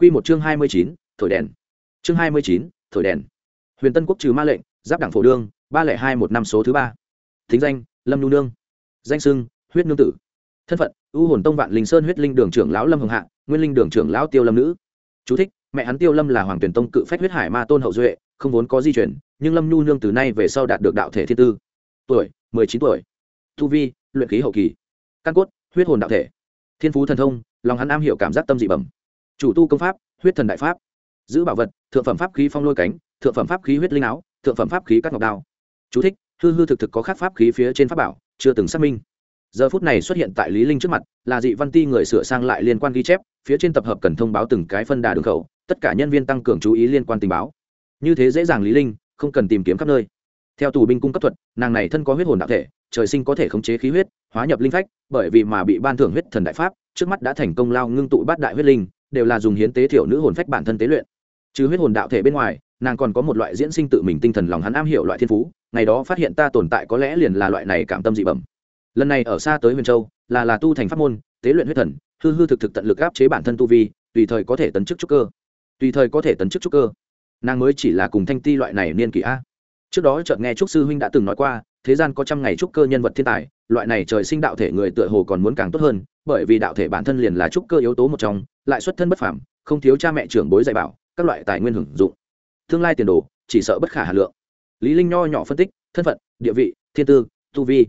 Quy một chương hai mươi chín, thổi đèn. Chương hai mươi chín, thổi đèn. Huyền Tân quốc trừ ma lệnh, giáp đảng phổ đương, ba lẻ hai một năm số thứ ba. Thính danh: Lâm Nhu Nương. Danh xưng: Huyết Nương tử. Thân phận: U Hồn Tông Vạn Linh Sơn Huyết Linh Đường trưởng lão Lâm Hồng Hạ, Nguyên Linh Đường trưởng lão Tiêu Lâm nữ. Chú thích: Mẹ hắn Tiêu Lâm là Hoàng Tuyển Tông cự phách huyết hải ma tôn hậu duệ, không vốn có di truyền, nhưng Lâm Nhu Nương từ nay về sau đạt được đạo thể thiên tư. Tuổi: mười chín tuổi. Tu vi: luyện khí hậu kỳ. Căn cốt: huyết hồn đạo thể. Thiên phú thần thông: lòng hắn am hiểu cảm giác tâm dị bẩm. Chủ tu công pháp: huyết thần đại pháp. Giữ bảo vật thượng phẩm pháp khí phong lôi cánh thượng phẩm pháp khí huyết linh áo thượng phẩm pháp khí các ngọc đao. Chú thích, hư hư thực thực có khác pháp khí phía trên pháp bảo chưa từng xác minh. Giờ phút này xuất hiện tại lý linh trước mặt là dị văn ti người sửa sang lại liên quan ghi chép phía trên tập hợp cần thông báo từng cái phân đà đường khẩu tất cả nhân viên tăng cường chú ý liên quan tình báo. Như thế dễ dàng lý linh không cần tìm kiếm khắp nơi. Theo tù binh cung cấp thuật nàng này thân có huyết hồn đạo thể trời sinh có thể khống chế khí huyết hóa nhập linh phách bởi vì mà bị ban thưởng huyết thần đại pháp trước mắt đã thành công lao ngưng tụ bát đại huyết linh đều là dùng hiến tế thiểu nữ hồn phách bản thân tế luyện. Chứ huyết hồn đạo thể bên ngoài, nàng còn có một loại diễn sinh tự mình tinh thần lòng hắn am hiểu loại thiên phú, ngày đó phát hiện ta tồn tại có lẽ liền là loại này cảm tâm dị bẩm. Lần này ở xa tới huyền châu, là là tu thành pháp môn, tế luyện huyết thần, hư hư thực thực tận lực áp chế bản thân tu vi, tùy thời có thể tấn chức trúc cơ. Tùy thời có thể tấn chức trúc cơ. Nàng mới chỉ là cùng thanh ti loại này niên kỷ a. Trước đó chợt nghe trúc sư huynh đã từng nói qua, thế gian có trăm ngày trúc cơ nhân vật thiên tài, loại này trời sinh đạo thể người tựa hồ còn muốn càng tốt hơn, bởi vì đạo thể bản thân liền là trúc cơ yếu tố một trong lại xuất thân bất phàm, không thiếu cha mẹ trưởng bối dạy bảo, các loại tài nguyên hưởng dụng. Tương lai tiền đồ, chỉ sợ bất khả hà lượng. Lý linh nho nhỏ phân tích, thân phận, địa vị, thiên tư, tu vi.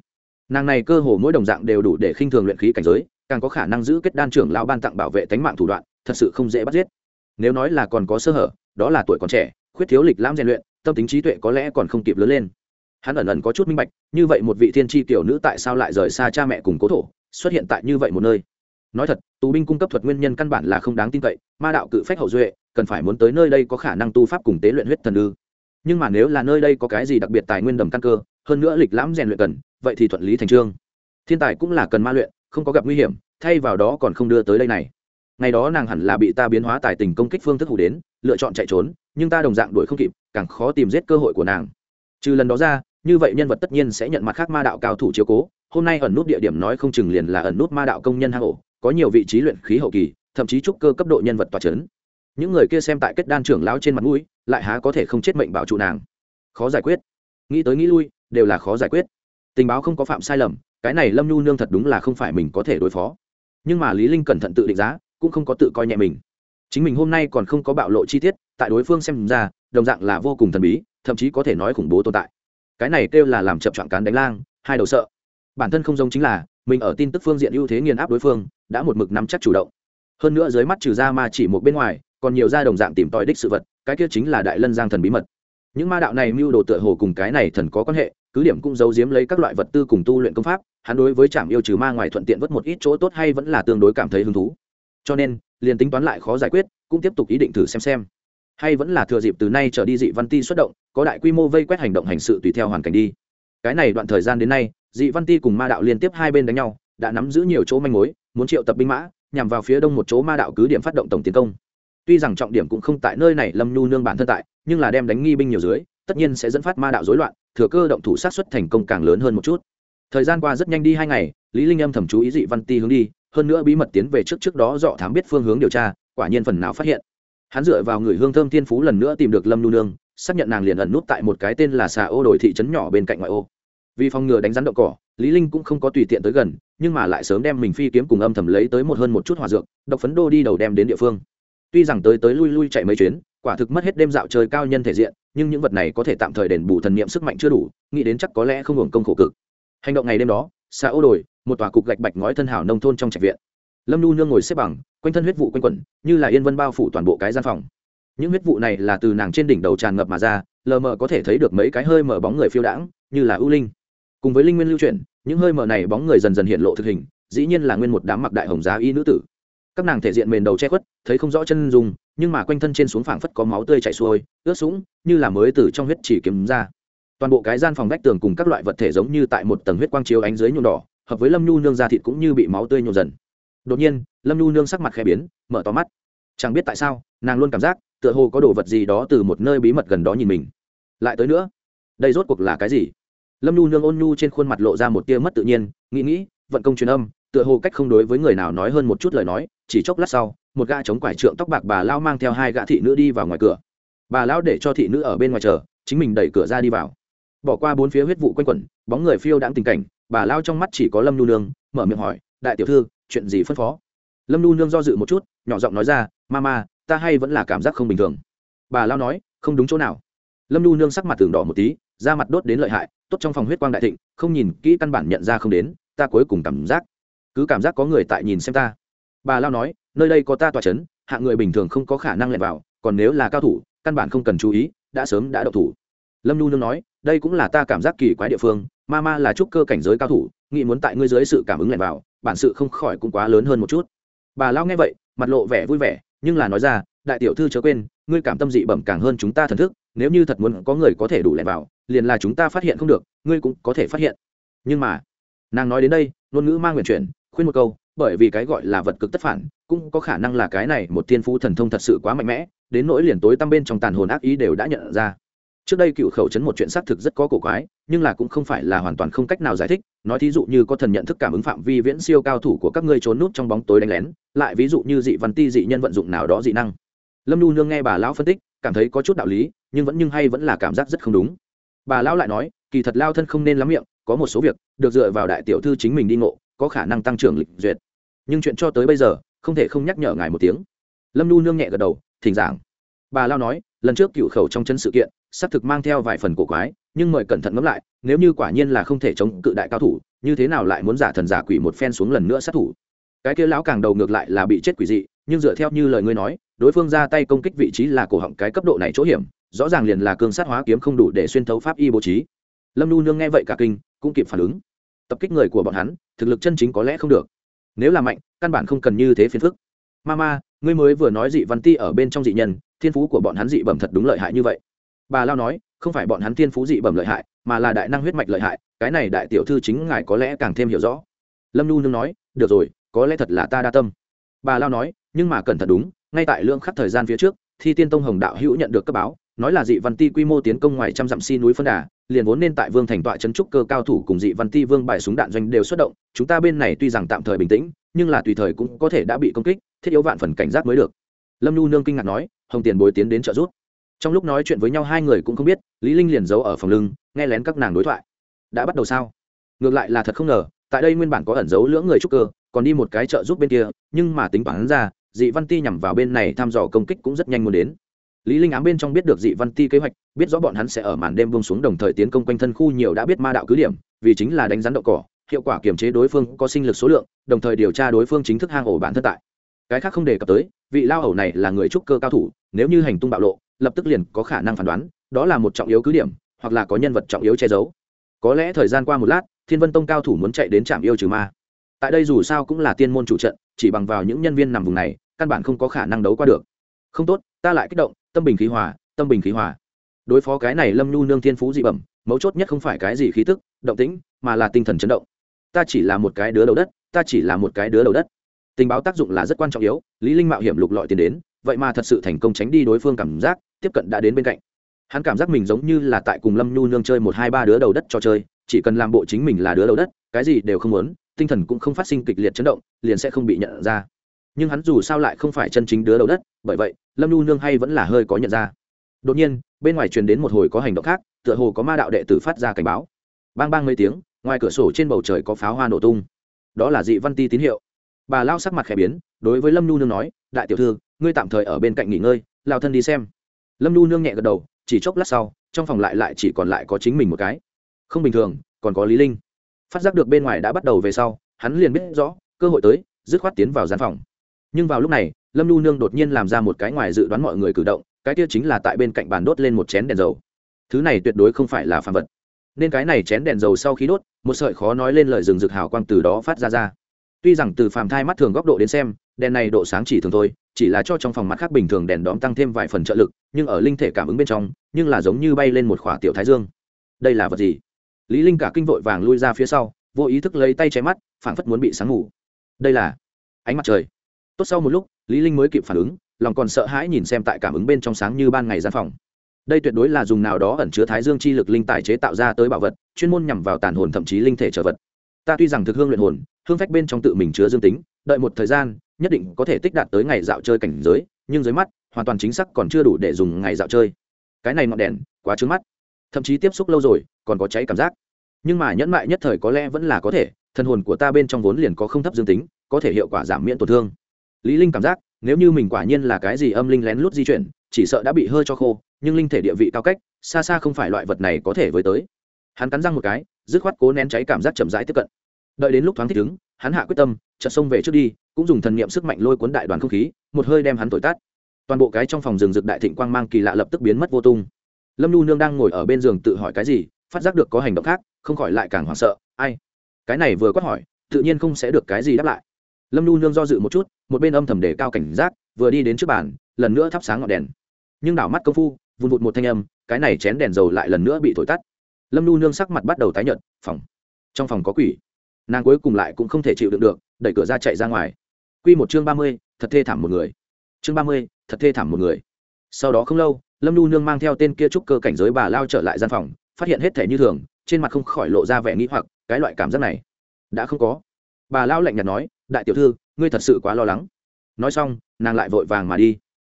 Nàng này cơ hồ mỗi đồng dạng đều đủ để khinh thường luyện khí cảnh giới, càng có khả năng giữ kết đan trưởng lão ban tặng bảo vệ tính mạng thủ đoạn, thật sự không dễ bắt giết. Nếu nói là còn có sơ hở, đó là tuổi còn trẻ, khuyết thiếu lịch lãm rèn luyện, tâm tính trí tuệ có lẽ còn không kịp lớn lên. Hắn ẩn ẩn có chút minh bạch, như vậy một vị thiên tri tiểu nữ tại sao lại rời xa cha mẹ cùng cố thổ, xuất hiện tại như vậy một nơi? Nói thật, tù binh cung cấp thuật nguyên nhân căn bản là không đáng tin cậy, ma đạo cự phách hậu duệ, cần phải muốn tới nơi đây có khả năng tu pháp cùng tế luyện huyết thần ư. Nhưng mà nếu là nơi đây có cái gì đặc biệt tài nguyên đầm căn cơ, hơn nữa lịch lãm rèn luyện cần, vậy thì thuận lý thành trương. Thiên tài cũng là cần ma luyện, không có gặp nguy hiểm, thay vào đó còn không đưa tới đây này. Ngày đó nàng hẳn là bị ta biến hóa tài tình công kích phương thức hủ đến, lựa chọn chạy trốn, nhưng ta đồng dạng đuổi không kịp, càng khó tìm giết cơ hội của nàng. Trừ lần đó ra, như vậy nhân vật tất nhiên sẽ nhận mặt khác ma đạo cao thủ chiếu cố. Hôm nay ẩn nút địa điểm nói không chừng liền là ẩn nút ma đạo công nhân hang ổ có nhiều vị trí luyện khí hậu kỳ, thậm chí trúc cơ cấp độ nhân vật tòa chấn. Những người kia xem tại kết đan trưởng lão trên mặt mũi, lại há có thể không chết mệnh bảo trụ nàng. Khó giải quyết. Nghĩ tới nghĩ lui, đều là khó giải quyết. Tình báo không có phạm sai lầm, cái này lâm nhu nương thật đúng là không phải mình có thể đối phó. Nhưng mà lý linh cẩn thận tự định giá, cũng không có tự coi nhẹ mình. Chính mình hôm nay còn không có bạo lộ chi tiết, tại đối phương xem ra, đồng dạng là vô cùng thần bí, thậm chí có thể nói khủng bố tồn tại. Cái này kêu là làm chậm chọn cán đánh lang, hai đầu sợ. Bản thân không giống chính là mình ở tin tức phương diện ưu thế nghiền áp đối phương, đã một mực nắm chắc chủ động. Hơn nữa dưới mắt trừ ra ma chỉ một bên ngoài, còn nhiều gia đồng dạng tìm tòi đích sự vật, cái kia chính là đại lân giang thần bí mật. Những ma đạo này mưu đồ tựa hồ cùng cái này thần có quan hệ, cứ điểm cũng giấu giếm lấy các loại vật tư cùng tu luyện công pháp, hắn đối với trạm yêu trừ ma ngoài thuận tiện vất một ít chỗ tốt hay vẫn là tương đối cảm thấy hứng thú. Cho nên, liền tính toán lại khó giải quyết, cũng tiếp tục ý định thử xem xem. Hay vẫn là thừa dịp từ nay trở đi dị văn ti xuất động, có đại quy mô vây quét hành động hành sự tùy theo hoàn cảnh đi cái này đoạn thời gian đến nay, dị văn ti cùng ma đạo liên tiếp hai bên đánh nhau, đã nắm giữ nhiều chỗ manh mối, muốn triệu tập binh mã, nhằm vào phía đông một chỗ ma đạo cứ điểm phát động tổng tiến công. Tuy rằng trọng điểm cũng không tại nơi này lâm nhu nương bản thân tại, nhưng là đem đánh nghi binh nhiều dưới, tất nhiên sẽ dẫn phát ma đạo rối loạn, thừa cơ động thủ sát xuất thành công càng lớn hơn một chút. Thời gian qua rất nhanh đi hai ngày, lý linh âm thầm chú ý dị văn ti hướng đi, hơn nữa bí mật tiến về trước trước đó dọ thám biết phương hướng điều tra, quả nhiên phần nào phát hiện. Hắn dựa vào người hương thơm thiên phú lần nữa tìm được lâm nhu nương xác nhận nàng liền ẩn nút tại một cái tên là xà ô đổi thị trấn nhỏ bên cạnh ngoại ô. Vì phòng ngừa đánh rắn đậu cỏ, lý linh cũng không có tùy tiện tới gần, nhưng mà lại sớm đem mình phi kiếm cùng âm thầm lấy tới một hơn một chút hỏa dược, độc phấn đô đi đầu đem đến địa phương. Tuy rằng tới tới lui lui chạy mấy chuyến, quả thực mất hết đêm dạo chơi cao nhân thể diện, nhưng những vật này có thể tạm thời đền bù thần niệm sức mạnh chưa đủ, nghĩ đến chắc có lẽ không hưởng công khổ cực. Hành động ngày đêm đó xa ô đồi, một tòa cục gạch bạch ngói thân hảo nông thôn trong trạch viện. Lâm nu nương ngồi xếp bằng, quanh thân huyết vụ quanh quẩn, như là yên vân bao phủ toàn bộ cái gian phòng những huyết vụ này là từ nàng trên đỉnh đầu tràn ngập mà ra, lờ mờ có thể thấy được mấy cái hơi mở bóng người phiêu đãng, như là ưu linh. Cùng với linh nguyên lưu chuyển, những hơi mở này bóng người dần dần hiện lộ thực hình, dĩ nhiên là nguyên một đám mặc đại hồng giá y nữ tử. Các nàng thể diện mền đầu che khuất, thấy không rõ chân dùng nhưng mà quanh thân trên xuống phảng phất có máu tươi chảy xuôi, ướt sũng, như là mới từ trong huyết chỉ kiếm ra. Toàn bộ cái gian phòng vách tường cùng các loại vật thể giống như tại một tầng huyết quang chiếu ánh dưới nhuộm đỏ, hợp với lâm nhu nương da thịt cũng như bị máu tươi nhuộm dần. Đột nhiên, lâm nhu nương sắc mặt khẽ biến, mở to mắt. Chẳng biết tại sao, nàng luôn cảm giác tựa hồ có đồ vật gì đó từ một nơi bí mật gần đó nhìn mình. Lại tới nữa. Đây rốt cuộc là cái gì? Lâm nhu nương ôn nhu trên khuôn mặt lộ ra một tia mất tự nhiên, nghĩ nghĩ, vận công truyền âm, tựa hồ cách không đối với người nào nói hơn một chút lời nói, chỉ chốc lát sau, một gã chống quải trượng tóc bạc bà lao mang theo hai gã thị nữ đi vào ngoài cửa. Bà lão để cho thị nữ ở bên ngoài chờ, chính mình đẩy cửa ra đi vào. Bỏ qua bốn phía huyết vụ quanh quẩn, bóng người phiêu đãng tình cảnh, bà lao trong mắt chỉ có lâm nhu nương, mở miệng hỏi, đại tiểu thư, chuyện gì phân phó? Lâm nhu nương do dự một chút, nhỏ giọng nói ra ma ma ta hay vẫn là cảm giác không bình thường. Bà lao nói, không đúng chỗ nào. Lâm nhu nương sắc mặt tường đỏ một tí, da mặt đốt đến lợi hại, tốt trong phòng huyết quang đại thịnh, không nhìn kỹ căn bản nhận ra không đến, ta cuối cùng cảm giác, cứ cảm giác có người tại nhìn xem ta. Bà lao nói, nơi đây có ta tòa c h ấ n hạng người bình thường không có khả năng lẹn vào, còn nếu là cao thủ, căn bản không cần chú ý, đã sớm đã đậu thủ. Lâm nhu nương nói, đây cũng là ta cảm giác kỳ quái địa phương, ma ma là trúc cơ cảnh giới cao thủ, nghĩ muốn tại ngươi dưới sự cảm ứng lẹn vào, bản sự không khỏi cũng quá lớn hơn một chút. Bà lao nghe vậy, mặt lộ vẻ vui vẻ nhưng là nói ra, đại tiểu thư chớ quên, ngươi cảm tâm dị bẩm càng hơn chúng ta thần thức, nếu như thật muốn có người có thể đủ lẻn vào, liền là chúng ta phát hiện không được, ngươi cũng có thể phát hiện. Nhưng mà, nàng nói đến đây, ngôn ngữ mang nguyện chuyển, khuyên một câu, bởi vì cái gọi là vật cực tất phản, cũng có khả năng là cái này một thiên phú thần thông thật sự quá mạnh mẽ, đến nỗi liền tối tăm bên trong tàn hồn ác ý đều đã nhận ra trước đây cựu khẩu chấn một chuyện xác thực rất có cổ quái, nhưng là cũng không phải là hoàn toàn không cách nào giải thích. Nói thí dụ như có thần nhận thức cảm ứng phạm vi viễn siêu cao thủ của các ngươi trốn nút trong bóng tối đánh lén, lại ví dụ như dị văn ti dị nhân vận dụng nào đó dị năng. Lâm nhu nương nghe bà lão phân tích, cảm thấy có chút đạo lý, nhưng vẫn nhưng hay vẫn là cảm giác rất không đúng. Bà lão lại nói, kỳ thật lao thân không nên lắm miệng, có một số việc, được dựa vào đại tiểu thư chính mình đi ngộ, có khả năng tăng trưởng lịch duyệt. Nhưng chuyện cho tới bây giờ, không thể không nhắc nhở ngài một tiếng. Lâm nhu nương nhẹ gật đầu, thỉnh giảng. Bà lao nói, lần trước cựu khẩu trong chân sự kiện xác thực mang theo vài phần cổ quái, nhưng mời cẩn thận ngẫm lại, nếu như quả nhiên là không thể chống cự đại cao thủ, như thế nào lại muốn giả thần giả quỷ một phen xuống lần nữa sát thủ? Cái kia lão càng đầu ngược lại là bị chết quỷ dị, nhưng dựa theo như lời ngươi nói, đối phương ra tay công kích vị trí là cổ họng cái cấp độ này chỗ hiểm, rõ ràng liền là cương sát hóa kiếm không đủ để xuyên thấu pháp y bố trí. Lâm nu nương nghe vậy cả kinh, cũng kịp phản ứng. Tập kích người của bọn hắn, thực lực chân chính có lẽ không được. Nếu là mạnh, căn bản không cần như thế phiền phức. Mama ngươi mới vừa nói dị văn ti ở bên trong dị nhân, thiên phú của bọn hắn dị bẩm thật đúng lợi hại như vậy bà lao nói, không phải bọn hắn thiên phú dị bẩm lợi hại, mà là đại năng huyết mạch lợi hại, cái này đại tiểu thư chính ngài có lẽ càng thêm hiểu rõ. Lâm nu nương nói, được rồi, có lẽ thật là ta đa tâm. Bà lao nói, nhưng mà cẩn thận đúng, ngay tại lượng khắc thời gian phía trước, thi tiên tông hồng đạo hữu nhận được cấp báo, nói là dị văn ti quy mô tiến công ngoài trăm dặm si núi phân đà, liền vốn nên tại vương thành tọa trấn trúc cơ cao thủ cùng dị văn ti vương bài súng đạn doanh đều xuất động, chúng ta bên này tuy rằng tạm thời bình tĩnh, nhưng là tùy thời cũng có thể đã bị công kích, thiết yếu vạn phần cảnh giác mới được. Lâm nhu nương kinh ngạc nói, hồng tiền bối tiến đến trợ giúp trong lúc nói chuyện với nhau hai người cũng không biết, lý linh liền giấu ở phòng lưng, nghe lén các nàng đối thoại. Đã bắt đầu sao? Ngược lại là thật không ngờ, tại đây nguyên bản có ẩn giấu lưỡng người trúc cơ, còn đi một cái trợ giúp bên kia, nhưng mà tính bản ra, dị văn ti nhằm vào bên này thăm dò công kích cũng rất nhanh muốn đến. Lý linh ám bên trong biết được dị văn ti kế hoạch, biết rõ bọn hắn sẽ ở màn đêm buông xuống đồng thời tiến công quanh thân khu nhiều đã biết ma đạo cứ điểm, vì chính là đánh rắn đậu cỏ, hiệu quả kiểm chế đối phương có sinh lực số lượng, đồng thời điều tra đối phương chính thức hang ổ bản thân tại. Cái khác không đề cập tới, vị lao ẩu này là người trúc cơ cao thủ, nếu như hành tung bạo lộ lập tức liền có khả năng phán đoán, đó là một trọng yếu cứ điểm, hoặc là có nhân vật trọng yếu che giấu. Có lẽ thời gian qua một lát, thiên vân tông cao thủ muốn chạy đến trạm yêu trừ ma. Tại đây dù sao cũng là tiên môn chủ trận, chỉ bằng vào những nhân viên nằm vùng này, căn bản không có khả năng đấu qua được. Không tốt, ta lại kích động, tâm bình khí hòa, tâm bình khí hòa. Đối phó cái này lâm nhu nương thiên phú dị bẩm, mấu chốt nhất không phải cái gì khí tức, động tĩnh, mà là tinh thần chấn động. Ta chỉ là một cái đứa đầu đất, ta chỉ là một cái đứa đầu đất. Tình báo tác dụng là rất quan trọng yếu, lý linh mạo hiểm lục lọi tiền đến, vậy mà thật sự thành công tránh đi đối phương cảm giác tiếp cận đã đến bên cạnh. Hắn cảm giác mình giống như là tại cùng lâm nhu nương chơi một hai ba đứa đầu đất cho chơi, chỉ cần làm bộ chính mình là đứa đầu đất, cái gì đều không muốn, tinh thần cũng không phát sinh kịch liệt chấn động, liền sẽ không bị nhận ra. Nhưng hắn dù sao lại không phải chân chính đứa đầu đất, bởi vậy, lâm nhu nương hay vẫn là hơi có nhận ra. Đột nhiên, bên ngoài truyền đến một hồi có hành động khác, tựa hồ có ma đạo đệ tử phát ra cảnh báo. Bang bang mấy tiếng, ngoài cửa sổ trên bầu trời có pháo hoa nổ tung. Đó là dị văn ti tín hiệu. Bà lao sắc mặt khẽ biến, đối với lâm nhu nương nói, đại tiểu thư, ngươi tạm thời ở bên cạnh nghỉ ngơi, lao thân đi xem lâm nhu nương nhẹ gật đầu, chỉ chốc lát sau, trong phòng lại lại chỉ còn lại có chính mình một cái. Không bình thường, còn có lý linh. Phát giác được bên ngoài đã bắt đầu về sau, hắn liền biết rõ, cơ hội tới, dứt khoát tiến vào gian phòng. Nhưng vào lúc này, lâm nhu nương đột nhiên làm ra một cái ngoài dự đoán mọi người cử động, cái kia chính là tại bên cạnh bàn đốt lên một chén đèn dầu. Thứ này tuyệt đối không phải là phàm vật. Nên cái này chén đèn dầu sau khi đốt, một sợi khó nói lên lời rừng rực hào quang từ đó phát ra ra. Tuy rằng từ phàm thai mắt thường góc độ đến xem, đèn này độ sáng chỉ thường thôi chỉ là cho trong phòng mắt khác bình thường đèn đóm tăng thêm vài phần trợ lực, nhưng ở linh thể cảm ứng bên trong, nhưng là giống như bay lên một khỏa tiểu thái dương. Đây là vật gì? Lý linh cả kinh vội vàng lui ra phía sau, vô ý thức lấy tay che mắt, phảng phất muốn bị sáng ngủ. Đây là ánh mặt trời. Tốt sau một lúc, lý linh mới kịp phản ứng, lòng còn sợ hãi nhìn xem tại cảm ứng bên trong sáng như ban ngày gian phòng. Đây tuyệt đối là dùng nào đó ẩn chứa thái dương chi lực linh tài chế tạo ra tới bảo vật, chuyên môn nhằm vào tàn hồn thậm chí linh thể trở vật. Ta tuy rằng thực hương luyện hồn, hương phách bên trong tự mình chứa dương tính, đợi một thời gian nhất định có thể tích đạt tới ngày dạo chơi cảnh giới, nhưng dưới mắt, hoàn toàn chính xác còn chưa đủ để dùng ngày dạo chơi. Cái này ngọn đèn, quá trướng mắt. Thậm chí tiếp xúc lâu rồi, còn có cháy cảm giác. Nhưng mà nhẫn mại nhất thời có lẽ vẫn là có thể, thân hồn của ta bên trong vốn liền có không thấp dương tính, có thể hiệu quả giảm miễn tổn thương. Lý linh cảm giác, nếu như mình quả nhiên là cái gì âm linh lén lút di chuyển, chỉ sợ đã bị hơi cho khô, nhưng linh thể địa vị cao cách, xa xa không phải loại vật này có thể với tới. Hắn cắn răng một cái, dứt khoát cố nén cháy cảm giác chậm rãi tiếp cận đợi đến lúc thoáng thích ứng, hắn hạ quyết tâm, chợt xông về trước đi, cũng dùng thần niệm sức mạnh lôi cuốn đại đoàn không khí, một hơi đem hắn thổi tắt. Toàn bộ cái trong phòng rừng rực đại thịnh quang mang kỳ lạ lập tức biến mất vô tung. Lâm nhu nương đang ngồi ở bên giường tự hỏi cái gì, phát giác được có hành động khác, không khỏi lại càng hoảng sợ, ai? Cái này vừa quát hỏi, tự nhiên không sẽ được cái gì đáp lại. Lâm nhu nương do dự một chút, một bên âm thầm để cao cảnh giác, vừa đi đến trước bàn, lần nữa thắp sáng ngọn đèn. Nhưng đảo mắt công phu, vun vụt một thanh âm, cái này chén đèn dầu lại lần nữa bị thổi tắt. Lâm nhu nương sắc mặt bắt đầu tái nhợt, phòng, trong phòng có quỷ nàng cuối cùng lại cũng không thể chịu đựng được, đẩy cửa ra chạy ra ngoài. Q một chương ba mươi, thật thê thảm một người. Chương ba mươi, thật thê thảm một người. Sau đó không lâu, lâm nhu nương mang theo tên kia trúc cơ cảnh giới bà lao trở lại gian phòng, phát hiện hết thể như thường, trên mặt không khỏi lộ ra vẻ nghĩ hoặc, cái loại cảm giác này, đã không có. Bà lao lạnh nhạt nói, đại tiểu thư, ngươi thật sự quá lo lắng. Nói xong, nàng lại vội vàng mà đi.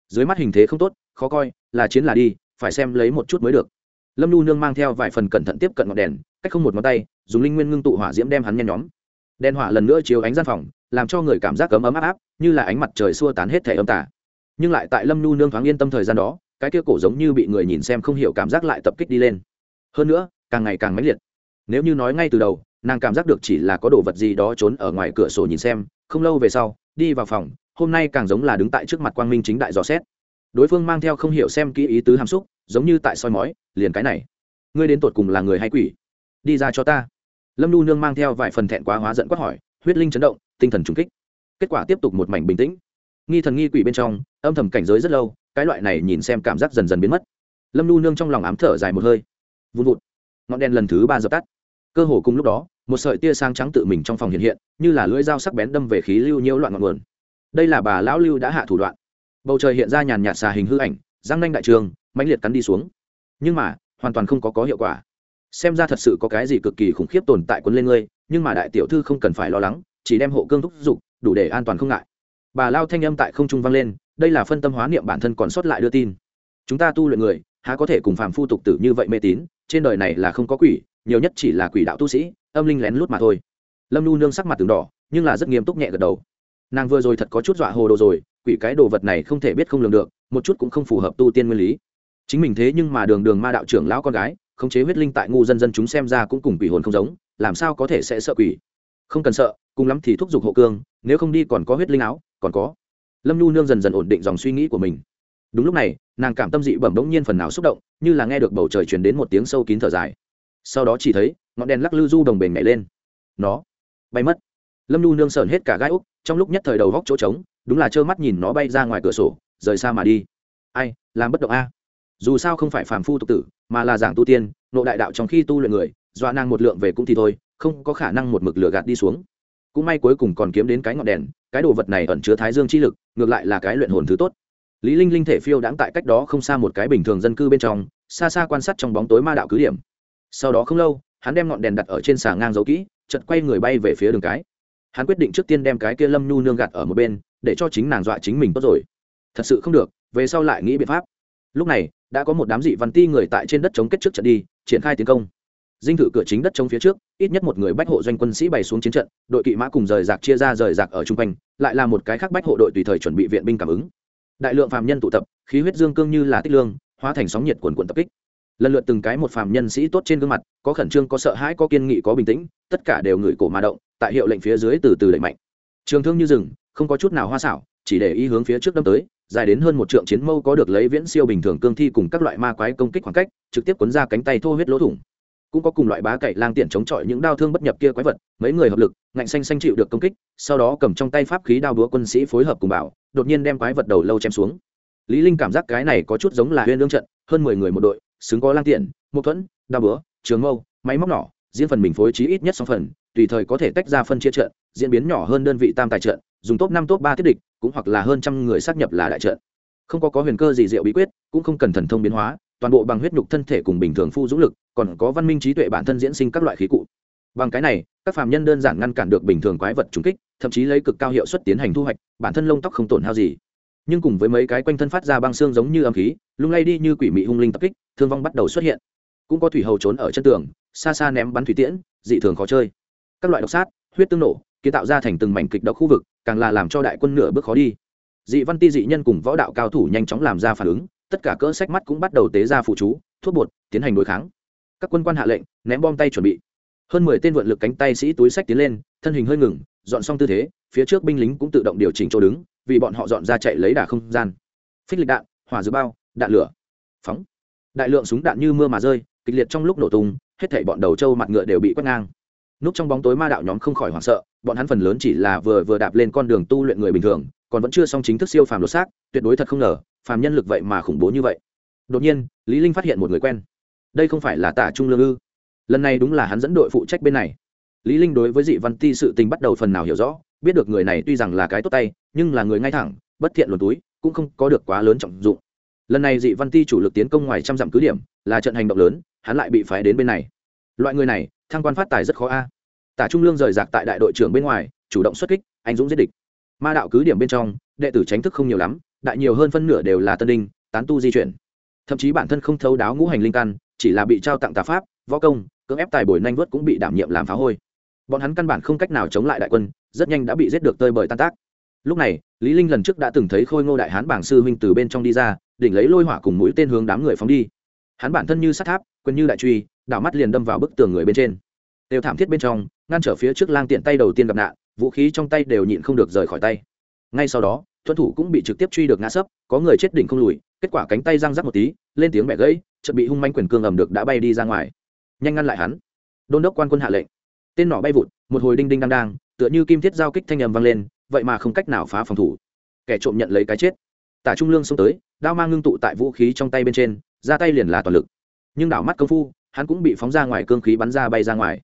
Dưới mắt hình thế không tốt, khó coi, là chiến là đi, phải xem lấy một chút mới được. Lâm nhu nương mang theo vài phần cẩn thận tiếp cận ngọn đèn, cách không một ngón tay dùng linh nguyên ngưng tụ hỏa diễm đem hắn nhen nhóm. Đèn hỏa lần nữa chiếu ánh gian phòng, làm cho người cảm giác cấm ấm áp áp, như là ánh mặt trời xua tán hết thể âm tả nhưng lại tại lâm nhu nương thoáng yên tâm thời gian đó, cái kia cổ giống như bị người nhìn xem không hiểu cảm giác lại tập kích đi lên. Hơn nữa, càng ngày càng mãnh liệt. Nếu như nói ngay từ đầu, nàng cảm giác được chỉ là có đồ vật gì đó trốn ở ngoài cửa sổ nhìn xem, không lâu về sau, đi vào phòng, hôm nay càng giống là đứng tại trước mặt quang minh chính đại dò xét. Đối phương mang theo không hiểu xem kỹ ý tứ hàm xúc, giống như tại soi mói, liền cái này, ngươi đến tột cùng là người hay quỷ? Đi ra cho ta lâm nu nương mang theo vài phần thẹn quá hóa giận quát hỏi, huyết linh chấn động, tinh thần trung kích. Kết quả tiếp tục một mảnh bình tĩnh. Nghi thần nghi quỷ bên trong, âm thầm cảnh giới rất lâu, cái loại này nhìn xem cảm giác dần dần biến mất. Lâm nu nương trong lòng ám thở dài một hơi. Vun vụt. Ngọn đèn lần thứ ba dập tắt. Cơ hồ cùng lúc đó, một sợi tia sáng trắng tự mình trong phòng hiện hiện, như là lưỡi dao sắc bén đâm về khí lưu nhiễu loạn ngọn nguồn. Đây là bà lão lưu đã hạ thủ đoạn. Bầu trời hiện ra nhàn nhạt xà hình hư ảnh răng nanh đại trường, mãnh liệt cắn đi xuống. Nhưng mà, hoàn toàn không có có hiệu quả xem ra thật sự có cái gì cực kỳ khủng khiếp tồn tại quân lên ngươi, nhưng mà đại tiểu thư không cần phải lo lắng, chỉ đem hộ cương thúc giục, đủ để an toàn không ngại. Bà lao thanh âm tại không trung vang lên, đây là phân tâm hóa niệm bản thân còn sót lại đưa tin. Chúng ta tu luyện người, há có thể cùng phàm phu tục tử như vậy mê tín, trên đời này là không có quỷ, nhiều nhất chỉ là quỷ đạo tu sĩ, âm linh lén lút mà thôi. Lâm nu nương sắc mặt từng đỏ, nhưng là rất nghiêm túc nhẹ gật đầu. Nàng vừa rồi thật có chút dọa hồ đồ rồi, quỷ cái đồ vật này không thể biết không lường được, một chút cũng không phù hợp tu tiên nguyên lý. Chính mình thế nhưng mà đường đường ma đạo trưởng lão con gái khống chế huyết linh tại ngu dân dân chúng xem ra cũng cùng quỷ hồn không giống, làm sao có thể sẽ sợ quỷ? Không cần sợ, cùng lắm thì thúc giục hộ cương, nếu không đi còn có huyết linh áo, còn có. Lâm nhu nương dần dần ổn định dòng suy nghĩ của mình. Đúng lúc này, nàng cảm tâm dị bẩm bỗng nhiên phần nào xúc động, như là nghe được bầu trời truyền đến một tiếng sâu kín thở dài. Sau đó chỉ thấy, ngọn đèn lắc lư du đồng bền nhảy lên. Nó bay mất. Lâm nhu nương sởn hết cả gai úc, trong lúc nhất thời đầu góc chỗ trống, đúng là trơ mắt nhìn nó bay ra ngoài cửa sổ, rời xa mà đi. Ai, làm bất động a? Dù sao không phải phàm phu tục tử, mà là giảng tu tiên, nộ đại đạo trong khi tu luyện người, dọa nàng một lượng về cũng thì thôi, không có khả năng một mực lửa gạt đi xuống. Cũng may cuối cùng còn kiếm đến cái ngọn đèn, cái đồ vật này ẩn chứa thái dương chi lực, ngược lại là cái luyện hồn thứ tốt. Lý linh linh thể phiêu đãng tại cách đó không xa một cái bình thường dân cư bên trong, xa xa quan sát trong bóng tối ma đạo cứ điểm. Sau đó không lâu, hắn đem ngọn đèn đặt ở trên xà ngang giấu kỹ, chợt quay người bay về phía đường cái. Hắn quyết định trước tiên đem cái kia lâm nhu nương gạt ở một bên, để cho chính nàng dọa chính mình tốt rồi. Thật sự không được, về sau lại nghĩ biện pháp lúc này, đã có một đám dị văn ti người tại trên đất chống kết trước trận đi, triển khai tiến công. Dinh thự cửa chính đất chống phía trước, ít nhất một người bách hộ doanh quân sĩ bày xuống chiến trận, đội kỵ mã cùng rời rạc chia ra rời rạc ở chung quanh, lại là một cái khác bách hộ đội tùy thời chuẩn bị viện binh cảm ứng. Đại lượng phàm nhân tụ tập, khí huyết dương cương như là tích lương, hóa thành sóng nhiệt quần quần tập kích. Lần lượt từng cái một phàm nhân sĩ tốt trên gương mặt, có khẩn trương, có sợ hãi, có kiên nghị, có bình tĩnh, tất cả đều ngửi cổ mà động, tại hiệu lệnh phía dưới từ từ đẩy mạnh. Trường thương như rừng, không có chút nào hoa xảo chỉ để ý hướng phía trước đâm tới, dài đến hơn một trượng chiến mâu có được lấy viễn siêu bình thường cương thi cùng các loại ma quái công kích khoảng cách, trực tiếp cuốn ra cánh tay thô huyết lỗ thủng. Cũng có cùng loại bá cậy lang tiện chống chọi những đao thương bất nhập kia quái vật, mấy người hợp lực, ngạnh xanh xanh chịu được công kích, sau đó cầm trong tay pháp khí đao búa quân sĩ phối hợp cùng bảo, đột nhiên đem quái vật đầu lâu chém xuống. Lý linh cảm giác cái này có chút giống là huyên lương trận, hơn mười người một đội, xứng có lang tiện, mâu thuẫn, đao búa, trường mâu, máy móc nỏ diễn phần mình phối trí ít nhất sáu phần, tùy thời có thể tách ra phân chia trận, diễn biến nhỏ hơn đơn vị tam tài trận, dùng top năm, top ba thiết địch cũng hoặc là hơn trăm người xác nhập là đại trận. Không có có huyền cơ gì diệu bí quyết, cũng không cần thần thông biến hóa, toàn bộ bằng huyết nhục thân thể cùng bình thường phu dũng lực, còn có văn minh trí tuệ bản thân diễn sinh các loại khí cụ. Bằng cái này, các phạm nhân đơn giản ngăn cản được bình thường quái vật trúng kích, thậm chí lấy cực cao hiệu suất tiến hành thu hoạch, bản thân lông tóc không tổn hao gì. Nhưng cùng với mấy cái quanh thân phát ra băng xương giống như âm khí, lung lay đi như quỷ mị hung linh tập kích, thương vong bắt đầu xuất hiện. Cũng có thủy hầu trốn ở chân tường, xa xa ném bắn thủy tiễn, dị thường khó chơi. Các loại độc sát, huyết tương nổ kiến tạo ra thành từng mảnh kịch độc khu vực, càng là làm cho đại quân nửa bước khó đi. Dị văn ti dị nhân cùng võ đạo cao thủ nhanh chóng làm ra phản ứng, tất cả cỡ sách mắt cũng bắt đầu tế ra phụ chú, thuốc bột, tiến hành đối kháng. Các quân quan hạ lệnh, ném bom tay chuẩn bị. Hơn mười tên vượt lực cánh tay sĩ túi sách tiến lên, thân hình hơi ngừng, dọn xong tư thế, phía trước binh lính cũng tự động điều chỉnh chỗ đứng, vì bọn họ dọn ra chạy lấy đà không gian. Phích lịch đạn, hỏa dư bao, đạn lửa. Phóng. Đại lượng súng đạn như mưa mà rơi, kịch liệt trong lúc nổ tung, hết thảy bọn đầu trâu mặt ngựa đều bị quét ngang núp trong bóng tối ma đạo nhóm không khỏi hoảng sợ, bọn hắn phần lớn chỉ là vừa vừa đạp lên con đường tu luyện người bình thường, còn vẫn chưa xong chính thức siêu phàm lột xác, tuyệt đối thật không ngờ, phàm nhân lực vậy mà khủng bố như vậy. Đột nhiên, lý linh phát hiện một người quen. Đây không phải là tả trung lương ư. Lần này đúng là hắn dẫn đội phụ trách bên này. Lý linh đối với dị văn ti sự tình bắt đầu phần nào hiểu rõ, biết được người này tuy rằng là cái tốt tay, nhưng là người ngay thẳng, bất thiện luồn túi, cũng không có được quá lớn trọng dụng. Lần này dị văn ti chủ lực tiến công ngoài trăm dặm cứ điểm, là trận hành động lớn, hắn lại bị phái đến bên này. Loại người này thăng quan phát tài rất khó a. Tả trung lương rời rạc tại đại đội trưởng bên ngoài, chủ động xuất kích, anh dũng giết địch. Ma đạo cứ điểm bên trong, đệ tử tránh thức không nhiều lắm, đại nhiều hơn phân nửa đều là tân đinh tán tu di chuyển. Thậm chí bản thân không thấu đáo ngũ hành linh căn, chỉ là bị trao tặng tà pháp, võ công, cưỡng ép tài bồi nanh vớt cũng bị đảm nhiệm làm phá hôi. Bọn hắn căn bản không cách nào chống lại đại quân, rất nhanh đã bị giết được tơi bời tan tác. Lúc này, lý linh lần trước đã từng thấy khôi ngô đại hán bảng sư huynh từ bên trong đi ra, đỉnh lấy lôi hỏa cùng mũi tên hướng đám người phóng đi. Hắn bản thân như sắt tháp quân như đại truy đảo mắt liền đâm vào bức tường người bên trên. Đều thảm thiết bên trong, ngăn trở phía trước lang tiện tay đầu tiên gặp nạn, vũ khí trong tay đều nhịn không được rời khỏi tay. Ngay sau đó thuận thủ cũng bị trực tiếp truy được ngã sấp, có người chết đỉnh không lùi, kết quả cánh tay răng rắc một tí, lên tiếng mẹ gãy, chợt bị hung manh quyền cương ầm được đã bay đi ra ngoài. Nhanh ngăn lại hắn. Đôn đốc quan quân hạ lệnh. Tên nỏ bay vụt, một hồi đinh đinh đang đang, tựa như kim thiết giao kích thanh ầm vang lên, vậy mà không cách nào phá phòng thủ. Kẻ trộm nhận lấy cái chết. Tả trung lương xông tới, đao mang ngưng tụ tại vũ khí trong tay bên trên, ra tay liền là toàn lực. Nhưng đảo mắt công phu hắn cũng bị phóng ra ngoài cương khí bắn ra bay ra ngoài.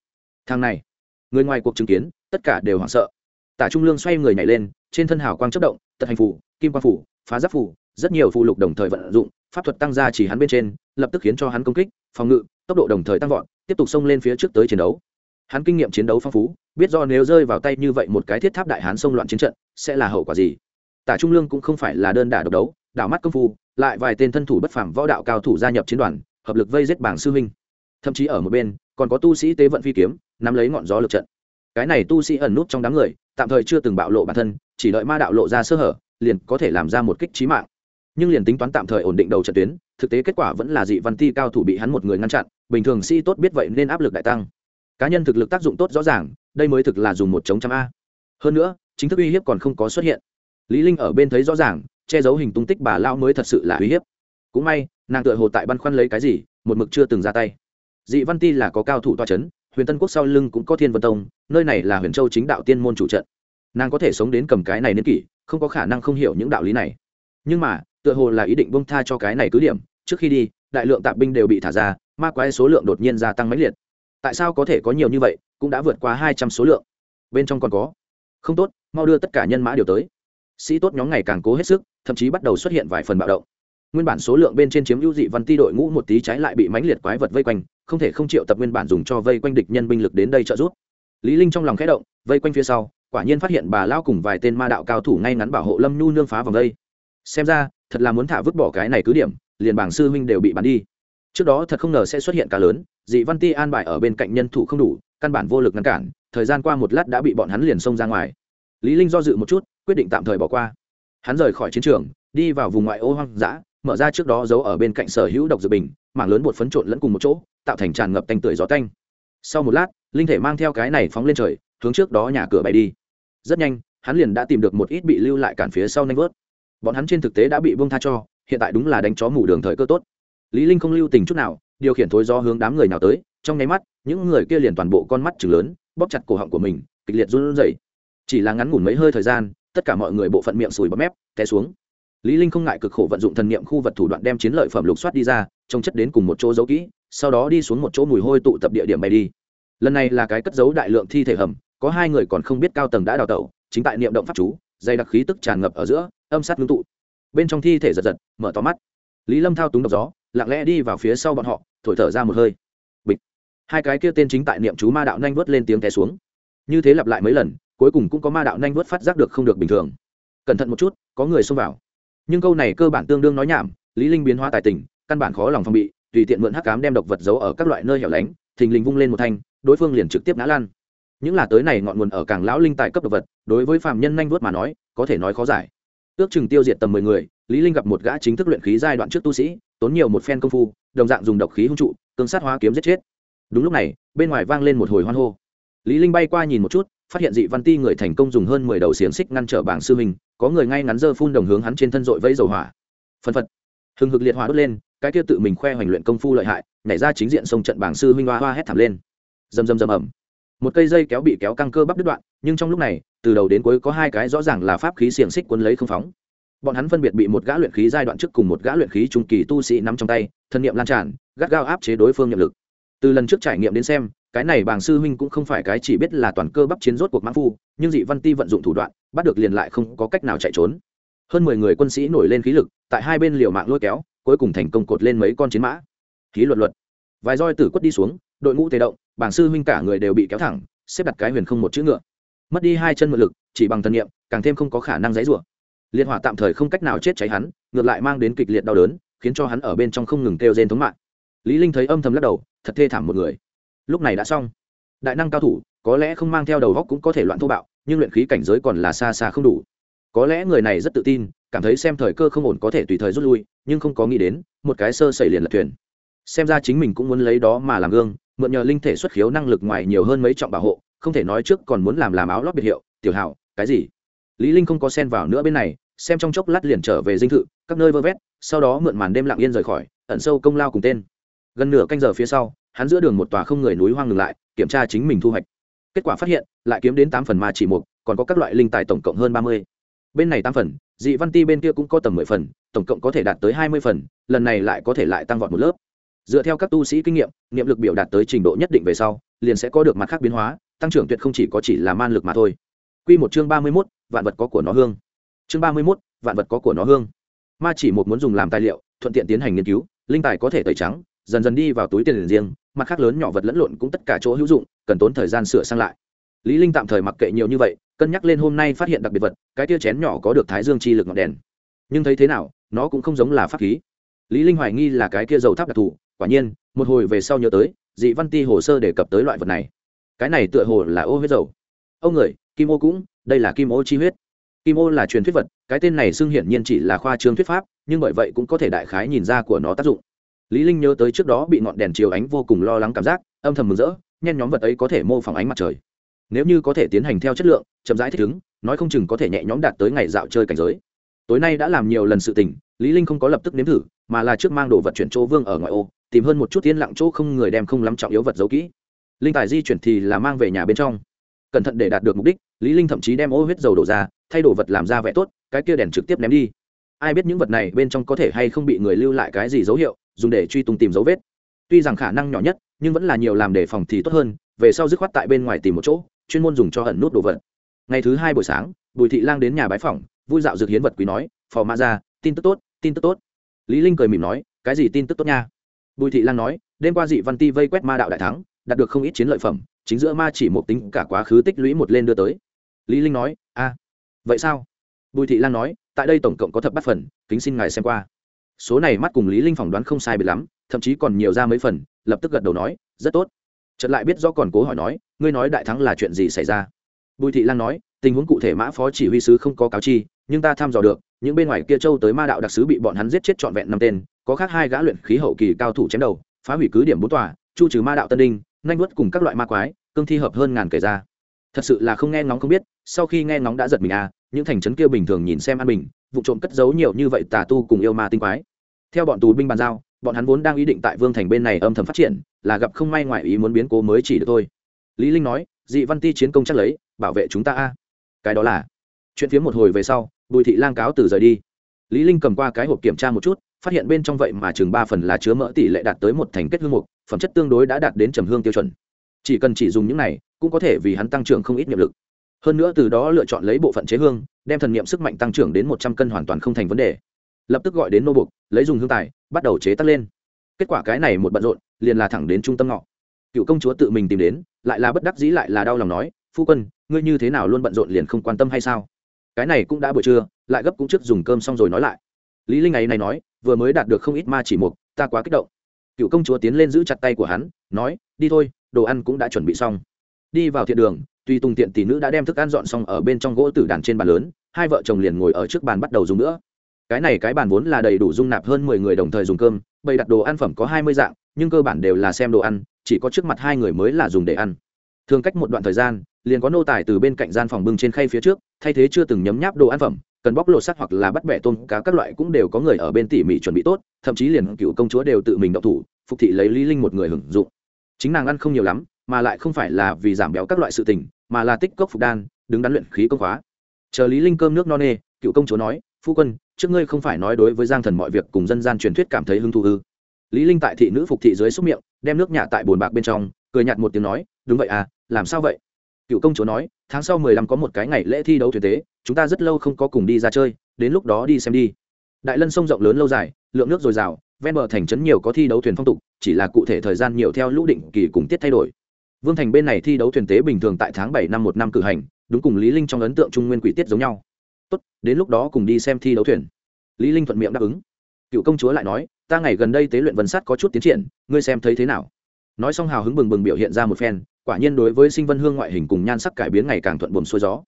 Thang này, người ngoài cuộc chứng kiến, tất cả đều hoảng sợ. Tả trung lương xoay người nhảy lên, trên thân hào quang chất động, tật hành phủ, kim quang phủ, phá giáp phủ, rất nhiều phụ lục đồng thời vận dụng, pháp thuật tăng ra chỉ hắn bên trên, lập tức khiến cho hắn công kích, phòng ngự, tốc độ đồng thời tăng vọt, tiếp tục xông lên phía trước tới chiến đấu. Hắn kinh nghiệm chiến đấu phong phú, biết do nếu rơi vào tay như vậy một cái thiết tháp đại hán xông loạn chiến trận, sẽ là hậu quả gì? Tả trung lương cũng không phải là đơn đả độc đấu, đảo mắt công phu, lại vài tên thân thủ bất phàm võ đạo cao thủ gia nhập chiến đoàn, hợp lực vây giết bảng sư huynh thậm chí ở một bên, còn có tu sĩ tế vận phi kiếm, nắm lấy ngọn gió lực trận. Cái này tu sĩ ẩn nút trong đám người, tạm thời chưa từng bạo lộ bản thân, chỉ đợi ma đạo lộ ra sơ hở, liền có thể làm ra một kích trí mạng. Nhưng liền tính toán tạm thời ổn định đầu trận tuyến, thực tế kết quả vẫn là dị văn ti cao thủ bị hắn một người ngăn chặn, bình thường sĩ tốt biết vậy nên áp lực đại tăng. Cá nhân thực lực tác dụng tốt rõ ràng, đây mới thực là dùng một chống trăm a. Hơn nữa, chính thức uy hiếp còn không có xuất hiện. Lý linh ở bên thấy rõ ràng, che giấu hình tung tích bà lao mới thật sự là uy hiếp. Cũng may, nàng tựa hồ tại băn khoăn lấy cái gì, một mực chưa từng ra tay dị văn ti là có cao thủ toa chấn huyền tân quốc sau lưng cũng có thiên vân tông, nơi này là huyền châu chính đạo tiên môn chủ trận. Nàng có thể sống đến cầm cái này niên kỷ, không có khả năng không hiểu những đạo lý này. Nhưng mà, tựa hồ là ý định bông tha cho cái này cứ điểm, trước khi đi, đại lượng tạp binh đều bị thả ra, ma quái số lượng đột nhiên gia tăng mãnh liệt. Tại sao có thể có nhiều như vậy, cũng đã vượt qua hai trăm số lượng. Bên trong còn có. Không tốt, mau đưa tất cả nhân mã điều tới. Sĩ tốt nhóm ngày càng cố hết sức, thậm chí bắt đầu xuất hiện vài phần bạo động. Nguyên bản số lượng bên trên chiếm ưu dị văn ti đội ngũ một tí trái lại bị mãnh liệt quái vật vây quanh không thể không triệu tập nguyên bản dùng cho vây quanh địch nhân binh lực đến đây trợ giúp. Lý linh trong lòng khẽ động, vây quanh phía sau, quả nhiên phát hiện bà lao cùng vài tên ma đạo cao thủ ngay ngắn bảo hộ lâm nhu nương phá vòng đây. Xem ra, thật là muốn thả vứt bỏ cái này cứ điểm, liền bảng sư huynh đều bị bắn đi. Trước đó thật không ngờ sẽ xuất hiện cả lớn, dị văn ti an bài ở bên cạnh nhân thủ không đủ, căn bản vô lực ngăn cản, thời gian qua một lát đã bị bọn hắn liền xông ra ngoài. Lý linh do dự một chút, quyết định tạm thời bỏ qua. Hắn rời khỏi chiến trường, đi vào vùng ngoại ô hoang dã, mở ra trước đó giấu ở bên cạnh sở hữu độc dược bình, mảng lớn bột phấn trộn lẫn cùng một chỗ tạo thành tràn ngập tanh tưởi gió tanh. Sau một lát, linh thể mang theo cái này phóng lên trời, hướng trước đó nhà cửa bay đi. Rất nhanh, hắn liền đã tìm được một ít bị lưu lại cản phía sau nanh vớt. Bọn hắn trên thực tế đã bị buông tha cho, hiện tại đúng là đánh chó mủ đường thời cơ tốt. Lý linh không lưu tình chút nào, điều khiển thối gió hướng đám người nào tới, trong nháy mắt, những người kia liền toàn bộ con mắt chừng lớn, bóp chặt cổ họng của mình, kịch liệt run rẩy. Chỉ là ngắn ngủn mấy hơi thời gian, tất cả mọi người bộ phận miệng sùi bọt mép, té xuống. Lý linh không ngại cực khổ vận dụng thần niệm khu vật thủ đoạn đem chiến lợi phẩm lục soát đi ra, trông chất đến cùng một chỗ giấu kỹ sau đó đi xuống một chỗ mùi hôi tụ tập địa điểm bay đi. Lần này là cái cất giấu đại lượng thi thể hầm, có hai người còn không biết cao tầng đã đào tẩu, chính tại niệm động pháp chú dây đặc khí tức tràn ngập ở giữa, âm sát ngưng tụ. Bên trong thi thể giật giật, mở to mắt. Lý lâm thao túng độc gió, lặng lẽ đi vào phía sau bọn họ, thổi thở ra một hơi. Bịch. Hai cái kia tên chính tại niệm chú ma đạo nhanh vớt lên tiếng té xuống. Như thế lặp lại mấy lần, cuối cùng cũng có ma đạo nhanh vớt phát giác được không được bình thường. Cẩn thận một chút, có người xông vào. Nhưng câu này cơ bản tương đương nói nhảm, lý linh biến hóa tài tình, căn bản khó lòng phòng bị tùy tiện mượn hắc cám đem độc vật giấu ở các loại nơi hẻo lánh, thình lình vung lên một thanh, đối phương liền trực tiếp ngã lan những là tới này ngọn nguồn ở càng lão linh tài cấp độc vật, đối với phạm nhân nhanh vuốt mà nói, có thể nói khó giải. Ước chừng tiêu diệt tầm mười người, lý linh gặp một gã chính thức luyện khí giai đoạn trước tu sĩ, tốn nhiều một phen công phu, đồng dạng dùng độc khí hung trụ, cương sát hóa kiếm giết chết. Đúng lúc này, bên ngoài vang lên một hồi hoan hô. Lý linh bay qua nhìn một chút, phát hiện dị văn ti người thành công dùng hơn mười đầu xiềng xích ngăn trở bảng sư hình có người ngay ngắn dơ phun đồng hướng hắn trên thân dội vẫy dầu hỏa. Phân phật. Hừng hực liệt hỏa đốt lên cái kia tự mình khoe hoành luyện công phu lợi hại, nhảy ra chính diện sông trận bảng sư minh hoa hoa hét thảm lên. Rầm rầm rầm ầm. Một cây dây kéo bị kéo căng cơ bắp đứt đoạn, nhưng trong lúc này, từ đầu đến cuối có hai cái rõ ràng là pháp khí xiềng xích quấn lấy không phóng. Bọn hắn phân biệt bị một gã luyện khí giai đoạn trước cùng một gã luyện khí trung kỳ tu sĩ nắm trong tay, thân nhiệm lan tràn, gắt gao áp chế đối phương nhiệm lực. Từ lần trước trải nghiệm đến xem, cái này bàng sư huynh cũng không phải cái chỉ biết là toàn cơ bắp chiến rốt cuộc mãn phu, nhưng dị văn ti vận dụng thủ đoạn, bắt được liền lại không có cách nào chạy trốn. Hơn mười người quân sĩ nổi lên khí lực, tại hai bên liều mạng lôi kéo cuối cùng thành công cột lên mấy con chiến mã. Khí luật luật vài roi tử quất đi xuống, đội ngũ tề động, bảng sư huynh cả người đều bị kéo thẳng, xếp đặt cái huyền không một chữ ngựa. Mất đi hai chân mượn lực, chỉ bằng thần nhiệm càng thêm không có khả năng dãy rủa liệt hỏa tạm thời không cách nào chết cháy hắn, ngược lại mang đến kịch liệt đau đớn, khiến cho hắn ở bên trong không ngừng kêu rên thống mạng. Lý linh thấy âm thầm lắc đầu, thật thê thảm một người. Lúc này đã xong. Đại năng cao thủ, có lẽ không mang theo đầu góc cũng có thể loạn thô bạo, nhưng luyện khí cảnh giới còn là xa xa không đủ. Có lẽ người này rất tự tin, cảm thấy xem thời cơ không ổn có thể tùy thời rút lui nhưng không có nghĩ đến, một cái sơ xảy liền lật thuyền. Xem ra chính mình cũng muốn lấy đó mà làm gương, mượn nhờ linh thể xuất khiếu năng lực ngoài nhiều hơn mấy trọng bảo hộ, không thể nói trước còn muốn làm làm áo lót biệt hiệu, tiểu hảo cái gì? Lý linh không có xen vào nữa bên này, xem trong chốc lát liền trở về dinh thự, các nơi vơ vét, sau đó mượn màn đêm lặng yên rời khỏi, ẩn sâu công lao cùng tên. Gần nửa canh giờ phía sau, hắn giữa đường một tòa không người núi hoang ngừng lại, kiểm tra chính mình thu hoạch. Kết quả phát hiện, lại kiếm đến tám phần mà chỉ một còn có các loại linh tài tổng cộng hơn ba mươi. Bên này tám phần dị văn ti bên kia cũng có tầm mười phần, tổng cộng có thể đạt tới hai mươi phần, lần này lại có thể lại tăng vọt một lớp. Dựa theo các tu sĩ kinh nghiệm, niệm lực biểu đạt tới trình độ nhất định về sau, liền sẽ có được mặt khác biến hóa, tăng trưởng tuyệt không chỉ có chỉ là man lực mà thôi. Q một chương ba mươi mốt, vạn vật có của nó hương. Chương ba mươi mốt, vạn vật có của nó hương. Ma chỉ một muốn dùng làm tài liệu, thuận tiện tiến hành nghiên cứu, linh tài có thể tẩy trắng, dần dần đi vào túi tiền riêng, mặt khác lớn nhỏ vật lẫn lộn cũng tất cả chỗ hữu dụng, cần tốn thời gian sửa sang lại. Lý linh tạm thời mặc kệ nhiều như vậy cân nhắc lên hôm nay phát hiện đặc biệt vật, cái tia chén nhỏ có được thái dương chi lực ngọn đèn. Nhưng thấy thế nào, nó cũng không giống là pháp khí. Lý linh hoài nghi là cái kia dầu tháp đặc thù, quả nhiên, một hồi về sau nhớ tới, dị văn ti hồ sơ đề cập tới loại vật này. Cái này tựa hồ là ô huyết dầu. Ông người, kim ô cũng, đây là kim ô chi huyết. Kim ô là truyền thuyết vật, cái tên này xưng hiển nhiên chỉ là khoa trương thuyết pháp, nhưng bởi vậy cũng có thể đại khái nhìn ra của nó tác dụng. Lý linh nhớ tới trước đó bị ngọn đèn chiếu ánh vô cùng lo lắng cảm giác, âm thầm mừng rỡ, nhen nhóm vật ấy có thể mô phỏng ánh mặt trời nếu như có thể tiến hành theo chất lượng, chậm rãi thích ứng, nói không chừng có thể nhẹ nhõm đạt tới ngày dạo chơi cảnh giới. Tối nay đã làm nhiều lần sự tình, lý linh không có lập tức nếm thử, mà là trước mang đồ vật chuyển chỗ vương ở ngoại ô, tìm hơn một chút tiên lặng chỗ không người đem không lắm trọng yếu vật giấu kỹ. Linh tài di chuyển thì là mang về nhà bên trong. Cẩn thận để đạt được mục đích, lý linh thậm chí đem ô huyết dầu đổ ra, thay đồ vật làm ra vẻ tốt, cái kia đèn trực tiếp ném đi. Ai biết những vật này bên trong có thể hay không bị người lưu lại cái gì dấu hiệu, dùng để truy tung tìm dấu vết. Tuy rằng khả năng nhỏ nhất, nhưng vẫn là nhiều làm đề phòng thì tốt hơn, về sau dứt khoát tại bên ngoài tìm một chỗ chuyên môn dùng cho ẩn nút đồ vật. Ngày thứ hai buổi sáng, bùi thị lang đến nhà bái phòng vui dạo dược hiến vật quý nói, phò mã ra tin tức tốt, tin tức tốt. Lý linh cười mỉm nói, cái gì tin tức tốt nha? Bùi thị lang nói, đêm qua dị văn ti vây quét ma đạo đại thắng, đạt được không ít chiến lợi phẩm, chính giữa ma chỉ một tính cả quá khứ tích lũy một lên đưa tới. Lý linh nói, a, vậy sao? Bùi thị lang nói, tại đây tổng cộng có thập bát phần, kính xin ngài xem qua. Số này mắt cùng lý linh phỏng đoán không sai biệt lắm, thậm chí còn nhiều ra mấy phần, lập tức gật đầu nói, rất tốt. Chợt lại biết do còn cố hỏi nói ngươi nói đại thắng là chuyện gì xảy ra? Bùi thị lan nói, tình huống cụ thể mã phó chỉ huy sứ không có cáo chi, nhưng ta thăm dò được, những bên ngoài kia châu tới ma đạo đặc sứ bị bọn hắn giết chết trọn vẹn năm tên, có khác hai gã luyện khí hậu kỳ cao thủ chém đầu, phá hủy cứ điểm bốn tòa, chu trừ ma đạo tân đinh, nhanh vớt cùng các loại ma quái, cương thi hợp hơn ngàn kể ra. Thật sự là không nghe ngóng không biết, sau khi nghe ngóng đã giật mình à những thành trấn kia bình thường nhìn xem an bình, vụ trộm cất giấu nhiều như vậy tà tu cùng yêu ma tinh quái. Theo bọn tù binh bàn giao, bọn hắn vốn đang ý định tại vương thành bên này âm thầm phát triển, là gặp không may ngoại ý muốn biến cố mới chỉ được thôi lý linh nói, dị văn ti chiến công chắc lấy, bảo vệ chúng ta a. Cái đó là. Chuyện phía một hồi về sau, bùi thị lang cáo từ rời đi. Lý linh cầm qua cái hộp kiểm tra một chút, phát hiện bên trong vậy mà chừng ba phần là chứa mỡ tỷ lệ đạt tới một thành kết hương mục, phẩm chất tương đối đã đạt đến trầm hương tiêu chuẩn. Chỉ cần chỉ dùng những này, cũng có thể vì hắn tăng trưởng không ít nghiệp lực. Hơn nữa từ đó lựa chọn lấy bộ phận chế hương, đem thần niệm sức mạnh tăng trưởng đến một trăm cân hoàn toàn không thành vấn đề. Lập tức gọi đến nô bục, lấy dùng hương tài, bắt đầu chế tác lên. Kết quả cái này một bận rộn, liền là thẳng đến trung tâm ngọ cựu công chúa tự mình tìm đến, lại là bất đắc dĩ lại là đau lòng nói, phu quân, ngươi như thế nào luôn bận rộn liền không quan tâm hay sao? Cái này cũng đã buổi trưa, lại gấp cũng trước dùng cơm xong rồi nói lại. Lý linh ấy này nói, vừa mới đạt được không ít ma chỉ mục, ta quá kích động. Cựu công chúa tiến lên giữ chặt tay của hắn, nói, đi thôi, đồ ăn cũng đã chuẩn bị xong. Đi vào thiện đường tuy tùng tiện tỷ nữ đã đem thức ăn dọn xong ở bên trong gỗ tử đàn trên bàn lớn, hai vợ chồng liền ngồi ở trước bàn bắt đầu dùng nữa. Cái này cái bàn vốn là đầy đủ dung nạp hơn mười người đồng thời dùng cơm, bày đặt đồ ăn phẩm có hai mươi dạng, nhưng cơ bản đều là xem đồ ăn chỉ có trước mặt hai người mới là dùng để ăn. Thường cách một đoạn thời gian, liền có nô tài từ bên cạnh gian phòng bưng trên khay phía trước, thay thế chưa từng nhấm nháp đồ ăn phẩm, cần bóc lột sắt hoặc là bắt bẻ tôm cá các loại cũng đều có người ở bên tỉ mỉ chuẩn bị tốt, thậm chí liền cựu công chúa đều tự mình động thủ, phục thị lấy lý linh một người hưởng dụng. Chính nàng ăn không nhiều lắm, mà lại không phải là vì giảm béo các loại sự tình, mà là tích cốc phục đan, đứng đắn luyện khí công khóa. Chờ lý linh cơm nước no nê, cựu công chúa nói, phu quân, trước ngươi không phải nói đối với giang thần mọi việc cùng dân gian truyền thuyết cảm thấy hứng thú ư? Lý linh tại thị nữ phục thị dưới xúc miệng, đem nước nhả tại bồn bạc bên trong, cười nhạt một tiếng nói, đúng vậy à làm sao vậy? Cựu công chúa nói, tháng sau mười lăm có một cái ngày lễ thi đấu thuyền tế, chúng ta rất lâu không có cùng đi ra chơi, đến lúc đó đi xem đi. Đại lân sông rộng lớn lâu dài, lượng nước dồi dào, ven bờ thành trấn nhiều có thi đấu thuyền phong tục, chỉ là cụ thể thời gian nhiều theo lũ định kỳ cùng tiết thay đổi. Vương thành bên này thi đấu thuyền tế bình thường tại tháng bảy năm một năm cử hành, đúng cùng lý linh trong ấn tượng trung nguyên quỷ tiết giống nhau. Tốt, đến lúc đó cùng đi xem thi đấu thuyền. Lý linh thuận miệng đáp ứng. Cựu công chúa lại nói ta ngày gần đây tế luyện vân sắt có chút tiến triển, ngươi xem thấy thế nào? Nói xong hào hứng bừng bừng biểu hiện ra một phen, quả nhiên đối với sinh vân hương ngoại hình cùng nhan sắc cải biến ngày càng thuận buồm xuôi gió.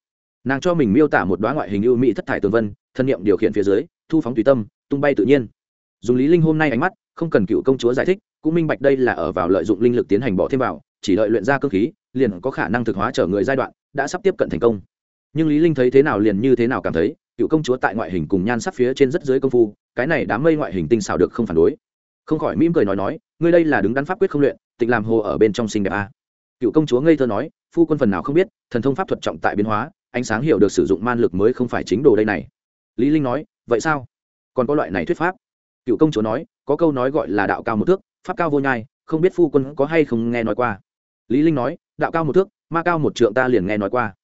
Nàng cho mình miêu tả một đoá ngoại hình ưu mỹ thất thải tường vân, thân nhiệm điều khiển phía dưới, thu phóng tùy tâm, tung bay tự nhiên. Dùng lý linh hôm nay ánh mắt, không cần cựu công chúa giải thích, cũng minh bạch đây là ở vào lợi dụng linh lực tiến hành bỏ thêm vào, chỉ đợi luyện ra cơ khí, liền có khả năng thực hóa trở người giai đoạn, đã sắp tiếp cận thành công. Nhưng lý linh thấy thế nào liền như thế nào cảm thấy cựu công chúa tại ngoại hình cùng nhan sắc phía trên rất dưới công phu, cái này đám mây ngoại hình tinh xảo được không phản đối. Không khỏi mỉm cười nói nói, ngươi đây là đứng đắn pháp quyết không luyện, tịnh làm hồ ở bên trong sinh đẹp a cựu công chúa ngây thơ nói, phu quân phần nào không biết, thần thông pháp thuật trọng tại biến hóa, ánh sáng hiểu được sử dụng man lực mới không phải chính đồ đây này. Lý linh nói, vậy sao? Còn có loại này thuyết pháp? Cựu công chúa nói, có câu nói gọi là đạo cao một thước, pháp cao vô nhai, không biết phu quân có hay không nghe nói qua? Lý linh nói, đạo cao một thước, ma cao một trượng ta liền nghe nói qua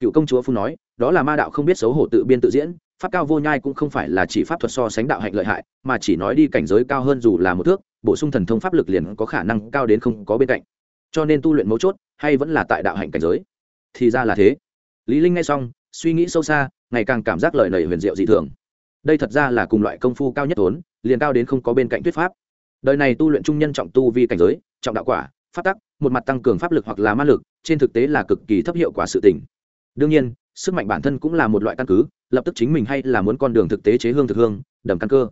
cựu công chúa phu nói, đó là ma đạo không biết xấu hổ tự biên tự diễn, pháp cao vô nhai cũng không phải là chỉ pháp thuật so sánh đạo hạnh lợi hại, mà chỉ nói đi cảnh giới cao hơn dù là một thước, bổ sung thần thông pháp lực liền có khả năng cao đến không có bên cạnh. Cho nên tu luyện mấu chốt, hay vẫn là tại đạo hạnh cảnh giới. Thì ra là thế. Lý linh nghe xong, suy nghĩ sâu xa, ngày càng cảm giác lời lời huyền diệu dị thường. Đây thật ra là cùng loại công phu cao nhất vốn liền cao đến không có bên cạnh thuyết pháp. Đời này tu luyện trung nhân trọng tu vi cảnh giới, trọng đạo quả, pháp tắc, một mặt tăng cường pháp lực hoặc là ma lực, trên thực tế là cực kỳ thấp hiệu quả sự tình đương nhiên, sức mạnh bản thân cũng là một loại căn cứ, lập tức chính mình hay là muốn con đường thực tế chế hương thực hương, đầm căn cơ.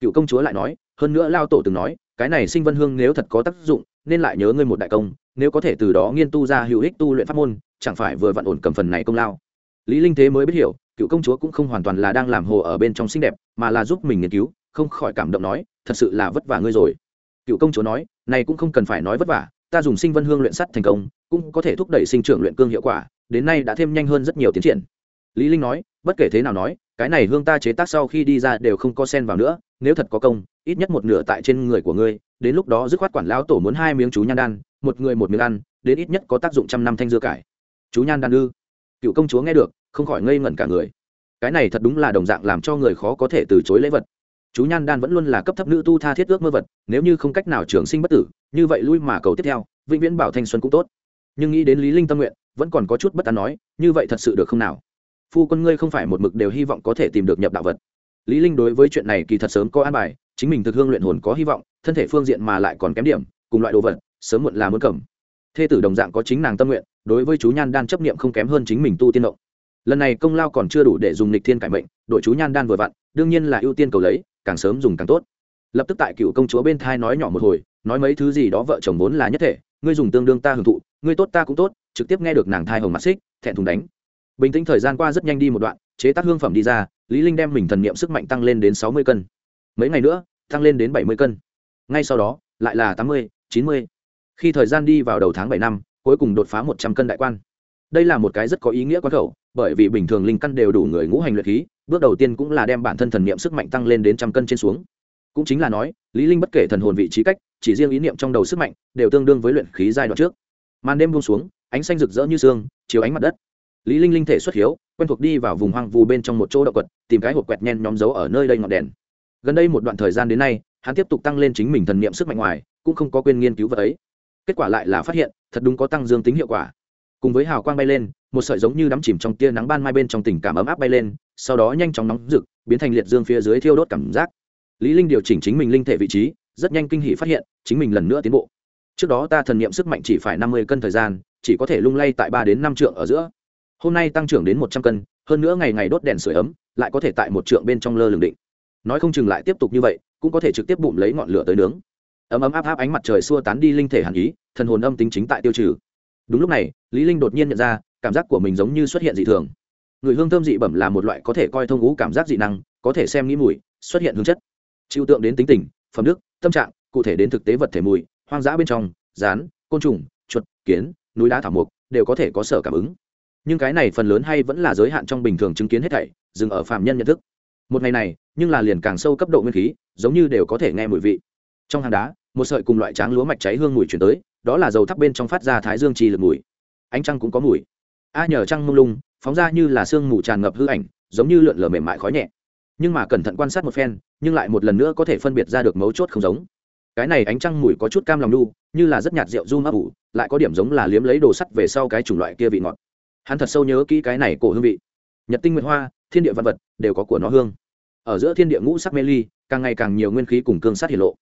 Cựu công chúa lại nói, hơn nữa lao tổ từng nói, cái này sinh vân hương nếu thật có tác dụng, nên lại nhớ ngươi một đại công, nếu có thể từ đó nghiên tu ra hữu ích tu luyện pháp môn, chẳng phải vừa vặn ổn cầm phần này công lao. Lý linh thế mới biết hiểu, cựu công chúa cũng không hoàn toàn là đang làm hồ ở bên trong xinh đẹp, mà là giúp mình nghiên cứu, không khỏi cảm động nói, thật sự là vất vả ngươi rồi. Cựu công chúa nói, này cũng không cần phải nói vất vả ta dùng sinh vân hương luyện sắt thành công, cũng có thể thúc đẩy sinh trưởng luyện cương hiệu quả, đến nay đã thêm nhanh hơn rất nhiều tiến triển. Lý linh nói, bất kể thế nào nói, cái này hương ta chế tác sau khi đi ra đều không có sen vào nữa, nếu thật có công, ít nhất một nửa tại trên người của ngươi, đến lúc đó dứt khoát quản lão tổ muốn hai miếng chú nhan đan, một người một miếng ăn, đến ít nhất có tác dụng trăm năm thanh dưa cải. Chú nhan đan ư? Cựu công chúa nghe được, không khỏi ngây ngẩn cả người. Cái này thật đúng là đồng dạng làm cho người khó có thể từ chối lễ vật. Chú nhan đan vẫn luôn là cấp thấp nữ tu tha thiết ước mơ vật, nếu như không cách nào trường sinh bất tử như vậy lui mà cầu tiếp theo, vĩnh viễn bảo thanh xuân cũng tốt. Nhưng nghĩ đến lý linh tâm nguyện, vẫn còn có chút bất an nói, như vậy thật sự được không nào? Phu quân ngươi không phải một mực đều hy vọng có thể tìm được nhập đạo vật. Lý linh đối với chuyện này kỳ thật sớm có an bài, chính mình thực hương luyện hồn có hy vọng, thân thể phương diện mà lại còn kém điểm, cùng loại đồ vật, sớm muộn là muốn cầm. Thê tử đồng dạng có chính nàng tâm nguyện, đối với chú nhan đan chấp niệm không kém hơn chính mình tu tiên động. Lần này công lao còn chưa đủ để dùng lịch thiên cải mệnh, đội chú nhan đan vừa vặn, đương nhiên là ưu tiên cầu lấy, càng sớm dùng càng tốt. Lập tức tại cựu công chúa bên thai nói nhỏ một hồi nói mấy thứ gì đó vợ chồng vốn là nhất thể, ngươi dùng tương đương ta hưởng thụ, ngươi tốt ta cũng tốt, trực tiếp nghe được nàng thai hồng mặt xích, thẹn thùng đánh. Bình tĩnh thời gian qua rất nhanh đi một đoạn, chế tác hương phẩm đi ra, lý linh đem mình thần niệm sức mạnh tăng lên đến sáu mươi cân. Mấy ngày nữa, tăng lên đến bảy mươi cân. Ngay sau đó, lại là tám mươi, chín mươi. Khi thời gian đi vào đầu tháng bảy năm, cuối cùng đột phá một trăm cân đại quan. Đây là một cái rất có ý nghĩa quan khẩu, bởi vì bình thường linh căn đều đủ người ngũ hành luyện khí, bước đầu tiên cũng là đem bản thân thần niệm sức mạnh tăng lên đến trăm cân trên xuống. Cũng chính là nói, lý linh bất kể thần hồn vị trí cách chỉ riêng ý niệm trong đầu sức mạnh đều tương đương với luyện khí giai đoạn trước. Màn đêm buông xuống, ánh xanh rực rỡ như sương, chiếu ánh mặt đất. Lý linh linh thể xuất hiếu, quen thuộc đi vào vùng hoang vu bên trong một chỗ động quật, tìm cái hộp quẹt nhen nhóm dấu ở nơi đây ngọn đèn. Gần đây một đoạn thời gian đến nay, hắn tiếp tục tăng lên chính mình thần niệm sức mạnh ngoài, cũng không có quên nghiên cứu vật ấy. Kết quả lại là phát hiện, thật đúng có tăng dương tính hiệu quả. Cùng với hào quang bay lên, một sợi giống như đắm chìm trong tia nắng ban mai bên trong tình cảm ấm áp bay lên, sau đó nhanh chóng nóng rực, biến thành liệt dương phía dưới thiêu đốt cảm giác. Lý linh điều chỉnh chính mình linh thể vị trí rất nhanh kinh hỉ phát hiện, chính mình lần nữa tiến bộ. Trước đó ta thần niệm sức mạnh chỉ phải năm mươi cân thời gian, chỉ có thể lung lay tại ba đến năm trượng ở giữa. Hôm nay tăng trưởng đến một trăm cân, hơn nữa ngày ngày đốt đèn sưởi ấm, lại có thể tại một trượng bên trong lơ lường định. Nói không chừng lại tiếp tục như vậy, cũng có thể trực tiếp bụng lấy ngọn lửa tới nướng. Ấm ấm áp áp ánh mặt trời xua tán đi linh thể hàn ý, thần hồn âm tính chính tại tiêu trừ. Đúng lúc này, lý linh đột nhiên nhận ra, cảm giác của mình giống như xuất hiện dị thường. Người hương thơm dị bẩm là một loại có thể coi thông ngũ cảm giác dị năng, có thể xem nghĩ mùi, xuất hiện hương chất. Chịu tượng đến tính tình phẩm đức, tâm trạng, cụ thể đến thực tế vật thể mùi, hoang dã bên trong, rán, côn trùng, chuột, kiến, núi đá thảo mục đều có thể có sở cảm ứng. Nhưng cái này phần lớn hay vẫn là giới hạn trong bình thường chứng kiến hết thảy, dừng ở phạm nhân nhận thức. Một ngày này, nhưng là liền càng sâu cấp độ nguyên khí, giống như đều có thể nghe mùi vị. Trong hang đá, một sợi cùng loại tráng lúa mạch cháy hương mùi chuyển tới, đó là dầu thắp bên trong phát ra thái dương trì lực mùi. Ánh trăng cũng có mùi. A nhờ trăng mông lung, phóng ra như là sương mù tràn ngập hư ảnh, giống như lượn lờ mềm mại khói nhẹ nhưng mà cẩn thận quan sát một phen, nhưng lại một lần nữa có thể phân biệt ra được mấu chốt không giống. Cái này ánh trăng mùi có chút cam lòng đu như là rất nhạt rượu du ấp ủ, lại có điểm giống là liếm lấy đồ sắt về sau cái chủng loại kia vị ngọt. Hắn thật sâu nhớ kỹ cái này cổ hương vị. Nhật tinh nguyệt hoa, thiên địa văn vật, đều có của nó hương. Ở giữa thiên địa ngũ sắc mê ly, càng ngày càng nhiều nguyên khí cùng cương sát hiển lộ.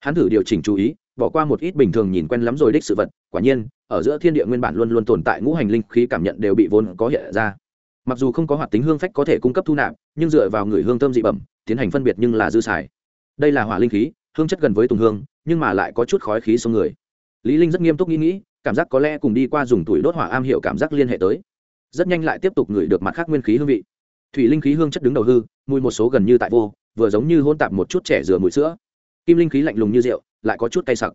Hắn thử điều chỉnh chú ý, bỏ qua một ít bình thường nhìn quen lắm rồi đích sự vật, quả nhiên, ở giữa thiên địa nguyên bản luôn luôn tồn tại ngũ hành linh khí cảm nhận đều bị vốn có hiện ra mặc dù không có hoạt tính hương phách có thể cung cấp thu nạp, nhưng dựa vào người hương thơm dị bẩm, tiến hành phân biệt nhưng là dư xài. Đây là hỏa linh khí, hương chất gần với tùng hương, nhưng mà lại có chút khói khí xuống người. Lý linh rất nghiêm túc nghĩ nghĩ, cảm giác có lẽ cùng đi qua dùng tuổi đốt hỏa am hiểu cảm giác liên hệ tới. Rất nhanh lại tiếp tục ngửi được mặt khác nguyên khí hương vị. Thủy linh khí hương chất đứng đầu hư, mùi một số gần như tại vô, vừa giống như hôn tạp một chút trẻ rửa mùi sữa. Kim linh khí lạnh lùng như rượu, lại có chút cay sặc.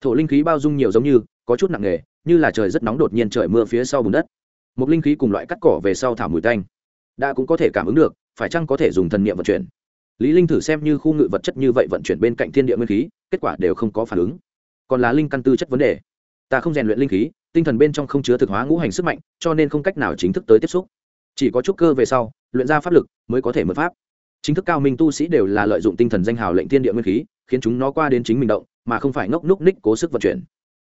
Thổ linh khí bao dung nhiều giống như, có chút nặng nề, như là trời rất nóng đột nhiên trời mưa phía sau bùn đất một linh khí cùng loại cắt cỏ về sau thảo mùi tanh. Đã cũng có thể cảm ứng được, phải chăng có thể dùng thần niệm vận chuyển? Lý linh thử xem như khu ngự vật chất như vậy vận chuyển bên cạnh thiên địa nguyên khí, kết quả đều không có phản ứng. Còn là linh căn tư chất vấn đề. Ta không rèn luyện linh khí, tinh thần bên trong không chứa thực hóa ngũ hành sức mạnh, cho nên không cách nào chính thức tới tiếp xúc. Chỉ có chút cơ về sau, luyện ra pháp lực mới có thể mượn pháp. Chính thức cao minh tu sĩ đều là lợi dụng tinh thần danh hào lệnh thiên địa nguyên khí, khiến chúng nó qua đến chính mình động, mà không phải ngốc núc ních cố sức vận chuyển.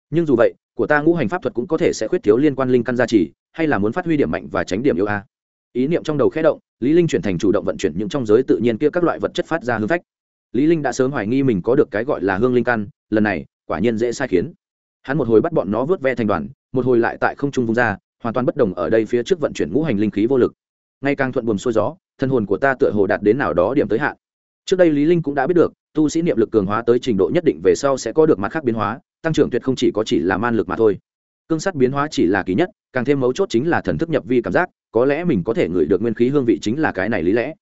Nhưng dù vậy của ta ngũ hành pháp thuật cũng có thể sẽ khuyết thiếu liên quan linh căn gia trì, hay là muốn phát huy điểm mạnh và tránh điểm yêu a? Ý niệm trong đầu khẽ động, lý linh chuyển thành chủ động vận chuyển những trong giới tự nhiên kia các loại vật chất phát ra hương phách. Lý linh đã sớm hoài nghi mình có được cái gọi là hương linh căn, lần này, quả nhiên dễ sai khiến. Hắn một hồi bắt bọn nó vớt ve thành đoàn, một hồi lại tại không trung vung ra, hoàn toàn bất đồng ở đây phía trước vận chuyển ngũ hành linh khí vô lực. Ngày càng thuận buồm xuôi gió, thân hồn của ta tựa hồ đạt đến nào đó điểm tới hạn. Trước đây lý linh cũng đã biết được, tu sĩ niệm lực cường hóa tới trình độ nhất định về sau sẽ có được mặt khác biến hóa tăng trưởng tuyệt không chỉ có chỉ là man lực mà thôi. Cương sắt biến hóa chỉ là kỳ nhất, càng thêm mấu chốt chính là thần thức nhập vi cảm giác, có lẽ mình có thể ngửi được nguyên khí hương vị chính là cái này lý lẽ.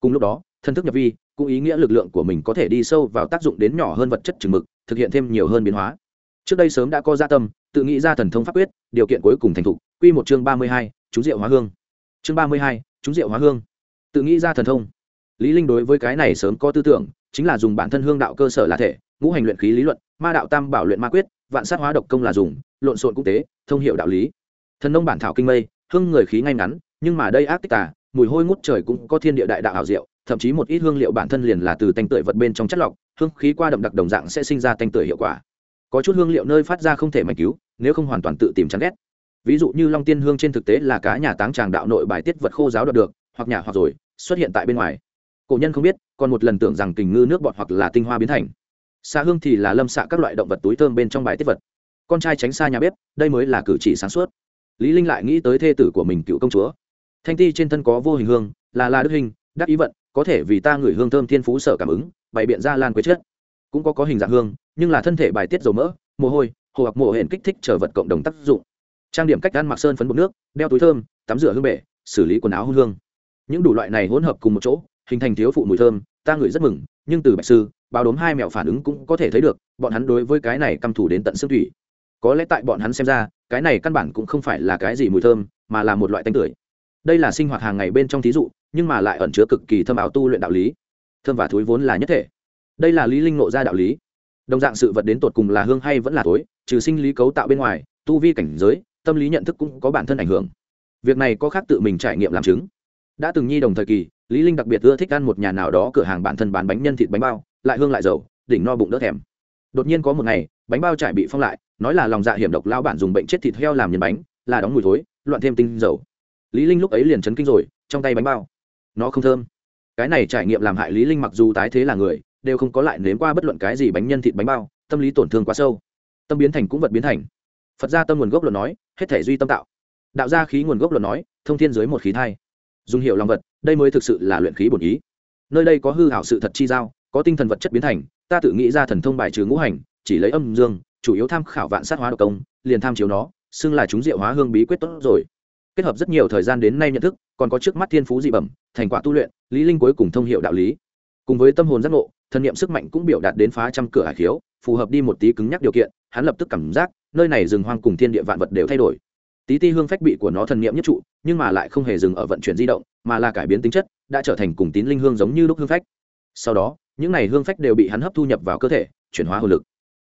Cùng lúc đó, thần thức nhập vi cũng ý nghĩa lực lượng của mình có thể đi sâu vào tác dụng đến nhỏ hơn vật chất chừng mực, thực hiện thêm nhiều hơn biến hóa. Trước đây sớm đã có gia tâm, tự nghĩ ra thần thông pháp quyết, điều kiện cuối cùng thành thục, quy một chương ba mươi hai chú diệu hóa hương. Chương ba mươi hai chú diệu hóa hương. Tự nghĩ ra thần thông. Lý linh đối với cái này sớm có tư tưởng, chính là dùng bản thân hương đạo cơ sở là thể, ngũ hành luyện khí lý luận ma đạo tam bảo luyện ma quyết, vạn sát hóa độc công là dùng, lộn xộn cũng tế, thông hiệu đạo lý. Thần nông bản thảo kinh mây, hương người khí ngay ngắn, nhưng mà đây ác tích tà, mùi hôi ngút trời cũng có thiên địa đại đạo hảo diệu, thậm chí một ít hương liệu bản thân liền là từ tanh tưởi vật bên trong chất lọc, hương khí qua đậm đặc đồng dạng sẽ sinh ra tanh tưởi hiệu quả. Có chút hương liệu nơi phát ra không thể mà cứu, nếu không hoàn toàn tự tìm chán ghét. Ví dụ như long tiên hương trên thực tế là cá nhà táng tràng đạo nội bài tiết vật khô giáo đoạt được, hoặc nhà hoặc rồi, xuất hiện tại bên ngoài. Cổ nhân không biết, còn một lần tưởng rằng kình ngư nước bọt hoặc là tinh hoa biến thành xa hương thì là lâm xạ các loại động vật túi thơm bên trong bài tiết vật. Con trai tránh xa nhà bếp đây mới là cử chỉ sáng suốt. Lý linh lại nghĩ tới thê tử của mình cựu công chúa. Thanh ti trên thân có vô hình hương là la đức hình đắc ý vận có thể vì ta ngửi hương thơm thiên phú sở cảm ứng bày biện ra lan quế chất, cũng có có hình dạng hương nhưng là thân thể bài tiết dầu mỡ mồ hôi hồ hoặc mồ hển kích thích trở vật cộng đồng tác dụng. Trang điểm cách ăn mặc sơn phấn bột nước đeo túi thơm tắm rửa hương bể xử lý quần áo hương hương. Những đủ loại này hỗn hợp cùng một chỗ hình thành thiếu phụ mùi thơm ta ngửi rất mừng nhưng từ bạch sư, báo đốm hai mẹo phản ứng cũng có thể thấy được, bọn hắn đối với cái này căm thủ đến tận xương thủy. Có lẽ tại bọn hắn xem ra, cái này căn bản cũng không phải là cái gì mùi thơm, mà là một loại tanh tưởi. Đây là sinh hoạt hàng ngày bên trong thí dụ, nhưng mà lại ẩn chứa cực kỳ thâm ảo tu luyện đạo lý. Thơm và thối vốn là nhất thể. Đây là lý linh nộ ra đạo lý. Đồng dạng sự vật đến tột cùng là hương hay vẫn là thối, trừ sinh lý cấu tạo bên ngoài, tu vi cảnh giới, tâm lý nhận thức cũng có bản thân ảnh hưởng. Việc này có khác tự mình trải nghiệm làm chứng. Đã từng nhi đồng thời kỳ lý linh đặc biệt ưa thích ăn một nhà nào đó cửa hàng bản thân bán bánh nhân thịt bánh bao, lại hương lại dầu, đỉnh no bụng đỡ thèm. Đột nhiên có một ngày, bánh bao trải bị phong lại, nói là lòng dạ hiểm độc lao bản dùng bệnh chết thịt heo làm nhân bánh, là đóng mùi thối, loạn thêm tinh dầu. Lý linh lúc ấy liền chấn kinh rồi, trong tay bánh bao, nó không thơm. Cái này trải nghiệm làm hại lý linh mặc dù tái thế là người, đều không có lại nếm qua bất luận cái gì bánh nhân thịt bánh bao, tâm lý tổn thương quá sâu. Tâm biến thành cũng vật biến thành. Phật gia tâm nguồn gốc luận nói, hết thể duy tâm tạo. Đạo gia khí nguồn gốc luận nói, thông thiên dưới một khí thai dùng hiệu lòng vật, đây mới thực sự là luyện khí bổn ý. Nơi đây có hư hảo sự thật chi giao, có tinh thần vật chất biến thành, ta tự nghĩ ra thần thông bài trừ ngũ hành, chỉ lấy âm dương, chủ yếu tham khảo vạn sát hóa độc công, liền tham chiếu nó, xưng là chúng diệu hóa hương bí quyết tốt rồi. Kết hợp rất nhiều thời gian đến nay nhận thức, còn có trước mắt thiên phú dị bẩm, thành quả tu luyện, lý linh cuối cùng thông hiệu đạo lý. Cùng với tâm hồn giác ngộ thần niệm sức mạnh cũng biểu đạt đến phá trăm cửa hải khiếu, phù hợp đi một tí cứng nhắc điều kiện, hắn lập tức cảm giác, nơi này rừng hoang cùng thiên địa vạn vật đều thay đổi tí ti hương phách bị của nó thần niệm nhất trụ, nhưng mà lại không hề dừng ở vận chuyển di động, mà là cải biến tính chất, đã trở thành cùng tín linh hương giống như lúc hương phách. Sau đó, những này hương phách đều bị hắn hấp thu nhập vào cơ thể, chuyển hóa hồn lực.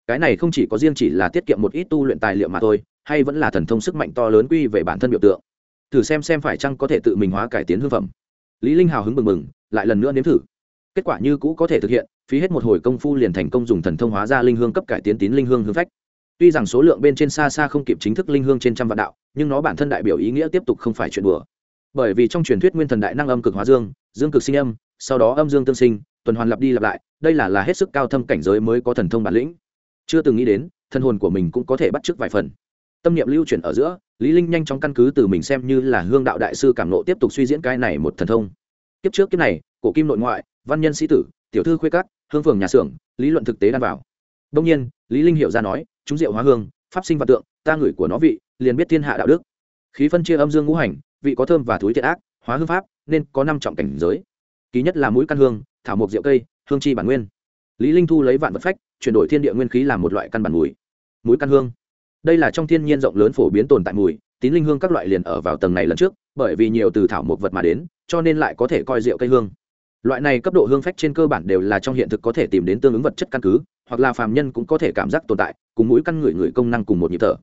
Cái này không chỉ có riêng chỉ là tiết kiệm một ít tu luyện tài liệu mà thôi, hay vẫn là thần thông sức mạnh to lớn quy về bản thân biểu tượng. Thử xem xem phải chăng có thể tự mình hóa cải tiến hương phẩm. Lý linh hào hứng mừng mừng lại lần nữa nếm thử. Kết quả như cũ có thể thực hiện, phí hết một hồi công phu liền thành công dùng thần thông hóa ra linh hương cấp cải tiến tín linh hương hương phách tuy rằng số lượng bên trên xa xa không kịp chính thức linh hương trên trăm vạn đạo, nhưng nó bản thân đại biểu ý nghĩa tiếp tục không phải chuyện đùa. Bởi vì trong truyền thuyết nguyên thần đại năng âm cực hóa dương dương cực sinh âm, sau đó âm dương tương sinh, tuần hoàn lặp đi lặp lại, đây là là hết sức cao thâm cảnh giới mới có thần thông bản lĩnh. Chưa từng nghĩ đến, thân hồn của mình cũng có thể bắt chước vài phần. Tâm niệm lưu chuyển ở giữa, lý linh nhanh chóng căn cứ từ mình xem như là hương đạo đại sư cảm nộ tiếp tục suy diễn cái này một thần thông. Kiếp trước kiếp này, cổ kim nội ngoại, văn nhân sĩ tử, tiểu thư khuê cát hương phường nhà xưởng, lý luận thực tế đan vào. Đông nhiên, lý linh hiểu ra nói chúng diệu hóa hương, pháp sinh vật tượng, ta ngửi của nó vị, liền biết thiên hạ đạo đức. Khí phân chia âm dương ngũ hành, vị có thơm và thúi thiện ác, hóa hương pháp, nên có năm trọng cảnh giới. Ký nhất là mũi căn hương, thảo mộc rượu cây, hương chi bản nguyên. Lý linh thu lấy vạn vật phách, chuyển đổi thiên địa nguyên khí làm một loại căn bản mùi. Mũi căn hương. Đây là trong thiên nhiên rộng lớn phổ biến tồn tại mùi, tín linh hương các loại liền ở vào tầng này lần trước, bởi vì nhiều từ thảo mộc vật mà đến, cho nên lại có thể coi rượu cây hương. Loại này cấp độ hương phách trên cơ bản đều là trong hiện thực có thể tìm đến tương ứng vật chất căn cứ hoặc là phàm nhân cũng có thể cảm giác tồn tại, cùng mũi căn người người công năng cùng một nhịp thở.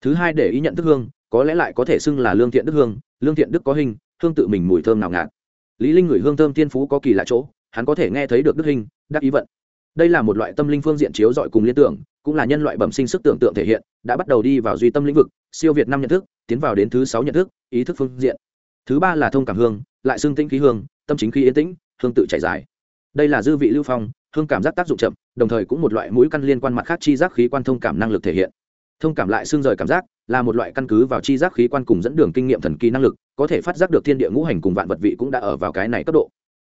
Thứ hai để ý nhận thức hương, có lẽ lại có thể xưng là lương thiện đức hương, lương thiện đức có hình, hương tự mình mùi thơm nào ngạt. Lý linh người hương thơm tiên phú có kỳ lạ chỗ, hắn có thể nghe thấy được đức hình, đắc ý vận. Đây là một loại tâm linh phương diện chiếu dọi cùng liên tưởng, cũng là nhân loại bẩm sinh sức tưởng tượng thể hiện, đã bắt đầu đi vào duy tâm lĩnh vực, siêu việt năm nhận thức, tiến vào đến thứ sáu nhận thức, ý thức phương diện. Thứ ba là thông cảm hương, lại xương tĩnh khí hương, tâm chính khí yên tĩnh, hương tự chảy dài. Đây là dư vị lưu phong hương cảm giác tác dụng chậm, đồng thời cũng một loại mũi căn liên quan mặt khác chi giác khí quan thông cảm năng lực thể hiện. Thông cảm lại xương rời cảm giác, là một loại căn cứ vào chi giác khí quan cùng dẫn đường kinh nghiệm thần kỳ năng lực, có thể phát giác được thiên địa ngũ hành cùng vạn vật vị cũng đã ở vào cái này cấp độ.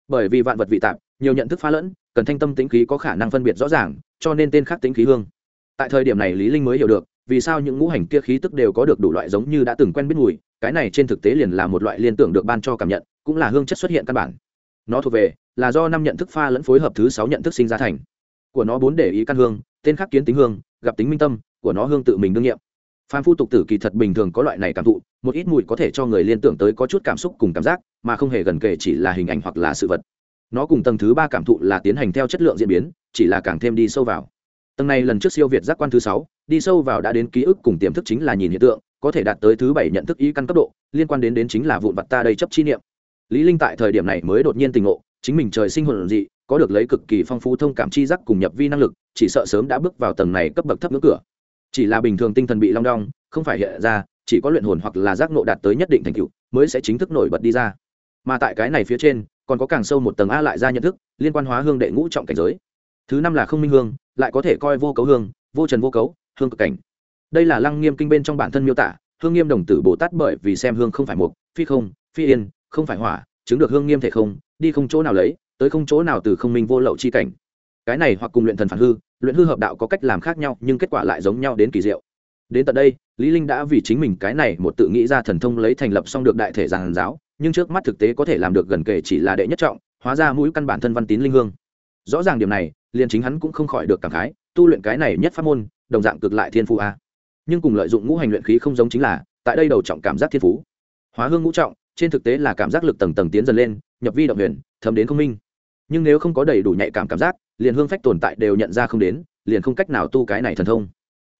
Bởi vì vạn vật vị tạp, nhiều nhận thức phá lẫn, cần thanh tâm tính khí có khả năng phân biệt rõ ràng, cho nên tên khác tính khí hương. Tại thời điểm này lý linh mới hiểu được, vì sao những ngũ hành kia khí tức đều có được đủ loại giống như đã từng quen biết mùi, cái này trên thực tế liền là một loại liên tưởng được ban cho cảm nhận, cũng là hương chất xuất hiện căn bản. Nó thuộc về là do năm nhận thức pha lẫn phối hợp thứ sáu nhận thức sinh ra thành. Của nó bốn để ý căn hương, tên khắc kiến tính hương, gặp tính minh tâm, của nó hương tự mình đương nhiệm. Phan phu tục tử kỳ thật bình thường có loại này cảm thụ, một ít mùi có thể cho người liên tưởng tới có chút cảm xúc cùng cảm giác, mà không hề gần kể chỉ là hình ảnh hoặc là sự vật. Nó cùng tầng thứ ba cảm thụ là tiến hành theo chất lượng diễn biến, chỉ là càng thêm đi sâu vào. Tầng này lần trước siêu việt giác quan thứ sáu, đi sâu vào đã đến ký ức cùng tiềm thức chính là nhìn hiện tượng, có thể đạt tới thứ bảy nhận thức ý căn cấp độ, liên quan đến đến chính là vụn vặt ta đây chấp chi niệm. Lý linh tại thời điểm này mới đột nhiên tình ngộ chính mình trời sinh hồn dị, có được lấy cực kỳ phong phú thông cảm chi giác cùng nhập vi năng lực, chỉ sợ sớm đã bước vào tầng này cấp bậc thấp ngưỡng cửa. Chỉ là bình thường tinh thần bị long đong, không phải hiện ra, chỉ có luyện hồn hoặc là giác nộ đạt tới nhất định thành tựu mới sẽ chính thức nổi bật đi ra. Mà tại cái này phía trên, còn có càng sâu một tầng a lại ra nhận thức, liên quan hóa hương đệ ngũ trọng cảnh giới. Thứ năm là không minh hương, lại có thể coi vô cấu hương, vô trần vô cấu, hương cực cảnh. Đây là lăng nghiêm kinh bên trong bản thân miêu tả, hương nghiêm đồng tử bồ tát bởi vì xem hương không phải mục, phi không, phi yên, không phải hỏa, chứng được hương nghiêm thể không đi không chỗ nào lấy, tới không chỗ nào từ không minh vô lậu chi cảnh. Cái này hoặc cùng luyện thần phản hư, luyện hư hợp đạo có cách làm khác nhau, nhưng kết quả lại giống nhau đến kỳ diệu. Đến tận đây, lý linh đã vì chính mình cái này một tự nghĩ ra thần thông lấy thành lập xong được đại thể giàn giáo, nhưng trước mắt thực tế có thể làm được gần kể chỉ là đệ nhất trọng, hóa ra mũi căn bản thân văn tín linh hương. Rõ ràng điểm này, liền chính hắn cũng không khỏi được cảm khái, tu luyện cái này nhất pháp môn, đồng dạng cực lại thiên phú a. Nhưng cùng lợi dụng ngũ hành luyện khí không giống chính là, tại đây đầu trọng cảm giác thiên phú. Hóa hương ngũ trọng, trên thực tế là cảm giác lực tầng tầng tiến dần lên nhập vi động huyền, thấm đến không minh. Nhưng nếu không có đầy đủ nhạy cảm cảm giác, liền hương phách tồn tại đều nhận ra không đến, liền không cách nào tu cái này thần thông.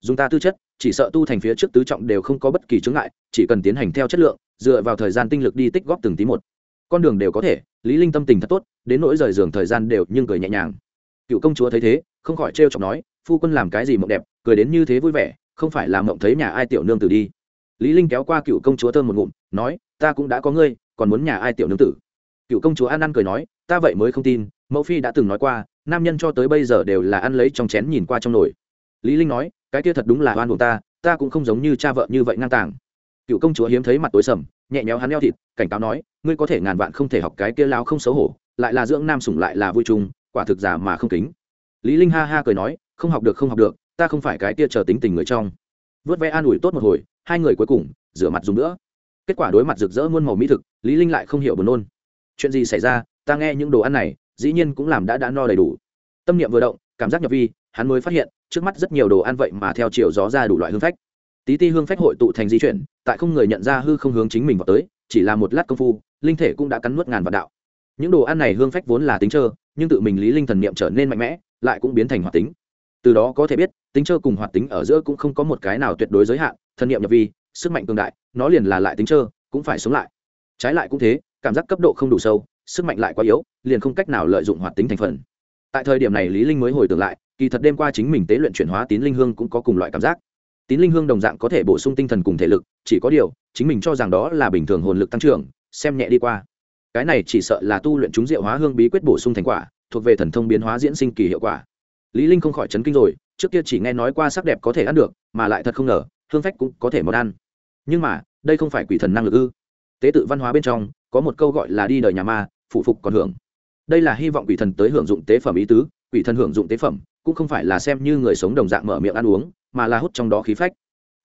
Dùng ta tư chất, chỉ sợ tu thành phía trước tứ trọng đều không có bất kỳ chướng ngại, chỉ cần tiến hành theo chất lượng, dựa vào thời gian tinh lực đi tích góp từng tí một. Con đường đều có thể, lý linh tâm tình thật tốt, đến nỗi rời giường thời gian đều nhưng cười nhẹ nhàng. Cựu công chúa thấy thế, không khỏi trêu chọc nói, phu quân làm cái gì mộng đẹp, cười đến như thế vui vẻ, không phải là mộng thấy nhà ai tiểu nương tử đi. Lý linh kéo qua cựu công chúa thơm một ngụm, nói, ta cũng đã có ngươi, còn muốn nhà ai tiểu nương tử? Cựu công chúa an ăn cười nói, ta vậy mới không tin, mẫu phi đã từng nói qua, nam nhân cho tới bây giờ đều là ăn lấy trong chén nhìn qua trong nồi. Lý linh nói, cái kia thật đúng là oan của ta ta cũng không giống như cha vợ như vậy ngang tàng. Cựu công chúa hiếm thấy mặt tối sầm, nhẹ nhéo hắn eo thịt, cảnh cáo nói, ngươi có thể ngàn vạn không thể học cái kia lao không xấu hổ, lại là dưỡng nam sủng lại là vui chung, quả thực giả mà không kính. Lý linh ha ha cười nói, không học được, không học được, ta không phải cái kia chờ tính tình người trong. Vớt vẽ an ủi tốt một hồi, hai người cuối cùng, rửa mặt dùng nữa. Kết quả đối mặt rực rỡ muôn màu mỹ thực, lý linh lại không hiểu buồn nôn chuyện gì xảy ra, ta nghe những đồ ăn này, dĩ nhiên cũng làm đã đã no đầy đủ. Tâm niệm vừa động, cảm giác nhập vi, hắn mới phát hiện, trước mắt rất nhiều đồ ăn vậy mà theo chiều gió ra đủ loại hương phách. Tí ti hương phách hội tụ thành di chuyển, tại không người nhận ra hư không hướng chính mình vào tới, chỉ là một lát công phu, linh thể cũng đã cắn nuốt ngàn vạn đạo. Những đồ ăn này hương phách vốn là tính trơ, nhưng tự mình lý linh thần niệm trở nên mạnh mẽ, lại cũng biến thành hoạt tính. Từ đó có thể biết, tính trơ cùng hoạt tính ở giữa cũng không có một cái nào tuyệt đối giới hạn, thần niệm nhập vi, sức mạnh cường đại, nó liền là lại tính trơ, cũng phải sống lại. Trái lại cũng thế cảm giác cấp độ không đủ sâu, sức mạnh lại quá yếu, liền không cách nào lợi dụng hoạt tính thành phần. Tại thời điểm này lý linh mới hồi tưởng lại, kỳ thật đêm qua chính mình tế luyện chuyển hóa tín linh hương cũng có cùng loại cảm giác. Tín linh hương đồng dạng có thể bổ sung tinh thần cùng thể lực, chỉ có điều, chính mình cho rằng đó là bình thường hồn lực tăng trưởng, xem nhẹ đi qua. Cái này chỉ sợ là tu luyện chúng diệu hóa hương bí quyết bổ sung thành quả, thuộc về thần thông biến hóa diễn sinh kỳ hiệu quả. Lý linh không khỏi chấn kinh rồi, trước kia chỉ nghe nói qua sắc đẹp có thể ăn được, mà lại thật không ngờ, hương phách cũng có thể món ăn. Nhưng mà, đây không phải quỷ thần năng lực ư? Tế tự văn hóa bên trong, có một câu gọi là đi đời nhà ma, phụ phục còn hưởng. Đây là hy vọng quỷ thần tới hưởng dụng tế phẩm ý tứ, quỷ thần hưởng dụng tế phẩm, cũng không phải là xem như người sống đồng dạng mở miệng ăn uống, mà là hút trong đó khí phách.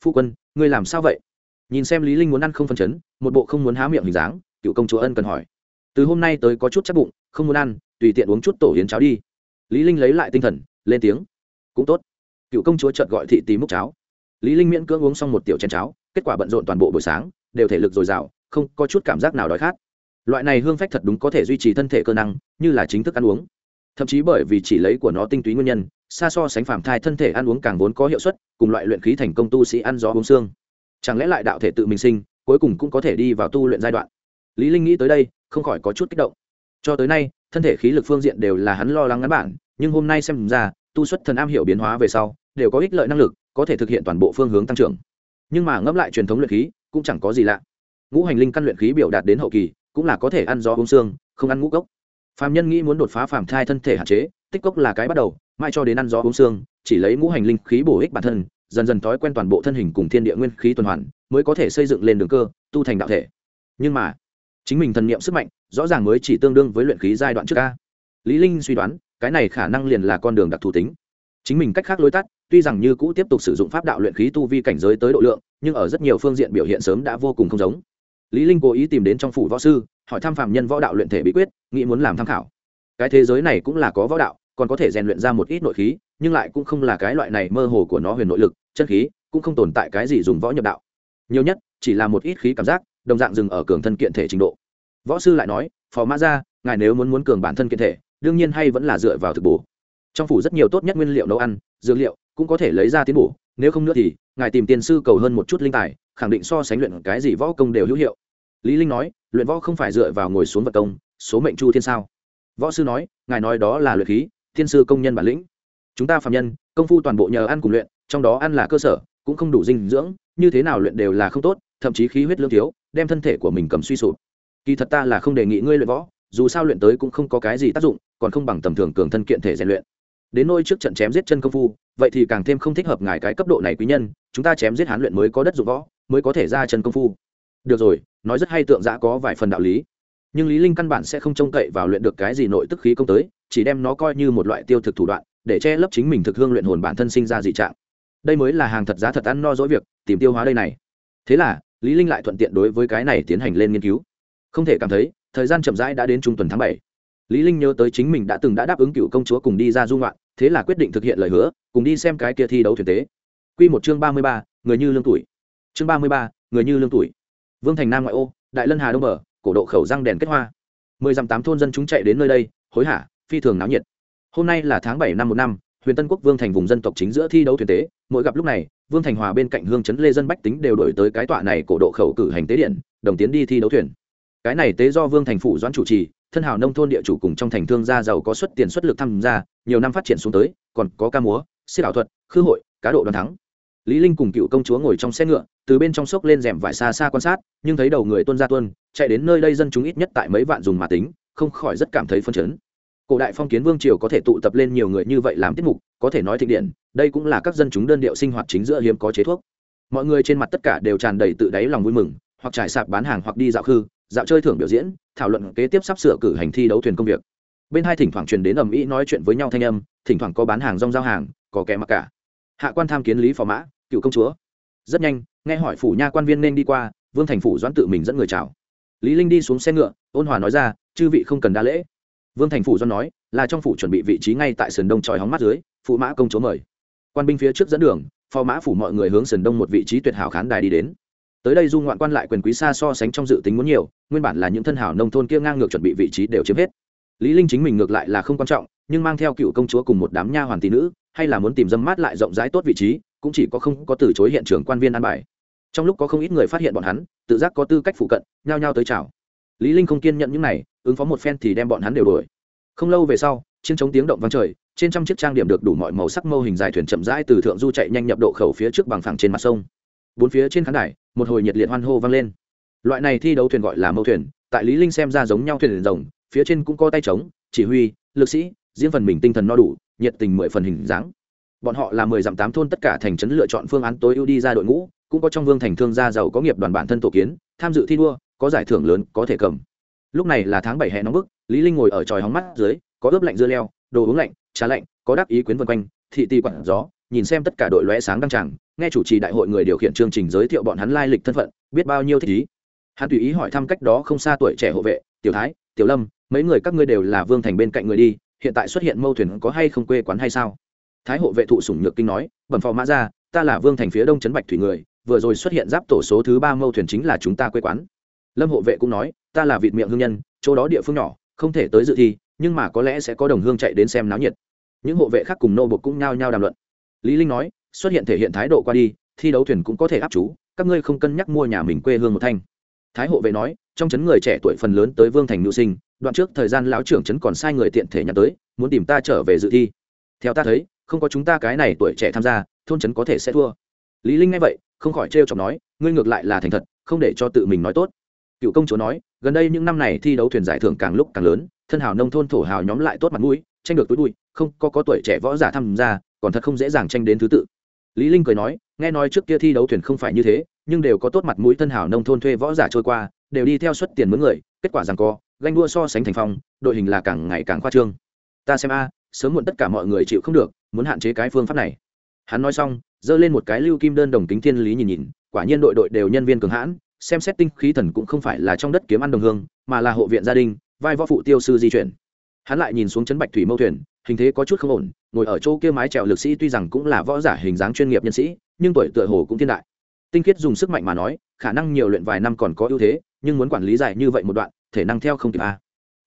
Phu quân, ngươi làm sao vậy? Nhìn xem lý linh muốn ăn không phân chấn, một bộ không muốn há miệng hình dáng, cựu công chúa ân cần hỏi. Từ hôm nay tới có chút chắc bụng, không muốn ăn, tùy tiện uống chút tổ yến cháo đi. Lý linh lấy lại tinh thần, lên tiếng. Cũng tốt. Cựu công chúa chợt gọi thị tí múc cháo. Lý linh miễn cưỡng uống xong một tiểu chén cháo, kết quả bận rộn toàn bộ buổi sáng, đều thể lực dồi dào không có chút cảm giác nào đói khát. Loại này hương phách thật đúng có thể duy trì thân thể cơ năng, như là chính thức ăn uống. Thậm chí bởi vì chỉ lấy của nó tinh túy nguyên nhân, xa so sánh phàm thai thân thể ăn uống càng vốn có hiệu suất, cùng loại luyện khí thành công tu sĩ ăn gió uống xương chẳng lẽ lại đạo thể tự mình sinh, cuối cùng cũng có thể đi vào tu luyện giai đoạn? Lý linh nghĩ tới đây, không khỏi có chút kích động. Cho tới nay, thân thể khí lực phương diện đều là hắn lo lắng ngắn bản, nhưng hôm nay xem ra, tu xuất thần am hiểu biến hóa về sau, đều có ích lợi năng lực, có thể thực hiện toàn bộ phương hướng tăng trưởng. Nhưng mà ngẫm lại truyền thống luyện khí, cũng chẳng có gì lạ ngũ hành linh căn luyện khí biểu đạt đến hậu kỳ, cũng là có thể ăn gió uống xương không ăn ngũ cốc. Phạm nhân nghĩ muốn đột phá phạm thai thân thể hạn chế, tích cốc là cái bắt đầu mai cho đến ăn gió uống xương chỉ lấy ngũ hành linh khí bổ ích bản thân, dần dần thói quen toàn bộ thân hình cùng thiên địa nguyên khí tuần hoàn, mới có thể xây dựng lên đường cơ, tu thành đạo thể. Nhưng mà, chính mình thần niệm sức mạnh, rõ ràng mới chỉ tương đương với luyện khí giai đoạn trước ca lý linh suy đoán, cái này khả năng liền là con đường đặc thù tính. Chính mình cách khác lối tắt, tuy rằng như cũ tiếp tục sử dụng pháp đạo luyện khí tu vi cảnh giới tới độ lượng, nhưng ở rất nhiều phương diện biểu hiện sớm đã vô cùng không giống lý linh cố ý tìm đến trong phủ võ sư, hỏi thăm phạm nhân võ đạo luyện thể bí quyết, nghĩ muốn làm tham khảo. Cái thế giới này cũng là có võ đạo, còn có thể rèn luyện ra một ít nội khí, nhưng lại cũng không là cái loại này mơ hồ của nó huyền nội lực, chân khí, cũng không tồn tại cái gì dùng võ nhập đạo. Nhiều nhất, chỉ là một ít khí cảm giác, đồng dạng dừng ở cường thân kiện thể trình độ. Võ sư lại nói, phò mã ra ngài nếu muốn muốn cường bản thân kiện thể, đương nhiên hay vẫn là dựa vào thực bổ. Trong phủ rất nhiều tốt nhất nguyên liệu nấu ăn, dược liệu cũng có thể lấy ra tiến bổ, nếu không nữa thì, ngài tìm tiền sư cầu hơn một chút linh tài khẳng định so sánh luyện cái gì võ công đều hữu hiệu. Lý linh nói, luyện võ không phải dựa vào ngồi xuống vật công, số mệnh chu thiên sao? Võ sư nói, ngài nói đó là luyện khí, thiên sư công nhân bản lĩnh. Chúng ta phạm nhân, công phu toàn bộ nhờ ăn cùng luyện, trong đó ăn là cơ sở, cũng không đủ dinh dưỡng, như thế nào luyện đều là không tốt, thậm chí khí huyết lương thiếu, đem thân thể của mình cầm suy sụp. Kỳ thật ta là không đề nghị ngươi luyện võ, dù sao luyện tới cũng không có cái gì tác dụng, còn không bằng tầm thường cường thân kiện thể rèn luyện. Đến nôi trước trận chém giết chân công phu, vậy thì càng thêm không thích hợp ngài cái cấp độ này quý nhân, chúng ta chém giết hán luyện mới có đất dụng võ mới có thể ra chân công phu. Được rồi nói rất hay tượng giã có vài phần đạo lý. Nhưng lý linh căn bản sẽ không trông cậy vào luyện được cái gì nội tức khí công tới chỉ đem nó coi như một loại tiêu thực thủ đoạn để che lấp chính mình thực hương luyện hồn bản thân sinh ra dị trạng. Đây mới là hàng thật giá thật ăn no dỗi việc tìm tiêu hóa đây này. Thế là lý linh lại thuận tiện đối với cái này tiến hành lên nghiên cứu. Không thể cảm thấy thời gian chậm rãi đã đến trung tuần tháng bảy. Lý linh nhớ tới chính mình đã từng đã đáp ứng cựu công chúa cùng đi ra du ngoạn thế là quyết định thực hiện lời hứa cùng đi xem cái kia thi đấu thuyền tế. Quy một chương ba mươi ba, người như lương tuổi chương ba mươi ba, người như lương tuổi. Vương thành nam ngoại ô đại lân hà đông bờ cổ độ khẩu răng đèn kết hoa. Mười dặm tám thôn dân chúng chạy đến nơi đây hối hả phi thường náo nhiệt. Hôm nay là tháng bảy năm một năm huyền tân quốc vương thành vùng dân tộc chính giữa thi đấu thuyền tế mỗi gặp lúc này vương thành hòa bên cạnh hương chấn lê dân bách tính đều đổi tới cái tọa này cổ độ khẩu cử hành tế điện đồng tiến đi thi đấu thuyền cái này tế do vương thành phủ doãn chủ trì thân hào nông thôn địa chủ cùng trong thành thương gia giàu có xuất tiền xuất lực tham gia nhiều năm phát triển xuống tới còn có ca múa siết ảo thuật khư hội cá độ đoàn thắng lý linh cùng cựu công chúa ngồi trong xe ngựa, từ bên trong sốc lên rèm vải xa xa quan sát, nhưng thấy đầu người tuân ra tuân chạy đến nơi đây dân chúng ít nhất tại mấy vạn dùng mà tính, không khỏi rất cảm thấy phân chấn. Cổ đại phong kiến vương triều có thể tụ tập lên nhiều người như vậy làm tiết mục, có thể nói thịnh điện, đây cũng là các dân chúng đơn điệu sinh hoạt chính giữa hiếm có chế thuốc. Mọi người trên mặt tất cả đều tràn đầy tự đáy lòng vui mừng, hoặc trải sạp bán hàng hoặc đi dạo khư, dạo chơi thưởng biểu diễn, thảo luận kế tiếp sắp sửa cử hành thi đấu thuyền công việc. Bên hai thỉnh thoảng truyền đến ầm ĩ nói chuyện với nhau thanh âm, thỉnh thoảng có bán hàng rong giao hàng, có kẻ mặc cả. Hạ quan tham kiến lý phò mã cựu công chúa. Rất nhanh, nghe hỏi phủ nha quan viên nên đi qua, vương thành phủ doãn tự mình dẫn người chào. Lý linh đi xuống xe ngựa, ôn hòa nói ra, chư vị không cần đa lễ. Vương thành phủ doãn nói, là trong phủ chuẩn bị vị trí ngay tại sườn đông tròi hóng mắt dưới, phụ mã công chúa mời. Quan binh phía trước dẫn đường phò mã phủ mọi người hướng sườn đông một vị trí tuyệt hảo khán đài đi đến. Tới đây du ngoạn quan lại quyền quý xa so sánh trong dự tính muốn nhiều, nguyên bản là những thân hảo nông thôn kia ngang ngược chuẩn bị vị trí đều chiếm hết. Lý linh chính mình ngược lại là không quan trọng, nhưng mang theo cựu công chúa cùng một đám nha hoàn tỷ nữ, hay là muốn tìm dâm mát lại rộng rãi tốt vị trí cũng chỉ có không có từ chối hiện trường quan viên an bài. Trong lúc có không ít người phát hiện bọn hắn, tự giác có tư cách phụ cận, nhao nhao tới chào. Lý linh không kiên nhận những này, ứng phó một phen thì đem bọn hắn đều đuổi. Không lâu về sau, chiến chống tiếng động vang trời, trên trăm chiếc trang điểm được đủ mọi màu sắc mâu hình dài thuyền chậm rãi từ thượng du chạy nhanh nhập độ khẩu phía trước bằng phẳng trên mặt sông. Bốn phía trên khán đài, một hồi nhiệt liệt hoan hô vang lên. Loại này thi đấu thuyền gọi là mâu thuyền, tại lý linh xem ra giống nhau thuyền rồng, phía trên cũng có tay trống, chỉ huy, lực sĩ riêng phần mình tinh thần no đủ, nhiệt tình mười phần hình dáng bọn họ là mười dặm tám thôn tất cả thành trấn lựa chọn phương án tối ưu đi ra đội ngũ, cũng có trong vương thành thương gia giàu có nghiệp đoàn bản thân tổ kiến, tham dự thi đua, có giải thưởng lớn, có thể cầm. Lúc này là tháng bảy hè nóng bức, lý linh ngồi ở tròi hóng mắt dưới, có ướp lạnh dưa leo, đồ uống lạnh, trà lạnh, có đắc ý quyến vân quanh, thị ti quặn gió, nhìn xem tất cả đội lóe sáng đăng tràng, nghe chủ trì đại hội người điều khiển chương trình giới thiệu bọn hắn lai lịch thân phận, biết bao nhiêu thích ý. Hắn tùy ý hỏi thăm cách đó không xa tuổi trẻ hộ vệ, tiểu thái, tiểu lâm, mấy người các ngươi đều là vương thành bên cạnh người đi, hiện tại xuất hiện mâu thuyền có hay không quê quán hay sao? Thái hộ vệ thụ sủng nhược kinh nói, bẩm phò mã ra ta là vương thành phía đông trấn bạch thủy người, vừa rồi xuất hiện giáp tổ số thứ ba mâu thuyền chính là chúng ta quê quán. Lâm hộ vệ cũng nói, ta là vịt miệng hương nhân, chỗ đó địa phương nhỏ, không thể tới dự thi, nhưng mà có lẽ sẽ có đồng hương chạy đến xem náo nhiệt. Những hộ vệ khác cùng nô bột cũng nhao nhao đàm luận. Lý linh nói, xuất hiện thể hiện thái độ qua đi, thi đấu thuyền cũng có thể áp chú, các ngươi không cân nhắc mua nhà mình quê hương một thanh. Thái hộ vệ nói, trong chấn người trẻ tuổi phần lớn tới vương thành nhu sinh, đoạn trước thời gian lão trưởng chấn còn sai người tiện thể nhắn tới, muốn tìm ta trở về dự thi. Theo ta thấy không có chúng ta cái này tuổi trẻ tham gia, thôn chấn có thể sẽ thua. Lý linh nghe vậy, không khỏi trêu chọc nói, ngươi ngược lại là thành thật, không để cho tự mình nói tốt. Cựu công chúa nói, gần đây những năm này thi đấu thuyền giải thưởng càng lúc càng lớn, thân hào nông thôn thổ hào nhóm lại tốt mặt mũi, tranh được túi bụi, không có có tuổi trẻ võ giả tham gia, còn thật không dễ dàng tranh đến thứ tự. Lý linh cười nói, nghe nói trước kia thi đấu thuyền không phải như thế, nhưng đều có tốt mặt mũi thân hào nông thôn thuê võ giả trôi qua, đều đi theo suất tiền mướn người, kết quả rằng co ganh đua so sánh thành phong, đội hình là càng ngày càng khoa trương. Ta xem a sớm muộn tất cả mọi người chịu không được, muốn hạn chế cái phương pháp này. Hắn nói xong, giơ lên một cái lưu kim đơn đồng kính thiên lý nhìn nhìn, quả nhiên đội đội đều nhân viên cường hãn, xem xét tinh khí thần cũng không phải là trong đất kiếm ăn đồng hương, mà là hộ viện gia đình, vai võ phụ tiêu sư di chuyển. Hắn lại nhìn xuống chấn bạch thủy mâu thuyền, hình thế có chút không ổn, ngồi ở chỗ kia mái trèo lực sĩ tuy rằng cũng là võ giả hình dáng chuyên nghiệp nhân sĩ, nhưng tuổi tựa hồ cũng thiên đại. Tinh khiết dùng sức mạnh mà nói, khả năng nhiều luyện vài năm còn có ưu thế, nhưng muốn quản lý dài như vậy một đoạn, thể năng theo không kịp a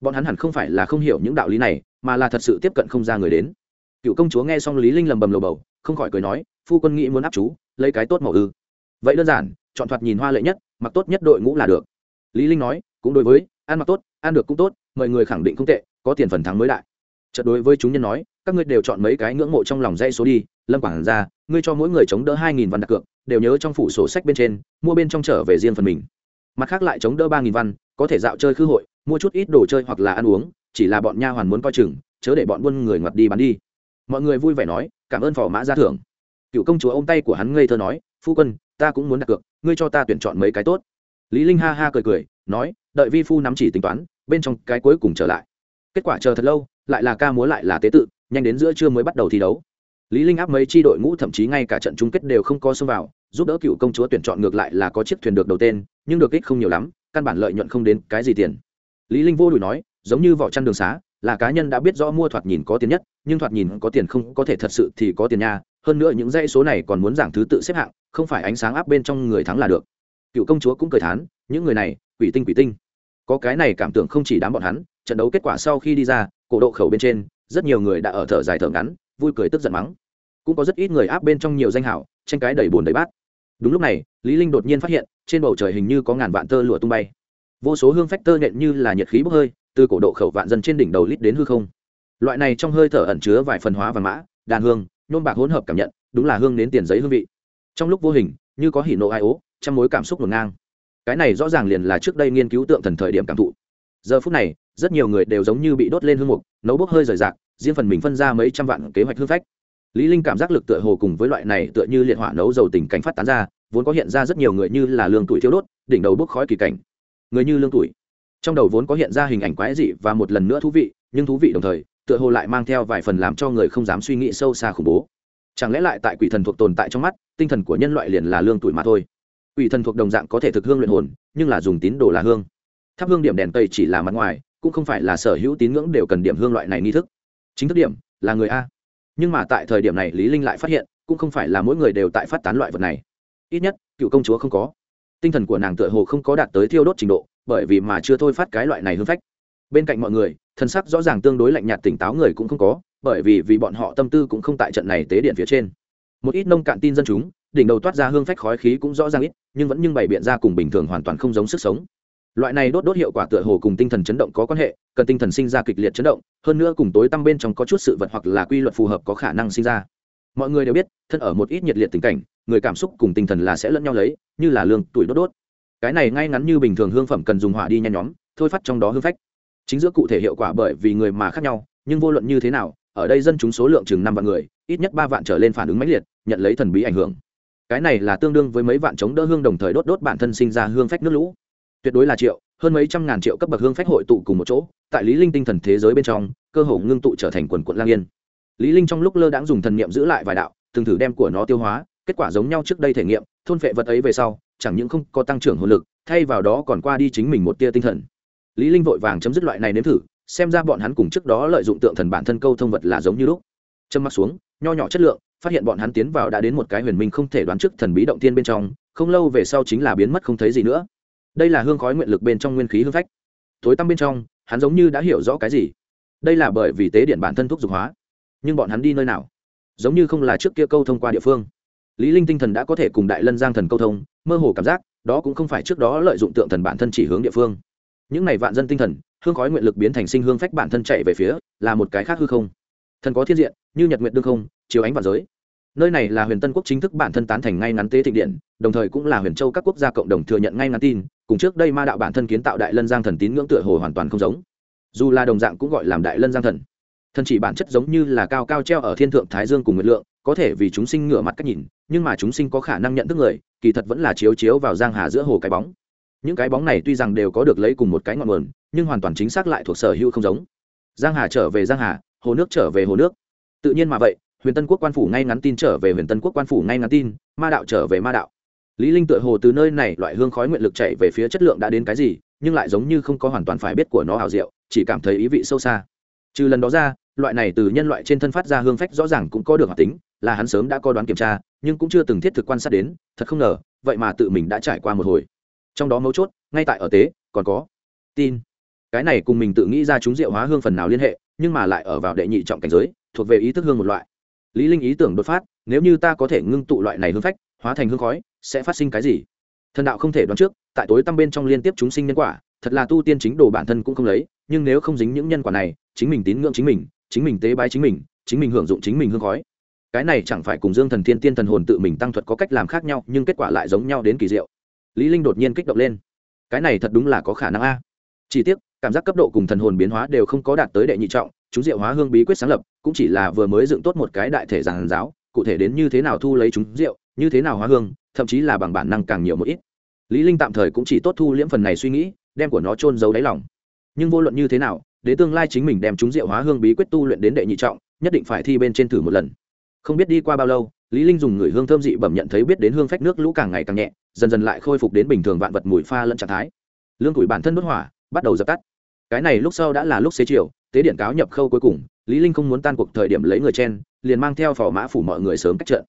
bọn hắn hẳn không phải là không hiểu những đạo lý này, mà là thật sự tiếp cận không ra người đến. Cựu công chúa nghe xong lý linh lầm bầm lầu bầu, không khỏi cười nói, phu quân nghĩ muốn áp chú, lấy cái tốt màu ư. Vậy đơn giản, chọn thoạt nhìn hoa lệ nhất, mặc tốt nhất đội ngũ là được. Lý linh nói, cũng đối với, ăn mặc tốt, ăn được cũng tốt, mọi người khẳng định không tệ, có tiền phần thắng mới đại. Chợt đối với chúng nhân nói, các ngươi đều chọn mấy cái ngưỡng mộ trong lòng dây số đi, lâm quảng ra ngươi cho mỗi người chống đỡ hai nghìn văn đặt cược, đều nhớ trong phủ sổ sách bên trên, mua bên trong trở về riêng phần mình. Mặt khác lại chống đỡ ba nghìn văn, có thể dạo chơi khư hội mua chút ít đồ chơi hoặc là ăn uống, chỉ là bọn nha hoàn muốn coi chừng, chớ để bọn buôn người ngoặt đi bán đi. Mọi người vui vẻ nói, cảm ơn phò mã ra thưởng. Cựu công chúa ôm tay của hắn ngây thơ nói, phu quân, ta cũng muốn đặt cược, ngươi cho ta tuyển chọn mấy cái tốt. Lý linh ha ha cười cười, nói, đợi vi phu nắm chỉ tính toán, bên trong cái cuối cùng trở lại. Kết quả chờ thật lâu, lại là ca múa lại là tế tự, nhanh đến giữa trưa mới bắt đầu thi đấu. Lý linh áp mấy chi đội ngũ thậm chí ngay cả trận chung kết đều không có xông vào, giúp đỡ cựu công chúa tuyển chọn ngược lại là có chiếc thuyền được đầu tên, nhưng được ích không nhiều lắm, căn bản lợi nhuận không đến cái gì tiền lý linh vô đùi nói, giống như vỏ chăn đường xá, là cá nhân đã biết rõ mua thoạt nhìn có tiền nhất, nhưng thoạt nhìn có tiền không, có thể thật sự thì có tiền nha. Hơn nữa những dãy số này còn muốn giảng thứ tự xếp hạng, không phải ánh sáng áp bên trong người thắng là được. Cựu công chúa cũng cười thán, những người này, quỷ tinh quỷ tinh. Có cái này cảm tưởng không chỉ đám bọn hắn, trận đấu kết quả sau khi đi ra, cổ độ khẩu bên trên, rất nhiều người đã ở thở dài thở ngắn, vui cười tức giận mắng. Cũng có rất ít người áp bên trong nhiều danh hảo tranh cái đầy bồn đầy bát. Đúng lúc này, lý linh đột nhiên phát hiện, trên bầu trời hình như có ngàn vạn tơ lụa tung bay vô số hương phách tơ nhện như là nhiệt khí bốc hơi, từ cổ độ khẩu vạn dân trên đỉnh đầu lít đến hư không. Loại này trong hơi thở ẩn chứa vài phần hóa và mã, đàn hương nôn bạc hỗn hợp cảm nhận, đúng là hương đến tiền giấy hương vị. Trong lúc vô hình, như có hỉ nộ ai ố trong mối cảm xúc ngổn ngang. Cái này rõ ràng liền là trước đây nghiên cứu tượng thần thời điểm cảm thụ. Giờ phút này, rất nhiều người đều giống như bị đốt lên hương mục, nấu bốc hơi rời rạc, riêng phần mình phân ra mấy trăm vạn kế hoạch hương phách. Lý linh cảm giác lực tựa hồ cùng với loại này tựa như liệt hỏa nấu dầu tình cảnh phát tán ra, vốn có hiện ra rất nhiều người như là lương tuổi thiếu đốt, đỉnh đầu bốc khói kỳ cảnh người như lương tuổi. Trong đầu vốn có hiện ra hình ảnh quái dị và một lần nữa thú vị, nhưng thú vị đồng thời, tựa hồ lại mang theo vài phần làm cho người không dám suy nghĩ sâu xa khủng bố. Chẳng lẽ lại tại quỷ thần thuộc tồn tại trong mắt, tinh thần của nhân loại liền là lương tuổi mà thôi? Quỷ thần thuộc đồng dạng có thể thực hương luyện hồn, nhưng là dùng tín đồ là hương. Thắp hương điểm đèn tây chỉ là mặt ngoài, cũng không phải là sở hữu tín ngưỡng đều cần điểm hương loại này nghi thức. Chính thức điểm, là người a. Nhưng mà tại thời điểm này lý linh lại phát hiện, cũng không phải là mỗi người đều tại phát tán loại vật này. Ít nhất, cựu công chúa không có tinh thần của nàng tựa hồ không có đạt tới thiêu đốt trình độ, bởi vì mà chưa thôi phát cái loại này hương phách. Bên cạnh mọi người thân sắc rõ ràng tương đối lạnh nhạt tỉnh táo người cũng không có, bởi vì vì bọn họ tâm tư cũng không tại trận này tế điện phía trên. Một ít nông cạn tin dân chúng, đỉnh đầu toát ra hương phách khói khí cũng rõ ràng ít, nhưng vẫn nhưng bày biện ra cùng bình thường hoàn toàn không giống sức sống. Loại này đốt đốt hiệu quả tựa hồ cùng tinh thần chấn động có quan hệ, cần tinh thần sinh ra kịch liệt chấn động, hơn nữa cùng tối tăm bên trong có chút sự vật hoặc là quy luật phù hợp có khả năng sinh ra. Mọi người đều biết, thân ở một ít nhiệt liệt tình cảnh người cảm xúc cùng tinh thần là sẽ lẫn nhau lấy, như là lương tuổi đốt đốt. Cái này ngay ngắn như bình thường hương phẩm cần dùng hỏa đi nhanh nhóm, thôi phát trong đó hương phách. Chính giữa cụ thể hiệu quả bởi vì người mà khác nhau, nhưng vô luận như thế nào, ở đây dân chúng số lượng chừng năm vạn người, ít nhất ba vạn trở lên phản ứng mãnh liệt, nhận lấy thần bí ảnh hưởng. Cái này là tương đương với mấy vạn chống đỡ hương đồng thời đốt đốt bản thân sinh ra hương phách nước lũ. Tuyệt đối là triệu, hơn mấy trăm ngàn triệu cấp bậc hương phách hội tụ cùng một chỗ, tại lý linh tinh thần thế giới bên trong, cơ hồ ngưng tụ trở thành quần quận lang yên. Lý linh trong lúc lơ đãng dùng thần niệm giữ lại vài đạo, từng thử đem của nó tiêu hóa kết quả giống nhau trước đây thể nghiệm, thôn phệ vật ấy về sau, chẳng những không có tăng trưởng hồn lực, thay vào đó còn qua đi chính mình một tia tinh thần. Lý linh vội vàng chấm dứt loại này nếm thử, xem ra bọn hắn cùng trước đó lợi dụng tượng thần bản thân câu thông vật là giống như lúc. Châm mắt xuống, nho nhỏ chất lượng, phát hiện bọn hắn tiến vào đã đến một cái huyền minh không thể đoán trước thần bí động tiên bên trong, không lâu về sau chính là biến mất không thấy gì nữa. Đây là hương khói nguyện lực bên trong nguyên khí hương phách. Tối tăm bên trong, hắn giống như đã hiểu rõ cái gì. Đây là bởi vì tế điện bản thân thuốc dục hóa. Nhưng bọn hắn đi nơi nào? Giống như không là trước kia câu thông qua địa phương lý linh tinh thần đã có thể cùng đại lân giang thần câu thông, mơ hồ cảm giác, đó cũng không phải trước đó lợi dụng tượng thần bản thân chỉ hướng địa phương. Những này vạn dân tinh thần, hương khói nguyện lực biến thành sinh hương phách bản thân chạy về phía, là một cái khác hư không. Thần có thiên diện, như nhật nguyện đương không, chiếu ánh vào giới. Nơi này là huyền tân quốc chính thức bản thân tán thành ngay ngắn tế thịnh điện, đồng thời cũng là huyền châu các quốc gia cộng đồng thừa nhận ngay ngắn tin, cùng trước đây ma đạo bản thân kiến tạo đại lân giang thần tín ngưỡng tựa hồ hoàn toàn không giống. Dù là đồng dạng cũng gọi làm đại lân giang thần. Thần chỉ bản chất giống như là cao cao treo ở thiên thượng thái dương cùng nguyệt lượng có thể vì chúng sinh ngửa mặt cách nhìn, nhưng mà chúng sinh có khả năng nhận thức người, kỳ thật vẫn là chiếu chiếu vào giang hà giữa hồ cái bóng. Những cái bóng này tuy rằng đều có được lấy cùng một cái ngọn nguồn, nhưng hoàn toàn chính xác lại thuộc sở hữu không giống. Giang hà trở về giang hà, hồ nước trở về hồ nước. Tự nhiên mà vậy, huyền tân quốc quan phủ ngay ngắn tin trở về huyền tân quốc quan phủ ngay ngắn tin, ma đạo trở về ma đạo. Lý linh tựa hồ từ nơi này loại hương khói nguyện lực chạy về phía chất lượng đã đến cái gì, nhưng lại giống như không có hoàn toàn phải biết của nó hào diệu, chỉ cảm thấy ý vị sâu xa. Trừ lần đó ra, loại này từ nhân loại trên thân phát ra hương phách rõ ràng cũng có được hoạt tính là hắn sớm đã có đoán kiểm tra, nhưng cũng chưa từng thiết thực quan sát đến, thật không ngờ, vậy mà tự mình đã trải qua một hồi. Trong đó mấu chốt, ngay tại ở tế, còn có tin. Cái này cùng mình tự nghĩ ra chúng diệu hóa hương phần nào liên hệ, nhưng mà lại ở vào đệ nhị trọng cảnh giới, thuộc về ý thức hương một loại. Lý linh ý tưởng đột phát, nếu như ta có thể ngưng tụ loại này hương phách, hóa thành hương khói, sẽ phát sinh cái gì? Thần đạo không thể đoán trước, tại tối tăm bên trong liên tiếp chúng sinh nhân quả, thật là tu tiên chính đồ bản thân cũng không lấy, nhưng nếu không dính những nhân quả này, chính mình tín ngưỡng chính mình chính mình tế bái chính mình chính mình hưởng dụng chính mình hương khói cái này chẳng phải cùng dương thần thiên tiên thần hồn tự mình tăng thuật có cách làm khác nhau, nhưng kết quả lại giống nhau đến kỳ diệu. Lý linh đột nhiên kích động lên. Cái này thật đúng là có khả năng a. Chỉ tiếc, cảm giác cấp độ cùng thần hồn biến hóa đều không có đạt tới đệ nhị trọng, chúng diệu hóa hương bí quyết sáng lập, cũng chỉ là vừa mới dựng tốt một cái đại thể giàn giáo, cụ thể đến như thế nào thu lấy chúng diệu, như thế nào hóa hương, thậm chí là bằng bản năng càng nhiều một ít. Lý linh tạm thời cũng chỉ tốt thu liễm phần này suy nghĩ, đem của nó trôn giấu đáy lòng. Nhưng vô luận như thế nào, đến tương lai chính mình đem chúng diệu hóa hương bí quyết tu luyện đến đệ nhị trọng, nhất định phải thi bên trên thử một lần không biết đi qua bao lâu, lý linh dùng người hương thơm dị bẩm nhận thấy biết đến hương phách nước lũ càng ngày càng nhẹ, dần dần lại khôi phục đến bình thường vạn vật mùi pha lẫn trạng thái. Lương củi bản thân đốt hỏa, bắt đầu dập tắt. Cái này lúc sau đã là lúc xế chiều, tế điện cáo nhập khâu cuối cùng, lý linh không muốn tan cuộc thời điểm lấy người chen, liền mang theo phò mã phủ mọi người sớm cách trận.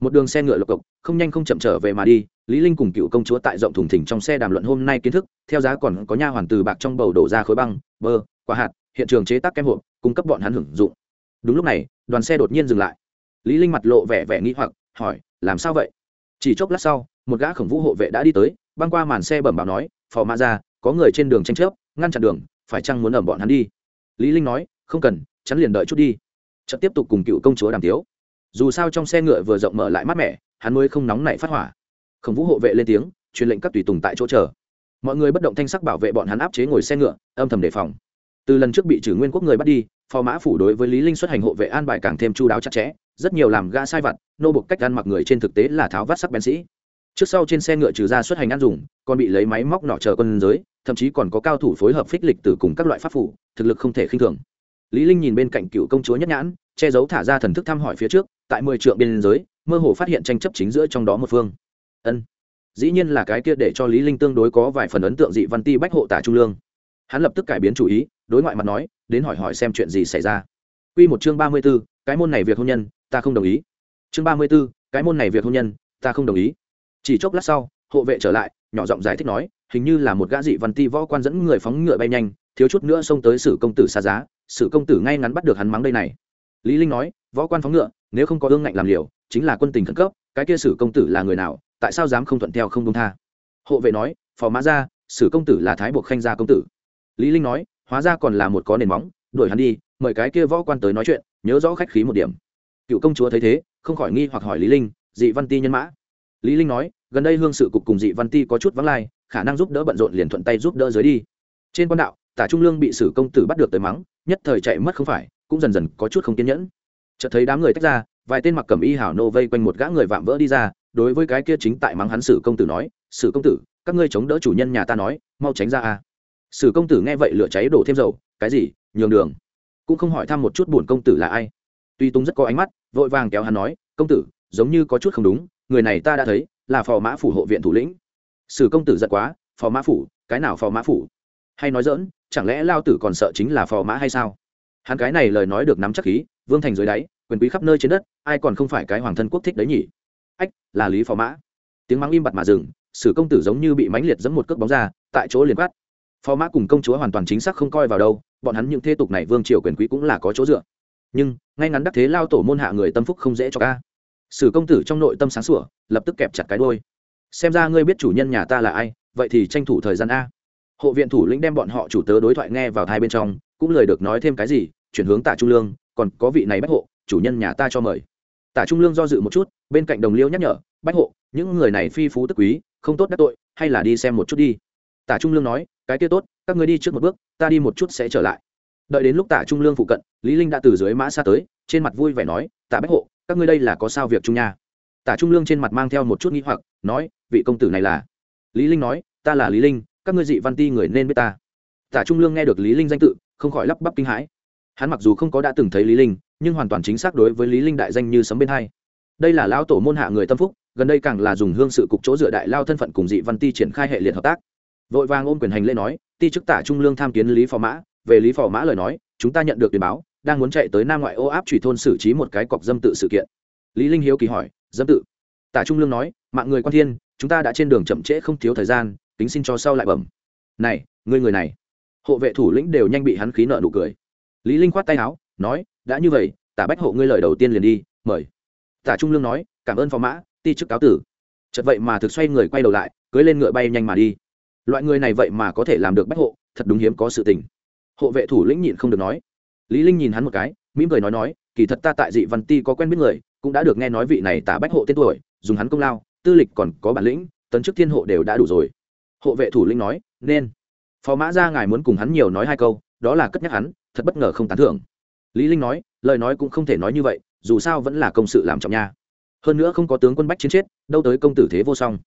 Một đường xe ngựa lộc cộc, không nhanh không chậm trở về mà đi, lý linh cùng cựu công chúa tại rộng thùng thỉnh trong xe đàm luận hôm nay kiến thức, theo giá còn có nha hoàn từ bạc trong bầu đổ ra khối băng, bơ, quả hạt, hiện trường chế tác kem hộp, cung cấp bọn hắn hưởng dụng. Đúng lúc này, đoàn xe đột nhiên dừng lại lý linh mặt lộ vẻ vẻ nghi hoặc, hỏi, làm sao vậy? Chỉ chốc lát sau, một gã khổng vũ hộ vệ đã đi tới, băng qua màn xe bẩm báo nói, phò mã ra có người trên đường tranh chấp, ngăn chặn đường, phải chăng muốn ẩm bọn hắn đi? Lý linh nói, không cần, chắn liền đợi chút đi. Chợt tiếp tục cùng cựu công chúa đàm tiếu. Dù sao trong xe ngựa vừa rộng mở lại mát mẻ, hắn mới không nóng nảy phát hỏa. Khổng vũ hộ vệ lên tiếng, truyền lệnh các tùy tùng tại chỗ chờ. Mọi người bất động thanh sắc bảo vệ bọn hắn áp chế ngồi xe ngựa, âm thầm đề phòng. Từ lần trước bị trừ nguyên quốc người bắt đi, phò mã phủ đối với lý linh xuất hành hộ vệ an bài càng thêm chu đáo chặt chẽ rất nhiều làm ga sai vặt nô buộc cách ăn mặc người trên thực tế là tháo vát sắc bén sĩ. Trước sau trên xe ngựa trừ ra xuất hành ăn dùng còn bị lấy máy móc nọ chờ quân giới thậm chí còn có cao thủ phối hợp phích lịch từ cùng các loại pháp phủ thực lực không thể khinh thường. Lý linh nhìn bên cạnh cựu công chúa nhất nhãn che giấu thả ra thần thức thăm hỏi phía trước tại mười trượng biên giới mơ hồ phát hiện tranh chấp chính giữa trong đó một phương. Ân. Dĩ nhiên là cái kia để cho lý linh tương đối có vài phần ấn tượng dị văn ti bách hộ tả trung lương. Hắn lập tức cải biến chủ ý đối ngoại mặt nói đến hỏi hỏi xem chuyện gì xảy ra. Quy một chương ba mươi 34, cái môn này việc hôn nhân ta không đồng ý. Chương ba mươi 34, cái môn này việc hôn nhân ta không đồng ý. Chỉ chốc lát sau hộ vệ trở lại nhỏ giọng giải thích nói hình như là một gã dị văn ti võ quan dẫn người phóng ngựa bay nhanh thiếu chút nữa xông tới sử công tử xa giá sử công tử ngay ngắn bắt được hắn mắng đây này. Lý linh nói võ quan phóng ngựa nếu không có ương ngạnh làm liều chính là quân tình khẩn cấp cái kia sử công tử là người nào tại sao dám không thuận theo không công tha? Hộ vệ nói phò mã ra sử công tử là thái buộc khanh gia công tử. Lý linh nói hóa ra còn là một có nền móng đuổi hắn đi mời cái kia võ quan tới nói chuyện nhớ rõ khách khí một điểm cựu công chúa thấy thế, không khỏi nghi hoặc hỏi lý linh, dị văn ti nhân mã? Lý linh nói, gần đây hương sự cục cùng dị văn ti có chút vắng lai, khả năng giúp đỡ bận rộn liền thuận tay giúp đỡ dưới đi. Trên quan đạo, tả trung lương bị sử công tử bắt được tới mắng, nhất thời chạy mất không phải, cũng dần dần có chút không kiên nhẫn. Chợt thấy đám người tách ra, vài tên mặc cẩm y hảo nô vây quanh một gã người vạm vỡ đi ra, đối với cái kia chính tại mắng hắn sử công tử nói, sử công tử, các ngươi chống đỡ chủ nhân nhà ta nói, mau tránh ra a. Sử công tử nghe vậy lửa cháy đổ thêm dầu, cái gì? Nhường đường. Cũng không hỏi thăm một chút buồn công tử là ai. Tuy tung rất có ánh mắt vội vàng kéo hắn nói, công tử, giống như có chút không đúng, người này ta đã thấy, là phò mã phủ hộ viện thủ lĩnh. Sử công tử giận quá, phò mã phủ, cái nào phò mã phủ? Hay nói dỡn chẳng lẽ lao tử còn sợ chính là phò mã hay sao? Hắn cái này lời nói được nắm chắc khí, vương thành dưới đáy, quyền quý khắp nơi trên đất, ai còn không phải cái hoàng thân quốc thích đấy nhỉ? Ách, là lý phò mã. Tiếng mắng im bặt mà dừng, sử công tử giống như bị mãnh liệt giẫm một cước bóng ra, tại chỗ liền quát. Phò mã cùng công chúa hoàn toàn chính xác không coi vào đâu, bọn hắn những thế tục này vương triều quyền quý cũng là có chỗ dựa nhưng ngay ngắn đắc thế lao tổ môn hạ người tâm phúc không dễ cho ca. Sử công tử trong nội tâm sáng sủa, lập tức kẹp chặt cái đôi xem ra ngươi biết chủ nhân nhà ta là ai, vậy thì tranh thủ thời gian a. Hộ viện thủ lĩnh đem bọn họ chủ tớ đối thoại nghe vào hai bên trong, cũng lời được nói thêm cái gì, chuyển hướng tả trung lương, còn có vị này bách hộ, chủ nhân nhà ta cho mời. Tả trung lương do dự một chút, bên cạnh đồng liêu nhắc nhở, bách hộ, những người này phi phú tức quý, không tốt đắc tội, hay là đi xem một chút đi. Tả trung lương nói, cái kia tốt, các người đi trước một bước, ta đi một chút sẽ trở lại. Đợi đến lúc tả trung lương phụ cận lý linh đã từ dưới mã xa tới, trên mặt vui vẻ nói, Tạ bách hộ, các ngươi đây là có sao việc chung nha? Tả trung lương trên mặt mang theo một chút nghi hoặc, nói, vị công tử này là? Lý linh nói, ta là lý linh, các ngươi dị văn ti người nên biết ta. Tả trung lương nghe được lý linh danh tự, không khỏi lắp bắp kinh hãi. Hắn mặc dù không có đã từng thấy lý linh, nhưng hoàn toàn chính xác đối với lý linh đại danh như sấm bên hai. Đây là lão tổ môn hạ người tâm phúc, gần đây càng là dùng hương sự cục chỗ dựa đại lao thân phận cùng dị văn ti triển khai hệ liệt hợp tác. Vội vàng ôm quyền hành lễ nói, ti chức tả trung lương tham kiến lý phò mã, về lý phò mã lời nói, chúng ta nhận được tiền báo đang muốn chạy tới nam ngoại ô áp trùy thôn xử trí một cái cọc dâm tự sự kiện. Lý linh hiếu kỳ hỏi, dâm tự? Tả trung lương nói, mạng người quan thiên, chúng ta đã trên đường chậm trễ không thiếu thời gian tính xin cho sau lại bẩm. Này, ngươi người này. Hộ vệ thủ lĩnh đều nhanh bị hắn khí nợ nụ cười. Lý linh khoát tay áo, nói, đã như vậy, tả bách hộ ngươi lời đầu tiên liền đi, mời. Tả trung lương nói, cảm ơn phó mã, ti chức cáo tử. Chợt vậy mà thực xoay người quay đầu lại, cưới lên ngựa bay nhanh mà đi. Loại người này vậy mà có thể làm được bách hộ, thật đúng hiếm có sự tình. Hộ vệ thủ lĩnh nhịn không được nói lý linh nhìn hắn một cái, mỉm cười nói nói, kỳ thật ta tại dị văn ti có quen biết người, cũng đã được nghe nói vị này tả bách hộ tên tuổi, dùng hắn công lao, tư lịch còn có bản lĩnh, tấn chức thiên hộ đều đã đủ rồi. Hộ vệ thủ lĩnh nói, nên. Phó mã gia ngài muốn cùng hắn nhiều nói hai câu, đó là cất nhắc hắn, thật bất ngờ không tán thưởng. Lý linh nói, lời nói cũng không thể nói như vậy, dù sao vẫn là công sự làm trọng nha. Hơn nữa không có tướng quân bách chiến chết, đâu tới công tử thế vô song.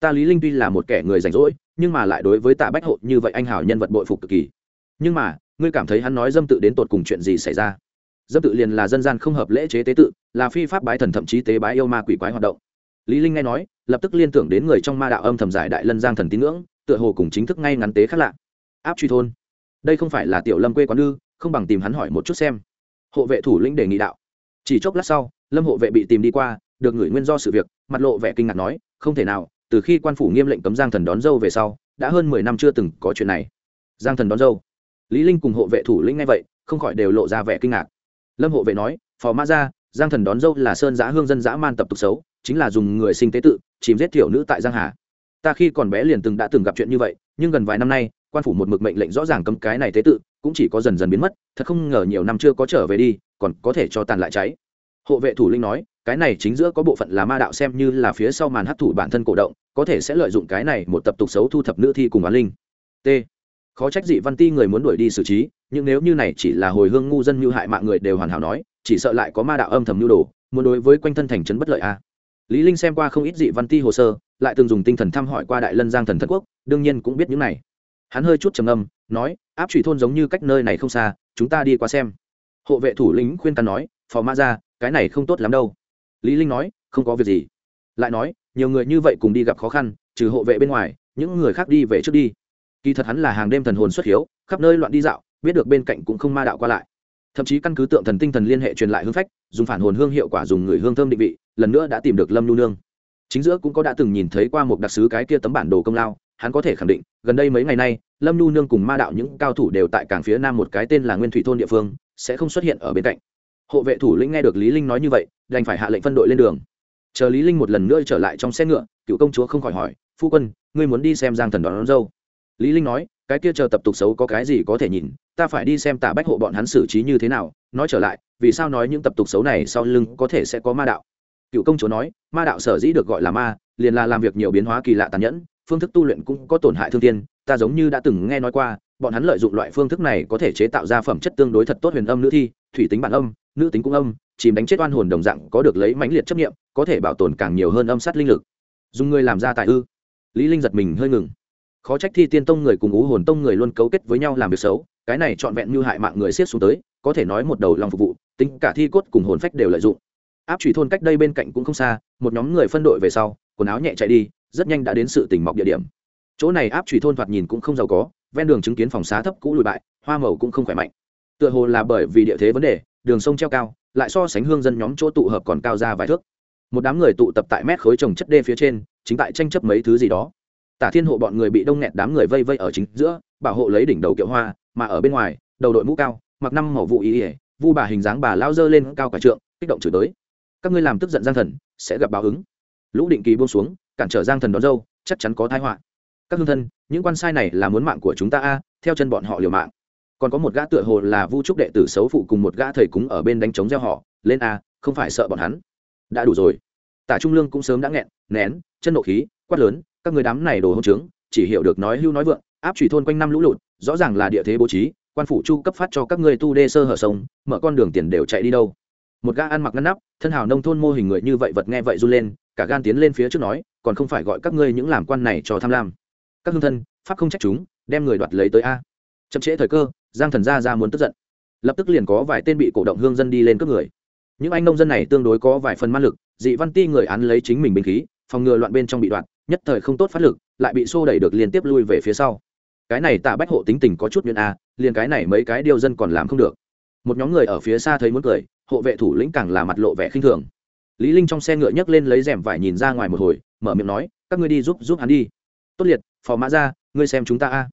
Ta lý linh tuy là một kẻ người rảnh rỗi, nhưng mà lại đối với tạ bách hộ như vậy anh hảo nhân vật bội phục cực kỳ nhưng mà, ngươi cảm thấy hắn nói dâm tự đến tột cùng chuyện gì xảy ra? Dâm tự liền là dân gian không hợp lễ chế tế tự, là phi pháp bái thần thậm chí tế bái yêu ma quỷ quái hoạt động. Lý linh nghe nói, lập tức liên tưởng đến người trong ma đạo âm thầm giải đại lân giang thần tín ngưỡng, tựa hồ cùng chính thức ngay ngắn tế khác lạ. Áp truy thôn. Đây không phải là tiểu lâm quê quán ư, không bằng tìm hắn hỏi một chút xem. Hộ vệ thủ lĩnh đề nghị đạo. Chỉ chốc lát sau, lâm hộ vệ bị tìm đi qua, được người nguyên do sự việc, mặt lộ vẻ kinh ngạc nói, không thể nào, từ khi quan phủ nghiêm lệnh cấm giang thần đón dâu về sau, đã hơn mười năm chưa từng có chuyện này. Giang thần đón dâu lý linh cùng hộ vệ thủ lĩnh ngay vậy, không khỏi đều lộ ra vẻ kinh ngạc. Lâm hộ vệ nói, phò mã ra giang thần đón dâu là sơn giã hương dân dã man tập tục xấu, chính là dùng người sinh tế tự, chìm giết thiểu nữ tại giang hà. Ta khi còn bé liền từng đã từng gặp chuyện như vậy, nhưng gần vài năm nay, quan phủ một mực mệnh lệnh rõ ràng cấm cái này tế tự, cũng chỉ có dần dần biến mất, thật không ngờ nhiều năm chưa có trở về đi, còn có thể cho tàn lại cháy. Hộ vệ thủ linh nói, cái này chính giữa có bộ phận là ma đạo xem như là phía sau màn hấp thụ bản thân cổ động, có thể sẽ lợi dụng cái này một tập tục xấu thu thập nữ thi cùng bán linh. T khó trách dị văn ti người muốn đuổi đi xử trí, nhưng nếu như này chỉ là hồi hương ngu dân mưu hại mạng người đều hoàn hảo nói, chỉ sợ lại có ma đạo âm thầm mưu đồ, muốn đối với quanh thân thành trấn bất lợi a. Lý linh xem qua không ít dị văn ti hồ sơ, lại từng dùng tinh thần thăm hỏi qua đại lân giang thần thất quốc, đương nhiên cũng biết những này. Hắn hơi chút trầm ngâm, nói, áp trụy thôn giống như cách nơi này không xa, chúng ta đi qua xem. Hộ vệ thủ lĩnh khuyên ta nói, phò ma ra, cái này không tốt lắm đâu. Lý linh nói, không có việc gì. Lại nói, nhiều người như vậy cùng đi gặp khó khăn, trừ hộ vệ bên ngoài, những người khác đi về trước đi kỳ thật hắn là hàng đêm thần hồn xuất hiếu khắp nơi loạn đi dạo biết được bên cạnh cũng không ma đạo qua lại. Thậm chí căn cứ tượng thần tinh thần liên hệ truyền lại hương phách dùng phản hồn hương hiệu quả dùng người hương thơm định vị lần nữa đã tìm được lâm nhu nương. Chính giữa cũng có đã từng nhìn thấy qua một đặc sứ cái kia tấm bản đồ công lao hắn có thể khẳng định gần đây mấy ngày nay lâm nhu nương cùng ma đạo những cao thủ đều tại cảng phía nam một cái tên là nguyên thủy thôn địa phương sẽ không xuất hiện ở bên cạnh. Hộ vệ thủ lĩnh nghe được lý linh nói như vậy đành phải hạ lệnh phân đội lên đường. Chờ lý linh một lần nữa trở lại trong xe ngựa cựu công chúa không khỏi hỏi phu quân ngươi muốn đi xem giang thần đón, đón dâu? Lý linh nói, cái kia chờ tập tục xấu có cái gì có thể nhìn, ta phải đi xem tả bách hộ bọn hắn xử trí như thế nào. Nói trở lại, vì sao nói những tập tục xấu này sau lưng có thể sẽ có ma đạo? Cựu công chúa nói, ma đạo sở dĩ được gọi là ma, liền là làm việc nhiều biến hóa kỳ lạ tàn nhẫn, phương thức tu luyện cũng có tổn hại thương tiên. Ta giống như đã từng nghe nói qua, bọn hắn lợi dụng loại phương thức này có thể chế tạo ra phẩm chất tương đối thật tốt huyền âm nữ thi, thủy tính bản âm, nữ tính cũng âm, chìm đánh chết oan hồn đồng dạng có được lấy mãnh liệt chấp nghiệm có thể bảo tồn càng nhiều hơn âm sát linh lực. Dùng người làm ra tài ư? Lý linh giật mình hơi ngừng khó trách thi tiên tông người cùng ú hồn tông người luôn cấu kết với nhau làm việc xấu, cái này trọn vẹn như hại mạng người xiết xuống tới, có thể nói một đầu lòng phục vụ, tính cả thi cốt cùng hồn phách đều lợi dụng. Áp trùy thôn cách đây bên cạnh cũng không xa, một nhóm người phân đội về sau, quần áo nhẹ chạy đi, rất nhanh đã đến sự tỉnh mọc địa điểm. Chỗ này áp trùy thôn thoạt nhìn cũng không giàu có, ven đường chứng kiến phòng xá thấp cũ lùi bại, hoa màu cũng không khỏe mạnh. Tựa hồ là bởi vì địa thế vấn đề, đường sông treo cao, lại so sánh hương dân nhóm chỗ tụ hợp còn cao ra vài thước. Một đám người tụ tập tại mét khối trồng chất đê phía trên, chính tại tranh chấp mấy thứ gì đó tả thiên hộ bọn người bị đông nghẹt đám người vây vây ở chính giữa, bảo hộ lấy đỉnh đầu kiệu hoa, mà ở bên ngoài, đầu đội mũ cao, mặc năm màu vụ ý ỉa vu bà hình dáng bà lao dơ lên cao cả trượng, kích động chửi tới. Các ngươi làm tức giận giang thần, sẽ gặp báo ứng. Lũ định kỳ buông xuống, cản trở giang thần đón dâu, chắc chắn có thái họa. Các hương thân, những quan sai này là muốn mạng của chúng ta a, theo chân bọn họ liều mạng. Còn có một gã tựa hồ là vu trúc đệ tử xấu phụ cùng một gã thầy cúng ở bên đánh trống gieo họ, lên a, không phải sợ bọn hắn. Đã đủ rồi. Tả trung lương cũng sớm đã nghẹn, nén, chân nộ khí, quát lớn các người đám này đồ hỗn trướng, chỉ hiểu được nói hưu nói vượng, áp trùy thôn quanh năm lũ lụt, rõ ràng là địa thế bố trí, quan phủ chu cấp phát cho các ngươi tu đê sơ hở sông, mở con đường tiền đều chạy đi đâu. Một gã ăn mặc ngăn nắp, thân hào nông thôn mô hình người như vậy vật nghe vậy run lên, cả gan tiến lên phía trước nói, còn không phải gọi các ngươi những làm quan này cho tham lam. Các hương thân, pháp không trách chúng, đem người đoạt lấy tới a. Chậm trễ thời cơ, giang thần gia ra muốn tức giận. Lập tức liền có vài tên bị cổ động hương dân đi lên cướp người. Những anh nông dân này tương đối có vài phần man lực, dị văn ti người án lấy chính mình binh khí, phòng ngừa loạn bên trong bị đoạn nhất thời không tốt phát lực, lại bị xô đẩy được liên tiếp lui về phía sau. Cái này tạ bách hộ tính tình có chút nhuyễn a, liền cái này mấy cái điều dân còn làm không được. Một nhóm người ở phía xa thấy muốn cười, hộ vệ thủ lĩnh càng là mặt lộ vẻ khinh thường. Lý linh trong xe ngựa nhấc lên lấy rèm vải nhìn ra ngoài một hồi, mở miệng nói, các ngươi đi giúp giúp hắn đi. Tốt liệt, phò mã ra, ngươi xem chúng ta a.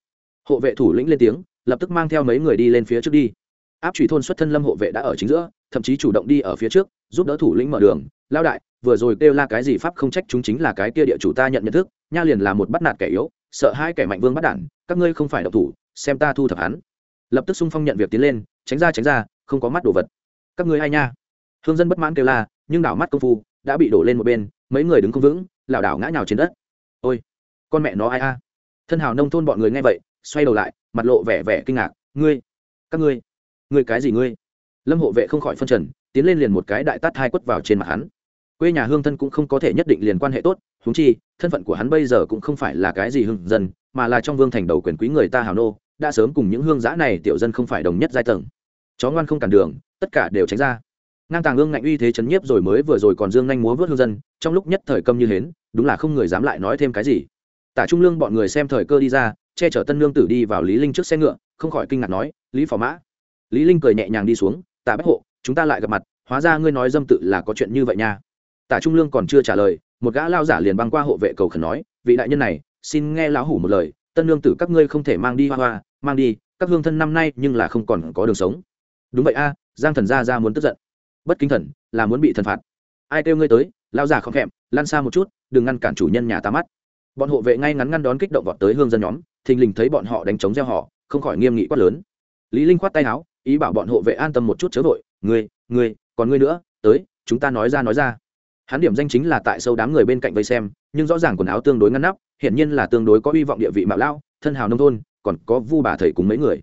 Hộ vệ thủ lĩnh lên tiếng, lập tức mang theo mấy người đi lên phía trước đi. Áp trùy thôn xuất thân lâm hộ vệ đã ở chính giữa, thậm chí chủ động đi ở phía trước, giúp đỡ thủ lĩnh mở đường. Lao đại vừa rồi kêu la cái gì pháp không trách chúng chính là cái kia địa chủ ta nhận nhận thức, nha liền là một bắt nạt kẻ yếu, sợ hai kẻ mạnh vương bắt đản, các ngươi không phải độc thủ, xem ta thu thập hắn. Lập tức xung phong nhận việc tiến lên, tránh ra tránh ra, không có mắt đồ vật. Các ngươi hay nha? Hương dân bất mãn kêu la, nhưng đảo mắt công phu, đã bị đổ lên một bên, mấy người đứng không vững, lảo đảo ngã nhào trên đất. Ôi, con mẹ nó ai a? Thân hào nông thôn bọn người nghe vậy, xoay đầu lại, mặt lộ vẻ vẻ kinh ngạc. Ngươi, các ngươi ngươi cái gì ngươi? Lâm hộ vệ không khỏi phân trần, tiến lên liền một cái đại tát hai quất vào trên mặt hắn quê nhà hương thân cũng không có thể nhất định liền quan hệ tốt húng chi, thân phận của hắn bây giờ cũng không phải là cái gì hương dân, mà là trong vương thành đầu quyền quý người ta hào nô, đã sớm cùng những hương giã này tiểu dân không phải đồng nhất giai tầng. Chó ngoan không cản đường, tất cả đều tránh ra. Ngang tàng ương ngạnh uy thế chấn nhiếp rồi mới vừa rồi còn dương nhanh múa vớt hương dân, trong lúc nhất thời câm như hến, đúng là không người dám lại nói thêm cái gì. Tả trung lương bọn người xem thời cơ đi ra, che chở tân lương tử đi vào lý linh trước xe ngựa, không khỏi kinh ngạc nói, lý phò mã. Lý linh cười nhẹ nhàng đi xuống, tả bách hộ, chúng ta lại gặp mặt, hóa ra ngươi nói dâm tự là có chuyện như vậy nha tả trung lương còn chưa trả lời, một gã lao giả liền băng qua hộ vệ cầu khẩn nói, vị đại nhân này, xin nghe lão hủ một lời, tân lương tử các ngươi không thể mang đi hoa hoa, mang đi, các hương thân năm nay nhưng là không còn có đường sống. Đúng vậy a, giang thần gia ra muốn tức giận. Bất kính thần, là muốn bị thần phạt. Ai kêu ngươi tới? Lao giả không thèm lan xa một chút, đừng ngăn cản chủ nhân nhà ta mắt. Bọn hộ vệ ngay ngắn ngăn đón kích động vọt tới hương dân nhóm, thình lình thấy bọn họ đánh trống gieo họ, không khỏi nghiêm nghị quát lớn. Lý linh khoát tay áo, ý bảo bọn hộ vệ an tâm một chút chớ vội, ngươi ngươi, còn ngươi nữa, tới, chúng ta nói ra nói ra hắn điểm danh chính là tại sâu đám người bên cạnh vây xem, nhưng rõ ràng quần áo tương đối ngăn nắp, hiển nhiên là tương đối có hy vọng địa vị mạo lao thân hào nông thôn, còn có vu bà thầy cùng mấy người.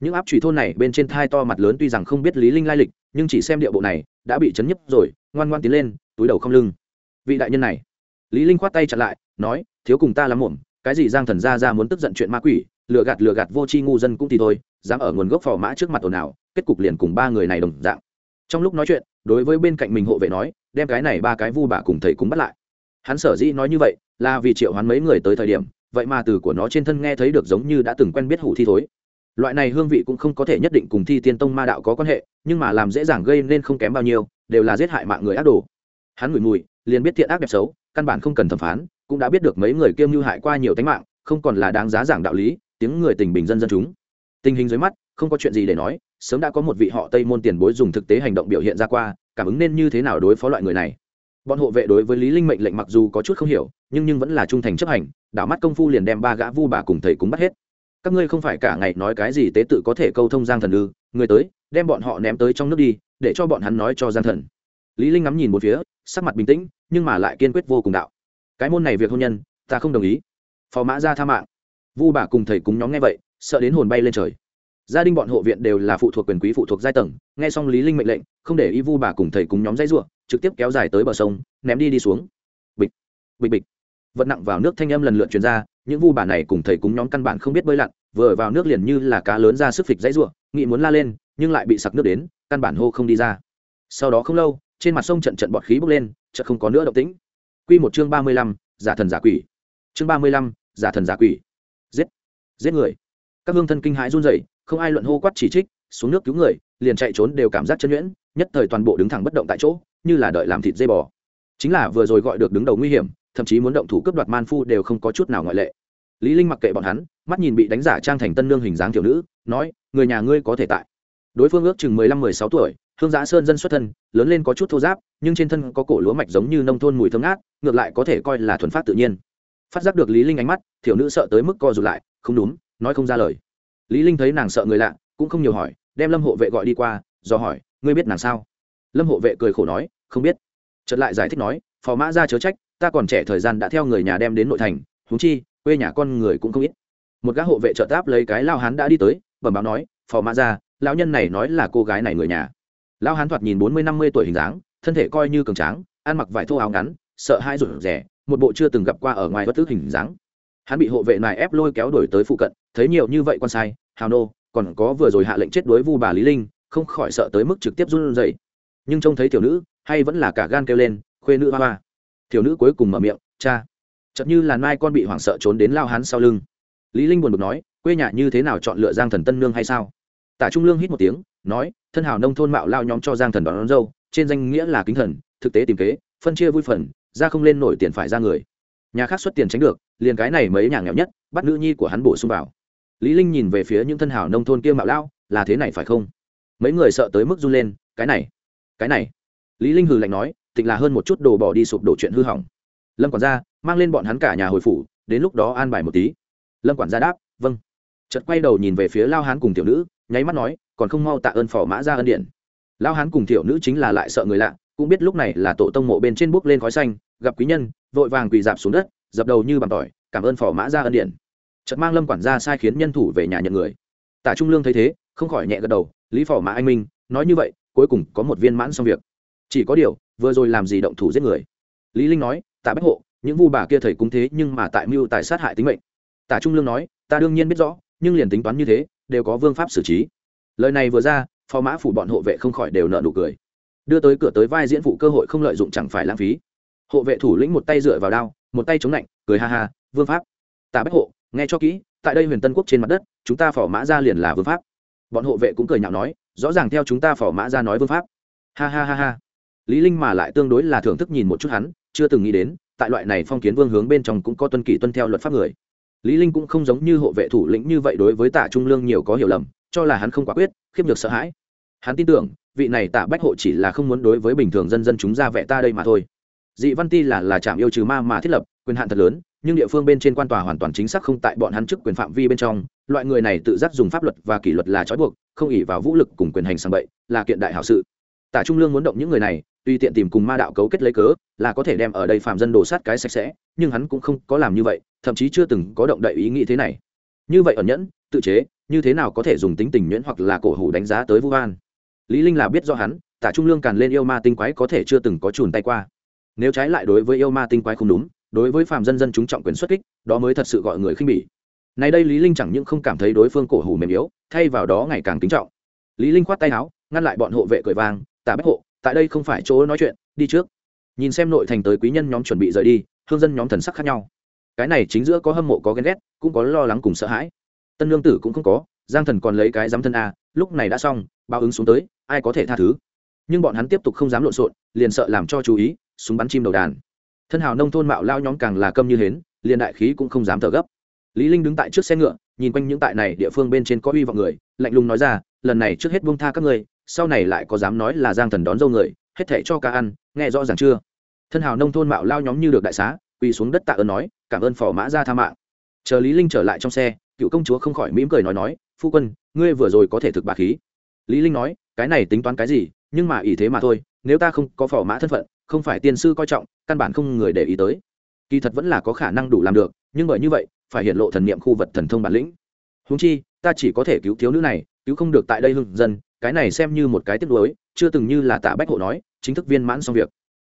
Những áp trùy thôn này bên trên thai to mặt lớn tuy rằng không biết lý linh lai lịch, nhưng chỉ xem địa bộ này, đã bị chấn nhấp rồi, ngoan ngoan tiến lên, túi đầu không lưng. Vị đại nhân này. Lý linh khoát tay chặn lại, nói, thiếu cùng ta lắm muộn, cái gì giang thần gia ra muốn tức giận chuyện ma quỷ, lừa gạt lừa gạt vô tri ngu dân cũng thì thôi, dám ở nguồn gốc phò mã trước mặt ồn ào, kết cục liền cùng ba người này đồng dạng trong lúc nói chuyện, đối với bên cạnh mình hộ vệ nói, đem cái này ba cái vu bà cùng thầy cúng bắt lại. Hắn sở dĩ nói như vậy, là vì triệu hoán mấy người tới thời điểm, vậy mà từ của nó trên thân nghe thấy được giống như đã từng quen biết hủ thi thối. Loại này hương vị cũng không có thể nhất định cùng thi tiên tông ma đạo có quan hệ, nhưng mà làm dễ dàng gây nên không kém bao nhiêu, đều là giết hại mạng người ác đồ. Hắn ngửi mùi, liền biết thiện ác đẹp xấu, căn bản không cần thẩm phán, cũng đã biết được mấy người kiêm như hại qua nhiều tánh mạng, không còn là đáng giá giảng đạo lý, tiếng người tình bình dân dân chúng. Tình hình dưới mắt không có chuyện gì để nói, sớm đã có một vị họ tây môn tiền bối dùng thực tế hành động biểu hiện ra qua, cảm ứng nên như thế nào đối phó loại người này. Bọn hộ vệ đối với lý linh mệnh lệnh mặc dù có chút không hiểu, nhưng nhưng vẫn là trung thành chấp hành, đảo mắt công phu liền đem ba gã vu bà cùng thầy cúng bắt hết. Các ngươi không phải cả ngày nói cái gì tế tự có thể câu thông giang thần ư? Người tới, đem bọn họ ném tới trong nước đi, để cho bọn hắn nói cho giang thần. Lý linh ngắm nhìn một phía, sắc mặt bình tĩnh, nhưng mà lại kiên quyết vô cùng đạo. Cái môn này việc hôn nhân, ta không đồng ý. Phò mã ra tha mạng. Vu bà cùng thầy cúng nhóm nghe vậy, sợ đến hồn bay lên trời gia đình bọn hộ viện đều là phụ thuộc quyền quý phụ thuộc giai tầng nghe xong lý linh mệnh lệnh không để y vu bà cùng thầy cùng nhóm dây ruộng trực tiếp kéo dài tới bờ sông ném đi đi xuống. Bịch bịch bịch. Vật nặng vào nước thanh âm lần lượt truyền ra những vu bà này cùng thầy cúng nhóm căn bản không biết bơi lặn vừa vào nước liền như là cá lớn ra sức phịch dãy ruộng nghị muốn la lên nhưng lại bị sặc nước đến căn bản hô không đi ra. Sau đó không lâu trên mặt sông trận trận bọt khí bốc lên chợt không có nữa động tĩnh. Quy một chương ba mươi lăm, giả thần giả quỷ. Chương ba mươi lăm, giả thần giả quỷ. Giết giết người. Các hương thân kinh hãi run rẩy không ai luận hô quát chỉ trích, xuống nước cứu người, liền chạy trốn đều cảm giác chân nhuyễn, nhất thời toàn bộ đứng thẳng bất động tại chỗ, như là đợi làm thịt dây bò. Chính là vừa rồi gọi được đứng đầu nguy hiểm, thậm chí muốn động thủ cướp đoạt man phu đều không có chút nào ngoại lệ. Lý linh mặc kệ bọn hắn, mắt nhìn bị đánh giả trang thành tân nương hình dáng tiểu nữ, nói, người nhà ngươi có thể tại. Đối phương ước chừng mười lăm, mười sáu tuổi, hương giã sơn dân xuất thân, lớn lên có chút thô giáp, nhưng trên thân có cổ lúa mạch giống như nông thôn mùi thơm ngát, ngược lại có thể coi là thuần phát tự nhiên. Phát giác được lý linh ánh mắt, tiểu nữ sợ tới mức co rụt lại, không đúng, nói không ra lời lý linh thấy nàng sợ người lạ, cũng không nhiều hỏi, đem lâm hộ vệ gọi đi qua, do hỏi, ngươi biết nàng sao? Lâm hộ vệ cười khổ nói, không biết. Chợt lại giải thích nói, phò mã ra chớ trách, ta còn trẻ thời gian đã theo người nhà đem đến nội thành, huống chi, quê nhà con người cũng không ít. Một gã hộ vệ trợ táp lấy cái lao hán đã đi tới, bẩm báo nói, phò mã ra, lão nhân này nói là cô gái này người nhà. Lão hán thoạt nhìn bốn mươi, năm mươi tuổi hình dáng, thân thể coi như cường tráng, ăn mặc vải thô áo ngắn, sợ hai rụt rẻ một bộ chưa từng gặp qua ở ngoài bất tức hình dáng. Hắn bị hộ vệ này ép lôi kéo đổi tới phụ cận thấy nhiều như vậy quan sai hào nô còn có vừa rồi hạ lệnh chết đối vu bà lý linh không khỏi sợ tới mức trực tiếp run rẩy. Nhưng trông thấy tiểu nữ hay vẫn là cả gan kêu lên khuê nữ hoa hoa. Tiểu nữ cuối cùng mở miệng cha. Chợt như là mai con bị hoảng sợ trốn đến lao hắn sau lưng. Lý linh buồn bực nói quê nhà như thế nào chọn lựa giang thần tân nương hay sao? Tả trung lương hít một tiếng nói thân hào nông thôn mạo lao nhóm cho giang thần đón, đón dâu trên danh nghĩa là kính thần thực tế tìm kế phân chia vui phần ra không lên nổi tiền phải ra người. Nhà khác xuất tiền tránh được liền cái này mấy nhà nghèo nhất bắt nữ nhi của hắn bổ sung vào lý linh nhìn về phía những thân hảo nông thôn kia mạo lao là thế này phải không? Mấy người sợ tới mức run lên, cái này cái này. Lý linh hừ lạnh nói, tịnh là hơn một chút đồ bỏ đi sụp đổ chuyện hư hỏng. Lâm quản gia, mang lên bọn hắn cả nhà hồi phủ, đến lúc đó an bài một tí. Lâm quản gia đáp vâng. Chợt quay đầu nhìn về phía lao hán cùng tiểu nữ, nháy mắt nói, còn không mau tạ ơn phò mã ra ân điển lao hán cùng tiểu nữ chính là lại sợ người lạ, cũng biết lúc này là tổ tông mộ bên trên bước lên khói xanh, gặp quý nhân, vội vàng quỳ dạp xuống đất, dập đầu như bằng tỏi, cảm ơn phò mã ra ân điển chợt mang lâm quản gia sai khiến nhân thủ về nhà nhận người. Tả trung lương thấy thế, không khỏi nhẹ gật đầu, lý phò mã anh minh, nói như vậy, cuối cùng có một viên mãn xong việc. Chỉ có điều, vừa rồi làm gì động thủ giết người? Lý linh nói, tạ bách hộ, những vu bà kia thầy cũng thế nhưng mà tại mưu tài sát hại tính mệnh. Tả trung lương nói, ta đương nhiên biết rõ, nhưng liền tính toán như thế, đều có vương pháp xử trí. Lời này vừa ra, phò mã phủ bọn hộ vệ không khỏi đều nợ nụ cười. Đưa tới cửa tới vai diễn vụ cơ hội không lợi dụng chẳng phải lãng phí. Hộ vệ thủ lĩnh một tay dựa vào đao, một tay chống lạnh, cười ha ha, vương pháp. Tả bách hộ nghe cho kỹ, tại đây huyền tân quốc trên mặt đất, chúng ta phò mã ra liền là vương pháp. Bọn hộ vệ cũng cười nhạo nói, rõ ràng theo chúng ta phò mã ra nói vương pháp. Ha ha ha ha. Lý linh mà lại tương đối là thưởng thức nhìn một chút hắn, chưa từng nghĩ đến, tại loại này phong kiến vương hướng bên trong cũng có tuân kỷ tuân theo luật pháp người. Lý linh cũng không giống như hộ vệ thủ lĩnh như vậy đối với tạ trung lương nhiều có hiểu lầm, cho là hắn không quả quyết, khiếp nhược sợ hãi. Hắn tin tưởng, vị này tạ bách hộ chỉ là không muốn đối với bình thường dân dân chúng ra vẻ ta đây mà thôi. Dị văn ti là là trạm yêu trừ ma mà thiết lập, quyền hạn thật lớn nhưng địa phương bên trên quan tòa hoàn toàn chính xác không tại bọn hắn chức quyền phạm vi bên trong, loại người này tự giác dùng pháp luật và kỷ luật là trói buộc, không ỉ vào vũ lực cùng quyền hành sang bậy, là kiện đại hảo sự. Tả trung lương muốn động những người này tuy tiện tìm cùng ma đạo cấu kết lấy cớ, là có thể đem ở đây phạm dân đổ sát cái sạch sẽ, nhưng hắn cũng không có làm như vậy, thậm chí chưa từng có động đậy ý nghĩ thế này. Như vậy ẩn nhẫn, tự chế, như thế nào có thể dùng tính tình nhuyễn hoặc là cổ hủ đánh giá tới vu van lý linh là biết do hắn, tả trung lương càn lên yêu ma tinh quái có thể chưa từng có chùn tay qua. Nếu trái lại đối với yêu ma tinh quái không đúng đối với phạm dân dân chúng trọng quyền xuất kích, đó mới thật sự gọi người khinh bỉ. Nay đây lý linh chẳng những không cảm thấy đối phương cổ hủ mềm yếu, thay vào đó ngày càng kính trọng. Lý linh khoát tay áo, ngăn lại bọn hộ vệ cười vang, tả bách hộ, tại đây không phải chỗ nói chuyện, đi trước. Nhìn xem nội thành tới quý nhân nhóm chuẩn bị rời đi, hương dân nhóm thần sắc khác nhau. Cái này chính giữa có hâm mộ, có ghen ghét, cũng có lo lắng cùng sợ hãi. Tân lương tử cũng không có, giang thần còn lấy cái dám thân a, lúc này đã xong, báo ứng xuống tới, ai có thể tha thứ? Nhưng bọn hắn tiếp tục không dám lộn xộn, liền sợ làm cho chú ý, súng bắn chim đầu đàn thân hào nông thôn mạo lao nhóm càng là câm như hến, liền đại khí cũng không dám thở gấp. Lý linh đứng tại trước xe ngựa, nhìn quanh những tại này địa phương bên trên có uy vọng người, lạnh lùng nói ra, lần này trước hết buông tha các ngươi, sau này lại có dám nói là giang thần đón dâu người, hết thảy cho ca ăn, nghe rõ ràng chưa? Thân hào nông thôn mạo lao nhóm như được đại xá, quỳ xuống đất tạ ơn nói, cảm ơn phò mã ra tha mạng. Chờ lý linh trở lại trong xe, cựu công chúa không khỏi mỉm cười nói nói, phu quân, ngươi vừa rồi có thể thực bà khí. Lý linh nói, cái này tính toán cái gì, nhưng mà ý thế mà thôi, nếu ta không có phò mã thân phận, không phải tiên sư coi trọng căn bản không người để ý tới. Kỳ thật vẫn là có khả năng đủ làm được, nhưng bởi như vậy, phải hiện lộ thần niệm khu vật thần thông bản lĩnh. Húng chi, ta chỉ có thể cứu thiếu nữ này, cứu không được tại đây hưng dân, cái này xem như một cái tiếc nuối, chưa từng như là tạ bách hộ nói, chính thức viên mãn xong việc.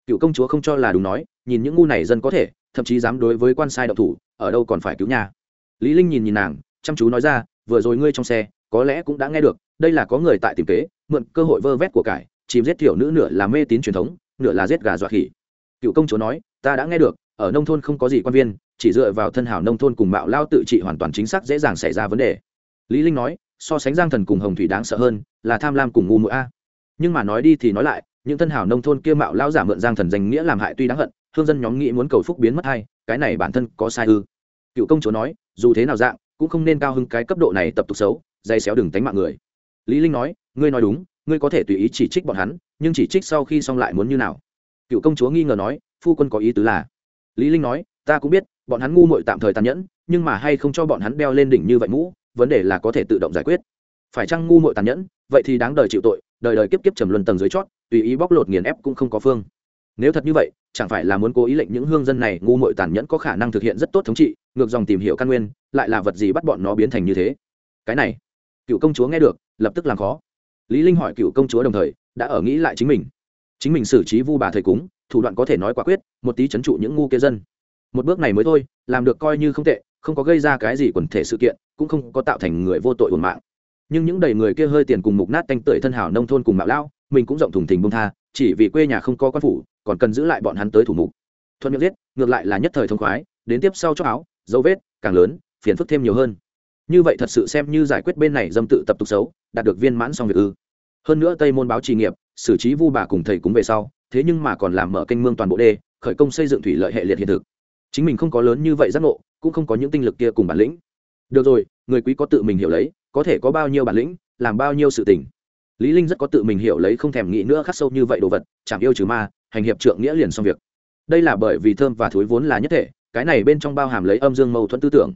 Cựu công chúa không cho là đúng nói, nhìn những ngu này dân có thể, thậm chí dám đối với quan sai độc thủ, ở đâu còn phải cứu nhà. Lý linh nhìn nhìn nàng, chăm chú nói ra, vừa rồi ngươi trong xe, có lẽ cũng đã nghe được, đây là có người tại tìm kế, mượn cơ hội vơ vét của cải, chìm giết thiểu nữ nửa là mê tín truyền thống, nửa là giết gà dọa khỉ cựu công chúa nói, ta đã nghe được, ở nông thôn không có gì quan viên, chỉ dựa vào thân hảo nông thôn cùng mạo lao tự trị hoàn toàn chính xác dễ dàng xảy ra vấn đề. Lý linh nói, so sánh giang thần cùng hồng thủy đáng sợ hơn, là tham lam cùng ngu muội a. Nhưng mà nói đi thì nói lại, những thân hảo nông thôn kia mạo lao giả mượn giang thần danh nghĩa làm hại tuy đáng hận hương dân nhóm nghĩ muốn cầu phúc biến mất hay, cái này bản thân có sai ư. Cựu công chúa nói, dù thế nào dạng, cũng không nên cao hơn cái cấp độ này tập tục xấu, dây xéo đừng tánh mạng người. Lý linh nói, ngươi nói đúng, ngươi có thể tùy ý chỉ trích bọn hắn, nhưng chỉ trích sau khi xong lại muốn như nào? Cựu công chúa nghi ngờ nói, phu quân có ý tứ là? Lý linh nói, ta cũng biết, bọn hắn ngu muội tạm thời tàn nhẫn, nhưng mà hay không cho bọn hắn đeo lên đỉnh như vậy mũ, vấn đề là có thể tự động giải quyết. Phải chăng ngu muội tàn nhẫn? Vậy thì đáng đời chịu tội, đời đời kiếp kiếp trầm luân tầng dưới chót, tùy ý bóc lột nghiền ép cũng không có phương. Nếu thật như vậy, chẳng phải là muốn cố ý lệnh những hương dân này ngu muội tàn nhẫn có khả năng thực hiện rất tốt thống trị, ngược dòng tìm hiểu căn nguyên, lại là vật gì bắt bọn nó biến thành như thế? Cái này, cựu công chúa nghe được, lập tức làm khó. Lý linh hỏi cựu công chúa đồng thời, đã ở nghĩ lại chính mình chính mình xử trí vu bà thầy cúng, thủ đoạn có thể nói quả quyết, một tí chấn trụ những ngu kia dân. Một bước này mới thôi, làm được coi như không tệ, không có gây ra cái gì quần thể sự kiện, cũng không có tạo thành người vô tội ổn mạng. Nhưng những đầy người kia hơi tiền cùng mục nát tanh tưởi thân hảo nông thôn cùng mạo lao mình cũng rộng thùng thình bông tha, chỉ vì quê nhà không có quan phủ, còn cần giữ lại bọn hắn tới thủ mục. Thuận miệng giết, ngược lại là nhất thời thông khoái, đến tiếp sau cho áo, dấu vết, càng lớn, phiền phức thêm nhiều hơn. Như vậy thật sự xem như giải quyết bên này dâm tự tập tục xấu, đạt được viên mãn xong việc ư. Hơn nữa tây môn báo trì nghiệp xử trí vu bà cùng thầy cúng về sau, thế nhưng mà còn làm mở kênh mương toàn bộ đê, khởi công xây dựng thủy lợi hệ liệt hiện thực. Chính mình không có lớn như vậy giác ngộ, cũng không có những tinh lực kia cùng bản lĩnh. Được rồi, người quý có tự mình hiểu lấy, có thể có bao nhiêu bản lĩnh, làm bao nhiêu sự tình. Lý linh rất có tự mình hiểu lấy không thèm nghĩ nữa khắc sâu như vậy đồ vật chạm yêu trừ ma, hành hiệp trượng nghĩa liền xong việc. Đây là bởi vì thơm và thối vốn là nhất thể, cái này bên trong bao hàm lấy âm dương mâu thuẫn tư tưởng.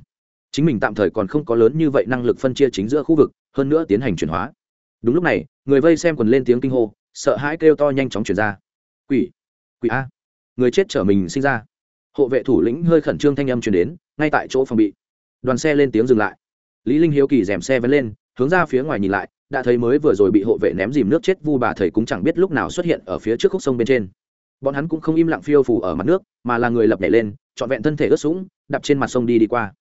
Chính mình tạm thời còn không có lớn như vậy năng lực phân chia chính giữa khu vực, hơn nữa tiến hành chuyển hóa. Đúng lúc này, người vây xem quần lên tiếng kinh hô sợ hãi kêu to nhanh chóng chuyển ra. Quỷ quỷ a. Người chết trở mình sinh ra. Hộ vệ thủ lĩnh hơi khẩn trương thanh âm chuyển đến, ngay tại chỗ phòng bị. Đoàn xe lên tiếng dừng lại. Lý linh hiếu kỳ dèm xe vén lên, hướng ra phía ngoài nhìn lại, đã thấy mới vừa rồi bị hộ vệ ném dìm nước chết vu bà thầy cũng chẳng biết lúc nào xuất hiện ở phía trước khúc sông bên trên. Bọn hắn cũng không im lặng phiêu phù ở mặt nước, mà là người lập nhảy lên, trọn vẹn thân thể ướt sũng đập trên mặt sông đi đi qua.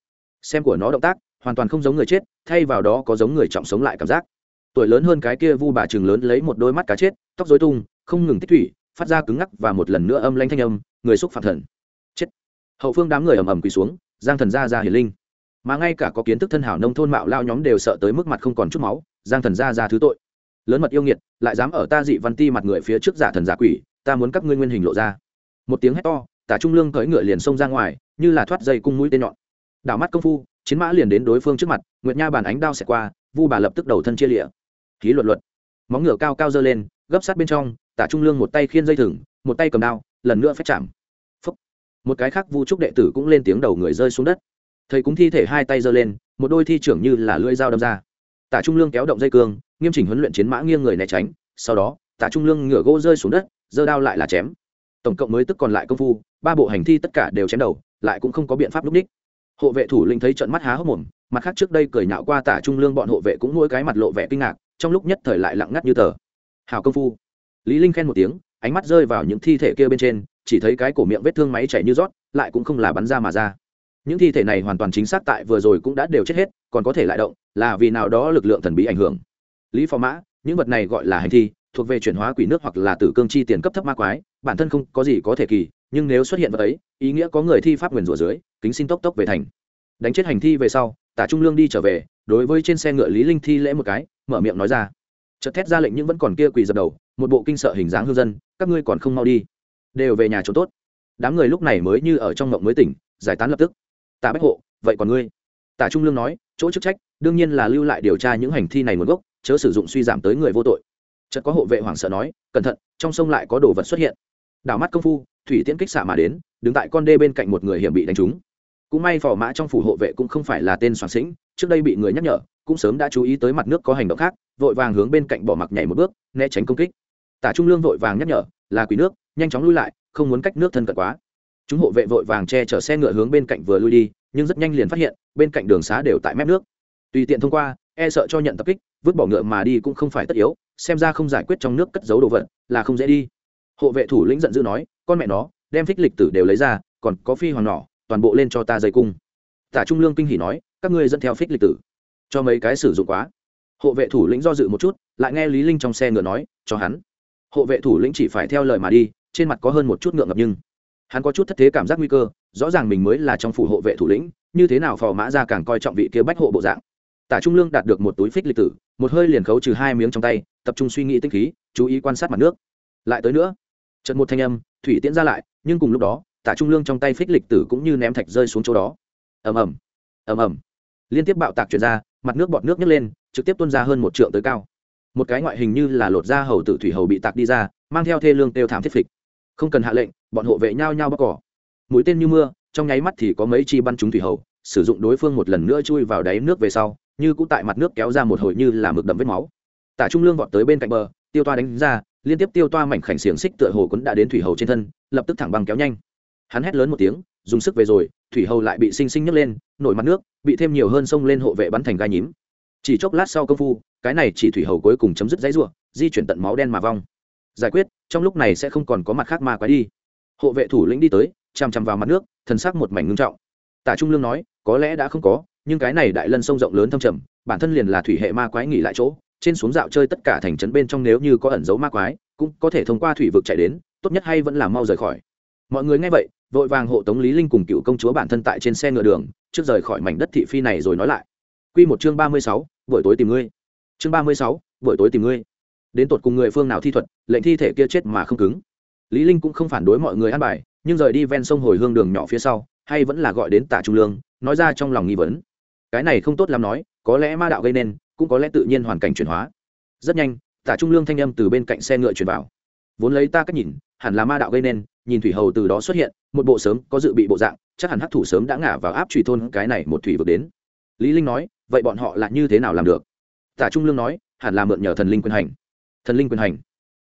Xem của nó động tác, hoàn toàn không giống người chết, thay vào đó có giống người trọng sống lại cảm giác tuổi lớn hơn cái kia vu bà chừng lớn lấy một đôi mắt cá chết, tóc dối tung, không ngừng tích thủy, phát ra cứng ngắc và một lần nữa âm lanh thanh âm, người xúc phạm thần. Chết. Hậu phương đám người ầm ầm quỳ xuống, giang thần gia ra hiền linh. Mà ngay cả có kiến thức thân hảo nông thôn mạo lao nhóm đều sợ tới mức mặt không còn chút máu, giang thần gia ra thứ tội. Lớn mật yêu nghiệt, lại dám ở ta dị văn ti mặt người phía trước giả thần giả quỷ, ta muốn các ngươi nguyên hình lộ ra. Một tiếng hét to, tả trung lương cưỡi ngựa liền xông ra ngoài, như là thoát dây cung mũi tên nhọn. Đảo mắt công phu, chiến mã liền đến đối phương trước mặt, nguyệt nha bàn ánh đao xẹt qua, vu bà lập tức đầu thân chia lịa khí luật luật. Móng ngựa cao cao dơ lên, gấp sát bên trong, tả trung lương một tay khiên dây thừng, một tay cầm đao, lần nữa phép chạm. Phúc. một cái khác vu trúc đệ tử cũng lên tiếng đầu người rơi xuống đất. Thầy cũng thi thể hai tay giơ lên, một đôi thi trưởng như là lưỡi dao đâm ra. Tả trung lương kéo động dây cương, nghiêm chỉnh huấn luyện chiến mã nghiêng người né tránh, sau đó, tả trung lương ngựa gỗ rơi xuống đất, giơ đao lại là chém. Tổng cộng mới tức còn lại công phu, ba bộ hành thi tất cả đều chém đầu, lại cũng không có biện pháp lúc ních hộ vệ thủ linh thấy trận mắt há hốc mồm, mặt khác trước đây cười nhạo qua tả trung lương bọn hộ vệ cũng mỗi cái mặt lộ vẻ kinh ngạc trong lúc nhất thời lại lặng ngắt như tờ. Hào công phu. Lý linh khen một tiếng, ánh mắt rơi vào những thi thể kia bên trên, chỉ thấy cái cổ miệng vết thương máy chảy như rót, lại cũng không là bắn ra mà ra. Những thi thể này hoàn toàn chính xác tại vừa rồi cũng đã đều chết hết, còn có thể lại động, là vì nào đó lực lượng thần bí ảnh hưởng. Lý phò mã, những vật này gọi là hành thi, thuộc về chuyển hóa quỷ nước hoặc là tử cương chi tiền cấp thấp ma quái, bản thân không có gì có thể kỳ, nhưng nếu xuất hiện vật ấy, ý nghĩa có người thi pháp nguyền rủa dưới, kính xin tốc tốc về thành. Đánh chết hành thi về sau, tả trung lương đi trở về đối với trên xe ngựa lý linh thi lễ một cái, mở miệng nói ra. Chợt thét ra lệnh nhưng vẫn còn kia quỳ dập đầu, một bộ kinh sợ hình dáng hương dân, các ngươi còn không mau đi. Đều về nhà chỗ tốt. Đám người lúc này mới như ở trong mộng mới tỉnh, giải tán lập tức. Tạ bách hộ, vậy còn ngươi? Tạ trung lương nói, chỗ chức trách, đương nhiên là lưu lại điều tra những hành thi này nguồn gốc, chớ sử dụng suy giảm tới người vô tội. Chợt có hộ vệ hoảng sợ nói, cẩn thận, trong sông lại có đồ vật xuất hiện. Đảo mắt công phu, thủy tiễn kích xạ mà đến, đứng tại con đê bên cạnh một người hiểm bị đánh trúng. Cũng may phò mã trong phủ hộ vệ cũng không phải là tên soạn sĩnh trước đây bị người nhắc nhở, cũng sớm đã chú ý tới mặt nước có hành động khác, vội vàng hướng bên cạnh bỏ mặc nhảy một bước, né tránh công kích. Tả trung lương vội vàng nhắc nhở, là quỷ nước, nhanh chóng lui lại, không muốn cách nước thân cận quá. Chúng hộ vệ vội vàng che chở xe ngựa hướng bên cạnh vừa lui đi, nhưng rất nhanh liền phát hiện, bên cạnh đường xá đều tại mép nước. Tùy tiện thông qua e sợ cho nhận tập kích, vứt bỏ ngựa mà đi cũng không phải tất yếu, xem ra không giải quyết trong nước cất giấu đồ vật, là không dễ đi. Hộ vệ thủ lĩnh giận dữ nói, con mẹ nó, đem phích lịch tử đều lấy ra, còn có phi hoàng nỏ, toàn bộ lên cho ta dây cung. Tả trung lương kinh hỉ nói các ngươi dẫn theo phích lịch tử. Cho mấy cái sử dụng quá. Hộ vệ thủ lĩnh do dự một chút, lại nghe lý linh trong xe ngựa nói, cho hắn. Hộ vệ thủ lĩnh chỉ phải theo lời mà đi, trên mặt có hơn một chút ngượng ngập nhưng hắn có chút thất thế cảm giác nguy cơ, rõ ràng mình mới là trong phủ hộ vệ thủ lĩnh, như thế nào phò mã ra càng coi trọng vị kia bách hộ bộ dạng. Tả trung lương đạt được một túi phích lịch tử, một hơi liền khấu trừ hai miếng trong tay, tập trung suy nghĩ tinh khí, chú ý quan sát mặt nước. Lại tới nữa. Trận một thanh âm, thủy tiễn ra lại, nhưng cùng lúc đó, tả trung lương trong tay phích lịch tử cũng như ném thạch rơi xuống chỗ đó. Ầm ầm. Ầm ầm liên tiếp bạo tạc chuyển ra, mặt nước bọt nước nhấc lên, trực tiếp tuôn ra hơn một trượng tới cao. Một cái ngoại hình như là lột da hầu tử thủy hầu bị tạc đi ra, mang theo thê lương têu thảm thiết phịch. Không cần hạ lệnh, bọn hộ vệ nhao nhao bóc cỏ. Mũi tên như mưa, trong nháy mắt thì có mấy chi bắn trúng thủy hầu, sử dụng đối phương một lần nữa chui vào đáy nước về sau, như cũng tại mặt nước kéo ra một hồi như là mực đậm vết máu. Tả trung lương vọt tới bên cạnh bờ, tiêu toa đánh ra, liên tiếp tiêu toa mảnh khảnh xiềng xích tựa hồ cũng đã đến thủy hầu trên thân, lập tức thẳng băng kéo nhanh hắn hét lớn một tiếng, dùng sức về rồi, thủy hầu lại bị sinh sinh nhấc lên, nổi mặt nước, bị thêm nhiều hơn sông lên hộ vệ bắn thành gai nhím. Chỉ chốc lát sau công phu, cái này chỉ thủy hầu cuối cùng chấm dứt dãy ruộng di chuyển tận máu đen mà vong. Giải quyết, trong lúc này sẽ không còn có mặt khác ma quái đi. Hộ vệ thủ lĩnh đi tới, chằm chằm vào mặt nước, thần sắc một mảnh ngưng trọng. Tả trung lương nói, có lẽ đã không có, nhưng cái này đại lân sông rộng lớn thâm trầm, bản thân liền là thủy hệ ma quái nghỉ lại chỗ, trên xuống dạo chơi tất cả thành trấn bên trong nếu như có ẩn dấu ma quái, cũng có thể thông qua thủy vực chạy đến, tốt nhất hay vẫn là mau rời khỏi. Mọi người nghe vậy vội vàng hộ tống lý linh cùng cựu công chúa bản thân tại trên xe ngựa đường trước rời khỏi mảnh đất thị phi này rồi nói lại. Quy một chương ba mươi sáu, buổi tối tìm ngươi. Chương ba mươi sáu, buổi tối tìm ngươi. Đến tột cùng người phương nào thi thuật lệnh thi thể kia chết mà không cứng. Lý linh cũng không phản đối mọi người ăn bài nhưng rời đi ven sông hồi hương đường nhỏ phía sau hay vẫn là gọi đến tả trung lương nói ra trong lòng nghi vấn. Cái này không tốt làm nói có lẽ ma đạo gây nên cũng có lẽ tự nhiên hoàn cảnh chuyển hóa. Rất nhanh tả trung lương thanh âm từ bên cạnh xe ngựa truyền vào. Vốn lấy ta cách nhìn hẳn là ma đạo gây nên nhìn thủy hầu từ đó xuất hiện, một bộ sớm có dự bị bộ dạng, chắc hẳn hắc thủ sớm đã ngả vào áp trùy thôn cái này một thủy vực đến. Lý linh nói, vậy bọn họ là như thế nào làm được? Tả trung lương nói, hẳn là mượn nhờ thần linh quyền hành. Thần linh quyền hành.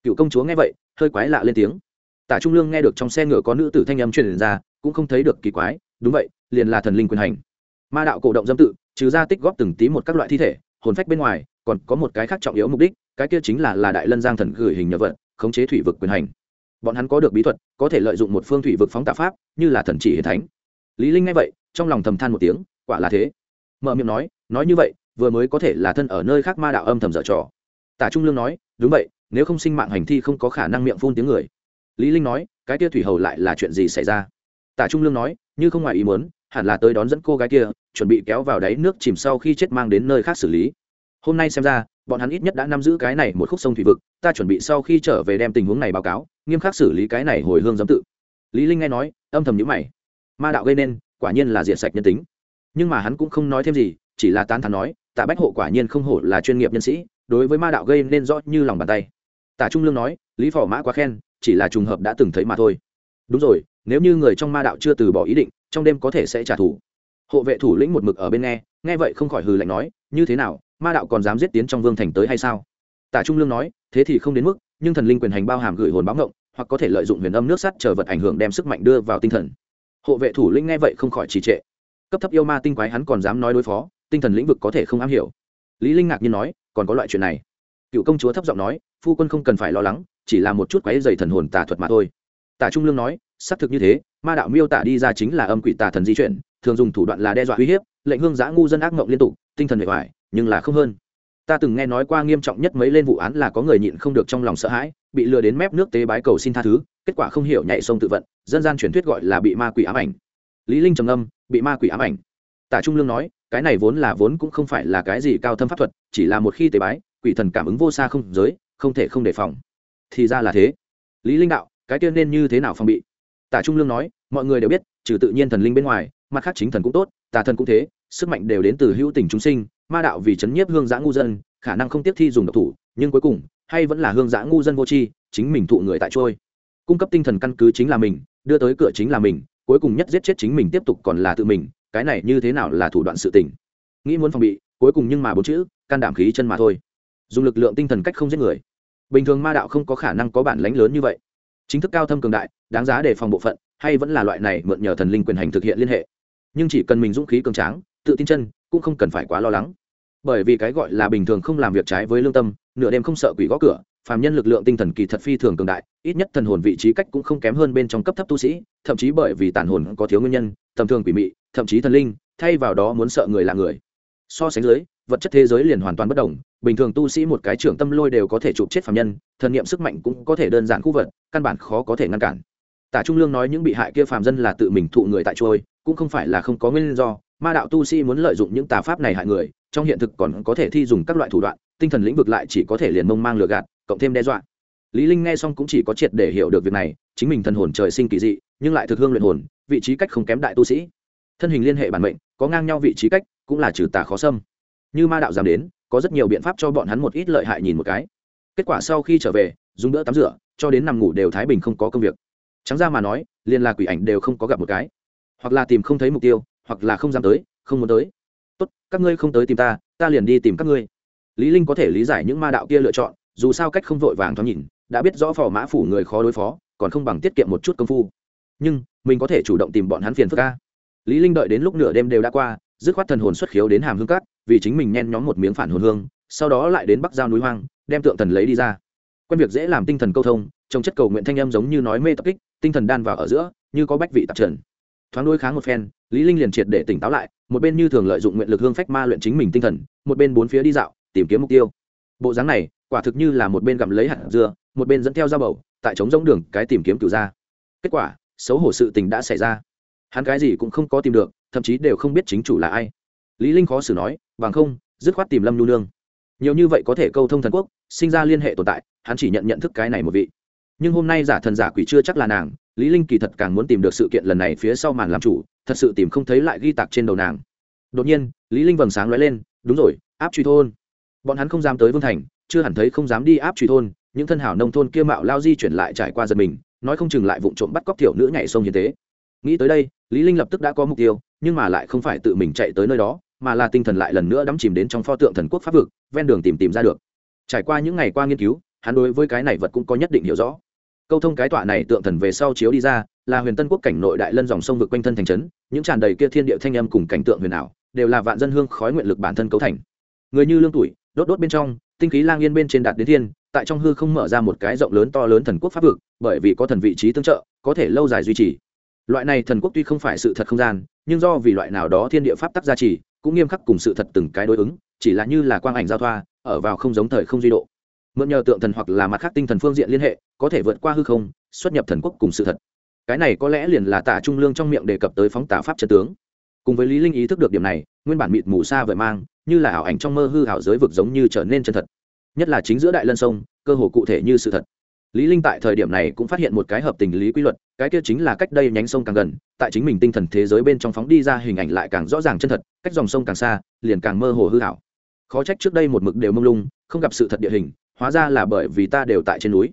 Cựu công chúa nghe vậy, hơi quái lạ lên tiếng. Tả trung lương nghe được trong xe ngựa có nữ tử thanh âm truyền ra, cũng không thấy được kỳ quái, đúng vậy, liền là thần linh quyền hành. Ma đạo cổ động dâm tự, trừ ra tích góp từng tí một các loại thi thể, hồn phách bên ngoài, còn có một cái khác trọng yếu mục đích, cái kia chính là là đại lân giang thần gửi hình nhờ vật khống chế thủy vực quyền hành bọn hắn có được bí thuật, có thể lợi dụng một phương thủy vực phóng tạ pháp, như là thần chỉ hiền thánh. Lý linh nghe vậy, trong lòng thầm than một tiếng, quả là thế. Mở miệng nói nói như vậy, vừa mới có thể là thân ở nơi khác ma đạo âm thầm dở trò. Tả trung lương nói, đúng vậy, nếu không sinh mạng hành thi không có khả năng miệng phun tiếng người. Lý linh nói, cái kia thủy hầu lại là chuyện gì xảy ra? Tả trung lương nói, như không ngoài ý muốn, hẳn là tới đón dẫn cô gái kia, chuẩn bị kéo vào đáy nước chìm sau khi chết mang đến nơi khác xử lý. Hôm nay xem ra bọn hắn ít nhất đã nắm giữ cái này một khúc sông thủy vực, ta chuẩn bị sau khi trở về đem tình huống này báo cáo, nghiêm khắc xử lý cái này hồi hương giám tự. Lý linh nghe nói, âm thầm nhíu mày. Ma đạo gây nên, quả nhiên là diệt sạch nhân tính. Nhưng mà hắn cũng không nói thêm gì, chỉ là tán thán nói, tạ bách hộ quả nhiên không hổ là chuyên nghiệp nhân sĩ, đối với ma đạo gây nên rõ như lòng bàn tay. Tạ trung lương nói, lý phò mã quá khen, chỉ là trùng hợp đã từng thấy mà thôi. Đúng rồi, nếu như người trong ma đạo chưa từ bỏ ý định, trong đêm có thể sẽ trả thù. Hộ vệ thủ lĩnh một mực ở bên nghe nghe vậy không khỏi hừ lạnh nói, như thế nào ma đạo còn dám giết tiến trong vương thành tới hay sao? Tả trung lương nói, thế thì không đến mức, nhưng thần linh quyền hành bao hàm gửi hồn báo ngộng, hoặc có thể lợi dụng huyền âm nước sắt chờ vật ảnh hưởng đem sức mạnh đưa vào tinh thần. Hộ vệ thủ lĩnh nghe vậy không khỏi trì trệ. Cấp thấp yêu ma tinh quái hắn còn dám nói đối phó, tinh thần lĩnh vực có thể không am hiểu. Lý linh ngạc nhiên nói, còn có loại chuyện này. Cựu công chúa thấp giọng nói, phu quân không cần phải lo lắng, chỉ là một chút quái dày thần hồn tà thuật mà thôi. Tả trung lương nói, xác thực như thế, ma đạo miêu tả đi ra chính là âm quỷ tà thần di chuyển, thường dùng thủ đoạn là đe dọa uy hiếp, lệnh hương giã ngu dân ác mộng liên tục, tinh thần bề ngoài nhưng là không hơn. Ta từng nghe nói qua nghiêm trọng nhất mấy lên vụ án là có người nhịn không được trong lòng sợ hãi, bị lừa đến mép nước tế bái cầu xin tha thứ, kết quả không hiểu nhảy sông tự vận, dân gian truyền thuyết gọi là bị ma quỷ ám ảnh. Lý linh trầm âm bị ma quỷ ám ảnh. Tả trung lương nói, cái này vốn là vốn cũng không phải là cái gì cao thâm pháp thuật, chỉ là một khi tế bái, quỷ thần cảm ứng vô xa không giới, không thể không đề phòng. Thì ra là thế. Lý linh đạo, cái tiên nên như thế nào phòng bị? Tả trung lương nói, mọi người đều biết, trừ tự nhiên thần linh bên ngoài, mặt khác chính thần cũng tốt, tà thần cũng thế sức mạnh đều đến từ hữu tình chúng sinh, ma đạo vì chấn nhiếp hương giã ngu dân, khả năng không tiếp thi dùng độc thủ, nhưng cuối cùng, hay vẫn là hương giã ngu dân vô tri, chính mình thụ người tại trôi. Cung cấp tinh thần căn cứ chính là mình, đưa tới cửa chính là mình, cuối cùng nhất giết chết chính mình tiếp tục còn là tự mình, cái này như thế nào là thủ đoạn sự tình? Nghĩ muốn phòng bị, cuối cùng nhưng mà bốn chữ, can đảm khí chân mà thôi. Dùng lực lượng tinh thần cách không giết người. Bình thường ma đạo không có khả năng có bản lãnh lớn như vậy. Chính thức cao thâm cường đại, đáng giá để phòng bộ phận, hay vẫn là loại này mượn nhờ thần linh quyền hành thực hiện liên hệ. Nhưng chỉ cần mình dũng khí cường tráng tự tin chân, cũng không cần phải quá lo lắng. Bởi vì cái gọi là bình thường không làm việc trái với lương tâm, nửa đêm không sợ quỷ gõ cửa, phàm nhân lực lượng tinh thần kỳ thật phi thường cường đại, ít nhất thần hồn vị trí cách cũng không kém hơn bên trong cấp thấp tu sĩ, thậm chí bởi vì tàn hồn có thiếu nguyên nhân, tầm thường quỷ mị, thậm chí thần linh, thay vào đó muốn sợ người là người. So sánh dưới, vật chất thế giới liền hoàn toàn bất đồng, bình thường tu sĩ một cái trưởng tâm lôi đều có thể chụp chết phàm nhân, thần niệm sức mạnh cũng có thể đơn giản khu vật, căn bản khó có thể ngăn cản. Tả trung lương nói những bị hại kia phàm dân là tự mình thụ người tại trôi, cũng không phải là không có nguyên do ma đạo tu sĩ muốn lợi dụng những tà pháp này hại người, trong hiện thực còn có thể thi dùng các loại thủ đoạn, tinh thần lĩnh vực lại chỉ có thể liền mông mang lừa gạt, cộng thêm đe dọa. Lý linh nghe xong cũng chỉ có triệt để hiểu được việc này, chính mình thần hồn trời sinh kỳ dị, nhưng lại thực hương luyện hồn, vị trí cách không kém đại tu sĩ. Thân hình liên hệ bản mệnh, có ngang nhau vị trí cách, cũng là trừ tà khó xâm. Như ma đạo dám đến, có rất nhiều biện pháp cho bọn hắn một ít lợi hại nhìn một cái. Kết quả sau khi trở về, dùng đỡ tắm rửa, cho đến nằm ngủ đều thái bình không có công việc. Trắng ra mà nói, liền là quỷ ảnh đều không có gặp một cái. Hoặc là tìm không thấy mục tiêu hoặc là không dám tới, không muốn tới. Tốt, các ngươi không tới tìm ta ta liền đi tìm các ngươi. Lý linh có thể lý giải những ma đạo kia lựa chọn, dù sao cách không vội vàng thoáng nhìn, đã biết rõ phò mã phủ người khó đối phó, còn không bằng tiết kiệm một chút công phu. Nhưng, mình có thể chủ động tìm bọn hắn phiền phức ca lý linh đợi đến lúc nửa đêm đều đã qua, dứt khoát thần hồn xuất khiếu đến hàm hương cát, vì chính mình nhen nhóm một miếng phản hồn hương, sau đó lại đến bắc giao núi hoang, đem tượng thần lấy đi ra. Quen việc dễ làm tinh thần câu thông trong chất cầu nguyện thanh âm giống như nói mê tập kích, tinh thần đan vào ở giữa, như có bách vị tạp trần thoáng đối kháng một phen, lý linh liền triệt để tỉnh táo lại, một bên như thường lợi dụng nguyện lực hương phách ma luyện chính mình tinh thần, một bên bốn phía đi dạo, tìm kiếm mục tiêu. Bộ dáng này, quả thực như là một bên gặm lấy hạt dưa, một bên dẫn theo dao bầu, tại trống rỗng đường, cái tìm kiếm cửu ra kết quả, xấu hổ sự tình đã xảy ra. Hắn cái gì cũng không có tìm được, thậm chí đều không biết chính chủ là ai. Lý linh khó xử nói, bằng không, dứt khoát tìm lâm nhu nương. Nhiều như vậy có thể câu thông thần quốc, sinh ra liên hệ tồn tại, hắn chỉ nhận nhận thức cái này một vị nhưng hôm nay giả thần giả quỷ chưa chắc là nàng, lý linh kỳ thật càng muốn tìm được sự kiện lần này phía sau màn làm chủ, thật sự tìm không thấy lại ghi tạc trên đầu nàng. Đột nhiên, lý linh vầng sáng lóe lên, đúng rồi, áp truy thôn. Bọn hắn không dám tới vương thành, chưa hẳn thấy không dám đi áp truy thôn, những thân hảo nông thôn kia mạo lao di chuyển lại trải qua giật mình, nói không chừng lại vụng trộm bắt cóc tiểu nữ nhảy sông như thế nghĩ tới đây, lý linh lập tức đã có mục tiêu, nhưng mà lại không phải tự mình chạy tới nơi đó, mà là tinh thần lại lần nữa đắm chìm đến trong pho tượng thần quốc pháp vực, ven đường tìm tìm ra được. Trải qua những ngày qua nghiên cứu, hắn đối với cái này vật cũng có nhất định hiểu rõ câu thông cái tọa này tượng thần về sau chiếu đi ra, là huyền tân quốc cảnh nội đại lân dòng sông vực quanh thân thành trấn, những tràn đầy kia thiên địa thanh âm cùng cảnh tượng huyền ảo, đều là vạn dân hương khói nguyện lực bản thân cấu thành. Người như lương tuổi, đốt đốt bên trong, tinh khí lang yên bên trên đạt đến thiên, tại trong hư không mở ra một cái rộng lớn to lớn thần quốc pháp vực, bởi vì có thần vị trí tương trợ, có thể lâu dài duy trì. Loại này thần quốc tuy không phải sự thật không gian, nhưng do vì loại nào đó thiên địa pháp tắc gia trì, cũng nghiêm khắc cùng sự thật từng cái đối ứng, chỉ là như là quang ảnh giao thoa, ở vào không giống thời không duy độ mượn nhờ tượng thần hoặc là mặt khác tinh thần phương diện liên hệ, có thể vượt qua hư không, xuất nhập thần quốc cùng sự thật. Cái này có lẽ liền là tả trung lương trong miệng đề cập tới phóng tả pháp chân tướng. Cùng với lý linh ý thức được điểm này, nguyên bản mịt mù xa vời mang, như là ảo ảnh trong mơ hư ảo giới vực giống như trở nên chân thật. Nhất là chính giữa đại lân sông, cơ hồ cụ thể như sự thật. Lý linh tại thời điểm này cũng phát hiện một cái hợp tình lý quy luật, cái kia chính là cách đây nhánh sông càng gần, tại chính mình tinh thần thế giới bên trong phóng đi ra hình ảnh lại càng rõ ràng chân thật, cách dòng sông càng xa, liền càng mơ hồ hư ảo. Khó trách trước đây một mực đều mông lung, không gặp sự thật địa hình hóa ra là bởi vì ta đều tại trên núi.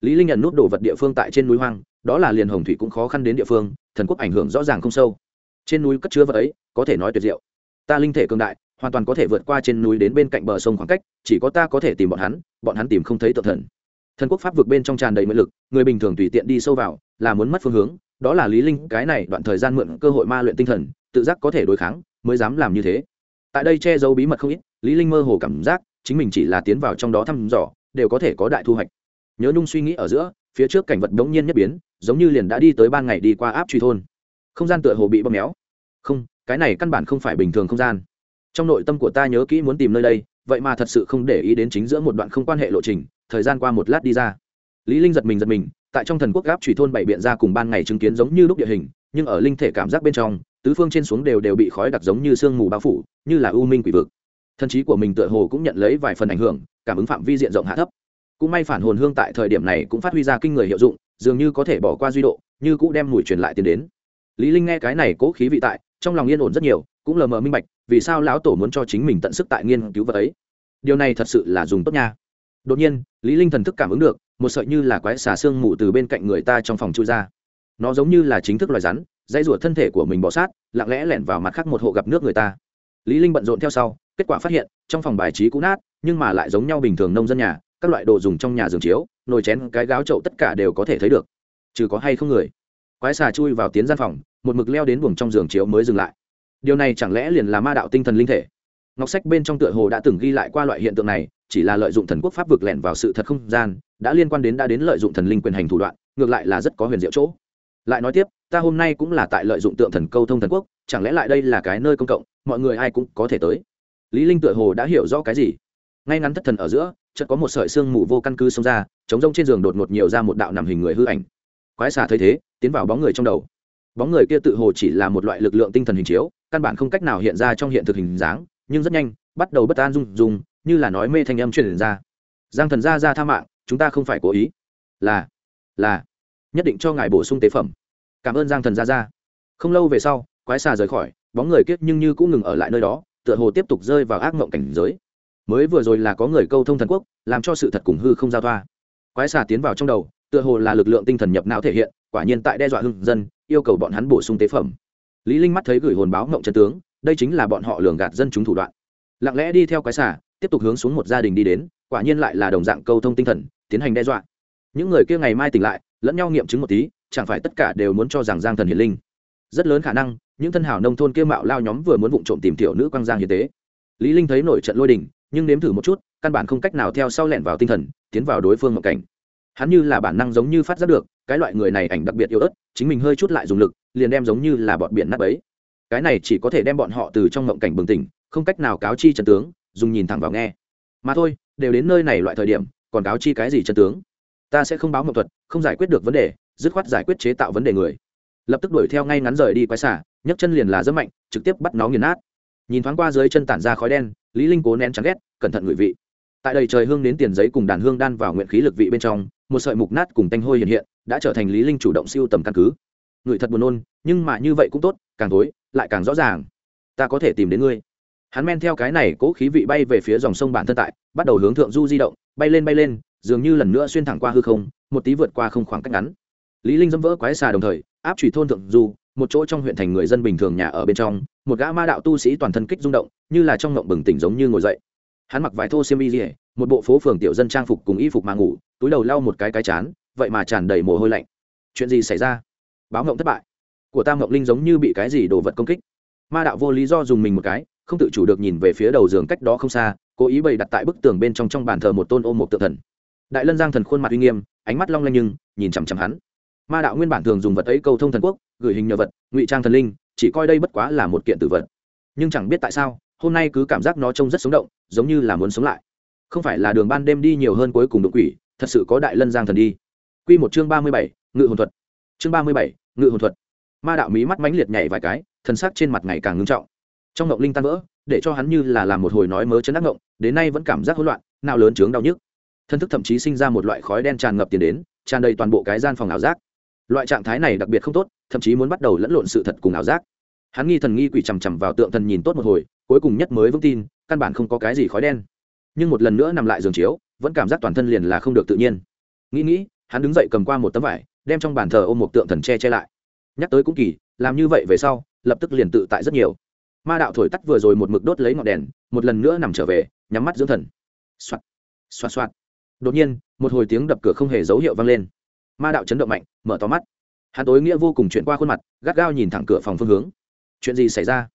Lý linh nhận nút đồ vật địa phương tại trên núi hoang, đó là liền hồng thủy cũng khó khăn đến địa phương, thần quốc ảnh hưởng rõ ràng không sâu. Trên núi cất chứa vật ấy, có thể nói tuyệt diệu. Ta linh thể cường đại, hoàn toàn có thể vượt qua trên núi đến bên cạnh bờ sông khoảng cách, chỉ có ta có thể tìm bọn hắn bọn hắn tìm không thấy tự thần. Thần quốc pháp vực bên trong tràn đầy mượn lực, người bình thường tùy tiện đi sâu vào, là muốn mất phương hướng, đó là lý linh, cái này đoạn thời gian mượn cơ hội ma luyện tinh thần, tự giác có thể đối kháng, mới dám làm như thế. Tại đây che giấu bí mật không ít, lý linh mơ hồ cảm giác chính mình chỉ là tiến vào trong đó thăm dò, đều có thể có đại thu hoạch. Nhớ nhung suy nghĩ ở giữa, phía trước cảnh vật đống nhiên nhất biến, giống như liền đã đi tới ban ngày đi qua áp truy thôn. Không gian tựa hồ bị bóp méo. Không, cái này căn bản không phải bình thường không gian. Trong nội tâm của ta nhớ kỹ muốn tìm nơi đây, vậy mà thật sự không để ý đến chính giữa một đoạn không quan hệ lộ trình, thời gian qua một lát đi ra. Lý linh giật mình giật mình, tại trong thần quốc gáp truy thôn bảy biện ra cùng ban ngày chứng kiến giống như lúc địa hình, nhưng ở linh thể cảm giác bên trong, tứ phương trên xuống đều đều bị khói đặc giống như sương mù bao phủ, như là u minh quỷ vực thần trí của mình tựa hồ cũng nhận lấy vài phần ảnh hưởng, cảm ứng phạm vi diện rộng hạ thấp. Cũng may phản hồn hương tại thời điểm này cũng phát huy ra kinh người hiệu dụng, dường như có thể bỏ qua duy độ, như cũ đem mùi truyền lại tiền đến. Lý linh nghe cái này cố khí vị tại, trong lòng yên ổn rất nhiều, cũng lờ mờ minh bạch, vì sao lão tổ muốn cho chính mình tận sức tại nghiên cứu vật ấy. Điều này thật sự là dùng tốt nha. Đột nhiên, lý linh thần thức cảm ứng được, một sợi như là quái xà xương mù từ bên cạnh người ta trong phòng chui ra. Nó giống như là chính thức loài rắn dây rủa thân thể của mình bỏ sát, lặng lẽ lẻn vào mặt khác một hộ gặp nước người ta. Lý linh bận rộn theo sau kết quả phát hiện, trong phòng bài trí cũ nát, nhưng mà lại giống nhau bình thường nông dân nhà, các loại đồ dùng trong nhà giường chiếu, nồi chén, cái gáo chậu tất cả đều có thể thấy được. Trừ có hay không người. Quái xà chui vào tiến gian phòng, một mực leo đến buồng trong giường chiếu mới dừng lại. Điều này chẳng lẽ liền là ma đạo tinh thần linh thể? Ngọc sách bên trong tựa hồ đã từng ghi lại qua loại hiện tượng này, chỉ là lợi dụng thần quốc pháp vực lẻn vào sự thật không gian, đã liên quan đến đã đến lợi dụng thần linh quyền hành thủ đoạn, ngược lại là rất có huyền diệu chỗ. Lại nói tiếp, ta hôm nay cũng là tại lợi dụng tượng thần câu thông thần quốc, chẳng lẽ lại đây là cái nơi công cộng, mọi người ai cũng có thể tới? Lý linh tựa hồ đã hiểu rõ cái gì. Ngay ngắn thất thần ở giữa, chợt có một sợi xương mù vô căn cứ xông ra, chống rông trên giường đột ngột nhiều ra một đạo nằm hình người hư ảnh. Quái xà thấy thế, tiến vào bóng người trong đầu. Bóng người kia tự hồ chỉ là một loại lực lượng tinh thần hình chiếu, căn bản không cách nào hiện ra trong hiện thực hình dáng, nhưng rất nhanh, bắt đầu bất an rung rung, như là nói mê thanh âm truyền ra. Giang thần gia ra tha mạng, chúng ta không phải cố ý. Là là, nhất định cho ngài bổ sung tế phẩm. Cảm ơn giang thần gia ra. Không lâu về sau, quái xà rời khỏi, bóng người kiết nhưng như cũng ngừng ở lại nơi đó tựa hồ tiếp tục rơi vào ác mộng cảnh giới. Mới vừa rồi là có người câu thông thần quốc, làm cho sự thật cùng hư không giao thoa. Quái xà tiến vào trong đầu, tựa hồ là lực lượng tinh thần nhập não thể hiện, quả nhiên tại đe dọa hưng dân, yêu cầu bọn hắn bổ sung tế phẩm. Lý linh mắt thấy gửi hồn báo mộng chân tướng, đây chính là bọn họ lường gạt dân chúng thủ đoạn. Lặng lẽ đi theo quái xà, tiếp tục hướng xuống một gia đình đi đến, quả nhiên lại là đồng dạng câu thông tinh thần, tiến hành đe dọa. Những người kia ngày mai tỉnh lại, lẫn nhau nghiệm chứng một tí, chẳng phải tất cả đều muốn cho rằng giang thần hiển linh. Rất lớn khả năng những thân hảo nông thôn kia mạo lao nhóm vừa muốn vụng trộm tìm tiểu nữ quang giang hiến tế. Lý linh thấy nổi trận lôi đình, nhưng nếm thử một chút, căn bản không cách nào theo sau lẹn vào tinh thần, tiến vào đối phương ngộng cảnh. Hắn như là bản năng giống như phát giác được, cái loại người này ảnh đặc biệt yếu ớt, chính mình hơi chút lại dùng lực, liền đem giống như là bọn biển nát ấy cái này chỉ có thể đem bọn họ từ trong ngộng cảnh bừng tỉnh, không cách nào cáo chi trận tướng, dùng nhìn thẳng vào nghe. Mà thôi, đều đến nơi này loại thời điểm, còn cáo chi cái gì trận tướng? Ta sẽ không báo mậu thuật, không giải quyết được vấn đề, dứt khoát giải quyết chế tạo vấn đề người. Lập tức đuổi theo ngay ngắn rời đi quái xả nhấc chân liền là rất mạnh, trực tiếp bắt nó nghiền nát. Nhìn thoáng qua dưới chân tản ra khói đen, lý linh cố nén chán ghét, cẩn thận ngửi vị. Tại đây trời hương đến tiền giấy cùng đàn hương đan vào nguyện khí lực vị bên trong, một sợi mục nát cùng tanh hôi hiện hiện, đã trở thành lý linh chủ động siêu tầm căn cứ. Người thật buồn nôn, nhưng mà như vậy cũng tốt, càng tối, lại càng rõ ràng. Ta có thể tìm đến ngươi. Hắn men theo cái này cố khí vị bay về phía dòng sông bản thân tại, bắt đầu hướng thượng du di động, bay lên bay lên, dường như lần nữa xuyên thẳng qua hư không, một tí vượt qua không khoảng cách ngắn. Lý linh dẫm vỡ quái xà đồng thời, áp chủy thôn thượng du một chỗ trong huyện thành người dân bình thường nhà ở bên trong, một gã ma đạo tu sĩ toàn thân kích rung động, như là trong ngộng bừng tỉnh giống như ngồi dậy. Hắn mặc vải thô xiêm y dỉa một bộ phố phường tiểu dân trang phục cùng y phục mà ngủ, túi đầu lau một cái cái chán, vậy mà tràn đầy mồ hôi lạnh. Chuyện gì xảy ra? Báo ngộng thất bại. Của ta ngộng linh giống như bị cái gì đồ vật công kích. Ma đạo vô lý do dùng mình một cái, không tự chủ được nhìn về phía đầu giường cách đó không xa, cố ý bày đặt tại bức tường bên trong trong bàn thờ một tôn ôm một tượng thần. Đại lân giang thần khuôn mặt uy nghiêm, ánh mắt long lanh nhưng, nhìn chằm chằm hắn. Ma đạo nguyên bản thường dùng vật ấy câu thông thần quốc gửi hình nhờ vật, ngụy trang thần linh, chỉ coi đây bất quá là một kiện tử vật. Nhưng chẳng biết tại sao, hôm nay cứ cảm giác nó trông rất sống động, giống như là muốn sống lại. Không phải là đường ban đêm đi nhiều hơn cuối cùng đột quỷ thật sự có đại lân giang thần đi. Q một chương ba mươi bảy, ngự hồn thuật. Chương ba mươi bảy, ngự hồn thuật. Ma đạo mí mắt mãnh liệt nhảy vài cái, thần sắc trên mặt ngày càng ngưng trọng. Trong ngộng linh tan vỡ, để cho hắn như là làm một hồi nói mớ chấn ác ngộng, đến nay vẫn cảm giác hỗn loạn, nào lớn chướng đau nhức. Thân thức thậm chí sinh ra một loại khói đen tràn ngập tiền đến, tràn đầy toàn bộ cái gian phòng ảo giác. Loại trạng thái này đặc biệt không tốt thậm chí muốn bắt đầu lẫn lộn sự thật cùng ảo giác. Hắn nghi thần nghi quỷ chằm chằm vào tượng thần nhìn tốt một hồi, cuối cùng nhất mới vững tin, căn bản không có cái gì khói đen. Nhưng một lần nữa nằm lại giường chiếu, vẫn cảm giác toàn thân liền là không được tự nhiên. Nghĩ nghĩ, hắn đứng dậy cầm qua một tấm vải, đem trong bàn thờ ôm một tượng thần che che lại. Nhắc tới cũng kỳ, làm như vậy về sau, lập tức liền tự tại rất nhiều. Ma đạo thổi tắt vừa rồi một mực đốt lấy ngọn đèn, một lần nữa nằm trở về, nhắm mắt dưỡng thần. Xoạt xoạt xoạt. Đột nhiên, một hồi tiếng đập cửa không hề dấu hiệu vang lên. Ma đạo chấn động mạnh, mở to mắt hắn tối nghĩa vô cùng chuyện qua khuôn mặt, gắt gao nhìn thẳng cửa phòng phương hướng. Chuyện gì xảy ra?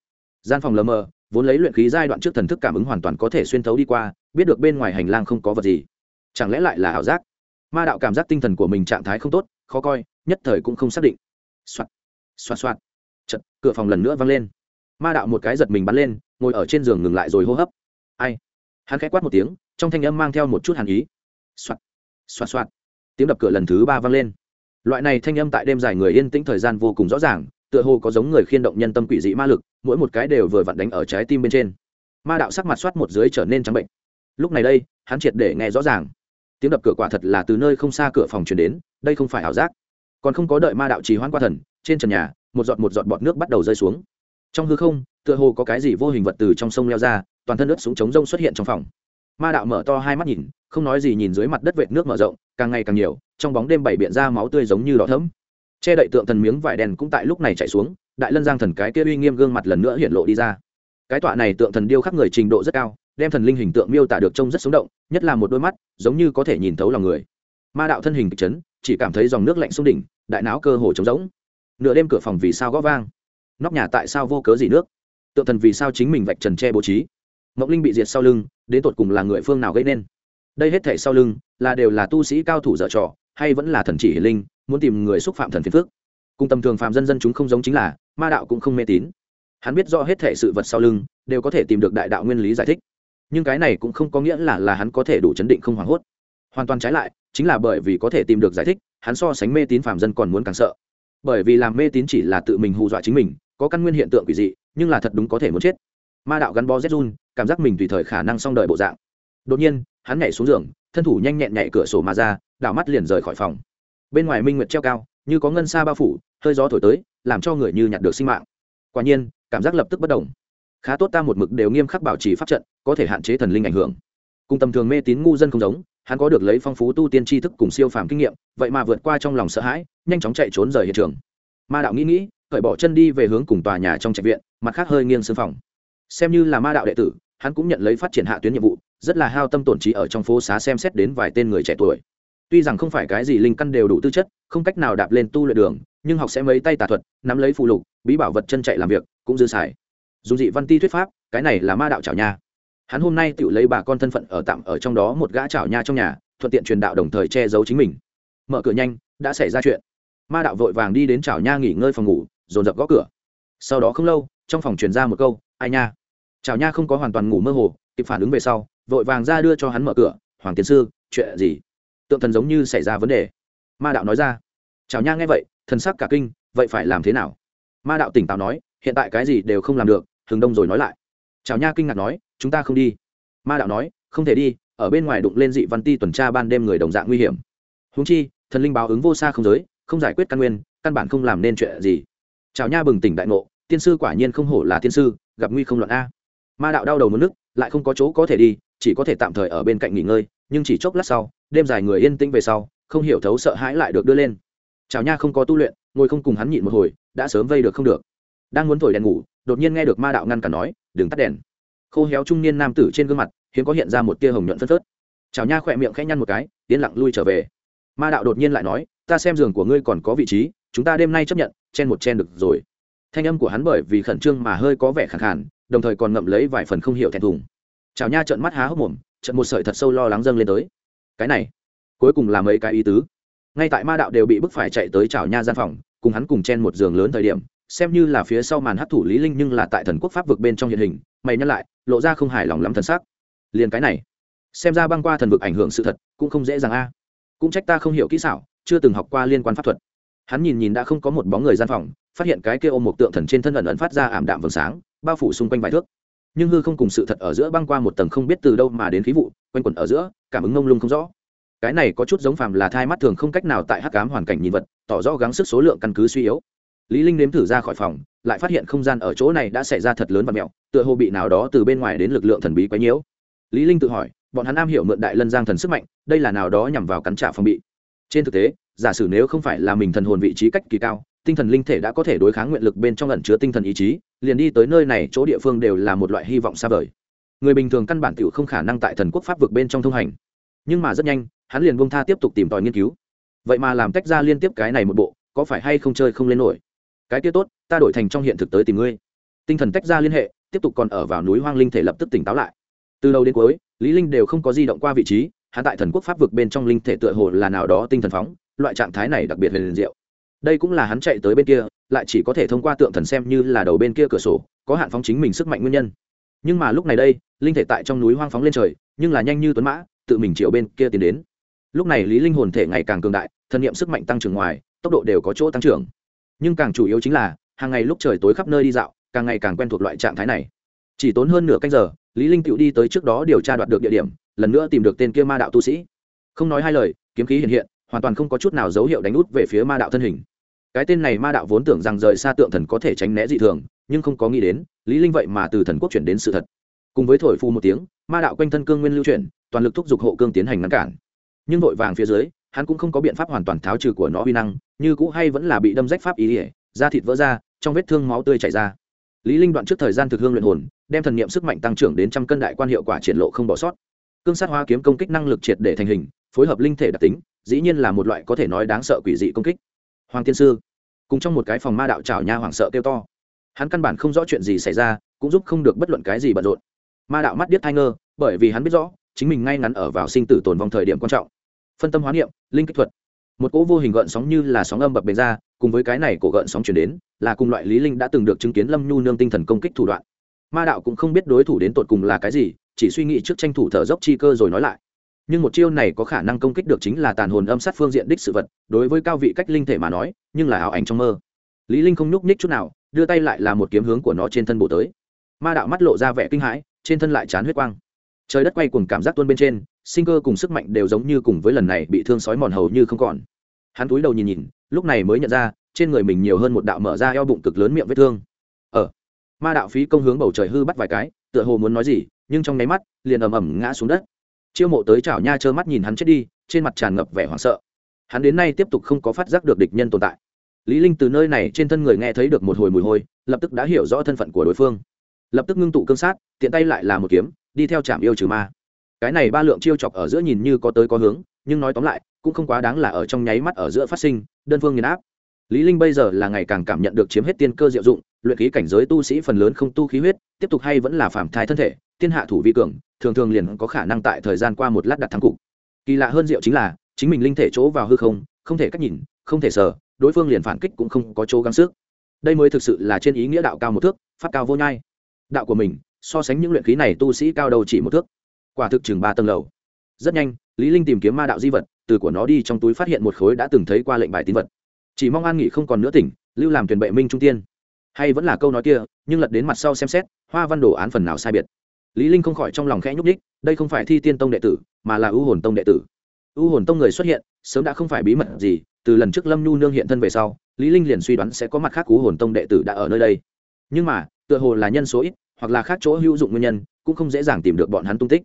Gian phòng lờ mờ, vốn lấy luyện khí giai đoạn trước thần thức cảm ứng hoàn toàn có thể xuyên thấu đi qua, biết được bên ngoài hành lang không có vật gì. Chẳng lẽ lại là ảo giác? Ma đạo cảm giác tinh thần của mình trạng thái không tốt, khó coi, nhất thời cũng không xác định. Xoạt xoạt xoạt chật cửa phòng lần nữa văng lên. Ma đạo một cái giật mình bắn lên, ngồi ở trên giường ngừng lại rồi hô hấp. Ai? Hắn khẽ quát một tiếng, trong thanh âm mang theo một chút hàn ý. Xoạt xoạt xoạt tiếng đập cửa lần thứ ba vang lên loại này thanh âm tại đêm dài người yên tĩnh thời gian vô cùng rõ ràng, tựa hồ có giống người khiên động nhân tâm quỷ dị ma lực, mỗi một cái đều vừa vặn đánh ở trái tim bên trên. Ma đạo sắc mặt soát một dưới trở nên trắng bệnh. Lúc này đây, hắn triệt để nghe rõ ràng. Tiếng đập cửa quả thật là từ nơi không xa cửa phòng truyền đến, đây không phải ảo giác. Còn không có đợi ma đạo trì hoãn qua thần, trên trần nhà, một giọt một giọt bọt nước bắt đầu rơi xuống. Trong hư không, tựa hồ có cái gì vô hình vật từ trong sông leo ra, toàn thân ướt súng trống rông xuất hiện trong phòng. Ma đạo mở to hai mắt nhìn, không nói gì nhìn dưới mặt đất vệt nước mở rộng càng ngày càng nhiều, trong bóng đêm bảy biện ra máu tươi giống như đỏ thấm che đậy tượng thần miếng vải đèn cũng tại lúc này chạy xuống, đại lân giang thần cái kia uy nghiêm gương mặt lần nữa hiện lộ đi ra. Cái tọa này tượng thần điêu khắc người trình độ rất cao, đem thần linh hình tượng miêu tả được trông rất sống động, nhất là một đôi mắt, giống như có thể nhìn thấu lòng người. Ma đạo thân hình kịch chấn, chỉ cảm thấy dòng nước lạnh xuống đỉnh, đại não cơ hồ trống rỗng. Nửa đêm cửa phòng vì sao gõ vang? Nóc nhà tại sao vô cớ gì nước? Tượng thần vì sao chính mình vạch trần che bố trí? Mộng linh bị diệt sau lưng, đến tột cùng là người phương nào gây nên? Đây hết thể sau lưng là đều là tu sĩ cao thủ dở trò, hay vẫn là thần chỉ hiền linh, muốn tìm người xúc phạm thần phiền phước. Cùng tầm thường phạm dân dân chúng không giống chính là, ma đạo cũng không mê tín. Hắn biết rõ hết thể sự vật sau lưng đều có thể tìm được đại đạo nguyên lý giải thích. Nhưng cái này cũng không có nghĩa là là hắn có thể đủ chấn định không hoảng hốt. Hoàn toàn trái lại, chính là bởi vì có thể tìm được giải thích, hắn so sánh mê tín phạm dân còn muốn càng sợ. Bởi vì làm mê tín chỉ là tự mình hù dọa chính mình, có căn nguyên hiện tượng quỷ dị, nhưng là thật đúng có thể muốn chết. Ma đạo gắn bó z run, cảm giác mình tùy thời khả năng xong đợi bộ dạng. Đột nhiên hắn nhảy xuống giường, thân thủ nhanh nhẹn nhảy cửa sổ mà ra, đảo mắt liền rời khỏi phòng. Bên ngoài minh nguyệt treo cao, như có ngân xa bao phủ, hơi gió thổi tới, làm cho người như nhặt được sinh mạng. Quả nhiên, cảm giác lập tức bất đồng. Khá tốt ta một mực đều nghiêm khắc bảo trì pháp trận, có thể hạn chế thần linh ảnh hưởng. Cùng tầm thường mê tín ngu dân không giống, hắn có được lấy phong phú tu tiên tri thức cùng siêu phàm kinh nghiệm, vậy mà vượt qua trong lòng sợ hãi, nhanh chóng chạy trốn rời hiện trường. Ma đạo nghĩ nghĩ, cởi bỏ chân đi về hướng cùng tòa nhà trong trạch viện, mặt khác hơi nghiêng sân phòng. Xem như là ma đạo đệ tử, hắn cũng nhận lấy phát triển hạ tuyến nhiệm vụ rất là hao tâm tổn trí ở trong phố xá xem xét đến vài tên người trẻ tuổi. Tuy rằng không phải cái gì linh căn đều đủ tư chất, không cách nào đạp lên tu luyện đường, nhưng học sẽ mấy tay tà thuật, nắm lấy phụ lục, bí bảo vật chân chạy làm việc, cũng dư xài. Dùng dị văn ti thuyết pháp, cái này là ma đạo chảo nha. Hắn hôm nay tự lấy bà con thân phận ở tạm ở trong đó một gã chảo nha trong nhà, thuận tiện truyền đạo đồng thời che giấu chính mình. Mở cửa nhanh, đã xảy ra chuyện. Ma đạo vội vàng đi đến chảo nha nghỉ ngơi phòng ngủ, dồn dập gõ cửa. Sau đó không lâu, trong phòng truyền ra một câu, ai nha? Chảo nha không có hoàn toàn ngủ mơ hồ, kịp phản ứng về sau vội vàng ra đưa cho hắn mở cửa, hoàng tiến sư, chuyện gì? Tượng thần giống như xảy ra vấn đề. Ma đạo nói ra, chào nha nghe vậy, thần sắc cả kinh, vậy phải làm thế nào? Ma đạo tỉnh táo nói, hiện tại cái gì đều không làm được, hừng đông rồi nói lại. Chào nha kinh ngạc nói, chúng ta không đi. Ma đạo nói, không thể đi, ở bên ngoài đụng lên dị văn ti tuần tra ban đêm người đồng dạng nguy hiểm. Húng chi, thần linh báo ứng vô xa không giới, không giải quyết căn nguyên, căn bản không làm nên chuyện gì. Chào nha bừng tỉnh đại ngộ, tiên sư quả nhiên không hổ là tiên sư, gặp nguy không luận a. Ma đạo đau đầu mất nước lại không có chỗ có thể đi chỉ có thể tạm thời ở bên cạnh nghỉ ngơi, nhưng chỉ chốc lát sau, đêm dài người yên tĩnh về sau, không hiểu thấu sợ hãi lại được đưa lên. Chào nha không có tu luyện, ngồi không cùng hắn nhịn một hồi, đã sớm vây được không được. Đang muốn thổi đèn ngủ, đột nhiên nghe được ma đạo ngăn cản nói, đừng tắt đèn. Khô héo trung niên nam tử trên gương mặt, hiếm có hiện ra một tia hồng nhuận phân phớt. Chào nha khỏe miệng khẽ nhăn một cái tiến lặng lui trở về. Ma đạo đột nhiên lại nói, ta xem giường của ngươi còn có vị trí, chúng ta đêm nay chấp nhận, chen một chen được rồi. Thanh âm của hắn bởi vì khẩn trương mà hơi có vẻ khẳng khản đồng thời còn ngậm lấy vài phần không hiểu thẹn thùng chào nha trợn mắt há hốc mồm trận một sợi thật sâu lo lắng dâng lên tới. Cái này, cuối cùng là mấy cái ý tứ. Ngay tại ma đạo đều bị bức phải chạy tới chào nha gian phòng, cùng hắn cùng chen một giường lớn thời điểm, xem như là phía sau màn hấp thủ lý linh nhưng là tại thần quốc pháp vực bên trong hiện hình, mày nhắc lại, lộ ra không hài lòng lắm thần sắc. Liền cái này, xem ra băng qua thần vực ảnh hưởng sự thật, cũng không dễ dàng a. Cũng trách ta không hiểu kỹ xảo, chưa từng học qua liên quan pháp thuật. Hắn nhìn nhìn đã không có một bóng người gian phòng, phát hiện cái kia ôm một tượng thần trên thân ẩn ẩn phát ra ảm đạm vầng sáng, bao phủ xung quanh vài thước nhưng hư không cùng sự thật ở giữa băng qua một tầng không biết từ đâu mà đến khí vụ, quanh quẩn ở giữa, cảm ứng ngông lung không rõ. Cái này có chút giống phàm là thai mắt thường không cách nào tại hắc cám hoàn cảnh nhìn vật, tỏ rõ gắng sức số lượng căn cứ suy yếu. Lý linh nếm thử ra khỏi phòng, lại phát hiện không gian ở chỗ này đã xảy ra thật lớn và mẹo, tựa hồ bị nào đó từ bên ngoài đến lực lượng thần bí quấy nhiễu. Lý linh tự hỏi, bọn hắn am hiểu mượn đại lân giang thần sức mạnh, đây là nào đó nhằm vào cắn trả phòng bị. Trên thực tế, giả sử nếu không phải là mình thần hồn vị trí cách kỳ cao tinh thần linh thể đã có thể đối kháng nguyện lực bên trong ẩn chứa tinh thần ý chí, liền đi tới nơi này chỗ địa phương đều là một loại hy vọng xa vời. Người bình thường căn bản tiểu không khả năng tại thần quốc pháp vực bên trong thông hành. Nhưng mà rất nhanh, hắn liền bông tha tiếp tục tìm tòi nghiên cứu. Vậy mà làm tách ra liên tiếp cái này một bộ, có phải hay không chơi không lên nổi? Cái kia tốt, ta đổi thành trong hiện thực tới tìm ngươi. Tinh thần tách ra liên hệ, tiếp tục còn ở vào núi hoang linh thể lập tức tỉnh táo lại. Từ đầu đến cuối, lý linh đều không có di động qua vị trí, hắn tại thần quốc pháp vực bên trong linh thể tựa hồ là nào đó tinh thần phóng, loại trạng thái này đặc biệt huyền diệu đây cũng là hắn chạy tới bên kia, lại chỉ có thể thông qua tượng thần xem như là đầu bên kia cửa sổ, có hạn phóng chính mình sức mạnh nguyên nhân. Nhưng mà lúc này đây, linh thể tại trong núi hoang phóng lên trời, nhưng là nhanh như tuấn mã, tự mình triệu bên kia tiến đến. Lúc này lý linh hồn thể ngày càng cường đại, thân niệm sức mạnh tăng trưởng ngoài, tốc độ đều có chỗ tăng trưởng. Nhưng càng chủ yếu chính là, hàng ngày lúc trời tối khắp nơi đi dạo, càng ngày càng quen thuộc loại trạng thái này. Chỉ tốn hơn nửa canh giờ, lý linh tựu đi tới trước đó điều tra đoạt được địa điểm, lần nữa tìm được tên kia ma đạo tu sĩ. Không nói hai lời, kiếm khí hiện hiện, hoàn toàn không có chút nào dấu hiệu đánh út về phía ma đạo thân hình cái tên này ma đạo vốn tưởng rằng rời xa tượng thần có thể tránh né dị thường, nhưng không có nghĩ đến, lý linh vậy mà từ thần quốc chuyển đến sự thật. Cùng với thổi phu một tiếng, ma đạo quanh thân cương nguyên lưu chuyển, toàn lực thúc giục hộ cương tiến hành ngăn cản. Nhưng vội vàng phía dưới, hắn cũng không có biện pháp hoàn toàn tháo trừ của nó uy năng, như cũ hay vẫn là bị đâm rách pháp ý ỉa, da thịt vỡ ra, trong vết thương máu tươi chảy ra. Lý linh đoạn trước thời gian thực hương luyện hồn, đem thần niệm sức mạnh tăng trưởng đến trăm cân đại quan hiệu quả triển lộ không bỏ sót. Cương sát hoa kiếm công kích năng lực triệt để thành hình, phối hợp linh thể đặc tính, dĩ nhiên là một loại có thể nói đáng sợ quỷ dị công kích hoàng tiên sư. Cùng trong một cái phòng ma đạo trào nha hoảng sợ kêu to. Hắn căn bản không rõ chuyện gì xảy ra, cũng giúp không được bất luận cái gì bận rộn. Ma đạo mắt điếc thai ngơ, bởi vì hắn biết rõ, chính mình ngay ngắn ở vào sinh tử tồn vong thời điểm quan trọng. Phân tâm hóa niệm, linh kích thuật. Một cỗ vô hình gợn sóng như là sóng âm bập bềnh ra, cùng với cái này cổ gợn sóng chuyển đến, là cùng loại lý linh đã từng được chứng kiến lâm nhu nương tinh thần công kích thủ đoạn. Ma đạo cũng không biết đối thủ đến tột cùng là cái gì, chỉ suy nghĩ trước tranh thủ thở dốc chi cơ rồi nói lại nhưng một chiêu này có khả năng công kích được chính là tàn hồn âm sát phương diện đích sự vật, đối với cao vị cách linh thể mà nói, nhưng là ảo ảnh trong mơ. Lý linh không nhúc nhích chút nào, đưa tay lại là một kiếm hướng của nó trên thân bổ tới. Ma đạo mắt lộ ra vẻ kinh hãi, trên thân lại chán huyết quang. Trời đất quay cuồng cảm giác tuôn bên trên, sinh cơ cùng sức mạnh đều giống như cùng với lần này bị thương sói mòn hầu như không còn. Hắn túi đầu nhìn nhìn, lúc này mới nhận ra, trên người mình nhiều hơn một đạo mở ra eo bụng cực lớn miệng vết thương. Ở ma đạo phí công hướng bầu trời hư bắt vài cái, tựa hồ muốn nói gì, nhưng trong nháy mắt, liền ầm ầm ngã xuống đất chiêu mộ tới chảo nha trơ mắt nhìn hắn chết đi, trên mặt tràn ngập vẻ hoảng sợ. Hắn đến nay tiếp tục không có phát giác được địch nhân tồn tại. Lý linh từ nơi này trên thân người nghe thấy được một hồi mùi hôi, lập tức đã hiểu rõ thân phận của đối phương. Lập tức ngưng tụ cương sát, tiện tay lại là một kiếm, đi theo trạm yêu trừ ma. Cái này ba lượng chiêu chọc ở giữa nhìn như có tới có hướng, nhưng nói tóm lại, cũng không quá đáng là ở trong nháy mắt ở giữa phát sinh, đơn phương nghiền áp. Lý linh bây giờ là ngày càng cảm nhận được chiếm hết tiên cơ diệu dụng luyện khí cảnh giới tu sĩ phần lớn không tu khí huyết, tiếp tục hay vẫn là phàm thai thân thể tiên hạ thủ vi cường, thường thường liền có khả năng tại thời gian qua một lát đặt thắng cục. Kỳ lạ hơn diệu chính là, chính mình linh thể chỗ vào hư không không thể cách nhìn, không thể sờ, đối phương liền phản kích cũng không có chỗ gắng sức. Đây mới thực sự là trên ý nghĩa đạo cao một thước, pháp cao vô nhai. Đạo của mình, so sánh những luyện khí này tu sĩ cao đầu chỉ một thước. Quả thực chừng ba tầng lầu. Rất nhanh, lý linh tìm kiếm ma đạo di vật, từ của nó đi trong túi phát hiện một khối đã từng thấy qua lệnh bài tín vật. Chỉ mong an nghỉ không còn nữa tỉnh, lưu làm tuyển bệ minh trung tiên hay vẫn là câu nói kia, nhưng lật đến mặt sau xem xét, hoa văn đồ án phần nào sai biệt. Lý linh không khỏi trong lòng khẽ nhúc nhích, đây không phải thi tiên tông đệ tử, mà là ưu hồn tông đệ tử. Ưu hồn tông người xuất hiện, sớm đã không phải bí mật gì, từ lần trước lâm nhu nương hiện thân về sau, lý linh liền suy đoán sẽ có mặt khác ưu hồn tông đệ tử đã ở nơi đây. Nhưng mà, tựa hồ là nhân số ít, hoặc là khác chỗ hữu dụng nguyên nhân, cũng không dễ dàng tìm được bọn hắn tung tích.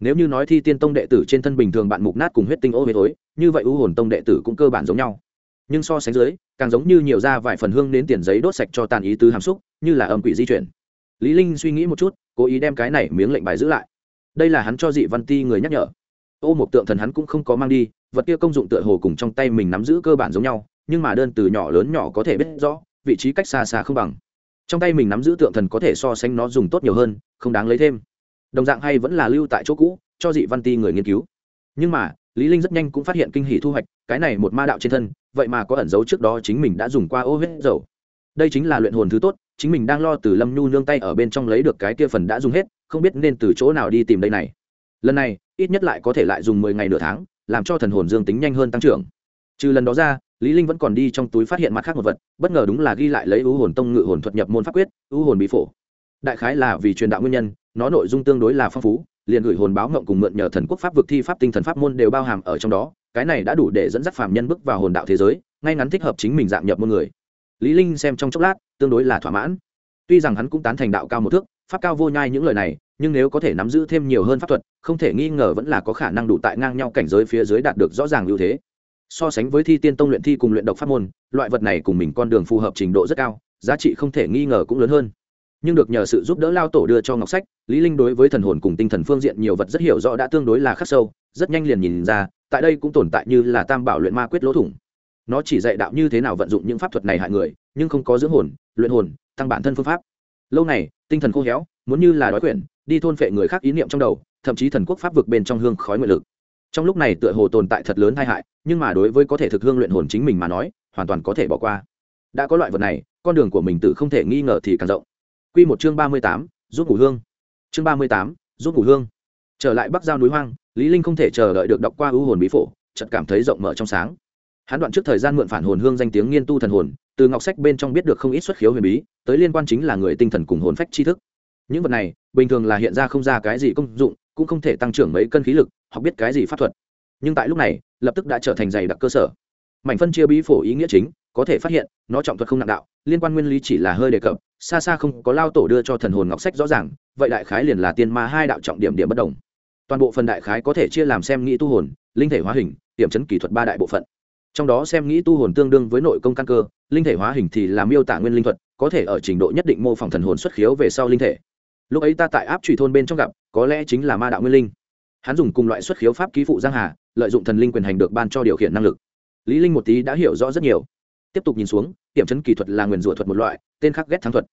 Nếu như nói thi tiên tông đệ tử trên thân bình thường bạn mục nát cùng huyết tinh ô huyết thối, như vậy ưu hồn tông đệ tử cũng cơ bản giống nhau nhưng so sánh dưới, càng giống như nhiều ra vài phần hương đến tiền giấy đốt sạch cho tàn ý tứ hàm xúc, như là âm quỷ di chuyển. Lý linh suy nghĩ một chút, cố ý đem cái này miếng lệnh bài giữ lại. Đây là hắn cho dị văn ti người nhắc nhở. Ô một tượng thần hắn cũng không có mang đi, vật kia công dụng tựa hồ cùng trong tay mình nắm giữ cơ bản giống nhau, nhưng mà đơn từ nhỏ lớn nhỏ có thể biết rõ, vị trí cách xa xa không bằng. Trong tay mình nắm giữ tượng thần có thể so sánh nó dùng tốt nhiều hơn, không đáng lấy thêm. Đồng dạng hay vẫn là lưu tại chỗ cũ, cho dị văn ti người nghiên cứu. Nhưng mà, lý linh rất nhanh cũng phát hiện kinh hỉ thu hoạch cái này một ma đạo trên thân, vậy mà có ẩn dấu trước đó chính mình đã dùng qua ô huyết dầu. Đây chính là luyện hồn thứ tốt, chính mình đang lo từ lâm nhu nương tay ở bên trong lấy được cái kia phần đã dùng hết, không biết nên từ chỗ nào đi tìm đây này. Lần này, ít nhất lại có thể lại dùng mười ngày nửa tháng, làm cho thần hồn dương tính nhanh hơn tăng trưởng. Trừ lần đó ra, lý linh vẫn còn đi trong túi phát hiện mặt khác một vật, bất ngờ đúng là ghi lại lấy ưu hồn tông ngự hồn thuật nhập môn pháp quyết, ưu hồn bí phổ. Đại khái là vì truyền đạo nguyên nhân, nó nội dung tương đối là phong phú, liền gửi hồn báo ngộng cùng mượn nhờ thần quốc pháp vực thi pháp tinh thần pháp môn đều bao hàm ở trong đó cái này đã đủ để dẫn dắt phàm nhân bước vào hồn đạo thế giới, ngay ngắn thích hợp chính mình dạng nhập môn người. Lý linh xem trong chốc lát, tương đối là thỏa mãn. Tuy rằng hắn cũng tán thành đạo cao một thước, pháp cao vô nhai những lời này, nhưng nếu có thể nắm giữ thêm nhiều hơn pháp thuật, không thể nghi ngờ vẫn là có khả năng đủ tại ngang nhau cảnh giới phía dưới đạt được rõ ràng ưu thế. So sánh với thi tiên tông luyện thi cùng luyện độc pháp môn, loại vật này cùng mình con đường phù hợp trình độ rất cao, giá trị không thể nghi ngờ cũng lớn hơn nhưng được nhờ sự giúp đỡ lao tổ đưa cho ngọc sách, lý linh đối với thần hồn cùng tinh thần phương diện nhiều vật rất hiểu rõ đã tương đối là khắc sâu, rất nhanh liền nhìn ra, tại đây cũng tồn tại như là tam bảo luyện ma quyết lỗ thủng. Nó chỉ dạy đạo như thế nào vận dụng những pháp thuật này hại người, nhưng không có dưỡng hồn, luyện hồn, tăng bản thân phương pháp. Lâu này tinh thần khô héo, muốn như là đói quyển, đi thôn phệ người khác ý niệm trong đầu, thậm chí thần quốc pháp vực bên trong hương khói nguyện lực. Trong lúc này tựa hồ tồn tại thật lớn tai hại, nhưng mà đối với có thể thực hương luyện hồn chính mình mà nói, hoàn toàn có thể bỏ qua. Đã có loại vật này, con đường của mình tự không thể nghi ngờ thì càng rộng. Quy một chương ba mươi tám, giúp ngủ hương. Chương ba mươi tám, giúp ngủ hương. Trở lại Bắc Giao núi hoang, Lý Linh không thể chờ đợi được đọc qua ưu hồn bí phổ, chợt cảm thấy rộng mở trong sáng. Hắn đoạn trước thời gian mượn phản hồn hương danh tiếng nghiên tu thần hồn, từ ngọc sách bên trong biết được không ít xuất khiếu huyền bí, tới liên quan chính là người tinh thần cùng hồn phách tri thức. Những vật này, bình thường là hiện ra không ra cái gì công dụng, cũng không thể tăng trưởng mấy cân khí lực, học biết cái gì pháp thuật. Nhưng tại lúc này, lập tức đã trở thành dày đặc cơ sở. Mảnh phân chia bí phổ ý nghĩa chính, có thể phát hiện, nó trọng thuật không nặng đạo, liên quan nguyên lý chỉ là hơi đề cập, xa xa không có lao tổ đưa cho thần hồn ngọc sách rõ ràng vậy đại khái liền là tiên ma hai đạo trọng điểm điểm bất đồng. Toàn bộ phần đại khái có thể chia làm xem nghĩ tu hồn linh thể hóa hình điểm chấn kỹ thuật ba đại bộ phận. Trong đó xem nghĩ tu hồn tương đương với nội công căn cơ linh thể hóa hình thì là miêu tả nguyên linh thuật có thể ở trình độ nhất định mô phỏng thần hồn xuất khiếu về sau linh thể. Lúc ấy ta tại áp trụy thôn bên trong gặp có lẽ chính là ma đạo nguyên linh. Hắn dùng cùng loại xuất khiếu pháp ký phụ giang hà lợi dụng thần linh quyền hành được ban cho điều khiển năng lực. Lý linh một tí đã hiểu rõ rất nhiều tiếp tục nhìn xuống điểm chấn kỳ thuật là nguyền rủa thuật một loại, tên khác ghét thắng thuật.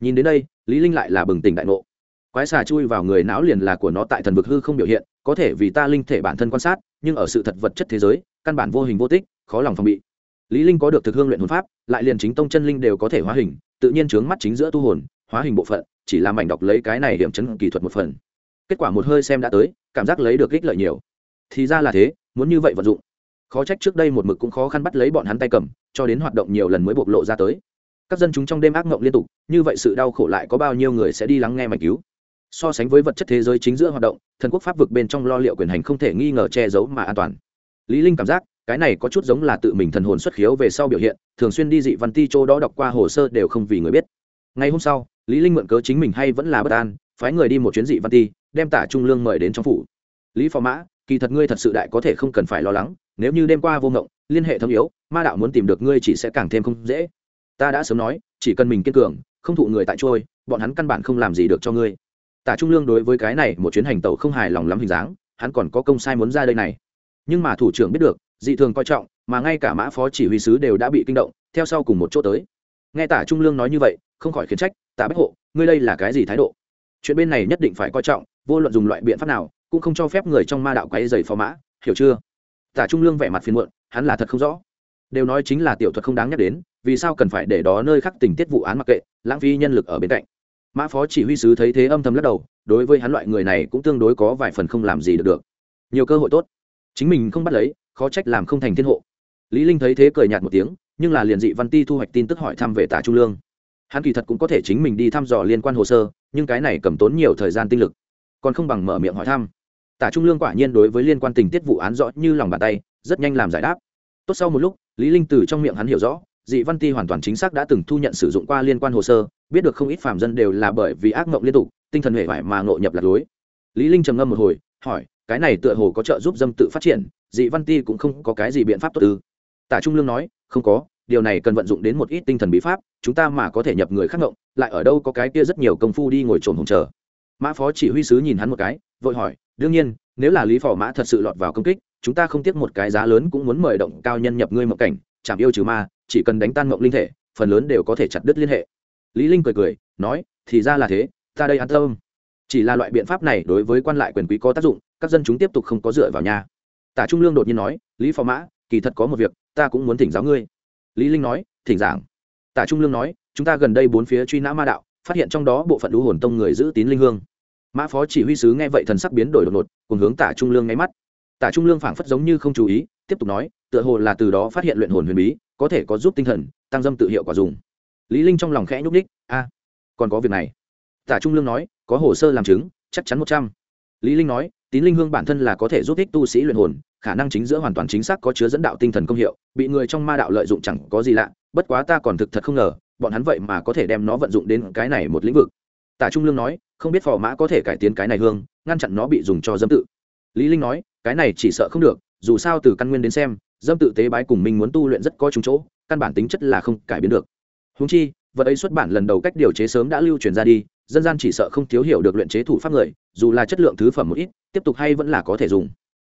Nhìn đến đây, lý linh lại là bừng tỉnh đại ngộ. Quái xà chui vào người não liền là của nó tại thần vực hư không biểu hiện, có thể vì ta linh thể bản thân quan sát, nhưng ở sự thật vật chất thế giới, căn bản vô hình vô tích, khó lòng phòng bị. Lý linh có được thực hương luyện hồn pháp, lại liền chính tông chân linh đều có thể hóa hình, tự nhiên trướng mắt chính giữa tu hồn, hóa hình bộ phận, chỉ làm mảnh đọc lấy cái này điểm chấn kỳ thuật một phần. Kết quả một hơi xem đã tới, cảm giác lấy được ích lợi nhiều. Thì ra là thế, muốn như vậy vận dụng khó trách trước đây một mực cũng khó khăn bắt lấy bọn hắn tay cầm, cho đến hoạt động nhiều lần mới bộc lộ ra tới. Các dân chúng trong đêm ác mộng liên tục, như vậy sự đau khổ lại có bao nhiêu người sẽ đi lắng nghe mạch cứu? So sánh với vật chất thế giới chính giữa hoạt động, thần quốc pháp vực bên trong lo liệu quyền hành không thể nghi ngờ che giấu mà an toàn. Lý linh cảm giác, cái này có chút giống là tự mình thần hồn xuất khiếu về sau biểu hiện, thường xuyên đi dị văn ti châu đó đọc qua hồ sơ đều không vì người biết. Ngày hôm sau, lý linh mượn cớ chính mình hay vẫn là bất an, phái người đi một chuyến dị văn ti, đem tả trung lương mời đến trong phủ. Lý phò mã, kỳ thật ngươi thật sự đại có thể không cần phải lo lắng nếu như đêm qua vô ngộng, liên hệ thâm yếu, ma đạo muốn tìm được ngươi chỉ sẽ càng thêm không dễ. Ta đã sớm nói, chỉ cần mình kiên cường, không thụ người tại trôi, bọn hắn căn bản không làm gì được cho ngươi. Tả trung lương đối với cái này một chuyến hành tẩu không hài lòng lắm hình dáng, hắn còn có công sai muốn ra đây này. Nhưng mà thủ trưởng biết được, dị thường coi trọng, mà ngay cả mã phó chỉ huy sứ đều đã bị kinh động, theo sau cùng một chỗ tới. Nghe tả trung lương nói như vậy, không khỏi khiến trách, tả bách hộ, ngươi đây là cái gì thái độ? Chuyện bên này nhất định phải coi trọng, vô luận dùng loại biện pháp nào, cũng không cho phép người trong ma đạo quay dày phó mã, hiểu chưa? Tả trung lương vẻ mặt phiền muộn, hắn là thật không rõ. Đều nói chính là tiểu thuật không đáng nhắc đến, vì sao cần phải để đó nơi khắc tình tiết vụ án mặc kệ, lãng phí nhân lực ở bên cạnh. Mã phó chỉ huy sứ thấy thế âm thầm lắc đầu, đối với hắn loại người này cũng tương đối có vài phần không làm gì được được. Nhiều cơ hội tốt. Chính mình không bắt lấy, khó trách làm không thành thiên hộ. Lý linh thấy thế cười nhạt một tiếng, nhưng là liền dị văn ti thu hoạch tin tức hỏi thăm về tả trung lương. Hắn kỳ thật cũng có thể chính mình đi thăm dò liên quan hồ sơ, nhưng cái này cầm tốn nhiều thời gian tinh lực, còn không bằng mở miệng hỏi thăm tả trung lương quả nhiên đối với liên quan tình tiết vụ án rõ như lòng bàn tay, rất nhanh làm giải đáp. Tốt sau một lúc, lý linh từ trong miệng hắn hiểu rõ, dị văn ti hoàn toàn chính xác đã từng thu nhận sử dụng qua liên quan hồ sơ, biết được không ít phạm dân đều là bởi vì ác mộng liên tục, tinh thần hệ vải mà ngộ nhập lạc lối. Lý linh trầm ngâm một hồi, hỏi, cái này tựa hồ có trợ giúp dâm tự phát triển, dị văn ti cũng không có cái gì biện pháp tốt ư? Tả trung lương nói, không có, điều này cần vận dụng đến một ít tinh thần bí pháp, chúng ta mà có thể nhập người khác ngộng, lại ở đâu có cái kia rất nhiều công phu đi ngồi trồn hồng chờ mã phó chỉ huy sứ nhìn hắn một cái, vội hỏi, đương nhiên, nếu là lý phò mã thật sự lọt vào công kích, chúng ta không tiếc một cái giá lớn cũng muốn mời động cao nhân nhập ngươi mộng cảnh, chạm yêu trừ ma, chỉ cần đánh tan mộng linh thể, phần lớn đều có thể chặt đứt liên hệ. Lý linh cười cười, nói, thì ra là thế, ta đây an tâm. Chỉ là loại biện pháp này đối với quan lại quyền quý có tác dụng, các dân chúng tiếp tục không có dựa vào nhà. Tả trung lương đột nhiên nói, lý phò mã, kỳ thật có một việc, ta cũng muốn thỉnh giáo ngươi. Lý linh nói, thỉnh giảng. Tả trung lương nói, chúng ta gần đây bốn phía truy nã ma đạo, phát hiện trong đó bộ phận lũ hồn tông người giữ tín linh hương mã phó chỉ huy sứ nghe vậy thần sắc biến đổi đột ngột, cùng hướng tả trung lương ngáy mắt. Tả trung lương phảng phất giống như không chú ý, tiếp tục nói, tựa hồ là từ đó phát hiện luyện hồn huyền bí, có thể có giúp tinh thần, tăng dâm tự hiệu quả dùng. Lý linh trong lòng khẽ nhúc ních a, còn có việc này. Tả trung lương nói, có hồ sơ làm chứng, chắc chắn một trăm. Lý linh nói, tín linh hương bản thân là có thể giúp ích tu sĩ luyện hồn, khả năng chính giữa hoàn toàn chính xác có chứa dẫn đạo tinh thần công hiệu, bị người trong ma đạo lợi dụng chẳng có gì lạ, bất quá ta còn thực thật không ngờ, bọn hắn vậy mà có thể đem nó vận dụng đến cái này một lĩnh vực tả trung lương nói, không biết phò mã có thể cải tiến cái này hương, ngăn chặn nó bị dùng cho dâm tự. Lý linh nói, cái này chỉ sợ không được, dù sao từ căn nguyên đến xem, dâm tự tế bái cùng mình muốn tu luyện rất có trúng chỗ, căn bản tính chất là không cải biến được. Huống chi, vật ấy xuất bản lần đầu cách điều chế sớm đã lưu truyền ra đi, dân gian chỉ sợ không thiếu hiểu được luyện chế thủ pháp người, dù là chất lượng thứ phẩm một ít, tiếp tục hay vẫn là có thể dùng.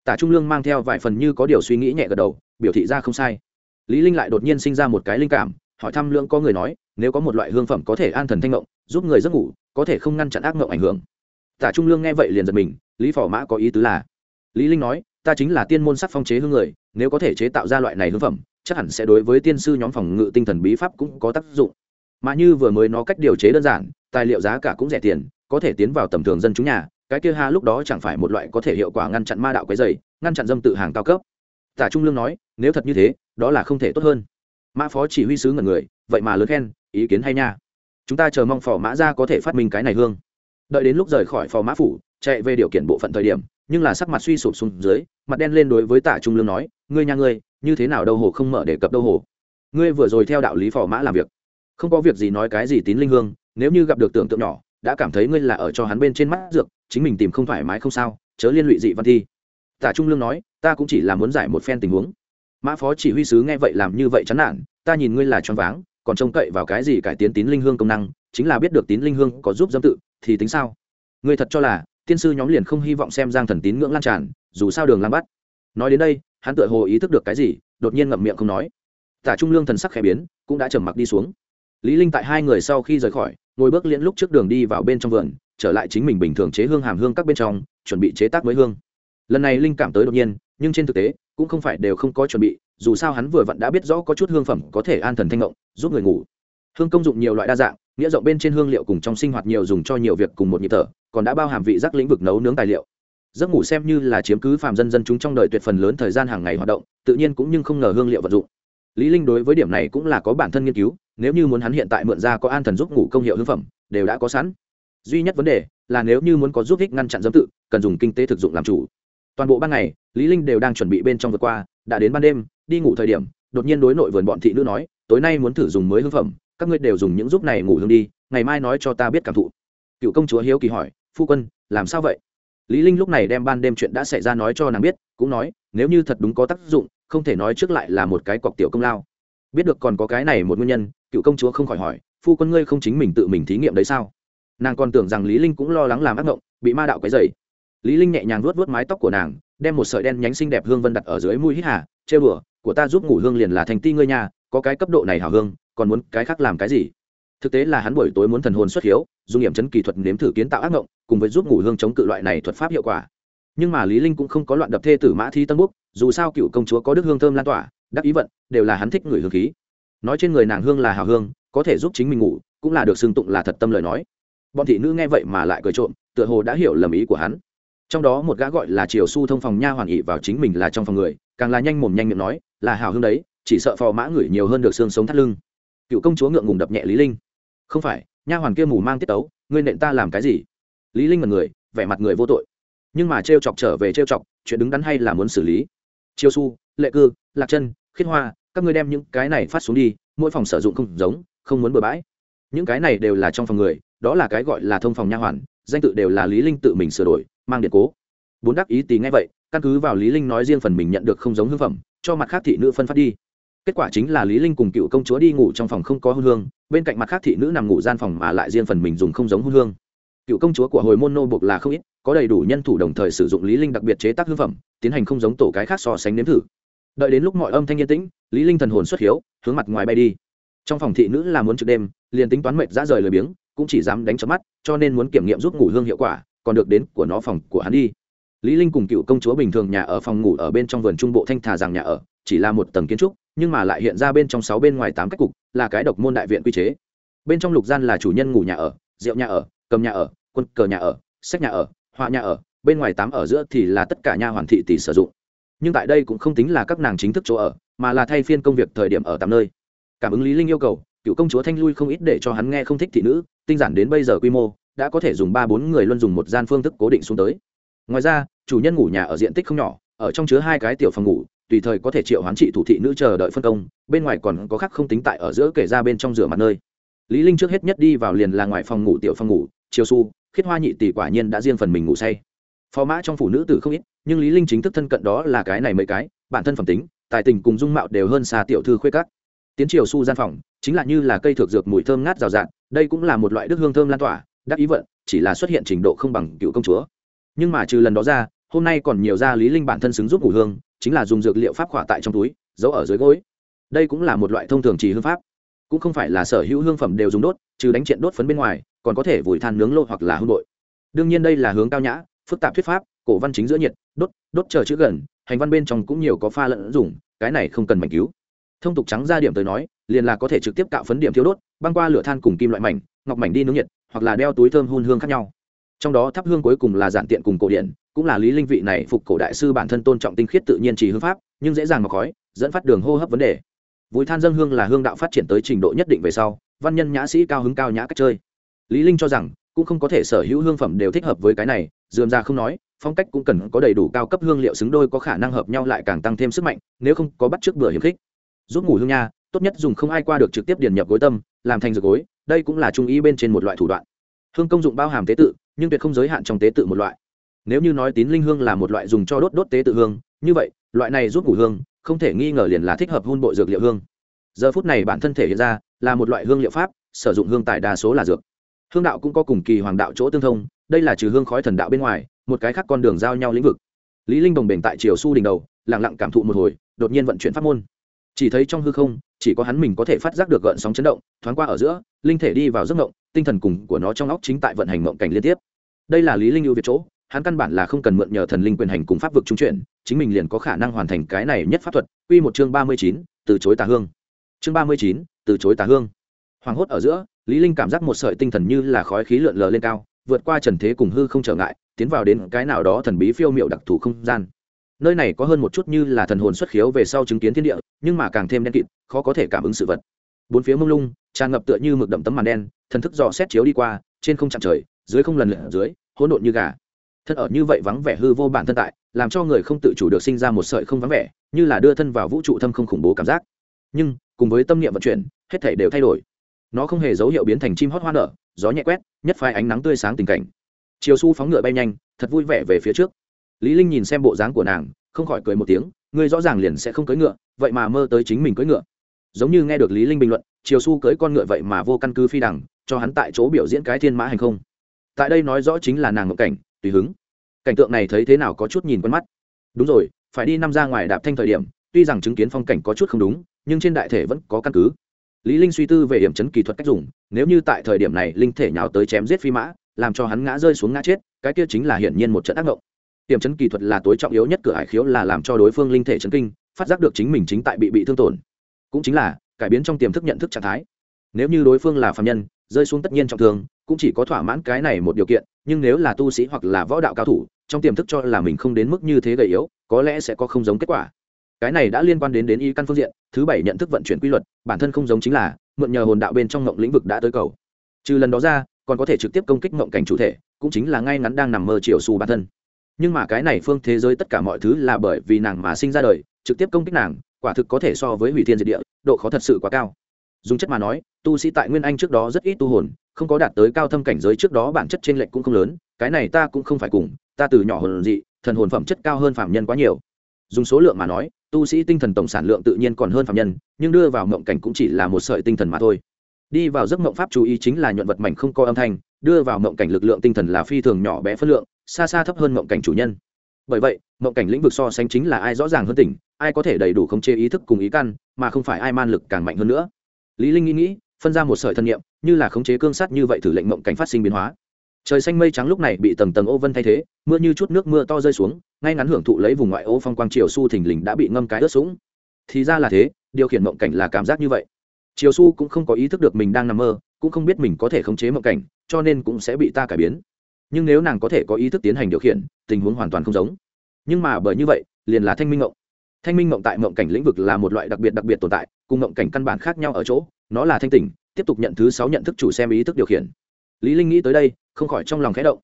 Tả trung lương mang theo vài phần như có điều suy nghĩ nhẹ gật đầu, biểu thị ra không sai. Lý linh lại đột nhiên sinh ra một cái linh cảm, hỏi thăm lương có người nói, nếu có một loại hương phẩm có thể an thần thanh ngộng, giúp người giấc ngủ có thể không ngăn chặn ác mộng ảnh hưởng. Tả trung lương nghe vậy liền giật mình, lý phò mã có ý tứ là, lý linh nói, ta chính là tiên môn sắc phong chế hương người, nếu có thể chế tạo ra loại này hương phẩm, chắc hẳn sẽ đối với tiên sư nhóm phòng ngự tinh thần bí pháp cũng có tác dụng. Mà như vừa mới nó cách điều chế đơn giản, tài liệu giá cả cũng rẻ tiền, có thể tiến vào tầm thường dân chúng nhà, cái kia ha lúc đó chẳng phải một loại có thể hiệu quả ngăn chặn ma đạo cái dày ngăn chặn dâm tự hàng cao cấp. Tả trung lương nói, nếu thật như thế, đó là không thể tốt hơn. Mã phó chỉ huy sứ ngẩn người, vậy mà lớn khen, ý kiến hay nha chúng ta chờ mong phò mã ra có thể phát minh cái này hương. Đợi đến lúc rời khỏi phò mã phủ, chạy về điều kiện bộ phận thời điểm, nhưng là sắc mặt suy sụp xuống dưới, mặt đen lên đối với tả trung lương nói, ngươi nhà ngươi, như thế nào đâu hồ không mở để cập đâu hồ. Ngươi vừa rồi theo đạo lý phò mã làm việc. Không có việc gì nói cái gì tín linh hương, nếu như gặp được tưởng tượng nhỏ, đã cảm thấy ngươi là ở cho hắn bên trên mắt dược, chính mình tìm không thoải mái không sao, chớ liên lụy dị văn thi. Tả trung lương nói, ta cũng chỉ là muốn giải một phen tình huống. Mã phó chỉ huy sứ nghe vậy làm như vậy chán nản, ta nhìn ngươi là choáng váng còn trông cậy vào cái gì cải tiến tín linh hương công năng, chính là biết được tín linh hương có giúp dâm tự, thì tính sao? Người thật cho là, tiên sư nhóm liền không hy vọng xem giang thần tín ngưỡng lan tràn, dù sao đường lan bắt. Nói đến đây, hắn tựa hồ ý thức được cái gì, đột nhiên ngậm miệng không nói. Tả trung lương thần sắc khẽ biến, cũng đã trầm mặc đi xuống. Lý linh tại hai người sau khi rời khỏi, ngồi bước liễn lúc trước đường đi vào bên trong vườn, trở lại chính mình bình thường chế hương hàm hương các bên trong, chuẩn bị chế tác mới hương. Lần này linh cảm tới đột nhiên, nhưng trên thực tế, cũng không phải đều không có chuẩn bị dù sao hắn vừa vặn đã biết rõ có chút hương phẩm có thể an thần thanh ngộng, giúp người ngủ. Hương công dụng nhiều loại đa dạng, nghĩa rộng bên trên hương liệu cùng trong sinh hoạt nhiều dùng cho nhiều việc cùng một nhịp thở, còn đã bao hàm vị giác lĩnh vực nấu nướng tài liệu. Giấc ngủ xem như là chiếm cứ phàm dân dân chúng trong đời tuyệt phần lớn thời gian hàng ngày hoạt động, tự nhiên cũng nhưng không ngờ hương liệu vật dụng. Lý linh đối với điểm này cũng là có bản thân nghiên cứu, nếu như muốn hắn hiện tại mượn ra có an thần giúp ngủ công hiệu hương phẩm, đều đã có sẵn. Duy nhất vấn đề là nếu như muốn có giúp ích ngăn chặn dâm tự, cần dùng kinh tế thực dụng làm chủ toàn bộ ban ngày, lý linh đều đang chuẩn bị bên trong vượt qua, đã đến ban đêm, đi ngủ thời điểm, đột nhiên đối nội vườn bọn thị nữ nói, tối nay muốn thử dùng mới hương phẩm, các ngươi đều dùng những giúp này ngủ hương đi, ngày mai nói cho ta biết cảm thụ. Cựu công chúa hiếu kỳ hỏi, phu quân, làm sao vậy? Lý linh lúc này đem ban đêm chuyện đã xảy ra nói cho nàng biết, cũng nói, nếu như thật đúng có tác dụng, không thể nói trước lại là một cái cọc tiểu công lao. Biết được còn có cái này một nguyên nhân, cựu công chúa không khỏi hỏi, phu quân ngươi không chính mình tự mình thí nghiệm đấy sao? Nàng còn tưởng rằng lý linh cũng lo lắng làm ác mộng, bị ma đạo quấy rầy lý linh nhẹ nhàng vuốt vuốt mái tóc của nàng đem một sợi đen nhánh xinh đẹp hương vân đặt ở dưới mũi hít hà trêu đùa của ta giúp ngủ hương liền là thành ti ngươi nhà có cái cấp độ này hảo hương còn muốn cái khác làm cái gì? Thực tế là hắn buổi tối muốn thần hồn xuất hiếu dùng nghiệm chấn kỳ thuật nếm thử kiến tạo ác ngộng, cùng với giúp ngủ hương chống cự loại này thuật pháp hiệu quả. Nhưng mà lý linh cũng không có loạn đập thê tử mã thi tân búc dù sao cựu công chúa có đức hương thơm lan tỏa đắc ý vận đều là hắn thích người hương khí. Nói trên người nàng hương là hào hương có thể giúp chính mình ngủ cũng là được xưng tụng là thật tâm lời nói. Bọn thị nữ nghe vậy mà lại cười trộm tựa hồ đã hiểu lầm ý của hắn trong đó một gã gọi là triều su thông phòng nha hoàn ỵ vào chính mình là trong phòng người, càng là nhanh mồm nhanh miệng nói, là hào hương đấy, chỉ sợ phò mã ngửi nhiều hơn được xương sống thắt lưng. Cựu công chúa ngượng ngùng đập nhẹ lý linh. Không phải, nha hoàn kia mù mang tiết tấu, ngươi nện ta làm cái gì? Lý linh mật người, vẻ mặt người vô tội. Nhưng mà trêu chọc trở về trêu chọc, chuyện đứng đắn hay là muốn xử lý? Chiêu su lệ cư, lạc chân, khiết hoa, các ngươi đem những cái này phát xuống đi, mỗi phòng sử dụng không giống, không muốn bừa bãi. Những cái này đều là trong phòng người, đó là cái gọi là thông phòng nha hoàn, danh tự đều là lý linh tự mình sửa đổi mang điện cố. Bốn đắc ý tì ngay vậy, căn cứ vào lý linh nói riêng phần mình nhận được không giống hương phẩm, cho mặt khác thị nữ phân phát đi. Kết quả chính là lý linh cùng cựu công chúa đi ngủ trong phòng không có hương hương, bên cạnh mặt khác thị nữ nằm ngủ gian phòng mà lại riêng phần mình dùng không giống hương hương. Cựu công chúa của hồi môn nô buộc là không ít, có đầy đủ nhân thủ đồng thời sử dụng lý linh đặc biệt chế tác hương phẩm, tiến hành không giống tổ cái khác so sánh nếm thử. Đợi đến lúc mọi âm thanh yên tĩnh, lý linh thần hồn xuất hiếu, hướng mặt ngoài bay đi. Trong phòng thị nữ là muốn trực đêm, liền tính toán mệt ra rời lười biếng, cũng chỉ dám đánh chớp mắt, cho nên muốn kiểm nghiệm giúp ngủ hương hiệu quả còn được đến của nó phòng của hắn đi. Lý linh cùng cựu công chúa bình thường nhà ở phòng ngủ ở bên trong vườn trung bộ thanh thà rằng nhà ở, chỉ là một tầng kiến trúc, nhưng mà lại hiện ra bên trong sáu bên ngoài tám cách cục, là cái độc môn đại viện quy chế. Bên trong lục gian là chủ nhân ngủ nhà ở, rượu nhà ở, cầm nhà ở, quân cờ nhà ở, sách nhà ở, họa nhà ở, bên ngoài tám ở giữa thì là tất cả nhà hoàn thị tỷ sử dụng. Nhưng tại đây cũng không tính là các nàng chính thức chỗ ở, mà là thay phiên công việc thời điểm ở tạm nơi. Cảm ứng lý linh yêu cầu, cựu công chúa thanh lui không ít để cho hắn nghe không thích thị nữ, tinh giản đến bây giờ quy mô đã có thể dùng ba bốn người luôn dùng một gian phương thức cố định xuống tới. Ngoài ra, chủ nhân ngủ nhà ở diện tích không nhỏ, ở trong chứa hai cái tiểu phòng ngủ, tùy thời có thể triệu hoán trị thủ thị nữ chờ đợi phân công, bên ngoài còn có khác không tính tại ở giữa kể ra bên trong rửa mặt nơi. Lý linh trước hết nhất đi vào liền là ngoài phòng ngủ tiểu phòng ngủ, chiều su, khiết hoa nhị tỷ quả nhiên đã riêng phần mình ngủ say. Phó mã trong phụ nữ tử không ít, nhưng lý linh chính thức thân cận đó là cái này mấy cái, bản thân phẩm tính, tài tình cùng dung mạo đều hơn xa tiểu thư khuê các. Tiến chiều su gian phòng, chính là như là cây thược dược mùi thơm ngát rào rạt, đây cũng là một loại đức hương thơm lan tỏa đắc ý vận, chỉ là xuất hiện trình độ không bằng cựu công chúa. Nhưng mà trừ lần đó ra, hôm nay còn nhiều gia lý linh bản thân xứng giúp ngủ hương, chính là dùng dược liệu pháp khỏa tại trong túi, giấu ở dưới gối. Đây cũng là một loại thông thường trì hương pháp. Cũng không phải là sở hữu hương phẩm đều dùng đốt, trừ đánh triện đốt phấn bên ngoài, còn có thể vùi than nướng lô hoặc là hương bội. Đương nhiên đây là hướng cao nhã, phức tạp thuyết pháp, cổ văn chính giữa nhiệt, đốt đốt chờ chữ gần, hành văn bên trong cũng nhiều có pha lẫn dùng, cái này không cần mảnh cứu. Thông tục trắng ra điểm tới nói, liền là có thể trực tiếp cạo phấn điểm thiếu đốt, băng qua lửa than cùng kim loại mảnh, ngọc mảnh đi nướng nhiệt hoặc là đeo túi thơm hun hương khác nhau. Trong đó thắp hương cuối cùng là giản tiện cùng cổ điển, cũng là lý linh vị này phục cổ đại sư bản thân tôn trọng tinh khiết tự nhiên chỉ hương pháp, nhưng dễ dàng mà khói, dẫn phát đường hô hấp vấn đề. Vui than dân hương là hương đạo phát triển tới trình độ nhất định về sau, văn nhân nhã sĩ cao hứng cao nhã cách chơi. Lý linh cho rằng, cũng không có thể sở hữu hương phẩm đều thích hợp với cái này, dườm ra không nói, phong cách cũng cần có đầy đủ cao cấp hương liệu xứng đôi có khả năng hợp nhau lại càng tăng thêm sức mạnh, nếu không có bắt trước bữa hiếm khích. Giúp ngủ hương nha, tốt nhất dùng không ai qua được trực tiếp điền nhập gối tâm làm thành dược gối, đây cũng là trung ý bên trên một loại thủ đoạn. Hương công dụng bao hàm tế tự, nhưng tuyệt không giới hạn trong tế tự một loại. Nếu như nói tín linh hương là một loại dùng cho đốt đốt tế tự hương, như vậy, loại này giúp ngủ hương, không thể nghi ngờ liền là thích hợp hôn bộ dược liệu hương. Giờ phút này bản thân thể hiện ra, là một loại hương liệu pháp, sử dụng hương tại đa số là dược. Hương đạo cũng có cùng kỳ hoàng đạo chỗ tương thông, đây là trừ hương khói thần đạo bên ngoài, một cái khác con đường giao nhau lĩnh vực. Lý linh đồng bền tại triều su đỉnh đầu, lặng lặng cảm thụ một hồi, đột nhiên vận chuyển pháp môn chỉ thấy trong hư không chỉ có hắn mình có thể phát giác được gợn sóng chấn động thoáng qua ở giữa linh thể đi vào giấc mộng tinh thần cùng của nó trong óc chính tại vận hành mộng cảnh liên tiếp. Đây là lý linh ưu việt chỗ hắn căn bản là không cần mượn nhờ thần linh quyền hành cùng pháp vực trung chuyển chính mình liền có khả năng hoàn thành cái này nhất pháp thuật. Quy một chương ba mươi chín, từ chối tà hương. Chương ba mươi chín, từ chối tà hương. Hoàng hốt ở giữa lý linh cảm giác một sợi tinh thần như là khói khí lượn lờ lên cao vượt qua trần thế cùng hư không trở ngại tiến vào đến cái nào đó thần bí phiêu miệu đặc thù không gian nơi này có hơn một chút như là thần hồn xuất khiếu về sau chứng kiến thiên địa, nhưng mà càng thêm đen kịt, khó có thể cảm ứng sự vật. Bốn phía mông lung, tràn ngập tựa như mực đậm tấm màn đen, thần thức dò xét chiếu đi qua, trên không chạm trời, dưới không lần lượt dưới, hỗn độn như gà. Thân ở như vậy vắng vẻ hư vô bản thân tại, làm cho người không tự chủ được sinh ra một sợi không vắng vẻ, như là đưa thân vào vũ trụ thâm không khủng bố cảm giác. Nhưng, cùng với tâm niệm vận chuyển, hết thể đều thay đổi. Nó không hề dấu hiệu biến thành chim hót hoa nở, gió nhẹ quét, nhất phai ánh nắng tươi sáng tình cảnh. Chiều su phóng ngựa bay nhanh, thật vui vẻ về phía trước lý linh nhìn xem bộ dáng của nàng, không khỏi cười một tiếng, ngươi rõ ràng liền sẽ không cưỡi ngựa, vậy mà mơ tới chính mình cưỡi ngựa. Giống như nghe được lý linh bình luận chiều su cưỡi con ngựa vậy mà vô căn cứ phi đẳng, cho hắn tại chỗ biểu diễn cái thiên mã hành không. Tại đây nói rõ chính là nàng ngộ cảnh, tùy hứng. Cảnh tượng này thấy thế nào có chút nhìn quen mắt. Đúng rồi, phải đi năm ra ngoài đạp thanh thời điểm, tuy rằng chứng kiến phong cảnh có chút không đúng, nhưng trên đại thể vẫn có căn cứ. Lý linh suy tư về hiểm chấn kỳ thuật cách dùng, nếu như tại thời điểm này linh thể nhào tới chém giết phi mã, làm cho hắn ngã rơi xuống ngã chết, cái kia chính là hiển nhiên một trận ác động hiểm chấn kỳ thuật là tối trọng yếu nhất, cửa hải khiếu là làm cho đối phương linh thể chấn kinh, phát giác được chính mình chính tại bị bị thương tổn. Cũng chính là, cải biến trong tiềm thức nhận thức trạng thái. Nếu như đối phương là phạm nhân, rơi xuống tất nhiên trọng thương, cũng chỉ có thỏa mãn cái này một điều kiện, nhưng nếu là tu sĩ hoặc là võ đạo cao thủ, trong tiềm thức cho là mình không đến mức như thế gầy yếu, có lẽ sẽ có không giống kết quả. Cái này đã liên quan đến đến y căn phương diện, thứ bảy nhận thức vận chuyển quy luật, bản thân không giống chính là, mượn nhờ hồn đạo bên trong ngộng lĩnh vực đã tới cầu. Trừ lần đó ra, còn có thể trực tiếp công kích ngộng cảnh chủ thể, cũng chính là ngay ngắn đang nằm mơ chiều xù bản thân nhưng mà cái này phương thế giới tất cả mọi thứ là bởi vì nàng mà sinh ra đời, trực tiếp công kích nàng, quả thực có thể so với hủy thiên diệt địa, độ khó thật sự quá cao. Dùng chất mà nói, tu sĩ tại nguyên anh trước đó rất ít tu hồn, không có đạt tới cao thâm cảnh giới trước đó bản chất trên lệnh cũng không lớn, cái này ta cũng không phải cùng, ta từ nhỏ hồn dị, thần hồn phẩm chất cao hơn phạm nhân quá nhiều. Dùng số lượng mà nói, tu sĩ tinh thần tổng sản lượng tự nhiên còn hơn phạm nhân, nhưng đưa vào mộng cảnh cũng chỉ là một sợi tinh thần mà thôi. Đi vào giấc mộng pháp chú ý chính là nhuận vật mảnh không có âm thanh, đưa vào mộng cảnh lực lượng tinh thần là phi thường nhỏ bé phân lượng xa xa thấp hơn mộng cảnh chủ nhân. Bởi vậy, mộng cảnh lĩnh vực so sánh chính là ai rõ ràng hơn tỉnh, ai có thể đầy đủ khống chế ý thức cùng ý căn, mà không phải ai man lực càng mạnh hơn nữa. Lý linh nghĩ nghĩ, phân ra một sợi thân nghiệm như là khống chế cương sát như vậy thử lệnh mộng cảnh phát sinh biến hóa. Trời xanh mây trắng lúc này bị tầng tầng ô vân thay thế, mưa như chút nước mưa to rơi xuống, ngay ngắn hưởng thụ lấy vùng ngoại ô phong quang triều su thình lình đã bị ngâm cái ướt sũng. Thì ra là thế, điều khiển mộng cảnh là cảm giác như vậy. Triều su cũng không có ý thức được mình đang nằm mơ, cũng không biết mình có thể khống chế mộng cảnh, cho nên cũng sẽ bị ta cải biến nhưng nếu nàng có thể có ý thức tiến hành điều khiển, tình huống hoàn toàn không giống. Nhưng mà bởi như vậy, liền là thanh minh mộng thanh minh mộng tại mộng cảnh lĩnh vực là một loại đặc biệt đặc biệt tồn tại, cùng mộng cảnh căn bản khác nhau ở chỗ, nó là thanh tỉnh, tiếp tục nhận thứ sáu nhận thức chủ xem ý thức điều khiển. Lý linh nghĩ tới đây, không khỏi trong lòng khẽ động.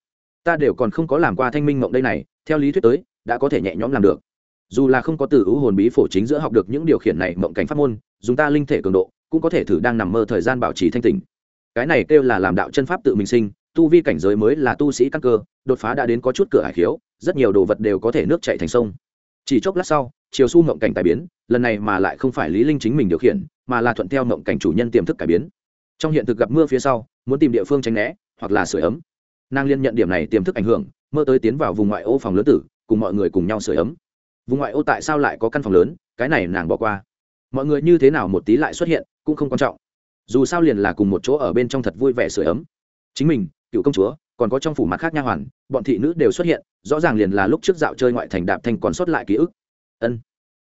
Ta đều còn không có làm qua thanh minh mộng đây này, theo lý thuyết tới, đã có thể nhẹ nhõm làm được. Dù là không có từ ưu hồn bí phổ chính giữa học được những điều khiển này mộng cảnh pháp môn, dùng ta linh thể cường độ, cũng có thể thử đang nằm mơ thời gian bảo trì thanh tỉnh. Cái này kêu là làm đạo chân pháp tự mình sinh tu vi cảnh giới mới là tu sĩ căn cơ, đột phá đã đến có chút cửa hải khiếu, rất nhiều đồ vật đều có thể nước chạy thành sông. Chỉ chốc lát sau, chiều su mộng cảnh tài biến, lần này mà lại không phải lý linh chính mình điều khiển, mà là thuận theo mộng cảnh chủ nhân tiềm thức cải biến. Trong hiện thực gặp mưa phía sau, muốn tìm địa phương tránh né, hoặc là sửa ấm. Nàng liên nhận điểm này tiềm thức ảnh hưởng, mơ tới tiến vào vùng ngoại ô phòng lớn tử, cùng mọi người cùng nhau sửa ấm. Vùng ngoại ô tại sao lại có căn phòng lớn, cái này nàng bỏ qua. Mọi người như thế nào một tí lại xuất hiện, cũng không quan trọng. Dù sao liền là cùng một chỗ ở bên trong thật vui vẻ sửa ấm. Chính mình cựu công chúa, còn có trong phủ mặt khác nha hoàn, bọn thị nữ đều xuất hiện, rõ ràng liền là lúc trước dạo chơi ngoại thành đạp thanh còn sót lại ký ức. Ân.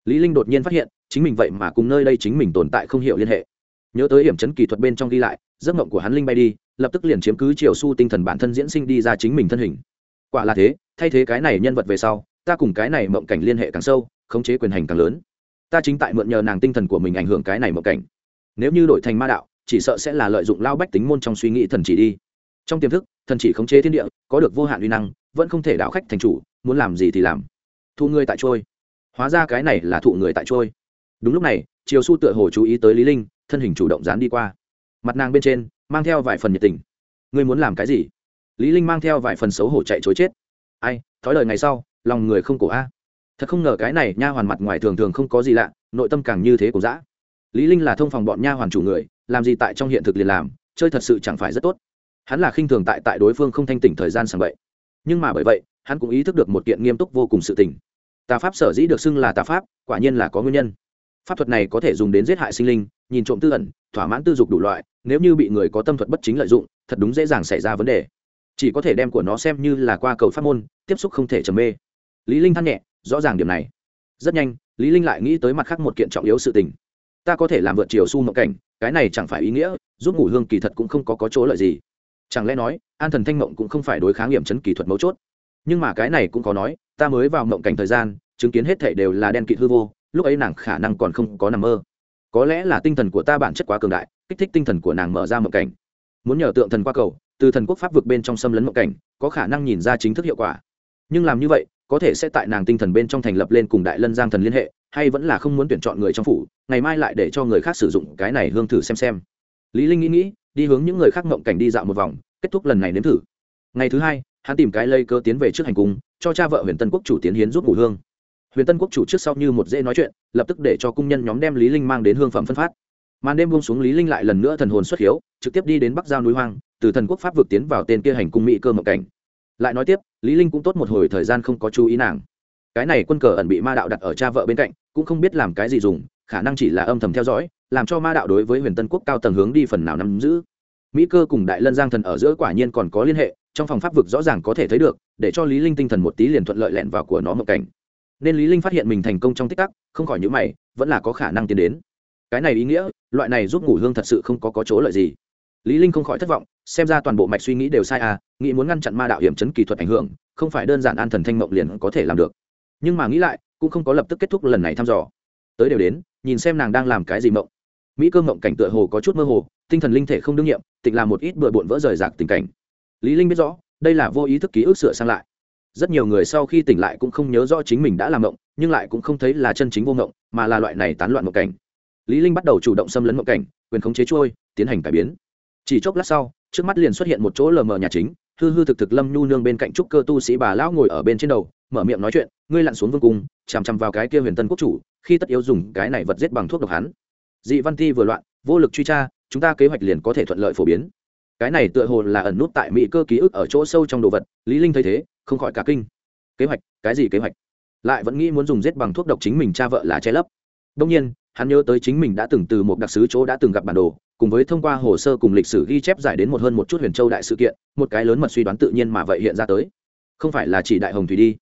Lý linh đột nhiên phát hiện, chính mình vậy mà cùng nơi đây chính mình tồn tại không hiểu liên hệ. Nhớ tới hiểm chấn kỳ thuật bên trong ghi lại, giấc mộng của hắn linh bay đi, lập tức liền chiếm cứ chiều su tinh thần bản thân diễn sinh đi ra chính mình thân hình. Quả là thế, thay thế cái này nhân vật về sau, ta cùng cái này mộng cảnh liên hệ càng sâu, khống chế quyền hành càng lớn. Ta chính tại mượn nhờ nàng tinh thần của mình ảnh hưởng cái này mộng cảnh. Nếu như đổi thành ma đạo, chỉ sợ sẽ là lợi dụng lao bách tính môn trong suy nghĩ thần chỉ đi trong tiềm thức, thần chỉ khống chế thiên địa, có được vô hạn uy năng, vẫn không thể đạo khách thành chủ, muốn làm gì thì làm. Thụ người tại trôi. Hóa ra cái này là thụ người tại trôi. Đúng lúc này chiều su tựa hồ chú ý tới lý linh, thân hình chủ động dán đi qua. Mặt nàng bên trên, mang theo vài phần nhiệt tình. Ngươi muốn làm cái gì? Lý linh mang theo vài phần xấu hổ chạy chối chết. Ai, thói lời ngày sau, lòng người không cổ a. Thật không ngờ cái này nha hoàn mặt ngoài thường thường không có gì lạ, nội tâm càng như thế cũng dã. Lý linh là thông phòng bọn nha hoàn chủ người, làm gì tại trong hiện thực liền làm, chơi thật sự chẳng phải rất tốt hắn là khinh thường tại tại đối phương không thanh tỉnh thời gian sàng bậy. Nhưng mà bởi vậy, hắn cũng ý thức được một kiện nghiêm túc vô cùng sự tình. Tà pháp sở dĩ được xưng là tà pháp, quả nhiên là có nguyên nhân. Pháp thuật này có thể dùng đến giết hại sinh linh, nhìn trộm tư ẩn, thỏa mãn tư dục đủ loại, nếu như bị người có tâm thuật bất chính lợi dụng, thật đúng dễ dàng xảy ra vấn đề. Chỉ có thể đem của nó xem như là qua cầu pháp môn, tiếp xúc không thể trầm mê. Lý linh than nhẹ, rõ ràng điểm này. Rất nhanh, lý linh lại nghĩ tới mặt khác một kiện trọng yếu sự tình. Ta có thể làm vượt chiều su mộng cảnh, cái này chẳng phải ý nghĩa, giúp ngủ hương kỳ thật cũng không có có chỗ lợi gì chẳng lẽ nói, an thần thanh mộng cũng không phải đối kháng nghiệm chấn kỳ thuật mấu chốt? Nhưng mà cái này cũng có nói, ta mới vào mộng cảnh thời gian, chứng kiến hết thảy đều là đen kịt hư vô, lúc ấy nàng khả năng còn không có nằm mơ. Có lẽ là tinh thần của ta bản chất quá cường đại, kích thích tinh thần của nàng mở ra mộng cảnh. Muốn nhờ tượng thần qua cầu, từ thần quốc pháp vực bên trong xâm lấn mộng cảnh, có khả năng nhìn ra chính thức hiệu quả. Nhưng làm như vậy, có thể sẽ tại nàng tinh thần bên trong thành lập lên cùng đại lân giang thần liên hệ, hay vẫn là không muốn tuyển chọn người trong phủ, ngày mai lại để cho người khác sử dụng cái này hương thử xem xem. Lý linh nghĩ nghĩ đi hướng những người khác mộng cảnh đi dạo một vòng, kết thúc lần này nếm thử. Ngày thứ hai, hắn tìm cái lây cơ tiến về trước hành cung, cho cha vợ huyền tân quốc chủ tiến hiến giúp ngủ hương. Huyền tân quốc chủ trước sau như một dễ nói chuyện, lập tức để cho cung nhân nhóm đem lý linh mang đến hương phẩm phân phát. Màn đêm buông xuống lý linh lại lần nữa thần hồn xuất hiếu, trực tiếp đi đến bắc giao núi hoang, từ thần quốc pháp vượt tiến vào tên kia hành cung mỹ cơ mộng cảnh. Lại nói tiếp, lý linh cũng tốt một hồi thời gian không có chú ý nàng. Cái này quân cờ ẩn bị ma đạo đặt ở cha vợ bên cạnh, cũng không biết làm cái gì dùng, khả năng chỉ là âm thầm theo dõi làm cho ma đạo đối với huyền tân quốc cao tầng hướng đi phần nào nắm giữ. Mỹ cơ cùng đại lân giang thần ở giữa quả nhiên còn có liên hệ, trong phòng pháp vực rõ ràng có thể thấy được, để cho lý linh tinh thần một tí liền thuận lợi lẹn vào của nó một cảnh. Nên lý linh phát hiện mình thành công trong tích tắc, không khỏi những mày, vẫn là có khả năng tiến đến. Cái này ý nghĩa, loại này giúp ngủ hương thật sự không có có chỗ lợi gì. Lý linh không khỏi thất vọng, xem ra toàn bộ mạch suy nghĩ đều sai à nghĩ muốn ngăn chặn ma đạo hiểm chấn kỳ thuật ảnh hưởng, không phải đơn giản an thần thanh mộng liền có thể làm được. Nhưng mà nghĩ lại, cũng không có lập tức kết thúc lần này thăm dò. Tới đều đến, nhìn xem nàng đang làm cái gì mộng mỹ cơ mộng cảnh tựa hồ có chút mơ hồ, tinh thần linh thể không đương nhiệm, tịnh làm một ít bừa bộn vỡ rời rạc tình cảnh. Lý linh biết rõ, đây là vô ý thức ký ức sửa sang lại. Rất nhiều người sau khi tỉnh lại cũng không nhớ rõ chính mình đã làm mộng, nhưng lại cũng không thấy là chân chính vô mộng, mà là loại này tán loạn mộng cảnh. Lý linh bắt đầu chủ động xâm lấn mộng cảnh, quyền khống chế trôi, tiến hành cải biến. Chỉ chốc lát sau, trước mắt liền xuất hiện một chỗ lờ mờ nhà chính, hư hư thực thực lâm nhu nương bên cạnh trúc cơ tu sĩ bà lão ngồi ở bên trên đầu, mở miệng nói chuyện, ngươi lặn xuống vương cung, chằm chằm vào cái kia huyền tân quốc chủ, khi tất yếu dùng cái này vật giết bằng thuốc độc hắn dị văn ti vừa loạn, vô lực truy tra, chúng ta kế hoạch liền có thể thuận lợi phổ biến. Cái này tựa hồ là ẩn nút tại mỹ cơ ký ức ở chỗ sâu trong đồ vật, lý linh thấy thế, không khỏi cả kinh. Kế hoạch, cái gì kế hoạch? Lại vẫn nghĩ muốn dùng giết bằng thuốc độc chính mình cha vợ là che lấp. Đông nhiên, hắn nhớ tới chính mình đã từng từ một đặc sứ chỗ đã từng gặp bản đồ, cùng với thông qua hồ sơ cùng lịch sử ghi chép giải đến một hơn một chút huyền châu đại sự kiện, một cái lớn mật suy đoán tự nhiên mà vậy hiện ra tới. Không phải là chỉ đại hồng thủy đi.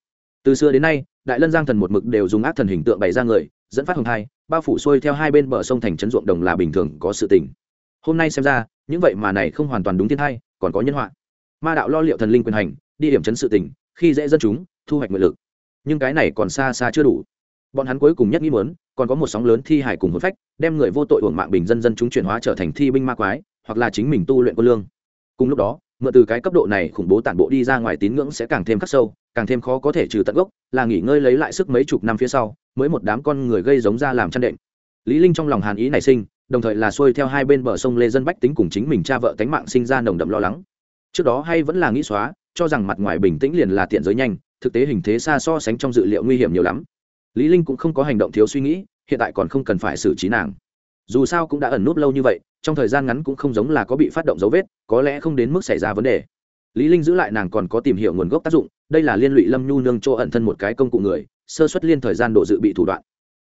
Từ xưa đến nay, đại lân giang thần một mực đều dùng ác thần hình tượng bày ra người dẫn phát hồng thai, bao phủ xuôi theo hai bên bờ sông thành trấn ruộng đồng là bình thường có sự tình. Hôm nay xem ra, những vậy mà này không hoàn toàn đúng thiên thai, còn có nhân họa. Ma đạo lo liệu thần linh quyền hành, đi điểm chấn sự tình, khi dễ dân chúng, thu hoạch nguyện lực. Nhưng cái này còn xa xa chưa đủ. Bọn hắn cuối cùng nhất nghĩ muốn, còn có một sóng lớn thi hải cùng hồn phách, đem người vô tội hưởng mạng bình dân dân chúng chuyển hóa trở thành thi binh ma quái, hoặc là chính mình tu luyện quân lương. Cùng lúc đó, mượn từ cái cấp độ này khủng bố tản bộ đi ra ngoài tín ngưỡng sẽ càng thêm khắc sâu, càng thêm khó có thể trừ tận gốc, là nghỉ ngơi lấy lại sức mấy chục năm phía sau mới một đám con người gây giống ra làm chăn đệm. Lý linh trong lòng hàn ý nảy sinh, đồng thời là xuôi theo hai bên bờ sông lê dân bách tính cùng chính mình cha vợ tánh mạng sinh ra nồng đậm lo lắng. Trước đó hay vẫn là nghĩ xóa, cho rằng mặt ngoài bình tĩnh liền là tiện giới nhanh, thực tế hình thế xa so sánh trong dự liệu nguy hiểm nhiều lắm. Lý linh cũng không có hành động thiếu suy nghĩ, hiện tại còn không cần phải xử trí nàng. Dù sao cũng đã ẩn núp lâu như vậy, trong thời gian ngắn cũng không giống là có bị phát động dấu vết, có lẽ không đến mức xảy ra vấn đề. Lý linh giữ lại nàng còn có tìm hiểu nguồn gốc tác dụng, đây là liên lụy lâm nhu nương chỗ ẩn thân một cái công cụ người sơ xuất liên thời gian độ dự bị thủ đoạn.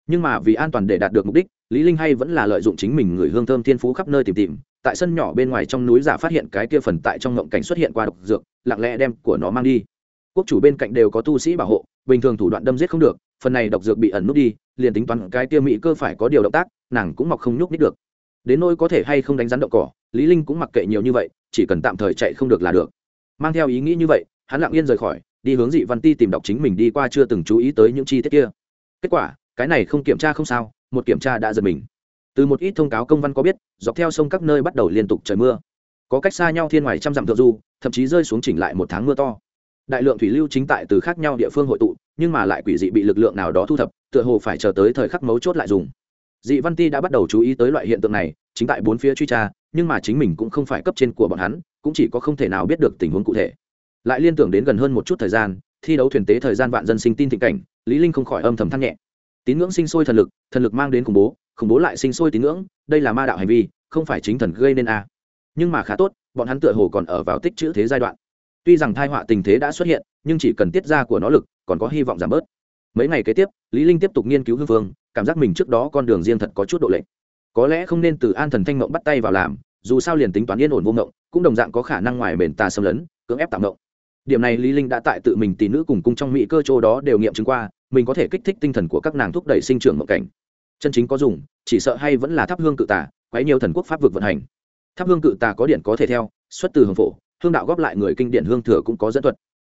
Nhưng mà vì an toàn để đạt được mục đích, lý linh hay vẫn là lợi dụng chính mình người hương thơm thiên phú khắp nơi tìm tìm, tại sân nhỏ bên ngoài trong núi giả phát hiện cái kia phần tại trong ngộng cảnh xuất hiện qua độc dược, lặng lẽ đem của nó mang đi. Quốc chủ bên cạnh đều có tu sĩ bảo hộ, bình thường thủ đoạn đâm giết không được, phần này độc dược bị ẩn nút đi, liền tính toán cái kia mỹ cơ phải có điều động tác, nàng cũng mọc không nhúc nít được. Đến nỗi có thể hay không đánh rắn đậu cỏ, lý linh cũng mặc kệ nhiều như vậy, chỉ cần tạm thời chạy không được là được. Mang theo ý nghĩ như vậy, hắn lặng yên rời khỏi đi hướng dị văn ti tìm đọc chính mình đi qua chưa từng chú ý tới những chi tiết kia. Kết quả, cái này không kiểm tra không sao, một kiểm tra đã giật mình. Từ một ít thông cáo công văn có biết, dọc theo sông các nơi bắt đầu liên tục trời mưa. Có cách xa nhau thiên ngoài trăm dặm thượng du, thậm chí rơi xuống chỉnh lại một tháng mưa to. Đại lượng thủy lưu chính tại từ khác nhau địa phương hội tụ, nhưng mà lại quỷ dị bị lực lượng nào đó thu thập, tựa hồ phải chờ tới thời khắc mấu chốt lại dùng. Dị văn ti đã bắt đầu chú ý tới loại hiện tượng này, chính tại bốn phía truy tra, nhưng mà chính mình cũng không phải cấp trên của bọn hắn, cũng chỉ có không thể nào biết được tình huống cụ thể lại liên tưởng đến gần hơn một chút thời gian, thi đấu thuyền tế thời gian vạn dân sinh tin thịnh cảnh, lý linh không khỏi âm thầm than nhẹ. Tín ngưỡng sinh sôi thần lực thần lực mang đến khủng bố khủng bố lại sinh sôi tín ngưỡng, đây là ma đạo hành vi, không phải chính thần gây nên a. Nhưng mà khá tốt, bọn hắn tựa hồ còn ở vào tích chữ thế giai đoạn. Tuy rằng thai họa tình thế đã xuất hiện, nhưng chỉ cần tiết ra của nó lực, còn có hy vọng giảm bớt. Mấy ngày kế tiếp, lý linh tiếp tục nghiên cứu hương phương cảm giác mình trước đó con đường riêng thật có chút độ lệch. Có lẽ không nên từ an thần thanh mộng bắt tay vào làm, dù sao liền tính toán yên ổn vô ngộng cũng đồng dạng có khả năng ngoài mền tà xâm lấn, cưỡng ép tạm ngộng điểm này lý linh đã tại tự mình tỷ nữ cùng cung trong mỹ cơ châu đó đều nghiệm chứng qua, mình có thể kích thích tinh thần của các nàng thúc đẩy sinh trưởng mộng cảnh. Chân chính có dùng, chỉ sợ hay vẫn là tháp hương cự tà, quấy nhiều thần quốc pháp vực vận hành. Tháp hương cự tà có điện có thể theo, xuất từ hương phổ, hương đạo góp lại người kinh điển hương thừa cũng có dẫn thuật.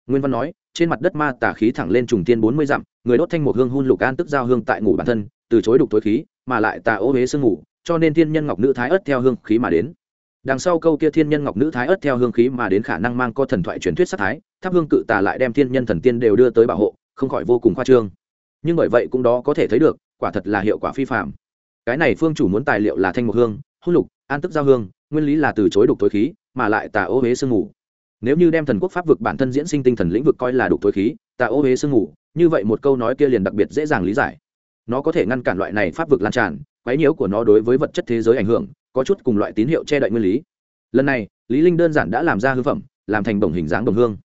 Nguyên văn nói, trên mặt đất ma tà khí thẳng lên trùng tiên bốn mươi dặm, người đốt thanh một hương hun lục an tức giao hương tại ngủ bản thân, từ chối đục tối khí, mà lại tà ô huế sương ngủ, cho nên thiên nhân ngọc nữ thái ớt theo hương khí mà đến đằng sau câu kia thiên nhân ngọc nữ thái ớt theo hương khí mà đến khả năng mang có thần thoại truyền thuyết sát thái, tháp hương cự tà lại đem thiên nhân thần tiên đều đưa tới bảo hộ, không khỏi vô cùng khoa trương. Nhưng bởi vậy cũng đó có thể thấy được, quả thật là hiệu quả phi phạm cái này phương chủ muốn tài liệu là thanh mộc hương, hôn lục, an tức giao hương, nguyên lý là từ chối đục tối khí, mà lại tà ô huế sương ngủ. Nếu như đem thần quốc pháp vực bản thân diễn sinh tinh thần lĩnh vực coi là đục tối khí, tà ô huế sương ngủ, như vậy một câu nói kia liền đặc biệt dễ dàng lý giải. Nó có thể ngăn cản loại này pháp vực lan tràn, quái nhiễu của nó đối với vật chất thế giới ảnh hưởng có chút cùng loại tín hiệu che đậy nguyên lý. Lần này lý linh đơn giản đã làm ra hư phẩm làm thành đồng hình dáng đồng hương.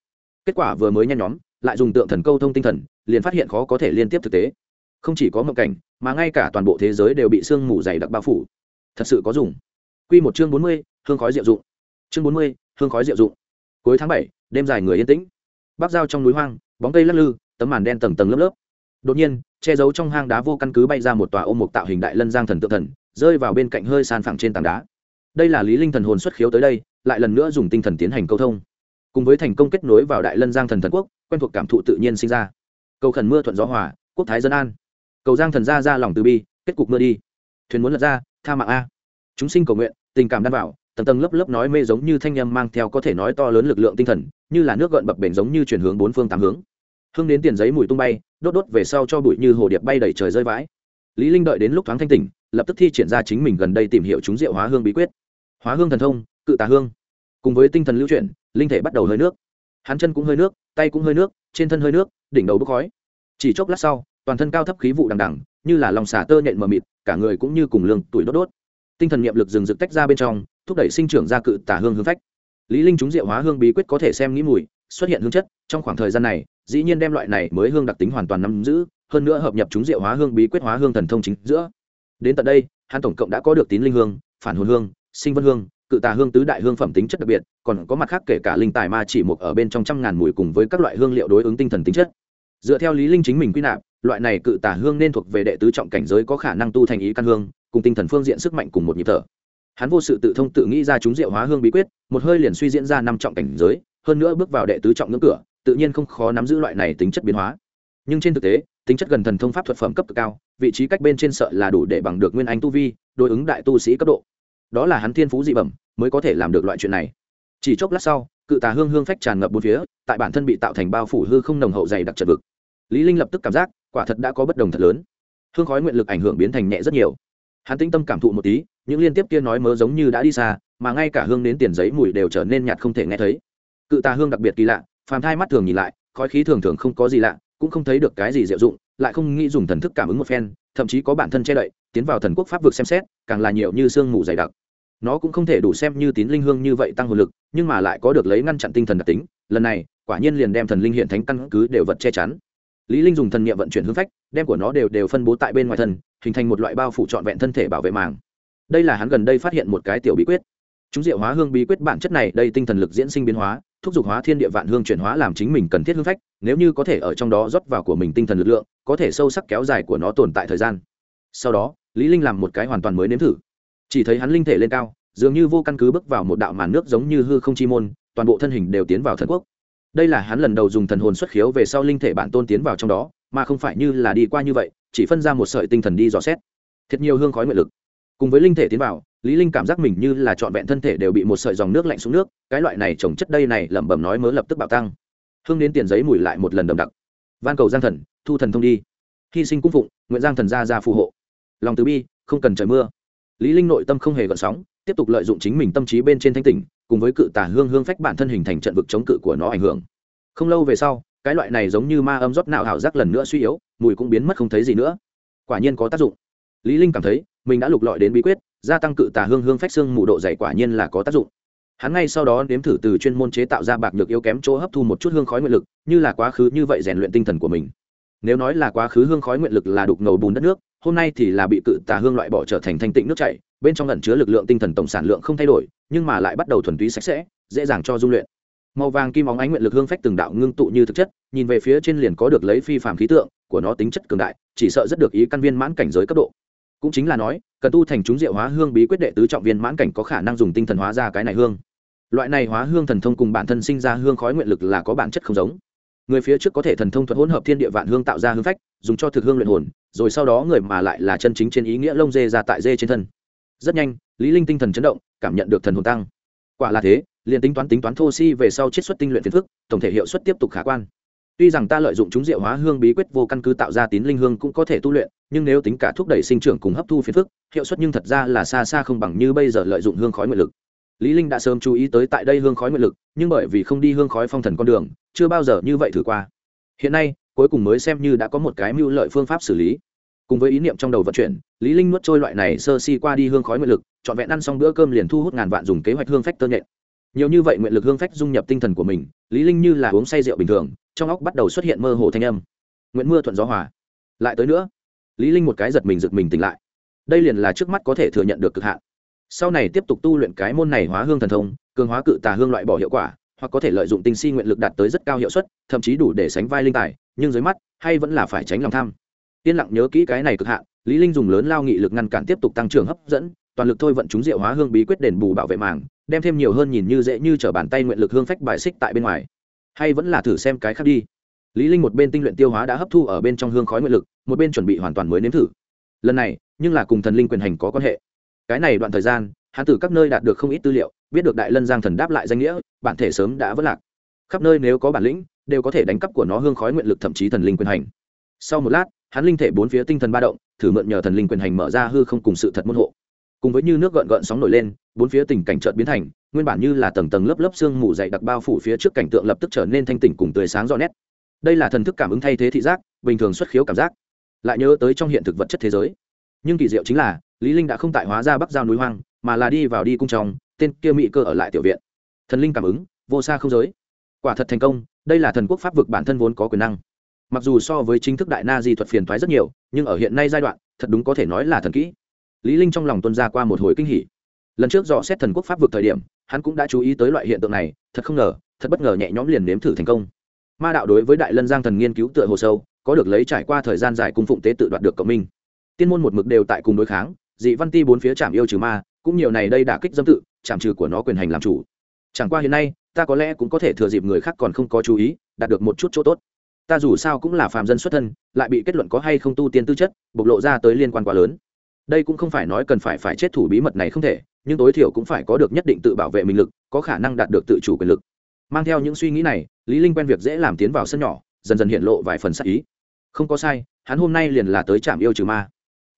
Kết quả vừa mới nhanh nhóm lại dùng tượng thần câu thông tinh thần liền phát hiện khó có thể liên tiếp thực tế. Không chỉ có mộng cảnh mà ngay cả toàn bộ thế giới đều bị sương mù dày đặc bao phủ. Thật sự có dùng. Quy một chương bốn mươi, hương khói diệu dụng. Chương bốn mươi, hương khói diệu dụng. Cuối tháng bảy, đêm dài người yên tĩnh. Bắc giao trong núi hoang bóng cây lắc lư tấm màn đen tầng tầng lớp lớp. Đột nhiên che giấu trong hang đá vô căn cứ bay ra một tòa ôm một tạo hình đại lân giang thần tượng thần rơi vào bên cạnh hơi san phẳng trên tảng đá. Đây là lý linh thần hồn xuất khiếu tới đây, lại lần nữa dùng tinh thần tiến hành câu thông. Cùng với thành công kết nối vào đại lân giang thần thần quốc, quen thuộc cảm thụ tự nhiên sinh ra. Cầu khẩn mưa thuận gió hòa, quốc thái dân an. Cầu giang thần ra ra lòng từ bi, kết cục mưa đi. Thuyền muốn lật ra, tha mạng a. Chúng sinh cầu nguyện, tình cảm đan vào tầng tầng lớp lớp nói mê giống như thanh âm mang theo có thể nói to lớn lực lượng tinh thần, như là nước gợn bập bềnh giống như chuyển hướng bốn phương tám hướng. Hương đến tiền giấy mùi tung bay, đốt đốt về sau cho bụi như hồ điệp bay đầy trời rơi vãi. Lý linh đợi đến lúc thoáng thanh tỉnh lập tức thi triển ra chính mình gần đây tìm hiểu chúng diệu hóa hương bí quyết. Hóa hương thần thông, cự tà hương. Cùng với tinh thần lưu chuyển, linh thể bắt đầu hơi nước. Hắn chân cũng hơi nước, tay cũng hơi nước, trên thân hơi nước, đỉnh đầu bốc khói. Chỉ chốc lát sau, toàn thân cao thấp khí vụ đằng đằng, như là lòng xả tơ nhện mờ mịt, cả người cũng như cùng lương tuổi đốt đốt. Tinh thần niệm lực dừng rực tách ra bên trong, thúc đẩy sinh trưởng ra cự tà hương hương phách. Lý linh chúng diệu hóa hương bí quyết có thể xem nghĩ mùi, xuất hiện hương chất, trong khoảng thời gian này, dĩ nhiên đem loại này mới hương đặc tính hoàn toàn nắm giữ, hơn nữa hợp nhập chúng diệu hóa hương bí quyết hóa hương thần thông chính giữa đến tận đây, hắn tổng cộng đã có được tín linh hương, phản hồn hương, sinh vân hương, cự tà hương tứ đại hương phẩm tính chất đặc biệt, còn có mặt khác kể cả linh tài ma chỉ một ở bên trong trăm ngàn mùi cùng với các loại hương liệu đối ứng tinh thần tính chất. Dựa theo lý linh chính mình quy nạp, loại này cự tà hương nên thuộc về đệ tứ trọng cảnh giới có khả năng tu thành ý căn hương, cùng tinh thần phương diện sức mạnh cùng một nhịp thở. Hắn vô sự tự thông tự nghĩ ra chúng diệu hóa hương bí quyết, một hơi liền suy diễn ra năm trọng cảnh giới, hơn nữa bước vào đệ tứ trọng ngưỡng cửa, tự nhiên không khó nắm giữ loại này tính chất biến hóa. Nhưng trên thực tế tính chất gần thần thông pháp thuật phẩm cấp cực cao, vị trí cách bên trên sợ là đủ để bằng được nguyên anh tu vi, đối ứng đại tu sĩ cấp độ. Đó là hắn thiên phú dị bẩm, mới có thể làm được loại chuyện này. Chỉ chốc lát sau, cự tà hương hương phách tràn ngập bốn phía, tại bản thân bị tạo thành bao phủ hư không nồng hậu dày đặc trật vực. Lý linh lập tức cảm giác, quả thật đã có bất đồng thật lớn. Hương khói nguyện lực ảnh hưởng biến thành nhẹ rất nhiều. Hắn tĩnh tâm cảm thụ một tí, những liên tiếp kia nói mớ giống như đã đi xa, mà ngay cả hương đến tiền giấy mùi đều trở nên nhạt không thể nghe thấy. Cự tà hương đặc biệt kỳ lạ, phàm thai mắt thường nhìn lại, khói khí thường thường không có gì lạ cũng không thấy được cái gì diệu dụng, lại không nghĩ dùng thần thức cảm ứng một phen, thậm chí có bản thân che đậy, tiến vào thần quốc pháp vực xem xét, càng là nhiều như sương mù dày đặc. Nó cũng không thể đủ xem như tín linh hương như vậy tăng hồn lực, nhưng mà lại có được lấy ngăn chặn tinh thần đặc tính, lần này, quả nhiên liền đem thần linh hiện thánh căn cứ đều vật che chắn. Lý linh dùng thần niệm vận chuyển hướng phách, đem của nó đều đều phân bố tại bên ngoài thân hình thành một loại bao phủ trọn vẹn thân thể bảo vệ màng. Đây là hắn gần đây phát hiện một cái tiểu bí quyết. Chúng diệu hóa hương bí quyết bản chất này, đây tinh thần lực diễn sinh biến hóa thúc giục hóa thiên địa vạn hương chuyển hóa làm chính mình cần thiết hương phách, nếu như có thể ở trong đó rót vào của mình tinh thần lực lượng, có thể sâu sắc kéo dài của nó tồn tại thời gian. Sau đó, lý linh làm một cái hoàn toàn mới nếm thử. Chỉ thấy hắn linh thể lên cao, dường như vô căn cứ bước vào một đạo màn nước giống như hư không chi môn, toàn bộ thân hình đều tiến vào thần quốc. Đây là hắn lần đầu dùng thần hồn xuất khiếu về sau linh thể bản tôn tiến vào trong đó, mà không phải như là đi qua như vậy, chỉ phân ra một sợi tinh thần đi dò xét. Thật nhiều hương khói nguyện lực cùng với linh thể tiến vào, lý linh cảm giác mình như là trọn vẹn thân thể đều bị một sợi dòng nước lạnh xuống nước, cái loại này trồng chất đây này, lẩm bẩm nói mớ lập tức bạo tăng. Hương đến tiền giấy mùi lại một lần đậm đặc. Van cầu giang thần, thu thần thông đi. Hy sinh cung phụng, nguyện giang thần gia ra phù hộ. Lòng từ bi, không cần trời mưa. Lý linh nội tâm không hề gợn sóng, tiếp tục lợi dụng chính mình tâm trí bên trên thanh tỉnh, cùng với cự tà hương hương phách bản thân hình thành trận vực chống cự của nó ảnh hưởng. Không lâu về sau, cái loại này giống như ma âm rót nạo hảo giác lần nữa suy yếu, mùi cũng biến mất không thấy gì nữa. Quả nhiên có tác dụng. Lý linh cảm thấy mình đã lục lọi đến bí quyết, gia tăng cự tà hương hương phách xương mù độ dày quả nhiên là có tác dụng. Hắn ngay sau đó nếm thử từ chuyên môn chế tạo ra bạc nhược yếu kém chỗ hấp thu một chút hương khói nguyện lực, như là quá khứ như vậy rèn luyện tinh thần của mình. Nếu nói là quá khứ hương khói nguyện lực là đục ngầu bùn đất nước, hôm nay thì là bị cự tà hương loại bỏ trở thành thanh tịnh nước chảy, bên trong lẩn chứa lực lượng tinh thần tổng sản lượng không thay đổi, nhưng mà lại bắt đầu thuần túy sạch sẽ, dễ dàng cho dung luyện. Màu vàng kim óng ánh nguyện lực hương phách từng đạo ngưng tụ như thực chất, nhìn về phía trên liền có được lấy phi phàm khí tượng, của nó tính chất cường đại, chỉ sợ rất được ý căn viên mãn cảnh giới cấp độ cũng chính là nói, cần tu thành chúng diệu hóa hương bí quyết đệ tứ trọng viên mãn cảnh có khả năng dùng tinh thần hóa ra cái này hương. Loại này hóa hương thần thông cùng bản thân sinh ra hương khói nguyện lực là có bản chất không giống. Người phía trước có thể thần thông thuật hỗn hợp thiên địa vạn hương tạo ra hương phách, dùng cho thực hương luyện hồn, rồi sau đó người mà lại là chân chính trên ý nghĩa lông dê ra tại dê trên thân. Rất nhanh, lý linh tinh thần chấn động, cảm nhận được thần hồn tăng. Quả là thế, liền tính toán tính toán thô si về sau chiết xuất tinh luyện phiền phức, tổng thể hiệu suất tiếp tục khả quan. Tuy rằng ta lợi dụng chúng diệu hóa hương bí quyết vô căn cứ tạo ra tín linh hương cũng có thể tu luyện nhưng nếu tính cả thúc đẩy sinh trưởng cùng hấp thu phiền phức, hiệu suất nhưng thật ra là xa xa không bằng như bây giờ lợi dụng hương khói nguyện lực. Lý linh đã sớm chú ý tới tại đây hương khói nguyện lực, nhưng bởi vì không đi hương khói phong thần con đường, chưa bao giờ như vậy thử qua. Hiện nay, cuối cùng mới xem như đã có một cái mưu lợi phương pháp xử lý. Cùng với ý niệm trong đầu vận chuyển, lý linh nuốt trôi loại này sơ si qua đi hương khói nguyện lực chọn vẹn ăn xong bữa cơm liền thu hút ngàn vạn dùng kế hoạch hương phách tơ nhện. Nhiều như vậy nguyện lực hương phách dung nhập tinh thần của mình, lý linh như là uống say rượu bình thường, trong óc bắt đầu xuất hiện mơ hồ thanh âm. Nguyện mưa thuận gió hòa. Lại tới nữa lý linh một cái giật mình giật mình tỉnh lại. Đây liền là trước mắt có thể thừa nhận được cực hạn. Sau này tiếp tục tu luyện cái môn này hóa hương thần thông, cường hóa cự tà hương loại bỏ hiệu quả, hoặc có thể lợi dụng tinh si nguyện lực đạt tới rất cao hiệu suất, thậm chí đủ để sánh vai linh tài, nhưng dưới mắt, hay vẫn là phải tránh lòng tham. Yên lặng nhớ kỹ cái này cực hạn, lý linh dùng lớn lao nghị lực ngăn cản tiếp tục tăng trưởng hấp dẫn, toàn lực thôi vận chúng diệu hóa hương bí quyết đền bù bảo vệ màng, đem thêm nhiều hơn nhìn như dễ như trở bàn tay nguyện lực hương phách bài xích tại bên ngoài. Hay vẫn là thử xem cái khác đi lý linh một bên tinh luyện tiêu hóa đã hấp thu ở bên trong hương khói nguyện lực, một bên chuẩn bị hoàn toàn mới nếm thử. Lần này, nhưng là cùng thần linh quyền hành có quan hệ. Cái này đoạn thời gian, hắn từ các nơi đạt được không ít tư liệu, biết được đại lân giang thần đáp lại danh nghĩa, bản thể sớm đã vất lạc. Khắp nơi nếu có bản lĩnh, đều có thể đánh cắp của nó hương khói nguyện lực thậm chí thần linh quyền hành. Sau một lát, hắn linh thể bốn phía tinh thần ba động, thử mượn nhờ thần linh quyền hành mở ra hư không cùng sự thật môn hộ. Cùng với như nước gợn gợn sóng nổi lên, bốn phía tình cảnh chợt biến thành, nguyên bản như là tầng tầng lớp lớp sương mù dày đặc bao phủ phía trước cảnh tượng lập tức trở nên thanh tỉnh cùng tươi sáng rõ nét đây là thần thức cảm ứng thay thế thị giác, bình thường xuất khiếu cảm giác. Lại nhớ tới trong hiện thực vật chất thế giới. Nhưng kỳ diệu chính là, lý linh đã không tại hóa ra bắc giao núi hoang, mà là đi vào đi cung trong, tên kia mỹ cơ ở lại tiểu viện. Thần linh cảm ứng, vô xa không giới. Quả thật thành công, đây là thần quốc pháp vực bản thân vốn có quyền năng. Mặc dù so với chính thức đại na di thuật phiền thoái rất nhiều, nhưng ở hiện nay giai đoạn, thật đúng có thể nói là thần kỹ. Lý linh trong lòng tuân ra qua một hồi kinh hỉ. Lần trước dò xét thần quốc pháp vực thời điểm, hắn cũng đã chú ý tới loại hiện tượng này, thật không ngờ, thật bất ngờ nhẹ nhõm liền nếm thử thành công ma đạo đối với đại lân giang thần nghiên cứu tựa hồ sâu, có được lấy trải qua thời gian dài cung phụng tế tự đoạt được cộng minh. Tiên môn một mực đều tại cùng đối kháng, dị văn ti bốn phía chạm yêu trừ ma, cũng nhiều này đây đã kích dâm tự, chạm trừ của nó quyền hành làm chủ. Chẳng qua hiện nay, ta có lẽ cũng có thể thừa dịp người khác còn không có chú ý, đạt được một chút chỗ tốt. Ta dù sao cũng là phàm dân xuất thân, lại bị kết luận có hay không tu tiên tư chất, bộc lộ ra tới liên quan quá lớn. Đây cũng không phải nói cần phải phải chết thủ bí mật này không thể, nhưng tối thiểu cũng phải có được nhất định tự bảo vệ mình lực, có khả năng đạt được tự chủ quyền lực mang theo những suy nghĩ này, lý linh quen việc dễ làm tiến vào sân nhỏ, dần dần hiện lộ vài phần sắc ý. Không có sai, hắn hôm nay liền là tới trạm yêu trừ ma.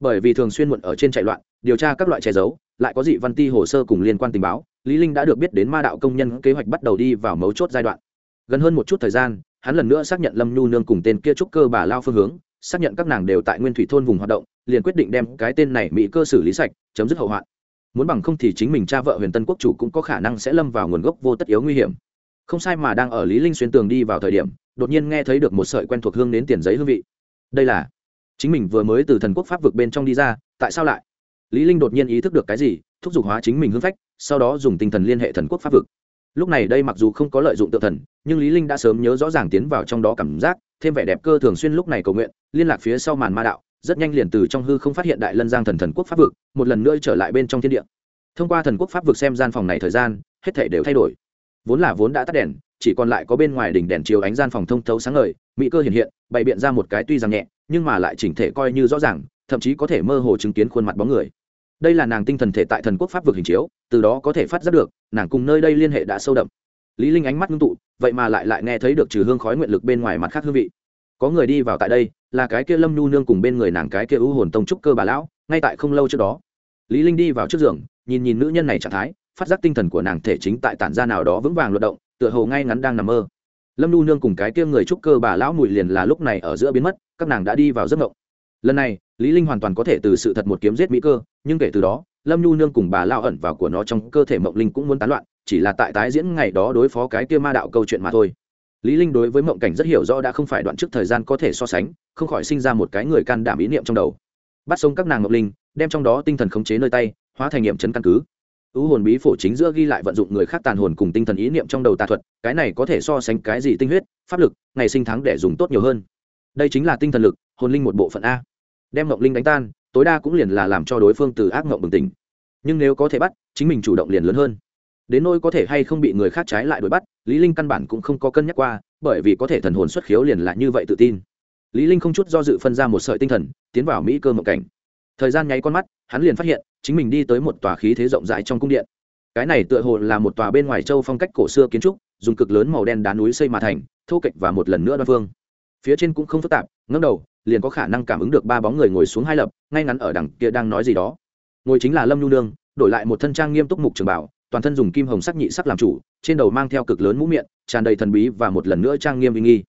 Bởi vì thường xuyên muộn ở trên chạy loạn, điều tra các loại che giấu, lại có dị văn ti hồ sơ cùng liên quan tình báo, lý linh đã được biết đến ma đạo công nhân kế hoạch bắt đầu đi vào mấu chốt giai đoạn. Gần hơn một chút thời gian, hắn lần nữa xác nhận lâm nhu nương cùng tên kia trúc cơ bà lao phương hướng, xác nhận các nàng đều tại nguyên thủy thôn vùng hoạt động, liền quyết định đem cái tên này mỹ cơ xử lý sạch, chấm dứt hậu hoạn. Muốn bằng không thì chính mình cha vợ huyền tân quốc chủ cũng có khả năng sẽ lâm vào nguồn gốc vô tất yếu nguy hiểm không sai mà đang ở lý linh xuyên tường đi vào thời điểm, đột nhiên nghe thấy được một sợi quen thuộc hương đến tiền giấy hương vị. Đây là chính mình vừa mới từ thần quốc pháp vực bên trong đi ra, tại sao lại? Lý linh đột nhiên ý thức được cái gì, thúc giục hóa chính mình hương phách, sau đó dùng tinh thần liên hệ thần quốc pháp vực. Lúc này đây mặc dù không có lợi dụng tự thần, nhưng lý linh đã sớm nhớ rõ ràng tiến vào trong đó cảm giác, thêm vẻ đẹp cơ thường xuyên lúc này cầu nguyện, liên lạc phía sau màn ma đạo, rất nhanh liền từ trong hư không phát hiện đại lân giang thần thần quốc pháp vực, một lần nữa trở lại bên trong thiên địa. Thông qua thần quốc pháp vực xem gian phòng này thời gian, hết thảy đều thay đổi vốn là vốn đã tắt đèn, chỉ còn lại có bên ngoài đỉnh đèn chiếu ánh gian phòng thông thấu sáng ngời, mỹ cơ hiện hiện, bày biện ra một cái tuy rằng nhẹ, nhưng mà lại chỉnh thể coi như rõ ràng, thậm chí có thể mơ hồ chứng kiến khuôn mặt bóng người. Đây là nàng tinh thần thể tại thần quốc pháp vực hình chiếu, từ đó có thể phát giác được, nàng cùng nơi đây liên hệ đã sâu đậm. Lý linh ánh mắt ngưng tụ, vậy mà lại lại nghe thấy được trừ hương khói nguyện lực bên ngoài mặt khác hương vị. Có người đi vào tại đây, là cái kia lâm nhu nương cùng bên người nàng cái kia ưu hồn tông trúc cơ bà lão, ngay tại không lâu trước đó. Lý linh đi vào trước giường, nhìn nhìn nữ nhân này trạng thái phát giác tinh thần của nàng thể chính tại tản ra nào đó vững vàng luận động, tựa hồ ngay ngắn đang nằm mơ. Lâm Nu nương cùng cái kia người trúc cơ bà lão mùi liền là lúc này ở giữa biến mất, các nàng đã đi vào giấc mộng. Lần này, lý linh hoàn toàn có thể từ sự thật một kiếm giết mỹ cơ, nhưng kể từ đó, lâm nhu nương cùng bà lão ẩn vào của nó trong cơ thể mộng linh cũng muốn tán loạn, chỉ là tại tái diễn ngày đó đối phó cái kia ma đạo câu chuyện mà thôi. Lý linh đối với mộng cảnh rất hiểu rõ đã không phải đoạn trước thời gian có thể so sánh, không khỏi sinh ra một cái người can đảm ý niệm trong đầu. Bắt sống các nàng mộng linh, đem trong đó tinh thần khống chế nơi tay, hóa thành nghiệm chấn căn cứ ưu hồn bí phổ chính giữa ghi lại vận dụng người khác tàn hồn cùng tinh thần ý niệm trong đầu tà thuật, cái này có thể so sánh cái gì tinh huyết, pháp lực, ngày sinh tháng để dùng tốt nhiều hơn. Đây chính là tinh thần lực, hồn linh một bộ phận a. Đem ngọc linh đánh tan, tối đa cũng liền là làm cho đối phương từ ác ngộng bừng tỉnh. Nhưng nếu có thể bắt, chính mình chủ động liền lớn hơn. Đến nỗi có thể hay không bị người khác trái lại đuổi bắt, lý linh căn bản cũng không có cân nhắc qua, bởi vì có thể thần hồn xuất khiếu liền là như vậy tự tin. Lý linh không chút do dự phân ra một sợi tinh thần, tiến vào mỹ cơ mộng cảnh. Thời gian nháy con mắt, hắn liền phát hiện chính mình đi tới một tòa khí thế rộng rãi trong cung điện. Cái này tựa hồ là một tòa bên ngoài châu phong cách cổ xưa kiến trúc, dùng cực lớn màu đen đá núi xây mà thành, thô kệch và một lần nữa đoan phương. Phía trên cũng không phức tạp, ngẩng đầu, liền có khả năng cảm ứng được ba bóng người ngồi xuống hai lập, ngay ngắn ở đằng kia đang nói gì đó. Ngồi chính là lâm nhu nương, đổi lại một thân trang nghiêm túc mục trường bảo, toàn thân dùng kim hồng sắc nhị sắc làm chủ, trên đầu mang theo cực lớn mũ miệng, tràn đầy thần bí và một lần nữa trang nghiêm uy nghi.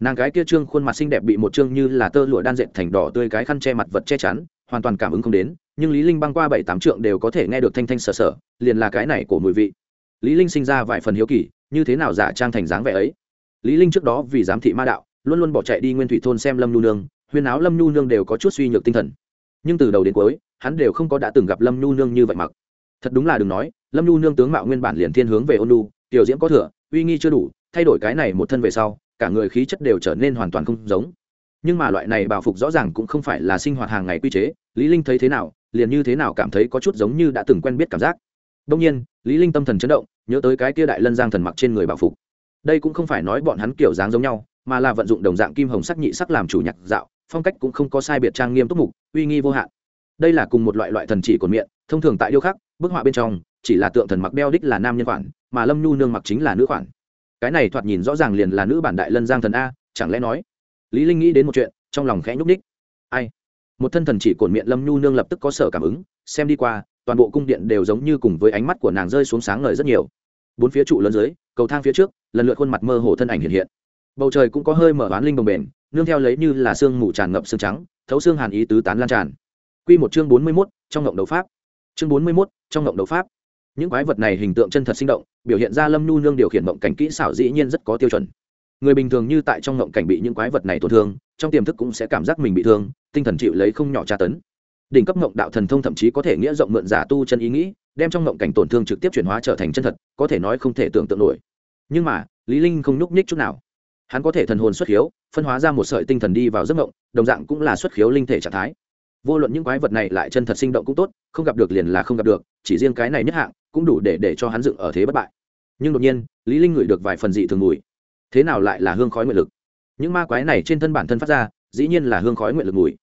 Nàng gái kia trương khuôn mặt xinh đẹp bị một trương như là tơ lụa đan dệt thành đỏ tươi cái khăn che mặt vật che chắn hoàn toàn cảm ứng không đến, nhưng lý linh băng qua bảy tám trượng đều có thể nghe được thanh thanh sờ sờ, liền là cái này của mùi vị. Lý linh sinh ra vài phần hiếu kỳ, như thế nào giả trang thành dáng vẻ ấy? Lý linh trước đó vì giám thị ma đạo, luôn luôn bỏ chạy đi nguyên thủy thôn xem lâm nhu nương huyên áo lâm nhu nương đều có chút suy nhược tinh thần. Nhưng từ đầu đến cuối, hắn đều không có đã từng gặp lâm nhu nương như vậy mặc. Thật đúng là đừng nói, lâm nhu nương tướng mạo nguyên bản liền thiên hướng về ôn lu tiểu diễm có thừa, uy nghi chưa đủ, thay đổi cái này một thân về sau, cả người khí chất đều trở nên hoàn toàn không giống nhưng mà loại này bảo phục rõ ràng cũng không phải là sinh hoạt hàng ngày quy chế, lý linh thấy thế nào, liền như thế nào cảm thấy có chút giống như đã từng quen biết cảm giác. Đông nhiên, lý linh tâm thần chấn động, nhớ tới cái kia đại lân giang thần mặc trên người bảo phục. Đây cũng không phải nói bọn hắn kiểu dáng giống nhau, mà là vận dụng đồng dạng kim hồng sắc nhị sắc làm chủ nhạc dạo, phong cách cũng không có sai biệt trang nghiêm túc mục, uy nghi vô hạn. Đây là cùng một loại loại thần chỉ cột miệng, thông thường tại điêu khắc, bức họa bên trong, chỉ là tượng thần mặc đeo đích là nam nhân khoản, mà lâm nhu nương mặc chính là nữ khoản. Cái này thoạt nhìn rõ ràng liền là nữ bản đại lân giang thần a, chẳng lẽ nói lý linh nghĩ đến một chuyện trong lòng khẽ nhúc ních ai? Một thân thần chỉ cổn miệng lâm nhu nương lập tức có sở cảm ứng xem đi qua toàn bộ cung điện đều giống như cùng với ánh mắt của nàng rơi xuống sáng ngời rất nhiều. Bốn phía trụ lớn dưới cầu thang phía trước lần lượt khuôn mặt mơ hồ thân ảnh hiện hiện. Bầu trời cũng có hơi mở oán linh đồng bền nương theo lấy như là sương mù tràn ngập sương trắng thấu xương hàn ý tứ tán lan tràn. Quy một chương bốn mươi 41, trong ngộng đấu pháp. Chương bốn mươi 41, trong ngộng đấu pháp. Những quái vật này hình tượng chân thật sinh động biểu hiện ra lâm nhu nương điều khiển mộng cảnh kỹ xảo dĩ nhiên rất có tiêu chuẩn người bình thường như tại trong ngộng cảnh bị những quái vật này tổn thương, trong tiềm thức cũng sẽ cảm giác mình bị thương, tinh thần chịu lấy không nhỏ tra tấn. Đỉnh cấp ngộng đạo thần thông thậm chí có thể nghĩa rộng mượn giả tu chân ý nghĩ, đem trong ngộng cảnh tổn thương trực tiếp chuyển hóa trở thành chân thật, có thể nói không thể tưởng tượng nổi. Nhưng mà, lý linh không nhúc nhích chút nào. Hắn có thể thần hồn xuất khiếu, phân hóa ra một sợi tinh thần đi vào giấc ngộng, đồng dạng cũng là xuất khiếu linh thể trạng thái. Vô luận những quái vật này lại chân thật sinh động cũng tốt, không gặp được liền là không gặp được, chỉ riêng cái này nhất hạng, cũng đủ để để cho hắn dựng ở thế bất bại. Nhưng đột nhiên, lý linh ngửi được vài phần dị thường mùi thế nào lại là hương khói nguyện lực? Những ma quái này trên thân bản thân phát ra, dĩ nhiên là hương khói nguyện lực mùi.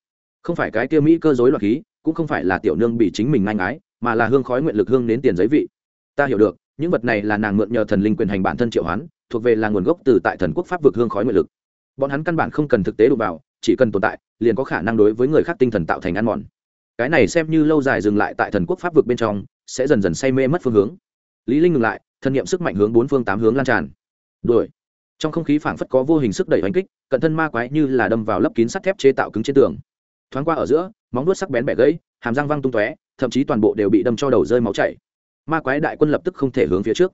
Không phải cái kia mỹ cơ dối loạt khí, cũng không phải là tiểu nương bị chính mình ngang ái mà là hương khói nguyện lực hương đến tiền giấy vị. Ta hiểu được, những vật này là nàng mượn nhờ thần linh quyền hành bản thân triệu hoán, thuộc về là nguồn gốc từ tại thần quốc pháp vực hương khói nguyện lực. Bọn hắn căn bản không cần thực tế đụng vào, chỉ cần tồn tại, liền có khả năng đối với người khác tinh thần tạo thành ăn mòn. Cái này xem như lâu dài dừng lại tại thần quốc pháp vực bên trong, sẽ dần dần say mê mất phương hướng. Lý linh ngừng lại, thân nghiệm sức mạnh hướng bốn phương tám hướng lan tràn. Đuổi trong không khí phảng phất có vô hình sức đẩy hành kích, cận thân ma quái như là đâm vào lấp kín sắt thép chế tạo cứng trên tường. Thoáng qua ở giữa, móng vuốt sắc bén bẻ gãy, hàm răng văng tung tóe, thậm chí toàn bộ đều bị đâm cho đầu rơi máu chảy. Ma quái đại quân lập tức không thể hướng phía trước.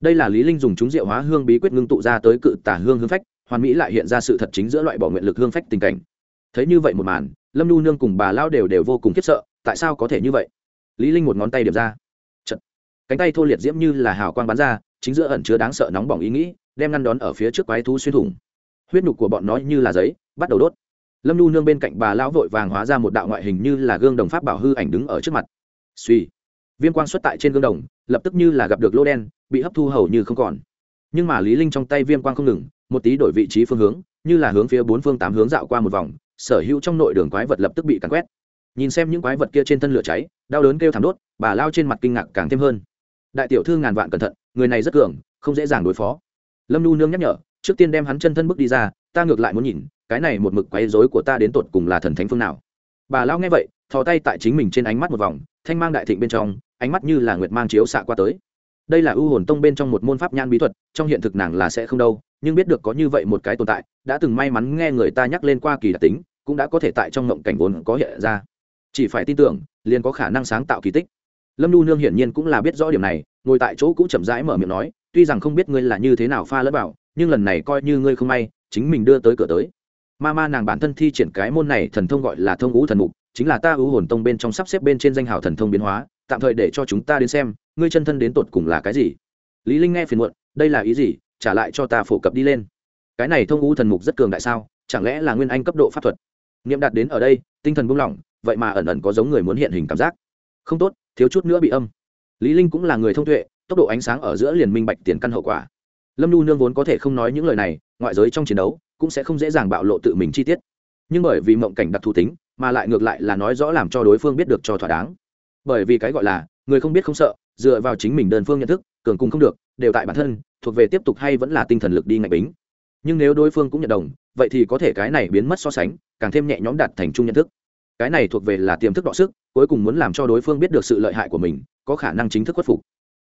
Đây là lý linh dùng chúng diệu hóa hương bí quyết ngưng tụ ra tới cự tả hương hương phách, hoàn mỹ lại hiện ra sự thật chính giữa loại bỏ nguyện lực hương phách tình cảnh. Thấy như vậy một màn, lâm nu nương cùng bà lao đều đều vô cùng khiếp sợ, tại sao có thể như vậy? Lý linh một ngón tay điểm ra. Chật. cánh tay thô liệt diễm như là hào quang bắn ra, chính giữa ẩn chứa đáng sợ nóng bỏng ý nghĩ đem ngăn đón ở phía trước quái thú xuyên thủng. Huyết nhục của bọn nó như là giấy, bắt đầu đốt. Lâm nu nương bên cạnh bà lão vội vàng hóa ra một đạo ngoại hình như là gương đồng pháp bảo hư ảnh đứng ở trước mặt. Suy viêm quang xuất tại trên gương đồng, lập tức như là gặp được lô đen, bị hấp thu hầu như không còn. Nhưng mà lý linh trong tay viêm quang không ngừng, một tí đổi vị trí phương hướng, như là hướng phía bốn phương tám hướng dạo qua một vòng, sở hữu trong nội đường quái vật lập tức bị cắn quét. Nhìn xem những quái vật kia trên thân lửa cháy, đau đớn kêu thảm đốt, bà lao trên mặt kinh ngạc càng thêm hơn. Đại tiểu thư ngàn vạn cẩn thận, người này rất cường, không dễ dàng đối phó lâm nu nương nhắc nhở, trước tiên đem hắn chân thân bước đi ra, ta ngược lại muốn nhìn, cái này một mực quấy rối của ta đến tột cùng là thần thánh phương nào. Bà lao nghe vậy, thò tay tại chính mình trên ánh mắt một vòng, thanh mang đại thịnh bên trong, ánh mắt như là nguyệt mang chiếu xạ qua tới. Đây là ưu hồn tông bên trong một môn pháp nhan bí thuật, trong hiện thực nàng là sẽ không đâu, nhưng biết được có như vậy một cái tồn tại, đã từng may mắn nghe người ta nhắc lên qua kỳ đặc tính, cũng đã có thể tại trong ngộng cảnh vốn có hiện ra. Chỉ phải tin tưởng, liền có khả năng sáng tạo kỳ tích. Lâm nu nương hiển nhiên cũng là biết rõ điểm này, ngồi tại chỗ cũng chậm rãi mở miệng nói tuy rằng không biết ngươi là như thế nào pha lẫn bảo nhưng lần này coi như ngươi không may, chính mình đưa tới cửa tới. Ma ma nàng bản thân thi triển cái môn này thần thông gọi là thông ngũ thần mục, chính là ta ưu hồn tông bên trong sắp xếp bên trên danh hào thần thông biến hóa, tạm thời để cho chúng ta đến xem, ngươi chân thân đến tột cùng là cái gì? Lý linh nghe phiền muộn, đây là ý gì? Trả lại cho ta phổ cập đi lên. Cái này thông ngũ thần mục rất cường đại sao? Chẳng lẽ là nguyên anh cấp độ pháp thuật? Niệm đạt đến ở đây, tinh thần buông lỏng, vậy mà ẩn ẩn có giống người muốn hiện hình cảm giác. Không tốt, thiếu chút nữa bị âm. Lý linh cũng là người thông tuệ tốc độ ánh sáng ở giữa liền minh bạch tiền căn hậu quả. Lâm nu nương vốn có thể không nói những lời này, ngoại giới trong chiến đấu cũng sẽ không dễ dàng bạo lộ tự mình chi tiết. Nhưng bởi vì mộng cảnh đặc thù tính, mà lại ngược lại là nói rõ làm cho đối phương biết được cho thỏa đáng. Bởi vì cái gọi là, người không biết không sợ, dựa vào chính mình đơn phương nhận thức, cường cung không được, đều tại bản thân, thuộc về tiếp tục hay vẫn là tinh thần lực đi ngạch bính. Nhưng nếu đối phương cũng nhận đồng, vậy thì có thể cái này biến mất so sánh, càng thêm nhẹ nhõm đạt thành chung nhận thức. Cái này thuộc về là tiềm thức đọ sức, cuối cùng muốn làm cho đối phương biết được sự lợi hại của mình, có khả năng chính thức khuất phục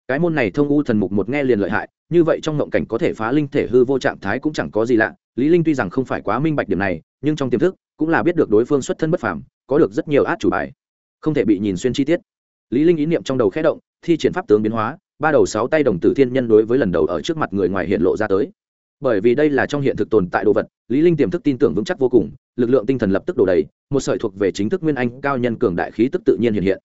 cái môn này thông u thần mục một nghe liền lợi hại, như vậy trong mộng cảnh có thể phá linh thể hư vô trạng thái cũng chẳng có gì lạ. Lý linh tuy rằng không phải quá minh bạch điểm này, nhưng trong tiềm thức cũng là biết được đối phương xuất thân bất phàm, có được rất nhiều át chủ bài, không thể bị nhìn xuyên chi tiết. Lý linh ý niệm trong đầu khẽ động, thi triển pháp tướng biến hóa, ba đầu sáu tay đồng tử thiên nhân đối với lần đầu ở trước mặt người ngoài hiện lộ ra tới. Bởi vì đây là trong hiện thực tồn tại đồ vật, lý linh tiềm thức tin tưởng vững chắc vô cùng, lực lượng tinh thần lập tức đổ đầy, một sợi thuộc về chính thức nguyên anh cao nhân cường đại khí tức tự nhiên hiện hiện.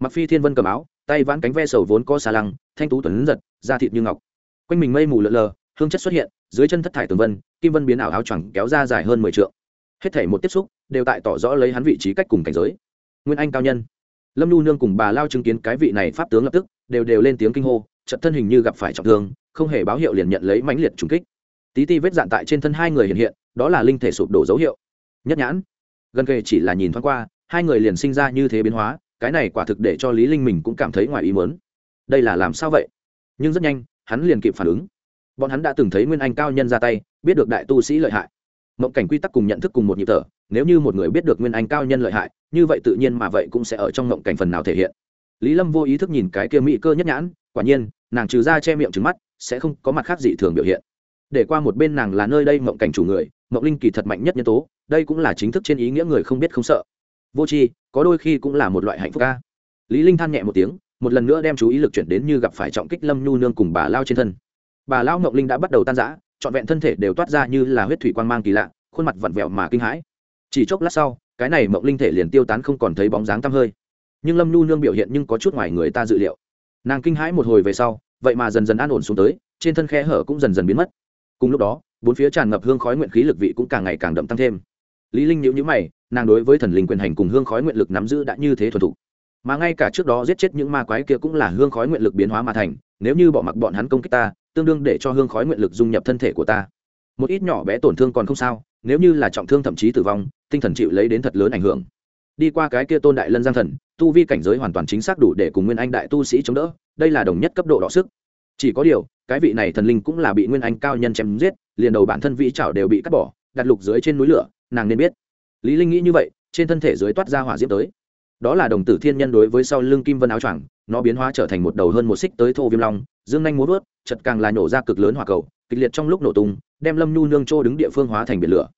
Mặc phi thiên vân cầm áo tay vãn cánh ve sầu vốn có xà lăng, thanh tú tuấn giật, da thịt như ngọc. Quanh mình mây mù lờ lờ, hương chất xuất hiện, dưới chân thất thải tường vân, kim vân biến ảo áo choàng kéo ra dài hơn mười trượng. Hết thảy một tiếp xúc, đều tại tỏ rõ lấy hắn vị trí cách cùng cảnh giới. Nguyên anh cao nhân. Lâm nu nương cùng bà lao chứng kiến cái vị này pháp tướng lập tức, đều đều lên tiếng kinh hô trận thân hình như gặp phải trọng thương, không hề báo hiệu liền nhận lấy mãnh liệt trùng kích. Tí ti vết dạn tại trên thân hai người hiện hiện, đó là linh thể sụp đổ dấu hiệu. Nhất nhãn. Gần kề chỉ là nhìn thoáng qua, hai người liền sinh ra như thế biến hóa cái này quả thực để cho lý linh mình cũng cảm thấy ngoài ý muốn. Đây là làm sao vậy? Nhưng rất nhanh, hắn liền kịp phản ứng. Bọn hắn đã từng thấy nguyên anh cao nhân ra tay, biết được đại tu sĩ lợi hại. Mộng cảnh quy tắc cùng nhận thức cùng một nhịp thở, nếu như một người biết được nguyên anh cao nhân lợi hại, như vậy tự nhiên mà vậy cũng sẽ ở trong mộng cảnh phần nào thể hiện. Lý lâm vô ý thức nhìn cái kia mỹ cơ nhất nhãn, quả nhiên, nàng trừ ra che miệng trứng mắt, sẽ không có mặt khác gì thường biểu hiện. Để qua một bên nàng là nơi đây mộng cảnh chủ người, mộng linh kỳ thật mạnh nhất nhân tố, đây cũng là chính thức trên ý nghĩa người không biết không sợ. Vô tri có đôi khi cũng là một loại hạnh phúc ca. Lý linh than nhẹ một tiếng, một lần nữa đem chú ý lực chuyển đến như gặp phải trọng kích lâm nhu nương cùng bà lao trên thân. Bà lao ngọc linh đã bắt đầu tan rã, trọn vẹn thân thể đều toát ra như là huyết thủy quang mang kỳ lạ, khuôn mặt vặn vẹo mà kinh hãi. Chỉ chốc lát sau, cái này mộng linh thể liền tiêu tán không còn thấy bóng dáng tăm hơi. Nhưng lâm nhu nương biểu hiện nhưng có chút ngoài người ta dự liệu. Nàng kinh hãi một hồi về sau, vậy mà dần dần an ổn xuống tới, trên thân khe hở cũng dần dần biến mất. Cùng lúc đó, bốn phía tràn ngập hương khói nguyện khí lực vị cũng càng ngày càng đậm tăng thêm lý linh nhíu nhíu mày, nàng đối với thần linh quyền hành cùng hương khói nguyện lực nắm giữ đã như thế thuần thục. Mà ngay cả trước đó giết chết những ma quái kia cũng là hương khói nguyện lực biến hóa mà thành, nếu như bỏ mặc bọn hắn công kích ta, tương đương để cho hương khói nguyện lực dung nhập thân thể của ta. Một ít nhỏ bé tổn thương còn không sao, nếu như là trọng thương thậm chí tử vong, tinh thần chịu lấy đến thật lớn ảnh hưởng. Đi qua cái kia tôn đại lân giang thần, tu vi cảnh giới hoàn toàn chính xác đủ để cùng nguyên anh đại tu sĩ chống đỡ, đây là đồng nhất cấp độ đọ sức. Chỉ có điều, cái vị này thần linh cũng là bị nguyên anh cao nhân chém giết, liền đầu bản thân vĩ trảo đều bị cắt bỏ, đặt lục dưới trên núi lửa nàng nên biết. Lý linh nghĩ như vậy, trên thân thể dưới toát ra hỏa diễm tới. Đó là đồng tử thiên nhân đối với sau lưng kim vân áo choàng, nó biến hóa trở thành một đầu hơn một xích tới thô viêm long, dương nhanh muốn vớt chật càng là nổ ra cực lớn hỏa cầu, kịch liệt trong lúc nổ tung, đem lâm nhu nương trô đứng địa phương hóa thành biển lửa.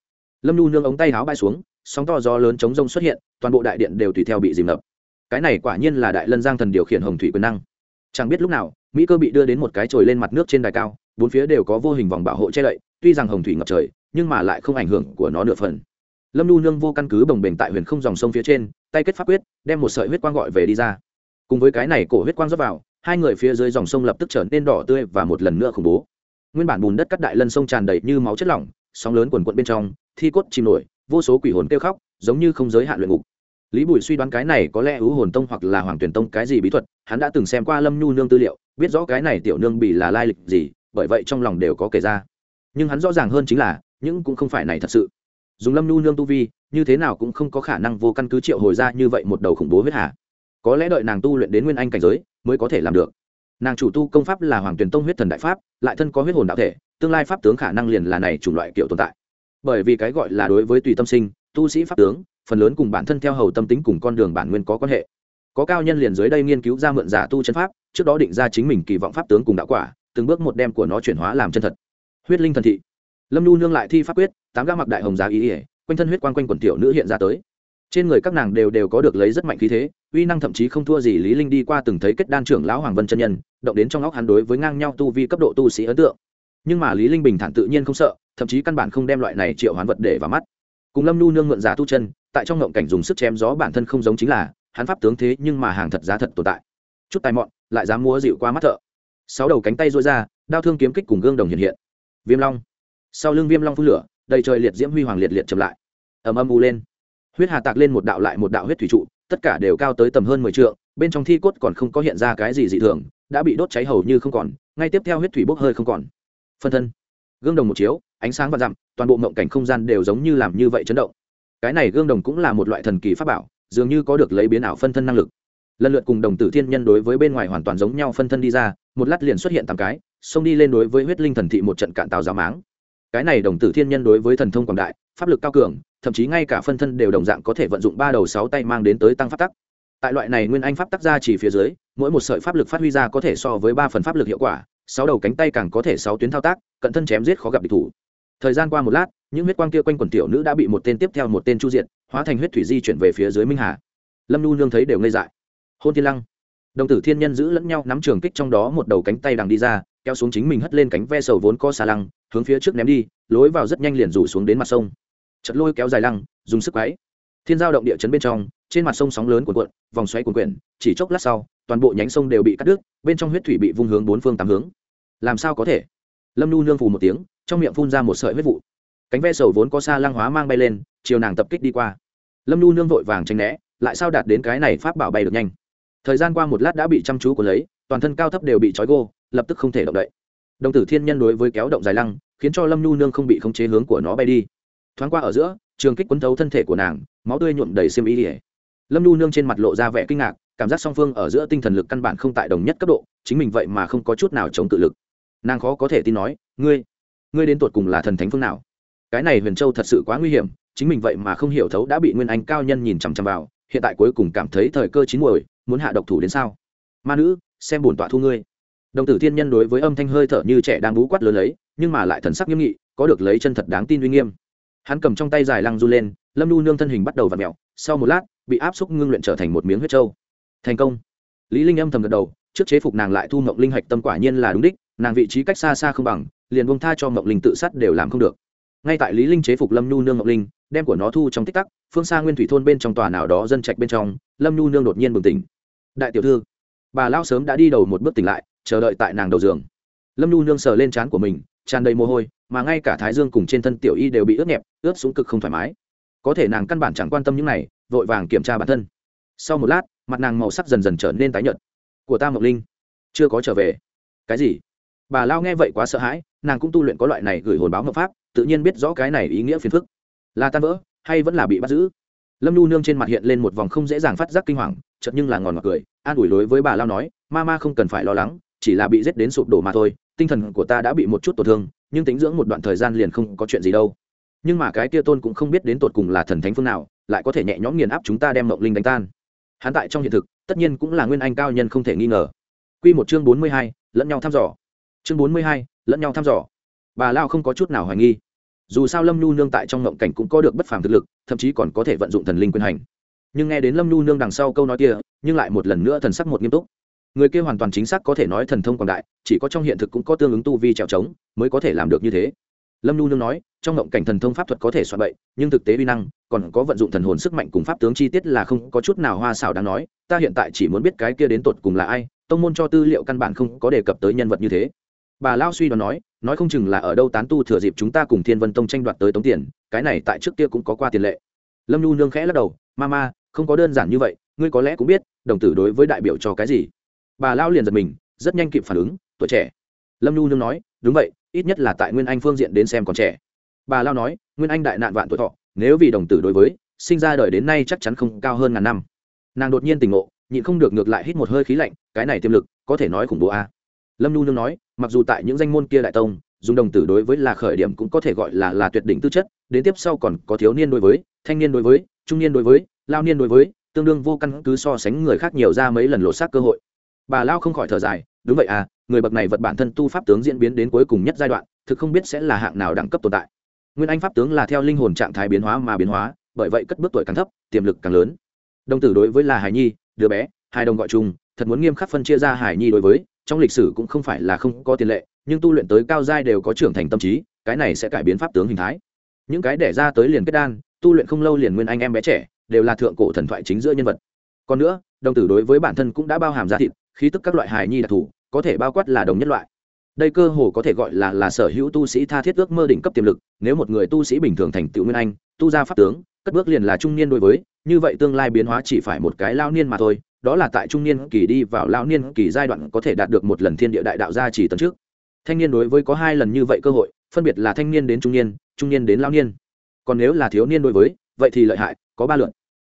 Lâm nhu nương ống tay háo bay xuống, sóng to gió lớn chống rông xuất hiện, toàn bộ đại điện đều tùy theo bị dìm ngập. Cái này quả nhiên là đại lân giang thần điều khiển hồng thủy quyền năng. Chẳng biết lúc nào, mỹ cơ bị đưa đến một cái trồi lên mặt nước trên đài cao, bốn phía đều có vô hình vòng bảo hộ che đậy, tuy rằng hồng thủy ngập trời nhưng mà lại không ảnh hưởng của nó nửa phần. Lâm nhu nương vô căn cứ bồng bềnh tại huyền không dòng sông phía trên, tay kết pháp quyết, đem một sợi huyết quang gọi về đi ra. Cùng với cái này cổ huyết quang rót vào, hai người phía dưới dòng sông lập tức trở nên đỏ tươi và một lần nữa khủng bố. Nguyên bản bùn đất cắt đại lân sông tràn đầy như máu chất lỏng, sóng lớn quần quận bên trong, thi cốt chìm nổi, vô số quỷ hồn kêu khóc, giống như không giới hạn luyện ngục. Lý bùi suy đoán cái này có lẽ ưu hồn tông hoặc là hoàng tuyển tông cái gì bí thuật, hắn đã từng xem qua lâm nhu nương tư liệu, biết rõ cái này tiểu nương bị là lai lịch gì, bởi vậy trong lòng đều có kể ra. Nhưng hắn rõ ràng hơn chính là những cũng không phải này thật sự. Dùng lâm nhu nương tu vi, như thế nào cũng không có khả năng vô căn cứ triệu hồi ra như vậy một đầu khủng bố huyết hà. Có lẽ đợi nàng tu luyện đến nguyên anh cảnh giới, mới có thể làm được. Nàng chủ tu công pháp là hoàng tuyển tông huyết thần đại pháp, lại thân có huyết hồn đạo thể, tương lai pháp tướng khả năng liền là này chủng loại kiểu tồn tại. Bởi vì cái gọi là đối với tùy tâm sinh, tu sĩ pháp tướng, phần lớn cùng bản thân theo hầu tâm tính cùng con đường bản nguyên có quan hệ. Có cao nhân liền dưới đây nghiên cứu ra mượn giả tu chân pháp, trước đó định ra chính mình kỳ vọng pháp tướng cùng đạo quả, từng bước một đem của nó chuyển hóa làm chân thật. Huyết linh thần thị lâm nhu nương lại thi pháp quyết, tám gã mặc đại hồng giá ý ỉa, quanh thân huyết quang quanh quần tiểu nữ hiện ra tới. Trên người các nàng đều đều có được lấy rất mạnh khí thế, uy năng thậm chí không thua gì lý linh đi qua từng thấy kết đan trưởng lão hoàng vân chân nhân, động đến trong óc hắn đối với ngang nhau tu vi cấp độ tu sĩ ấn tượng. Nhưng mà lý linh bình thản tự nhiên không sợ, thậm chí căn bản không đem loại này triệu hoán vật để vào mắt. Cùng lâm nhu nương mượn giả tu chân, tại trong ngộng cảnh dùng sức chém gió bản thân không giống chính là, hắn pháp tướng thế nhưng mà hàng thật giá thật tồn tại. Chút tài mọn, lại dám múa dịu qua mắt thợ. Sáu đầu cánh tay duỗi ra, đao thương kiếm kích cùng gương đồng hiện hiện. Viêm long sau lưng viêm long phun lửa, đầy trời liệt diễm huy hoàng liệt liệt chậm lại. Ầm ầm u lên. Huyết hà tạc lên một đạo lại một đạo huyết thủy trụ, tất cả đều cao tới tầm hơn mười trượng, bên trong thi cốt còn không có hiện ra cái gì dị thường, đã bị đốt cháy hầu như không còn, ngay tiếp theo huyết thủy bốc hơi không còn. Phân thân. Gương đồng một chiếu, ánh sáng và dặm, toàn bộ mộng cảnh không gian đều giống như làm như vậy chấn động. Cái này gương đồng cũng là một loại thần kỳ pháp bảo, dường như có được lấy biến ảo phân thân năng lực. Lần lượt cùng đồng tử thiên nhân đối với bên ngoài hoàn toàn giống nhau phân thân đi ra, một lát liền xuất hiện tám cái, xông đi lên đối với huyết linh thần thị một trận cạn tàu giáo máng cái này đồng tử thiên nhân đối với thần thông quảng đại, pháp lực cao cường, thậm chí ngay cả phân thân đều đồng dạng có thể vận dụng ba đầu sáu tay mang đến tới tăng pháp tắc. Tại loại này nguyên anh pháp tắc ra chỉ phía dưới, mỗi một sợi pháp lực phát huy ra có thể so với ba phần pháp lực hiệu quả, sáu đầu cánh tay càng có thể sáu tuyến thao tác, cận thân chém giết khó gặp địch thủ. Thời gian qua một lát, những huyết quang kia quanh quần tiểu nữ đã bị một tên tiếp theo một tên chu diện hóa thành huyết thủy di chuyển về phía dưới minh hà. Lâm nu nương thấy đều ngây dại. Hôn thiên lăng. Đồng tử thiên nhân giữ lẫn nhau nắm trường kích trong đó một đầu cánh tay đằng đi ra, kéo xuống chính mình hất lên cánh ve sầu vốn co xà lăng hướng phía trước ném đi, lối vào rất nhanh liền rủ xuống đến mặt sông. Chật lôi kéo dài lăng, dùng sức quáy thiên giao động địa chấn bên trong, trên mặt sông sóng lớn cuộn cuộn, vòng xoáy cuộn quyển chỉ chốc lát sau, toàn bộ nhánh sông đều bị cắt đứt, bên trong huyết thủy bị vung hướng bốn phương tám hướng. Làm sao có thể? Lâm nu nương phù một tiếng, trong miệng phun ra một sợi huyết vụ. Cánh ve sầu vốn có xa lăng hóa mang bay lên, chiều nàng tập kích đi qua. Lâm nu nương vội vàng tranh né, lại sao đạt đến cái này pháp bảo bay được nhanh. Thời gian qua một lát đã bị chăm chú của lấy, toàn thân cao thấp đều bị trói gô, lập tức không thể động đậy đồng tử thiên nhân đối với kéo động dài lăng, khiến cho lâm nu nương không bị khống chế hướng của nó bay đi. Thoáng qua ở giữa, trường kích quấn thấu thân thể của nàng, máu tươi nhuộm đầy xiêm ý ỉa lâm nu nương trên mặt lộ ra vẻ kinh ngạc, cảm giác song phương ở giữa tinh thần lực căn bản không tại đồng nhất cấp độ, chính mình vậy mà không có chút nào chống tự lực. Nàng khó có thể tin nói, ngươi ngươi đến tột cùng là thần thánh phương nào? Cái này huyền châu thật sự quá nguy hiểm, chính mình vậy mà không hiểu thấu đã bị nguyên anh cao nhân nhìn chằm chằm vào, hiện tại cuối cùng cảm thấy thời cơ chín muồi, muốn hạ độc thủ đến sao? Ma nữ, xem bổn tọa thu ngươi đồng tử thiên nhân đối với âm thanh hơi thở như trẻ đang bú quát lớn lấy, nhưng mà lại thần sắc nghiêm nghị, có được lấy chân thật đáng tin uy nghiêm. Hắn cầm trong tay dài lăng du lên, lâm nu nương thân hình bắt đầu v ặ mẹo sau một lát, bị áp xúc ngưng luyện trở thành một miếng huyết trâu. Thành công. Lý linh âm thầm gật đầu, trước chế phục nàng lại thu mộng linh hạch tâm quả nhiên là đúng đích, nàng vị trí cách xa xa không bằng, liền buông tha cho mộng linh tự sát đều làm không được. Ngay tại lý linh chế phục lâm nhu nương mộng linh, đem của nó thu trong tích tắc, phương xa nguyên thủy thôn bên trong tòa nào đó dân trạch bên trong, lâm nhu nương đột nhiên bừng tỉnh. Đại tiểu thư, bà lao sớm đã đi đầu một bước tỉnh lại chờ đợi tại nàng đầu giường. Lâm nhu nương sờ lên trán của mình, tràn đầy mồ hôi, mà ngay cả thái dương cùng trên thân tiểu y đều bị ướt nhẹp, ướt xuống cực không thoải mái. Có thể nàng căn bản chẳng quan tâm những này, vội vàng kiểm tra bản thân. Sau một lát, mặt nàng màu sắc dần dần trở nên tái nhợt. Của ta, Mộc linh, chưa có trở về. Cái gì? Bà lao nghe vậy quá sợ hãi, nàng cũng tu luyện có loại này gửi hồn báo ngọc pháp, tự nhiên biết rõ cái này ý nghĩa phiền phức. Là tan vỡ, hay vẫn là bị bắt giữ? Lâm nhu nương trên mặt hiện lên một vòng không dễ dàng phát giác kinh hoàng chật nhưng là ngòn ngọt cười, an ủi đối với bà lao nói, ma ma không cần phải lo lắng chỉ là bị giết đến sụp đổ mà thôi, tinh thần của ta đã bị một chút tổn thương, nhưng tính dưỡng một đoạn thời gian liền không có chuyện gì đâu. Nhưng mà cái kia tôn cũng không biết đến tột cùng là thần thánh phương nào, lại có thể nhẹ nhõm nghiền áp chúng ta đem mộng linh đánh tan. Hắn tại trong hiện thực, tất nhiên cũng là nguyên anh cao nhân không thể nghi ngờ. Q một chương bốn mươi hai, lẫn nhau thăm dò. Chương bốn mươi hai, lẫn nhau thăm dò. Bà lao không có chút nào hoài nghi. Dù sao lâm nhu nương tại trong mộng cảnh cũng có được bất phàm thực lực, thậm chí còn có thể vận dụng thần linh quyền hành. Nhưng nghe đến lâm nhu nương đằng sau câu nói kia, nhưng lại một lần nữa thần sắc một nghiêm túc người kia hoàn toàn chính xác có thể nói thần thông quảng đại, chỉ có trong hiện thực cũng có tương ứng tu vi trèo trống mới có thể làm được như thế. Lâm nhu nương nói, trong ngộng cảnh thần thông pháp thuật có thể soạn bậy, nhưng thực tế uy năng, còn có vận dụng thần hồn sức mạnh cùng pháp tướng chi tiết là không có chút nào hoa xảo đáng nói, ta hiện tại chỉ muốn biết cái kia đến tột cùng là ai, tông môn cho tư liệu căn bản không có đề cập tới nhân vật như thế. Bà lao suy đoán nói nói không chừng là ở đâu tán tu thừa dịp chúng ta cùng thiên vân tông tranh đoạt tới tống tiền, cái này tại trước kia cũng có qua tiền lệ. Lâm nhu nương khẽ lắc đầu, ma ma, không có đơn giản như vậy, ngươi có lẽ cũng biết, đồng tử đối với đại biểu cho cái gì? Bà lao liền giật mình, rất nhanh kịp phản ứng, tuổi trẻ. Lâm nhu nương nói, đúng vậy, ít nhất là tại nguyên anh phương diện đến xem còn trẻ. Bà lao nói, nguyên anh đại nạn vạn tuổi thọ, nếu vì đồng tử đối với, sinh ra đời đến nay chắc chắn không cao hơn ngàn năm. Nàng đột nhiên tỉnh ngộ, nhịn không được ngược lại hít một hơi khí lạnh, cái này tiềm lực, có thể nói khủng bố a. À. lâm nhu nương nói, mặc dù tại những danh môn kia đại tông, dùng đồng tử đối với là khởi điểm cũng có thể gọi là là tuyệt đỉnh tư chất, đến tiếp sau còn có thiếu niên đối với, thanh niên đối với, trung niên đối với, lao niên đối với, tương đương vô căn cứ so sánh người khác nhiều ra mấy lần lột xác cơ hội bà lao không khỏi thở dài, đúng vậy à người bậc này vật bản thân tu pháp tướng diễn biến đến cuối cùng nhất giai đoạn, thực không biết sẽ là hạng nào đẳng cấp tồn tại. Nguyên anh pháp tướng là theo linh hồn trạng thái biến hóa mà biến hóa, bởi vậy cất bước tuổi càng thấp, tiềm lực càng lớn. Đồng tử đối với là hải nhi, đứa bé, hai đồng gọi chung, thật muốn nghiêm khắc phân chia ra hải nhi đối với, trong lịch sử cũng không phải là không có tiền lệ, nhưng tu luyện tới cao giai đều có trưởng thành tâm trí, cái này sẽ cải biến pháp tướng hình thái. Những cái đẻ ra tới liền kết đan, tu luyện không lâu liền nguyên anh em bé trẻ, đều là thượng cổ thần thoại chính giữa nhân vật. Còn nữa, đồng tử đối với bản thân cũng đã bao hàm giá thịt khí tức các loại hài nhi đặc thù, có thể bao quát là đồng nhất loại. Đây cơ hồ có thể gọi là là sở hữu tu sĩ tha thiết ước mơ đỉnh cấp tiềm lực, nếu một người tu sĩ bình thường thành tựu nguyên anh, tu ra pháp tướng, cất bước liền là trung niên đối với, như vậy tương lai biến hóa chỉ phải một cái lao niên mà thôi, đó là tại trung niên kỳ đi vào lao niên kỳ giai đoạn có thể đạt được một lần thiên địa đại đạo gia chỉ tấn trước. Thanh niên đối với có hai lần như vậy cơ hội, phân biệt là thanh niên đến trung niên trung niên đến lao niên. Còn nếu là thiếu niên đối với, vậy thì lợi hại, có ba lượn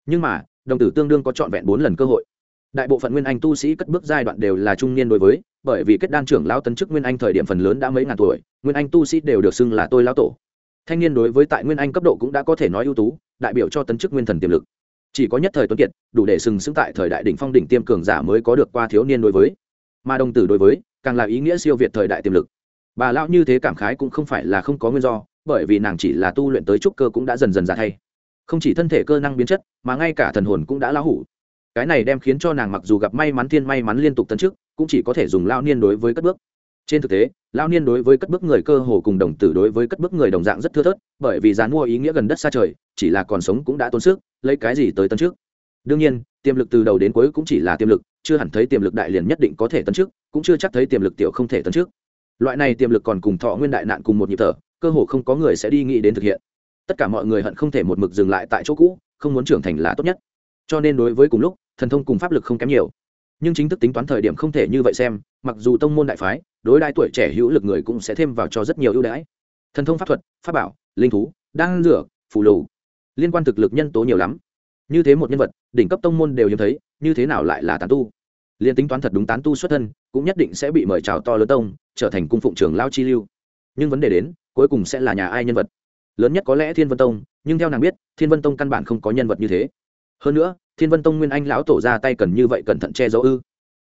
nhưng mà, đồng tử tương đương có trọn vẹn bốn lần cơ hội đại bộ phận nguyên anh tu sĩ cất bước giai đoạn đều là trung niên đối với, bởi vì kết đan trưởng lao tấn chức nguyên anh thời điểm phần lớn đã mấy ngàn tuổi, nguyên anh tu sĩ đều được xưng là tôi lao tổ. Thanh niên đối với tại nguyên anh cấp độ cũng đã có thể nói ưu tú, đại biểu cho tấn chức nguyên thần tiềm lực. Chỉ có nhất thời tuấn kiệt, đủ để sừng sững tại thời đại đỉnh phong đỉnh tiêm cường giả mới có được qua thiếu niên đối với. Mà đồng tử đối với, càng là ý nghĩa siêu việt thời đại tiềm lực. Bà lão như thế cảm khái cũng không phải là không có nguyên do, bởi vì nàng chỉ là tu luyện tới trúc cơ cũng đã dần dần ra thay. Không chỉ thân thể cơ năng biến chất, mà ngay cả thần hồn cũng đã lão hủ cái này đem khiến cho nàng mặc dù gặp may mắn thiên may mắn liên tục tấn trước cũng chỉ có thể dùng lao niên đối với cất bước. Trên thực tế lao niên đối với cất bước người cơ hồ cùng đồng tử đối với cất bước người đồng dạng rất thưa thớt, bởi vì dán mua ý nghĩa gần đất xa trời, chỉ là còn sống cũng đã tốn sức, lấy cái gì tới tấn trước đương nhiên, tiềm lực từ đầu đến cuối cũng chỉ là tiềm lực, chưa hẳn thấy tiềm lực đại liền nhất định có thể tấn trước cũng chưa chắc thấy tiềm lực tiểu không thể tấn trước loại này tiềm lực còn cùng thọ nguyên đại nạn cùng một nhịp thở, cơ hồ không có người sẽ đi nghĩ đến thực hiện. Tất cả mọi người hận không thể một mực dừng lại tại chỗ cũ, không muốn trưởng thành là tốt nhất. Cho nên đối với cùng lúc thần thông cùng pháp lực không kém nhiều. Nhưng chính thức tính toán thời điểm không thể như vậy xem, mặc dù tông môn đại phái, đối đại tuổi trẻ hữu lực người cũng sẽ thêm vào cho rất nhiều ưu đãi. Thần thông pháp thuật, pháp bảo, linh thú, đan lửa phù lù liên quan thực lực nhân tố nhiều lắm. Như thế một nhân vật, đỉnh cấp tông môn đều hiếm thấy, như thế nào lại là tán tu? Liên tính toán thật đúng tán tu xuất thân, cũng nhất định sẽ bị mời chào to lớn tông, trở thành cung phụng trường lao chi lưu. Nhưng vấn đề đến, cuối cùng sẽ là nhà ai nhân vật? Lớn nhất có lẽ thiên vân tông, nhưng theo nàng biết, thiên vân tông căn bản không có nhân vật như thế hơn nữa, thiên vân tông nguyên anh lão tổ ra tay cần như vậy cẩn thận che giấu ư?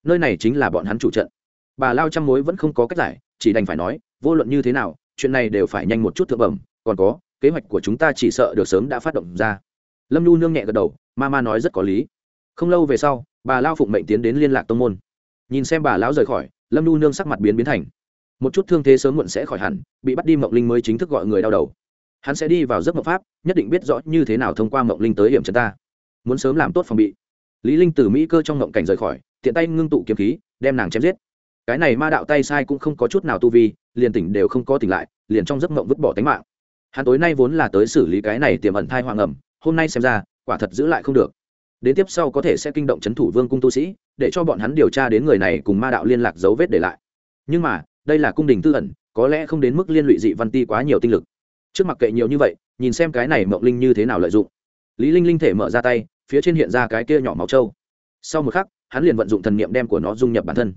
Nơi này chính là bọn hắn chủ trận. Bà lao trăm mối vẫn không có cách giải, chỉ đành phải nói, vô luận như thế nào, chuyện này đều phải nhanh một chút thượng bẩm, còn có, kế hoạch của chúng ta chỉ sợ được sớm đã phát động ra. Lâm nhu nương nhẹ gật đầu, ma ma nói rất có lý. Không lâu về sau, bà lao phụng mệnh tiến đến liên lạc tông môn. Nhìn xem bà lão rời khỏi, lâm nhu nương sắc mặt biến biến thành. Một chút thương thế sớm muộn sẽ khỏi hẳn, bị bắt đi mộng linh mới chính thức gọi người đau đầu. Hắn sẽ đi vào giấc mộng pháp, nhất định biết rõ như thế nào thông qua mộng linh tới hiểm chân ta muốn sớm làm tốt phòng bị. Lý linh từ mỹ cơ trong ngộng cảnh rời khỏi, tiện tay ngưng tụ kiếm khí, đem nàng chém giết. Cái này ma đạo tay sai cũng không có chút nào tu vi, liền tỉnh đều không có tỉnh lại, liền trong giấc mộng vứt bỏ tính mạng. Hắn tối nay vốn là tới xử lý cái này tiềm ẩn thai hoàng ẩm, hôm nay xem ra, quả thật giữ lại không được. Đến tiếp sau có thể sẽ kinh động chấn thủ vương cung tu sĩ, để cho bọn hắn điều tra đến người này cùng ma đạo liên lạc dấu vết để lại. Nhưng mà, đây là cung đình tư ẩn, có lẽ không đến mức liên lụy dị văn ti quá nhiều tinh lực. Trước mặt kệ nhiều như vậy, nhìn xem cái này mộng linh như thế nào lợi dụng lý linh linh thể mở ra tay, phía trên hiện ra cái kia nhỏ máu trâu. Sau một khắc, hắn liền vận dụng thần niệm đem của nó dung nhập bản thân.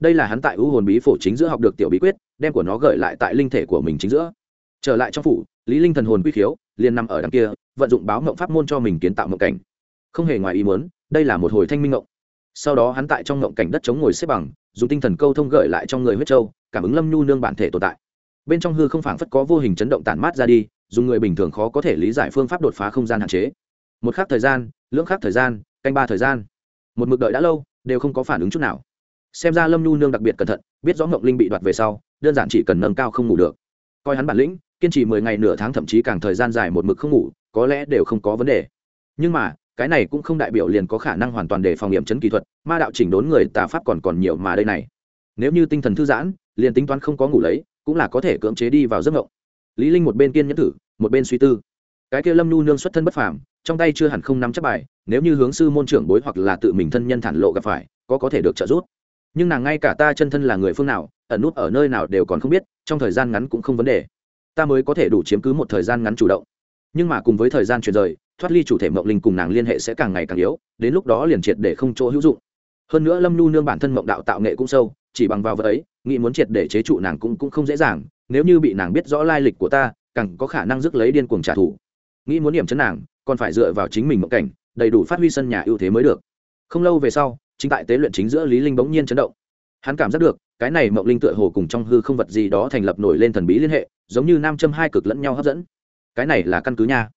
Đây là hắn tại u hồn bí phổ chính giữa học được tiểu bí quyết, đem của nó gửi lại tại linh thể của mình chính giữa. Trở lại trong phủ, lý linh thần hồn quy khiếu, liền nằm ở đằng kia, vận dụng báo mộng pháp môn cho mình kiến tạo mộng cảnh. Không hề ngoài ý muốn, đây là một hồi thanh minh mộng. Sau đó hắn tại trong mộng cảnh đất chống ngồi xếp bằng, dùng tinh thần câu thông gửi lại trong người huyết châu cảm ứng lâm nhu nương bản thể tồn tại. Bên trong hư không phảng phất có vô hình chấn động tản mát ra đi, dùng người bình thường khó có thể lý giải phương pháp đột phá không gian hạn chế một khắc thời gian, lưỡng khắc thời gian, canh ba thời gian. Một mực đợi đã lâu, đều không có phản ứng chút nào. Xem ra lâm nhu nương đặc biệt cẩn thận, biết rõ ngộng linh bị đoạt về sau, đơn giản chỉ cần nâng cao không ngủ được. Coi hắn bản lĩnh, kiên trì mười ngày nửa tháng thậm chí càng thời gian dài một mực không ngủ, có lẽ đều không có vấn đề. Nhưng mà, cái này cũng không đại biểu liền có khả năng hoàn toàn để phòng nghiệm chấn kỹ thuật, ma đạo chỉnh đốn người tà pháp còn còn nhiều mà đây này. Nếu như tinh thần thư giãn, liền tính toán không có ngủ lấy, cũng là có thể cưỡng chế đi vào giấc ngộng. Lý linh một bên kiên nhẫn thử, một bên suy tư. Cái kia lâm nhu nương xuất thân bất phàm trong tay chưa hẳn không nắm chắc bài, nếu như hướng sư môn trưởng bối hoặc là tự mình thân nhân thản lộ gặp phải, có có thể được trợ giúp. Nhưng nàng ngay cả ta chân thân là người phương nào, ẩn nút ở nơi nào đều còn không biết, trong thời gian ngắn cũng không vấn đề. Ta mới có thể đủ chiếm cứ một thời gian ngắn chủ động. Nhưng mà cùng với thời gian chuyển rời, thoát ly chủ thể mộng linh cùng nàng liên hệ sẽ càng ngày càng yếu, đến lúc đó liền triệt để không chỗ hữu dụng. Hơn nữa lâm nhu nương bản thân mộng đạo tạo nghệ cũng sâu, chỉ bằng vào vợ ấy, nghĩ muốn triệt để chế trụ nàng cũng cũng không dễ dàng, nếu như bị nàng biết rõ lai lịch của ta, càng có khả năng rước lấy điên cuồng trả thù nghĩ muốn điểm chấn nàng, còn phải dựa vào chính mình mộng cảnh, đầy đủ phát huy sân nhà ưu thế mới được. Không lâu về sau, chính tại tế luyện chính giữa lý linh bỗng nhiên chấn động. Hắn cảm giác được, cái này mộng linh tựa hồ cùng trong hư không vật gì đó thành lập nổi lên thần bí liên hệ, giống như nam châm hai cực lẫn nhau hấp dẫn. Cái này là căn cứ nha.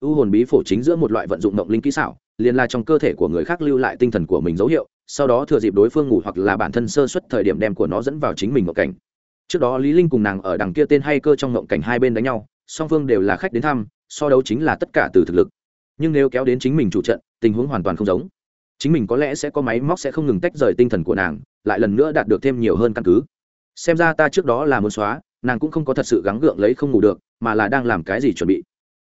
U hồn bí phổ chính giữa một loại vận dụng mộng linh kỹ xảo, liền là trong cơ thể của người khác lưu lại tinh thần của mình dấu hiệu, sau đó thừa dịp đối phương ngủ hoặc là bản thân sơ xuất thời điểm đem của nó dẫn vào chính mình mộng cảnh. Trước đó lý linh cùng nàng ở đằng kia tên hay cơ trong mộng cảnh hai bên đánh nhau song phương đều là khách đến thăm, so đấu chính là tất cả từ thực lực. Nhưng nếu kéo đến chính mình chủ trận, tình huống hoàn toàn không giống. Chính mình có lẽ sẽ có máy móc sẽ không ngừng tách rời tinh thần của nàng, lại lần nữa đạt được thêm nhiều hơn căn cứ. Xem ra ta trước đó là muốn xóa, nàng cũng không có thật sự gắng gượng lấy không ngủ được, mà là đang làm cái gì chuẩn bị.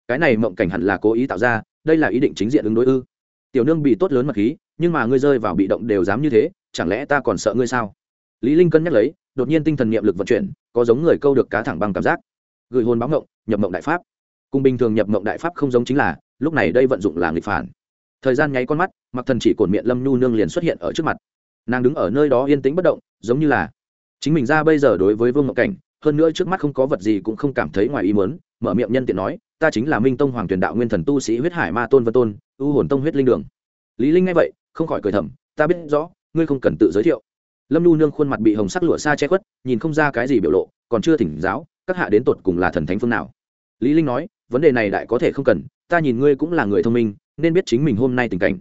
Cái này mộng cảnh hẳn là cố ý tạo ra, đây là ý định chính diện ứng đối ư. Tiểu nương bị tốt lớn mặt khí, nhưng mà ngươi rơi vào bị động đều dám như thế, chẳng lẽ ta còn sợ ngươi sao? Lý linh cân nhắc lấy, đột nhiên tinh thần niệm lực vận chuyển, có giống người câu được cá thẳng bằng cảm giác gửi hồn báo ngộng, nhập mộng đại pháp. Cùng bình thường nhập mộng đại pháp không giống chính là, lúc này đây vận dụng là nghịch phản. Thời gian nháy con mắt mặc thần chỉ cổn miệng lâm nhu nương liền xuất hiện ở trước mặt. Nàng đứng ở nơi đó yên tĩnh bất động, giống như là chính mình ra bây giờ đối với vương ngộng cảnh, hơn nữa trước mắt không có vật gì cũng không cảm thấy ngoài ý muốn, mở miệng nhân tiện nói, ta chính là minh tông hoàng tuyển đạo nguyên thần tu sĩ huyết hải ma tôn vân tôn, u hồn tông huyết linh đường. Lý linh nghe vậy, không khỏi cười thầm, ta biết rõ, ngươi không cần tự giới thiệu. Lâm nhu nương khuôn mặt bị hồng sắc lụa xa che khuất, nhìn không ra cái gì biểu lộ, còn chưa thỉnh giáo các hạ đến tột cùng là thần thánh phương nào? Lý linh nói, vấn đề này đại có thể không cần, ta nhìn ngươi cũng là người thông minh, nên biết chính mình hôm nay tình cảnh.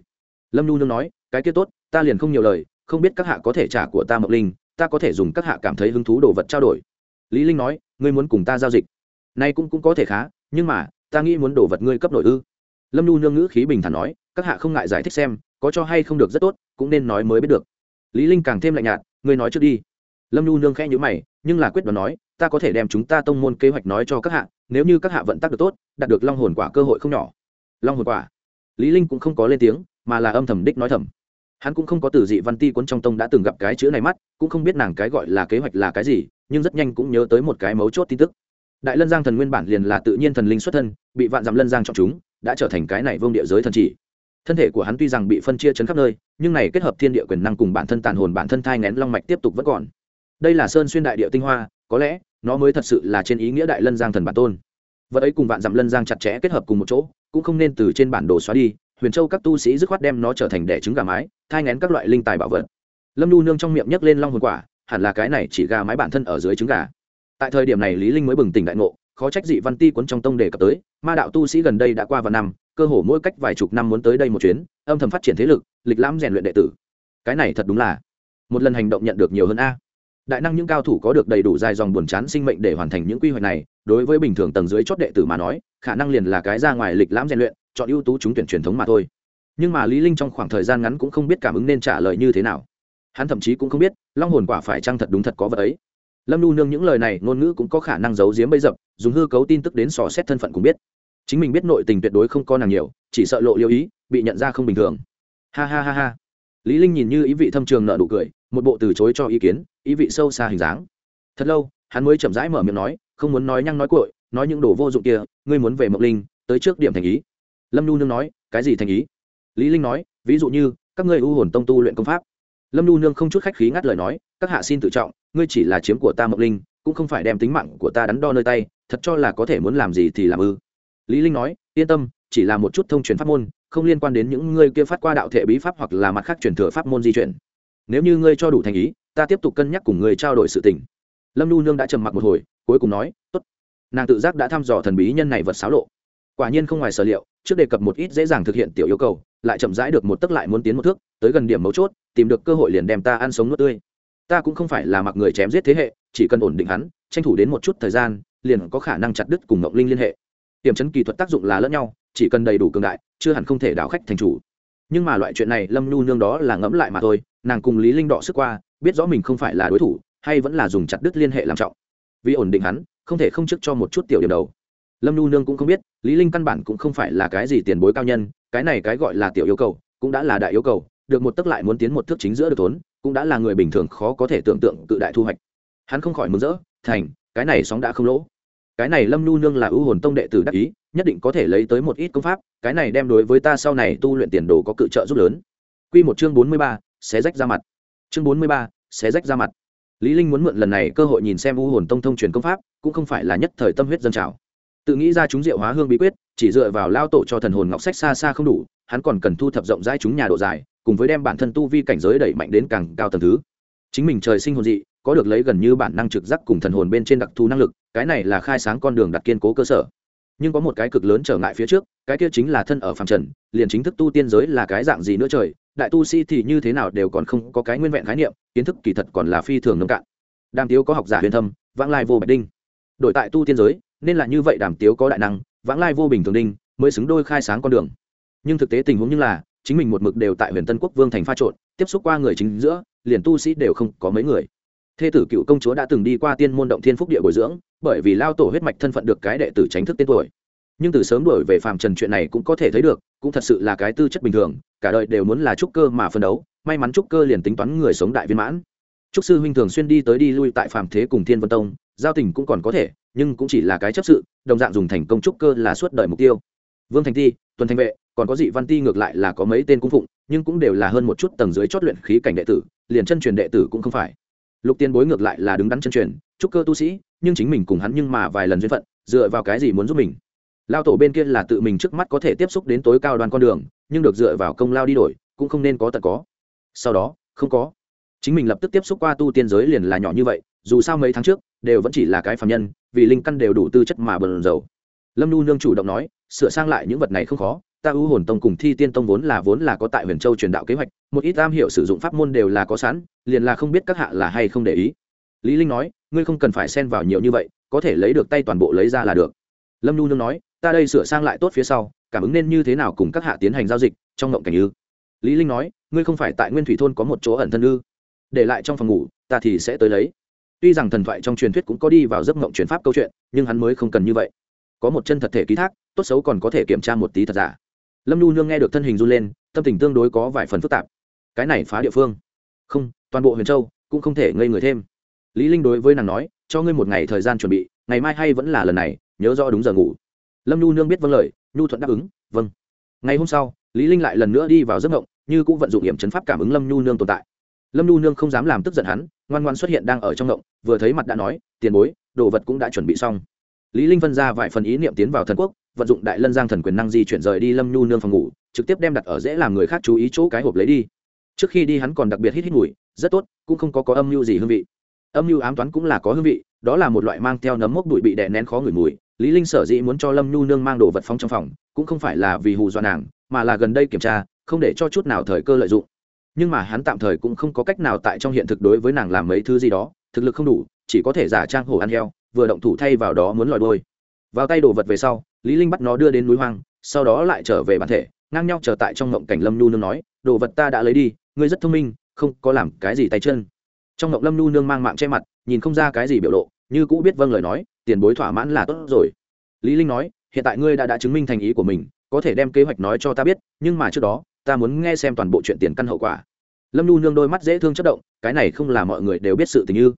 Lâm nhu nương nói, cái kia tốt, ta liền không nhiều lời, không biết các hạ có thể trả của ta mộng linh, ta có thể dùng các hạ cảm thấy hứng thú đồ vật trao đổi. Lý linh nói, ngươi muốn cùng ta giao dịch. Nay cũng cũng có thể khá, nhưng mà, ta nghĩ muốn đồ vật ngươi cấp nội ư. Lâm nhu nương ngữ khí bình thản nói, các hạ không ngại giải thích xem, có cho hay không được rất tốt, cũng nên nói mới biết được. Lý linh càng thêm lạnh nhạt, ngươi nói trước đi. Lâm nhu nương khẽ nhíu mày nhưng là quyết đoán nói, ta có thể đem chúng ta tông môn kế hoạch nói cho các hạ, nếu như các hạ vận tác được tốt, đạt được long hồn quả cơ hội không nhỏ. Long hồn quả? Lý linh cũng không có lên tiếng, mà là âm thầm đích nói thầm. Hắn cũng không có từ dị văn ti cuốn trong tông đã từng gặp cái chữ này mắt, cũng không biết nàng cái gọi là kế hoạch là cái gì, nhưng rất nhanh cũng nhớ tới một cái mấu chốt tin tức. Đại lân giang thần nguyên bản liền là tự nhiên thần linh xuất thân, bị vạn dặm lân giang chọn chúng, đã trở thành cái này vương địa giới thần chỉ. Thân thể của hắn tuy rằng bị phân chia chấn khắp nơi, nhưng này kết hợp thiên địa quyền năng cùng bản thân tàn hồn, bản thân thai ngén long mạch tiếp tục vẫn còn đây là sơn xuyên đại địa tinh hoa, có lẽ, nó mới thật sự là trên ý nghĩa đại lân giang thần bản tôn. Vật ấy cùng vạn dặm lân giang chặt chẽ kết hợp cùng một chỗ, cũng không nên từ trên bản đồ xóa đi, huyền châu các tu sĩ dứt khoát đem nó trở thành đẻ trứng gà mái, thai ngén các loại linh tài bảo vật. Lâm nu nương trong miệng nhấc lên long hồn quả, hẳn là cái này chỉ gà mái bản thân ở dưới trứng gà. Tại thời điểm này lý linh mới bừng tỉnh đại ngộ, khó trách dị văn ti quấn trong tông đề cập tới, ma đạo tu sĩ gần đây đã qua vài năm, cơ hồ mỗi cách vài chục năm muốn tới đây một chuyến, âm thầm phát triển thế lực, lịch lãm rèn luyện đệ tử. Cái này thật đúng là, một lần hành động nhận được nhiều hơn a đại năng những cao thủ có được đầy đủ dài dòng buồn chán sinh mệnh để hoàn thành những quy hoạch này, đối với bình thường tầng dưới chót đệ tử mà nói, khả năng liền là cái ra ngoài lịch lãm rèn luyện, chọn ưu tú trúng tuyển truyền thống mà thôi. Nhưng mà lý linh trong khoảng thời gian ngắn cũng không biết cảm ứng nên trả lời như thế nào. Hắn thậm chí cũng không biết, long hồn quả phải chăng thật đúng thật có vật ấy. Lâm nu nương những lời này, ngôn ngữ cũng có khả năng giấu giếm bấy dập, dùng hư cấu tin tức đến sò xét thân phận cũng biết. Chính mình biết nội tình tuyệt đối không có nàng nhiều, chỉ sợ lộ liêu ý, bị nhận ra không bình thường. Ha ha ha ha. Lý linh nhìn như ý vị thâm trường nợ nụ cười một bộ từ chối cho ý kiến, ý vị sâu xa hình dáng. Thật lâu, hắn mới chậm rãi mở miệng nói, không muốn nói nhăng nói cội nói những đồ vô dụng kia, ngươi muốn về mộc linh, tới trước điểm thành ý. Lâm nu nương nói, cái gì thành ý? Lý linh nói, ví dụ như, các ngươi u hồn tông tu luyện công pháp. Lâm nu nương không chút khách khí ngắt lời nói, các hạ xin tự trọng, ngươi chỉ là chiếm của ta mộc linh, cũng không phải đem tính mạng của ta đắn đo nơi tay, thật cho là có thể muốn làm gì thì làm ư. Lý linh nói, yên tâm, chỉ là một chút thông truyền pháp môn, không liên quan đến những ngươi kia phát qua đạo thể bí pháp hoặc là mặt khác truyền thừa pháp môn di chuyển nếu như ngươi cho đủ thành ý, ta tiếp tục cân nhắc cùng ngươi trao đổi sự tình. Lâm nu nương đã trầm mặc một hồi, cuối cùng nói, tốt. Nàng tự giác đã thăm dò thần bí nhân này vật xáo lộ. Quả nhiên không ngoài sở liệu, trước đề cập một ít dễ dàng thực hiện tiểu yêu cầu, lại chậm rãi được một tấc lại muốn tiến một thước, tới gần điểm mấu chốt, tìm được cơ hội liền đem ta ăn sống nuốt tươi. Ta cũng không phải là mặc người chém giết thế hệ, chỉ cần ổn định hắn, tranh thủ đến một chút thời gian, liền có khả năng chặt đứt cùng ngọc linh liên hệ. Tiềm chấn kỳ thuật tác dụng là lẫn nhau, chỉ cần đầy đủ cường đại, chưa hẳn không thể đảo khách thành chủ nhưng mà loại chuyện này lâm nhu nương đó là ngẫm lại mà thôi, nàng cùng lý linh đọ sức qua, biết rõ mình không phải là đối thủ, hay vẫn là dùng chặt đứt liên hệ làm trọng. Vì ổn định hắn, không thể không trước cho một chút tiểu điểm đầu. Lâm nhu nương cũng không biết, lý linh căn bản cũng không phải là cái gì tiền bối cao nhân, cái này cái gọi là tiểu yêu cầu, cũng đã là đại yêu cầu, được một tức lại muốn tiến một thước chính giữa được thốn, cũng đã là người bình thường khó có thể tưởng tượng cự đại thu hoạch. Hắn không khỏi mừng rỡ, thành, cái này sóng đã không lỗ cái này lâm nhu nương là ưu hồn tông đệ tử đắc ý nhất định có thể lấy tới một ít công pháp cái này đem đối với ta sau này tu luyện tiền đồ có cự trợ giúp lớn Quy một chương bốn mươi ba, xé rách ra mặt. Chương bốn mươi ba, xé rách ra mặt. Lý Linh muốn mượn lần này cơ hội nhìn xem U Hồn Tông thông truyền công pháp, cũng không phải là nhất thời tâm huyết dân trào. Tự nghĩ ra chúng diệu hóa hương bí quyết, chỉ dựa vào lao tổ cho thần hồn ngọc sách xa xa không đủ, hắn còn cần thu thập rộng rãi chúng nhà độ dài, cùng với đem bản thân tu vi cảnh giới đẩy mạnh đến càng cao tầng thứ. Chính mình trời sinh hồn dị, có được lấy gần như bản năng trực giác cùng thần hồn bên trên đặc thù năng lực, cái này là khai sáng con đường đặt kiên cố cơ sở. Nhưng có một cái cực lớn trở ngại phía trước cái kia chính là thân ở phàm trần liền chính thức tu tiên giới là cái dạng gì nữa trời đại tu sĩ thì như thế nào đều còn không có cái nguyên vẹn khái niệm kiến thức kỳ thật còn là phi thường nông cạn. Đàm tiếu có học giả huyền thâm vãng lai vô bạch đinh. Đổi tại tu tiên giới nên là như vậy đàm tiếu có đại năng vãng lai vô bình thường đinh mới xứng đôi khai sáng con đường. Nhưng thực tế tình huống như là chính mình một mực đều tại huyền tân quốc vương thành pha trộn tiếp xúc qua người chính giữa liền tu sĩ đều không có mấy người thê tử cựu công chúa đã từng đi qua tiên môn động thiên phúc địa bồi dưỡng, bởi vì lao tổ huyết mạch thân phận được cái đệ tử tránh thức tên tuổi. Nhưng từ sớm đổi về phàm trần chuyện này cũng có thể thấy được, cũng thật sự là cái tư chất bình thường, cả đời đều muốn là trúc cơ mà phân đấu, may mắn trúc cơ liền tính toán người sống đại viên mãn. Trúc sư huynh thường xuyên đi tới đi lui tại phàm thế cùng thiên vân tông, giao tình cũng còn có thể, nhưng cũng chỉ là cái chấp sự, đồng dạng dùng thành công trúc cơ là suốt đời mục tiêu. Vương thành ti, tuần thanh vệ, còn có dị văn ti ngược lại là có mấy tên cung phụng, nhưng cũng đều là hơn một chút tầng dưới chót luyện khí cảnh đệ tử, liền chân truyền đệ tử cũng không phải lục tiên bối ngược lại là đứng đắn chân truyền trúc cơ tu sĩ, nhưng chính mình cùng hắn nhưng mà vài lần duyên phận, dựa vào cái gì muốn giúp mình? Lao tổ bên kia là tự mình trước mắt có thể tiếp xúc đến tối cao đoàn con đường, nhưng được dựa vào công lao đi đổi, cũng không nên có tận có. Sau đó, không có. Chính mình lập tức tiếp xúc qua tu tiên giới liền là nhỏ như vậy, dù sao mấy tháng trước, đều vẫn chỉ là cái phạm nhân, vì linh căn đều đủ tư chất mà bần dầu lâm nu nương chủ động nói, sửa sang lại những vật này không khó ta ưu hồn tông cùng thi tiên tông vốn là vốn là có tại huyền châu truyền đạo kế hoạch, một ít am hiểu sử dụng pháp môn đều là có sẵn, liền là không biết các hạ là hay không để ý. Lý linh nói, ngươi không cần phải xen vào nhiều như vậy, có thể lấy được tay toàn bộ lấy ra là được. Lâm nhu nương nói, ta đây sửa sang lại tốt phía sau, cảm ứng nên như thế nào cùng các hạ tiến hành giao dịch, trong ngộng cảnh ư. Lý linh nói, ngươi không phải tại nguyên thủy thôn có một chỗ ẩn thân ư. Để lại trong phòng ngủ, ta thì sẽ tới lấy. Tuy rằng thần thoại trong truyền thuyết cũng có đi vào giấc ngộng truyền pháp câu chuyện, nhưng hắn mới không cần như vậy. Có một chân thật thể ký thác, tốt xấu còn có thể kiểm tra một tí thật giả lâm nu nương nghe được thân hình run lên, tâm tình tương đối có vài phần phức tạp. Cái này phá địa phương. Không, toàn bộ huyền châu cũng không thể ngây người thêm. Lý linh đối với nàng nói, cho ngươi một ngày thời gian chuẩn bị, ngày mai hay vẫn là lần này, nhớ rõ đúng giờ ngủ. Lâm nhu nương biết vâng lời, nhu thuận đáp ứng vâng. Ngày hôm sau, lý linh lại lần nữa đi vào giấc mộng, như cũng vận dụng hiểm chấn pháp cảm ứng lâm nhu nương tồn tại. Lâm nhu nương không dám làm tức giận hắn, ngoan ngoan xuất hiện đang ở trong mộng, vừa thấy mặt đã nói, tiền bối, đồ vật cũng đã chuẩn bị xong. Lý linh vân ra vài phần ý niệm tiến vào thần quốc vận dụng đại lân giang thần quyền năng di chuyển rời đi lâm nhu nương phòng ngủ, trực tiếp đem đặt ở dễ làm người khác chú ý chỗ cái hộp lấy đi. Trước khi đi hắn còn đặc biệt hít hít mùi, rất tốt, cũng không có có âm mưu gì hương vị. Âm mưu ám toán cũng là có hương vị, đó là một loại mang theo nấm mốc bụi bị đè nén khó ngửi mùi. Lý linh sở dĩ muốn cho lâm nhu nương mang đồ vật phóng trong phòng, cũng không phải là vì hù dọa nàng, mà là gần đây kiểm tra, không để cho chút nào thời cơ lợi dụng. Nhưng mà hắn tạm thời cũng không có cách nào tại trong hiện thực đối với nàng làm mấy thứ gì đó, thực lực không đủ, chỉ có thể giả trang hổ ăn heo, vừa động thủ thay vào đó muốn lòi đôi vào tay đồ vật về sau, lý linh bắt nó đưa đến núi hoang, sau đó lại trở về bản thể, ngang nhau chờ tại trong ngộng cảnh lâm nhu nương nói, đồ vật ta đã lấy đi, ngươi rất thông minh, không có làm cái gì tay chân. Trong ngộng lâm nhu nương mang mạng che mặt, nhìn không ra cái gì biểu lộ, như cũ biết vâng lời nói, tiền bối thỏa mãn là tốt rồi. Lý linh nói, hiện tại ngươi đã đã chứng minh thành ý của mình, có thể đem kế hoạch nói cho ta biết, nhưng mà trước đó, ta muốn nghe xem toàn bộ chuyện tiền căn hậu quả. Lâm nhu nương đôi mắt dễ thương chất động, cái này không là mọi người đều biết sự tình như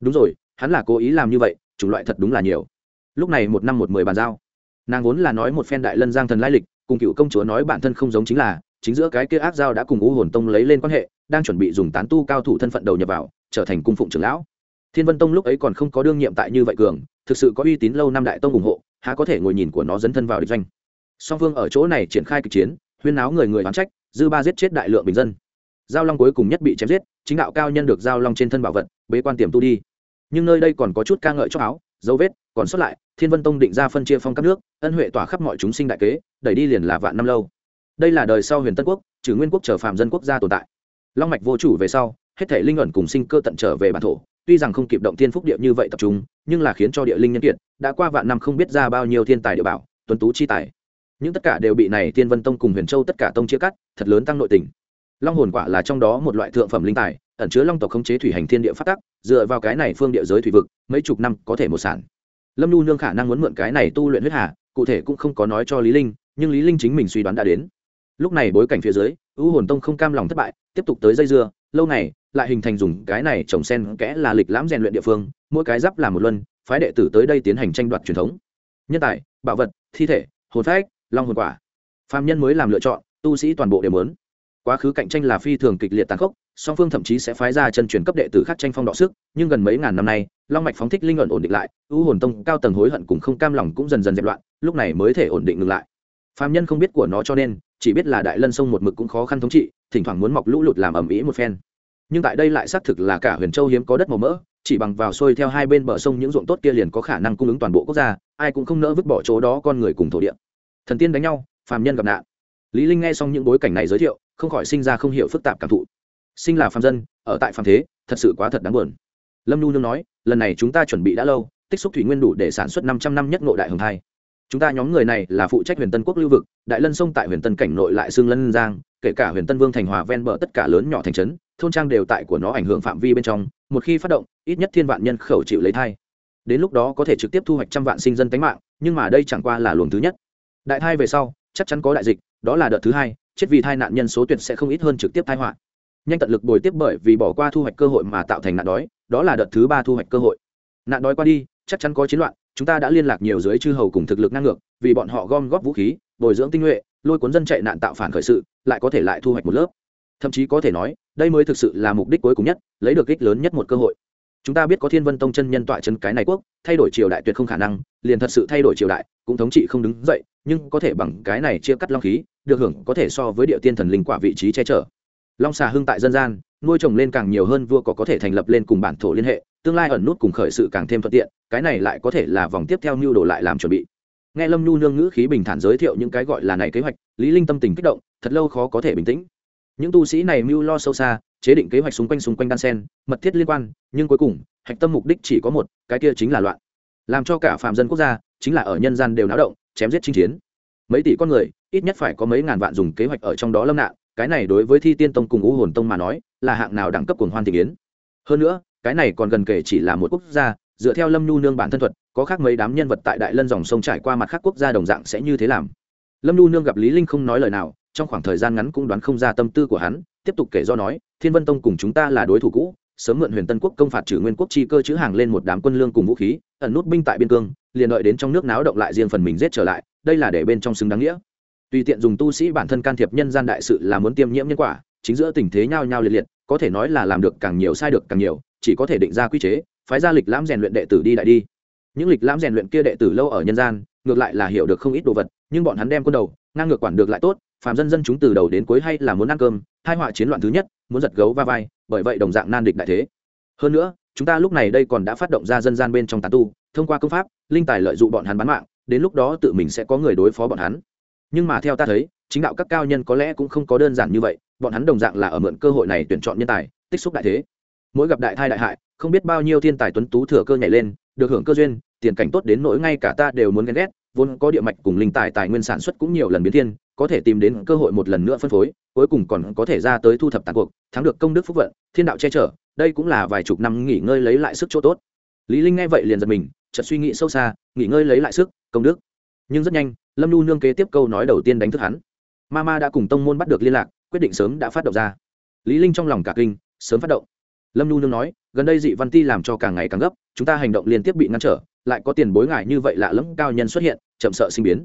đúng rồi, hắn là cố ý làm như vậy, chủng loại thật đúng là nhiều lúc này một năm một mười bàn giao. Nàng vốn là nói một phen đại lân giang thần lai lịch, cùng cựu công chúa nói bản thân không giống chính là, chính giữa cái kia ác giao đã cùng u hồn tông lấy lên quan hệ, đang chuẩn bị dùng tán tu cao thủ thân phận đầu nhập vào, trở thành cung phụng trưởng lão. Thiên vân tông lúc ấy còn không có đương nhiệm tại như vậy cường, thực sự có uy tín lâu năm đại tông ủng hộ, há có thể ngồi nhìn của nó dấn thân vào địch doanh. Song phương ở chỗ này triển khai kịch chiến, huyên náo người người đoán trách, dư ba giết chết đại lượng bình dân. Giao long cuối cùng nhất bị chém giết, chính đạo cao nhân được giao long trên thân bảo vật, bế quan tiềm tu đi. Nhưng nơi đây còn có chút ca ngợi cho áo dấu vết, còn xuất lại, thiên vân tông định ra phân chia phong các nước, ân huệ tỏa khắp mọi chúng sinh đại kế, đẩy đi liền là vạn năm lâu. Đây là đời sau huyền tân quốc, trừ nguyên quốc trở phạm dân quốc gia tồn tại. Long mạch vô chủ về sau, hết thể linh ẩn cùng sinh cơ tận trở về bản thổ, tuy rằng không kịp động thiên phúc địa như vậy tập trung, nhưng là khiến cho địa linh nhân kiệt, đã qua vạn năm không biết ra bao nhiêu thiên tài địa bảo, tuấn tú chi tài. Những tất cả đều bị này thiên vân tông cùng huyền châu tất cả tông chia cắt, thật lớn tăng nội tình. Long hồn quả là trong đó một loại thượng phẩm linh tài ẩn chứa long tộc khống chế thủy hành thiên địa phát tắc, dựa vào cái này phương địa giới thủy vực, mấy chục năm có thể một sản. Lâm nhu nương khả năng muốn mượn cái này tu luyện huyết hà, cụ thể cũng không có nói cho lý linh, nhưng lý linh chính mình suy đoán đã đến. Lúc này bối cảnh phía dưới ưu hồn tông không cam lòng thất bại, tiếp tục tới dây dưa, lâu này lại hình thành dùng cái này trồng sen kẽ là lịch lãm rèn luyện địa phương, mỗi cái giáp là một luân, phái đệ tử tới đây tiến hành tranh đoạt truyền thống. Nhân tài, bảo vật, thi thể, hồn phách, long hồn quả. Phàm nhân mới làm lựa chọn, tu sĩ toàn bộ đều muốn quá khứ cạnh tranh là phi thường kịch liệt tàn khốc, song phương thậm chí sẽ phái ra chân truyền cấp đệ tử khác tranh phong đọ sức, nhưng gần mấy ngàn năm nay, long mạch phóng thích linh ẩn ổn định lại, ưu hồn tông cao tầng hối hận cùng không cam lòng cũng dần dần dẹp loạn, lúc này mới thể ổn định ngừng lại. Phạm nhân không biết của nó cho nên, chỉ biết là đại lân sông một mực cũng khó khăn thống trị, thỉnh thoảng muốn mọc lũ lụt làm ẩm ĩ một phen. Nhưng tại đây lại xác thực là cả huyền châu hiếm có đất màu mỡ, chỉ bằng vào xuôi theo hai bên bờ sông những ruộng tốt kia liền có khả năng cung ứng toàn bộ quốc gia, ai cũng không nỡ vứt bỏ chỗ đó con người cùng thổ địa. Thần tiên đánh nhau, phàm nhân gặp nạn lý linh nghe xong những bối cảnh này giới thiệu, không khỏi sinh ra không hiểu phức tạp cảm thụ. Sinh là phàm dân, ở tại phàm thế, thật sự quá thật đáng buồn. Lâm nu nương nói, lần này chúng ta chuẩn bị đã lâu, tích xúc thủy nguyên đủ để sản xuất 500 năm nhất nội đại hồng thai. Chúng ta nhóm người này là phụ trách huyền tân quốc lưu vực, đại lân sông tại huyền tân cảnh nội lại xương lân giang, kể cả huyền tân vương thành hòa ven bờ tất cả lớn nhỏ thành trấn, thôn trang đều tại của nó ảnh hưởng phạm vi bên trong, một khi phát động, ít nhất thiên vạn nhân khẩu chịu lấy thai. Đến lúc đó có thể trực tiếp thu hoạch trăm vạn sinh dân tánh mạng, nhưng mà đây chẳng qua là luồng thứ nhất. Đại thai về sau, chắc chắn có đại dịch đó là đợt thứ hai, chết vì thai nạn nhân số tuyệt sẽ không ít hơn trực tiếp thai họa. Nhanh tận lực bồi tiếp bởi vì bỏ qua thu hoạch cơ hội mà tạo thành nạn đói, đó là đợt thứ ba thu hoạch cơ hội. Nạn đói qua đi, chắc chắn có chiến loạn, chúng ta đã liên lạc nhiều dưới chư hầu cùng thực lực năng ngược, vì bọn họ gom góp vũ khí, bồi dưỡng tinh nhuệ, lôi cuốn dân chạy nạn tạo phản khởi sự, lại có thể lại thu hoạch một lớp. Thậm chí có thể nói, đây mới thực sự là mục đích cuối cùng nhất, lấy được ích lớn nhất một cơ hội chúng ta biết có thiên vân tông chân nhân tọa chân cái này quốc, thay đổi triều đại tuyệt không khả năng, liền thật sự thay đổi triều đại, cũng thống trị không đứng dậy, nhưng có thể bằng cái này chia cắt long khí, được hưởng có thể so với địa tiên thần linh quả vị trí che chở. Long xà hưng tại dân gian, nuôi trồng lên càng nhiều hơn vua có có thể thành lập lên cùng bản thổ liên hệ, tương lai ẩn nút cùng khởi sự càng thêm thuận tiện, cái này lại có thể là vòng tiếp theo mưu đồ lại làm chuẩn bị. Nghe lâm nhu nương ngữ khí bình thản giới thiệu những cái gọi là này kế hoạch, lý linh tâm tình kích động, thật lâu khó có thể bình tĩnh. Những tu sĩ này mưu lo sâu xa chế định kế hoạch xung quanh xung quanh đan sen, mật thiết liên quan, nhưng cuối cùng, hạch tâm mục đích chỉ có một, cái kia chính là loạn. Làm cho cả phạm dân quốc gia, chính là ở nhân gian đều náo động, chém giết chinh chiến. Mấy tỷ con người, ít nhất phải có mấy ngàn vạn dùng kế hoạch ở trong đó lâm nạn, cái này đối với thi tiên tông cùng u hồn tông mà nói, là hạng nào đẳng cấp cuồng hoan thị kiến hơn nữa, cái này còn gần kể chỉ là một quốc gia, dựa theo lâm nhu nương bản thân thuật, có khác mấy đám nhân vật tại đại lân dòng sông trải qua mặt khác quốc gia đồng dạng sẽ như thế làm. Lâm nhu nương gặp lý linh không nói lời nào, trong khoảng thời gian ngắn cũng đoán không ra tâm tư của hắn tiếp tục kể do nói, thiên vân tông cùng chúng ta là đối thủ cũ, sớm mượn huyền tân quốc công phạt trừ nguyên quốc chi cơ chữ hàng lên một đám quân lương cùng vũ khí, ẩn nút binh tại biên cương, liền đợi đến trong nước náo động lại riêng phần mình giết trở lại, đây là để bên trong xứng đáng nghĩa. Tùy tiện dùng tu sĩ bản thân can thiệp nhân gian đại sự là muốn tiêm nhiễm nhân quả, chính giữa tình thế nhau nhau liệt liệt, có thể nói là làm được càng nhiều sai được càng nhiều, chỉ có thể định ra quy chế, phái ra lịch lãm rèn luyện đệ tử đi đại đi. Những lịch lãm rèn luyện kia đệ tử lâu ở nhân gian, ngược lại là hiểu được không ít đồ vật, nhưng bọn hắn đem quân đầu, ngang ngược quản được lại tốt phàm dân dân chúng từ đầu đến cuối hay là muốn ăn cơm, hai họa chiến loạn thứ nhất, muốn giật gấu va vai, bởi vậy đồng dạng nan địch đại thế. Hơn nữa, chúng ta lúc này đây còn đã phát động ra dân gian bên trong tán tu, thông qua công pháp, linh tài lợi dụng bọn hắn bán mạng, đến lúc đó tự mình sẽ có người đối phó bọn hắn. Nhưng mà theo ta thấy, chính đạo các cao nhân có lẽ cũng không có đơn giản như vậy, bọn hắn đồng dạng là ở mượn cơ hội này tuyển chọn nhân tài, tích xúc đại thế. Mỗi gặp đại thai đại hại, không biết bao nhiêu thiên tài tuấn tú thừa cơ nhảy lên, được hưởng cơ duyên, tiền cảnh tốt đến nỗi ngay cả ta đều muốn ghen ghét vốn có địa mạch cùng linh tài tài nguyên sản xuất cũng nhiều lần biến thiên, có thể tìm đến cơ hội một lần nữa phân phối, cuối cùng còn có thể ra tới thu thập tàn cuộc, thắng được công đức phúc vận, thiên đạo che chở, đây cũng là vài chục năm nghỉ ngơi lấy lại sức chỗ tốt. Lý linh nghe vậy liền giật mình, chợt suy nghĩ sâu xa, nghỉ ngơi lấy lại sức, công đức. Nhưng rất nhanh, lâm nu nương kế tiếp câu nói đầu tiên đánh thức hắn. Mama đã cùng tông môn bắt được liên lạc, quyết định sớm đã phát động ra. Lý linh trong lòng cả kinh, sớm phát động. Lâm nu nương nói, gần đây dị văn ti làm cho càng ngày càng gấp, chúng ta hành động liên tiếp bị ngăn trở, lại có tiền bối ngại như vậy lạ lẫm cao nhân xuất hiện chậm sợ sinh biến.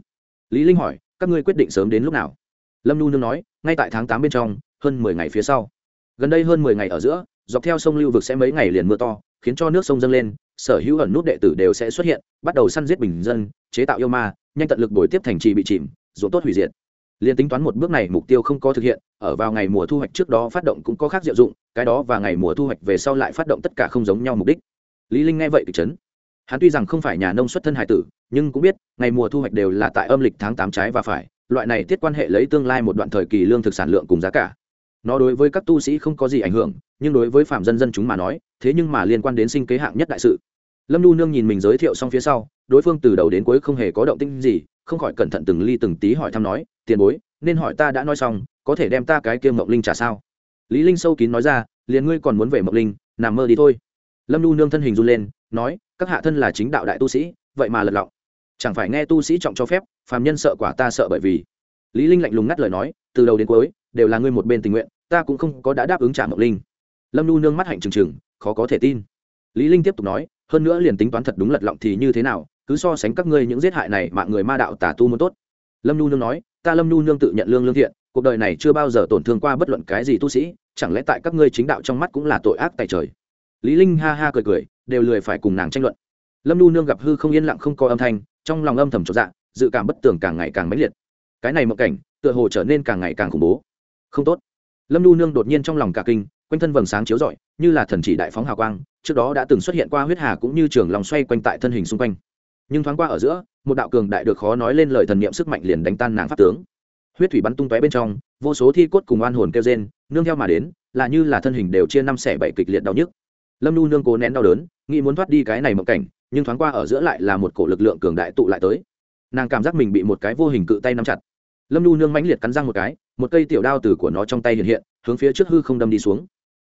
Lý linh hỏi, các ngươi quyết định sớm đến lúc nào? Lâm nu nương nói, ngay tại tháng tám bên trong, hơn mười ngày phía sau. Gần đây hơn mười ngày ở giữa, dọc theo sông lưu vực sẽ mấy ngày liền mưa to, khiến cho nước sông dâng lên, sở hữu ẩn nút đệ tử đều sẽ xuất hiện, bắt đầu săn giết bình dân, chế tạo yêu ma, nhanh tận lực đổi tiếp thành trì bị chìm, ruộng tốt hủy diệt. Liền tính toán một bước này mục tiêu không có thực hiện, ở vào ngày mùa thu hoạch trước đó phát động cũng có khác diệu dụng, cái đó và ngày mùa thu hoạch về sau lại phát động tất cả không giống nhau mục đích. Lý linh nghe vậy kịch chấn. Hắn tuy rằng không phải nhà nông xuất thân hải tử nhưng cũng biết, ngày mùa thu hoạch đều là tại âm lịch tháng tám trái và phải, loại này tiết quan hệ lấy tương lai một đoạn thời kỳ lương thực sản lượng cùng giá cả. Nó đối với các tu sĩ không có gì ảnh hưởng, nhưng đối với phạm dân dân chúng mà nói, thế nhưng mà liên quan đến sinh kế hạng nhất đại sự. Lâm nu nương nhìn mình giới thiệu xong phía sau, đối phương từ đầu đến cuối không hề có động tinh gì, không khỏi cẩn thận từng ly từng tí hỏi thăm nói, tiền bối, nên hỏi ta đã nói xong, có thể đem ta cái kia mộng linh trả sao? Lý linh sâu kín nói ra, liền ngươi còn muốn về mộng linh, nằm mơ đi thôi. Lâm nu nương thân hình run lên, nói, các hạ thân là chính đạo đại tu sĩ, vậy mà lật lọng chẳng phải nghe tu sĩ trọng cho phép, phàm nhân sợ quả ta sợ bởi vì. Lý linh lạnh lùng ngắt lời nói, từ đầu đến cuối, đều là ngươi một bên tình nguyện, ta cũng không có đã đáp ứng trả mộng linh. Lâm nu nương mắt hạnh trừng trừng, khó có thể tin. Lý linh tiếp tục nói, hơn nữa liền tính toán thật đúng lật lọng thì như thế nào, cứ so sánh các ngươi những giết hại này mạng người ma đạo tà tu muốn tốt. Lâm nu nương nói, ta lâm nu nương tự nhận lương lương thiện, cuộc đời này chưa bao giờ tổn thương qua bất luận cái gì tu sĩ, chẳng lẽ tại các ngươi chính đạo trong mắt cũng là tội ác tại trời? Lý linh ha ha cười cười, đều lười phải cùng nàng tranh luận. Lâm nu nương gặp hư không yên lặng không có âm thanh trong lòng âm thầm trọn dạ dự cảm bất tường càng ngày càng mãnh liệt. Cái này một cảnh, tựa hồ trở nên càng ngày càng khủng bố. Không tốt. Lâm nu nương đột nhiên trong lòng cả kinh, quanh thân vầng sáng chiếu rọi, như là thần chỉ đại phóng hào quang, trước đó đã từng xuất hiện qua huyết hà cũng như trường lòng xoay quanh tại thân hình xung quanh. Nhưng thoáng qua ở giữa, một đạo cường đại được khó nói lên lời thần niệm sức mạnh liền đánh tan nàng pháp tướng. Huyết thủy bắn tung tóe bên trong, vô số thi cốt cùng oan hồn kêu rên, nương theo mà đến, là như là thân hình đều chia năm xẻ bảy kịch liệt đau nhức lâm nu nương cố nén đau đớn, nghĩ muốn thoát đi cái này mộng cảnh, nhưng thoáng qua ở giữa lại là một cổ lực lượng cường đại tụ lại tới. Nàng cảm giác mình bị một cái vô hình cự tay nắm chặt. Lâm nu nương mãnh liệt cắn răng một cái, một cây tiểu đao từ của nó trong tay hiện hiện, hướng phía trước hư không đâm đi xuống.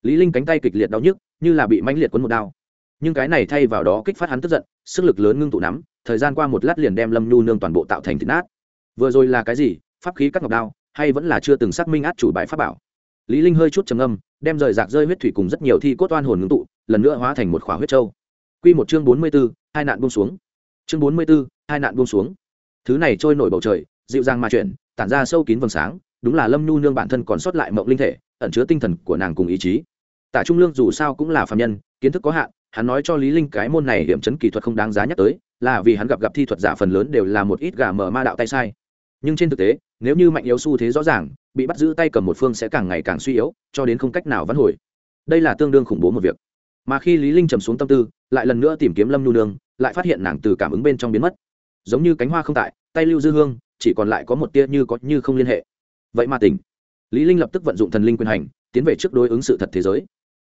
Lý linh cánh tay kịch liệt đau nhức, như là bị mãnh liệt cuốn một đao. Nhưng cái này thay vào đó kích phát hắn tức giận, sức lực lớn ngưng tụ nắm, thời gian qua một lát liền đem lâm Nu nương toàn bộ tạo thành thịt nát. Vừa rồi là cái gì? Pháp khí cắt ngọc đao, hay vẫn là chưa từng xác minh át chủ bài pháp bảo? Lý linh hơi chút trầm âm đem rời rạc rơi huyết thủy cùng rất nhiều thi cốt oan hồn ngưng tụ lần nữa hóa thành một khỏa huyết châu. Quy một chương bốn mươi 44, hai nạn buông xuống. Chương bốn mươi 44, hai nạn buông xuống. Thứ này trôi nổi bầu trời dịu dàng mà chuyển tản ra sâu kín vầng sáng đúng là lâm nhu nương bản thân còn sót lại mộng linh thể ẩn chứa tinh thần của nàng cùng ý chí. Tả trung lương dù sao cũng là phàm nhân kiến thức có hạn hắn nói cho lý linh cái môn này hiểm chấn kỹ thuật không đáng giá nhắc tới là vì hắn gặp gặp thi thuật giả phần lớn đều là một ít gà mờ ma đạo tay sai. Nhưng trên thực tế nếu như mạnh yếu xu thế rõ ràng, bị bắt giữ tay cầm một phương sẽ càng ngày càng suy yếu, cho đến không cách nào vãn hồi. Đây là tương đương khủng bố một việc. Mà khi lý linh trầm xuống tâm tư, lại lần nữa tìm kiếm lâm nhu nương, lại phát hiện nàng từ cảm ứng bên trong biến mất. Giống như cánh hoa không tại, tay lưu dư hương, chỉ còn lại có một tia như có như không liên hệ. Vậy mà tỉnh. Lý linh lập tức vận dụng thần linh quyền hành, tiến về trước đối ứng sự thật thế giới.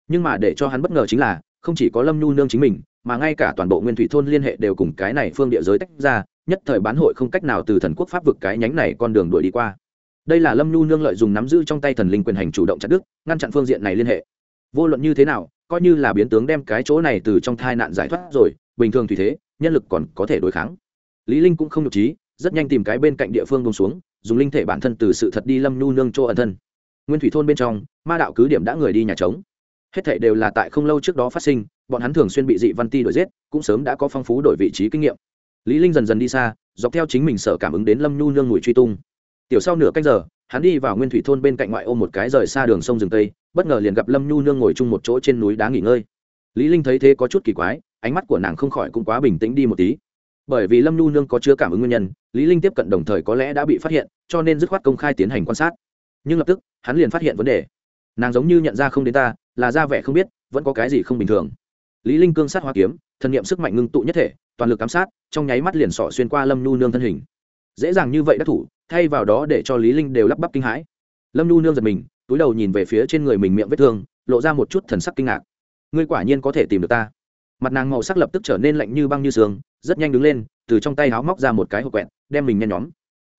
Nhưng mà để cho hắn bất ngờ chính là, không chỉ có lâm nhu nương chính mình mà ngay cả toàn bộ nguyên thủy thôn liên hệ đều cùng cái này phương địa giới tách ra, nhất thời bán hội không cách nào từ thần quốc pháp vực cái nhánh này con đường đuổi đi qua. Đây là lâm nhu nương lợi dùng nắm giữ trong tay thần linh quyền hành chủ động chặt đức ngăn chặn phương diện này liên hệ. Vô luận như thế nào, coi như là biến tướng đem cái chỗ này từ trong thai nạn giải thoát rồi, bình thường thủy thế, nhân lực còn có thể đối kháng. Lý linh cũng không nhục trí, rất nhanh tìm cái bên cạnh địa phương bông xuống, dùng linh thể bản thân từ sự thật đi lâm nhu nương chỗ ẩn thân. Nguyên thủy thôn bên trong, ma đạo cứ điểm đã người đi nhà trống. Hết thảy đều là tại không lâu trước đó phát sinh bọn hắn thường xuyên bị dị văn ti đổi giết, cũng sớm đã có phong phú đổi vị trí kinh nghiệm. Lý linh dần dần đi xa, dọc theo chính mình sở cảm ứng đến lâm nhu nương mùi truy tung. Tiểu sau nửa canh giờ, hắn đi vào nguyên thủy thôn bên cạnh ngoại ô một cái rời xa đường sông rừng tây, bất ngờ liền gặp lâm nhu nương ngồi chung một chỗ trên núi đá nghỉ ngơi. Lý linh thấy thế có chút kỳ quái, ánh mắt của nàng không khỏi cũng quá bình tĩnh đi một tí. Bởi vì lâm nhu nương có chứa cảm ứng nguyên nhân, lý linh tiếp cận đồng thời có lẽ đã bị phát hiện, cho nên dứt khoát công khai tiến hành quan sát. Nhưng lập tức, hắn liền phát hiện vấn đề. Nàng giống như nhận ra không đến ta, là ra vẻ không biết, vẫn có cái gì không bình thường lý linh cương sát hoa kiếm, thần niệm sức mạnh ngưng tụ nhất thể, toàn lực ám sát, trong nháy mắt liền sọ xuyên qua lâm Nu nương thân hình. Dễ dàng như vậy đã thủ, thay vào đó để cho lý linh đều lắp bắp kinh hãi. Lâm Nu nương giật mình, túi đầu nhìn về phía trên người mình miệng vết thương, lộ ra một chút thần sắc kinh ngạc. Ngươi quả nhiên có thể tìm được ta. Mặt nàng màu sắc lập tức trở nên lạnh như băng như sương, rất nhanh đứng lên, từ trong tay háo móc ra một cái hộp quẹt, đem mình nhen nhóm.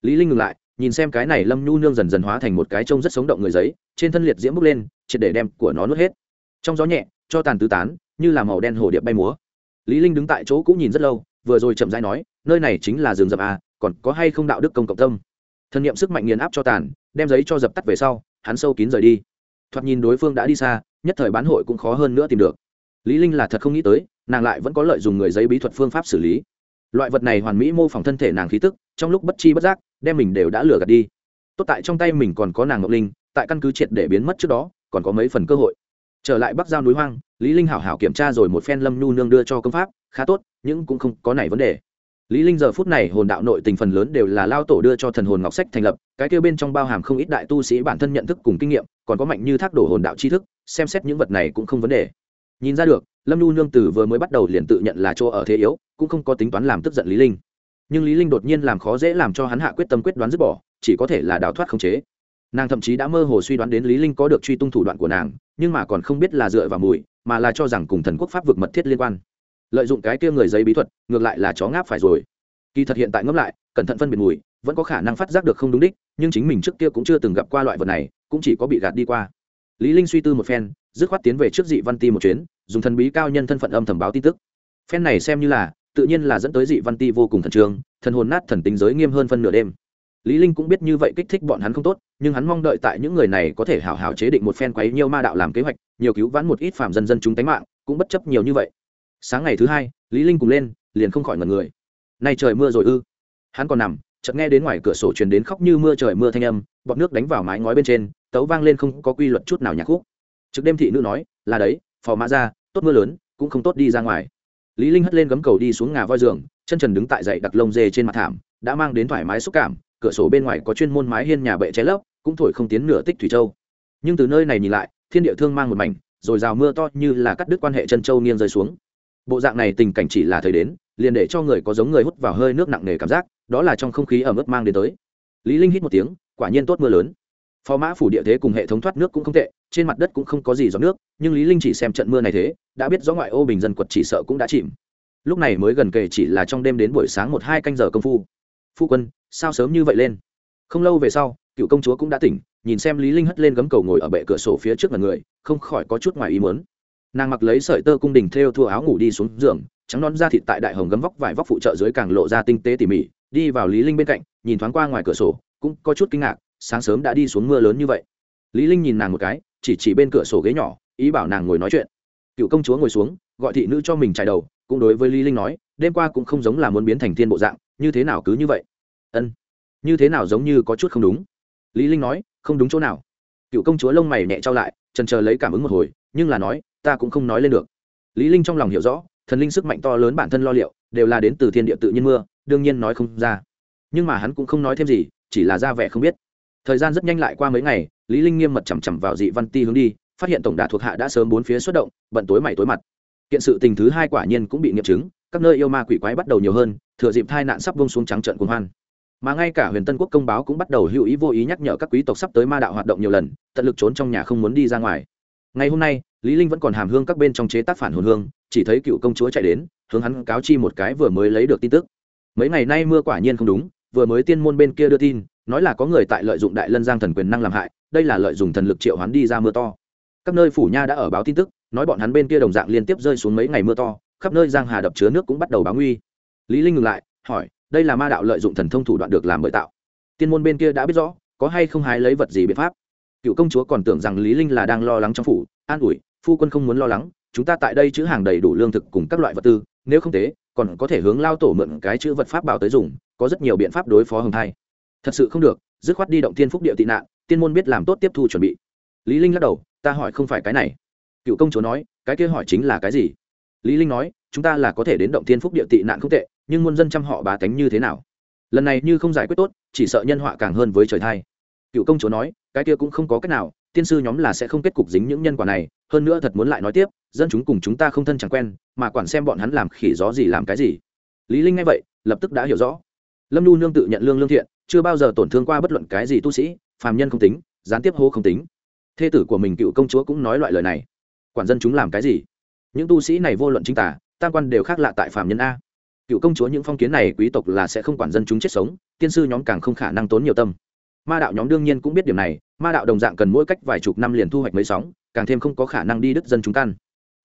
Lý linh ngừng lại, nhìn xem cái này lâm nhu nương dần dần hóa thành một cái trông rất sống động người giấy, trên thân liệt diễm bốc lên, triệt để đem của nó nuốt hết. Trong gió nhẹ, cho tàn tứ tán như là màu đen hồ điệp bay múa. Lý linh đứng tại chỗ cũng nhìn rất lâu, vừa rồi chậm rãi nói, nơi này chính là rừng rậm à còn có hay không đạo đức công cộng tâm? Thân niệm sức mạnh nghiền áp cho tàn, đem giấy cho dập tắt về sau, hắn sâu kín rời đi. Thoạt nhìn đối phương đã đi xa, nhất thời bán hội cũng khó hơn nữa tìm được. Lý linh là thật không nghĩ tới, nàng lại vẫn có lợi dùng người giấy bí thuật phương pháp xử lý. Loại vật này hoàn mỹ mô phỏng thân thể nàng khí tức, trong lúc bất chi bất giác, đem mình đều đã lừa gạt đi. Tốt tại trong tay mình còn có nàng ngọc linh, tại căn cứ triệt để biến mất trước đó, còn có mấy phần cơ hội trở lại bắc giao núi hoang, lý linh hảo hảo kiểm tra rồi một phen lâm nhu nương đưa cho công pháp, khá tốt, nhưng cũng không có này vấn đề. Lý linh giờ phút này hồn đạo nội tình phần lớn đều là lao tổ đưa cho thần hồn ngọc sách thành lập, cái kia bên trong bao hàm không ít đại tu sĩ bản thân nhận thức cùng kinh nghiệm, còn có mạnh như thác đổ hồn đạo tri thức, xem xét những vật này cũng không vấn đề. Nhìn ra được, lâm nhu nương tử vừa mới bắt đầu liền tự nhận là chỗ ở thế yếu, cũng không có tính toán làm tức giận lý linh. Nhưng lý linh đột nhiên làm khó dễ làm cho hắn hạ quyết tâm quyết đoán dứt bỏ, chỉ có thể là đào thoát không chế. Nàng thậm chí đã mơ hồ suy đoán đến lý linh có được truy tung thủ đoạn của nàng nhưng mà còn không biết là dựa vào mùi, mà là cho rằng cùng thần quốc pháp vực mật thiết liên quan. Lợi dụng cái kia người giấy bí thuật, ngược lại là chó ngáp phải rồi. Kỳ thật hiện tại ngấp lại, cẩn thận phân biệt mùi, vẫn có khả năng phát giác được không đúng đích, nhưng chính mình trước kia cũng chưa từng gặp qua loại vật này, cũng chỉ có bị gạt đi qua. Lý linh suy tư một phen, dứt khoát tiến về trước dị văn ti một chuyến, dùng thần bí cao nhân thân phận âm thầm báo tin tức. Phen này xem như là, tự nhiên là dẫn tới dị văn ti vô cùng thần trường thần hồn nát thần tính giới nghiêm hơn phân nửa đêm lý linh cũng biết như vậy kích thích bọn hắn không tốt, nhưng hắn mong đợi tại những người này có thể hảo hảo chế định một phen quấy nhiều ma đạo làm kế hoạch, nhiều cứu vãn một ít phạm dân dân chúng tánh mạng, cũng bất chấp nhiều như vậy. Sáng ngày thứ hai, lý linh cùng lên, liền không khỏi ngẩn người. Nay trời mưa rồi ư? Hắn còn nằm, chợt nghe đến ngoài cửa sổ truyền đến khóc như mưa trời mưa thanh âm, bọt nước đánh vào mái ngói bên trên, tấu vang lên không có quy luật chút nào nhạc khúc. Trực đêm thị nữ nói, là đấy, phò mã ra, tốt mưa lớn, cũng không tốt đi ra ngoài. Lý linh hất lên gấm cầu đi xuống ngà voi giường, chân trần đứng tại dậy đặt lông dê trên mặt thảm, đã mang đến thoải mái xúc cảm cửa sổ bên ngoài có chuyên môn mái hiên nhà bệ cháy lấp, cũng thổi không tiến nửa tích thủy châu. Nhưng từ nơi này nhìn lại, thiên địa thương mang một mảnh, rồi rào mưa to như là cắt đứt quan hệ chân châu nghiêng rơi xuống. Bộ dạng này tình cảnh chỉ là thời đến, liền để cho người có giống người hút vào hơi nước nặng nề cảm giác, đó là trong không khí ẩm ướt mang đến tới. Lý linh hít một tiếng, quả nhiên tốt mưa lớn. Phó mã phủ địa thế cùng hệ thống thoát nước cũng không tệ, trên mặt đất cũng không có gì giọt nước, nhưng lý linh chỉ xem trận mưa này thế, đã biết rõ ngoại ô bình dân quật chỉ sợ cũng đã chìm. Lúc này mới gần kề chỉ là trong đêm đến buổi sáng một hai canh giờ công phu phu quân, sao sớm như vậy lên? Không lâu về sau, cựu công chúa cũng đã tỉnh, nhìn xem lý linh hất lên gấm cầu ngồi ở bệ cửa sổ phía trước mặt người, không khỏi có chút ngoài ý muốn. Nàng mặc lấy sợi tơ cung đình thêu thua áo ngủ đi xuống giường, trắng non da thịt tại đại hồng gấm vóc vải vóc phụ trợ dưới càng lộ ra tinh tế tỉ mỉ, đi vào lý linh bên cạnh, nhìn thoáng qua ngoài cửa sổ, cũng có chút kinh ngạc, sáng sớm đã đi xuống mưa lớn như vậy. Lý linh nhìn nàng một cái, chỉ chỉ bên cửa sổ ghế nhỏ, ý bảo nàng ngồi nói chuyện. Cựu công chúa ngồi xuống, gọi thị nữ cho mình trải đầu, cũng đối với lý linh nói, đêm qua cũng không giống là muốn biến thành thiên bộ dạng như thế nào cứ như vậy? Ân, như thế nào giống như có chút không đúng. Lý linh nói, không đúng chỗ nào. Cựu công chúa lông mày nhẹ trao lại, trần chờ lấy cảm ứng một hồi, nhưng là nói, ta cũng không nói lên được. Lý linh trong lòng hiểu rõ, thần linh sức mạnh to lớn bản thân lo liệu, đều là đến từ thiên địa tự nhiên mưa, đương nhiên nói không ra. Nhưng mà hắn cũng không nói thêm gì, chỉ là ra vẻ không biết. Thời gian rất nhanh lại qua mấy ngày, lý linh nghiêm mật chằm chằm vào dị văn ti hướng đi, phát hiện tổng đà thuộc hạ đã sớm bốn phía xuất động, bận tối mày tối mặt. Kiện sự tình thứ hai quả nhiên cũng bị nghiệm chứng các nơi yêu ma quỷ quái bắt đầu nhiều hơn, thừa dịp tai nạn sắp vông xuống trắng trận cuồng hoan. Mà ngay cả huyền tân quốc công báo cũng bắt đầu hữu ý vô ý nhắc nhở các quý tộc sắp tới ma đạo hoạt động nhiều lần, tận lực trốn trong nhà không muốn đi ra ngoài. Ngày hôm nay, lý linh vẫn còn hàm hương các bên trong chế tác phản hồn hương, chỉ thấy cựu công chúa chạy đến, hướng hắn cáo chi một cái vừa mới lấy được tin tức. Mấy ngày nay mưa quả nhiên không đúng, vừa mới tiên môn bên kia đưa tin, nói là có người tại lợi dụng đại lân giang thần quyền năng làm hại, đây là lợi dụng thần lực triệu hoán đi ra mưa to. Các nơi phủ nha đã ở báo tin tức, nói bọn hắn bên kia đồng dạng liên tiếp rơi xuống mấy ngày mưa to khắp nơi giang hà đập chứa nước cũng bắt đầu báo nguy. Lý linh ngừng lại, hỏi, đây là ma đạo lợi dụng thần thông thủ đoạn được làm bởi tạo. Tiên môn bên kia đã biết rõ, có hay không hái lấy vật gì biện pháp? Cựu công chúa còn tưởng rằng lý linh là đang lo lắng trong phủ, an ủi, phu quân không muốn lo lắng, chúng ta tại đây chữ hàng đầy đủ lương thực cùng các loại vật tư, nếu không thế, còn có thể hướng lao tổ mượn cái chữ vật pháp bảo tới dùng, có rất nhiều biện pháp đối phó hồng thai. Thật sự không được, dứt khoát đi động thiên phúc địa tị nạn, tiên môn biết làm tốt tiếp thu chuẩn bị. Lý linh lắc đầu, ta hỏi không phải cái này. Cựu công chúa nói, cái kia hỏi chính là cái gì? Lý linh nói, chúng ta là có thể đến động Thiên phúc địa tị nạn không tệ, nhưng muôn dân chăm họ bá tánh như thế nào? Lần này như không giải quyết tốt, chỉ sợ nhân họa càng hơn với trời thai cựu công chúa nói, cái kia cũng không có cách nào, tiên sư nhóm là sẽ không kết cục dính những nhân quả này, hơn nữa thật muốn lại nói tiếp, dân chúng cùng chúng ta không thân chẳng quen, mà quản xem bọn hắn làm khỉ gió gì làm cái gì. Lý linh nghe vậy, lập tức đã hiểu rõ. Lâm nhu nương tự nhận lương lương thiện, chưa bao giờ tổn thương qua bất luận cái gì tu sĩ, phàm nhân không tính, gián tiếp hô không tính. Thê tử của mình cựu công chúa cũng nói loại lời này. Quản dân chúng làm cái gì? Những tu sĩ này vô luận chính tả tam quan đều khác lạ tại phạm nhân a. Cựu công chúa những phong kiến này quý tộc là sẽ không quản dân chúng chết sống, tiên sư nhóm càng không khả năng tốn nhiều tâm. Ma đạo nhóm đương nhiên cũng biết điểm này, ma đạo đồng dạng cần mỗi cách vài chục năm liền thu hoạch mấy sóng, càng thêm không có khả năng đi đứt dân chúng tan.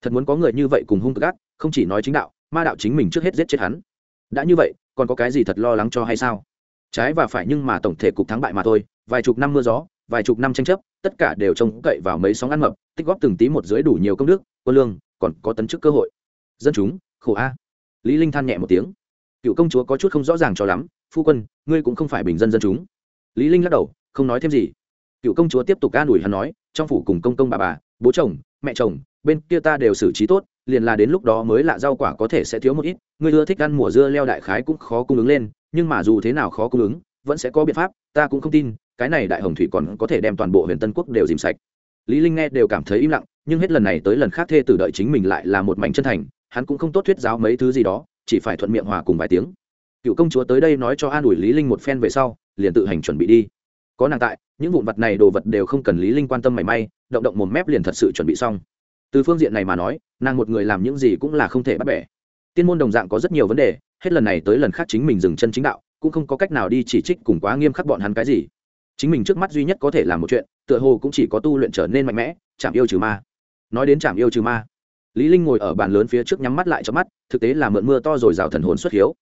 thật muốn có người như vậy cùng hung cực ác không chỉ nói chính đạo, ma đạo chính mình trước hết giết chết hắn. Đã như vậy, còn có cái gì thật lo lắng cho hay sao? Trái và phải nhưng mà tổng thể cục thắng bại mà thôi, vài chục năm mưa gió, vài chục năm tranh chấp, tất cả đều trông cậy vào mấy sóng ăn mập, tích góp từng tí một dưới đủ nhiều công đức, quân lương còn có tấn chức cơ hội. Dân chúng, khổ a. Lý linh than nhẹ một tiếng. Cựu công chúa có chút không rõ ràng cho lắm. Phu quân, ngươi cũng không phải bình dân dân chúng. Lý linh lắc đầu, không nói thêm gì. Cựu công chúa tiếp tục an ủi hắn nói, trong phủ cùng công công bà bà, bố chồng, mẹ chồng, bên kia ta đều xử trí tốt, liền là đến lúc đó mới lạ rau quả có thể sẽ thiếu một ít. Ngươi ưa thích ăn mùa dưa leo đại khái cũng khó cung ứng lên, nhưng mà dù thế nào khó cung ứng, vẫn sẽ có biện pháp, ta cũng không tin, cái này đại hồng thủy còn có thể đem toàn bộ huyền tân quốc đều dìm sạch. Lý linh nghe đều cảm thấy im lặng nhưng hết lần này tới lần khác thê tử đợi chính mình lại là một mảnh chân thành, hắn cũng không tốt thuyết giáo mấy thứ gì đó, chỉ phải thuận miệng hòa cùng vài tiếng. Cựu công chúa tới đây nói cho an ủi lý linh một phen về sau, liền tự hành chuẩn bị đi. Có nàng tại, những vụn vật này đồ vật đều không cần lý linh quan tâm mảy may, động động một mép liền thật sự chuẩn bị xong. Từ phương diện này mà nói, nàng một người làm những gì cũng là không thể bắt bẻ. Tiên môn đồng dạng có rất nhiều vấn đề, hết lần này tới lần khác chính mình dừng chân chính đạo, cũng không có cách nào đi chỉ trích cùng quá nghiêm khắc bọn hắn cái gì. Chính mình trước mắt duy nhất có thể làm một chuyện, tựa hồ cũng chỉ có tu luyện trở nên mạnh mẽ, chạm yêu trừ ma nói đến chạm yêu trừ ma. Lý linh ngồi ở bàn lớn phía trước nhắm mắt lại cho mắt, thực tế là mượn mưa to rồi rào thần hồn xuất hiếu.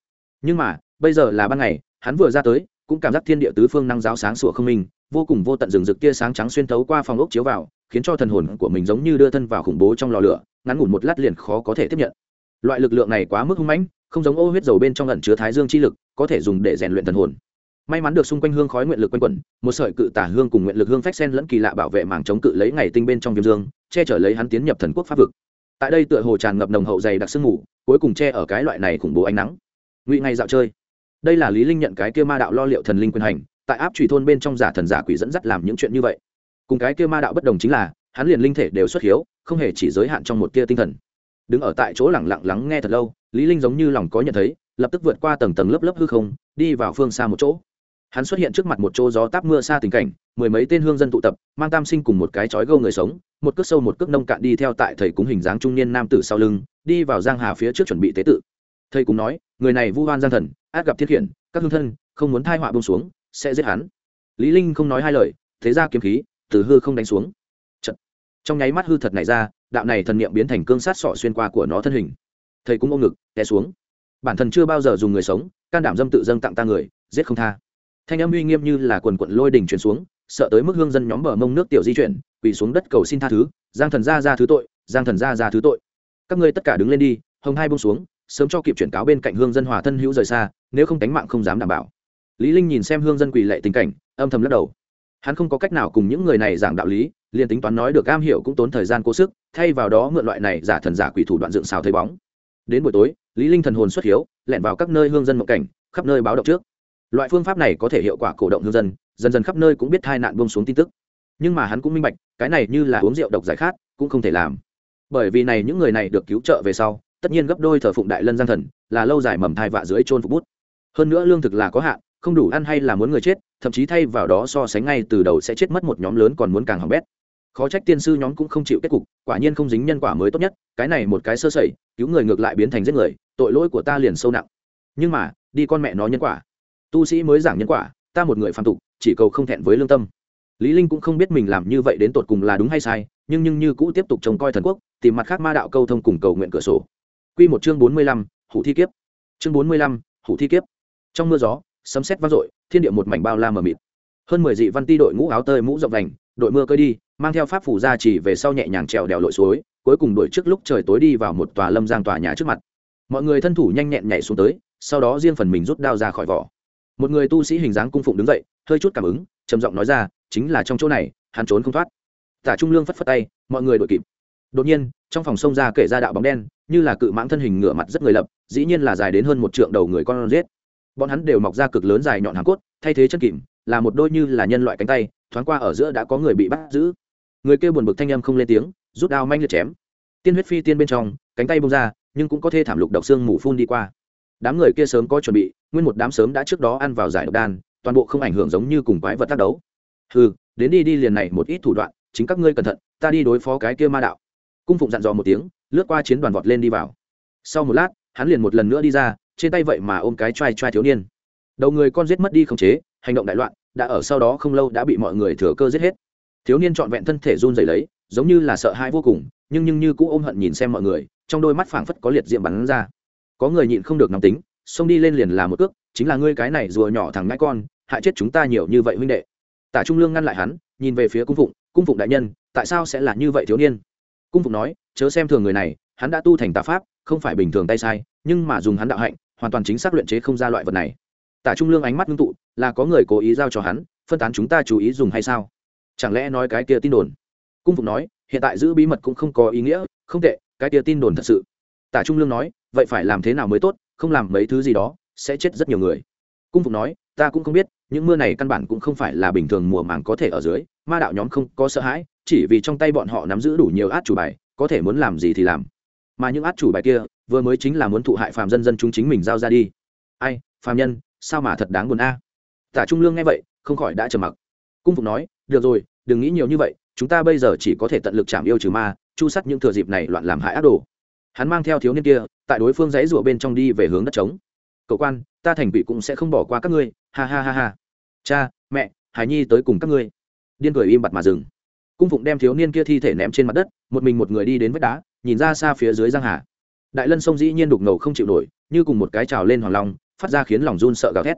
Nhưng mà, bây giờ là ban ngày, hắn vừa ra tới, cũng cảm giác thiên địa tứ phương năng giáo sáng sủa không minh, vô cùng vô tận rừng rực tia sáng trắng xuyên thấu qua phòng ốc chiếu vào, khiến cho thần hồn của mình giống như đưa thân vào khủng bố trong lò lửa, ngắn ngủn một lát liền khó có thể tiếp nhận. Loại lực lượng này quá mức hung mãnh, không giống ô huyết dầu bên trong ẩn chứa thái dương chi lực, có thể dùng để rèn luyện thần hồn may mắn được xung quanh hương khói nguyện lực quanh quẩn, một sợi cự tả hương cùng nguyện lực hương phách sen lẫn kỳ lạ bảo vệ mảng chống cự lấy ngày tinh bên trong viêm dương, che chở lấy hắn tiến nhập thần quốc pháp vực. Tại đây tựa hồ tràn ngập nồng hậu dày đặc sương mù, cuối cùng che ở cái loại này khủng bố ánh nắng. Ngụy ngày dạo chơi. Đây là lý linh nhận cái kia ma đạo lo liệu thần linh quyền hành, tại áp trùy thôn bên trong giả thần giả quỷ dẫn dắt làm những chuyện như vậy. Cùng cái kia ma đạo bất đồng chính là, hắn liền linh thể đều xuất hiếu, không hề chỉ giới hạn trong một kia tinh thần. Đứng ở tại chỗ lặng lặng lắng nghe thật lâu, lý linh giống như lòng có nhận thấy, lập tức vượt qua tầng tầng lớp lớp hư không, đi vào phương xa một chỗ hắn xuất hiện trước mặt một chỗ gió táp mưa xa tình cảnh, mười mấy tên hương dân tụ tập, mang tam sinh cùng một cái chói gâu người sống, một cước sâu một cước nông cạn đi theo tại thầy cúng hình dáng trung niên nam tử sau lưng, đi vào giang hà phía trước chuẩn bị tế tự. Thầy cúng nói, người này vu hoan giang thần, át gặp thiết khiển, các hương thân, không muốn thai họa bông xuống, sẽ giết hắn. Lý linh không nói hai lời, thế ra kiếm khí, từ hư không đánh xuống. Chật. trong nháy mắt hư thật này ra, đạo này thần niệm biến thành cương sát sọ xuyên qua của nó thân hình. Thầy cũng ôm ngực, té xuống. Bản thân chưa bao giờ dùng người sống, can đảm dâm tự dâng tặng ta người, giết không tha thanh âm uy nghiêm như là quần quận lôi đình truyền xuống, sợ tới mức hương dân nhóm bờ mông nước tiểu di chuyển, quỳ xuống đất cầu xin tha thứ, giang thần ra ra thứ tội, giang thần ra ra thứ tội. Các ngươi tất cả đứng lên đi, hồng hai bông xuống, sớm cho kịp chuyển cáo bên cạnh hương dân hòa thân hữu rời xa, nếu không tánh mạng không dám đảm bảo. Lý linh nhìn xem hương dân quỳ lệ tình cảnh, âm thầm lắc đầu. Hắn không có cách nào cùng những người này giảng đạo lý, liền tính toán nói được cam hiểu cũng tốn thời gian cố sức, thay vào đó mượn loại này giả thần giả quỷ thủ đoạn dựng xào thấy bóng. Đến buổi tối, lý linh thần hồn xuất hiếu, lẻn vào các nơi hương dân mộng cảnh, khắp nơi báo động trước loại phương pháp này có thể hiệu quả cổ động hương dân, dần dần khắp nơi cũng biết tai nạn buông xuống tin tức. Nhưng mà hắn cũng minh bạch, cái này như là uống rượu độc giải khát, cũng không thể làm. Bởi vì này những người này được cứu trợ về sau, tất nhiên gấp đôi thờ phụng đại lân giang thần, là lâu dài mầm thai vạ dưới trôn phục bút. Hơn nữa lương thực là có hạn, không đủ ăn hay là muốn người chết, thậm chí thay vào đó so sánh ngay từ đầu sẽ chết mất một nhóm lớn còn muốn càng hỏng bét. Khó trách tiên sư nhóm cũng không chịu kết cục, quả nhiên không dính nhân quả mới tốt nhất, cái này một cái sơ sẩy, cứu người ngược lại biến thành giết người, tội lỗi của ta liền sâu nặng. Nhưng mà, đi con mẹ nó nhân quả tu sĩ mới giảng nhân quả ta một người phạm tục chỉ cầu không thẹn với lương tâm. Lý linh cũng không biết mình làm như vậy đến tột cùng là đúng hay sai nhưng nhưng như cũ tiếp tục trông coi thần quốc tìm mặt khác ma đạo câu thông cùng cầu nguyện cửa sổ. Quy một chương bốn mươi lăm, hủ thi kiếp. Chương bốn mươi lăm, hủ thi kiếp. Trong mưa gió sấm sét vang dội thiên địa một mảnh bao la mờ mịt. Hơn mười dị văn ti đội ngũ áo tơi mũ rộng vành đội mưa cơi đi mang theo pháp phủ ra chỉ về sau nhẹ nhàng trèo đèo lội suối cuối cùng đuổi trước lúc trời tối đi vào một tòa lâm giang tòa nhà trước mặt. Mọi người thân thủ nhanh nhẹn nhảy xuống tới sau đó riêng phần mình rút đao ra khỏi vỏ một người tu sĩ hình dáng cung phụng đứng dậy, hơi chút cảm ứng, trầm giọng nói ra, chính là trong chỗ này, hắn trốn không thoát. Tả trung lương phất phất tay, mọi người đội kịp. Đột nhiên, trong phòng sông ra kể ra đạo bóng đen, như là cự mãng thân hình ngửa mặt rất người lập, dĩ nhiên là dài đến hơn một trượng đầu người con rết. bọn hắn đều mọc ra cực lớn dài nhọn hàng cốt, thay thế chân kìm, là một đôi như là nhân loại cánh tay, thoáng qua ở giữa đã có người bị bắt giữ. Người kêu buồn bực thanh âm không lên tiếng, rút đao manh liệt chém. Tiên huyết phi tiên bên trong, cánh tay bông ra, nhưng cũng có thể thảm lục độc xương mù phun đi qua đám người kia sớm có chuẩn bị, nguyên một đám sớm đã trước đó ăn vào giải độc đan, toàn bộ không ảnh hưởng giống như cùng quái vật tác đấu. Ừ đến đi đi liền này một ít thủ đoạn, chính các ngươi cẩn thận, ta đi đối phó cái kia ma đạo. Cung phụng dặn dò một tiếng, lướt qua chiến đoàn vọt lên đi vào. Sau một lát, hắn liền một lần nữa đi ra, trên tay vậy mà ôm cái t r a i t r a i thiếu niên. Đầu người con giết mất đi không chế, hành động đại loạn, đã ở sau đó không lâu đã bị mọi người thừa cơ giết hết. Thiếu niên trọn vẹn thân thể run dày lấy, giống như là sợ hãi vô cùng, nhưng nhưng như cũ ôm hận nhìn xem mọi người, trong đôi mắt phảng phất có liệt diệm bắn ra có người nhịn không được nóng tính, xông đi lên liền là một cước, chính là ngươi cái này rùa nhỏ thằng ngãi con, hại chết chúng ta nhiều như vậy huynh đệ. Tả trung lương ngăn lại hắn, nhìn về phía cung phụng cung phụng đại nhân, tại sao sẽ là như vậy thiếu niên? Cung phụng nói, chớ xem thường người này, hắn đã tu thành tà pháp, không phải bình thường tay sai, nhưng mà dùng hắn đạo hạnh, hoàn toàn chính xác luyện chế không ra loại vật này. Tả trung lương ánh mắt ngưng tụ, là có người cố ý giao cho hắn, phân tán chúng ta chú ý dùng hay sao? Chẳng lẽ nói cái kia tin đồn? Cung phụng nói, hiện tại giữ bí mật cũng không có ý nghĩa, không tệ, cái kia tin đồn thật sự. Tả trung lương nói vậy phải làm thế nào mới tốt, không làm mấy thứ gì đó, sẽ chết rất nhiều người. Cung Phục nói, ta cũng không biết, những mưa này căn bản cũng không phải là bình thường mùa màng có thể ở dưới, ma đạo nhóm không có sợ hãi, chỉ vì trong tay bọn họ nắm giữ đủ nhiều át chủ bài, có thể muốn làm gì thì làm. Mà những át chủ bài kia, vừa mới chính là muốn thụ hại phàm dân dân chúng chính mình giao ra đi. Ai, phàm nhân, sao mà thật đáng buồn a? Tả trung lương nghe vậy, không khỏi đã trầm mặc. Cung phục nói, được rồi, đừng nghĩ nhiều như vậy, chúng ta bây giờ chỉ có thể tận lực chạm yêu trừ ma, chu sắt những thừa dịp này loạn làm hại ác đồ hắn mang theo thiếu niên kia, tại đối phương dãy rụa bên trong đi về hướng đất trống. Cậu quan, ta thành quỷ cũng sẽ không bỏ qua các ngươi. Ha ha ha ha. Cha, mẹ, hải nhi tới cùng các ngươi. Điên cười im bặt mà dừng. Cung phụng đem thiếu niên kia thi thể ném trên mặt đất, một mình một người đi đến vách đá, nhìn ra xa phía dưới giang hà. Đại lân sông dĩ nhiên đục ngầu không chịu nổi, như cùng một cái trào lên hoàng long, phát ra khiến lòng run sợ gào thét.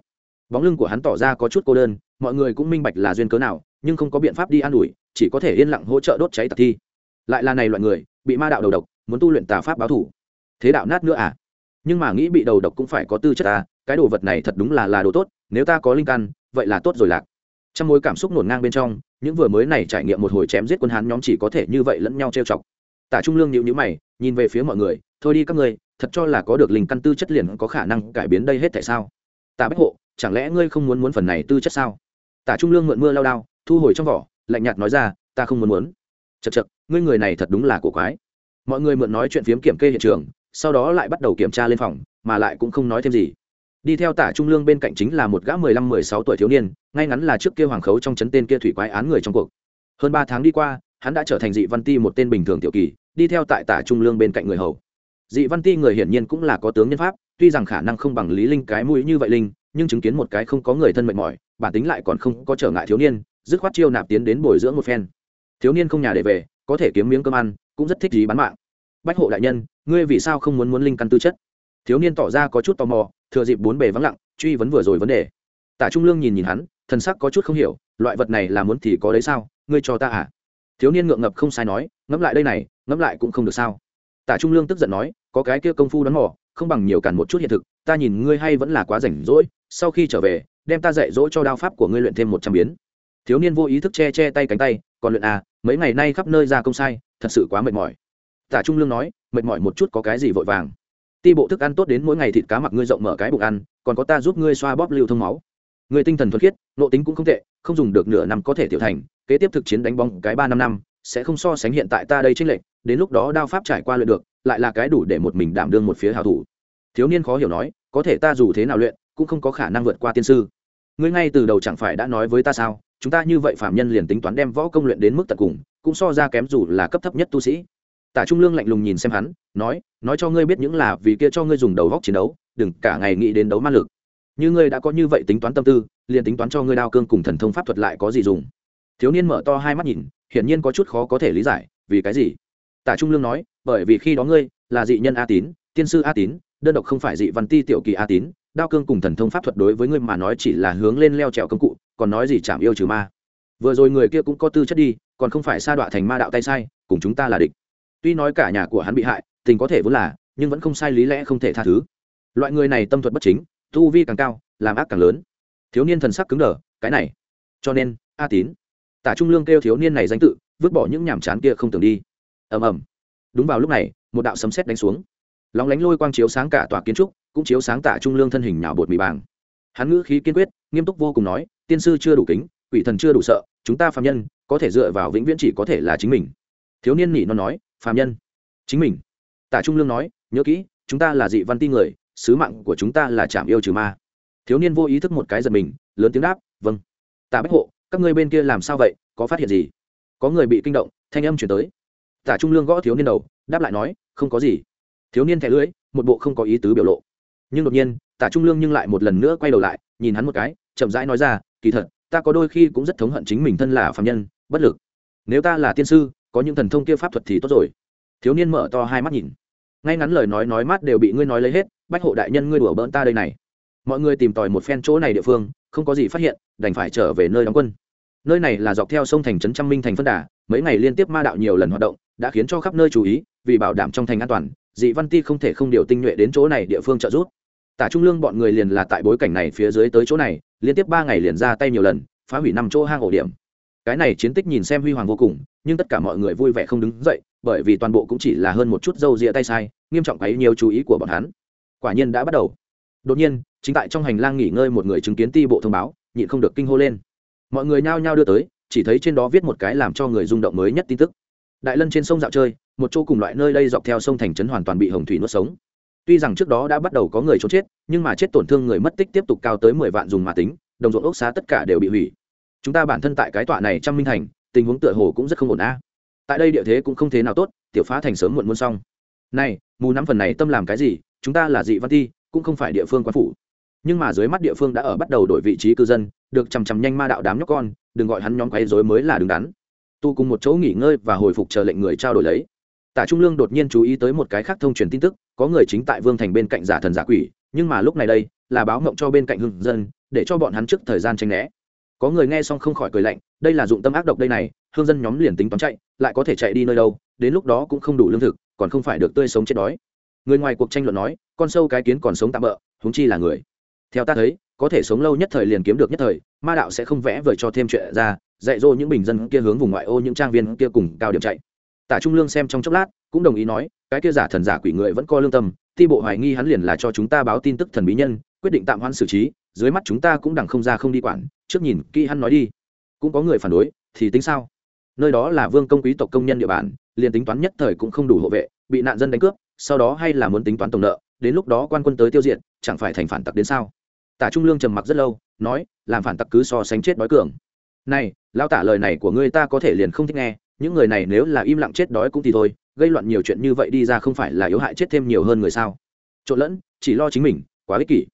Bóng lưng của hắn tỏ ra có chút cô đơn, mọi người cũng minh bạch là duyên cớ nào, nhưng không có biện pháp đi an ủi, chỉ có thể yên lặng hỗ trợ đốt cháy tạc thi. Lại là này loại người, bị ma đạo đầu độc muốn tu luyện tà pháp báo thủ. Thế đạo nát nữa à? Nhưng mà nghĩ bị đầu độc cũng phải có tư chất à? Cái đồ vật này thật đúng là là đồ tốt, nếu ta có linh căn, vậy là tốt rồi lạc. Trong mối cảm xúc nổn ngang bên trong, những vừa mới này trải nghiệm một hồi chém giết quân hán nhóm chỉ có thể như vậy lẫn nhau trêu chọc. Tả trung lương nhịu nhữ mày, nhìn về phía mọi người, thôi đi các ngươi, thật cho là có được linh căn tư chất liền có khả năng cải biến đây hết tại sao? Tả bách hộ, chẳng lẽ ngươi không muốn muốn phần này tư chất sao? Tả trung lương mượn mưa lao đao, thu hồi trong vỏ, lạnh nhạt nói ra, ta không muốn muốn. Chật chật ngươi người này thật đúng là cổ quái mọi người mượn nói chuyện phiếm kiểm kê hiện trường, sau đó lại bắt đầu kiểm tra lên phòng, mà lại cũng không nói thêm gì. Đi theo tả trung lương bên cạnh chính là một gã mười lăm mười sáu tuổi thiếu niên, ngay ngắn là trước kia hoàng khấu trong chấn tên kia thủy quái án người trong cuộc. Hơn ba tháng đi qua, hắn đã trở thành dị văn ti một tên bình thường tiểu kỳ, đi theo tại tả trung lương bên cạnh người hầu. Dị văn ti người hiển nhiên cũng là có tướng nhân pháp, tuy rằng khả năng không bằng lý linh cái mũi như vậy linh, nhưng chứng kiến một cái không có người thân mệt mỏi, bản tính lại còn không có trở ngại thiếu niên, dứt khoát chiêu nạp tiến đến bồi dưỡng một phen. Thiếu niên không nhà để về, có thể kiếm miếng cơm ăn cũng rất thích gì bán mạng. Bách hộ đại nhân, ngươi vì sao không muốn muốn linh căn tư chất? Thiếu niên tỏ ra có chút tò mò, thừa dịp bốn bề vắng lặng, truy vấn vừa rồi vấn đề. Tả trung lương nhìn nhìn hắn, thần sắc có chút không hiểu, loại vật này là muốn thì có đấy sao? Ngươi cho ta à? Thiếu niên ngượng ngập không sai nói, ngẫm lại đây này, ngẫm lại cũng không được sao. Tả trung lương tức giận nói, có cái kia công phu đón mò, không bằng nhiều cản một chút hiện thực, ta nhìn ngươi hay vẫn là quá rảnh rỗi, sau khi trở về, đem ta dạy dỗ cho đao pháp của ngươi luyện thêm một trăm biến. Thiếu niên vô ý thức che che tay cánh tay, còn luyện à mấy ngày nay khắp nơi ra công sai thật sự quá mệt mỏi. Tả trung lương nói, mệt mỏi một chút có cái gì vội vàng. Ti bộ thức ăn tốt đến mỗi ngày thịt cá mặc ngươi rộng mở cái bụng ăn, còn có ta giúp ngươi xoa bóp lưu thông máu. Người tinh thần thuần khiết nộ tính cũng không tệ, không dùng được nửa năm có thể tiểu thành, kế tiếp thực chiến đánh bóng cái ba năm năm, sẽ không so sánh hiện tại ta đây trích lệch. đến lúc đó đao pháp trải qua luyện được, lại là cái đủ để một mình đảm đương một phía hào thủ. Thiếu niên khó hiểu nói, có thể ta dù thế nào luyện, cũng không có khả năng vượt qua tiên sư. Ngươi ngay từ đầu chẳng phải đã nói với ta sao, chúng ta như vậy phạm nhân liền tính toán đem võ công luyện đến mức tận cùng cũng so ra kém dù là cấp thấp nhất tu sĩ. Tả trung lương lạnh lùng nhìn xem hắn, nói nói cho ngươi biết những là vì kia cho ngươi dùng đầu góc chiến đấu, đừng cả ngày nghĩ đến đấu ma lực. Như ngươi đã có như vậy tính toán tâm tư, liền tính toán cho ngươi đao cương cùng thần thông pháp thuật lại có gì dùng? Thiếu niên mở to hai mắt nhìn, hiển nhiên có chút khó có thể lý giải, vì cái gì? Tả trung lương nói, bởi vì khi đó ngươi là dị nhân a tín, tiên sư a tín, đơn độc không phải dị văn ti tiểu kỳ a tín, đao cương cùng thần thông pháp thuật đối với ngươi mà nói chỉ là hướng lên leo trèo công cụ, còn nói gì chạm yêu trừ ma. Vừa rồi người kia cũng có tư chất đi còn không phải sa đọa thành ma đạo tay sai, cùng chúng ta là địch. Tuy nói cả nhà của hắn bị hại, tình có thể vốn là, nhưng vẫn không sai lý lẽ không thể tha thứ. Loại người này tâm thuật bất chính, tu vi càng cao, làm ác càng lớn. Thiếu niên thần sắc cứng đờ, cái này. Cho nên, a tín, tả trung lương kêu thiếu niên này danh tự, vứt bỏ những nhàm chán kia không tưởng đi. Ầm ầm. Đúng vào lúc này, một đạo sấm sét đánh xuống. Lóng lánh lôi quang chiếu sáng cả tòa kiến trúc, cũng chiếu sáng tả trung lương thân hình nhào bột mì bàng. Hắn ngữ khí kiên quyết, nghiêm túc vô cùng nói, tiên sư chưa đủ kính, quỷ thần chưa đủ sợ, chúng ta phạm nhân có thể dựa vào vĩnh viễn chỉ có thể là chính mình. Thiếu niên nỉ nó nói, phạm nhân. Chính mình. Tả trung lương nói, nhớ kỹ, chúng ta là dị văn ti người, sứ mạng của chúng ta là chạm yêu trừ ma. Thiếu niên vô ý thức một cái giật mình, lớn tiếng đáp vâng. Tả bách hộ, các ngươi bên kia làm sao vậy, có phát hiện gì? Có người bị kinh động, thanh âm chuyển tới. Tả trung lương gõ thiếu niên đầu, đáp lại nói, không có gì. Thiếu niên thẻ lưỡi một bộ không có ý tứ biểu lộ. Nhưng đột nhiên, tả trung lương nhưng lại một lần nữa quay đầu lại, nhìn hắn một cái, chậm rãi nói ra, kỳ thật, ta có đôi khi cũng rất thống hận chính mình thân là phạm nhân bất lực. Nếu ta là tiên sư, có những thần thông kia pháp thuật thì tốt rồi. Thiếu niên mở to hai mắt nhìn. Ngay ngắn lời nói nói mát đều bị ngươi nói lấy hết, bách hộ đại nhân ngươi đùa bỡn ta đây này. Mọi người tìm tòi một phen chỗ này địa phương, không có gì phát hiện, đành phải trở về nơi đóng quân. Nơi này là dọc theo sông thành trấn trăm minh thành phân đà, mấy ngày liên tiếp ma đạo nhiều lần hoạt động, đã khiến cho khắp nơi chú ý, vì bảo đảm trong thành an toàn, dị văn ti không thể không điều tinh nhuệ đến chỗ này địa phương trợ giúp. Tả trung lương bọn người liền là tại bối cảnh này phía dưới tới chỗ này, liên tiếp ba ngày liền ra tay nhiều lần, phá hủy năm chỗ hang ổ điểm cái này chiến tích nhìn xem huy hoàng vô cùng, nhưng tất cả mọi người vui vẻ không đứng dậy, bởi vì toàn bộ cũng chỉ là hơn một chút râu rịa tay sai, nghiêm trọng ấy nhiều chú ý của bọn hắn. Quả nhiên đã bắt đầu. Đột nhiên, chính tại trong hành lang nghỉ ngơi một người chứng kiến ti bộ thông báo, nhịn không được kinh hô lên. Mọi người nhao nhao đưa tới, chỉ thấy trên đó viết một cái làm cho người rung động mới nhất tin tức. Đại lân trên sông dạo chơi, một chỗ cùng loại nơi đây dọc theo sông thành trấn hoàn toàn bị hồng thủy nuốt sống. Tuy rằng trước đó đã bắt đầu có người trốn chết, nhưng mà chết tổn thương người mất tích tiếp tục cao tới mười vạn dùng mà tính, đồng ruộng ốc xá tất cả đều bị hủy chúng ta bản thân tại cái tọa này trăm minh thành, tình huống tựa hồ cũng rất không ổn a. Tại đây địa thế cũng không thế nào tốt, tiểu phá thành sớm muộn muôn xong. Này, mù nắm phần này tâm làm cái gì, chúng ta là dị văn ti, cũng không phải địa phương quan phủ. Nhưng mà dưới mắt địa phương đã ở bắt đầu đổi vị trí cư dân, được chằm chằm nhanh ma đạo đám nhóc con, đừng gọi hắn nhóm quấy rối mới là đứng đắn. Tu cùng một chỗ nghỉ ngơi và hồi phục chờ lệnh người trao đổi lấy. Tả trung lương đột nhiên chú ý tới một cái khác thông truyền tin tức, có người chính tại vương thành bên cạnh giả thần giả quỷ, nhưng mà lúc này đây, là báo ngộng cho bên cạnh hưng dân, để cho bọn hắn trước thời gian tranh né có người nghe xong không khỏi cười lạnh, đây là dụng tâm ác độc đây này, hương dân nhóm liền tính toán chạy, lại có thể chạy đi nơi đâu, đến lúc đó cũng không đủ lương thực, còn không phải được tươi sống chết đói. Người ngoài cuộc tranh luận nói, con sâu cái kiến còn sống tạm bỡ húng chi là người. Theo ta thấy, có thể sống lâu nhất thời liền kiếm được nhất thời, ma đạo sẽ không vẽ vời cho thêm chuyện ra, dạy dỗ những bình dân kia hướng vùng ngoại ô những trang viên kia cùng cao điểm chạy. Tả trung lương xem trong chốc lát, cũng đồng ý nói, cái kia giả thần giả quỷ người vẫn coi lương tâm, ti bộ hoài nghi hắn liền là cho chúng ta báo tin tức thần bí nhân, quyết định tạm hoãn xử trí, dưới mắt chúng ta cũng đằng không ra không đi quản trước nhìn kỹ hắn nói đi. Cũng có người phản đối, thì tính sao? Nơi đó là vương công quý tộc công nhân địa bàn, liền tính toán nhất thời cũng không đủ hộ vệ, bị nạn dân đánh cướp, sau đó hay là muốn tính toán tổng nợ, đến lúc đó quan quân tới tiêu diệt, chẳng phải thành phản tặc đến sao? Tả trung lương trầm mặc rất lâu, nói, làm phản tặc cứ so sánh chết đói cường. Này lao tả lời này của ngươi ta có thể liền không thích nghe, những người này nếu là im lặng chết đói cũng thì thôi, gây loạn nhiều chuyện như vậy đi ra không phải là yếu hại chết thêm nhiều hơn người sao? Trộn lẫn, chỉ lo chính mình, quá ích kỷ.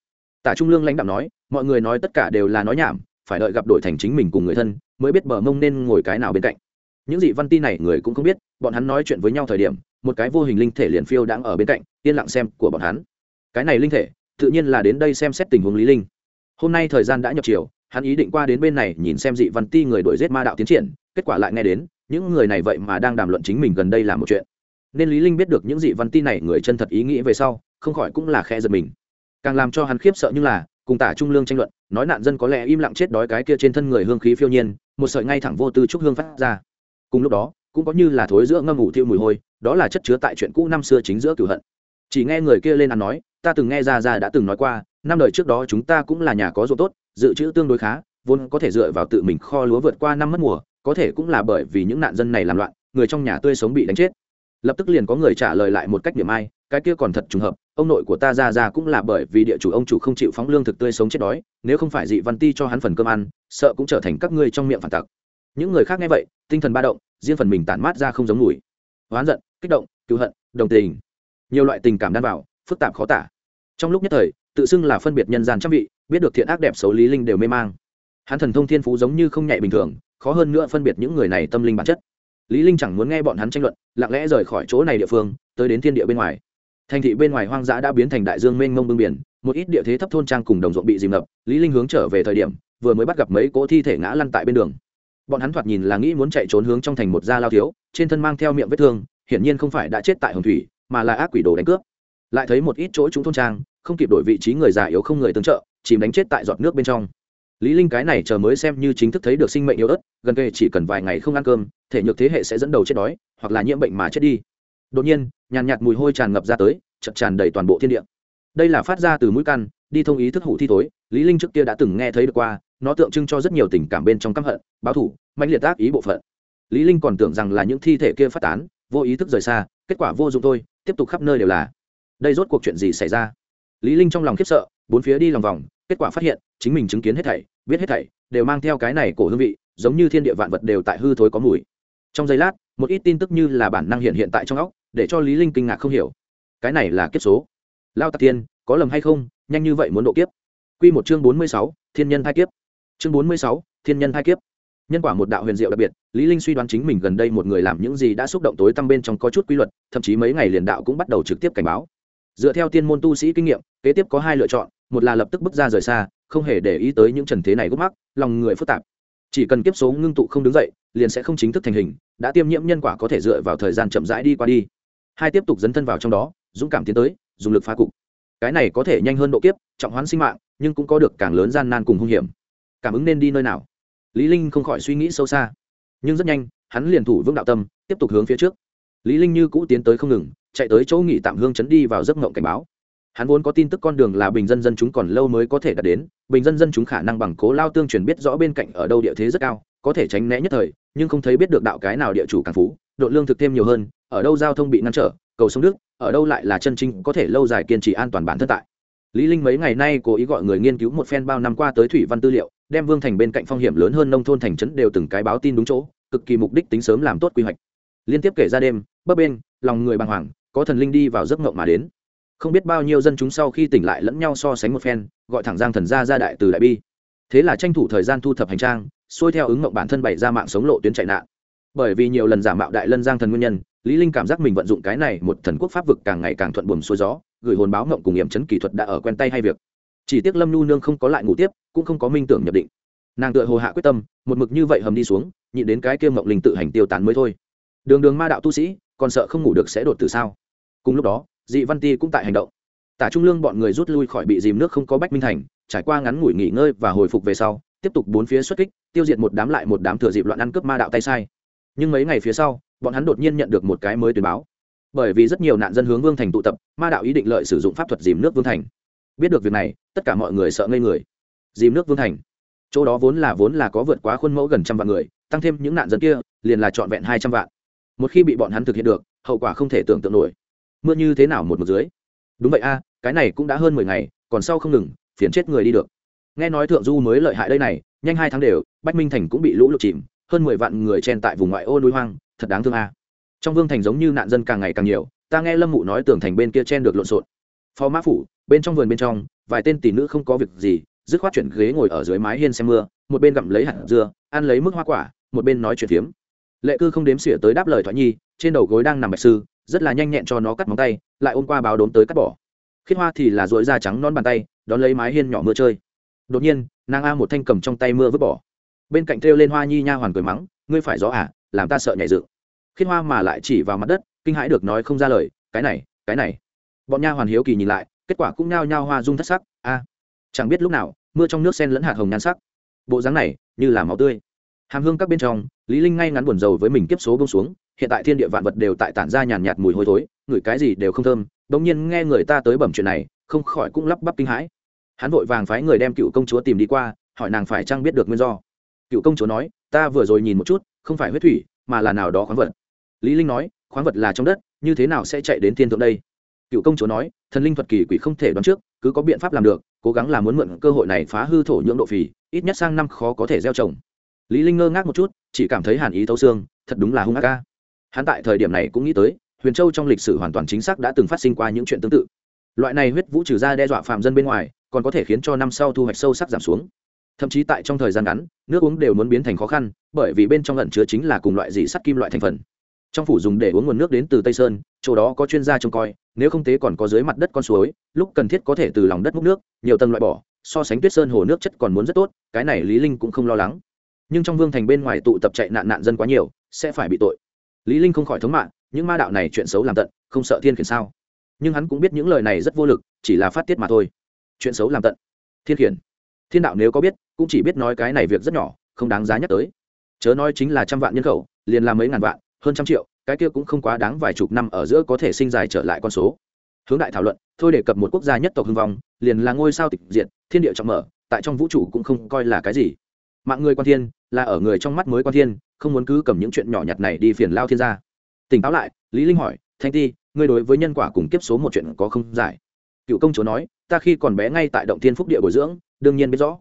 Tả trung lương lãnh đạo nói, mọi người nói tất cả đều là nói nhảm phải đợi gặp đổi thành chính mình cùng người thân, mới biết bờ mông nên ngồi cái nào bên cạnh. Những dị văn ti này người cũng không biết, bọn hắn nói chuyện với nhau thời điểm, một cái vô hình linh thể liền phiêu đang ở bên cạnh, yên lặng xem của bọn hắn. Cái này linh thể, tự nhiên là đến đây xem xét tình huống lý linh. Hôm nay thời gian đã nhập chiều, hắn ý định qua đến bên này nhìn xem dị văn ti người đuổi giết ma đạo tiến triển, kết quả lại nghe đến, những người này vậy mà đang đàm luận chính mình gần đây là một chuyện. Nên lý linh biết được những dị văn ti này người chân thật ý nghĩ về sau, không khỏi cũng là khe giật mình. Càng làm cho hắn khiếp sợ như là cùng tả trung lương tranh luận, nói nạn dân có lẽ im lặng chết đói cái kia trên thân người hương khí phiêu nhiên, một sợi ngay thẳng vô tư trúc hương phát ra. Cùng lúc đó, cũng có như là thối giữa ngâm ngủ thiêu mùi hôi, đó là chất chứa tại chuyện cũ năm xưa chính giữa cửu hận. Chỉ nghe người kia lên ăn nói, ta từng nghe ra ra đã từng nói qua, năm đời trước đó chúng ta cũng là nhà có ruộng tốt, dự trữ tương đối khá, vốn có thể dựa vào tự mình kho lúa vượt qua năm mất mùa, có thể cũng là bởi vì những nạn dân này làm loạn, người trong nhà tươi sống bị đánh chết lập tức liền có người trả lời lại một cách điểm ai, cái kia còn thật trùng hợp, ông nội của ta ra ra cũng là bởi vì địa chủ ông chủ không chịu phóng lương thực tươi sống chết đói, nếu không phải dị văn ti cho hắn phần cơm ăn, sợ cũng trở thành các ngươi trong miệng phản tặc. Những người khác nghe vậy, tinh thần ba động, riêng phần mình tản mát ra không giống mùi. Oán giận, kích động cứu hận, đồng tình. Nhiều loại tình cảm đan vào, phức tạp khó tả. Trong lúc nhất thời, tự xưng là phân biệt nhân gian trăm vị, biết được thiện ác đẹp xấu lý linh đều mê mang. Hắn thần thông thiên phú giống như không nhạy bình thường, khó hơn nữa phân biệt những người này tâm linh bản chất. Lý linh chẳng muốn nghe bọn hắn tranh luận lặng lẽ rời khỏi chỗ này địa phương, tới đến thiên địa bên ngoài. Thành thị bên ngoài hoang dã đã biến thành đại dương mênh mông bưng biển, một ít địa thế thấp thôn trang cùng đồng ruộng bị dìm ngập, lý linh hướng trở về thời điểm, vừa mới bắt gặp mấy cỗ thi thể ngã lăn tại bên đường. Bọn hắn thoạt nhìn là nghĩ muốn chạy trốn hướng trong thành một gia lao thiếu, trên thân mang theo miệng vết thương, hiển nhiên không phải đã chết tại hồng thủy, mà là ác quỷ đồ đánh cướp. Lại thấy một ít chỗ chúng thôn trang, không kịp đổi vị trí người già yếu không người tương trợ, chìm đánh chết tại giọt nước bên trong lý linh cái này chờ mới xem như chính thức thấy được sinh mệnh yếu ớt, gần kề chỉ cần vài ngày không ăn cơm, thể nhược thế hệ sẽ dẫn đầu chết đói, hoặc là nhiễm bệnh mà chết đi. Đột nhiên, nhàn nhạt mùi hôi tràn ngập ra tới chật tràn đầy toàn bộ thiên địa. Đây là phát ra từ mũi căn, đi thông ý thức hủ thi thối, lý linh trước kia đã từng nghe thấy được qua, nó tượng trưng cho rất nhiều tình cảm bên trong căm hận, báo thủ mãnh liệt ác ý bộ phận. Lý linh còn tưởng rằng là những thi thể kia phát tán, vô ý thức rời xa, kết quả vô dụng thôi, tiếp tục khắp nơi đều là. Đây rốt cuộc chuyện gì xảy ra? Lý linh trong lòng khiếp sợ, bốn phía đi lòng vòng kết quả phát hiện chính mình chứng kiến hết thảy biết hết thảy đều mang theo cái này cổ hương vị giống như thiên địa vạn vật đều tại hư thối có mùi. Trong giây lát một ít tin tức như là bản năng hiện hiện tại trong óc để cho lý linh kinh ngạc không hiểu. Cái này là kiếp số. Lao tạc tiên có lầm hay không nhanh như vậy muốn độ kiếp. Quy một chương bốn mươi sáu, thiên nhân thai kiếp. Chương bốn mươi sáu, thiên nhân thai kiếp. Nhân quả một đạo huyền diệu đặc biệt lý linh suy đoán chính mình gần đây một người làm những gì đã xúc động tối tâm bên trong có chút quy luật thậm chí mấy ngày liền đạo cũng bắt đầu trực tiếp cảnh báo dựa theo tiên môn tu sĩ kinh nghiệm, kế tiếp có hai lựa chọn, một là lập tức bước ra rời xa, không hề để ý tới những trần thế này gốc mắc, lòng người phức tạp. Chỉ cần kiếp số ngưng tụ không đứng dậy, liền sẽ không chính thức thành hình, đã tiêm nhiễm nhân quả có thể dựa vào thời gian chậm rãi đi qua đi. Hai tiếp tục dấn thân vào trong đó, dũng cảm tiến tới, dùng lực phá cục. Cái này có thể nhanh hơn độ kiếp, trọng hoán sinh mạng, nhưng cũng có được càng lớn gian nan cùng hung hiểm. Cảm ứng nên đi nơi nào? Lý linh không khỏi suy nghĩ sâu xa. Nhưng rất nhanh, hắn liền thủ vững đạo tâm, tiếp tục hướng phía trước. Lý linh như cũ tiến tới không ngừng chạy tới chỗ nghỉ tạm hương chấn đi vào giấc ngộng cảnh báo. Hắn vốn có tin tức con đường là bình dân dân chúng còn lâu mới có thể đạt đến, bình dân dân chúng khả năng bằng cố lao tương truyền biết rõ bên cạnh ở đâu địa thế rất cao, có thể tránh né nhất thời, nhưng không thấy biết được đạo cái nào địa chủ càng phú, độ lương thực thêm nhiều hơn, ở đâu giao thông bị ngăn trở, cầu sông đức, ở đâu lại là chân chính có thể lâu dài kiên trì an toàn bản thân tại. Lý linh mấy ngày nay cố ý gọi người nghiên cứu một phen bao năm qua tới thủy văn tư liệu, đem vương thành bên cạnh phong hiểm lớn hơn nông thôn thành trấn đều từng cái báo tin đúng chỗ, cực kỳ mục đích tính sớm làm tốt quy hoạch. Liên tiếp kể ra đêm, bấp bên lòng người bàng hoàng có thần linh đi vào giấc ngộng mà đến. Không biết bao nhiêu dân chúng sau khi tỉnh lại lẫn nhau so sánh một phen, gọi thẳng giang thần gia ra đại từ đại bi. Thế là tranh thủ thời gian thu thập hành trang, xuôi theo ứng ngộng bản thân bày ra mạng sống lộ tuyến chạy nạn. Bởi vì nhiều lần giả mạo đại lân giang thần nguyên nhân, lý linh cảm giác mình vận dụng cái này một thần quốc pháp vực càng ngày càng thuận buồm xuôi gió, gửi hồn báo ngộng cùng nghiệm chấn kỹ thuật đã ở quen tay hay việc. Chỉ tiếc lâm nhu nương không có lại ngủ tiếp, cũng không có minh tưởng nhập định. Nàng tựa hồ hạ quyết tâm, một mực như vậy hầm đi xuống, nhịn đến cái kia mộng linh tự hành tiêu tán mới thôi. Đường đường ma đạo tu sĩ, còn sợ không ngủ được sẽ đột tử sao? Cùng lúc đó, dị văn ti cũng tại hành động. Tả trung lương bọn người rút lui khỏi bị dìm nước không có bách minh thành, trải qua ngắn ngủi nghỉ ngơi và hồi phục về sau, tiếp tục bốn phía xuất kích, tiêu diệt một đám lại một đám thừa dịp loạn ăn cướp ma đạo tay sai. Nhưng mấy ngày phía sau, bọn hắn đột nhiên nhận được một cái mới tuyên báo. Bởi vì rất nhiều nạn dân hướng vương thành tụ tập, ma đạo ý định lợi sử dụng pháp thuật dìm nước vương thành. Biết được việc này, tất cả mọi người sợ ngây người. Dìm nước vương thành. Chỗ đó vốn là vốn là có vượt quá khuôn mẫu gần trăm vạn người, tăng thêm những nạn dân kia, liền là trọn vẹn hai trăm vạn. Một khi bị bọn hắn thực hiện được, hậu quả không thể tưởng tượng nổi mưa như thế nào một một dưới? Đúng vậy a, cái này cũng đã hơn mười ngày, còn sau không ngừng, phiền chết người đi được. Nghe nói thượng du mới lợi hại đây này, nhanh hai tháng đều, bách minh thành cũng bị lũ lụt chìm, hơn mười vạn người chen tại vùng ngoại ô núi hoang, thật đáng thương a. Trong vương thành giống như nạn dân càng ngày càng nhiều, ta nghe lâm mụ nói tường thành bên kia chen được lộn xộn. Phó mã phủ, bên trong vườn bên trong, vài tên tỷ nữ không có việc gì, dứt khoát chuyển ghế ngồi ở dưới mái hiên xem mưa, một bên gặm lấy hạt dưa, ăn lấy mức hoa quả, một bên nói chuyện phiếm. Lệ cư không đếm xỉa tới đáp lời thoại nhi, trên đầu gối đang nằm bạch sư rất là nhanh nhẹn cho nó cắt móng tay, lại ôm qua báo đốn tới cắt bỏ. Khiết hoa thì là dội da trắng non bàn tay, đón lấy mái hiên nhỏ mưa chơi. Đột nhiên, nàng a một thanh cầm trong tay mưa vứt bỏ. Bên cạnh thêu lên hoa nhi nha hoàn cười mắng, ngươi phải gió à làm ta sợ nhảy dự. khiết hoa mà lại chỉ vào mặt đất, kinh hãi được nói không ra lời, cái này cái này. Bọn nha hoàn hiếu kỳ nhìn lại, kết quả cũng nhao nhao hoa rung thất sắc, a, chẳng biết lúc nào, mưa trong nước sen lẫn hạt hồng nhan sắc. Bộ dáng này, như là máu tươi. Hàm hương các bên trong, lý linh ngay ngắn buồn rầu với mình kiếp số bông xuống hiện tại thiên địa vạn vật đều tại tản ra nhàn nhạt mùi hôi thối, ngửi cái gì đều không thơm. Đống nhiên nghe người ta tới bẩm chuyện này, không khỏi cũng lắp bắp kinh hãi. Hắn vội vàng phái người đem cựu công chúa tìm đi qua, hỏi nàng phải chăng biết được nguyên do. Cựu công chúa nói, ta vừa rồi nhìn một chút, không phải huyết thủy, mà là nào đó khoáng vật. Lý linh nói, khoáng vật là trong đất, như thế nào sẽ chạy đến thiên thượng đây? Cựu công chúa nói, thần linh thuật kỳ quỷ không thể đoán trước, cứ có biện pháp làm được, cố gắng là muốn mượn cơ hội này phá hư thổ nhưỡng độ phì, ít nhất sang năm khó có thể gieo trồng. Lý linh ngơ ngác một chút, chỉ cảm thấy hàn ý thấu xương, thật đúng là hung ác ca hắn tại thời điểm này cũng nghĩ tới, huyền châu trong lịch sử hoàn toàn chính xác đã từng phát sinh qua những chuyện tương tự. Loại này huyết vũ trừ ra đe dọa phạm dân bên ngoài, còn có thể khiến cho năm sau thu hoạch sâu sắc giảm xuống. Thậm chí tại trong thời gian ngắn, nước uống đều muốn biến thành khó khăn, bởi vì bên trong lẩn chứa chính là cùng loại dị sắt kim loại thành phần. Trong phủ dùng để uống nguồn nước đến từ tây sơn, chỗ đó có chuyên gia trông coi, nếu không tế còn có dưới mặt đất con suối, lúc cần thiết có thể từ lòng đất múc nước, nhiều tầng loại bỏ, so sánh tuyết sơn hồ nước chất còn muốn rất tốt, cái này lý linh cũng không lo lắng. Nhưng trong vương thành bên ngoài tụ tập chạy nạn nạn dân quá nhiều, sẽ phải bị tội lý linh không khỏi thống mạng, những ma đạo này chuyện xấu làm tận, không sợ thiên khiển sao? Nhưng hắn cũng biết những lời này rất vô lực, chỉ là phát tiết mà thôi. Chuyện xấu làm tận. Thiên khiển. Thiên đạo nếu có biết, cũng chỉ biết nói cái này việc rất nhỏ, không đáng giá nhắc tới. Chớ nói chính là trăm vạn nhân khẩu, liền là mấy ngàn vạn, hơn trăm triệu, cái kia cũng không quá đáng vài chục năm ở giữa có thể sinh dài trở lại con số. Hướng đại thảo luận, thôi đề cập một quốc gia nhất tộc hưng vong, liền là ngôi sao tịch diệt, thiên địa trọng mở, tại trong vũ trụ cũng không coi là cái gì. Mạng người quan thiên là ở người trong mắt mới quan thiên, không muốn cứ cầm những chuyện nhỏ nhặt này đi phiền lao thiên gia. Tỉnh táo lại, lý linh hỏi, thanh ti, ngươi đối với nhân quả cùng kiếp số một chuyện có không giải? Cựu công chúa nói, ta khi còn bé ngay tại động thiên phúc địa bồi dưỡng, đương nhiên biết rõ.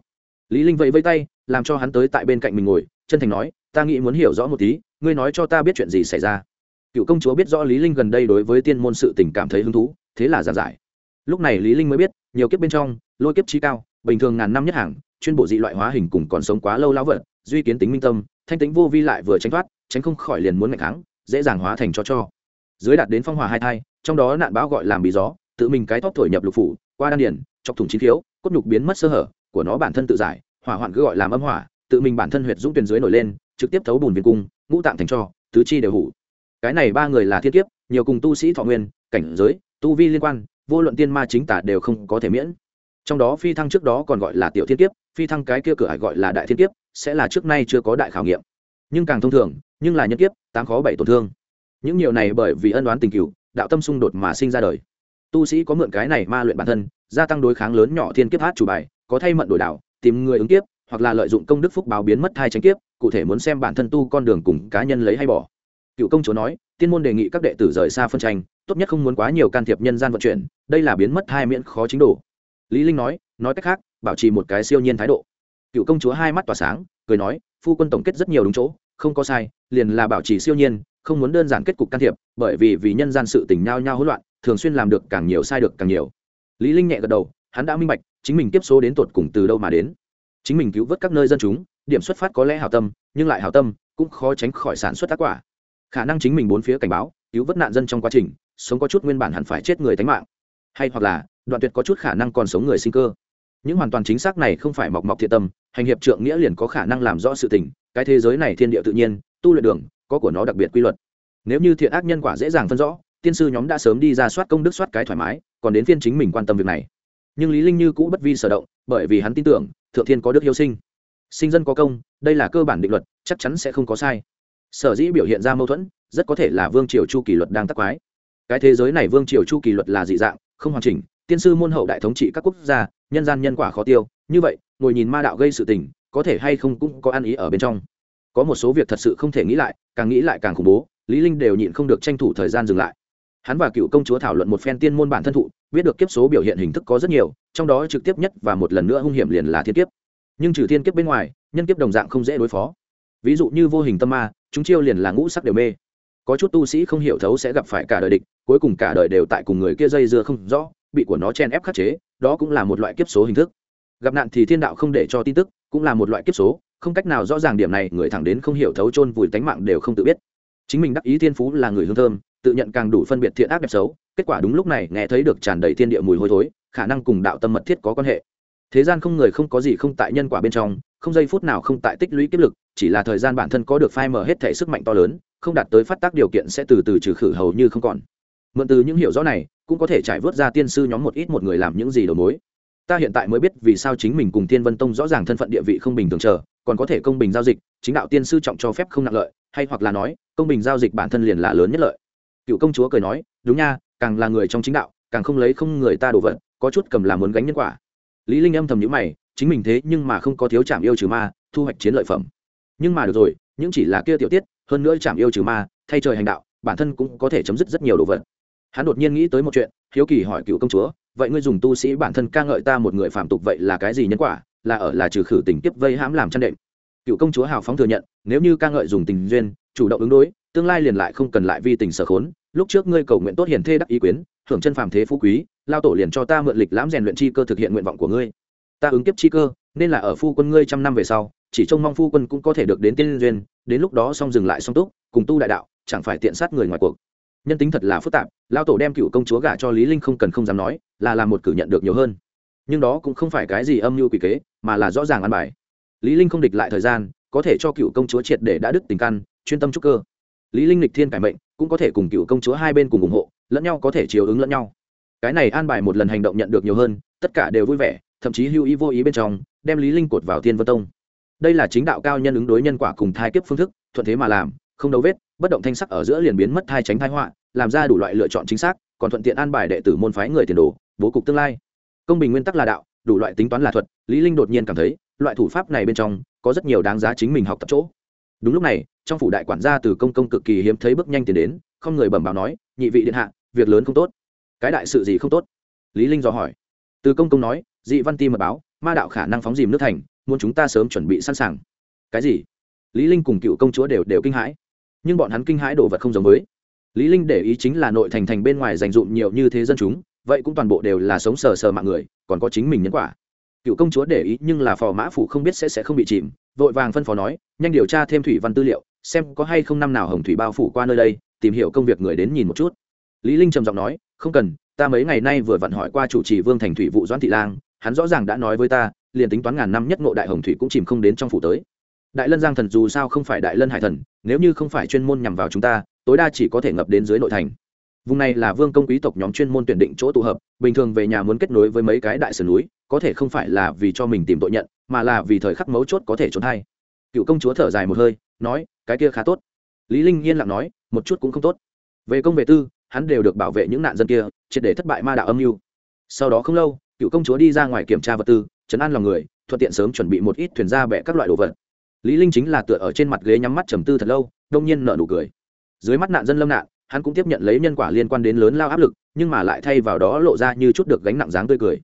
Lý linh vẫy vẫy tay, làm cho hắn tới tại bên cạnh mình ngồi, chân thành nói, ta nghĩ muốn hiểu rõ một tí, ngươi nói cho ta biết chuyện gì xảy ra. Cựu công chúa biết rõ lý linh gần đây đối với tiên môn sự tình cảm thấy hứng thú, thế là giảng giải. Lúc này lý linh mới biết, nhiều kiếp bên trong, lôi kiếp trí cao, bình thường ngàn năm nhất hàng, chuyên bộ dị loại hóa hình cùng còn sống quá lâu lão vật duy kiến tính minh tâm, thanh tính vô vi lại vừa tránh thoát, tránh không khỏi liền muốn ngày thắng dễ dàng hóa thành cho cho. Dưới đạt đến phong hòa hai thai, trong đó nạn bão gọi làm bí gió, tự mình cái tóc thổi nhập lục phủ, qua đan điển chọc thủng chín thiếu cốt nhục biến mất sơ hở, của nó bản thân tự giải, hỏa hoạn cứ gọi làm âm hỏa, tự mình bản thân huyệt dũng tuyển dưới nổi lên, trực tiếp thấu bùn viên cung, ngũ tạng thành cho, tứ chi đều hủ. Cái này ba người là thiên kiếp, nhiều cùng tu sĩ thọ nguyên, cảnh giới, tu vi liên quan, vô luận tiên ma chính tả đều không có thể miễn. Trong đó phi thăng trước đó còn gọi là tiểu thiên kiếp, phi thăng cái kia cửa hải gọi là đại thiên kiếp sẽ là trước nay chưa có đại khảo nghiệm. Nhưng càng thông thường, nhưng là nhân kiếp, tám khó bảy tổn thương. Những nhiều này bởi vì ân đoán tình cựu đạo tâm xung đột mà sinh ra đời. Tu sĩ có mượn cái này ma luyện bản thân, gia tăng đối kháng lớn nhỏ thiên kiếp hát chủ bài, có thay mận đổi đạo, tìm người ứng kiếp, hoặc là lợi dụng công đức phúc báo biến mất thai tránh kiếp, cụ thể muốn xem bản thân tu con đường cùng cá nhân lấy hay bỏ. Cựu công chúa nói, tiên môn đề nghị các đệ tử rời xa phân tranh, tốt nhất không muốn quá nhiều can thiệp nhân gian vận chuyển, đây là biến mất hai miễn khó chính đủ. lý linh nói nói cách khác, bảo trì một cái siêu nhiên thái độ cựu công chúa hai mắt tỏa sáng, cười nói, phu quân tổng kết rất nhiều đúng chỗ, không có sai, liền là bảo trì siêu nhiên, không muốn đơn giản kết cục can thiệp, bởi vì vì nhân gian sự tình nhao nhau hỗn loạn, thường xuyên làm được càng nhiều sai được càng nhiều. Lý linh nhẹ gật đầu, hắn đã minh bạch, chính mình tiếp số đến tột cùng từ đâu mà đến. Chính mình cứu vớt các nơi dân chúng, điểm xuất phát có lẽ hảo tâm, nhưng lại hảo tâm, cũng khó tránh khỏi sản xuất tác quả. Khả năng chính mình bốn phía cảnh báo, cứu vớt nạn dân trong quá trình, sống có chút nguyên bản hẳn phải chết người tánh mạng. Hay hoặc là, đoạn tuyệt có chút khả năng còn sống người sinh cơ những hoàn toàn chính xác này không phải mọc mọc thiện tâm, hành hiệp trượng nghĩa liền có khả năng làm rõ sự tình, cái thế giới này thiên địa tự nhiên, tu luyện đường, có của nó đặc biệt quy luật. Nếu như thiện ác nhân quả dễ dàng phân rõ, tiên sư nhóm đã sớm đi ra soát công đức soát cái thoải mái, còn đến phiên chính mình quan tâm việc này. Nhưng lý linh như cũ bất vi sở động, bởi vì hắn tin tưởng, thượng thiên có đức yêu sinh. Sinh dân có công, đây là cơ bản định luật, chắc chắn sẽ không có sai. Sở dĩ biểu hiện ra mâu thuẫn, rất có thể là vương triều chu kỳ luật đang tắc quái. Cái thế giới này vương triều chu kỳ luật là dị dạng, không hoàn chỉnh tiên sư môn hậu đại thống trị các quốc gia, nhân gian nhân quả khó tiêu, như vậy, ngồi nhìn ma đạo gây sự tình, có thể hay không cũng có ăn ý ở bên trong. Có một số việc thật sự không thể nghĩ lại, càng nghĩ lại càng khủng bố, lý linh đều nhịn không được tranh thủ thời gian dừng lại. Hắn và cựu công chúa thảo luận một phen tiên môn bản thân thụ, biết được kiếp số biểu hiện hình thức có rất nhiều, trong đó trực tiếp nhất và một lần nữa hung hiểm liền là thiên kiếp. Nhưng trừ thiên kiếp bên ngoài, nhân kiếp đồng dạng không dễ đối phó. Ví dụ như vô hình tâm ma, chúng chiêu liền là ngũ sắc đều mê. Có chút tu sĩ không hiểu thấu sẽ gặp phải cả đời địch, cuối cùng cả đời đều tại cùng người kia dây dưa không rõ bị của nó chen ép khắc chế, đó cũng là một loại kiếp số hình thức. Gặp nạn thì thiên đạo không để cho tin tức, cũng là một loại kiếp số, không cách nào rõ ràng điểm này, người thẳng đến không hiểu thấu chôn vùi tánh mạng đều không tự biết. Chính mình đắc ý thiên phú là người hương thơm, tự nhận càng đủ phân biệt thiện ác đẹp xấu, kết quả đúng lúc này nghe thấy được tràn đầy thiên địa mùi hôi thối, khả năng cùng đạo tâm mật thiết có quan hệ. Thế gian không người không có gì không tại nhân quả bên trong, không giây phút nào không tại tích lũy kiếp lực, chỉ là thời gian bản thân có được phai mở hết thể sức mạnh to lớn, không đạt tới phát tác điều kiện sẽ từ từ trừ khử hầu như không còn mượn từ những hiểu rõ này, cũng có thể trải vớt ra tiên sư nhóm một ít một người làm những gì đầu mối. Ta hiện tại mới biết vì sao chính mình cùng tiên vân tông rõ ràng thân phận địa vị không bình thường chờ, còn có thể công bình giao dịch, chính đạo tiên sư trọng cho phép không nặng lợi, hay hoặc là nói, công bình giao dịch bản thân liền là lớn nhất lợi. Cựu công chúa cười nói, đúng nha, càng là người trong chính đạo, càng không lấy không người ta đổ vật, có chút cầm làm muốn gánh nhân quả. Lý linh âm thầm nhíu mày, chính mình thế nhưng mà không có thiếu chạm yêu trừ ma, thu hoạch chiến lợi phẩm. Nhưng mà được rồi, những chỉ là kia tiểu tiết, hơn nữa chạm yêu trừ ma, thay trời hành đạo, bản thân cũng có thể chấm dứt rất nhiều đồ vật hắn đột nhiên nghĩ tới một chuyện, hiếu kỳ hỏi cựu công chúa, vậy ngươi dùng tu sĩ bản thân ca ngợi ta một người phạm tục vậy là cái gì nhân quả? Là ở, là trừ khử tình kiếp vây hãm làm chăn đệm. Cựu công chúa hào phóng thừa nhận, nếu như ca ngợi dùng tình duyên, chủ động ứng đối, tương lai liền lại không cần lại vi tình sở khốn. Lúc trước ngươi cầu nguyện tốt hiền thê đắc ý quyến, hưởng chân phàm thế phú quý, lao tổ liền cho ta mượn lịch lãm rèn luyện chi cơ thực hiện nguyện vọng của ngươi. Ta ứng kiếp chi cơ, nên là ở phu quân ngươi trăm năm về sau, chỉ trông mong phu quân cũng có thể được đến tiên duyên, đến lúc đó xong dừng lại song túc, cùng tu đại đạo, chẳng phải tiện sát người ngoài cuộc nhân tính thật là phức tạp lao tổ đem cựu công chúa gả cho lý linh không cần không dám nói, là làm một cử nhận được nhiều hơn. Nhưng đó cũng không phải cái gì âm mưu quỷ kế, mà là rõ ràng ăn bài. Lý linh không địch lại thời gian, có thể cho cựu công chúa triệt để đã đứt tình căn, chuyên tâm trúc cơ. Lý linh lịch thiên cải mệnh, cũng có thể cùng cựu công chúa hai bên cùng ủng hộ, lẫn nhau có thể chiều ứng lẫn nhau. Cái này an bài một lần hành động nhận được nhiều hơn, tất cả đều vui vẻ, thậm chí hưu ý vô ý bên trong, đem lý linh cột vào thiên vân tông. Đây là chính đạo cao nhân ứng đối nhân quả cùng thai kiếp phương thức, thuận thế mà làm, không đấu vết bất động thanh sắc ở giữa liền biến mất thai tránh thai họa, làm ra đủ loại lựa chọn chính xác, còn thuận tiện an bài đệ tử môn phái người tiền đồ, bố cục tương lai. Công bình nguyên tắc là đạo, đủ loại tính toán là thuật, lý linh đột nhiên cảm thấy, loại thủ pháp này bên trong, có rất nhiều đáng giá chính mình học tập chỗ. Đúng lúc này, trong phủ đại quản gia từ công công cực kỳ hiếm thấy bước nhanh tiến đến, không người bẩm báo nói, nhị vị điện hạ, việc lớn không tốt. Cái đại sự gì không tốt? Lý linh dò hỏi. Từ công công nói, dị văn ti mật báo, ma đạo khả năng phóng dìm nước thành, muốn chúng ta sớm chuẩn bị sẵn sàng. Cái gì? Lý linh cùng cựu công chúa đều đều kinh hãi nhưng bọn hắn kinh hãi đồ vật không giống với. Lý linh để ý chính là nội thành thành bên ngoài dành dụm nhiều như thế dân chúng, vậy cũng toàn bộ đều là sống sờ sờ mạng người, còn có chính mình nhân quả. Cựu công chúa để ý nhưng là phò mã phủ không biết sẽ sẽ không bị chìm, vội vàng phân phó nói, nhanh điều tra thêm thủy văn tư liệu, xem có hay không năm nào hồng thủy bao phủ qua nơi đây, tìm hiểu công việc người đến nhìn một chút. Lý linh trầm giọng nói, không cần, ta mấy ngày nay vừa vặn hỏi qua chủ trì vương thành thủy vụ doãn thị lang, hắn rõ ràng đã nói với ta, liền tính toán ngàn năm nhất ngộ đại hồng thủy cũng chìm không đến trong phủ tới đại lân giang thần dù sao không phải đại lân hải thần, nếu như không phải chuyên môn nhằm vào chúng ta, tối đa chỉ có thể ngập đến dưới nội thành. Vùng này là vương công quý tộc nhóm chuyên môn tuyển định chỗ tụ hợp, bình thường về nhà muốn kết nối với mấy cái đại sườn núi, có thể không phải là vì cho mình tìm tội nhận, mà là vì thời khắc mấu chốt có thể trốn hay cựu công chúa thở dài một hơi, nói, cái kia khá tốt. Lý linh yên lặng nói, một chút cũng không tốt. Về công về tư, hắn đều được bảo vệ những nạn dân kia, triệt để thất bại ma đạo âm mưu. Sau đó không lâu, cựu công chúa đi ra ngoài kiểm tra vật tư chấn an lòng người, thuận tiện sớm chuẩn bị một ít thuyền ra bẻ các loại đồ vật lý linh chính là tựa ở trên mặt ghế nhắm mắt trầm tư thật lâu đông nhiên nở nụ cười. Dưới mắt nạn dân lâm nạn hắn cũng tiếp nhận lấy nhân quả liên quan đến lớn lao áp lực nhưng mà lại thay vào đó lộ ra như chút được gánh nặng dáng tươi cười.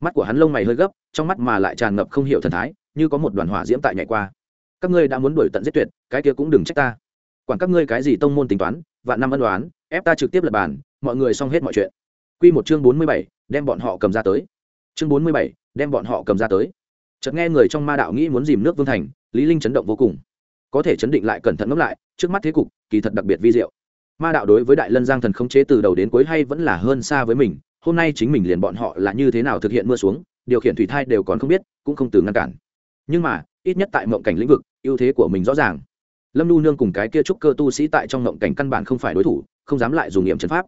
Mắt của hắn lông mày hơi gấp trong mắt mà lại tràn ngập không hiểu thần thái như có một đoàn hỏa diễm tại nhảy qua. Các ngươi đã muốn đuổi tận giết tuyệt cái kia cũng đừng trách ta. Quản các ngươi cái gì tông môn tính toán vạn năm ân đoán ép ta trực tiếp lập bàn mọi người xong hết mọi chuyện. Quy một chương bốn mươi bảy, đem bọn họ cầm ra tới. Chương bốn mươi bảy, đem bọn họ cầm ra tới. Chợt nghe người trong ma đạo nghĩ muốn dìm nước vương thành lý linh chấn động vô cùng. Có thể chấn định lại cẩn thận ngẫm lại, trước mắt thế cục, kỳ thật đặc biệt vi diệu. Ma đạo đối với đại lân giang thần khống chế từ đầu đến cuối hay vẫn là hơn xa với mình, hôm nay chính mình liền bọn họ là như thế nào thực hiện mưa xuống, điều khiển thủy thai đều còn không biết, cũng không từ ngăn cản. Nhưng mà, ít nhất tại mộng cảnh lĩnh vực, ưu thế của mình rõ ràng. Lâm nu nương cùng cái kia trúc cơ tu sĩ tại trong mộng cảnh căn bản không phải đối thủ, không dám lại dùng nghiệm trấn pháp.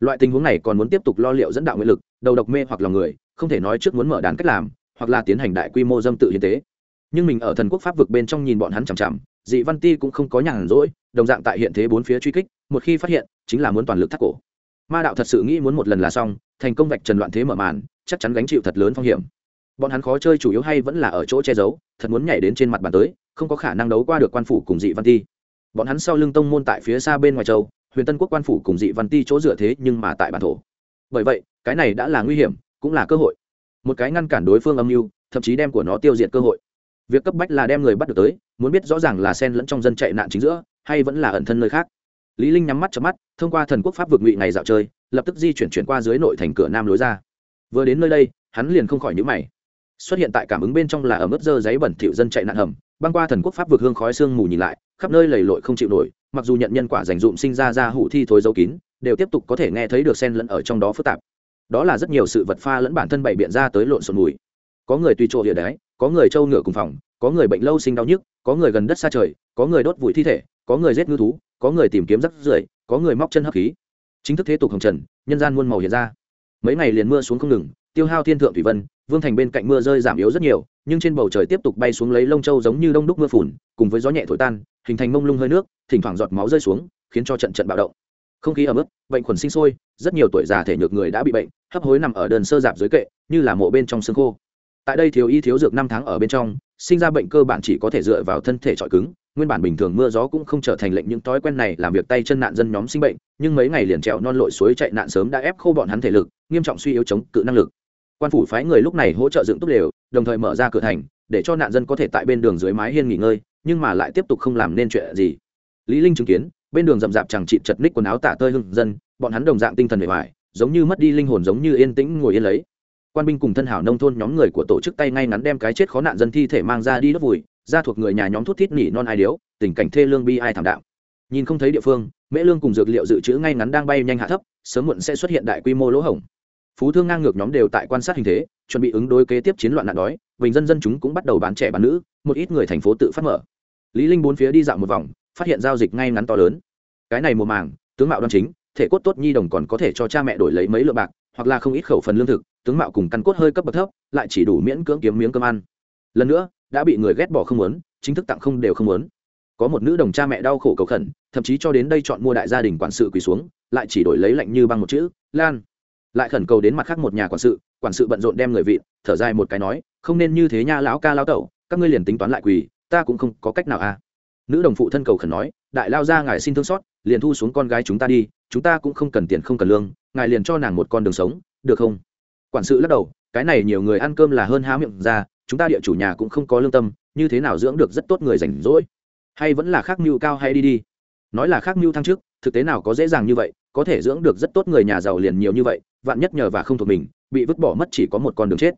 Loại tình huống này còn muốn tiếp tục lo liệu dẫn đạo nguyện lực, đầu độc mê hoặc lòng người, không thể nói trước muốn mở đán cách làm, hoặc là tiến hành đại quy mô dâm tự hiến tế nhưng mình ở thần quốc pháp vực bên trong nhìn bọn hắn chằm chằm, dị văn ti cũng không có nhàn rỗi, đồng dạng tại hiện thế bốn phía truy kích, một khi phát hiện, chính là muốn toàn lực thắt cổ. Ma đạo thật sự nghĩ muốn một lần là xong, thành công vạch trần loạn thế mở màn, chắc chắn gánh chịu thật lớn phong hiểm. Bọn hắn khó chơi chủ yếu hay vẫn là ở chỗ che giấu, thật muốn nhảy đến trên mặt bàn tới, không có khả năng đấu qua được quan phủ cùng dị văn ti. Bọn hắn sau lưng tông môn tại phía xa bên ngoài châu, huyền tân quốc quan phủ cùng dị văn ti chỗ dựa thế nhưng mà tại bản thổ. Bởi vậy, cái này đã là nguy hiểm, cũng là cơ hội. Một cái ngăn cản đối phương âm mưu, thậm chí đem của nó tiêu diệt cơ hội việc cấp bách là đem người bắt được tới, muốn biết rõ ràng là sen lẫn trong dân chạy nạn chính giữa, hay vẫn là ẩn thân nơi khác. Lý linh nhắm mắt chớp mắt, thông qua thần quốc pháp vượt ngụy ngày dạo chơi, lập tức di chuyển chuyển qua dưới nội thành cửa nam lối ra. Vừa đến nơi đây, hắn liền không khỏi nhíu mày. Xuất hiện tại cảm ứng bên trong là ở mức dơ giấy bẩn thỉu dân chạy nạn hầm, băng qua thần quốc pháp vượt hương khói sương mù nhìn lại, khắp nơi lầy lội không chịu nổi, mặc dù nhận nhân quả dành dụm sinh ra ra hủ thi thối dấu kín, đều tiếp tục có thể nghe thấy được sen lẫn ở trong đó phức tạp. Đó là rất nhiều sự vật pha lẫn bản thân bày biện ra tới lộn xộn mùi. Có người tùy chỗ địa đái có người trâu ngựa cùng phòng, có người bệnh lâu sinh đau nhức, có người gần đất xa trời, có người đốt vùi thi thể, có người giết ngư thú, có người tìm kiếm rắc rưởi, có người móc chân hấp khí. Chính thức thế tục hồng trần, nhân gian muôn màu hiện ra. Mấy ngày liền mưa xuống không ngừng, tiêu hao thiên thượng thủy vân, vương thành bên cạnh mưa rơi giảm yếu rất nhiều, nhưng trên bầu trời tiếp tục bay xuống lấy lông châu giống như đông đúc mưa phùn, cùng với gió nhẹ thổi tan, hình thành mông lung hơi nước, thỉnh thoảng giọt máu rơi xuống, khiến cho trận trận bạo động. Không khí ẩm ướt, bệnh khuẩn sinh sôi, rất nhiều tuổi già thể nhược người đã bị bệnh, hấp hối nằm ở đơn sơ dạp dưới kệ, như là mộ bên trong xương khô tại đây thiếu y thiếu dược năm tháng ở bên trong, sinh ra bệnh cơ bản chỉ có thể dựa vào thân thể trọi cứng, nguyên bản bình thường mưa gió cũng không trở thành lệnh những thói quen này làm việc tay chân nạn dân nhóm sinh bệnh, nhưng mấy ngày liền trèo non lội suối chạy nạn sớm đã ép khô bọn hắn thể lực, nghiêm trọng suy yếu chống cự năng lực. Quan phủ phái người lúc này hỗ trợ dựng túc lều đồng thời mở ra cửa thành, để cho nạn dân có thể tại bên đường dưới mái hiên nghỉ ngơi, nhưng mà lại tiếp tục không làm nên chuyện gì. Lý linh chứng kiến, bên đường rậm rạp chẳng chịt chật ních quần áo tả tơi hưng dân, bọn hắn đồng dạng tinh thần bề ngoài giống như mất đi linh hồn giống như yên tĩnh ngồi yên lấy quan binh cùng thân hảo nông thôn nhóm người của tổ chức tay ngay ngắn đem cái chết khó nạn dân thi thể mang ra đi đốt vùi, ra thuộc người nhà nhóm thuốc thít nỉ non ai điếu, tình cảnh thê lương bi ai thảm đạo nhìn không thấy địa phương, mễ lương cùng dược liệu dự trữ ngay ngắn đang bay nhanh hạ thấp, sớm muộn sẽ xuất hiện đại quy mô lỗ hổng. Phú thương ngang ngược nhóm đều tại quan sát hình thế, chuẩn bị ứng đối kế tiếp chiến loạn nạn đói, bình dân dân chúng cũng bắt đầu bán trẻ bán nữ, một ít người thành phố tự phát mở. Lý linh bốn phía đi dạo một vòng, phát hiện giao dịch ngay ngắn to lớn. Cái này mùa màng, tướng mạo đoan chính, thể cốt tốt nhi đồng còn có thể cho cha mẹ đổi lấy mấy lượng bạc, hoặc là không ít khẩu phần lương thực tướng mạo cùng căn cốt hơi cấp bậc thấp, lại chỉ đủ miễn cưỡng kiếm miếng cơm ăn. Lần nữa, đã bị người ghét bỏ không muốn, chính thức tặng không đều không muốn. Có một nữ đồng cha mẹ đau khổ cầu khẩn, thậm chí cho đến đây chọn mua đại gia đình quản sự quỳ xuống, lại chỉ đổi lấy lạnh như băng một chữ, lan. Lại khẩn cầu đến mặt khác một nhà quản sự quản sự bận rộn đem người vị thở dài một cái nói, không nên như thế nha lão ca lao tẩu, các ngươi liền tính toán lại quỳ, ta cũng không có cách nào à. Nữ đồng phụ thân cầu khẩn nói, đại lao ra ngài xin thương xót, liền thu xuống con gái chúng ta đi, chúng ta cũng không cần tiền không cần lương, ngài liền cho nàng một con đường sống, được không? Quản sự lắc đầu, cái này nhiều người ăn cơm là hơn há miệng ra, chúng ta địa chủ nhà cũng không có lương tâm, như thế nào dưỡng được rất tốt người rảnh rỗi? Hay vẫn là khác mưu cao hay đi đi? Nói là khác mưu thăng trước thực tế nào có dễ dàng như vậy, có thể dưỡng được rất tốt người nhà giàu liền nhiều như vậy, vạn nhất nhờ và không thuộc mình, bị vứt bỏ mất chỉ có một con đường chết.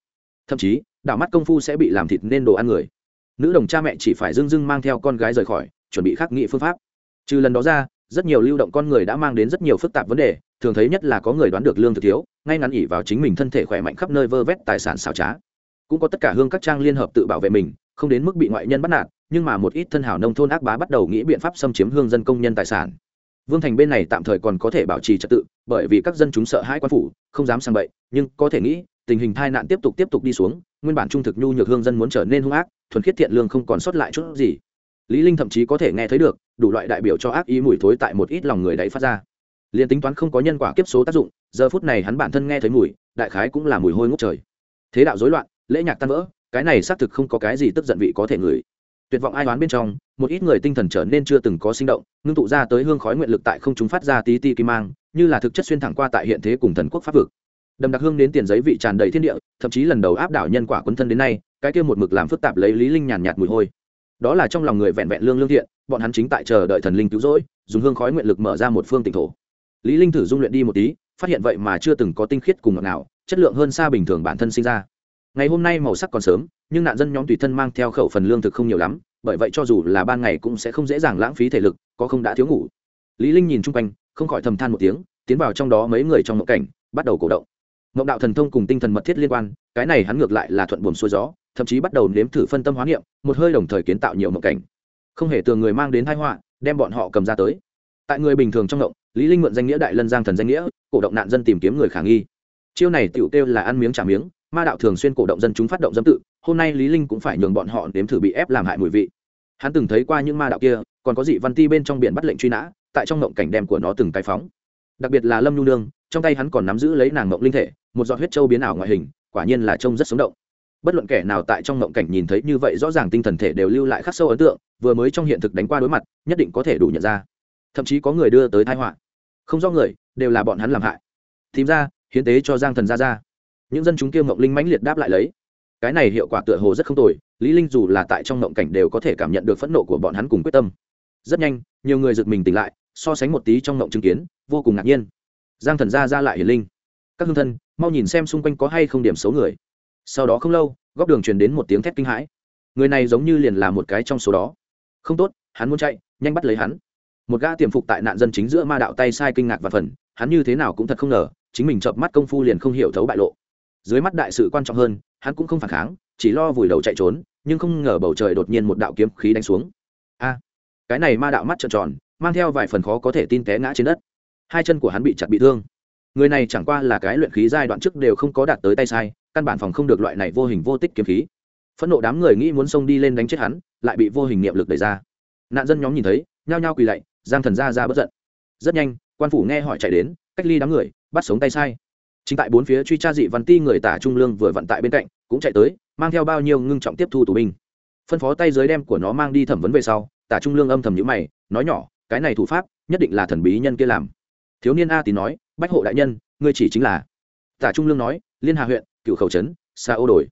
Thậm chí, đảo mắt công phu sẽ bị làm thịt nên đồ ăn người. Nữ đồng cha mẹ chỉ phải dưng dưng mang theo con gái rời khỏi, chuẩn bị khắc nghị phương pháp. Trừ lần đó ra, rất nhiều lưu động con người đã mang đến rất nhiều phức tạp vấn đề thường thấy nhất là có người đoán được lương thực thiếu, ngay ngắn ỉ vào chính mình thân thể khỏe mạnh khắp nơi vơ vét tài sản xảo trá. Cũng có tất cả hương các trang liên hợp tự bảo vệ mình, không đến mức bị ngoại nhân bắt nạt, nhưng mà một ít thân hảo nông thôn ác bá bắt đầu nghĩ biện pháp xâm chiếm hương dân công nhân tài sản. Vương thành bên này tạm thời còn có thể bảo trì trật tự, bởi vì các dân chúng sợ hãi quan phủ, không dám sang bậy, nhưng có thể nghĩ, tình hình tai nạn tiếp tục tiếp tục đi xuống, nguyên bản trung thực nhu nhược hương dân muốn trở nên hung ác, thuần khiết thiện lương không còn sót lại chút gì. Lý linh thậm chí có thể nghe thấy được, đủ loại đại biểu cho ác ý mùi thối tại một ít lòng người đấy phát ra liền tính toán không có nhân quả kiếp số tác dụng, giờ phút này hắn bản thân nghe thấy mùi, đại khái cũng là mùi hôi ngốc trời. Thế đạo rối loạn, lễ nhạc tan vỡ, cái này xác thực không có cái gì tức giận vị có thể ngửi. Tuyệt vọng ai đoán bên trong, một ít người tinh thần trở nên chưa từng có sinh động, ngưng tụ ra tới hương khói nguyện lực tại không chúng phát ra tí ti kim mang, như là thực chất xuyên thẳng qua tại hiện thế cùng thần quốc pháp vực. Đầm đặc hương đến tiền giấy vị tràn đầy thiên địa, thậm chí lần đầu áp đảo nhân quả quân thân đến nay, cái kia một mực làm phức tạp lấy lý linh nhàn nhạt mùi hôi. Đó là trong lòng người vẹn vẹn lương lương thiện, bọn hắn chính tại chờ đợi thần linh cứu rỗi, dùng hương khói nguyện lực mở ra một phương tỉnh thổ lý linh thử dung luyện đi một tí, phát hiện vậy mà chưa từng có tinh khiết cùng ngọt nào chất lượng hơn xa bình thường bản thân sinh ra. Ngày hôm nay màu sắc còn sớm, nhưng nạn dân nhóm tùy thân mang theo khẩu phần lương thực không nhiều lắm, bởi vậy cho dù là ban ngày cũng sẽ không dễ dàng lãng phí thể lực, có không đã thiếu ngủ. Lý linh nhìn chung quanh, không khỏi thầm than một tiếng, tiến vào trong đó mấy người trong mộng cảnh, bắt đầu cổ động. Mộng đạo thần thông cùng tinh thần mật thiết liên quan, cái này hắn ngược lại là thuận buồm xuôi gió, thậm chí bắt đầu nếm thử phân tâm hóa niệm, một hơi đồng thời kiến tạo nhiều mộng cảnh. Không hề tường người mang đến tai họa, đem bọn họ cầm ra tới. Tại người bình thường trong mộng lý linh mượn danh nghĩa đại lân giang thần danh nghĩa, cổ động nạn dân tìm kiếm người khả nghi. Chiêu này tiểu tiêu là ăn miếng trả miếng, ma đạo thường xuyên cổ động dân chúng phát động dâm tự, hôm nay lý linh cũng phải nhường bọn họ nếm thử bị ép làm hại mùi vị. Hắn từng thấy qua những ma đạo kia, còn có dị văn ti bên trong biển bắt lệnh truy nã, tại trong ngộng cảnh đem của nó từng cái phóng. Đặc biệt là lâm nhu nương, trong tay hắn còn nắm giữ lấy nàng ngộng linh thể, một giọt huyết châu biến ảo ngoại hình, quả nhiên là trông rất sống động. Bất luận kẻ nào tại trong ngộng cảnh nhìn thấy như vậy rõ ràng tinh thần thể đều lưu lại khắc sâu ấn tượng, vừa mới trong hiện thực đánh qua đối mặt, nhất định có thể đủ nhận ra. Thậm chí có người đưa tới tai họa không do người, đều là bọn hắn làm hại. Tìm ra, hiến tế cho giang thần ra ra những dân chúng kia mộng linh mãnh liệt đáp lại lấy. Cái này hiệu quả tựa hồ rất không tồi, lý linh dù là tại trong mộng cảnh đều có thể cảm nhận được phẫn nộ của bọn hắn cùng quyết tâm. Rất nhanh, nhiều người giật mình tỉnh lại, so sánh một tí trong mộng chứng kiến, vô cùng ngạc nhiên. Giang thần ra ra lại hiền linh. Các hương thân, mau nhìn xem xung quanh có hay không điểm xấu người. Sau đó không lâu, góc đường truyền đến một tiếng thét kinh hãi. Người này giống như liền là một cái trong số đó. Không tốt, hắn muốn chạy, nhanh bắt lấy hắn một gã tiềm phục tại nạn dân chính giữa ma đạo tay sai kinh ngạc và phần, hắn như thế nào cũng thật không ngờ, chính mình chợp mắt công phu liền không hiểu thấu bại lộ. Dưới mắt đại sự quan trọng hơn, hắn cũng không phản kháng, chỉ lo vùi đầu chạy trốn, nhưng không ngờ bầu trời đột nhiên một đạo kiếm khí đánh xuống. A! Cái này ma đạo mắt trợn tròn, mang theo vài phần khó có thể tin té ngã trên đất. Hai chân của hắn bị chặt bị thương. Người này chẳng qua là cái luyện khí giai đoạn trước đều không có đạt tới tay sai, căn bản phòng không được loại này vô hình vô tích kiếm khí. Phẫn nộ đám người nghĩ muốn xông đi lên đánh chết hắn, lại bị vô hình niệm lực đẩy ra. Nạn dân nhóm nhìn thấy, nhao nhao quỳ lạy giang thần ra ra bất giận. Rất nhanh, quan phủ nghe hỏi chạy đến, cách ly đám người, bắt sống tay sai. Chính tại bốn phía truy tra dị văn ti người tả trung lương vừa vận tại bên cạnh, cũng chạy tới, mang theo bao nhiêu ngưng trọng tiếp thu tù binh. Phân phó tay dưới đem của nó mang đi thẩm vấn về sau, tả trung lương âm thầm nhữ mày, nói nhỏ, cái này thủ pháp, nhất định là thần bí nhân kia làm. Thiếu niên a tín nói, bách hộ đại nhân, ngươi chỉ chính là. Tả trung lương nói, liên hà huyện, cựu khẩu trấn, xa ô đổi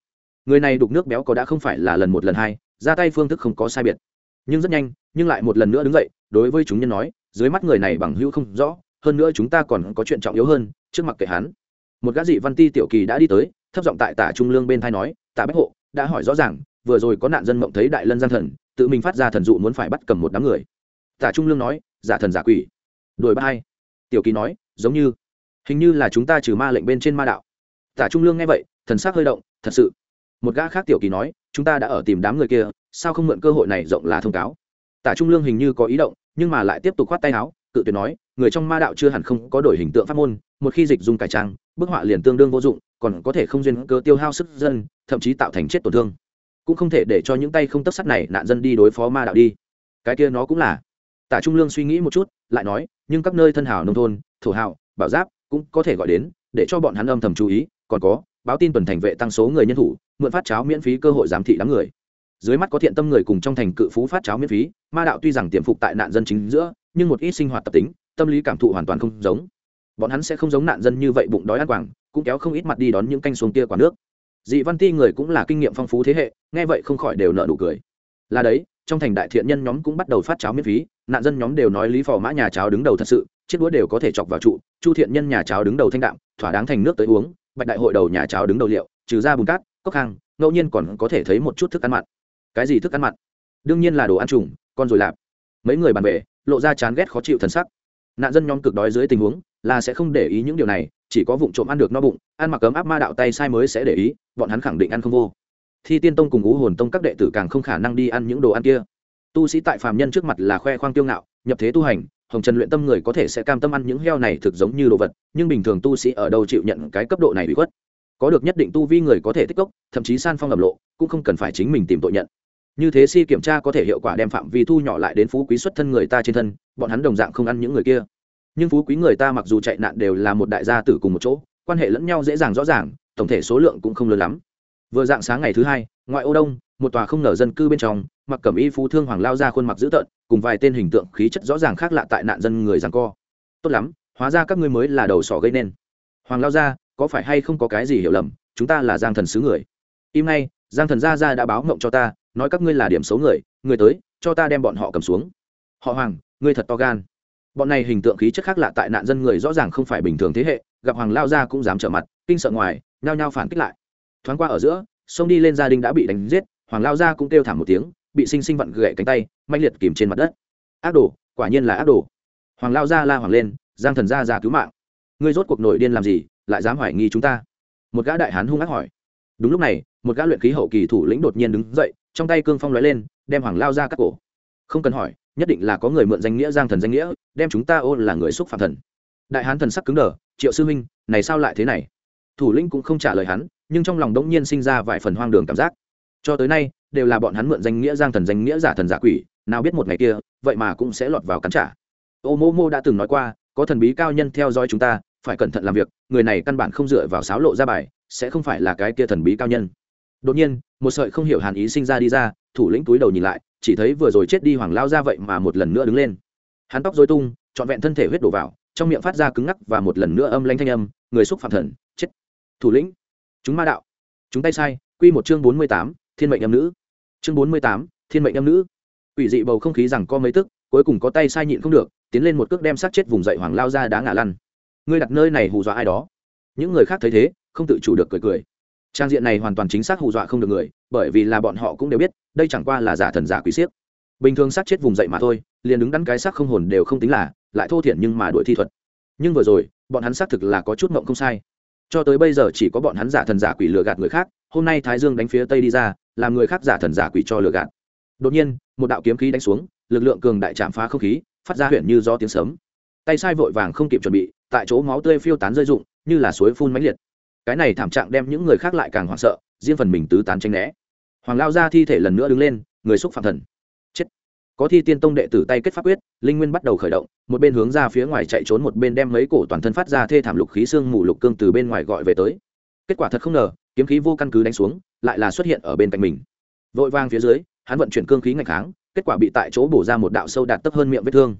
người này đục nước béo có đã không phải là lần một lần hai, ra tay phương thức không có sai biệt. Nhưng rất nhanh, nhưng lại một lần nữa đứng dậy đối với chúng nhân nói, dưới mắt người này bằng hữu không rõ, hơn nữa chúng ta còn có chuyện trọng yếu hơn, trước mặt kệ hắn. Một gã dị văn ti tiểu kỳ đã đi tới, thấp giọng tại tả trung lương bên thai nói, tả bách hộ, đã hỏi rõ ràng, vừa rồi có nạn dân mộng thấy đại lân gian thần, tự mình phát ra thần dụ muốn phải bắt cầm một đám người. Tả trung lương nói, giả thần giả quỷ. Đuổi ba hai. Tiểu kỳ nói, giống như, hình như là chúng ta trừ ma lệnh bên trên ma đạo. Tả trung lương nghe vậy, thần sắc hơi động, thật sự. Một gã khác tiểu kỳ nói, chúng ta đã ở tìm đám người kia, sao không mượn cơ hội này rộng là thông cáo? Tả trung lương hình như có ý động, nhưng mà lại tiếp tục khoát tay áo, cự tuyệt nói, người trong ma đạo chưa hẳn không có đổi hình tượng pháp môn, một khi dịch dùng cải trang, bức họa liền tương đương vô dụng, còn có thể không duyên cơ tiêu hao sức dân, thậm chí tạo thành chết tổn thương. Cũng không thể để cho những tay không tất sắt này nạn dân đi đối phó ma đạo đi. Cái kia nó cũng là. Tả trung lương suy nghĩ một chút, lại nói, nhưng các nơi thân hảo nông thôn, thổ hảo, bảo giáp cũng có thể gọi đến, để cho bọn hắn âm thầm chú ý, còn có, báo tin tuần thành vệ tăng số người nhân thủ, mượn phát cháo miễn phí cơ hội giám thị đám người dưới mắt có thiện tâm người cùng trong thành cự phú phát cháo miễn phí, ma đạo tuy rằng tiềm phục tại nạn dân chính giữa, nhưng một ít sinh hoạt tập tính, tâm lý cảm thụ hoàn toàn không giống. Bọn hắn sẽ không giống nạn dân như vậy bụng đói ăn quảng, cũng kéo không ít mặt đi đón những canh xuồng kia quả nước. Dị văn ti người cũng là kinh nghiệm phong phú thế hệ, nghe vậy không khỏi đều nợ nụ cười. Là đấy, trong thành đại thiện nhân nhóm cũng bắt đầu phát cháo miễn phí, nạn dân nhóm đều nói lý phò mã nhà cháo đứng đầu thật sự, chiếc đũa đều có thể chọc vào trụ, chu thiện nhân nhà cháo đứng đầu thanh đạm, thỏa đáng thành nước tới uống, bạch đại hội đầu nhà cháo đứng đầu liệu, trừ ra bùn cát, cốc hàng ngẫu nhiên còn có thể thấy một chút thức ăn mặn cái gì thức ăn mặn? Đương nhiên là đồ ăn trùng, con rồi lạp. Mấy người bàn về lộ ra chán ghét khó chịu thần sắc. Nạn dân nhóm cực đói dưới tình huống, là sẽ không để ý những điều này, chỉ có vụ trộm ăn được no bụng, ăn mặc cấm áp ma đạo tay sai mới sẽ để ý, bọn hắn khẳng định ăn không vô. Thi tiên tông cùng ngũ hồn tông các đệ tử càng không khả năng đi ăn những đồ ăn kia. Tu sĩ tại phàm nhân trước mặt là khoe khoang tiêu ngạo, nhập thế tu hành, hồng trần luyện tâm người có thể sẽ cam tâm ăn những heo này thực giống như đồ vật, nhưng bình thường tu sĩ ở đâu chịu nhận cái cấp độ này bị khuất. Có được nhất định tu vi người có thể tích cốc, thậm chí san phong ẩm lộ, cũng không cần phải chính mình tìm tội nhận như thế si kiểm tra có thể hiệu quả đem phạm vi thu nhỏ lại đến phú quý xuất thân người ta trên thân, bọn hắn đồng dạng không ăn những người kia. Nhưng phú quý người ta mặc dù chạy nạn đều là một đại gia tử cùng một chỗ, quan hệ lẫn nhau dễ dàng rõ ràng, tổng thể số lượng cũng không lớn lắm. Vừa dạng sáng ngày thứ hai, ngoại ô đông, một tòa không nở dân cư bên trong, mặc cẩm y phú thương hoàng lao ra khuôn mặt dữ tợn, cùng vài tên hình tượng khí chất rõ ràng khác lạ tại nạn dân người rằng co. Tốt lắm, hóa ra các ngươi mới là đầu sỏ gây nên. Hoàng lao ra, có phải hay không có cái gì hiểu lầm? Chúng ta là giang thần sứ người. Im ngay, giang thần gia gia đã báo mộng cho ta nói các ngươi là điểm xấu người người tới, cho ta đem bọn họ cầm xuống. Họ hoàng, ngươi thật to gan. Bọn này hình tượng khí chất khác lạ tại nạn dân người rõ ràng không phải bình thường thế hệ, gặp hoàng lao gia cũng dám trở mặt, kinh sợ ngoài, nhao nhao phản kích lại. Thoáng qua ở giữa, sông đi lên gia đình đã bị đánh giết, hoàng lao gia cũng kêu thảm một tiếng, bị sinh sinh vặn gậy cánh tay manh liệt kìm trên mặt đất. Ác đồ, quả nhiên là ác đồ. Hoàng lao gia la hoàng lên, giang thần gia ra cứu mạng. Ngươi rốt cuộc nổi điên làm gì, lại dám hoài nghi chúng ta? Một gã đại hán hung ác hỏi. Đúng lúc này, một gã luyện khí hậu kỳ thủ lĩnh đột nhiên đứng dậy trong tay cương phong lóe lên, đem hoàng lao ra cắt cổ. Không cần hỏi, nhất định là có người mượn danh nghĩa, giang thần danh nghĩa, đem chúng ta ô là người xúc phạm thần. Đại hán thần sắc cứng đờ, triệu sư huynh, này sao lại thế này? Thủ lĩnh cũng không trả lời hắn, nhưng trong lòng đống nhiên sinh ra vài phần hoang đường cảm giác. Cho tới nay, đều là bọn hắn mượn danh nghĩa, giang thần danh nghĩa, giả thần giả quỷ, nào biết một ngày kia, vậy mà cũng sẽ lọt vào cắn trả. Ô mô mô đã từng nói qua, có thần bí cao nhân theo dõi chúng ta, phải cẩn thận làm việc, người này căn bản không dựa vào sáo lộ ra bài, sẽ không phải là cái kia thần bí cao nhân đột nhiên, một sợi không hiểu hàn ý sinh ra đi ra, thủ lĩnh túi đầu nhìn lại, chỉ thấy vừa rồi chết đi hoàng lao ra vậy mà một lần nữa đứng lên. Hắn tóc dối tung, trọn vẹn thân thể huyết đổ vào, trong miệng phát ra cứng ngắc và một lần nữa âm lanh thanh âm, người xúc phạm thần, chết. Thủ lĩnh, chúng ma đạo, chúng tay sai, quy một chương bốn mươi tám, thiên mệnh âm nữ. Chương bốn mươi tám, thiên mệnh âm nữ. Ủy dị bầu không khí rằng có mấy tức, cuối cùng có tay sai nhịn không được, tiến lên một cước đem sát chết vùng dậy hoàng lao ra đá ngã lăn. Ngươi đặt nơi này hù dọa ai đó? Những người khác thấy thế, không tự chủ được cười cười trang diện này hoàn toàn chính xác hù dọa không được người, bởi vì là bọn họ cũng đều biết, đây chẳng qua là giả thần giả quý siếc. Bình thường sát chết vùng dậy mà thôi, liền đứng đắn cái xác không hồn đều không tính là, lại thô thiển nhưng mà đuổi thi thuật. Nhưng vừa rồi, bọn hắn xác thực là có chút mộng không sai. Cho tới bây giờ chỉ có bọn hắn giả thần giả quỷ lừa gạt người khác, hôm nay thái dương đánh phía tây đi ra, làm người khác giả thần giả quỷ cho lừa gạt. Đột nhiên, một đạo kiếm khí đánh xuống, lực lượng cường đại chạm phá không khí, phát ra huyện như do tiếng sấm. Tay sai vội vàng không kịp chuẩn bị, tại chỗ máu tươi phiêu tán rơi rụng, như là suối phun mãnh liệt cái này thảm trạng đem những người khác lại càng hoảng sợ, riêng phần mình tứ tán tranh né. Hoàng lao ra thi thể lần nữa đứng lên, người xúc phạm thần. Chết. Có thi tiên tông đệ tử tay kết pháp quyết, linh nguyên bắt đầu khởi động, một bên hướng ra phía ngoài chạy trốn, một bên đem mấy cổ toàn thân phát ra thê thảm lục khí xương mù lục cương từ bên ngoài gọi về tới. Kết quả thật không ngờ, kiếm khí vô căn cứ đánh xuống, lại là xuất hiện ở bên cạnh mình. Vội vang phía dưới, hắn vận chuyển cương khí ngạch kháng, kết quả bị tại chỗ bổ ra một đạo sâu đạt tấp hơn miệng vết thương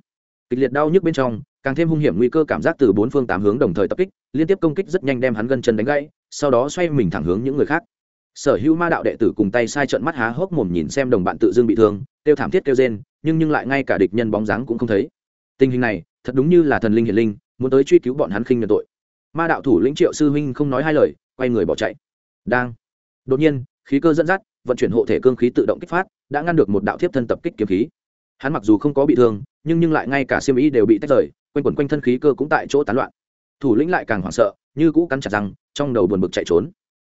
kịch liệt đau nhức bên trong, càng thêm hung hiểm nguy cơ cảm giác từ bốn phương tám hướng đồng thời tập kích, liên tiếp công kích rất nhanh đem hắn gân chân đánh gãy, sau đó xoay mình thẳng hướng những người khác. Sở hữu ma đạo đệ tử cùng tay sai trận mắt há hốc mồm nhìn xem đồng bạn tự dưng bị thương, kêu thảm thiết kêu rên, nhưng nhưng lại ngay cả địch nhân bóng dáng cũng không thấy. Tình hình này, thật đúng như là thần linh hiển linh, muốn tới truy cứu bọn hắn khinh nhận tội. Ma đạo thủ lĩnh triệu sư huynh không nói hai lời, quay người bỏ chạy. Đang. Đột nhiên, khí cơ dẫn dắt, vận chuyển hộ thể cương khí tự động kích phát, đã ngăn được một đạo thiếp thân tập kích kiếm khí hắn mặc dù không có bị thương, nhưng nhưng lại ngay cả siêm ý đều bị tách rời, quanh quẩn quanh thân khí cơ cũng tại chỗ tán loạn. Thủ lĩnh lại càng hoảng sợ, như cũ cắn chặt răng, trong đầu buồn bực chạy trốn.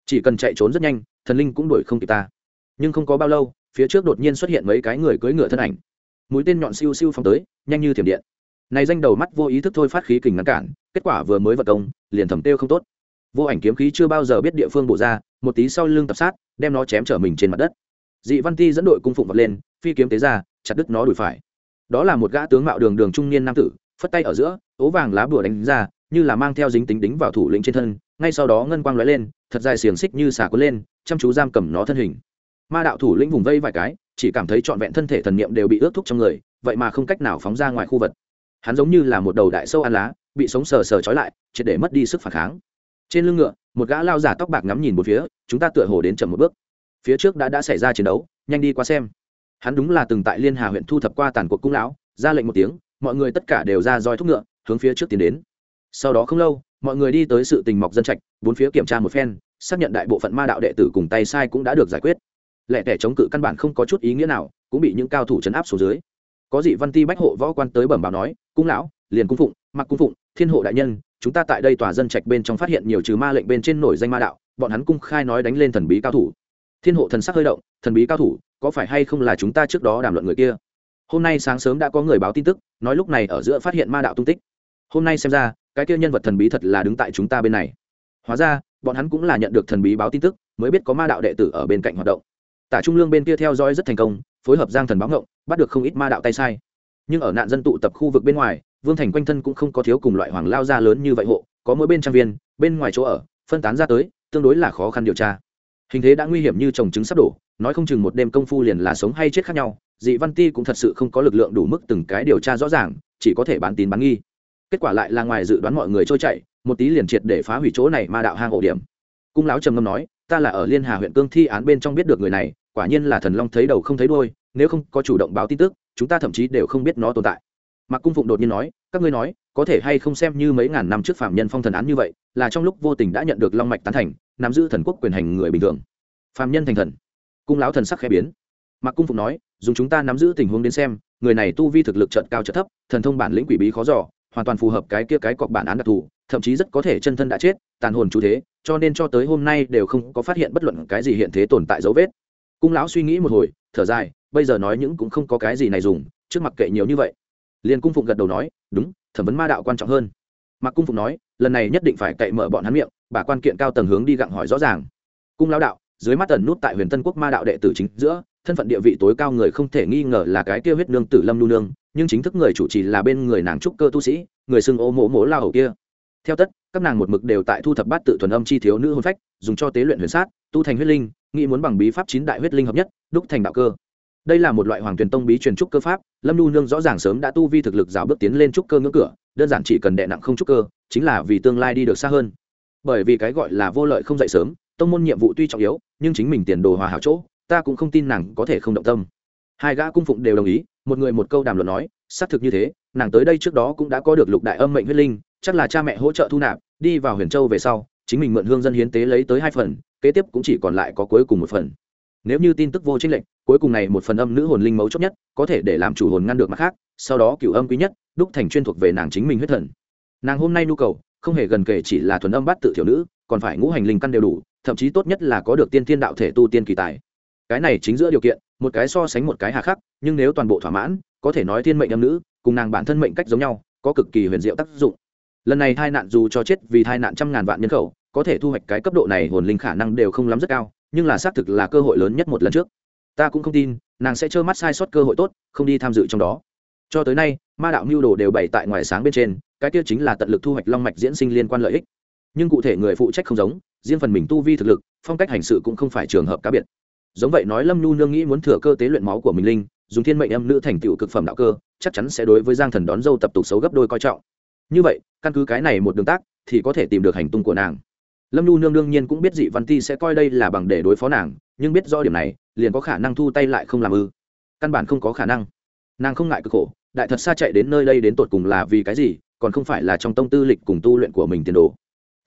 Chỉ cần chạy trốn rất nhanh, thần linh cũng đuổi không kịp ta. Nhưng không có bao lâu, phía trước đột nhiên xuất hiện mấy cái người cưỡi ngựa thân ảnh. Mũi tên nhọn siêu siêu phóng tới, nhanh như thiểm điện. Này danh đầu mắt vô ý thức thôi phát khí kình ngăn cản, kết quả vừa mới vật công, liền thẩm tiêu không tốt. Vô ảnh kiếm khí chưa bao giờ biết địa phương bổ ra, một tí sau lưng tập sát, đem nó chém trở mình trên mặt đất. Dị văn ti dẫn đội cung phụng vật lên, phi kiếm tế ra chặt đứt nó đùi phải. Đó là một gã tướng mạo đường đường trung niên nam tử, phất tay ở giữa, ố vàng lá bùa đánh ra, như là mang theo dính tính đính vào thủ lĩnh trên thân, ngay sau đó ngân quang lóe lên, thật dài xiềng xích như xả cuốn lên, chăm chú giam cầm nó thân hình. Ma đạo thủ lĩnh vùng vây vài cái, chỉ cảm thấy trọn vẹn thân thể thần niệm đều bị ướt thúc trong người, vậy mà không cách nào phóng ra ngoài khu vật. Hắn giống như là một đầu đại sâu ăn lá, bị sống sờ sờ trói lại, triệt để mất đi sức phản kháng. Trên lưng ngựa, một gã lao giả tóc bạc ngắm nhìn một phía, chúng ta tựa hồ đến chậm một bước. Phía trước đã đã xảy ra chiến đấu, nhanh đi qua xem hắn đúng là từng tại liên hà huyện thu thập qua tàn cuộc cung lão, ra lệnh một tiếng, mọi người tất cả đều ra roi thúc ngựa, hướng phía trước tiến đến. Sau đó không lâu, mọi người đi tới sự tình mọc dân trạch, bốn phía kiểm tra một phen, xác nhận đại bộ phận ma đạo đệ tử cùng tay sai cũng đã được giải quyết. Lẻ tẻ chống cự căn bản không có chút ý nghĩa nào, cũng bị những cao thủ chấn áp xuống dưới. Có dị văn ti bách hộ võ quan tới bẩm báo nói, cung lão, liền cung phụng, mặc cung phụng, thiên hộ đại nhân, chúng ta tại đây tòa dân trạch bên trong phát hiện nhiều trừ ma lệnh bên trên nổi danh ma đạo, bọn hắn cung khai nói đánh lên thần bí cao thủ. Thiên hộ thần sắc hơi động, thần bí cao thủ có phải hay không là chúng ta trước đó đàm luận người kia? Hôm nay sáng sớm đã có người báo tin tức, nói lúc này ở giữa phát hiện ma đạo tung tích. Hôm nay xem ra, cái kia nhân vật thần bí thật là đứng tại chúng ta bên này. Hóa ra, bọn hắn cũng là nhận được thần bí báo tin tức, mới biết có ma đạo đệ tử ở bên cạnh hoạt động. Tả trung lương bên kia theo dõi rất thành công, phối hợp giang thần báo ngộng, bắt được không ít ma đạo tay sai. Nhưng ở nạn dân tụ tập khu vực bên ngoài, vương thành quanh thân cũng không có thiếu cùng loại hoàng lao ra lớn như vậy hộ, có mỗi bên trang viên, bên ngoài chỗ ở, phân tán ra tới, tương đối là khó khăn điều tra hình thế đã nguy hiểm như trồng trứng sắp đổ, nói không chừng một đêm công phu liền là sống hay chết khác nhau, dị văn ti cũng thật sự không có lực lượng đủ mức từng cái điều tra rõ ràng, chỉ có thể bán tín bán nghi. Kết quả lại là ngoài dự đoán mọi người trôi chạy một tí liền triệt để phá hủy chỗ này ma đạo hang ổ điểm. Cung lão trầm ngâm nói, ta là ở liên hà huyện cương thi án bên trong biết được người này, quả nhiên là thần long thấy đầu không thấy đuôi, nếu không có chủ động báo tin tức, chúng ta thậm chí đều không biết nó tồn tại. Mạc cung phụng đột nhiên nói, các ngươi nói có thể hay không xem như mấy ngàn năm trước phạm nhân phong thần án như vậy, là trong lúc vô tình đã nhận được long mạch tán thành, nắm giữ thần quốc quyền hành người bình thường. Phạm nhân thành thần. Cung lão thần sắc khẽ biến. Mạc cung phụng nói, dùng chúng ta nắm giữ tình huống đến xem, người này tu vi thực lực trận cao trận thấp, thần thông bản lĩnh quỷ bí khó giỏ hoàn toàn phù hợp cái kia cái cọc bản án đặc thù, thậm chí rất có thể chân thân đã chết, tàn hồn chú thế, cho nên cho tới hôm nay đều không có phát hiện bất luận cái gì hiện thế tồn tại dấu vết. Cung lão suy nghĩ một hồi, thở dài, bây giờ nói những cũng không có cái gì này dùng, trước mặt kệ nhiều như vậy. Liền cung phụng gật đầu nói, đúng thẩm vấn ma đạo quan trọng hơn. Mặc cung phụng nói, lần này nhất định phải cậy mở bọn hắn miệng, bà quan kiện cao tầng hướng đi gặng hỏi rõ ràng. Cung lão đạo, dưới mắt tần nút tại huyền tân quốc ma đạo đệ tử chính giữa, thân phận địa vị tối cao người không thể nghi ngờ là cái kia huyết nương tử lâm nu nương, nhưng chính thức người chủ trì là bên người nàng trúc cơ tu sĩ, người xưng ô mỗ mỗ la hầu kia. Theo tất, các nàng một mực đều tại thu thập bát tự thuần âm chi thiếu nữ hôn phách, dùng cho tế luyện huyền sát, tu thành huyết linh, nghĩ muốn bằng bí pháp chín đại huyết linh hợp nhất, đúc thành đạo cơ đây là một loại hoàng truyền tông bí truyền trúc cơ pháp, lâm nu nương rõ ràng sớm đã tu vi thực lực rào bước tiến lên trúc cơ ngưỡng cửa, đơn giản chỉ cần đệ nặng không trúc cơ, chính là vì tương lai đi được xa hơn. Bởi vì cái gọi là vô lợi không dậy sớm, tông môn nhiệm vụ tuy trọng yếu, nhưng chính mình tiền đồ hòa hảo chỗ, ta cũng không tin nàng có thể không động tâm. Hai gã cung phụng đều đồng ý, một người một câu đàm luận nói, xác thực như thế, nàng tới đây trước đó cũng đã có được lục đại âm mệnh huyết linh, chắc là cha mẹ hỗ trợ thu nạp, đi vào huyền châu về sau, chính mình mượn hương dân hiến tế lấy tới hai phần, kế tiếp cũng chỉ còn lại có cuối cùng một phần nếu như tin tức vô tranh lệnh cuối cùng này một phần âm nữ hồn linh mấu chốt nhất, có thể để làm chủ hồn ngăn được mặt khác, sau đó cựu âm quý nhất, đúc thành chuyên thuộc về nàng chính mình huyết thần. Nàng hôm nay nhu cầu, không hề gần kể chỉ là thuần âm bắt tự thiểu nữ, còn phải ngũ hành linh căn đều đủ, thậm chí tốt nhất là có được tiên thiên đạo thể tu tiên kỳ tài. Cái này chính giữa điều kiện, một cái so sánh một cái hà khắc, nhưng nếu toàn bộ thỏa mãn, có thể nói thiên mệnh âm nữ, cùng nàng bản thân mệnh cách giống nhau, có cực kỳ huyền diệu tác dụng. Lần này tai nạn dù cho chết vì tai nạn trăm ngàn vạn nhân khẩu, có thể thu hoạch cái cấp độ này hồn linh khả năng đều không lắm rất cao nhưng là xác thực là cơ hội lớn nhất một lần trước. Ta cũng không tin, nàng sẽ trơ mắt sai sót cơ hội tốt, không đi tham dự trong đó. Cho tới nay, ma đạo mưu đồ đều bày tại ngoài sáng bên trên, cái kia chính là tận lực thu hoạch long mạch diễn sinh liên quan lợi ích. Nhưng cụ thể người phụ trách không giống, riêng phần mình tu vi thực lực, phong cách hành sự cũng không phải trường hợp cá biệt. Giống vậy nói lâm nhu nương nghĩ muốn thừa cơ tế luyện máu của mình linh, dùng thiên mệnh âm nữ thành tựu cực phẩm đạo cơ, chắc chắn sẽ đối với giang thần đón dâu tập tục xấu gấp đôi coi trọng. Như vậy, căn cứ cái này một đường tác, thì có thể tìm được hành tung của nàng lâm nhu nương đương nhiên cũng biết dị văn ti sẽ coi đây là bằng để đối phó nàng, nhưng biết do điểm này, liền có khả năng thu tay lại không làm ư. Căn bản không có khả năng. Nàng không ngại cực khổ, đại thật xa chạy đến nơi đây đến tột cùng là vì cái gì, còn không phải là trong tông tư lịch cùng tu luyện của mình tiền đồ.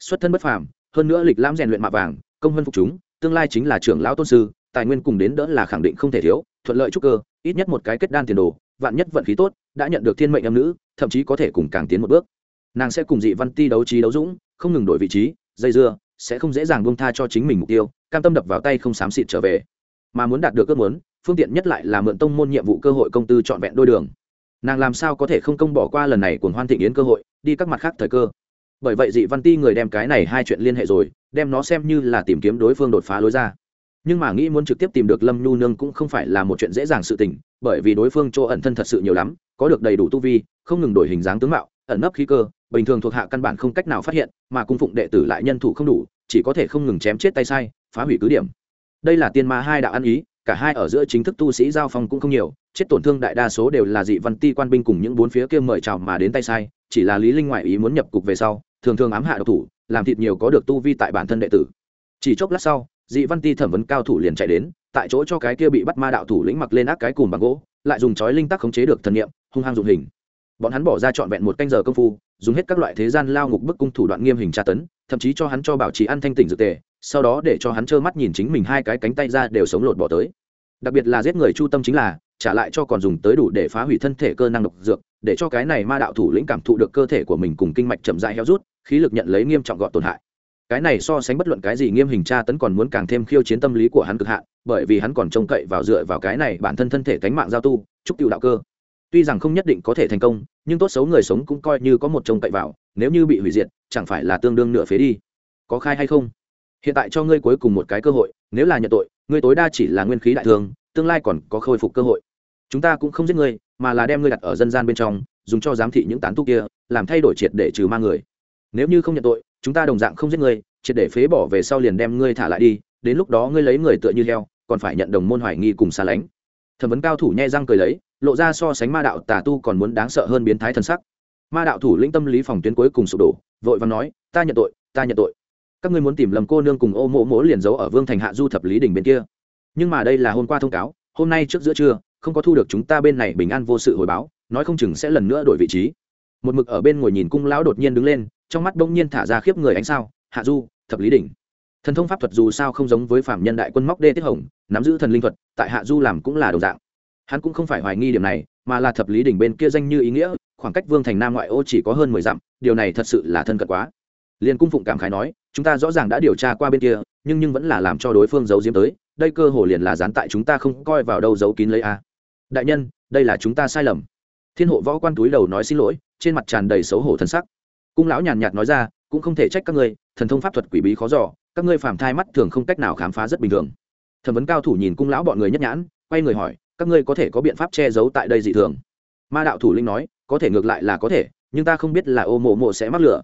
Xuất thân bất phàm, hơn nữa lịch lãm rèn luyện mạ vàng, công hơn phục chúng, tương lai chính là trưởng lão tôn sư, tài nguyên cùng đến đỡ là khẳng định không thể thiếu, thuận lợi trúc cơ, ít nhất một cái kết đan tiền đồ, vạn nhất vận khí tốt, đã nhận được thiên mệnh âm nữ, thậm chí có thể cùng càng tiến một bước. Nàng sẽ cùng dị văn ti đấu trí đấu dũng, không ngừng đổi vị trí dây dưa, sẽ không dễ dàng buông tha cho chính mình mục tiêu, cam tâm đập vào tay không xám xịt trở về. Mà muốn đạt được ước muốn, phương tiện nhất lại là mượn tông môn nhiệm vụ cơ hội công tư trọn vẹn đôi đường. Nàng làm sao có thể không công bỏ qua lần này của hoan thịnh yến cơ hội, đi các mặt khác thời cơ. Bởi vậy dị văn ti người đem cái này hai chuyện liên hệ rồi, đem nó xem như là tìm kiếm đối phương đột phá lối ra. Nhưng mà nghĩ muốn trực tiếp tìm được lâm nhu nương cũng không phải là một chuyện dễ dàng sự tình, bởi vì đối phương chỗ ẩn thân thật sự nhiều lắm, có được đầy đủ tu vi, không ngừng đổi hình dáng tướng mạo, ẩn nấp khí cơ bình thường thuộc hạ căn bản không cách nào phát hiện, mà cung phụng đệ tử lại nhân thủ không đủ, chỉ có thể không ngừng chém chết tay sai, phá hủy cứ điểm. Đây là tiên ma hai đạo ăn ý, cả hai ở giữa chính thức tu sĩ giao phong cũng không nhiều, chết tổn thương đại đa số đều là dị văn ti quan binh cùng những bốn phía kia mời chào mà đến tay sai, chỉ là lý linh ngoại ý muốn nhập cục về sau, thường thường ám hạ độc thủ, làm thịt nhiều có được tu vi tại bản thân đệ tử. Chỉ chốc lát sau, dị văn ti thẩm vấn cao thủ liền chạy đến, tại chỗ cho cái kia bị bắt ma đạo thủ lĩnh mặc lên ác cái cùm bằng gỗ, lại dùng chói linh tắc khống chế được thần niệm, hung hăng dụng hình bọn hắn bỏ ra trọn vẹn một canh giờ công phu, dùng hết các loại thế gian lao ngục bức cung thủ đoạn nghiêm hình tra tấn, thậm chí cho hắn cho bảo trì ăn thanh tỉnh dược tề, sau đó để cho hắn trơ mắt nhìn chính mình hai cái cánh tay ra đều sống lột bỏ tới. Đặc biệt là giết người chu tâm chính là, trả lại cho còn dùng tới đủ để phá hủy thân thể cơ năng độc dược, để cho cái này ma đạo thủ lĩnh cảm thụ được cơ thể của mình cùng kinh mạch chậm dại héo rút, khí lực nhận lấy nghiêm trọng gọn tổn hại. Cái này so sánh bất luận cái gì nghiêm hình tra tấn còn muốn càng thêm khiêu chiến tâm lý của hắn cực hạn, bởi vì hắn còn trông cậy vào dựa vào cái này bản thân thân thể cánh mạng giao tu, chúc cựu đạo cơ tuy rằng không nhất định có thể thành công, nhưng tốt xấu người sống cũng coi như có một trông cậy vào, nếu như bị hủy diệt, chẳng phải là tương đương nửa phế đi. Có khai hay không? Hiện tại cho ngươi cuối cùng một cái cơ hội, nếu là nhận tội, ngươi tối đa chỉ là nguyên khí đại thương tương lai còn có khôi phục cơ hội. Chúng ta cũng không giết ngươi, mà là đem ngươi đặt ở dân gian bên trong, dùng cho giám thị những tán tu kia, làm thay đổi triệt để trừ ma người. Nếu như không nhận tội, chúng ta đồng dạng không giết ngươi, triệt để phế bỏ về sau liền đem ngươi thả lại đi, đến lúc đó ngươi lấy người tựa như heo, còn phải nhận đồng môn hoài nghi cùng xa lánh. Thẩm vấn cao thủ nhẹ răng cười lấy lộ ra so sánh ma đạo tà tu còn muốn đáng sợ hơn biến thái thần sắc. Ma đạo thủ lĩnh tâm lý phòng tuyến cuối cùng sụp đổ, vội và nói, ta nhận tội, ta nhận tội. Các ngươi muốn tìm lầm cô nương cùng ô mộ mỗ liền giấu ở vương thành hạ du thập lý đình bên kia. Nhưng mà đây là hôm qua thông cáo, hôm nay trước giữa trưa, không có thu được chúng ta bên này bình an vô sự hồi báo, nói không chừng sẽ lần nữa đổi vị trí. Một mực ở bên ngồi nhìn cung lão đột nhiên đứng lên, trong mắt bỗng nhiên thả ra khiếp người ánh sao, hạ du, thập lý đỉnh. Thần thông pháp thuật dù sao không giống với phạm nhân đại quân móc đê tiết hồng, nắm giữ thần linh thuật, tại hạ du làm cũng là đồng dạng hắn cũng không phải hoài nghi điểm này, mà là thập lý đỉnh bên kia danh như ý nghĩa, khoảng cách vương thành nam ngoại ô chỉ có hơn mười dặm, điều này thật sự là thân cận quá. Liền cung phụng cảm khái nói, chúng ta rõ ràng đã điều tra qua bên kia, nhưng nhưng vẫn là làm cho đối phương giấu diếm tới, đây cơ hồ liền là dán tại chúng ta không coi vào đâu giấu kín lấy a. Đại nhân, đây là chúng ta sai lầm. Thiên hộ võ quan túi đầu nói xin lỗi, trên mặt tràn đầy xấu hổ thân sắc. Cung lão nhàn nhạt nói ra, cũng không thể trách các ngươi, thần thông pháp thuật quỷ bí khó giỏ các ngươi phàm thai mắt thường không cách nào khám phá rất bình thường. Thẩm vấn cao thủ nhìn cung lão bọn người nhất nhãn, quay người hỏi các ngươi có thể có biện pháp che giấu tại đây dị thường. Ma đạo thủ linh nói, có thể ngược lại là có thể, nhưng ta không biết là ô mộ mộ sẽ mắc lửa.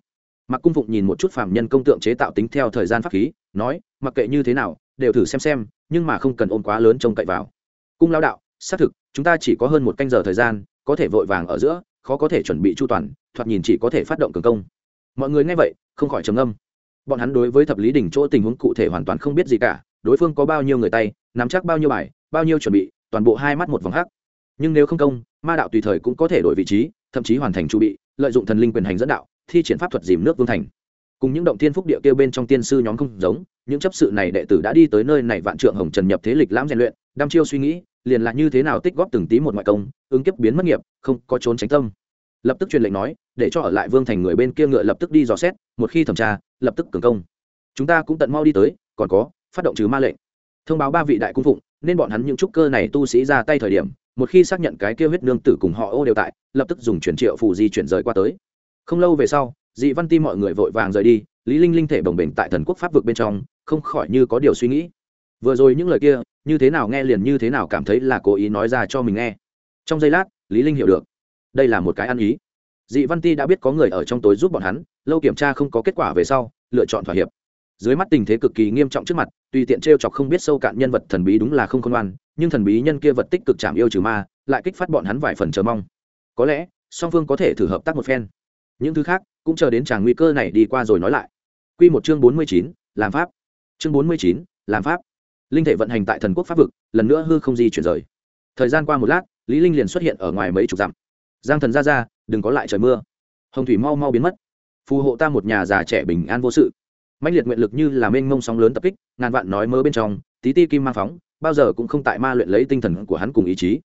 Mặc cung phụng nhìn một chút phàm nhân công tượng chế tạo tính theo thời gian pháp khí, nói, mặc kệ như thế nào, đều thử xem xem, nhưng mà không cần ôm quá lớn trông cậy vào. Cung lao đạo, xác thực, chúng ta chỉ có hơn một canh giờ thời gian, có thể vội vàng ở giữa, khó có thể chuẩn bị chu toàn, thoạt nhìn chỉ có thể phát động cường công. Mọi người nghe vậy, không khỏi trầm âm bọn hắn đối với thập lý đỉnh chỗ tình huống cụ thể hoàn toàn không biết gì cả, đối phương có bao nhiêu người tay, nắm chắc bao nhiêu bài, bao nhiêu chuẩn bị toàn bộ hai mắt một vòng hắc. Nhưng nếu không công, ma đạo tùy thời cũng có thể đổi vị trí, thậm chí hoàn thành chu bị, lợi dụng thần linh quyền hành dẫn đạo, thi triển pháp thuật dìm nước vương thành. Cùng những động thiên phúc địa kêu bên trong tiên sư nhóm không giống, những chấp sự này đệ tử đã đi tới nơi này vạn trượng hồng trần nhập thế lịch lãm rèn luyện, đăm chiêu suy nghĩ, liền là như thế nào tích góp từng tí một ngoại công, ứng kiếp biến mất nghiệp, không có trốn tránh tâm. Lập tức truyền lệnh nói, để cho ở lại vương thành người bên kia ngựa lập tức đi dò xét, một khi thẩm tra, lập tức cường công. Chúng ta cũng tận mau đi tới, còn có, phát động trừ ma lệnh. Thông báo ba vị đại cung phụng nên bọn hắn những trúc cơ này tu sĩ ra tay thời điểm, một khi xác nhận cái kia huyết nương tử cùng họ ô đều tại, lập tức dùng chuyển triệu phù di chuyển rời qua tới. Không lâu về sau, dị văn ti mọi người vội vàng rời đi, lý linh linh thể bồng bềnh tại thần quốc pháp vực bên trong, không khỏi như có điều suy nghĩ. Vừa rồi những lời kia, như thế nào nghe liền như thế nào cảm thấy là cố ý nói ra cho mình nghe. Trong giây lát, lý linh hiểu được, đây là một cái ăn ý. Dị văn ti đã biết có người ở trong tối giúp bọn hắn, lâu kiểm tra không có kết quả về sau, lựa chọn thỏa hiệp. Dưới mắt tình thế cực kỳ nghiêm trọng trước mặt tùy tiện t chọc không biết sâu cạn nhân vật thần bí đúng là không khôn ngoan, nhưng thần bí nhân kia vật tích cực chạm yêu trừ ma, lại kích phát bọn hắn vài phần chờ mong. Có lẽ, song phương có thể thử hợp tác một phen. Những thứ khác, cũng chờ đến tràng nguy cơ này đi qua rồi nói lại. Quy một chương bốn mươi chín, làm pháp. Chương bốn mươi chín, làm pháp. Linh thể vận hành tại thần quốc pháp vực, lần nữa hư không di chuyển rời. Thời gian qua một lát, lý linh liền xuất hiện ở ngoài mấy chục dặm. Giang thần ra ra, đừng có lại trời mưa. Hồng thủy mau mau biến mất. Phù hộ ta một nhà già trẻ bình an vô sự mạnh liệt nguyện lực như là mênh mông sóng lớn tập kích, ngàn vạn nói mơ bên trong, tí ti kim mang phóng, bao giờ cũng không tại ma luyện lấy tinh thần của hắn cùng ý chí.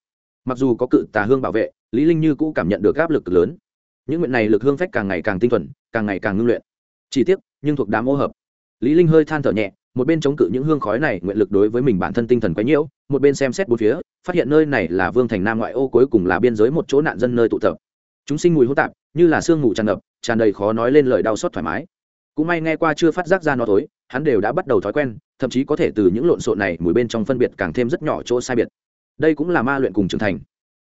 Mặc dù có cự tà hương bảo vệ, lý linh như cũ cảm nhận được áp lực lớn. Những nguyện này lực hương phách càng ngày càng tinh thuần, càng ngày càng ngưng luyện. Chỉ tiếc, nhưng thuộc đám ô hợp. Lý linh hơi than thở nhẹ, một bên chống cự những hương khói này nguyện lực đối với mình bản thân tinh thần quấy nhiễu, một bên xem xét bốn phía, phát hiện nơi này là vương thành nam ngoại ô cuối cùng là biên giới một chỗ nạn dân nơi tụ tập. Chúng sinh mùi hỗn tạp, như là sương mù tràn ngập, tràn đầy khó nói lên lời đau xót thoải mái cũng may nghe qua chưa phát giác ra nó tối hắn đều đã bắt đầu thói quen, thậm chí có thể từ những lộn xộn này mùi bên trong phân biệt càng thêm rất nhỏ chỗ sai biệt. Đây cũng là ma luyện cùng trưởng thành.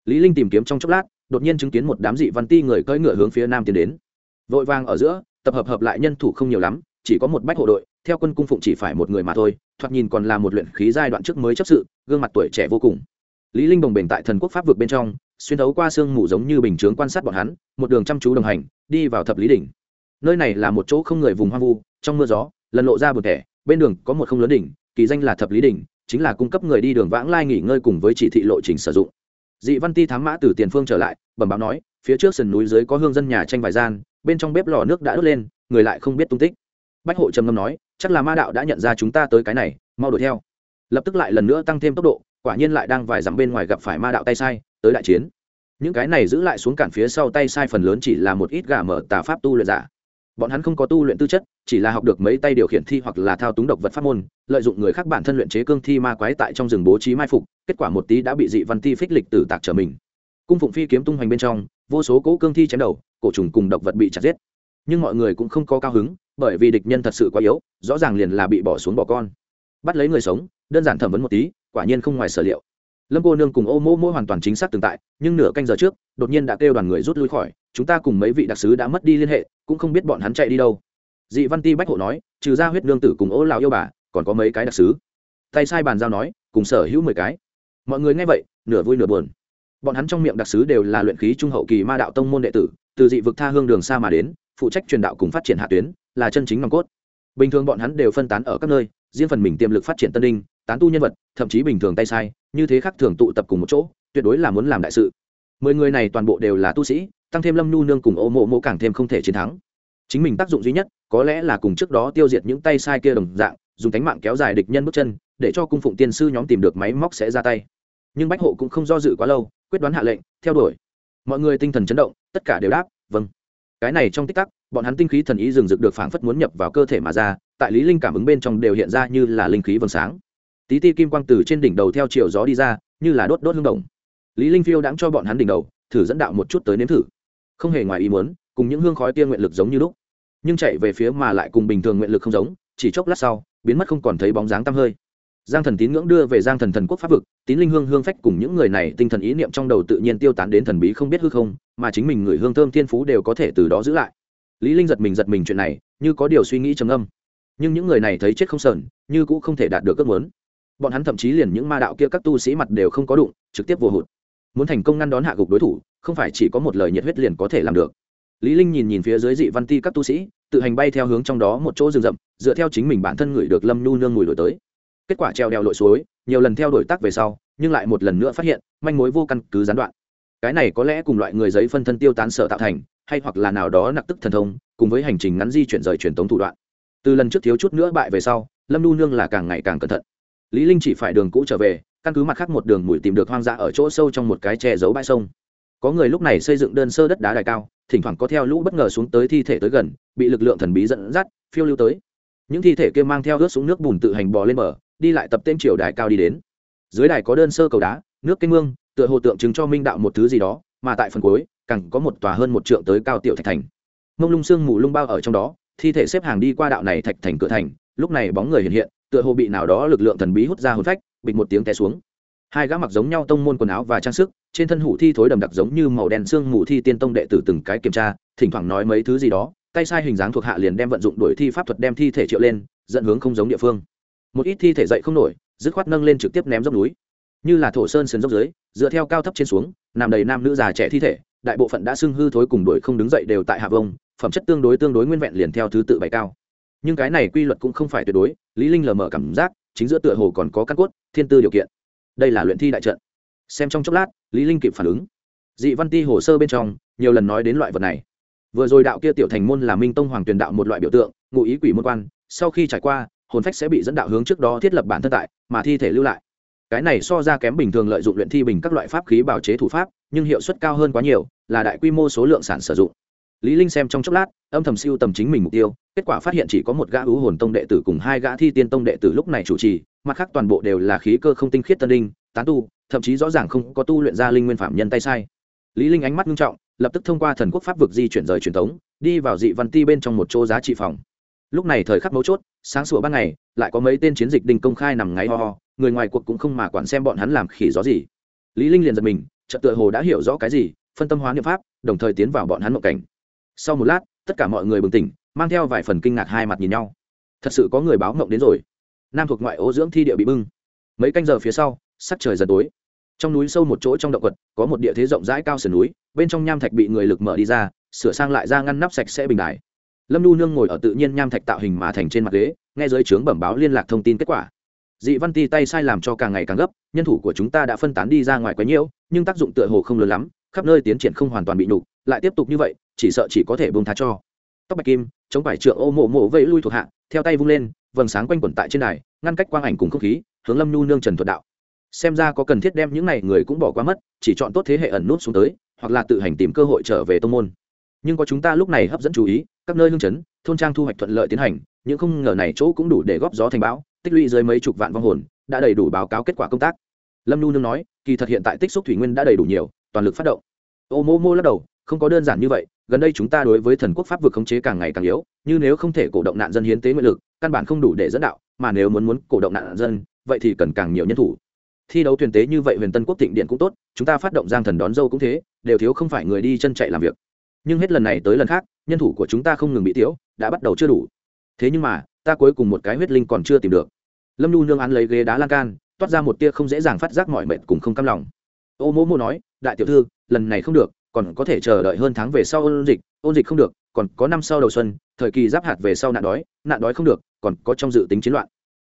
Lý linh tìm kiếm trong chốc lát, đột nhiên chứng kiến một đám dị văn ti người cưỡi ngựa hướng phía nam tiến đến. Vội vàng ở giữa, tập hợp hợp lại nhân thủ không nhiều lắm, chỉ có một bách hộ đội, theo quân cung phụng chỉ phải một người mà thôi, thoạt nhìn còn là một luyện khí giai đoạn trước mới chấp sự, gương mặt tuổi trẻ vô cùng. Lý linh bồng bềnh tại thần quốc pháp vực bên trong, xuyên thấu qua xương mù giống như bình chướng quan sát bọn hắn, một đường chăm chú đồng hành, đi vào thập lý đỉnh nơi này là một chỗ không người vùng hoang vu, trong mưa gió, lần lộ ra bờ thẻ bên đường có một không lớn đỉnh, kỳ danh là thập lý đỉnh, chính là cung cấp người đi đường vãng lai nghỉ ngơi cùng với chỉ thị lộ trình sử dụng. Dị văn ti thám mã từ tiền phương trở lại, bẩm báo nói, phía trước sườn núi dưới có hương dân nhà tranh vài gian, bên trong bếp lò nước đã đốt lên, người lại không biết tung tích. Bách hộ trầm ngâm nói, chắc là ma đạo đã nhận ra chúng ta tới cái này, mau đuổi theo. Lập tức lại lần nữa tăng thêm tốc độ, quả nhiên lại đang vài dặm bên ngoài gặp phải ma đạo tay sai, tới đại chiến. Những cái này giữ lại xuống cản phía sau tay sai phần lớn chỉ là một ít gà mở tà pháp tu luyện giả bọn hắn không có tu luyện tư chất, chỉ là học được mấy tay điều khiển thi hoặc là thao túng độc vật pháp môn, lợi dụng người khác bản thân luyện chế cương thi ma quái tại trong rừng bố trí mai phục, kết quả một tí đã bị dị văn ti phích lịch tử tạc trở mình. Cung phụng phi kiếm tung hoành bên trong, vô số cỗ cương thi chém đầu, cổ trùng cùng độc vật bị chặt giết. Nhưng mọi người cũng không có cao hứng, bởi vì địch nhân thật sự quá yếu, rõ ràng liền là bị bỏ xuống bỏ con. Bắt lấy người sống, đơn giản thẩm vấn một tí, quả nhiên không ngoài sở liệu. Lâm cô nương cùng ô mô mô hoàn toàn chính xác tồn tại, nhưng nửa canh giờ trước, đột nhiên đã kêu đoàn người rút lui khỏi chúng ta cùng mấy vị đặc sứ đã mất đi liên hệ, cũng không biết bọn hắn chạy đi đâu. Dị văn ti bách hộ nói, trừ ra huyết nương tử cùng ô lão yêu bà, còn có mấy cái đặc sứ. Tay sai bàn giao nói, cùng sở hữu mười cái. Mọi người nghe vậy, nửa vui nửa buồn. Bọn hắn trong miệng đặc sứ đều là luyện khí trung hậu kỳ ma đạo tông môn đệ tử, từ dị vực tha hương đường xa mà đến, phụ trách truyền đạo cùng phát triển hạ tuyến, là chân chính nòng cốt. Bình thường bọn hắn đều phân tán ở các nơi, riêng phần mình tiềm lực phát triển tân đinh, tán tu nhân vật, thậm chí bình thường tay sai, như thế khác thường tụ tập cùng một chỗ, tuyệt đối là muốn làm đại sự. Mười người này toàn bộ đều là tu sĩ tăng thêm lâm nhu nương cùng ô mộ mộ càng thêm không thể chiến thắng. Chính mình tác dụng duy nhất, có lẽ là cùng trước đó tiêu diệt những tay sai kia đồng dạng, dùng cánh mạng kéo dài địch nhân bước chân, để cho cung phụng tiên sư nhóm tìm được máy móc sẽ ra tay. Nhưng bách hộ cũng không do dự quá lâu, quyết đoán hạ lệnh, theo đuổi. Mọi người tinh thần chấn động, tất cả đều đáp vâng. Cái này trong tích tắc, bọn hắn tinh khí thần ý rừng rực được phảng phất muốn nhập vào cơ thể mà ra, tại lý linh cảm ứng bên trong đều hiện ra như là linh khí vầng sáng. Tí ti kim quang từ trên đỉnh đầu theo chiều gió đi ra, như là đốt đốt hương đồng. Lý linh phiêu đãng cho bọn hắn đỉnh đầu, thử dẫn đạo một chút tới nếm thử không hề ngoài ý muốn, cùng những hương khói tiên nguyện lực giống như lúc. Nhưng chạy về phía mà lại cùng bình thường nguyện lực không giống, chỉ chốc lát sau, biến mất không còn thấy bóng dáng tăm hơi. Giang thần tín ngưỡng đưa về giang thần thần quốc pháp vực, tín linh hương hương phách cùng những người này tinh thần ý niệm trong đầu tự nhiên tiêu tán đến thần bí không biết hư không, mà chính mình người hương thơm thiên phú đều có thể từ đó giữ lại. Lý linh giật mình giật mình chuyện này, như có điều suy nghĩ trầm âm nhưng những người này thấy chết không sờn, như cũng không thể đạt được ước muốn. Bọn hắn thậm chí liền những ma đạo kia các tu sĩ mặt đều không có đụng, trực tiếp vô hụt. Muốn thành công ngăn đón hạ gục đối thủ không phải chỉ có một lời nhiệt huyết liền có thể làm được. Lý linh nhìn nhìn phía dưới dị văn ti các tu sĩ, tự hành bay theo hướng trong đó một chỗ rừng rậm, dựa theo chính mình bản thân người được lâm nhu nương mùi đổi tới. Kết quả treo đèo lội suối, nhiều lần theo đuổi tác về sau, nhưng lại một lần nữa phát hiện, manh mối vô căn cứ gián đoạn. Cái này có lẽ cùng loại người giấy phân thân tiêu tán sở tạo thành, hay hoặc là nào đó nặc tức thần thông, cùng với hành trình ngắn di chuyển rời truyền tống thủ đoạn. Từ lần trước thiếu chút nữa bại về sau, lâm nhu nương là càng ngày càng cẩn thận. Lý linh chỉ phải đường cũ trở về, căn cứ mặt khác một đường mùi tìm được hoang dã ở chỗ sâu trong một cái che giấu bãi sông có người lúc này xây dựng đơn sơ đất đá đài cao, thỉnh thoảng có theo lũ bất ngờ xuống tới thi thể tới gần, bị lực lượng thần bí dẫn dắt, phiêu lưu tới. Những thi thể kia mang theo ướt xuống nước bùn tự hành bò lên bờ, đi lại tập tên triều đài cao đi đến. Dưới đài có đơn sơ cầu đá, nước canh mương, tựa hồ tượng trưng cho minh đạo một thứ gì đó, mà tại phần cuối, càng có một tòa hơn một trượng tới cao tiểu thạch thành. Mông lung sương mù lung bao ở trong đó, thi thể xếp hàng đi qua đạo này thạch thành cửa thành, lúc này bóng người hiện hiện, tựa hồ bị nào đó lực lượng thần bí hút ra hồn phách, bịch một tiếng té xuống hai gã mặc giống nhau tông môn quần áo và trang sức, trên thân hủ thi thối đầm đặc giống như màu đen xương mù thi tiên tông đệ tử từng cái kiểm tra, thỉnh thoảng nói mấy thứ gì đó, tay sai hình dáng thuộc hạ liền đem vận dụng đuổi thi pháp thuật đem thi thể triệu lên, dẫn hướng không giống địa phương. Một ít thi thể dậy không nổi, dứt khoát nâng lên trực tiếp ném dốc núi. Như là thổ sơn sườn dốc dưới, dựa theo cao thấp trên xuống, nằm đầy nam nữ già trẻ thi thể, đại bộ phận đã sưng hư thối cùng đuổi không đứng dậy đều tại hạ vông, phẩm chất tương đối tương đối nguyên vẹn liền theo thứ tự bày cao. Nhưng cái này quy luật cũng không phải tuyệt đối, lý linh lờ mờ cảm giác, chính giữa tựa hồ còn có căn cốt, thiên tư điều kiện đây là luyện thi đại trận. Xem trong chốc lát, lý linh kịp phản ứng. Dị văn ti hồ sơ bên trong, nhiều lần nói đến loại vật này. Vừa rồi đạo kia tiểu thành môn là minh tông hoàng Tuyền đạo một loại biểu tượng, ngụ ý quỷ môn quan, sau khi trải qua, hồn phách sẽ bị dẫn đạo hướng trước đó thiết lập bản thân tại, mà thi thể lưu lại. Cái này so ra kém bình thường lợi dụng luyện thi bình các loại pháp khí bảo chế thủ pháp, nhưng hiệu suất cao hơn quá nhiều, là đại quy mô số lượng sản sử dụng. Lý linh xem trong chốc lát, âm thầm siêu tầm chính mình mục tiêu, kết quả phát hiện chỉ có một gã ưu hồn tông đệ tử cùng hai gã thi tiên tông đệ tử lúc này chủ trì mặt khác toàn bộ đều là khí cơ không tinh khiết tân linh tán tu, thậm chí rõ ràng không có tu luyện ra linh nguyên phạm nhân tay sai. Lý linh ánh mắt nghiêm trọng, lập tức thông qua thần quốc pháp vực di chuyển rời truyền thống, đi vào dị văn ti bên trong một chỗ giá trị phòng. Lúc này thời khắc mấu chốt, sáng sủa ban ngày, lại có mấy tên chiến dịch đình công khai nằm ngáy ho ho, người ngoài cuộc cũng không mà quản xem bọn hắn làm khỉ gió gì. Lý linh liền giật mình, chợt tựa hồ đã hiểu rõ cái gì, phân tâm hóa niệm pháp, đồng thời tiến vào bọn hắn mộng cảnh. Sau một lát, tất cả mọi người bừng tỉnh, mang theo vài phần kinh ngạc hai mặt nhìn nhau. Thật sự có người báo mộng đến rồi nam thuộc ngoại ô dưỡng thi địa bị bưng. Mấy canh giờ phía sau, sắc trời dần tối. Trong núi sâu một chỗ trong động quật, có một địa thế rộng rãi cao sườn núi, bên trong nham thạch bị người lực mở đi ra, sửa sang lại ra ngăn nắp sạch sẽ bình đài. Lâm nu nương ngồi ở tự nhiên nham thạch tạo hình mà thành trên mặt ghế, nghe giới trướng bẩm báo liên lạc thông tin kết quả. Dị văn ti tay sai làm cho càng ngày càng gấp, nhân thủ của chúng ta đã phân tán đi ra ngoài quá nhiễu nhưng tác dụng tựa hồ không lớn lắm, khắp nơi tiến triển không hoàn toàn bị nhục, lại tiếp tục như vậy, chỉ sợ chỉ có thể bông tha cho. Tóc bạch kim, chống phải trượng ô mộ mộ vẫy lui thuộc hạ, theo tay vung lên vầng sáng quanh quẩn tại trên đài, ngăn cách quang ảnh cùng không khí, hướng lâm nhu nương trần thuật đạo. Xem ra có cần thiết đem những này người cũng bỏ qua mất, chỉ chọn tốt thế hệ ẩn nút xuống tới, hoặc là tự hành tìm cơ hội trở về tông môn. Nhưng có chúng ta lúc này hấp dẫn chú ý, các nơi hương chấn, thôn trang thu hoạch thuận lợi tiến hành, những không ngờ này chỗ cũng đủ để góp gió thành bão, tích lũy dưới mấy chục vạn vong hồn, đã đầy đủ báo cáo kết quả công tác. Lâm nu nương nói, kỳ thật hiện tại tích xúc thủy nguyên đã đầy đủ nhiều, toàn lực phát động. Ô mô mô lắc đầu không có đơn giản như vậy, gần đây chúng ta đối với thần quốc pháp vực khống chế càng ngày càng yếu, như nếu không thể cổ động nạn dân hiến tế nguyện lực, căn bản không đủ để dẫn đạo, mà nếu muốn muốn cổ động nạn dân, vậy thì cần càng nhiều nhân thủ. Thi đấu thuyền tế như vậy huyền tân quốc thịnh điện cũng tốt, chúng ta phát động giang thần đón dâu cũng thế, đều thiếu không phải người đi chân chạy làm việc. Nhưng hết lần này tới lần khác, nhân thủ của chúng ta không ngừng bị thiếu, đã bắt đầu chưa đủ. Thế nhưng mà, ta cuối cùng một cái huyết linh còn chưa tìm được. Lâm nhu nương án lấy ghế đá lan can, toát ra một tia không dễ dàng phát giác mọi mệt cùng không cam lòng. Ô mô mô nói, đại tiểu thư, lần này không được còn có thể chờ đợi hơn tháng về sau ôn dịch ôn dịch không được, còn có năm sau đầu xuân, thời kỳ giáp hạt về sau nạn đói nạn đói không được, còn có trong dự tính chiến loạn.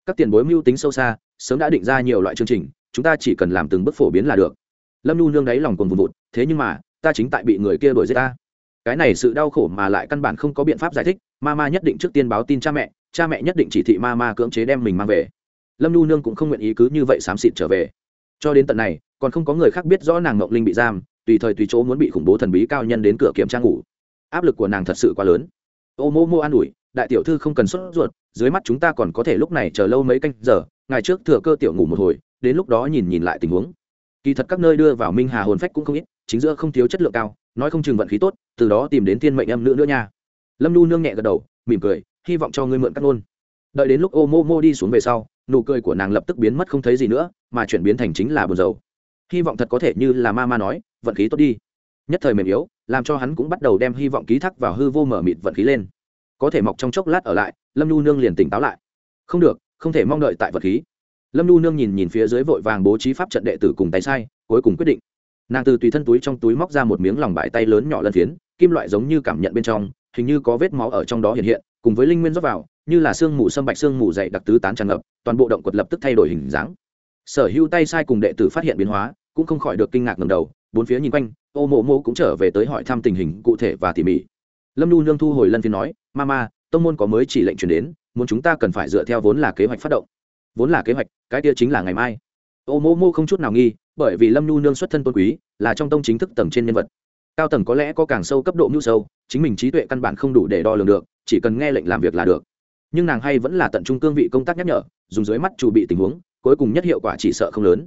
Các tiền bối mưu tính sâu xa, sớm đã định ra nhiều loại chương trình, chúng ta chỉ cần làm từng bước phổ biến là được. Lâm nhu nương đáy lòng còn vùn vụt, thế nhưng mà, ta chính tại bị người kia đuổi giết ta. Cái này sự đau khổ mà lại căn bản không có biện pháp giải thích, ma ma nhất định trước tiên báo tin cha mẹ cha mẹ nhất định chỉ thị ma ma cưỡng chế đem mình mang về. Lâm nhu nương cũng không nguyện ý cứ như vậy xám xịt trở về. Cho đến tận này, còn không có người khác biết rõ nàng ngọc linh bị giam tùy thời tùy chỗ muốn bị khủng bố thần bí cao nhân đến cửa kiểm tra ngủ. Áp lực của nàng thật sự quá lớn. Ô mô mô an ủi, đại tiểu thư không cần sốt ruột, dưới mắt chúng ta còn có thể lúc này chờ lâu mấy canh giờ, ngày trước thừa cơ tiểu ngủ một hồi, đến lúc đó nhìn nhìn lại tình huống. Kỳ thật các nơi đưa vào minh hà hồn phách cũng không ít, chính giữa không thiếu chất lượng cao, nói không chừng vận khí tốt, từ đó tìm đến thiên mệnh âm nữ nữa nha. Lâm nu nương nhẹ gật đầu, mỉm cười, hy vọng cho ngươi mượn cắt nôn đợi đến lúc ô mô mô đi xuống về sau, nụ cười của nàng lập tức biến mất không thấy gì nữa, mà chuyển biến thành chính là buồn rầu hy vọng thật có thể như là ma ma nói, vận khí tốt đi. Nhất thời mềm yếu, làm cho hắn cũng bắt đầu đem hy vọng ký thác vào hư vô mở mịt vận khí lên. Có thể mọc trong chốc lát ở lại, lâm nu nương liền tỉnh táo lại. Không được, không thể mong đợi tại vật khí. Lâm nu nương nhìn nhìn phía dưới vội vàng bố trí pháp trận đệ tử cùng tay sai, cuối cùng quyết định. Nàng từ tùy thân túi trong túi móc ra một miếng lòng bãi tay lớn nhỏ lân phiến, kim loại giống như cảm nhận bên trong, hình như có vết máu ở trong đó hiện hiện, cùng với linh nguyên rót vào, như là sương mù sâm bạch sương mù dày đặc tứ tán tràn ngập, toàn bộ động quật lập tức thay đổi hình dáng sở hữu tay sai cùng đệ tử phát hiện biến hóa, cũng không khỏi được kinh ngạc ngầm đầu, bốn phía nhìn quanh, ô mộ mộ cũng trở về tới hỏi thăm tình hình cụ thể và tỉ mỉ. Lâm nu nương thu hồi lân phiên nói, ma ma, tông môn có mới chỉ lệnh truyền đến, muốn chúng ta cần phải dựa theo vốn là kế hoạch phát động. Vốn là kế hoạch, cái kia chính là ngày mai. Ô mô mô không chút nào nghi, bởi vì lâm nhu nương xuất thân tôn quý, là trong tông chính thức tầng trên nhân vật. Cao tầng có lẽ có càng sâu cấp độ mưu sâu, chính mình trí tuệ căn bản không đủ để đo lường được, chỉ cần nghe lệnh làm việc là được nhưng nàng hay vẫn là tận trung cương vị công tác nhắc nhở, dùng dưới mắt chủ bị tình huống, cuối cùng nhất hiệu quả chỉ sợ không lớn.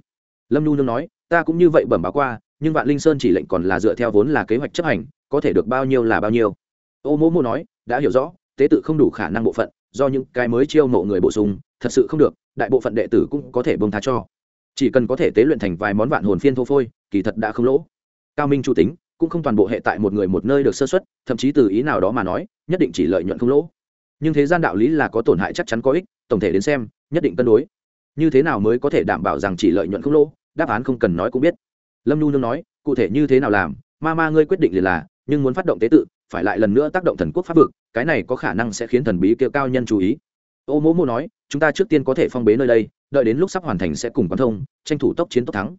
Lâm nhu nương nói, ta cũng như vậy bẩm báo qua, nhưng vạn linh sơn chỉ lệnh còn là dựa theo vốn là kế hoạch chấp hành, có thể được bao nhiêu là bao nhiêu. Ô mô mô nói, đã hiểu rõ, tế tự không đủ khả năng bộ phận, do những cái mới chiêu mộ người bổ sung, thật sự không được, đại bộ phận đệ tử cũng có thể bông tha cho. Chỉ cần có thể tế luyện thành vài món vạn hồn phiên thô phôi, kỳ thật đã không lỗ. Cao minh chu tính, cũng không toàn bộ hệ tại một người một nơi được sơ xuất thậm chí từ ý nào đó mà nói, nhất định chỉ lợi nhuận không lỗ nhưng thế gian đạo lý là có tổn hại chắc chắn có ích, tổng thể đến xem, nhất định cân đối. Như thế nào mới có thể đảm bảo rằng chỉ lợi nhuận không lỗ? Đáp án không cần nói cũng biết. Lâm nhu nương nói, cụ thể như thế nào làm? Ma ma ngươi quyết định liền là, nhưng muốn phát động tế tự, phải lại lần nữa tác động thần quốc pháp vực, cái này có khả năng sẽ khiến thần bí kia cao nhân chú ý. Ô mô mô nói, chúng ta trước tiên có thể phong bế nơi đây, đợi đến lúc sắp hoàn thành sẽ cùng quan thông, tranh thủ tốc chiến tốc thắng.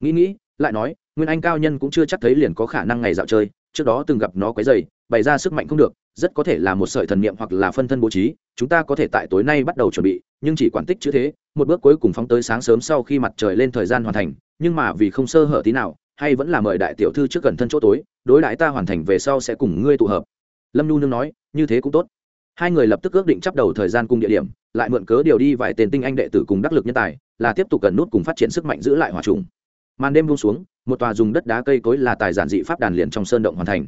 Nghĩ nghĩ, lại nói, nguyên anh cao nhân cũng chưa chắc thấy liền có khả năng ngày dạo chơi, trước đó từng gặp nó quấy dày bày ra sức mạnh không được, rất có thể là một sợi thần niệm hoặc là phân thân bố trí, chúng ta có thể tại tối nay bắt đầu chuẩn bị, nhưng chỉ quản tích chữ thế, một bước cuối cùng phóng tới sáng sớm sau khi mặt trời lên thời gian hoàn thành, nhưng mà vì không sơ hở tí nào, hay vẫn là mời đại tiểu thư trước gần thân chỗ tối, đối đãi ta hoàn thành về sau sẽ cùng ngươi tụ hợp. Lâm nhu nương nói, như thế cũng tốt. Hai người lập tức ước định chấp đầu thời gian cùng địa điểm, lại mượn cớ điều đi vài tên tinh anh đệ tử cùng đắc lực nhân tài, là tiếp tục cần nút cùng phát triển sức mạnh giữ lại hòa trùng. Màn đêm buông xuống, một tòa dùng đất đá cây cối là tài giản dị pháp đàn liền trong sơn động hoàn thành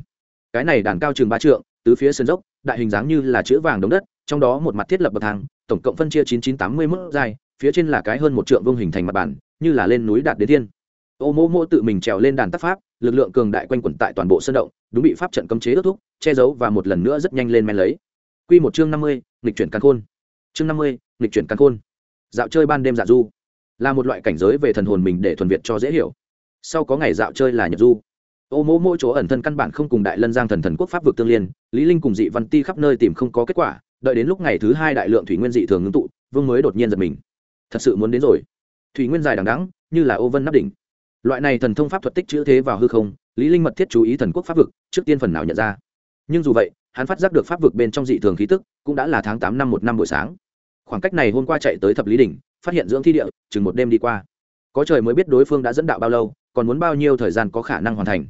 cái này đàn cao chừng ba trượng, tứ phía sân dốc, đại hình dáng như là chữ vàng đống đất, trong đó một mặt thiết lập bậc thang, tổng cộng phân chia chín chín tám mươi mức dài phía trên là cái hơn một trượng vương hình thành mặt bản như là lên núi đạt đến thiên. Ô mô mô tự mình trèo lên đàn tác pháp, lực lượng cường đại quanh quẩn tại toàn bộ sân động, đúng bị pháp trận cấm chế ước thúc, che giấu và một lần nữa rất nhanh lên men lấy. Q một chương năm mươi, nghịch chuyển căn khôn. Chương năm mươi, nghịch chuyển căn khôn. Dạo chơi ban đêm dạ du. Là một loại cảnh giới về thần hồn mình để thuần việt cho dễ hiểu. Sau có ngày dạo chơi là nhật du ô mỗ mỗi chỗ ẩn thân căn bản không cùng đại lân giang thần thần quốc pháp vực tương liên, lý linh cùng dị văn ti khắp nơi tìm không có kết quả, đợi đến lúc ngày thứ hai đại lượng thủy nguyên dị thường ngưng tụ, vương mới đột nhiên giật mình. Thật sự muốn đến rồi. Thủy nguyên dài đằng đẵng, như là ô vân nắp đỉnh. Loại này thần thông pháp thuật tích chữ thế vào hư không, lý linh mật thiết chú ý thần quốc pháp vực, trước tiên phần nào nhận ra. Nhưng dù vậy, hắn phát giác được pháp vực bên trong dị thường khí tức, cũng đã là tháng tám năm một năm buổi sáng. Khoảng cách này hôm qua chạy tới thập lý đỉnh, phát hiện dưỡng thi địa, chừng một đêm đi qua. Có trời mới biết đối phương đã dẫn đạo bao lâu, còn muốn bao nhiêu thời gian có khả năng hoàn thành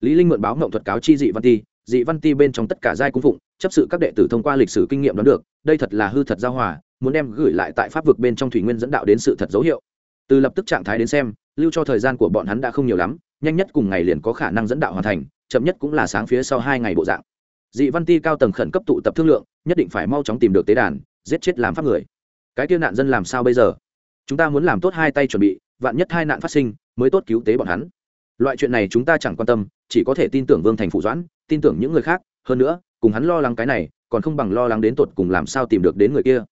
lý linh mượn báo mộng thuật cáo chi dị văn ti, dị văn ti bên trong tất cả giai cung phụng, chấp sự các đệ tử thông qua lịch sử kinh nghiệm đoán được, đây thật là hư thật giao hòa, muốn đem gửi lại tại pháp vực bên trong thủy nguyên dẫn đạo đến sự thật dấu hiệu. Từ lập tức trạng thái đến xem, lưu cho thời gian của bọn hắn đã không nhiều lắm, nhanh nhất cùng ngày liền có khả năng dẫn đạo hoàn thành, chậm nhất cũng là sáng phía sau hai ngày bộ dạng. Dị văn ti cao tầng khẩn cấp tụ tập thương lượng, nhất định phải mau chóng tìm được tế đàn, giết chết làm pháp người. Cái tiêu nạn dân làm sao bây giờ? Chúng ta muốn làm tốt hai tay chuẩn bị, vạn nhất hai nạn phát sinh, mới tốt cứu tế bọn hắn loại chuyện này chúng ta chẳng quan tâm, chỉ có thể tin tưởng vương thành phụ doãn, tin tưởng những người khác, hơn nữa, cùng hắn lo lắng cái này, còn không bằng lo lắng đến tột cùng làm sao tìm được đến người kia.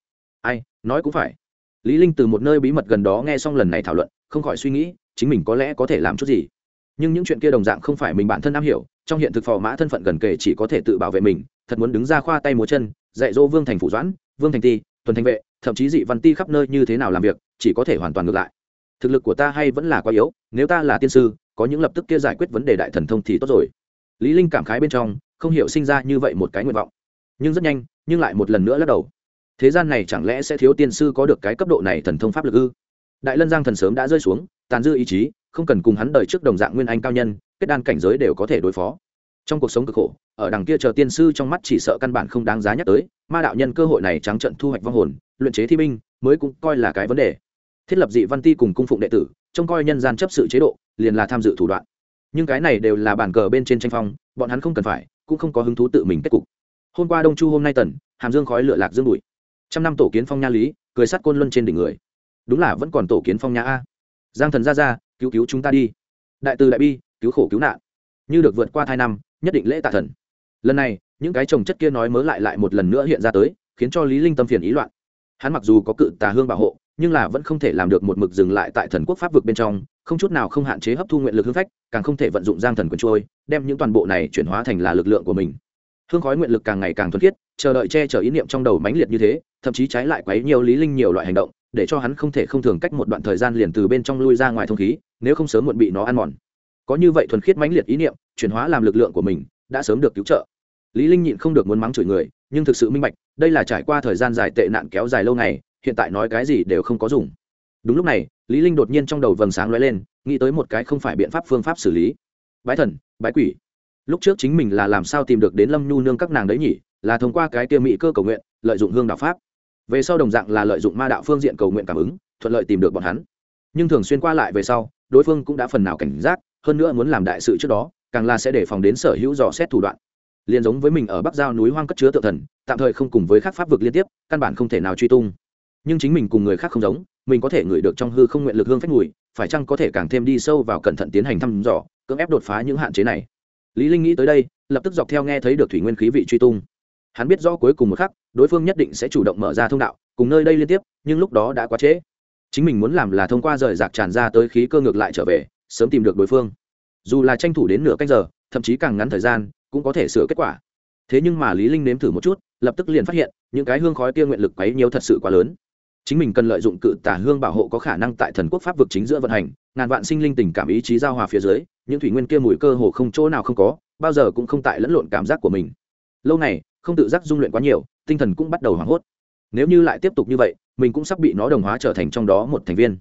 Ai, nói cũng phải. Lý linh từ một nơi bí mật gần đó nghe xong lần này thảo luận, không khỏi suy nghĩ, chính mình có lẽ có thể làm chút gì. Nhưng những chuyện kia đồng dạng không phải mình bản thân am hiểu, trong hiện thực phò mã thân phận gần kề chỉ có thể tự bảo vệ mình, thật muốn đứng ra khoa tay múa chân, dạy dỗ vương thành phủ doãn, vương thành ti, tuần thành vệ, thậm chí dị văn ti khắp nơi như thế nào làm việc, chỉ có thể hoàn toàn ngược lại. Thực lực của ta hay vẫn là quá yếu, nếu ta là tiên sư có những lập tức kia giải quyết vấn đề đại thần thông thì tốt rồi. Lý linh cảm khái bên trong, không hiểu sinh ra như vậy một cái nguyện vọng. Nhưng rất nhanh, nhưng lại một lần nữa lắc đầu. Thế gian này chẳng lẽ sẽ thiếu tiên sư có được cái cấp độ này thần thông pháp lực ư? Đại lân giang thần sớm đã rơi xuống, tàn dư ý chí, không cần cùng hắn đời trước đồng dạng nguyên anh cao nhân, kết đan cảnh giới đều có thể đối phó. Trong cuộc sống cực khổ, ở đằng kia chờ tiên sư trong mắt chỉ sợ căn bản không đáng giá nhắc tới, ma đạo nhân cơ hội này trắng trận thu hoạch vong hồn, luyện chế thi binh, mới cũng coi là cái vấn đề thiết lập dị văn ti cùng cung phụng đệ tử, trông coi nhân gian chấp sự chế độ, liền là tham dự thủ đoạn. Nhưng cái này đều là bản cờ bên trên tranh phong, bọn hắn không cần phải, cũng không có hứng thú tự mình kết cục. Hôm qua đông chu hôm nay tần, hàm dương khói lửa lạc dương bụi. Trăm năm tổ kiến phong nha lý, cười sắt côn luân trên đỉnh người. Đúng là vẫn còn tổ kiến phong nha a. Giang thần ra ra, cứu cứu chúng ta đi. Đại từ đại bi, cứu khổ cứu nạn. Như được vượt qua hai năm, nhất định lễ tạ thần. Lần này, những cái trồng chất kia nói mớ lại lại một lần nữa hiện ra tới, khiến cho lý linh tâm phiền ý loạn. Hắn mặc dù có cự tà hương bảo hộ nhưng là vẫn không thể làm được một mực dừng lại tại thần quốc pháp vực bên trong, không chút nào không hạn chế hấp thu nguyện lực hương phách, càng không thể vận dụng giang thần quyền trôi, đem những toàn bộ này chuyển hóa thành là lực lượng của mình. Hương khói nguyện lực càng ngày càng thuần khiết, chờ đợi che chở ý niệm trong đầu mãnh liệt như thế, thậm chí trái lại quấy nhiều lý linh nhiều loại hành động, để cho hắn không thể không thường cách một đoạn thời gian liền từ bên trong lui ra ngoài thông khí, nếu không sớm muộn bị nó ăn mòn. Có như vậy thuần khiết mãnh liệt ý niệm, chuyển hóa làm lực lượng của mình, đã sớm được cứu trợ. Lý linh nhịn không được muốn mắng chửi người, nhưng thực sự minh bạch, đây là trải qua thời gian dài tệ nạn kéo dài lâu ngày hiện tại nói cái gì đều không có dùng. Đúng lúc này, lý linh đột nhiên trong đầu vầng sáng lóe lên, nghĩ tới một cái không phải biện pháp phương pháp xử lý. Bái thần, bái quỷ. Lúc trước chính mình là làm sao tìm được đến lâm nhu nương các nàng đấy nhỉ? Là thông qua cái tiêu mỹ cơ cầu nguyện, lợi dụng hương đạo pháp. Về sau đồng dạng là lợi dụng ma đạo phương diện cầu nguyện cảm ứng, thuận lợi tìm được bọn hắn. Nhưng thường xuyên qua lại về sau, đối phương cũng đã phần nào cảnh giác, hơn nữa muốn làm đại sự trước đó, càng là sẽ đề phòng đến sở hữu dò xét thủ đoạn. Liền giống với mình ở bắc giao núi hoang cất chứa tự thần, tạm thời không cùng với các pháp vực liên tiếp, căn bản không thể nào truy tung nhưng chính mình cùng người khác không giống, mình có thể ngửi được trong hư không nguyện lực hương phách mùi, phải chăng có thể càng thêm đi sâu vào cẩn thận tiến hành thăm dò, cưỡng ép đột phá những hạn chế này. Lý linh nghĩ tới đây, lập tức dọc theo nghe thấy được thủy nguyên khí vị truy tung. Hắn biết rõ cuối cùng một khắc, đối phương nhất định sẽ chủ động mở ra thông đạo, cùng nơi đây liên tiếp, nhưng lúc đó đã quá trễ. Chính mình muốn làm là thông qua rời rạc tràn ra tới khí cơ ngược lại trở về, sớm tìm được đối phương. Dù là tranh thủ đến nửa cách giờ, thậm chí càng ngắn thời gian, cũng có thể sửa kết quả. Thế nhưng mà lý linh nếm thử một chút, lập tức liền phát hiện, những cái hương khói kia nguyện lực quấy nhiều thật sự quá lớn chính mình cần lợi dụng cự tà hương bảo hộ có khả năng tại thần quốc pháp vực chính giữa vận hành, ngàn vạn sinh linh tình cảm ý chí giao hòa phía dưới, những thủy nguyên kia mùi cơ hồ không chỗ nào không có, bao giờ cũng không tại lẫn lộn cảm giác của mình. Lâu này, không tự giác dung luyện quá nhiều, tinh thần cũng bắt đầu hoảng hốt. Nếu như lại tiếp tục như vậy, mình cũng sắp bị nó đồng hóa trở thành trong đó một thành viên.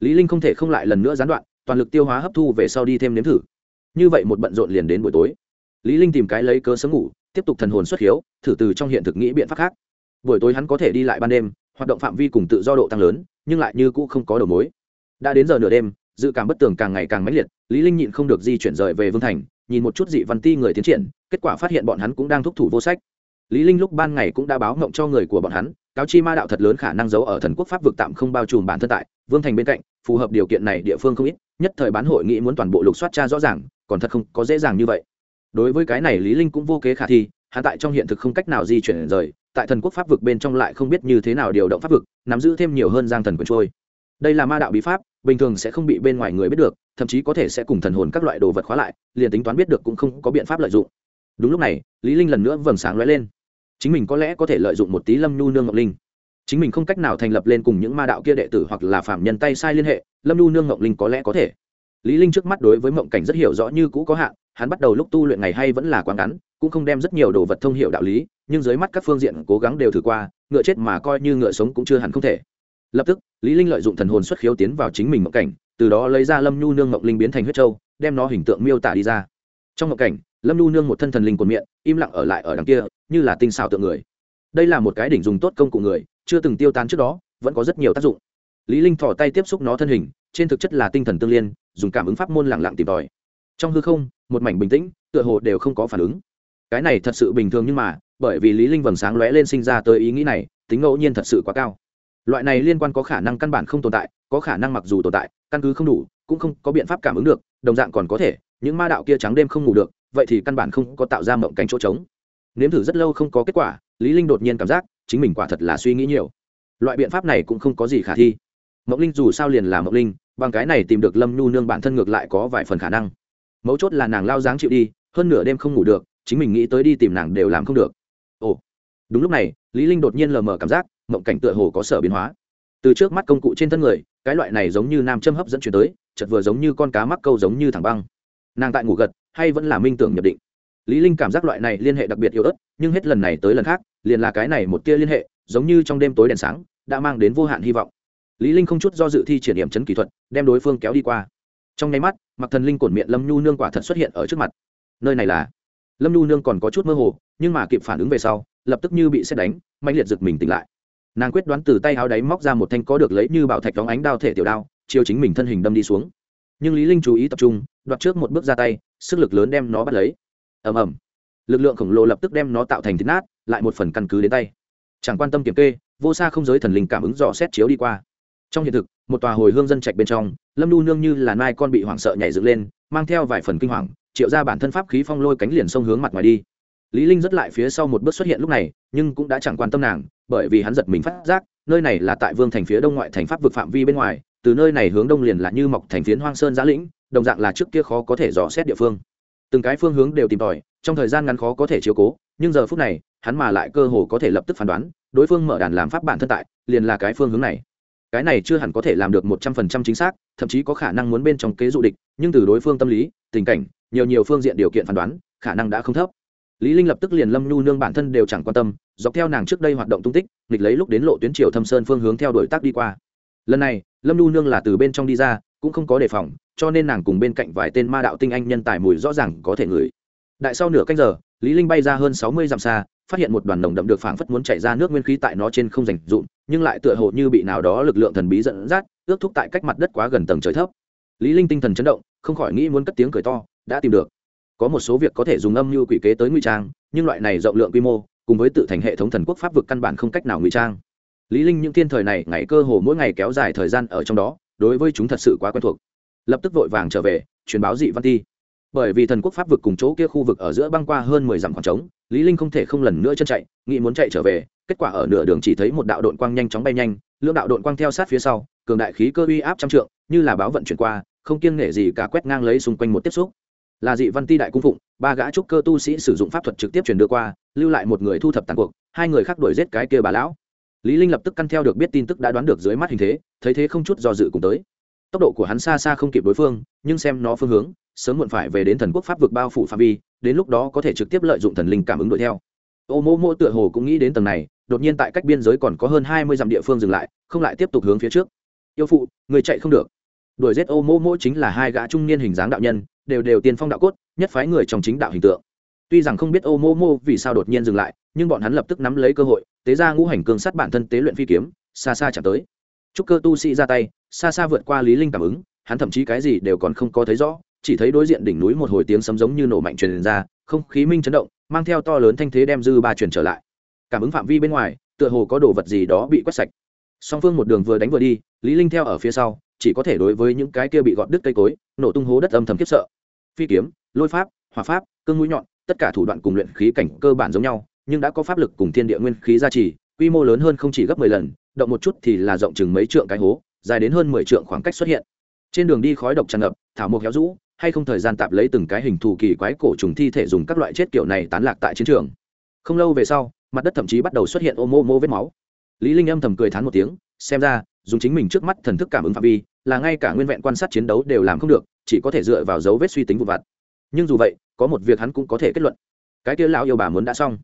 Lý linh không thể không lại lần nữa gián đoạn, toàn lực tiêu hóa hấp thu về sau đi thêm nếm thử. Như vậy một bận rộn liền đến buổi tối. Lý linh tìm cái lấy cớ sớm ngủ, tiếp tục thần hồn xuất hiếu, thử từ trong hiện thực nghĩ biện pháp khác. Buổi tối hắn có thể đi lại ban đêm hoạt động phạm vi cùng tự do độ tăng lớn, nhưng lại như cũ không có đầu mối. Đã đến giờ nửa đêm, dự cảm bất tường càng ngày càng mãnh liệt, lý linh nhịn không được di chuyển rời về vương thành, nhìn một chút dị văn ti người tiến triển, kết quả phát hiện bọn hắn cũng đang thúc thủ vô sách. Lý linh lúc ban ngày cũng đã báo mộng cho người của bọn hắn, cáo chi ma đạo thật lớn khả năng giấu ở thần quốc pháp vực tạm không bao trùm bản thân tại, vương thành bên cạnh, phù hợp điều kiện này địa phương không ít, nhất thời bán hội nghị muốn toàn bộ lục soát tra rõ ràng, còn thật không có dễ dàng như vậy. Đối với cái này lý linh cũng vô kế khả thi, hắn tại trong hiện thực không cách nào di chuyển rời tại thần quốc pháp vực bên trong lại không biết như thế nào điều động pháp vực, nắm giữ thêm nhiều hơn giang thần quyền trôi. Đây là ma đạo bí pháp, bình thường sẽ không bị bên ngoài người biết được, thậm chí có thể sẽ cùng thần hồn các loại đồ vật khóa lại, liền tính toán biết được cũng không có biện pháp lợi dụng. Đúng lúc này, lý linh lần nữa vầng sáng lóe lên. Chính mình có lẽ có thể lợi dụng một tí lâm nhu nương ngọc linh. Chính mình không cách nào thành lập lên cùng những ma đạo kia đệ tử hoặc là phạm nhân tay sai liên hệ, lâm nhu nương ngọc linh có lẽ có thể. Lý linh trước mắt đối với mộng cảnh rất hiểu rõ như cũ có hạn, hắn bắt đầu lúc tu luyện ngày hay vẫn là quá ngắn, cũng không đem rất nhiều đồ vật thông hiểu đạo lý nhưng dưới mắt các phương diện cố gắng đều thử qua, ngựa chết mà coi như ngựa sống cũng chưa hẳn không thể. Lập tức, lý linh lợi dụng thần hồn xuất khiếu tiến vào chính mình mộng cảnh, từ đó lấy ra lâm nhu nương ngọc linh biến thành huyết châu, đem nó hình tượng miêu tả đi ra. Trong mộng cảnh, lâm nhu nương một thân thần linh cuộn miệng, im lặng ở lại ở đằng kia, như là tinh xảo tượng người. Đây là một cái đỉnh dùng tốt công cụ người, chưa từng tiêu tán trước đó, vẫn có rất nhiều tác dụng. Lý linh thò tay tiếp xúc nó thân hình, trên thực chất là tinh thần tương liên, dùng cảm ứng pháp môn lặng lặng tìm tòi. Trong hư không, một mảnh bình tĩnh, tựa hồ đều không có phản ứng. Cái này thật sự bình thường nhưng mà bởi vì lý linh vầng sáng lóe lên sinh ra tới ý nghĩ này, tính ngẫu nhiên thật sự quá cao. Loại này liên quan có khả năng căn bản không tồn tại, có khả năng mặc dù tồn tại, căn cứ không đủ, cũng không có biện pháp cảm ứng được, đồng dạng còn có thể, những ma đạo kia trắng đêm không ngủ được, vậy thì căn bản không có tạo ra mộng cảnh chỗ trống. Nếm thử rất lâu không có kết quả, lý linh đột nhiên cảm giác, chính mình quả thật là suy nghĩ nhiều. Loại biện pháp này cũng không có gì khả thi. Mộng linh dù sao liền là mộng linh, bằng cái này tìm được lâm nhu nương bản thân ngược lại có vài phần khả năng. Mấu chốt là nàng lao dáng chịu đi, hơn nửa đêm không ngủ được, chính mình nghĩ tới đi tìm nàng đều làm không được đúng lúc này, lý linh đột nhiên lờ mờ cảm giác, mộng cảnh tựa hồ có sở biến hóa. Từ trước mắt công cụ trên thân người, cái loại này giống như nam châm hấp dẫn chuyển tới, chợt vừa giống như con cá mắc câu giống như thẳng băng. Nàng tại ngủ gật, hay vẫn là minh tưởng nhập định. Lý linh cảm giác loại này liên hệ đặc biệt yếu ớt, nhưng hết lần này tới lần khác, liền là cái này một tia liên hệ, giống như trong đêm tối đèn sáng, đã mang đến vô hạn hy vọng. Lý linh không chút do dự thi triển điểm chấn kỹ thuật, đem đối phương kéo đi qua. Trong nháy mắt mặc thần linh cổn miệng lâm nhu nương quả thật xuất hiện ở trước mặt. Nơi này là lâm nhu nương còn có chút mơ hồ, nhưng mà kịp phản ứng về sau lập tức như bị xét đánh mạnh liệt giật mình tỉnh lại. Nàng quyết đoán từ tay áo đáy móc ra một thanh có được lấy như bảo thạch đóng ánh đao thể tiểu đao, chiêu chính mình thân hình đâm đi xuống. Nhưng lý linh chú ý tập trung, đoạt trước một bước ra tay, sức lực lớn đem nó bắt lấy. Ầm ầm. Lực lượng khổng lồ lập tức đem nó tạo thành thịt nát, lại một phần căn cứ đến tay. Chẳng quan tâm kiểm kê, vô xa không giới thần linh cảm ứng dò xét chiếu đi qua. Trong hiện thực, một tòa hồi hương dân trạch bên trong, lâm nu nương như là nai con bị hoảng sợ nhảy dựng lên, mang theo vài phần kinh hoàng, triệu ra bản thân pháp khí phong lôi cánh liền sông hướng mặt ngoài đi lý linh rất lại phía sau một bước xuất hiện lúc này, nhưng cũng đã chẳng quan tâm nàng, bởi vì hắn giật mình phát giác, nơi này là tại vương thành phía đông ngoại thành pháp vực phạm vi bên ngoài, từ nơi này hướng đông liền là như mọc thành phiến hoang sơn giã lĩnh, đồng dạng là trước kia khó có thể dò xét địa phương. Từng cái phương hướng đều tìm tòi, trong thời gian ngắn khó có thể chiếu cố, nhưng giờ phút này, hắn mà lại cơ hồ có thể lập tức phán đoán, đối phương mở đàn làm pháp bản thân tại, liền là cái phương hướng này. Cái này chưa hẳn có thể làm được một trăm phần trăm chính xác, thậm chí có khả năng muốn bên trong kế dụ địch, nhưng từ đối phương tâm lý, tình cảnh, nhiều nhiều phương diện điều kiện phán đoán, khả năng đã không thấp lý linh lập tức liền lâm nhu nương bản thân đều chẳng quan tâm, dọc theo nàng trước đây hoạt động tung tích, nghịch lấy lúc đến lộ tuyến triều thâm sơn phương hướng theo đuổi tác đi qua. Lần này, lâm nhu nương là từ bên trong đi ra, cũng không có đề phòng, cho nên nàng cùng bên cạnh vài tên ma đạo tinh anh nhân tài mùi rõ ràng có thể ngửi. Đại sau nửa canh giờ, lý linh bay ra hơn sáu mươi dặm xa, phát hiện một đoàn nồng đậm được phảng phất muốn chảy ra nước nguyên khí tại nó trên không rành rụn, nhưng lại tựa hồ như bị nào đó lực lượng thần bí dẫn dắt, ước thúc tại cách mặt đất quá gần tầng trời thấp. Lý linh tinh thần chấn động, không khỏi nghĩ muốn cất tiếng cười to, đã tìm được có một số việc có thể dùng âm mưu quỷ kế tới ngụy trang, nhưng loại này rộng lượng quy mô, cùng với tự thành hệ thống thần quốc pháp vực căn bản không cách nào ngụy trang. Lý linh những thiên thời này ngày cơ hồ mỗi ngày kéo dài thời gian ở trong đó, đối với chúng thật sự quá quen thuộc. Lập tức vội vàng trở về, truyền báo dị văn ti bởi vì thần quốc pháp vực cùng chỗ kia khu vực ở giữa băng qua hơn mười dặm khoảng trống, lý linh không thể không lần nữa chân chạy, nghĩ muốn chạy trở về, kết quả ở nửa đường chỉ thấy một đạo độn quang nhanh chóng bay nhanh, lưỡng đạo độn quang theo sát phía sau, cường đại khí cơ uy áp trăm trượng, như là báo vận chuyển qua, không kiêng nể gì cả quét ngang lấy xung quanh một tiếp xúc là dị văn ti đại cung phụng, ba gã trúc cơ tu sĩ sử dụng pháp thuật trực tiếp truyền đưa qua, lưu lại một người thu thập tàn cuộc, hai người khác đuổi giết cái kia bà lão. Lý linh lập tức căn theo được biết tin tức đã đoán được dưới mắt hình thế, thấy thế không chút do dự cùng tới. Tốc độ của hắn xa xa không kịp đối phương, nhưng xem nó phương hướng, sớm muộn phải về đến thần quốc pháp vực bao phủ phạm vi, đến lúc đó có thể trực tiếp lợi dụng thần linh cảm ứng đuổi theo. Ô mô mô tựa hồ cũng nghĩ đến tầng này, đột nhiên tại cách biên giới còn có hơn hai mươi dặm địa phương dừng lại, không lại tiếp tục hướng phía trước. Yêu phụ, người chạy không được. Đuổi giết ô mô mô chính là hai gã trung niên hình dáng đạo nhân đều đều tiên phong đạo cốt, nhất phái người trong chính đạo hình tượng. Tuy rằng không biết ô mô mô vì sao đột nhiên dừng lại, nhưng bọn hắn lập tức nắm lấy cơ hội, tế ra ngũ hành cương sát bản thân tế luyện phi kiếm, xa xa chạm tới. Chúc cơ tu sĩ ra tay, xa xa vượt qua lý linh cảm ứng, hắn thậm chí cái gì đều còn không có thấy rõ, chỉ thấy đối diện đỉnh núi một hồi tiếng sấm giống như nổ mạnh truyền ra, không khí minh chấn động, mang theo to lớn thanh thế đem dư ba truyền trở lại. Cảm ứng phạm vi bên ngoài, tựa hồ có đồ vật gì đó bị quét sạch. Song phương một đường vừa đánh vừa đi, lý linh theo ở phía sau, chỉ có thể đối với những cái kia bị gọt đứt cây cối, nổ tung hố đất âm thầm kiếp sợ phi kiếm, lôi pháp, hỏa pháp, cương mũi nhọn, tất cả thủ đoạn cùng luyện khí cảnh cơ bản giống nhau, nhưng đã có pháp lực cùng thiên địa nguyên khí gia trì, quy mô lớn hơn không chỉ gấp mười lần, động một chút thì là rộng chừng mấy trượng cái hố, dài đến hơn mười trượng khoảng cách xuất hiện. Trên đường đi khói độc tràn ngập, thảo mộc héo rũ, hay không thời gian tạp lấy từng cái hình thù kỳ quái cổ trùng thi thể dùng các loại chết kiểu này tán lạc tại chiến trường. Không lâu về sau, mặt đất thậm chí bắt đầu xuất hiện ô mô mô vết máu. Lý linh âm thầm cười thán một tiếng, xem ra, dùng chính mình trước mắt thần thức cảm ứng phạm vi, là ngay cả nguyên vẹn quan sát chiến đấu đều làm không được chỉ có thể dựa vào dấu vết suy tính vụn vặt. Nhưng dù vậy, có một việc hắn cũng có thể kết luận. Cái kia lão yêu bà muốn đã xong.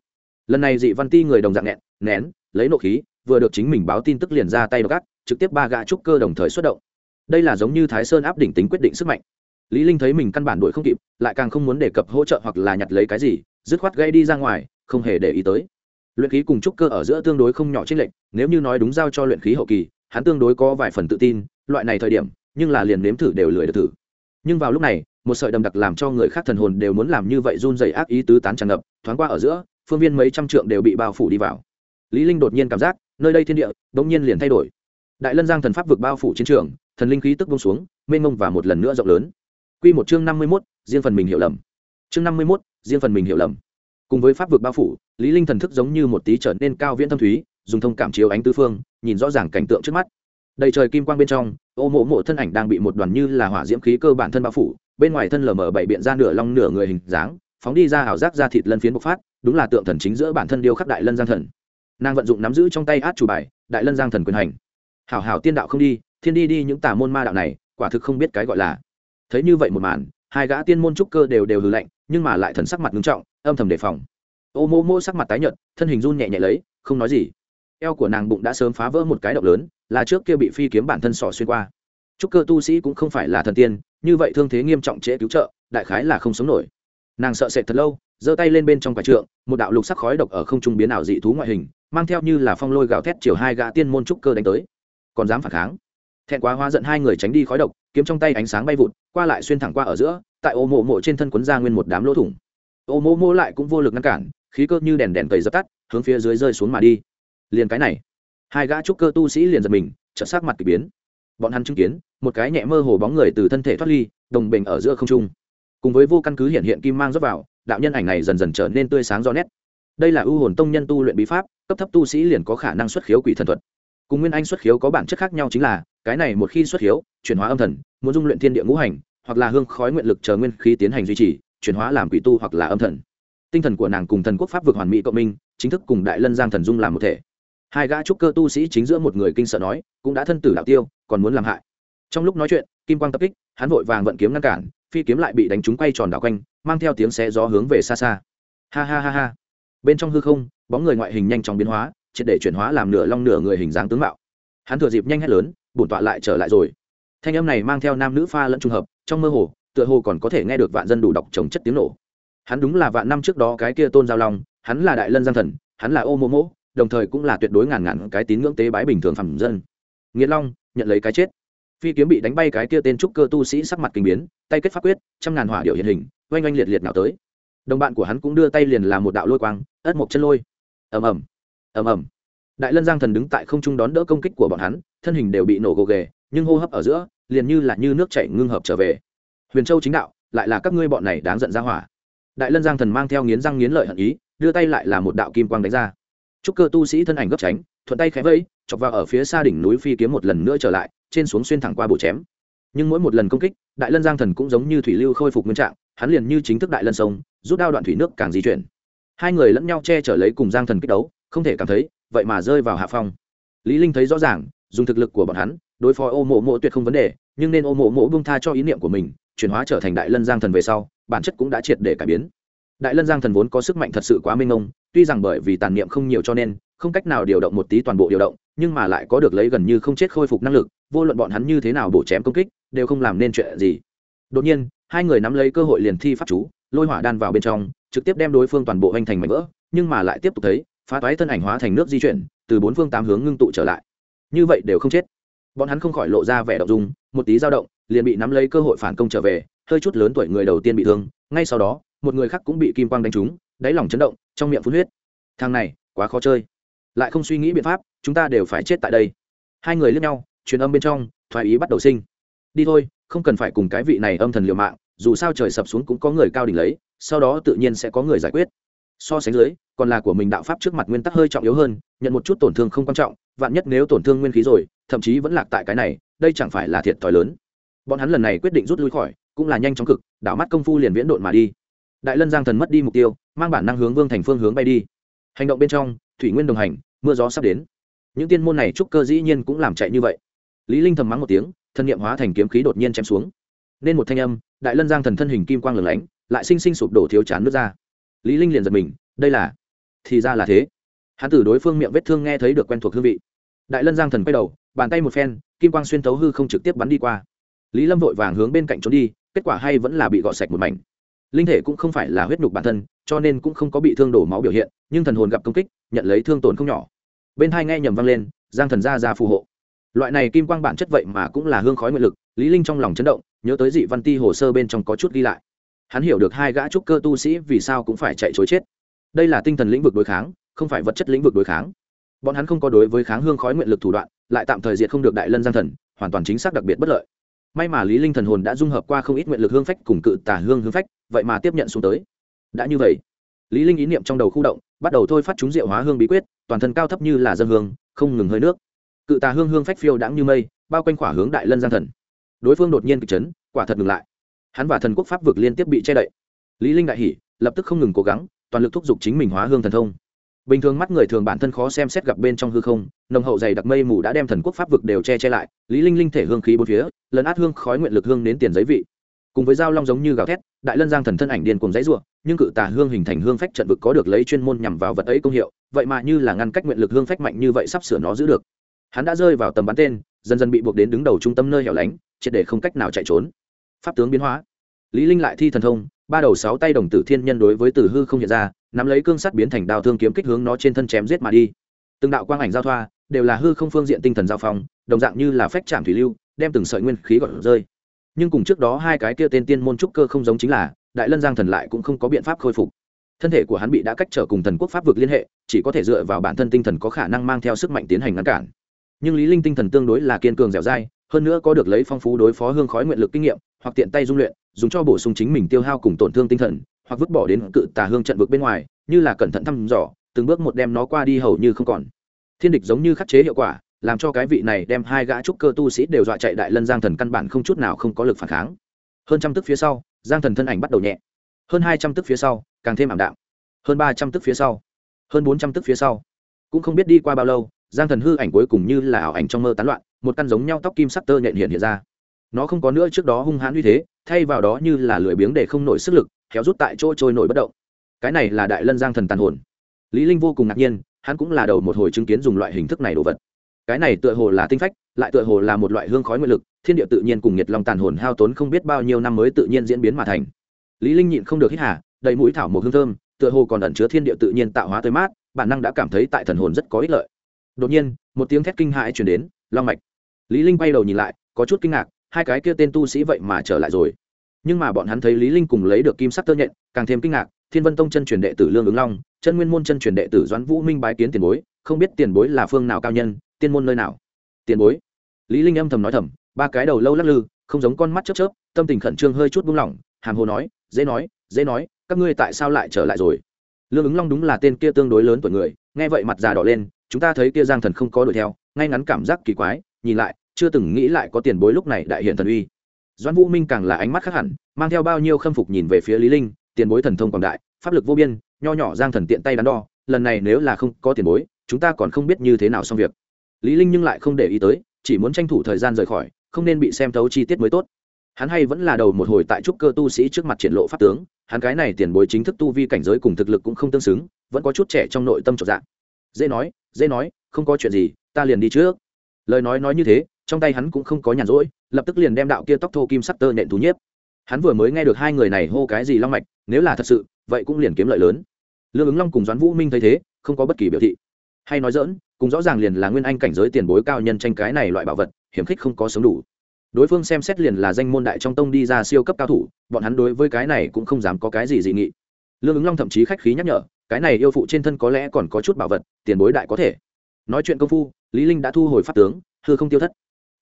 Lần này dị văn ti người đồng dạng nghẹn, nén, lấy nộ khí, vừa được chính mình báo tin tức liền ra tay gác trực tiếp ba gã trúc cơ đồng thời xuất động. Đây là giống như thái sơn áp đỉnh tính quyết định sức mạnh. Lý linh thấy mình căn bản đuổi không kịp, lại càng không muốn đề cập hỗ trợ hoặc là nhặt lấy cái gì, dứt khoát gây đi ra ngoài, không hề để ý tới. Luyện khí cùng trúc cơ ở giữa tương đối không nhỏ trên lệnh nếu như nói đúng giao cho luyện khí hậu kỳ, hắn tương đối có vài phần tự tin, loại này thời điểm, nhưng là liền nếm thử đều lười được thử nhưng vào lúc này một sợi đầm đặc làm cho người khác thần hồn đều muốn làm như vậy run rẩy ác ý tứ tán tràn ngập thoáng qua ở giữa phương viên mấy trăm trượng đều bị bao phủ đi vào. Lý linh đột nhiên cảm giác nơi đây thiên địa đống nhiên liền thay đổi. Đại lân giang thần pháp vực bao phủ chiến trường thần linh khí tức buông xuống mênh mông và một lần nữa rộng lớn. Quy một chương năm mươi 51, riêng phần mình hiểu lầm. Chương năm mươi 51, riêng phần mình hiểu lầm. Cùng với pháp vực bao phủ lý linh thần thức giống như một tí trở nên cao viễn thâm thúy dùng thông cảm chiếu ánh tứ phương nhìn rõ ràng cảnh tượng trước mắt. Đầy trời kim quang bên trong ô mộ mộ thân ảnh đang bị một đoàn như là hỏa diễm khí cơ bản thân bao phủ, bên ngoài thân lờ mờ bảy biện ra nửa long nửa người hình dáng, phóng đi ra ảo giác ra thịt lân phiến bộc phát, đúng là tượng thần chính giữa bản thân điêu khắc đại lân giang thần. Nàng vận dụng nắm giữ trong tay át chủ bài, đại lân giang thần quyền hành. Hảo hảo tiên đạo không đi, thiên đi đi những tà môn ma đạo này, quả thực không biết cái gọi là. Thấy như vậy một màn, hai gã tiên môn trúc cơ đều đều hư lạnh, nhưng mà lại thần sắc mặt ngưng trọng, âm thầm đề phòng. Ô mô mô sắc mặt tái nhợt, thân hình run nhẹ nhẹ lấy, không nói gì. Eo của nàng bụng đã sớm phá vỡ một cái động lớn là trước kia bị phi kiếm bản thân sỏ xuyên qua. Trúc cơ tu sĩ cũng không phải là thần tiên, như vậy thương thế nghiêm trọng trễ cứu trợ, đại khái là không sống nổi. Nàng sợ sệt thật lâu, giơ tay lên bên trong quả trượng, một đạo lục sắc khói độc ở không trung biến ảo dị thú ngoại hình, mang theo như là phong lôi gào thét chiều hai gã tiên môn trúc cơ đánh tới. Còn dám phản kháng? Thẹn quá hóa giận hai người tránh đi khói độc, kiếm trong tay ánh sáng bay vụt, qua lại xuyên thẳng qua ở giữa, tại ô mộ mộ trên thân quấn ra nguyên một đám lỗ thủng. Ô mộ mộ lại cũng vô lực ngăn cản, khí cơ như đèn đèn tẩy dập tắt, hướng phía dưới rơi xuống mà đi. Liền cái này hai gã trúc cơ tu sĩ liền giật mình, chợt sắc mặt k ỳ biến. Bọn hắn chứng kiến, một cái nhẹ mơ hồ bóng người từ thân thể thoát ly, đồng bình ở giữa không trung. Cùng với vô căn cứ hiện hiện kim mang rớt vào, đạo nhân ảnh này dần dần trở nên tươi sáng rõ nét. Đây là ưu hồn tông nhân tu luyện bí pháp, cấp thấp tu sĩ liền có khả năng xuất khiếu quỷ thần thuật. Cùng nguyên anh xuất khiếu có bản chất khác nhau chính là, cái này một khi xuất khiếu, chuyển hóa âm thần, muốn dung luyện thiên địa ngũ hành, hoặc là hương khói nguyện lực chờ nguyên khí tiến hành duy trì, chuyển hóa làm quỷ tu hoặc là âm thần. Tinh thần của nàng cùng thần quốc pháp vực hoàn mỹ cộng minh, chính thức cùng đại lân giang thần dung làm một thể hai gã trúc cơ tu sĩ chính giữa một người kinh sợ nói, cũng đã thân tử đạo tiêu, còn muốn làm hại. Trong lúc nói chuyện, kim quang tập kích, hắn vội vàng vận kiếm ngăn cản, phi kiếm lại bị đánh trúng quay tròn đảo quanh, mang theo tiếng xé gió hướng về xa xa. Ha ha ha ha. Bên trong hư không, bóng người ngoại hình nhanh chóng biến hóa, triệt để chuyển hóa làm nửa long nửa người hình dáng tướng mạo. Hắn thừa dịp nhanh hét lớn, bổn tọa lại trở lại rồi. Thanh âm này mang theo nam nữ pha lẫn trùng hợp, trong mơ hồ, tựa hồ còn có thể nghe được vạn dân đủ đọc trồng chất tiếng nổ. Hắn đúng là vạn năm trước đó cái kia tôn giao long, hắn là đại lân giang thần, hắn là ô mô mỗ đồng thời cũng là tuyệt đối ngàn ngàn cái tín ngưỡng tế bái bình thường phẩm dân. Nghiệt long, nhận lấy cái chết. Phi kiếm bị đánh bay cái kia tên trúc cơ tu sĩ sắc mặt kinh biến, tay kết pháp quyết, trăm ngàn hỏa điệu hiện hình, oanh oanh liệt liệt nào tới. Đồng bạn của hắn cũng đưa tay liền làm một đạo lôi quang, ất một chân lôi. Ầm ầm ầm ầm. Đại lân giang thần đứng tại không trung đón đỡ công kích của bọn hắn, thân hình đều bị nổ gồ ghề, nhưng hô hấp ở giữa, liền như là như nước chảy ngưng hợp trở về. Huyền châu chính đạo, lại là các ngươi bọn này đáng giận ra hỏa. Đại lân giang thần mang theo nghiến răng nghiến lợi hận ý, đưa tay lại là một đạo kim quang đánh ra chúc cơ tu sĩ thân ảnh gấp tránh, thuận tay khẽ vẫy, chọc vào ở phía xa đỉnh núi phi kiếm một lần nữa trở lại, trên xuống xuyên thẳng qua bổ chém. Nhưng mỗi một lần công kích, đại lân giang thần cũng giống như thủy lưu khôi phục nguyên trạng, hắn liền như chính thức đại lân sông, rút đao đoạn thủy nước càng di chuyển. Hai người lẫn nhau che chở lấy cùng giang thần kích đấu, không thể cảm thấy, vậy mà rơi vào hạ phong. Lý linh thấy rõ ràng, dùng thực lực của bọn hắn, đối phó ô mộ mộ tuyệt không vấn đề, nhưng nên ô mộ mộ buông tha cho ý niệm của mình, chuyển hóa trở thành đại lân giang thần về sau, bản chất cũng đã triệt để cải biến đại lân giang thần vốn có sức mạnh thật sự quá mênh mông, tuy rằng bởi vì tàn niệm không nhiều cho nên, không cách nào điều động một tí toàn bộ điều động, nhưng mà lại có được lấy gần như không chết khôi phục năng lực, vô luận bọn hắn như thế nào bổ chém công kích, đều không làm nên chuyện gì. Đột nhiên, hai người nắm lấy cơ hội liền thi pháp chú, lôi hỏa đan vào bên trong, trực tiếp đem đối phương toàn bộ hoành thành mảnh vỡ, nhưng mà lại tiếp tục thấy, phá toái thân ảnh hóa thành nước di chuyển, từ bốn phương tám hướng ngưng tụ trở lại. Như vậy đều không chết. Bọn hắn không khỏi lộ ra vẻ động dung, một tí dao động, liền bị nắm lấy cơ hội phản công trở về, hơi chút lớn tuổi người đầu tiên bị thương, ngay sau đó một người khác cũng bị kim quang đánh trúng, đáy lòng chấn động, trong miệng phun huyết. Thằng này, quá khó chơi. Lại không suy nghĩ biện pháp, chúng ta đều phải chết tại đây. Hai người lướt nhau, truyền âm bên trong, thoái ý bắt đầu sinh. Đi thôi, không cần phải cùng cái vị này âm thần liều mạng, dù sao trời sập xuống cũng có người cao đỉnh lấy, sau đó tự nhiên sẽ có người giải quyết. So sánh dưới, còn là của mình đạo pháp trước mặt nguyên tắc hơi trọng yếu hơn, nhận một chút tổn thương không quan trọng, vạn nhất nếu tổn thương nguyên khí rồi, thậm chí vẫn lạc tại cái này, đây chẳng phải là thiệt thòi lớn. Bọn hắn lần này quyết định rút lui khỏi, cũng là nhanh chóng cực, đảo mắt công phu liền viễn độn mà đi đại lân giang thần mất đi mục tiêu, mang bản năng hướng vương thành phương hướng bay đi. Hành động bên trong, thủy nguyên đồng hành, mưa gió sắp đến. Những tiên môn này trúc cơ dĩ nhiên cũng làm chạy như vậy. Lý linh thầm mắng một tiếng, thân niệm hóa thành kiếm khí đột nhiên chém xuống. Nên một thanh âm, đại lân giang thần thân hình kim quang lửng lánh, lại sinh sinh sụp đổ thiếu chán nước ra. Lý linh liền giật mình, đây là, thì ra là thế. Hắn từ đối phương miệng vết thương nghe thấy được quen thuộc hương vị. Đại lân giang thần quay đầu, bàn tay một phen, kim quang xuyên thấu hư không trực tiếp bắn đi qua. Lý lâm vội vàng hướng bên cạnh trốn đi, kết quả hay vẫn là bị gọt sạch một mảnh linh thể cũng không phải là huyết nhục bản thân, cho nên cũng không có bị thương đổ máu biểu hiện, nhưng thần hồn gặp công kích, nhận lấy thương tổn không nhỏ. Bên hai nghe nhầm vang lên, giang thần ra ra phù hộ. Loại này kim quang bản chất vậy mà cũng là hương khói nguyện lực, lý linh trong lòng chấn động, nhớ tới dị văn ti hồ sơ bên trong có chút ghi lại. Hắn hiểu được hai gã trúc cơ tu sĩ vì sao cũng phải chạy chối chết. Đây là tinh thần lĩnh vực đối kháng, không phải vật chất lĩnh vực đối kháng. Bọn hắn không có đối với kháng hương khói nguyện lực thủ đoạn, lại tạm thời diệt không được đại lân giang thần, hoàn toàn chính xác đặc biệt bất lợi may mà lý linh thần hồn đã dung hợp qua không ít nguyện lực hương phách cùng cự tà hương hương phách, vậy mà tiếp nhận xuống tới. Đã như vậy, lý linh ý niệm trong đầu khu động, bắt đầu thôi phát chúng diệu hóa hương bí quyết, toàn thân cao thấp như là dân hương, không ngừng hơi nước. Cự tà hương hương phách phiêu đãng như mây, bao quanh khỏa hướng đại lân giang thần. Đối phương đột nhiên kịch chấn, quả thật ngừng lại. Hắn và thần quốc pháp vực liên tiếp bị che đậy. Lý linh đại hỉ, lập tức không ngừng cố gắng, toàn lực thúc giục chính mình hóa hương thần thông bình thường mắt người thường bản thân khó xem xét gặp bên trong hư không, nồng hậu dày đặc mây mù đã đem thần quốc pháp vực đều che che lại, lý linh linh thể hương khí bốn phía, lần át hương khói nguyện lực hương đến tiền giấy vị. Cùng với dao long giống như gào thét, đại lân giang thần thân ảnh điên cùng giấy rủa, nhưng cự tà hương hình thành hương phách trận vực có được lấy chuyên môn nhằm vào vật ấy công hiệu, vậy mà như là ngăn cách nguyện lực hương phách mạnh như vậy sắp sửa nó giữ được. Hắn đã rơi vào tầm bắn tên, dần dần bị buộc đến đứng đầu trung tâm nơi hẻo lánh, triệt để không cách nào chạy trốn. Pháp tướng biến hóa. Lý linh lại thi thần thông, ba đầu sáu tay đồng tử thiên nhân đối với tử hư không hiện ra nắm lấy cương sắt biến thành đao thương kiếm kích hướng nó trên thân chém giết mà đi. Từng đạo quang ảnh giao thoa, đều là hư không phương diện tinh thần giao phong, đồng dạng như là phách chạm thủy lưu, đem từng sợi nguyên khí gọt rơi. Nhưng cùng trước đó hai cái kia tên tiên môn trúc cơ không giống chính là, đại lân giang thần lại cũng không có biện pháp khôi phục. Thân thể của hắn bị đã cách trở cùng thần quốc pháp vực liên hệ, chỉ có thể dựa vào bản thân tinh thần có khả năng mang theo sức mạnh tiến hành ngăn cản. Nhưng lý linh tinh thần tương đối là kiên cường dẻo dai, hơn nữa có được lấy phong phú đối phó hương khói nguyện lực kinh nghiệm, hoặc tiện tay dung luyện, dùng cho bổ sung chính mình tiêu hao cùng tổn thương tinh thần hoặc vứt bỏ đến cự tà hương trận vực bên ngoài, như là cẩn thận thăm dò, từng bước một đem nó qua đi hầu như không còn. Thiên địch giống như khắc chế hiệu quả, làm cho cái vị này đem hai gã trúc cơ tu sĩ đều dọa chạy đại lân giang thần căn bản không chút nào không có lực phản kháng. Hơn trăm tức phía sau, giang thần thân ảnh bắt đầu nhẹ. Hơn hai trăm tức phía sau, càng thêm ảm đạm. Hơn ba trăm tức phía sau, hơn bốn trăm tức phía sau. Cũng không biết đi qua bao lâu, giang thần hư ảnh cuối cùng như là ảo ảnh trong mơ tán loạn, một căn giống nhau tóc kim sắc tơ nhện hiện hiện ra. Nó không có nữa trước đó hung hãn như thế, thay vào đó như là lười biếng để không nổi sức lực kéo rút tại chỗ trôi nổi bất động. Cái này là đại lân giang thần tàn hồn. Lý linh vô cùng ngạc nhiên, hắn cũng là đầu một hồi chứng kiến dùng loại hình thức này đồ vật. Cái này tựa hồ là tinh phách, lại tựa hồ là một loại hương khói nguyện lực, thiên địa tự nhiên cùng nhiệt long tàn hồn hao tốn không biết bao nhiêu năm mới tự nhiên diễn biến mà thành. Lý linh nhịn không được hít hà, đầy mũi thảo một hương thơm, tựa hồ còn ẩn chứa thiên địa tự nhiên tạo hóa tới mát, bản năng đã cảm thấy tại thần hồn rất có ích lợi. Đột nhiên, một tiếng thét kinh hãi truyền đến, long mạch. Lý linh quay đầu nhìn lại, có chút kinh ngạc, hai cái kia tên tu sĩ vậy mà trở lại rồi nhưng mà bọn hắn thấy lý linh cùng lấy được kim sắc tơ nhện, càng thêm kinh ngạc, thiên vân tông chân truyền đệ tử lương ứng long, chân nguyên môn chân truyền đệ tử doãn vũ minh bái kiến tiền bối, không biết tiền bối là phương nào cao nhân, tiên môn nơi nào? Tiền bối. Lý linh âm thầm nói thầm, ba cái đầu lâu lắc lư, không giống con mắt chớp chớp, tâm tình khẩn trương hơi chút buông lỏng, hàm hồ nói, dễ nói dễ nói, các ngươi tại sao lại trở lại rồi? Lương ứng long đúng là tên kia tương đối lớn tuổi người, nghe vậy mặt già đỏ lên, chúng ta thấy kia giang thần không có đuổi theo, ngay ngắn cảm giác kỳ quái, nhìn lại, chưa từng nghĩ lại có tiền bối lúc này đại hiện thần uy doãn vũ minh càng là ánh mắt khác hẳn, mang theo bao nhiêu khâm phục nhìn về phía lý linh, tiền bối thần thông quảng đại, pháp lực vô biên, nho nhỏ giang thần tiện tay đắn đo, lần này nếu là không có tiền bối, chúng ta còn không biết như thế nào xong việc. Lý linh nhưng lại không để ý tới, chỉ muốn tranh thủ thời gian rời khỏi, không nên bị xem thấu chi tiết mới tốt. Hắn hay vẫn là đầu một hồi tại trúc cơ tu sĩ trước mặt triển lộ pháp tướng, hắn cái này tiền bối chính thức tu vi cảnh giới cùng thực lực cũng không tương xứng, vẫn có chút trẻ trong nội tâm trọn dạng dễ nói dễ nói, không có chuyện gì, ta liền đi trước. Lời nói nói như thế trong tay hắn cũng không có nhàn rỗi, lập tức liền đem đạo kia tóc thô kim sắc tơ nện thú nhiếp. Hắn vừa mới nghe được hai người này hô cái gì long mạch, nếu là thật sự, vậy cũng liền kiếm lợi lớn. Lương ứng long cùng doãn vũ minh thấy thế, không có bất kỳ biểu thị. Hay nói dỡn cùng rõ ràng liền là nguyên anh cảnh giới tiền bối cao nhân tranh cái này loại bảo vật, hiểm khích không có sống đủ. Đối phương xem xét liền là danh môn đại trong tông đi ra siêu cấp cao thủ, bọn hắn đối với cái này cũng không dám có cái gì dị nghị. Lương ứng long thậm chí khách khí nhắc nhở, cái này yêu phụ trên thân có lẽ còn có chút bảo vật, tiền bối đại có thể. Nói chuyện công phu, lý linh đã thu hồi pháp tướng, hư không tiêu thất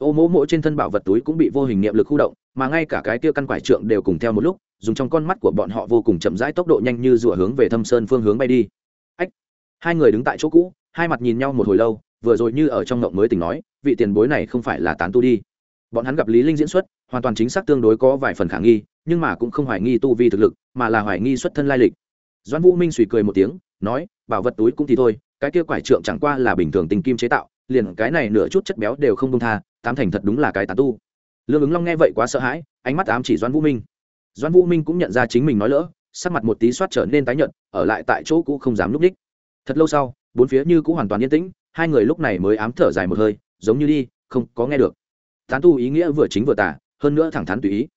ô mỗ mỗ trên thân bảo vật túi cũng bị vô hình niệm lực khu động, mà ngay cả cái kia căn quải trượng đều cùng theo một lúc, dùng trong con mắt của bọn họ vô cùng chậm rãi tốc độ nhanh như rủa hướng về thâm sơn phương hướng bay đi. Ách! Hai người đứng tại chỗ cũ, hai mặt nhìn nhau một hồi lâu, vừa rồi như ở trong ngộng mới tỉnh nói, vị tiền bối này không phải là tán tu đi. Bọn hắn gặp lý linh diễn xuất, hoàn toàn chính xác tương đối có vài phần khả nghi, nhưng mà cũng không hoài nghi tu vi thực lực, mà là hoài nghi xuất thân lai lịch. Doãn vũ minh suy cười một tiếng, nói, bảo vật túi cũng thì thôi, cái kia quải trượng chẳng qua là bình thường tình kim chế tạo liền cái này nửa chút chất béo đều không công tha, tám thành thật đúng là cái tán tu. Lương ứng long nghe vậy quá sợ hãi, ánh mắt ám chỉ doãn vũ minh. Doãn vũ minh cũng nhận ra chính mình nói lỡ, sắc mặt một tí soát trở nên tái nhợt, ở lại tại chỗ cũ không dám núp ních thật lâu sau, bốn phía như cũng hoàn toàn yên tĩnh, hai người lúc này mới ám thở dài một hơi, giống như đi, không có nghe được. Tán tu ý nghĩa vừa chính vừa tả hơn nữa thẳng thắn tùy ý.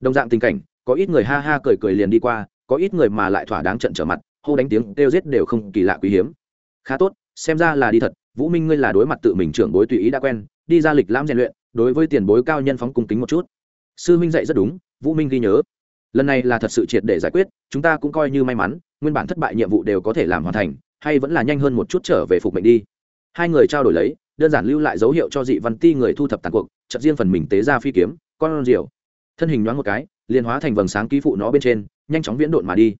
Đồng dạng tình cảnh, có ít người ha ha cười cười liền đi qua, có ít người mà lại thỏa đáng trận trở mặt, hô đánh tiếng, kêu giết đều không kỳ lạ quý hiếm. Khá tốt, xem ra là đi thật vũ minh ngươi là đối mặt tự mình trưởng bối tùy ý đã quen, đi ra lịch lãm rèn luyện, đối với tiền bối cao nhân phóng cung kính một chút. Sư minh dạy rất đúng, vũ minh ghi nhớ. Lần này là thật sự triệt để giải quyết, chúng ta cũng coi như may mắn, nguyên bản thất bại nhiệm vụ đều có thể làm hoàn thành, hay vẫn là nhanh hơn một chút trở về phục mệnh đi. Hai người trao đổi lấy, đơn giản lưu lại dấu hiệu cho dị văn ti người thu thập tàn cuộc chật riêng phần mình tế ra phi kiếm, con rìu. Thân hình nhoáng một cái, liền hóa thành vầng sáng ký phụ nó bên trên, nhanh chóng viễn độn mà đi.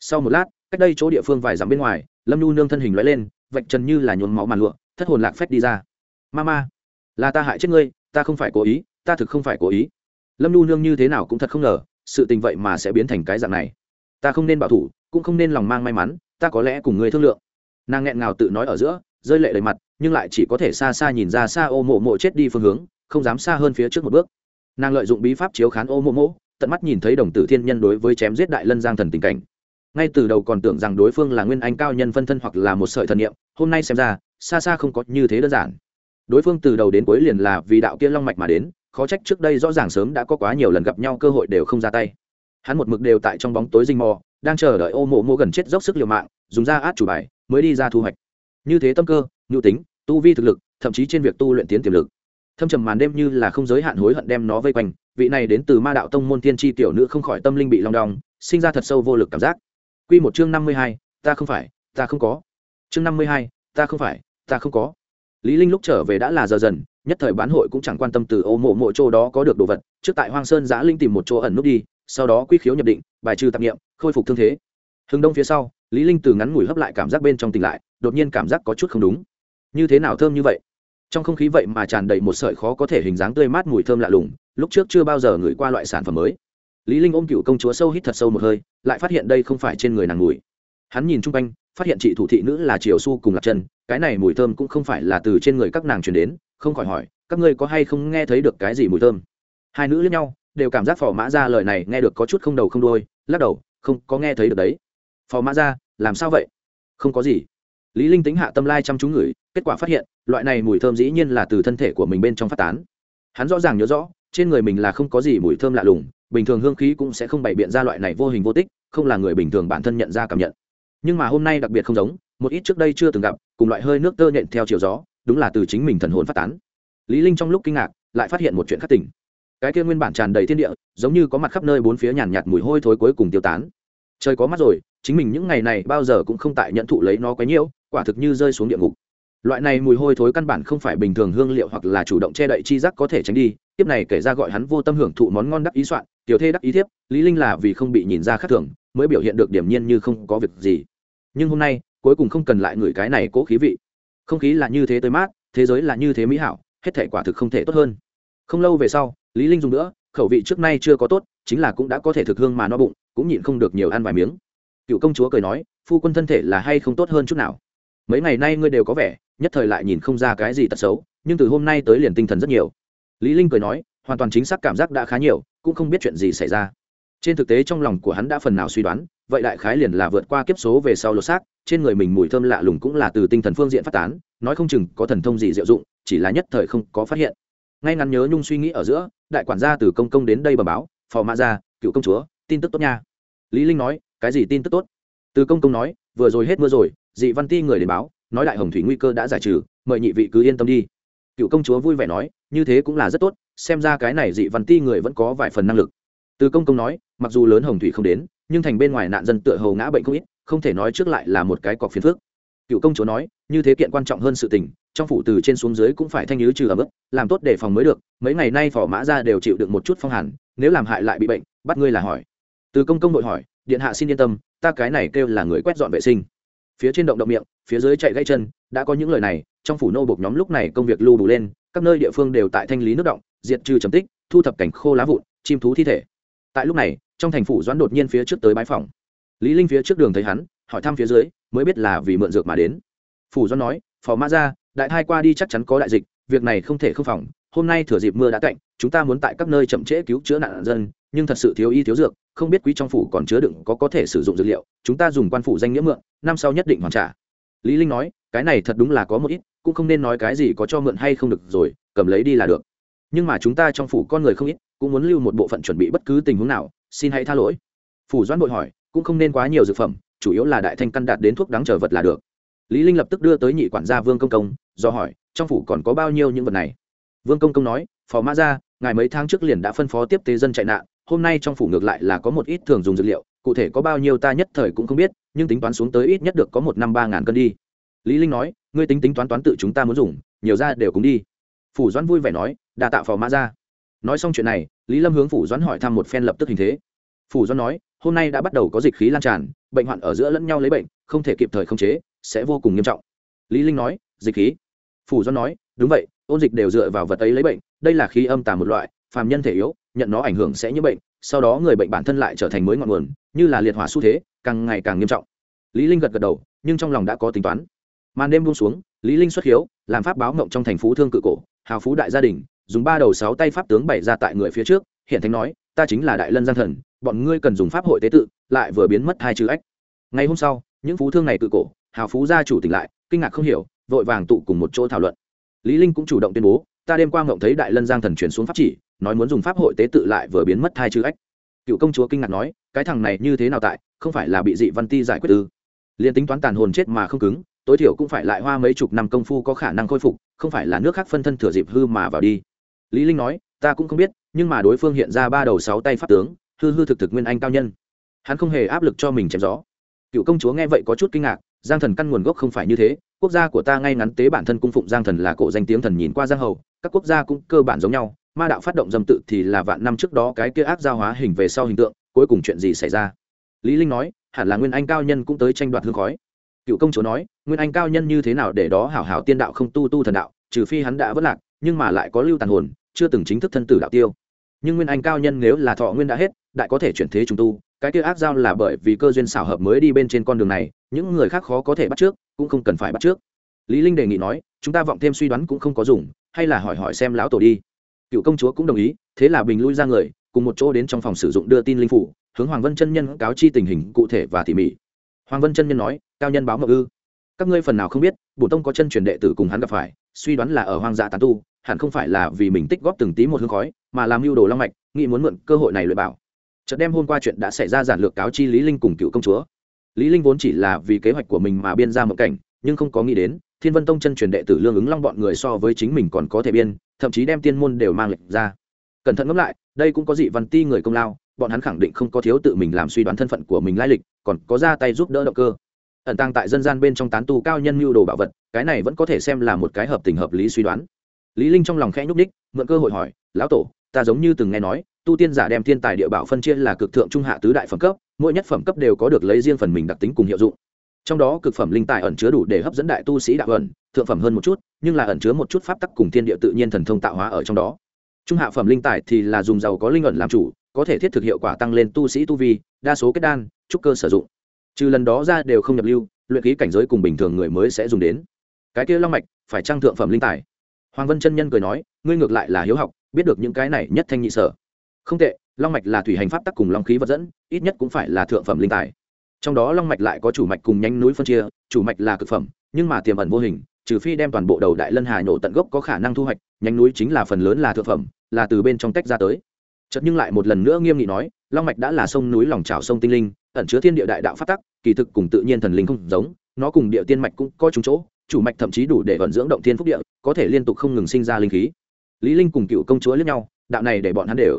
Sau một lát, cách đây chỗ địa phương vài dặm bên ngoài, lâm nhu nương thân hình loại lên vạch trần như là nhuốm máu màn lụa, thất hồn lạc phép đi ra. Ma ma là ta hại chết ngươi, ta không phải cố ý, ta thực không phải cố ý. Lâm nhu nương như thế nào cũng thật không ngờ, sự tình vậy mà sẽ biến thành cái dạng này. Ta không nên bảo thủ, cũng không nên lòng mang may mắn, ta có lẽ cùng ngươi thương lượng. Nàng nghẹn ngào tự nói ở giữa, rơi lệ đầy mặt, nhưng lại chỉ có thể xa xa nhìn ra xa ô mộ mộ chết đi phương hướng, không dám xa hơn phía trước một bước. Nàng lợi dụng bí pháp chiếu khán ô mộ mộ, tận mắt nhìn thấy đồng tử thiên nhân đối với chém giết đại lân giang thần tình cảnh ngay từ đầu còn tưởng rằng đối phương là nguyên anh cao nhân phân thân hoặc là một sợi thần niệm, hôm nay xem ra, xa xa không có như thế đơn giản. Đối phương từ đầu đến cuối liền là vì đạo kia long mạch mà đến, khó trách trước đây rõ ràng sớm đã có quá nhiều lần gặp nhau cơ hội đều không ra tay. Hắn một mực đều tại trong bóng tối rình mò, đang chờ đợi ô mộ mô gần chết dốc sức liều mạng, dùng ra át chủ bài, mới đi ra thu hoạch. Như thế tâm cơ, nhu tính, tu vi thực lực, thậm chí trên việc tu luyện tiến tiềm lực. Thâm trầm màn đêm như là không giới hạn hối hận đem nó vây quanh, vị này đến từ ma đạo tông môn tiên tri tiểu nữ không khỏi tâm linh bị long đong, sinh ra thật sâu vô lực cảm giác. Quy một chương năm mươi hai ta không phải ta không có. Chương năm mươi hai ta không phải ta không có. Lý linh lúc trở về đã là giờ dần nhất thời bán hội cũng chẳng quan tâm từ ô mộ mộ chỗ đó có được đồ vật. Trước tại hoang sơn giã linh tìm một chỗ ẩn núp đi sau đó quy khiếu nhập định bài trừ tạp niệm, khôi phục thương thế. Hưng đông phía sau lý linh từ ngắn ngủi hấp lại cảm giác bên trong tỉnh lại đột nhiên cảm giác có chút không đúng. Như thế nào thơm như vậy? Trong không khí vậy mà tràn đầy một sợi khó có thể hình dáng tươi mát mùi thơm lạ lùng lúc trước chưa bao giờ ngửi qua loại sản phẩm mới lý linh ôm cựu công chúa sâu hít thật sâu một hơi lại phát hiện đây không phải trên người nàng mùi. Hắn nhìn chung quanh phát hiện chị thủ thị nữ là triều su cùng lạc chân cái này mùi thơm cũng không phải là từ trên người các nàng truyền đến không khỏi hỏi các ngươi có hay không nghe thấy được cái gì mùi thơm? Hai nữ lẫn nhau đều cảm giác phò mã ra lời này nghe được có chút không đầu không đuôi, lắc đầu không có nghe thấy được đấy. Phò mã ra làm sao vậy? Không có gì. Lý linh tính hạ tâm lai chăm chú ngửi kết quả phát hiện loại này mùi thơm dĩ nhiên là từ thân thể của mình bên trong phát tán. Hắn rõ ràng nhớ rõ trên người mình là không có gì mùi thơm lạ lùng bình thường hương khí cũng sẽ không bày biện ra loại này vô hình vô tích, không là người bình thường bản thân nhận ra cảm nhận. Nhưng mà hôm nay đặc biệt không giống, một ít trước đây chưa từng gặp, cùng loại hơi nước tơ nhện theo chiều gió, đúng là từ chính mình thần hồn phát tán. Lý linh trong lúc kinh ngạc, lại phát hiện một chuyện khác tỉnh. Cái kia nguyên bản tràn đầy thiên địa, giống như có mặt khắp nơi bốn phía nhàn nhạt mùi hôi thối cuối cùng tiêu tán. Trời có mắt rồi, chính mình những ngày này bao giờ cũng không tại nhận thụ lấy nó quấy nhiễu quả thực như rơi xuống địa ngục loại này mùi hôi thối căn bản không phải bình thường hương liệu hoặc là chủ động che đậy chi giác có thể tránh đi tiếp này kể ra gọi hắn vô tâm hưởng thụ món ngon đắc ý soạn, tiểu thê đắc ý thiếp, lý linh là vì không bị nhìn ra khác thường, mới biểu hiện được điểm nhiên như không có việc gì. Nhưng hôm nay, cuối cùng không cần lại ngửi cái này cố khí vị. Không khí là như thế tới mát, thế giới là như thế mỹ hảo, hết thể quả thực không thể tốt hơn. Không lâu về sau, lý linh dùng nữa, khẩu vị trước nay chưa có tốt, chính là cũng đã có thể thực hương mà no bụng, cũng nhịn không được nhiều ăn vài miếng. Cựu công chúa cười nói, phu quân thân thể là hay không tốt hơn chút nào? Mấy ngày nay ngươi đều có vẻ nhất thời lại nhìn không ra cái gì tật xấu, nhưng từ hôm nay tới liền tinh thần rất nhiều. Lý linh cười nói, hoàn toàn chính xác cảm giác đã khá nhiều, cũng không biết chuyện gì xảy ra. Trên thực tế trong lòng của hắn đã phần nào suy đoán, vậy đại khái liền là vượt qua kiếp số về sau lột xác, trên người mình mùi thơm lạ lùng cũng là từ tinh thần phương diện phát tán, nói không chừng có thần thông gì diệu dụng, chỉ là nhất thời không có phát hiện. Ngay ngắn nhớ nhung suy nghĩ ở giữa, đại quản gia từ công công đến đây bờ báo, phò mã ra cựu công chúa, tin tức tốt nha. Lý linh nói, cái gì tin tức tốt? Từ công công nói, vừa rồi hết mưa rồi, dị văn ti người đến báo nói đại hồng thủy nguy cơ đã giải trừ, mời nhị vị cứ yên tâm đi. Cựu công chúa vui vẻ nói, như thế cũng là rất tốt, xem ra cái này dị văn ti người vẫn có vài phần năng lực. Từ công công nói, mặc dù lớn hồng thủy không đến, nhưng thành bên ngoài nạn dân tựa hầu ngã bệnh không ít, không thể nói trước lại là một cái cọc phiền phước. cựu công chúa nói, như thế kiện quan trọng hơn sự tình, trong phủ từ trên xuống dưới cũng phải thanh nhứ trừ ở mức làm tốt để phòng mới được, mấy ngày nay phỏ mã ra đều chịu được một chút phong hàn, nếu làm hại lại bị bệnh, bắt ngươi là hỏi. Từ công công đội hỏi, điện hạ xin yên tâm, ta cái này kêu là người quét dọn vệ sinh phía trên động động miệng, phía dưới chạy gãy chân, đã có những lời này, trong phủ nô bộc nhóm lúc này công việc lưu đủ lên, các nơi địa phương đều tại thanh lý nước động, diệt trừ trầm tích, thu thập cảnh khô lá vụn, chim thú thi thể. Tại lúc này, trong thành phủ doãn đột nhiên phía trước tới bãi phòng lý linh phía trước đường thấy hắn, hỏi thăm phía dưới, mới biết là vì mượn dược mà đến. Phủ doãn nói, phò mã ra đại thai qua đi chắc chắn có đại dịch, việc này không thể không phòng, hôm nay thừa dịp mưa đã cạnh chúng ta muốn tại các nơi chậm trễ cứu chữa nạn dân nhưng thật sự thiếu y thiếu dược, không biết quý trong phủ còn chứa đựng có có thể sử dụng dược liệu, chúng ta dùng quan phủ danh nghĩa mượn, năm sau nhất định hoàn trả. Lý linh nói, cái này thật đúng là có một ít, cũng không nên nói cái gì có cho mượn hay không được rồi, cầm lấy đi là được. Nhưng mà chúng ta trong phủ con người không ít, cũng muốn lưu một bộ phận chuẩn bị bất cứ tình huống nào, xin hãy tha lỗi. Phủ doãn bội hỏi, cũng không nên quá nhiều dược phẩm, chủ yếu là đại thanh căn đạt đến thuốc đáng chờ vật là được. Lý linh lập tức đưa tới nhị quản gia vương công công, do hỏi, trong phủ còn có bao nhiêu những vật này? Vương công công nói, phò mã gia, ngài mấy tháng trước liền đã phân phó tiếp tế dân chạy nạn hôm nay trong phủ ngược lại là có một ít thường dùng dược liệu, cụ thể có bao nhiêu ta nhất thời cũng không biết, nhưng tính toán xuống tới ít nhất được có một năm ba ngàn cân đi. Lý linh nói, ngươi tính tính toán toán tự chúng ta muốn dùng, nhiều ra đều cùng đi. Phủ doãn vui vẻ nói, đa tạo phò mã ra nói xong chuyện này, lý lâm hướng phủ doãn hỏi thăm một phen lập tức hình thế. Phủ doãn nói, hôm nay đã bắt đầu có dịch khí lan tràn, bệnh hoạn ở giữa lẫn nhau lấy bệnh, không thể kịp thời khống chế, sẽ vô cùng nghiêm trọng. Lý linh nói, dịch khí. Phủ Doãn nói, đúng vậy, ôn dịch đều dựa vào vật ấy lấy bệnh, đây là khí âm tà một loại phàm nhân thể yếu, nhận nó ảnh hưởng sẽ nhiễm bệnh, sau đó người bệnh bản thân lại trở thành mới ngọn nguồn, như là liệt hỏa xu thế, càng ngày càng nghiêm trọng. Lý linh gật gật đầu, nhưng trong lòng đã có tính toán. Màn đêm buông xuống, lý linh xuất hiếu, làm pháp báo ngộng trong thành phú thương cự cổ, hào phú đại gia đình, dùng ba đầu sáu tay pháp tướng bày ra tại người phía trước, hiện thánh nói, ta chính là đại lân giang thần, bọn ngươi cần dùng pháp hội tế tự, lại vừa biến mất hai chữ ách. Ngày hôm sau, những phú thương này cự cổ, hào phú gia chủ tỉnh lại, kinh ngạc không hiểu, vội vàng tụ cùng một chỗ thảo luận. Lý linh cũng chủ động tuyên bố, ta đêm qua ngộng thấy đại lân giang thần truyền xuống pháp chỉ nói muốn dùng pháp hội tế tự lại vừa biến mất thai chữ ách. Cựu công chúa kinh ngạc nói, cái thằng này như thế nào tại, không phải là bị dị văn ti giải quyết ư? Liền tính toán tàn hồn chết mà không cứng, tối thiểu cũng phải lại hoa mấy chục năm công phu có khả năng khôi phục, không phải là nước khác phân thân thừa dịp hư mà vào đi. Lý linh nói, ta cũng không biết, nhưng mà đối phương hiện ra ba đầu sáu tay pháp tướng, hư hư thực thực nguyên anh cao nhân. Hắn không hề áp lực cho mình chém gió. Cựu công chúa nghe vậy có chút kinh ngạc, giang thần căn nguồn gốc không phải như thế, quốc gia của ta ngay ngắn tế bản thân cung phụng giang thần là cổ danh tiếng thần nhìn qua giang hầu, các quốc gia cũng cơ bản giống nhau ma đạo phát động dâm tự thì là vạn năm trước đó cái kia ác giao hóa hình về sau hình tượng, cuối cùng chuyện gì xảy ra? Lý linh nói, hẳn là nguyên anh cao nhân cũng tới tranh đoạt hương khói. Cựu công chúa nói, nguyên anh cao nhân như thế nào để đó hảo hảo tiên đạo không tu tu thần đạo, trừ phi hắn đã vất lạc, nhưng mà lại có lưu tàn hồn, chưa từng chính thức thân tử đạo tiêu. Nhưng nguyên anh cao nhân nếu là thọ nguyên đã hết, đại có thể chuyển thế trùng tu, cái kia ác giao là bởi vì cơ duyên xảo hợp mới đi bên trên con đường này, những người khác khó có thể bắt trước, cũng không cần phải bắt trước. Lý linh đề nghị nói, chúng ta vọng thêm suy đoán cũng không có dùng, hay là hỏi hỏi xem lão tổ đi cựu công chúa cũng đồng ý, thế là bình lui ra người, cùng một chỗ đến trong phòng sử dụng đưa tin linh phủ, hướng hoàng vân chân nhân cáo chi tình hình cụ thể và tỉ mỉ. Hoàng vân chân nhân nói, cao nhân báo mậu ư? Các ngươi phần nào không biết, bổ tông có chân truyền đệ tử cùng hắn gặp phải, suy đoán là ở hoang dã tán tu, hẳn không phải là vì mình tích góp từng tí một hương khói, mà làm mưu đồ long mạch, nghĩ muốn mượn cơ hội này luyện bảo. Chợt đem hôm qua chuyện đã xảy ra giản lược cáo chi lý linh cùng cựu công chúa. Lý linh vốn chỉ là vì kế hoạch của mình mà biên ra một cảnh, nhưng không có nghĩ đến thiên vân tông chân truyền đệ tử lương ứng long bọn người so với chính mình còn có thể biên, thậm chí đem tiên môn đều mang lệch ra. Cẩn thận ngẫm lại, đây cũng có dị văn ti người công lao, bọn hắn khẳng định không có thiếu tự mình làm suy đoán thân phận của mình lai lịch, còn có ra tay giúp đỡ động cơ. Ẩn tăng tại dân gian bên trong tán tu cao nhân mưu đồ bảo vật, cái này vẫn có thể xem là một cái hợp tình hợp lý suy đoán. Lý linh trong lòng khẽ nhúc đích mượn cơ hội hỏi, lão tổ, ta giống như từng nghe nói, tu tiên giả đem thiên tài địa bảo phân chia là cực thượng trung hạ tứ đại phẩm cấp, mỗi nhất phẩm cấp đều có được lấy riêng phần mình đặc tính cùng hiệu dụng trong đó cực phẩm linh tài ẩn chứa đủ để hấp dẫn đại tu sĩ đạo ẩn, thượng phẩm hơn một chút, nhưng là ẩn chứa một chút pháp tắc cùng thiên địa tự nhiên thần thông tạo hóa ở trong đó. Trung hạ phẩm linh tài thì là dùng giàu có linh ẩn làm chủ, có thể thiết thực hiệu quả tăng lên tu sĩ tu vi, đa số kết đan, trúc cơ sử dụng. Trừ lần đó ra đều không nhập lưu, luyện khí cảnh giới cùng bình thường người mới sẽ dùng đến. Cái kia long mạch, phải trang thượng phẩm linh tài? Hoàng vân chân nhân cười nói, ngươi ngược lại là hiếu học, biết được những cái này nhất thanh nhị sở. Không tệ, long mạch là thủy hành pháp tắc cùng long khí vật dẫn, ít nhất cũng phải là thượng phẩm linh tài trong đó long mạch lại có chủ mạch cùng nhánh núi phân chia, chủ mạch là cực phẩm, nhưng mà tiềm ẩn vô hình, trừ phi đem toàn bộ đầu đại lân hà nổ tận gốc có khả năng thu hoạch, nhánh núi chính là phần lớn là thượng phẩm, là từ bên trong tách ra tới. Chợt nhưng lại một lần nữa nghiêm nghị nói, long mạch đã là sông núi lòng trào sông tinh linh, ẩn chứa thiên địa đại đạo phát tắc, kỳ thực cùng tự nhiên thần linh không giống, nó cùng địa tiên mạch cũng có chúng chỗ, chủ mạch thậm chí đủ để vận dưỡng động thiên phúc địa, có thể liên tục không ngừng sinh ra linh khí. Lý linh cùng cựu công chúa lẫn nhau, đạo này để bọn hắn đều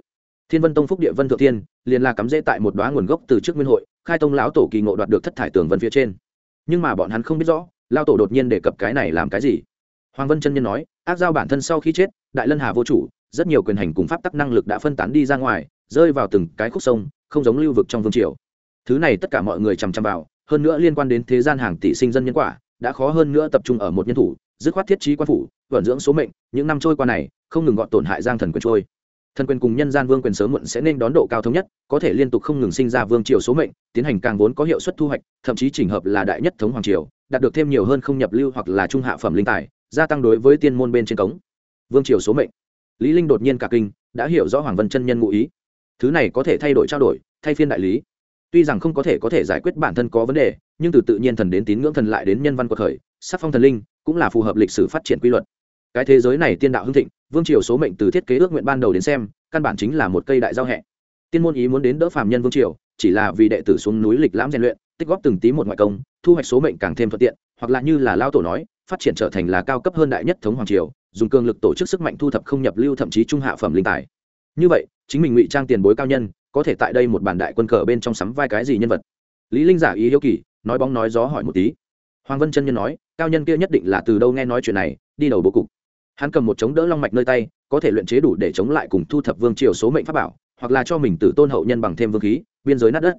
thiên vân tông phúc địa vân thượng thiên, liền là cắm rễ tại một đóa nguồn gốc từ trước nguyên hội, khai tông lão tổ kỳ ngộ đoạt được thất thải tường vân phía trên. Nhưng mà bọn hắn không biết rõ lao tổ đột nhiên đề cập cái này làm cái gì. Hoàng vân chân nhân nói, ác giao bản thân sau khi chết, đại lân hà vô chủ, rất nhiều quyền hành cùng pháp tắc năng lực đã phân tán đi ra ngoài, rơi vào từng cái khúc sông, không giống lưu vực trong vương triều. Thứ này tất cả mọi người chằm chằm vào, hơn nữa liên quan đến thế gian hàng tỷ sinh dân nhân quả, đã khó hơn nữa tập trung ở một nhân thủ, dứt khoát thiết trí quan phủ, vận dưỡng số mệnh, những năm trôi qua này, không ngừng gọn tổn hại giang thần quyền trôi thần quyền cùng nhân gian vương quyền sớm muộn sẽ nên đón độ cao thống nhất, có thể liên tục không ngừng sinh ra vương triều số mệnh, tiến hành càng vốn có hiệu suất thu hoạch, thậm chí chỉnh hợp là đại nhất thống hoàng triều, đạt được thêm nhiều hơn không nhập lưu hoặc là trung hạ phẩm linh tài, gia tăng đối với tiên môn bên trên cống. Vương triều số mệnh. Lý linh đột nhiên cả kinh, đã hiểu rõ hoàng vân chân nhân ngụ ý. Thứ này có thể thay đổi trao đổi, thay phiên đại lý. Tuy rằng không có thể có thể giải quyết bản thân có vấn đề, nhưng từ tự nhiên thần đến tín ngưỡng thần lại đến nhân văn của thời, sắc phong thần linh, cũng là phù hợp lịch sử phát triển quy luật. Cái thế giới này tiên đạo hưng thịnh vương triều số mệnh từ thiết kế ước nguyện ban đầu đến xem, căn bản chính là một cây đại giao hẹ. Tiên môn ý muốn đến đỡ phạm nhân vương triều, chỉ là vì đệ tử xuống núi lịch lãm rèn luyện, tích góp từng tí một ngoại công, thu hoạch số mệnh càng thêm thuận tiện, hoặc là như là lao tổ nói, phát triển trở thành là cao cấp hơn đại nhất thống hoàng triều, dùng cường lực tổ chức sức mạnh thu thập không nhập lưu thậm chí trung hạ phẩm linh tài. Như vậy, chính mình ngụy trang tiền bối cao nhân, có thể tại đây một bản đại quân cờ bên trong sắm vai cái gì nhân vật? Lý linh giả ý hiếu kỳ, nói bóng nói gió hỏi một tí. Hoàng vân chân nhân nói, cao nhân kia nhất định là từ đâu nghe nói chuyện này, đi đầu bố cục hắn cầm một chống đỡ long mạch nơi tay, có thể luyện chế đủ để chống lại cùng thu thập vương triều số mệnh pháp bảo, hoặc là cho mình tử tôn hậu nhân bằng thêm vương khí, biên giới nát đất.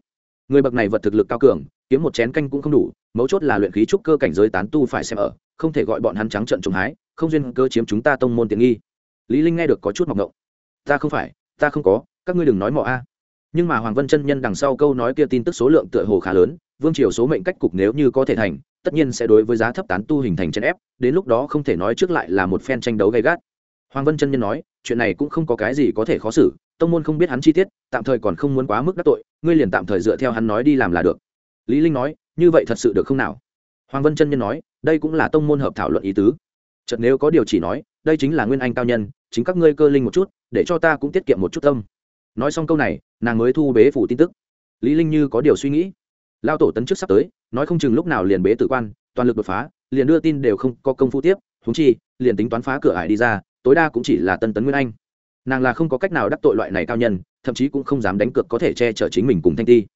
Người bậc này vật thực lực cao cường, kiếm một chén canh cũng không đủ, mấu chốt là luyện khí trúc cơ cảnh giới tán tu phải xem ở, không thể gọi bọn hắn trắng trận trồng hái, không duyên cơ chiếm chúng ta tông môn tiện nghi. Lý linh nghe được có chút mọc ngộng ta không phải, ta không có, các ngươi đừng nói mọ a. Nhưng mà hoàng vân chân nhân đằng sau câu nói kia tin tức số lượng tựa hồ khá lớn, vương triều số mệnh cách cục nếu như có thể thành tất nhiên sẽ đối với giá thấp tán tu hình thành chân ép, đến lúc đó không thể nói trước lại là một phen tranh đấu gay gắt. Hoàng vân chân nhân nói, chuyện này cũng không có cái gì có thể khó xử, tông môn không biết hắn chi tiết, tạm thời còn không muốn quá mức đắc tội, ngươi liền tạm thời dựa theo hắn nói đi làm là được. Lý linh nói, như vậy thật sự được không nào? Hoàng vân chân nhân nói, đây cũng là tông môn hợp thảo luận ý tứ. Chợt nếu có điều chỉ nói, đây chính là nguyên anh cao nhân, chính các ngươi cơ linh một chút, để cho ta cũng tiết kiệm một chút tâm. Nói xong câu này, nàng mới thu bế phủ tin tức. Lý linh như có điều suy nghĩ lao tổ tấn trước sắp tới, nói không chừng lúc nào liền bế tử quan, toàn lực đột phá, liền đưa tin đều không có công phu tiếp thúng chi, liền tính toán phá cửa ải đi ra, tối đa cũng chỉ là tân tấn nguyên anh. Nàng là không có cách nào đắc tội loại này cao nhân, thậm chí cũng không dám đánh cược có thể che chở chính mình cùng thanh ti.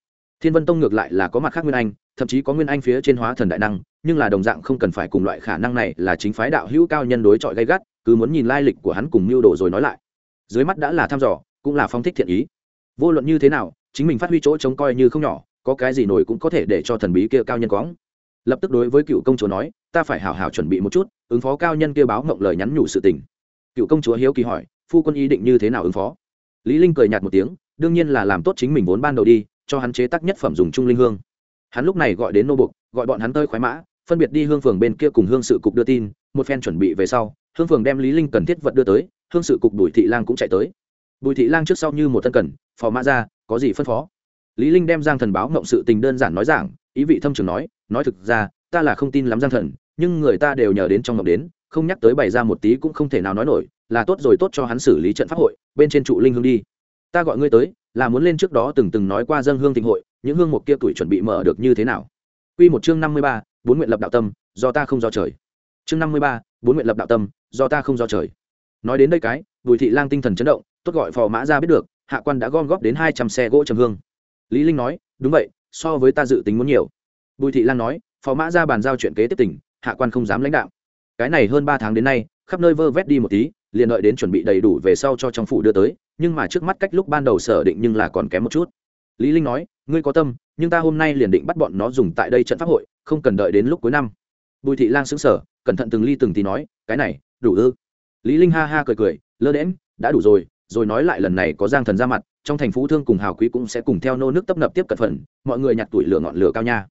Thiên vân tông ngược lại là có mặt khác nguyên anh, thậm chí có nguyên anh phía trên hóa thần đại năng, nhưng là đồng dạng không cần phải cùng loại khả năng này là chính phái đạo hữu cao nhân đối chọi gay gắt, cứ muốn nhìn lai lịch của hắn cùng mưu đồ rồi nói lại. Dưới mắt đã là thăm dò, cũng là phong thích thiện ý. Vô luận như thế nào, chính mình phát huy chỗ chống coi như không nhỏ có cái gì nổi cũng có thể để cho thần bí kia cao nhân quõng. Lập tức đối với cựu công chúa nói, ta phải hảo hảo chuẩn bị một chút, ứng phó cao nhân kia báo mộng lời nhắn nhủ sự tình. Cựu công chúa hiếu kỳ hỏi, phu quân ý định như thế nào ứng phó? Lý linh cười nhạt một tiếng, đương nhiên là làm tốt chính mình vốn ban đầu đi, cho hắn chế tác nhất phẩm dùng trung linh hương. Hắn lúc này gọi đến nô buộc gọi bọn hắn tơi khoái mã, phân biệt đi hương phường bên kia cùng hương sự cục đưa tin, một phen chuẩn bị về sau, hương phường đem lý linh cần thiết vật đưa tới, hương sự cục bùi thị lang cũng chạy tới. Bùi thị lang trước sau như một thân cần, phò mã ra, có gì phân phó? Lý linh đem giang thần báo ngọng sự tình đơn giản nói giảng ý vị thâm trường nói nói thực ra ta là không tin lắm giang thần nhưng người ta đều nhờ đến trong ngộng đến không nhắc tới bày ra một tí cũng không thể nào nói nổi là tốt rồi tốt cho hắn xử lý trận pháp hội bên trên trụ linh hương đi ta gọi ngươi tới là muốn lên trước đó từng từng nói qua dân hương thịnh hội những hương mục kia tuổi chuẩn bị mở được như thế nào Quy một chương năm mươi ba, bốn nguyện lập đạo tâm, do ta không do trời. Chương năm mươi ba, bốn nguyện lập đạo tâm, do ta không do trời. Nói đến đây cái, Bùi thị lang tinh thần chấn động, tốt gọi phò mã ra biết được, hạ quan đã gom góp đến hai trăm xe gỗ trầm hương. Lý Linh nói, đúng vậy, so với ta dự tính muốn nhiều. Bùi thị lang nói, phó mã ra bàn giao chuyện kế tiếp tỉnh, hạ quan không dám lãnh đạo. Cái này hơn ba tháng đến nay, khắp nơi vơ vét đi một tí, liền đợi đến chuẩn bị đầy đủ về sau cho trong phủ đưa tới, nhưng mà trước mắt cách lúc ban đầu sở định nhưng là còn kém một chút lý linh nói ngươi có tâm nhưng ta hôm nay liền định bắt bọn nó dùng tại đây trận pháp hội không cần đợi đến lúc cuối năm bùi thị lang sững sờ cẩn thận từng ly từng tí nói cái này đủ ư lý linh ha ha cười cười lơ đễm đã đủ rồi rồi nói lại lần này có giang thần ra mặt trong thành phú thương cùng hào quý cũng sẽ cùng theo nô nước tấp nập tiếp cận phần, mọi người nhặt tuổi lửa ngọn lửa cao nha.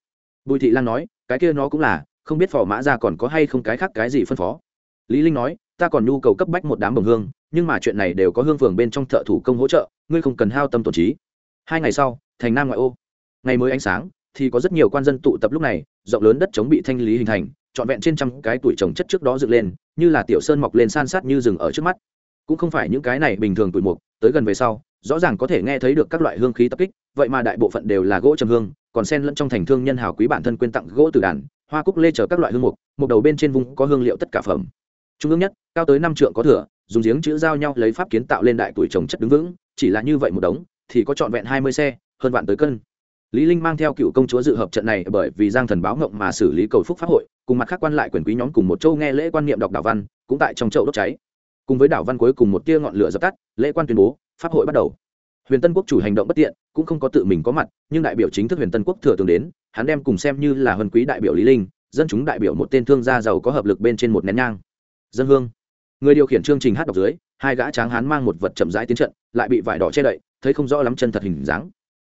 Bùi thị lan nói, cái kia nó cũng là, không biết phò mã ra còn có hay không cái khác cái gì phân phó. Lý linh nói, ta còn nhu cầu cấp bách một đám bồng hương, nhưng mà chuyện này đều có hương phường bên trong thợ thủ công hỗ trợ, ngươi không cần hao tâm tổn trí. Hai ngày sau, thành nam ngoại ô. Ngày mới ánh sáng, thì có rất nhiều quan dân tụ tập lúc này, rộng lớn đất chống bị thanh lý hình thành, trọn vẹn trên trăm cái tuổi trồng chất trước đó dựng lên, như là tiểu sơn mọc lên san sát như rừng ở trước mắt. Cũng không phải những cái này bình thường tuổi mục, tới gần về sau rõ ràng có thể nghe thấy được các loại hương khí tập kích, vậy mà đại bộ phận đều là gỗ trầm hương, còn sen lẫn trong thành thương nhân hào quý bản thân quên tặng gỗ từ đàn, hoa cúc lê chở các loại hương mục, một đầu bên trên vùng có hương liệu tất cả phẩm. Trung ương nhất, cao tới năm trượng có thừa, dùng giếng chữ giao nhau lấy pháp kiến tạo lên đại tuổi trồng chất đứng vững, chỉ là như vậy một đống, thì có trọn vẹn hai mươi xe, hơn vạn tới cân. Lý linh mang theo cựu công chúa dự hợp trận này bởi vì giang thần báo ngộng mà xử lý cầu phúc pháp hội, cùng mặt khác quan lại quyền quý nhóm cùng một châu nghe lễ quan niệm đọc đảo văn, cũng tại trong chậu đốt cháy. Cùng với đảo văn cuối cùng một tia ngọn lửa dập tắt, lễ quan tuyên bố pháp hội bắt đầu. Huyền tân quốc chủ hành động bất tiện, cũng không có tự mình có mặt, nhưng đại biểu chính thức huyền tân quốc thừa tướng đến, hắn đem cùng xem như là huân quý đại biểu lý linh, dân chúng đại biểu một tên thương gia giàu có hợp lực bên trên một nén nhang. Dân hương. Người điều khiển chương trình hát đọc dưới, hai gã tráng hán mang một vật chậm rãi tiến trận, lại bị vải đỏ che đậy, thấy không rõ lắm chân thật hình dáng.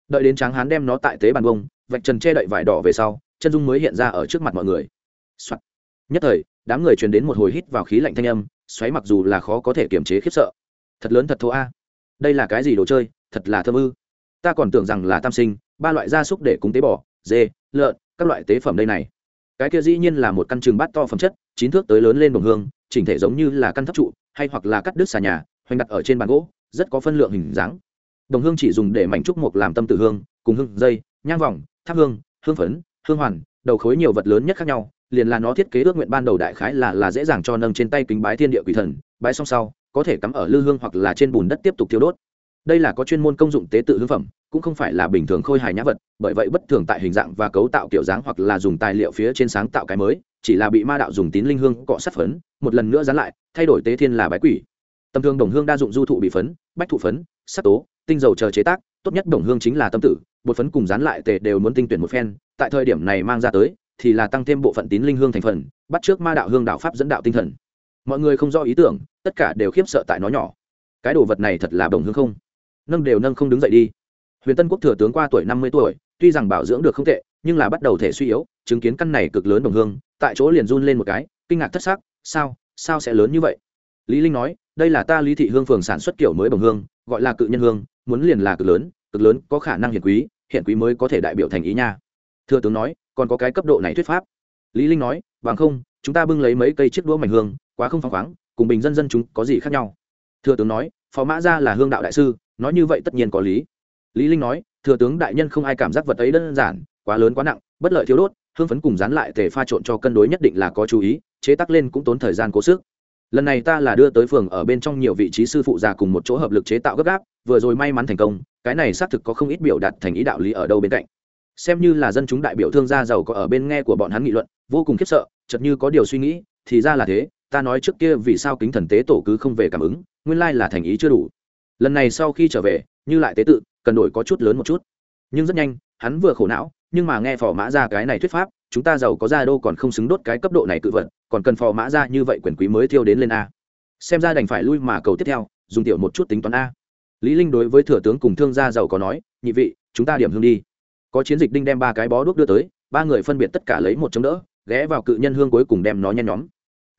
Đợi đến tráng hán đem nó tại tế bàn bông, vạch trần che đậy vải đỏ về sau, chân dung mới hiện ra ở trước mặt mọi người、Soạn. nhất thời, đám người truyền đến một hồi hít vào khí lạnh thanh âm, xoáy mặc dù là khó có thể kiềm chế khiếp sợ. Thật lớn thật thô a đây là cái gì đồ chơi, thật là thơm ư. Ta còn tưởng rằng là tam sinh, ba loại gia súc để cúng tế bò, dê, lợn, các loại tế phẩm đây này. Cái kia dĩ nhiên là một căn trường bát to phẩm chất, chín thước tới lớn lên đồng hương, chỉnh thể giống như là căn thấp trụ, hay hoặc là cắt đứt xà nhà, hoành đặt ở trên bàn gỗ, rất có phân lượng hình dáng. Đồng hương chỉ dùng để mảnh trúc mộc làm tâm tử hương, cùng hương dây, nhang vòng, tháp hương hương phấn, hương hoàn, đầu khối nhiều vật lớn nhất khác nhau, liền là nó thiết kế ước nguyện ban đầu đại khái là là dễ dàng cho nâng trên tay kính bái thiên địa quỷ thần, bái xong sau có thể cắm ở lư hương hoặc là trên bùn đất tiếp tục thiêu đốt. Đây là có chuyên môn công dụng tế tự hương phẩm, cũng không phải là bình thường khôi hài nhã vật, bởi vậy bất thường tại hình dạng và cấu tạo kiểu dáng hoặc là dùng tài liệu phía trên sáng tạo cái mới, chỉ là bị ma đạo dùng tín linh hương cọ sát phấn, một lần nữa dán lại, thay đổi tế thiên là bái quỷ. Tầm thường đồng hương đa dụng du thụ bị phấn, bách thụ phấn, sắc tố, tinh dầu chờ chế tác, tốt nhất đồng hương chính là tâm tử, bột phấn cùng dán lại tề đều muốn tinh tuyển một phen, tại thời điểm này mang ra tới, thì là tăng thêm bộ phận tín linh hương thành phần, bắt trước ma đạo hương đạo pháp dẫn đạo tinh thần mọi người không do ý tưởng, tất cả đều khiếp sợ tại nó nhỏ. Cái đồ vật này thật là đồng hương không. Nâng đều nâng không đứng dậy đi. Huyền tân quốc thừa tướng qua tuổi năm mươi tuổi, tuy rằng bảo dưỡng được không tệ, nhưng là bắt đầu thể suy yếu, chứng kiến căn này cực lớn đồng hương, tại chỗ liền run lên một cái, kinh ngạc thất xác sao sao sẽ lớn như vậy? Lý linh nói, đây là ta lý thị hương phường sản xuất kiểu mới đồng hương, gọi là cự nhân hương, muốn liền là cực lớn cực lớn, có khả năng hiển quý hiển quý mới có thể đại biểu thành ý nha. Thừa tướng nói, còn có cái cấp độ này thuyết pháp. Lý linh nói, bằng không, chúng ta bưng lấy mấy cây chiếc đũa mảnh hương quá không phăng khoáng, cùng bình dân dân chúng có gì khác nhau? Thừa tướng nói, phó mã gia là hương đạo đại sư, nói như vậy tất nhiên có lý. Lý linh nói, thừa tướng đại nhân không ai cảm giác vật ấy đơn giản, quá lớn quá nặng, bất lợi thiếu đốt, hương phấn cùng dán lại tề pha trộn cho cân đối nhất định là có chú ý, chế tác lên cũng tốn thời gian cố sức. Lần này ta là đưa tới phường ở bên trong nhiều vị trí sư phụ già cùng một chỗ hợp lực chế tạo gấp gáp, vừa rồi may mắn thành công, cái này xác thực có không ít biểu đạt thành ý đạo lý ở đâu bên cạnh. Xem như là dân chúng đại biểu thương gia giàu có ở bên nghe của bọn hắn nghị luận, vô cùng khiếp sợ, chợt như có điều suy nghĩ, thì ra là thế ta nói trước kia vì sao kính thần tế tổ cứ không về cảm ứng, nguyên lai là thành ý chưa đủ. Lần này sau khi trở về, như lại tế tự, cần đổi có chút lớn một chút. Nhưng rất nhanh, hắn vừa khổ não, nhưng mà nghe phò mã ra cái này thuyết pháp, chúng ta giàu có gia đô còn không xứng đốt cái cấp độ này tự vận còn cần phò mã ra như vậy quyền quý mới thiêu đến lên a. Xem ra đành phải lui mà cầu tiếp theo, dùng tiểu một chút tính toán a. Lý linh đối với thừa tướng cùng thương gia giàu có nói, nhị vị, chúng ta điểm hương đi. Có chiến dịch đinh đem ba cái bó đuốc đưa tới, ba người phân biệt tất cả lấy một chống đỡ, ghé vào cự nhân hương cuối cùng đem nó nhen nhóm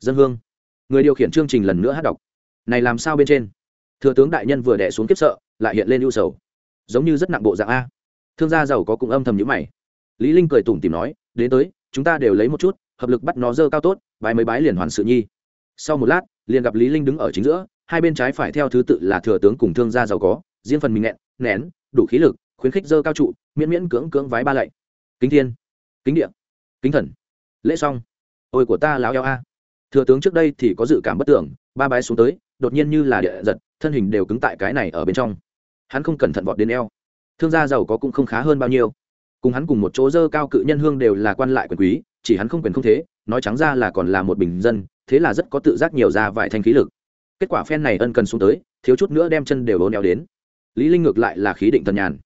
dân hương. Người điều khiển chương trình lần nữa hát đọc. Này làm sao bên trên? Thừa tướng đại nhân vừa đẻ xuống kiếp sợ, lại hiện lên ưu sầu. Giống như rất nặng bộ dạng a. Thương gia giàu có cùng âm thầm nhữ mày. Lý linh cười tủm tìm nói, đến tới, chúng ta đều lấy một chút, hợp lực bắt nó dơ cao tốt, bái mấy bái liền hoàn sự nhi. Sau một lát, liền gặp lý linh đứng ở chính giữa, hai bên trái phải theo thứ tự là thừa tướng cùng thương gia giàu có, riêng phần mình nghẹn, nén, đủ khí lực, khuyến khích dơ cao trụ, miễn miễn cưỡng cưỡng vái ba lạy. Kính thiên, kính địa, kính thần. Lễ xong. Ôi của ta láo eo a thừa tướng trước đây thì có dự cảm bất tưởng, ba bái xuống tới, đột nhiên như là địa giật, thân hình đều cứng tại cái này ở bên trong. Hắn không cẩn thận vọt đến eo. Thương gia giàu có cũng không khá hơn bao nhiêu. Cùng hắn cùng một chỗ dơ cao cự nhân hương đều là quan lại quyền quý, chỉ hắn không quyền không thế, nói trắng ra là còn là một bình dân, thế là rất có tự giác nhiều ra vài thanh khí lực. Kết quả phen này ân cần xuống tới, thiếu chút nữa đem chân đều ố neo đến. Lý linh ngược lại là khí định thần nhàn.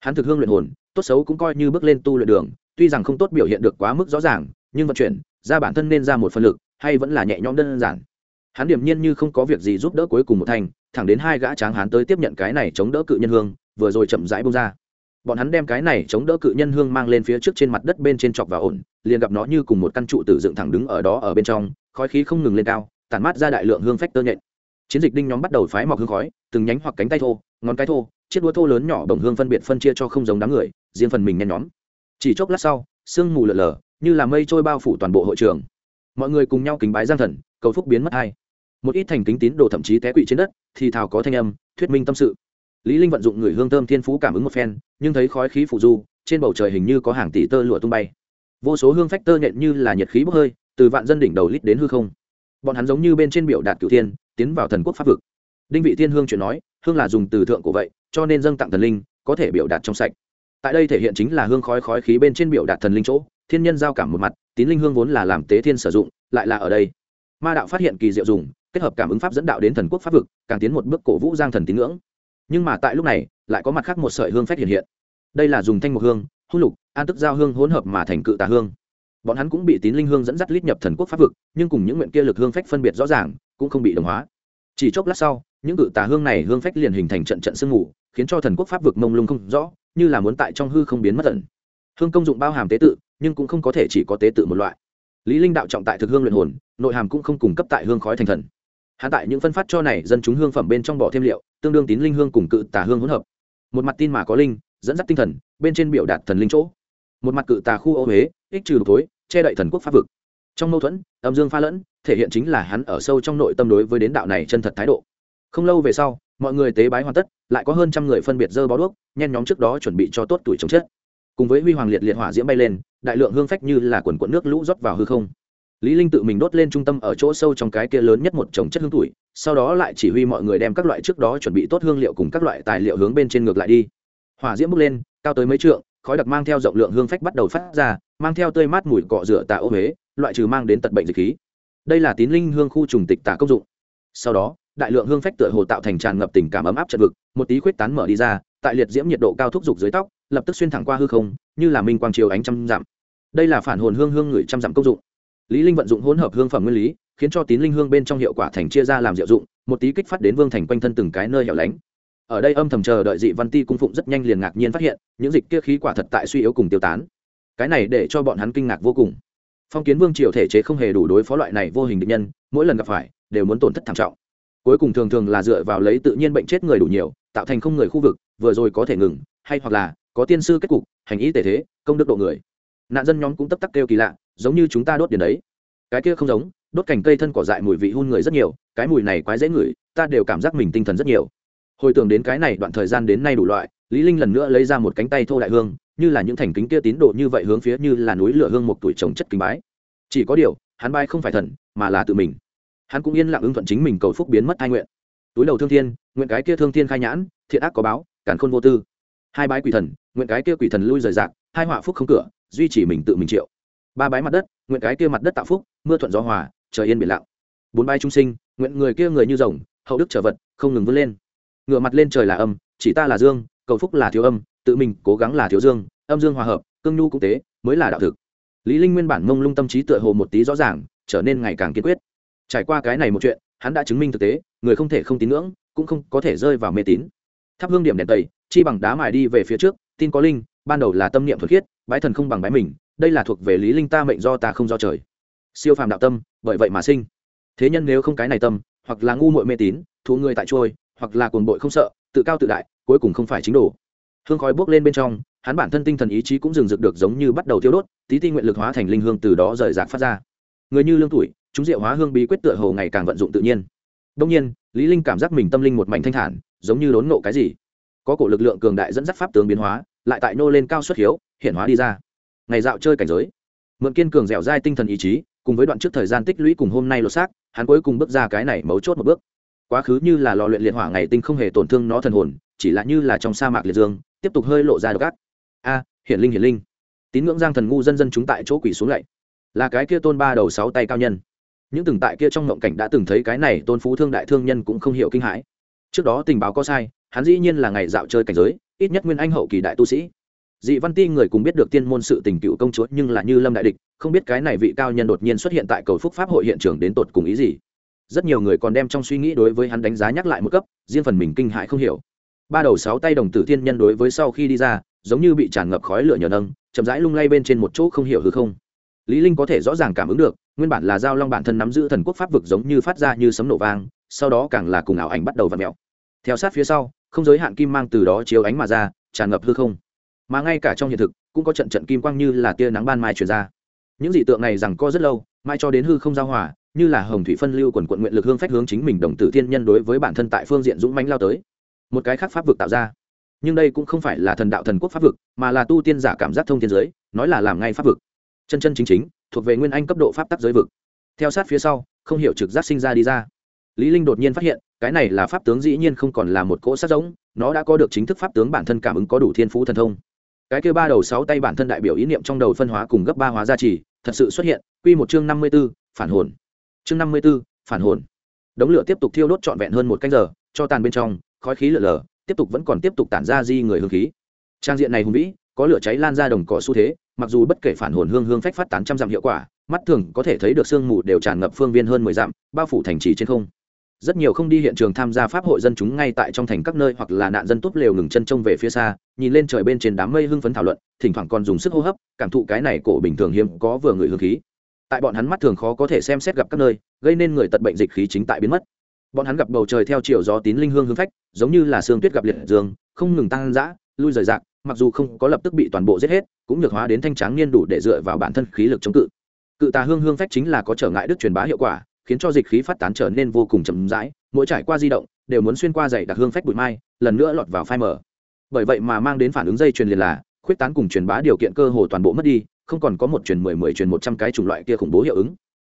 Hắn thực hương luyện hồn, tốt xấu cũng coi như bước lên tu luyện đường, tuy rằng không tốt biểu hiện được quá mức rõ ràng, nhưng vận chuyển, ra bản thân nên ra một phần lực hay vẫn là nhẹ nhõm đơn giản? Hắn điềm nhiên như không có việc gì giúp đỡ cuối cùng một thành, thẳng đến hai gã tráng hắn tới tiếp nhận cái này chống đỡ cự nhân hương, vừa rồi chậm rãi bông ra. Bọn hắn đem cái này chống đỡ cự nhân hương mang lên phía trước trên mặt đất bên trên chọc và ổn, liền gặp nó như cùng một căn trụ tử dựng thẳng đứng ở đó ở bên trong, khói khí không ngừng lên cao, tản mát ra đại lượng hương phách tơ nhện. Chiến dịch đinh nhóm bắt đầu phái mọc hương khói, từng nhánh hoặc cánh tay thô, ngón cái thô, chiếc đũa thô lớn nhỏ đồng hương phân biệt phân chia cho không giống đám người, riêng phần mình nhen nhóm. Chỉ chốc lát sau, sương mù lờ lờ như là mây trôi bao phủ toàn bộ hội trường mọi người cùng nhau kính bái giang thần, cầu phúc biến mất hai. Một ít thành kính tín đồ thậm chí té quỵ trên đất, thì thào có thanh âm, thuyết minh tâm sự. Lý linh vận dụng người hương thơm thiên phú cảm ứng một phen, nhưng thấy khói khí phụ du, trên bầu trời hình như có hàng tỷ tơ lụa tung bay. Vô số hương phách tơ nhện như là nhiệt khí bốc hơi, từ vạn dân đỉnh đầu lít đến hư không. Bọn hắn giống như bên trên biểu đạt cửu thiên, tiến vào thần quốc pháp vực. Đinh vị thiên hương chuyện nói, hương là dùng từ thượng của vậy, cho nên dâng tặng thần linh, có thể biểu đạt trong sạch. Tại đây thể hiện chính là hương khói khói khí bên trên biểu đạt thần linh chỗ thiên nhân giao cảm một mặt, tín linh hương vốn là làm tế thiên sử dụng, lại là ở đây. Ma đạo phát hiện kỳ diệu dùng, kết hợp cảm ứng pháp dẫn đạo đến thần quốc pháp vực, càng tiến một bước cổ vũ giang thần tín ngưỡng. Nhưng mà tại lúc này, lại có mặt khác một sợi hương phách hiện hiện. Đây là dùng thanh mục hương, hung lục, an tức giao hương hỗn hợp mà thành cự tà hương. Bọn hắn cũng bị tín linh hương dẫn dắt lít nhập thần quốc pháp vực, nhưng cùng những nguyện kia lực hương phách phân biệt rõ ràng, cũng không bị đồng hóa. Chỉ chốc lát sau, những cự tà hương này hương phách liền hình thành trận trận sương mù, khiến cho thần quốc pháp vực mông lung không rõ, như là muốn tại trong hư không biến mất tận hương công dụng bao hàm tế tự nhưng cũng không có thể chỉ có tế tự một loại. Lý linh đạo trọng tại thực hương luyện hồn, nội hàm cũng không cung cấp tại hương khói thành thần. Hạ tại những phân phát cho này dân chúng hương phẩm bên trong bỏ thêm liệu, tương đương tín linh hương cùng cự tà hương hỗn hợp. Một mặt tin mà có linh, dẫn dắt tinh thần, bên trên biểu đạt thần linh chỗ. Một mặt cự tà khu ô huế, ích trừ đục thối, che đậy thần quốc pháp vực. Trong mâu thuẫn, âm dương pha lẫn, thể hiện chính là hắn ở sâu trong nội tâm đối với đến đạo này chân thật thái độ. Không lâu về sau, mọi người tế bái hoàn tất, lại có hơn trăm người phân biệt dơ bó đuốc, nhen nhóm trước đó chuẩn bị cho tốt tuổi chống chết cùng với huy hoàng liệt liệt hỏa diễm bay lên, đại lượng hương phách như là quần quận nước lũ rót vào hư không. Lý linh tự mình đốt lên trung tâm ở chỗ sâu trong cái kia lớn nhất một chồng chất hương tuổi, sau đó lại chỉ huy mọi người đem các loại trước đó chuẩn bị tốt hương liệu cùng các loại tài liệu hướng bên trên ngược lại đi. Hỏa diễm bốc lên, cao tới mấy trượng, khói đặc mang theo rộng lượng hương phách bắt đầu phát ra, mang theo tươi mát mùi cọ rửa tà ô huế, loại trừ mang đến tật bệnh dịch khí. Đây là tín linh hương khu trùng tịch tả công dụng. Sau đó, đại lượng hương phách tựa hồ tạo thành tràn ngập tình cảm ấm áp chật vực, một tí khuyết tán mở đi ra tại liệt diễm nhiệt độ cao thúc giục dưới tóc, lập tức xuyên thẳng qua hư không, như là minh quang chiều ánh trăm dặm. Đây là phản hồn hương hương người trăm dặm công dụng. Lý linh vận dụng hỗn hợp hương phẩm nguyên lý, khiến cho tín linh hương bên trong hiệu quả thành chia ra làm diệu dụng, một tí kích phát đến vương thành quanh thân từng cái nơi hẻo lánh. Ở đây âm thầm chờ đợi dị văn ti cung phụng rất nhanh liền ngạc nhiên phát hiện, những dịch kia khí quả thật tại suy yếu cùng tiêu tán. Cái này để cho bọn hắn kinh ngạc vô cùng. Phong kiến vương triều thể chế không hề đủ đối phó loại này vô hình địch nhân, mỗi lần gặp phải, đều muốn tổn thất thảm trọng cuối cùng thường thường là dựa vào lấy tự nhiên bệnh chết người đủ nhiều, tạo thành không người khu vực, vừa rồi có thể ngừng, hay hoặc là có tiên sư kết cục, hành ý tể thế, công đức độ người. Nạn dân nhóm cũng tấp tắc kêu kỳ lạ, giống như chúng ta đốt điền đấy. Cái kia không giống, đốt cành cây thân cỏ dại mùi vị hun người rất nhiều, cái mùi này quái dễ ngửi, ta đều cảm giác mình tinh thần rất nhiều. Hồi tưởng đến cái này đoạn thời gian đến nay đủ loại, lý linh lần nữa lấy ra một cánh tay thô đại hương, như là những thành kính kia tín đồ như vậy hướng phía như là núi lửa hương một tuổi trồng chất kính bái. Chỉ có điều, hắn bay không phải thần, mà là tự mình hắn cũng yên lặng ứng thuận chính mình cầu phúc biến mất hai nguyện. Túi đầu thương thiên, nguyện cái kia thương thiên khai nhãn, thiện ác có báo cản khôn vô tư. Hai bái quỷ thần, nguyện cái kia quỷ thần lui rời rạc, hai họa phúc không cửa, duy trì mình tự mình triệu. Ba bái mặt đất, nguyện cái kia mặt đất tạo phúc, mưa thuận gió hòa, trời yên biển lặng. Bốn bái trung sinh, nguyện người kia người như rồng, hậu đức trở vật, không ngừng vươn lên. Ngựa mặt lên trời là âm, chỉ ta là dương, cầu phúc là thiếu âm, tự mình cố gắng là thiếu dương, âm dương hòa hợp, cương nhu cũng tế mới là đạo thực. Lý linh nguyên bản mông lung tâm trí tựa hồ một tí rõ ràng, trở nên ngày càng kiên quyết trải qua cái này một chuyện, hắn đã chứng minh thực tế, người không thể không tín ngưỡng, cũng không có thể rơi vào mê tín. Thắp hương điểm đèn tẩy, chi bằng đá mài đi về phía trước, tin có linh, ban đầu là tâm niệm thuật khiết, bái thần không bằng bái mình, đây là thuộc về lý linh ta mệnh do ta không do trời. Siêu phàm đạo tâm, bởi vậy mà sinh. Thế nhân nếu không cái này tâm, hoặc là ngu muội mê tín thú người tại trôi hoặc là cuồng bội không sợ, tự cao tự đại, cuối cùng không phải chính đủ hương khói bốc lên bên trong, hắn bản thân tinh thần ý chí cũng dừng rực được giống như bắt đầu tiêu đốt, tí ti nguyện lực hóa thành linh hương từ đó rời rạc phát ra. Người như lương tuổi chúng diệu hóa hương bí quyết tựa hồ ngày càng vận dụng tự nhiên. Đông nhiên, lý linh cảm giác mình tâm linh một mảnh thanh thản, giống như đốn nộ cái gì. Có cổ lực lượng cường đại dẫn dắt pháp tướng biến hóa, lại tại nô lên cao xuất hiếu, hiện hóa đi ra. Ngày dạo chơi cảnh giới. Mượn kiên cường dẻo dai tinh thần ý chí, cùng với đoạn trước thời gian tích lũy cùng hôm nay lột xác, hắn cuối cùng bước ra cái này mấu chốt một bước. Quá khứ như là lò luyện liệt hỏa ngày tinh không hề tổn thương nó thần hồn, chỉ là như là trong sa mạc liệt dương, tiếp tục hơi lộ ra độc ác. A, hiển linh hiển linh. Tín ngưỡng giang thần ngu dân dân chúng tại chỗ quỷ xuống lạy là cái kia tôn ba đầu sáu tay cao nhân những từng tại kia trong ngộng cảnh đã từng thấy cái này tôn phú thương đại thương nhân cũng không hiểu kinh hãi. Trước đó tình báo có sai, hắn dĩ nhiên là ngày dạo chơi cảnh giới, ít nhất nguyên anh hậu kỳ đại tu sĩ. Dị văn ti người cũng biết được tiên môn sự tình cựu công chúa nhưng là như lâm đại địch, không biết cái này vị cao nhân đột nhiên xuất hiện tại cầu phúc pháp hội hiện trường đến tột cùng ý gì. Rất nhiều người còn đem trong suy nghĩ đối với hắn đánh giá nhắc lại một cấp, riêng phần mình kinh hại không hiểu. Ba đầu sáu tay đồng tử thiên nhân đối với sau khi đi ra, giống như bị tràn ngập khói lửa nhờ nâng, chậm rãi lung lay bên trên một chỗ không hiểu hư không. Lý linh có thể rõ ràng cảm ứng được nguyên bản là giao long bản thân nắm giữ thần quốc pháp vực giống như phát ra như sấm nổ vang, sau đó càng là cùng ảo ảnh bắt đầu vặn mèo. Theo sát phía sau, không giới hạn kim mang từ đó chiếu ánh mà ra, tràn ngập hư không. Mà ngay cả trong hiện thực, cũng có trận trận kim quang như là tia nắng ban mai truyền ra. Những dị tượng này rằng co rất lâu mai cho đến hư không giao hòa, như là hồng thủy phân lưu quần quận nguyện lực hương phách hướng chính mình đồng tử thiên nhân đối với bản thân tại phương diện dũng mánh lao tới. Một cái khác pháp vực tạo ra. Nhưng đây cũng không phải là thần đạo thần quốc pháp vực, mà là tu tiên giả cảm giác thông thiên giới, nói là làm ngay pháp vực. Chân chân chính chính thuộc về nguyên anh cấp độ pháp tắc giới vực. Theo sát phía sau không hiểu trực giác sinh ra đi ra. Lý linh đột nhiên phát hiện cái này là pháp tướng dĩ nhiên không còn là một cỗ sát giống nó đã có được chính thức pháp tướng bản thân cảm ứng có đủ thiên phú thần thông. Cái kia ba đầu sáu tay bản thân đại biểu ý niệm trong đầu phân hóa cùng gấp ba hóa gia trì thật sự xuất hiện quy một chương năm mươi 54, phản hồn. Chương năm mươi 54, phản hồn. Đống lửa tiếp tục thiêu đốt trọn vẹn hơn một canh giờ cho tàn bên trong khói khí lở lở tiếp tục vẫn còn tiếp tục tản ra di người hương khí. Trang diện này hùng vĩ có lửa cháy lan ra đồng cỏ xu thế mặc dù bất kể phản hồn hương hương phách phát tán trăm dặm hiệu quả, mắt thường có thể thấy được sương mù đều tràn ngập phương viên hơn mười dặm, bao phủ thành trì trên không. Rất nhiều không đi hiện trường tham gia pháp hội dân chúng ngay tại trong thành các nơi hoặc là nạn dân tốt lều ngừng chân trông về phía xa, nhìn lên trời bên trên đám mây hưng phấn thảo luận, thỉnh thoảng còn dùng sức hô hấp, cảm thụ cái này cổ bình thường hiếm có vừa người hương khí. Tại bọn hắn mắt thường khó có thể xem xét gặp các nơi, gây nên người tật bệnh dịch khí chính tại biến mất. Bọn hắn gặp bầu trời theo chiều gió tín linh hương hương phách, giống như là sương tuyết gặp liệt dương, không ngừng tăng dã, lui rời rạc mặc dù không có lập tức bị toàn bộ giết hết, cũng nhược hóa đến thanh tráng niên đủ để dựa vào bản thân khí lực chống cự. Cự tà hương hương phách chính là có trở ngại đức truyền bá hiệu quả, khiến cho dịch khí phát tán trở nên vô cùng chậm rãi, mỗi trải qua di động, đều muốn xuyên qua dày đặc hương phách bụi mai, lần nữa lọt vào phai mở bởi vậy mà mang đến phản ứng dây truyền liền là, khuyết tán cùng truyền bá điều kiện cơ hồ toàn bộ mất đi, không còn có một truyền mười mười truyền một trăm cái chủng loại kia khủng bố hiệu ứng.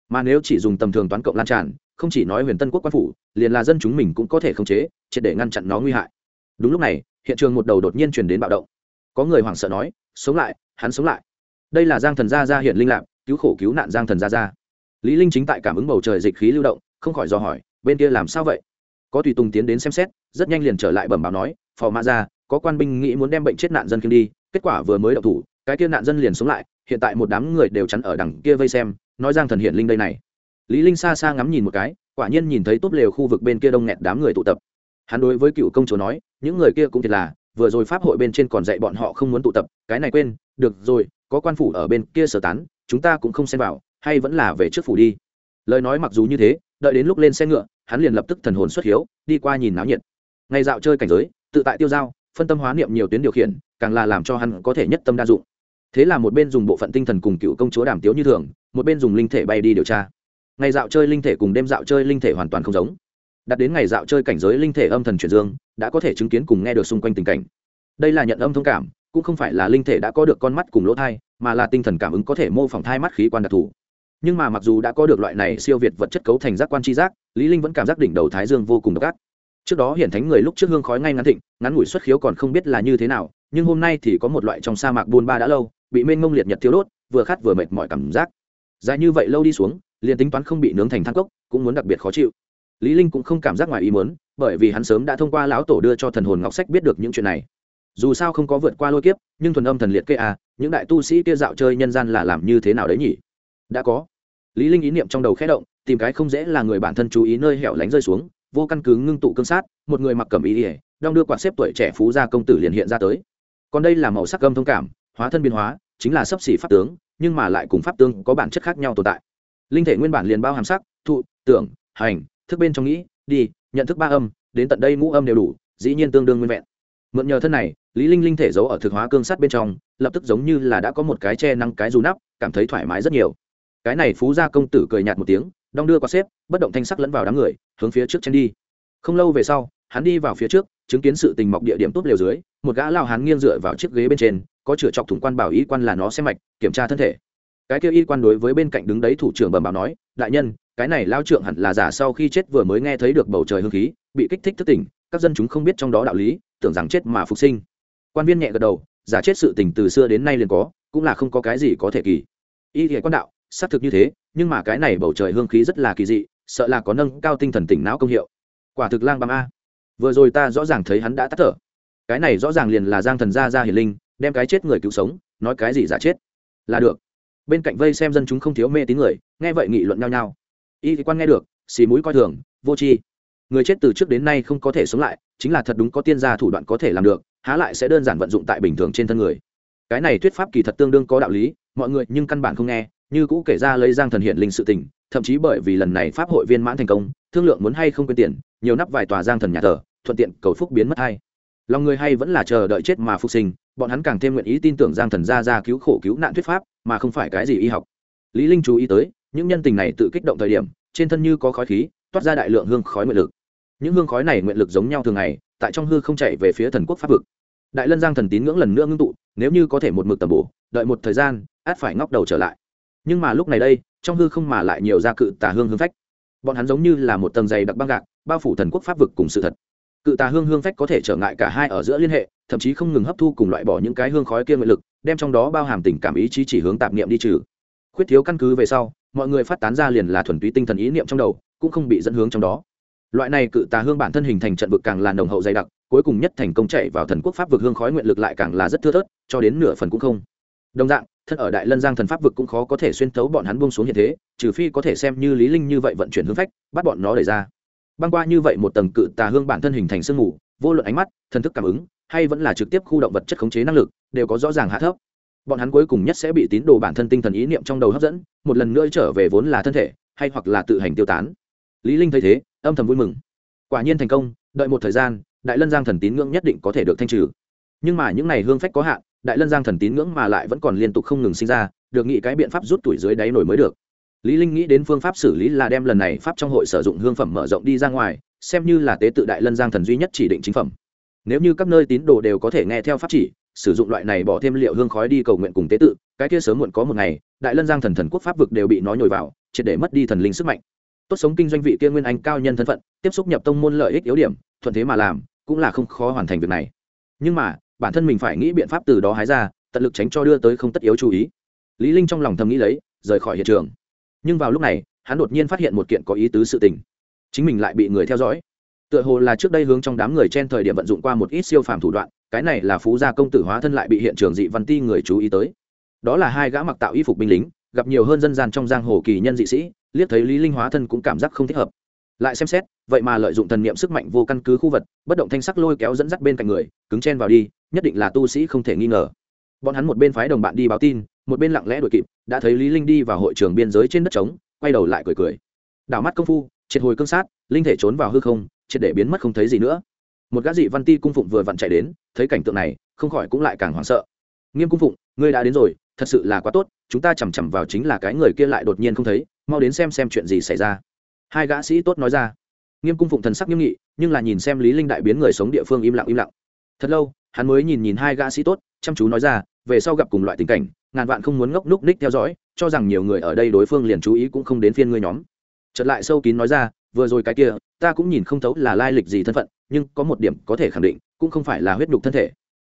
Mà nếu chỉ dùng tầm thường toán cộng lan tràn, không chỉ nói huyền tân quốc quan phủ, liền là dân chúng mình cũng có thể khống chế, triệt để ngăn chặn nó nguy hại. Đúng lúc này, hiện trường một đầu đột nhiên truyền đến bạo động có người hoảng sợ nói, sống lại, hắn sống lại. Đây là giang thần gia gia hiện linh lạc cứu khổ cứu nạn giang thần gia gia. Lý linh chính tại cảm ứng bầu trời dịch khí lưu động, không khỏi do hỏi, bên kia làm sao vậy? Có tùy tùng tiến đến xem xét, rất nhanh liền trở lại bẩm báo nói, phò mã gia, có quan binh nghĩ muốn đem bệnh chết nạn dân khiêng đi, kết quả vừa mới đậu thủ, cái kia nạn dân liền sống lại, hiện tại một đám người đều chắn ở đằng kia vây xem, nói giang thần hiện linh đây này. Lý linh xa xa ngắm nhìn một cái, quả nhiên nhìn thấy tốt lều khu vực bên kia đông nghẹt đám người tụ tập. Hắn đối với cựu công chúa nói, những người kia cũng thiệt là vừa rồi pháp hội bên trên còn dạy bọn họ không muốn tụ tập, cái này quên, được rồi, có quan phủ ở bên kia sơ tán, chúng ta cũng không xem vào, hay vẫn là về trước phủ đi. Lời nói mặc dù như thế, đợi đến lúc lên xe ngựa, hắn liền lập tức thần hồn xuất hiếu, đi qua nhìn náo nhiệt. Ngày dạo chơi cảnh giới, tự tại tiêu dao phân tâm hóa niệm nhiều tuyến điều khiển, càng là làm cho hắn có thể nhất tâm đa dụng. Thế là một bên dùng bộ phận tinh thần cùng cựu công chúa đàm tiếu như thường, một bên dùng linh thể bay đi điều tra. Ngày dạo chơi linh thể cùng đêm dạo chơi linh thể hoàn toàn không giống. Đặt đến ngày dạo chơi cảnh giới linh thể âm thần chuyển dương đã có thể chứng kiến cùng nghe được xung quanh tình cảnh. Đây là nhận âm thông cảm, cũng không phải là linh thể đã có được con mắt cùng lỗ thai, mà là tinh thần cảm ứng có thể mô phỏng thai mắt khí quan đặc thù. Nhưng mà mặc dù đã có được loại này siêu việt vật chất cấu thành giác quan tri giác, lý linh vẫn cảm giác đỉnh đầu thái dương vô cùng độc ác. Trước đó hiển thánh người lúc trước hương khói ngay ngắn thịnh, ngắn ngủi xuất khiếu còn không biết là như thế nào, nhưng hôm nay thì có một loại trong sa mạc buôn ba đã lâu, bị mênh mông liệt nhật thiếu đốt, vừa khát vừa mệt mỏi cảm giác. Dài như vậy lâu đi xuống, liền tính toán không bị nướng thành than cốc, cũng muốn đặc biệt khó chịu lý linh cũng không cảm giác ngoài ý muốn, bởi vì hắn sớm đã thông qua lão tổ đưa cho thần hồn ngọc sách biết được những chuyện này. Dù sao không có vượt qua lôi kiếp, nhưng thuần âm thần liệt kê à những đại tu sĩ kia dạo chơi nhân gian là làm như thế nào đấy nhỉ? Đã có. Lý linh ý niệm trong đầu khẽ động, tìm cái không dễ là người bản thân chú ý nơi hẻo lánh rơi xuống, vô căn cứ ngưng tụ cương sát, một người mặc cẩm y ỉa đong đưa quạt xếp tuổi trẻ phú gia công tử liền hiện ra tới. Còn đây là màu sắc âm thông cảm, hóa thân biến hóa, chính là sấp xỉ pháp tướng, nhưng mà lại cùng pháp tướng có bản chất khác nhau tồn tại. Linh thể nguyên bản liền bao hàm sắc, thụ, tưởng, hành thức bên trong nghĩ, đi, nhận thức ba âm, đến tận đây ngũ âm đều đủ, dĩ nhiên tương đương nguyên vẹn. Mượn nhờ thân này, lý linh linh thể giấu ở thực hóa cương sắt bên trong, lập tức giống như là đã có một cái che năng cái dù nắp, cảm thấy thoải mái rất nhiều. Cái này phú gia công tử cười nhạt một tiếng, đong đưa qua xếp, bất động thanh sắc lẫn vào đám người, hướng phía trước chen đi. Không lâu về sau, hắn đi vào phía trước, chứng kiến sự tình mọc địa điểm tốt lều dưới, một gã lao hắn nghiêng dựa vào chiếc ghế bên trên, có chửa chọc thủng quan bảo y quan là nó xem mạch, kiểm tra thân thể. Cái kia y quan đối với bên cạnh đứng đấy thủ trưởng bẩm báo nói, đại nhân cái này lao trượng hẳn là giả sau khi chết vừa mới nghe thấy được bầu trời hương khí, bị kích thích thức tỉnh, các dân chúng không biết trong đó đạo lý, tưởng rằng chết mà phục sinh. Quan viên nhẹ gật đầu, giả chết sự tình từ xưa đến nay liền có, cũng là không có cái gì có thể kỳ. Y thể quan đạo, xác thực như thế, nhưng mà cái này bầu trời hương khí rất là kỳ dị, sợ là có nâng cao tinh thần tỉnh não công hiệu. Quả thực lang băm a. Vừa rồi ta rõ ràng thấy hắn đã tắt thở. Cái này rõ ràng liền là giang thần gia gia hiền linh, đem cái chết người cứu sống, nói cái gì giả chết? Là được. Bên cạnh vây xem dân chúng không thiếu mê tín người, nghe vậy nghị luận nhau nhau y quan nghe được, xì mũi coi thường, vô tri. Người chết từ trước đến nay không có thể sống lại, chính là thật đúng có tiên gia thủ đoạn có thể làm được, há lại sẽ đơn giản vận dụng tại bình thường trên thân người. Cái này thuyết pháp kỳ thật tương đương có đạo lý, mọi người nhưng căn bản không nghe, như cũ kể ra lấy giang thần hiện linh sự tình, thậm chí bởi vì lần này pháp hội viên mãn thành công, thương lượng muốn hay không quên tiền, nhiều nắp vài tòa giang thần nhà thờ, thuận tiện cầu phúc biến mất hay. Lòng người hay vẫn là chờ đợi chết mà phục sinh, bọn hắn càng thêm nguyện ý tin tưởng giang thần ra ra cứu khổ cứu nạn thuyết pháp, mà không phải cái gì y học. Lý linh chú ý tới những nhân tình này tự kích động thời điểm, trên thân như có khói khí, toát ra đại lượng hương khói nguyện lực. Những hương khói này nguyện lực giống nhau thường ngày, tại trong hư không chạy về phía thần quốc pháp vực. Đại lân giang thần tín ngưỡng lần nữa ngưng tụ, nếu như có thể một mực tầm bổ, đợi một thời gian, át phải ngóc đầu trở lại. Nhưng mà lúc này đây, trong hư không mà lại nhiều gia cự tà hương hương phách. Bọn hắn giống như là một tầng dày đặc băng gạc, bao phủ thần quốc pháp vực cùng sự thật. Cự tà hương hương phách có thể trở ngại cả hai ở giữa liên hệ, thậm chí không ngừng hấp thu cùng loại bỏ những cái hương khói kia nguyện lực, đem trong đó bao hàm tình cảm ý chí chỉ hướng tạp niệm đi trừ. Khuyết thiếu căn cứ về sau mọi người phát tán ra liền là thuần túy tinh thần ý niệm trong đầu, cũng không bị dẫn hướng trong đó. Loại này cự tà hương bản thân hình thành trận vực càng là nồng hậu dày đặc, cuối cùng nhất thành công chạy vào thần quốc pháp vực hương khói nguyện lực lại càng là rất thưa thớt, cho đến nửa phần cũng không. Đồng dạng, thân ở đại lân giang thần pháp vực cũng khó có thể xuyên thấu bọn hắn buông xuống hiện thế, trừ phi có thể xem như lý linh như vậy vận chuyển hướng phách, bắt bọn nó đẩy ra. Băng qua như vậy một tầng cự tà hương bản thân hình thành sương mù, vô luận ánh mắt, thần thức cảm ứng, hay vẫn là trực tiếp khu động vật chất khống chế năng lực, đều có rõ ràng hạ thấp bọn hắn cuối cùng nhất sẽ bị tín đồ bản thân tinh thần ý niệm trong đầu hấp dẫn, một lần nữa trở về vốn là thân thể, hay hoặc là tự hành tiêu tán. Lý linh thấy thế, âm thầm vui mừng. Quả nhiên thành công, đợi một thời gian, đại lân giang thần tín ngưỡng nhất định có thể được thanh trừ. Nhưng mà những này hương phách có hạn, đại lân giang thần tín ngưỡng mà lại vẫn còn liên tục không ngừng sinh ra, được nghĩ cái biện pháp rút tuổi dưới đáy nổi mới được. Lý linh nghĩ đến phương pháp xử lý là đem lần này pháp trong hội sử dụng hương phẩm mở rộng đi ra ngoài, xem như là tế tự đại lân giang thần duy nhất chỉ định chính phẩm. Nếu như các nơi tín đồ đều có thể nghe theo pháp chỉ sử dụng loại này bỏ thêm liệu hương khói đi cầu nguyện cùng tế tự, cái kia sớm muộn có một ngày, đại lân giang thần thần quốc pháp vực đều bị nó nhồi vào, triệt để mất đi thần linh sức mạnh. Tốt sống kinh doanh vị kia nguyên anh cao nhân thân phận, tiếp xúc nhập tông môn lợi ích yếu điểm, thuận thế mà làm, cũng là không khó hoàn thành việc này. Nhưng mà, bản thân mình phải nghĩ biện pháp từ đó hái ra, tận lực tránh cho đưa tới không tất yếu chú ý. Lý linh trong lòng thầm nghĩ lấy, rời khỏi hiện trường. Nhưng vào lúc này, hắn đột nhiên phát hiện một kiện có ý tứ sự tình. Chính mình lại bị người theo dõi. Tựa hồ là trước đây hướng trong đám người trên thời điểm vận dụng qua một ít siêu phàm thủ đoạn cái này là phú gia công tử hóa thân lại bị hiện trường dị văn ti người chú ý tới. Đó là hai gã mặc tạo y phục binh lính, gặp nhiều hơn dân gian trong giang hồ kỳ nhân dị sĩ, liếc thấy lý linh hóa thân cũng cảm giác không thích hợp. Lại xem xét, vậy mà lợi dụng thần niệm sức mạnh vô căn cứ khu vật, bất động thanh sắc lôi kéo dẫn dắt bên cạnh người, cứng chen vào đi, nhất định là tu sĩ không thể nghi ngờ. Bọn hắn một bên phái đồng bạn đi báo tin, một bên lặng lẽ đuổi kịp, đã thấy lý linh đi vào hội trường biên giới trên đất trống, quay đầu lại cười cười. Đảo mắt công phu, triệt hồi cương sát, linh thể trốn vào hư không, triệt để biến mất không thấy gì nữa. Một gã dị văn ti cung phụng vừa vặn chạy đến thấy cảnh tượng này, không khỏi cũng lại càng hoảng sợ. Nghiêm cung phụng, ngươi đã đến rồi, thật sự là quá tốt, chúng ta chằm chằm vào chính là cái người kia lại đột nhiên không thấy, mau đến xem xem chuyện gì xảy ra. Hai gã sĩ tốt nói ra. Nghiêm cung phụng thần sắc nghiêm nghị, nhưng là nhìn xem lý linh đại biến người sống địa phương im lặng im lặng. Thật lâu, hắn mới nhìn nhìn hai gã sĩ tốt, chăm chú nói ra, về sau gặp cùng loại tình cảnh, ngàn vạn không muốn ngốc núc ních theo dõi, cho rằng nhiều người ở đây đối phương liền chú ý cũng không đến phiên ngươi nhóm. Chợt lại sâu kín nói ra, vừa rồi cái kia, ta cũng nhìn không thấu là lai lịch gì thân phận, nhưng có một điểm có thể khẳng định cũng không phải là huyết nhục thân thể.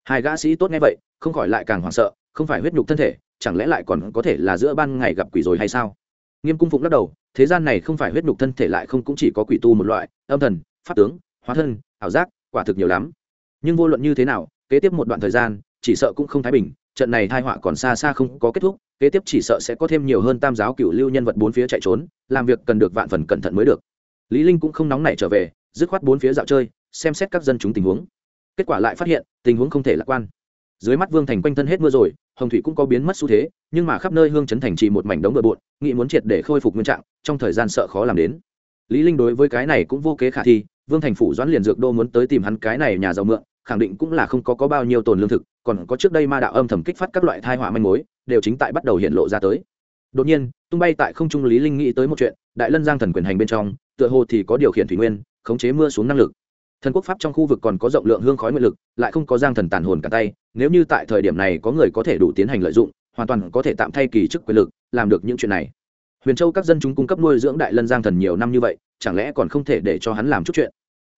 Hai gã sĩ tốt nghe vậy, không khỏi lại càng hoảng sợ, không phải huyết nhục thân thể, chẳng lẽ lại còn có thể là giữa ban ngày gặp quỷ rồi hay sao? Nghiêm cung phụng lắc đầu, thế gian này không phải huyết nhục thân thể lại không cũng chỉ có quỷ tu một loại, âm thần, pháp tướng, hóa thân, ảo giác, quả thực nhiều lắm. Nhưng vô luận như thế nào, kế tiếp một đoạn thời gian, chỉ sợ cũng không thái bình, trận này thai họa còn xa xa không có kết thúc, kế tiếp chỉ sợ sẽ có thêm nhiều hơn tam giáo cựu lưu nhân vật bốn phía chạy trốn, làm việc cần được vạn phần cẩn thận mới được. Lý linh cũng không nóng nảy trở về, dứt khoát bốn phía dạo chơi, xem xét các dân chúng tình huống kết quả lại phát hiện, tình huống không thể lạc quan. Dưới mắt vương thành quanh thân hết mưa rồi, hồng thủy cũng có biến mất xu thế, nhưng mà khắp nơi hương chấn thành chỉ một mảnh đống bừa bộn nghị muốn triệt để khôi phục nguyên trạng, trong thời gian sợ khó làm đến. Lý linh đối với cái này cũng vô kế khả thi, vương thành phủ doãn liền dược đô muốn tới tìm hắn cái này nhà giàu mượn, khẳng định cũng là không có có bao nhiêu tồn lương thực, còn có trước đây ma đạo âm thầm kích phát các loại thai họa manh mối, đều chính tại bắt đầu hiện lộ ra tới. Đột nhiên, tung bay tại không trung lý linh nghĩ tới một chuyện, đại lân giang thần quyền hành bên trong, tựa hồ thì có điều khiển thủy nguyên, khống chế mưa xuống năng lực thần quốc pháp trong khu vực còn có rộng lượng hương khói nguyện lực, lại không có giang thần tàn hồn cả tay, nếu như tại thời điểm này có người có thể đủ tiến hành lợi dụng, hoàn toàn có thể tạm thay kỳ chức quyền lực, làm được những chuyện này. Huyền châu các dân chúng cung cấp nuôi dưỡng đại lân giang thần nhiều năm như vậy, chẳng lẽ còn không thể để cho hắn làm chút chuyện?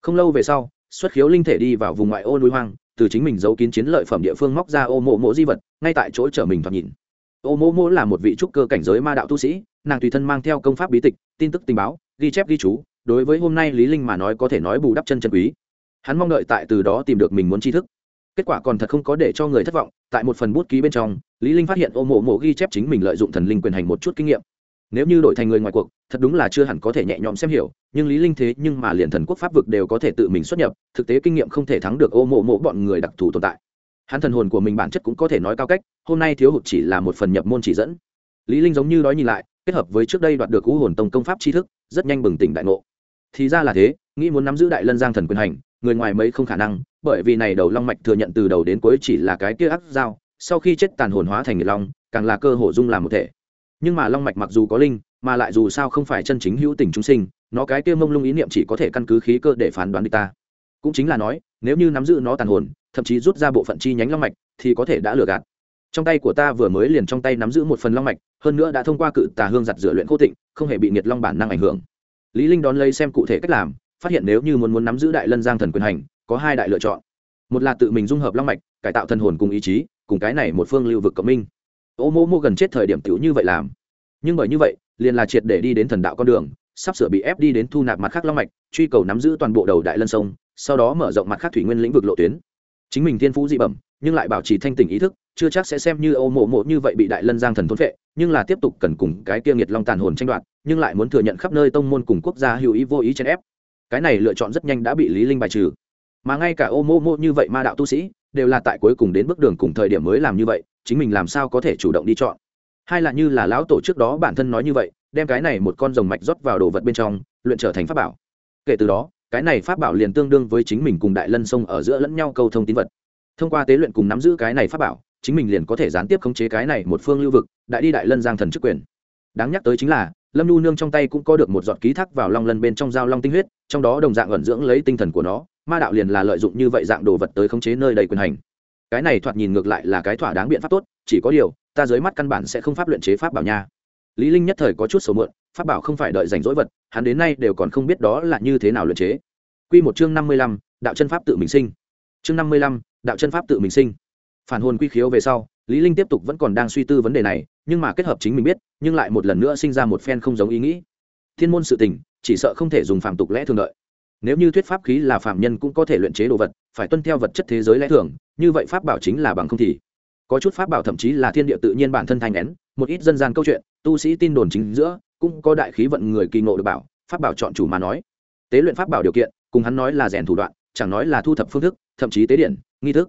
Không lâu về sau, xuất khiếu linh thể đi vào vùng ngoại ô núi hoang, từ chính mình giấu kín chiến lợi phẩm địa phương móc ra ô mộ mộ di vật, ngay tại chỗ chở mình thoạt nhìn. Ô mộ mộ là một vị trúc cơ cảnh giới ma đạo tu sĩ, nàng tùy thân mang theo công pháp bí tịch, tin tức tình báo, ghi chép ghi chú đối với hôm nay lý linh mà nói có thể nói bù đắp chân chân quý. Hắn mong đợi tại từ đó tìm được mình muốn tri thức. Kết quả còn thật không có để cho người thất vọng, tại một phần bút ký bên trong, lý linh phát hiện ô mộ mộ ghi chép chính mình lợi dụng thần linh quyền hành một chút kinh nghiệm. Nếu như đổi thành người ngoài cuộc, thật đúng là chưa hẳn có thể nhẹ nhõm xem hiểu, nhưng lý linh thế nhưng mà liền thần quốc pháp vực đều có thể tự mình xuất nhập, thực tế kinh nghiệm không thể thắng được ô mộ mộ bọn người đặc thù tồn tại. Hắn thần hồn của mình bản chất cũng có thể nói cao cách, hôm nay thiếu hụt chỉ là một phần nhập môn chỉ dẫn. Lý linh giống như nói nhìn lại, kết hợp với trước đây đoạt được cú hồn tông công pháp tri thức, rất nhanh bừng tỉnh đại ngộ thì ra là thế, nghĩ muốn nắm giữ đại lân giang thần quyền hành, người ngoài mấy không khả năng, bởi vì này đầu long mạch thừa nhận từ đầu đến cuối chỉ là cái kia ác dao, sau khi chết tàn hồn hóa thành nghiệt long, càng là cơ hội dung làm một thể. Nhưng mà long mạch mặc dù có linh, mà lại dù sao không phải chân chính hữu tình chúng sinh, nó cái kia mông lung ý niệm chỉ có thể căn cứ khí cơ để phán đoán địch ta. Cũng chính là nói, nếu như nắm giữ nó tàn hồn, thậm chí rút ra bộ phận chi nhánh long mạch, thì có thể đã lừa gạt. Trong tay của ta vừa mới liền trong tay nắm giữ một phần long mạch, hơn nữa đã thông qua cự tà hương giặt rửa luyện khô tịnh, không hề bị nghiệt long bản năng ảnh hưởng lý linh đón lấy xem cụ thể cách làm, phát hiện nếu như muốn muốn nắm giữ đại lân giang thần quyền hành, có hai đại lựa chọn. Một là tự mình dung hợp long mạch, cải tạo thần hồn cùng ý chí, cùng cái này một phương lưu vực cộng minh. Ô mô mô gần chết thời điểm tiểu như vậy làm. Nhưng bởi như vậy, liền là triệt để đi đến thần đạo con đường, sắp sửa bị ép đi đến thu nạp mặt khác long mạch, truy cầu nắm giữ toàn bộ đầu đại lân sông, sau đó mở rộng mặt khác thủy nguyên lĩnh vực lộ tuyến. Chính mình thiên phú dị bẩm, nhưng lại bảo trì thanh tỉnh ý thức, chưa chắc sẽ xem như ô mộ mộ như vậy bị đại lân giang thần thôn vệ nhưng là tiếp tục cần cùng cái tiêu nghiệt long tàn hồn tranh đoạt nhưng lại muốn thừa nhận khắp nơi tông môn cùng quốc gia hữu ý vô ý chèn ép. Cái này lựa chọn rất nhanh đã bị lý linh bài trừ. Mà ngay cả ô mô mô như vậy ma đạo tu sĩ, đều là tại cuối cùng đến bước đường cùng thời điểm mới làm như vậy, chính mình làm sao có thể chủ động đi chọn? Hay là như là lão tổ trước đó bản thân nói như vậy, đem cái này một con rồng mạch rót vào đồ vật bên trong, luyện trở thành pháp bảo. Kể từ đó, cái này pháp bảo liền tương đương với chính mình cùng đại lân sông ở giữa lẫn nhau câu thông tín vật. Thông qua tế luyện cùng nắm giữ cái này pháp bảo, chính mình liền có thể gián tiếp khống chế cái này một phương lưu vực, đại đi đại lân giang thần chức quyền đáng nhắc tới chính là lâm nhu nương trong tay cũng có được một giọt ký thác vào long lân bên trong dao long tinh huyết trong đó đồng dạng ẩn dưỡng lấy tinh thần của nó ma đạo liền là lợi dụng như vậy dạng đồ vật tới khống chế nơi đầy quyền hành. Cái này thoạt nhìn ngược lại là cái thỏa đáng biện pháp tốt chỉ có điều ta dưới mắt căn bản sẽ không pháp luyện chế pháp bảo nha. Lý linh nhất thời có chút sầu muộn pháp bảo không phải đợi rảnh rỗi vật hắn đến nay đều còn không biết đó là như thế nào luyện chế. Quy một chương năm mươi lăm, đạo chân pháp tự mình sinh. Chương năm mươi lăm, đạo chân pháp tự mình sinh. Phản hồn quy khiếu về sau lý linh tiếp tục vẫn còn đang suy tư vấn đề này nhưng mà kết hợp chính mình biết nhưng lại một lần nữa sinh ra một phen không giống ý nghĩ. Thiên môn sự tình chỉ sợ không thể dùng phạm tục lẽ thường đợi. Nếu như thuyết pháp khí là phạm nhân cũng có thể luyện chế đồ vật phải tuân theo vật chất thế giới lẽ thường như vậy pháp bảo chính là bằng không thì. Có chút pháp bảo thậm chí là thiên địa tự nhiên bản thân thanh nén một ít dân gian câu chuyện tu sĩ tin đồn chính giữa cũng có đại khí vận người kỳ ngộ được bảo pháp bảo chọn chủ mà nói. Tế luyện pháp bảo điều kiện cùng hắn nói là rèn thủ đoạn chẳng nói là thu thập phương thức thậm chí tế điển, nghi thức.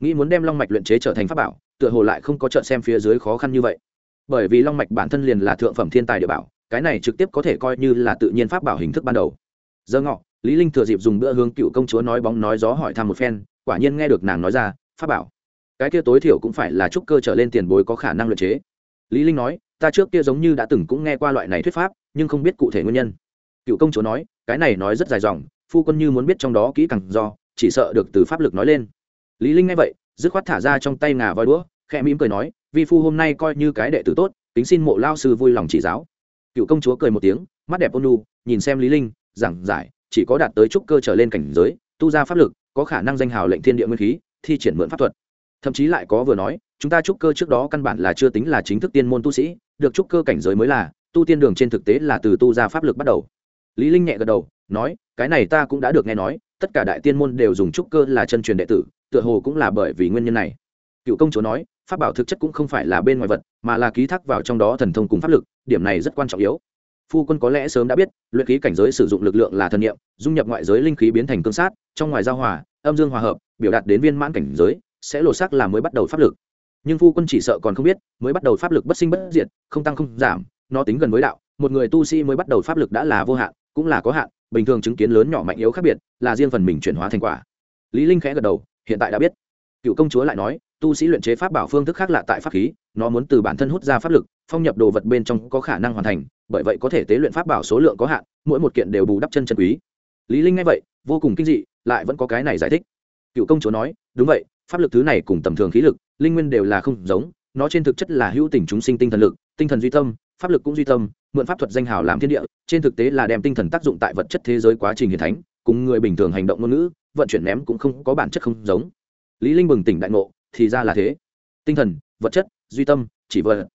Nghĩ muốn đem long mạch luyện chế trở thành pháp bảo tựa hồ lại không có trợn xem phía dưới khó khăn như vậy. Bởi vì long mạch bản thân liền là thượng phẩm thiên tài địa bảo, cái này trực tiếp có thể coi như là tự nhiên pháp bảo hình thức ban đầu. Giờ ngọ, lý linh thừa dịp dùng bữa hướng cựu công chúa nói bóng nói gió hỏi thăm một phen, quả nhiên nghe được nàng nói ra, pháp bảo, cái kia tối thiểu cũng phải là trúc cơ trở lên tiền bối có khả năng luyện chế. Lý linh nói, ta trước kia giống như đã từng cũng nghe qua loại này thuyết pháp, nhưng không biết cụ thể nguyên nhân. Cựu công chúa nói, cái này nói rất dài dòng, phu quân như muốn biết trong đó kỹ càng do, chỉ sợ được từ pháp lực nói lên. Lý linh nghe vậy, dứt khoát thả ra trong tay ngà voi đũa khẽ mỉm cười nói, vi phu hôm nay coi như cái đệ tử tốt tính xin mộ lao sư vui lòng chỉ giáo. Cựu công chúa cười một tiếng, mắt đẹp ôn nhu, nhìn xem lý linh, giảng giải, chỉ có đạt tới trúc cơ trở lên cảnh giới, tu ra pháp lực, có khả năng danh hào lệnh thiên địa nguyên khí, thi triển mượn pháp thuật. Thậm chí lại có vừa nói, chúng ta trúc cơ trước đó căn bản là chưa tính là chính thức tiên môn tu sĩ, được trúc cơ cảnh giới mới là, tu tiên đường trên thực tế là từ tu ra pháp lực bắt đầu. Lý linh nhẹ gật đầu, nói, cái này ta cũng đã được nghe nói, tất cả đại tiên môn đều dùng trúc cơ là chân truyền đệ tử, tựa hồ cũng là bởi vì nguyên nhân này cựu công chúa nói, pháp bảo thực chất cũng không phải là bên ngoài vật, mà là ký thác vào trong đó thần thông cùng pháp lực, điểm này rất quan trọng yếu. Phu quân có lẽ sớm đã biết, luyện khí cảnh giới sử dụng lực lượng là thần niệm, dung nhập ngoại giới linh khí biến thành cương sát, trong ngoài giao hòa, âm dương hòa hợp, biểu đạt đến viên mãn cảnh giới, sẽ lột xác là mới bắt đầu pháp lực. Nhưng phu quân chỉ sợ còn không biết, mới bắt đầu pháp lực bất sinh bất diệt, không tăng không giảm, nó tính gần với đạo, một người tu sĩ mới bắt đầu pháp lực đã là vô hạn, cũng là có hạn, bình thường chứng kiến lớn nhỏ mạnh yếu khác biệt, là riêng phần mình chuyển hóa thành quả. Lý linh khẽ gật đầu, hiện tại đã biết. Cựu công chúa lại nói tu sĩ luyện chế pháp bảo phương thức khác lạ tại pháp khí, nó muốn từ bản thân hút ra pháp lực, phong nhập đồ vật bên trong có khả năng hoàn thành, bởi vậy có thể tế luyện pháp bảo số lượng có hạn, mỗi một kiện đều bù đắp chân chân quý. Lý linh nghe vậy, vô cùng kinh dị, lại vẫn có cái này giải thích. Cựu công chúa nói, đúng vậy, pháp lực thứ này cùng tầm thường khí lực, linh nguyên đều là không giống, nó trên thực chất là hữu tình chúng sinh tinh thần lực, tinh thần duy tâm, pháp lực cũng duy tâm, mượn pháp thuật danh hào làm thiên địa, trên thực tế là đem tinh thần tác dụng tại vật chất thế giới quá trình hiển thánh, cùng người bình thường hành động ngôn ngữ, vận chuyển ném cũng không có bản chất không giống. Lý linh bừng tỉnh đại ngộ thì ra là thế. Tinh thần, vật chất, duy tâm, chỉ vợ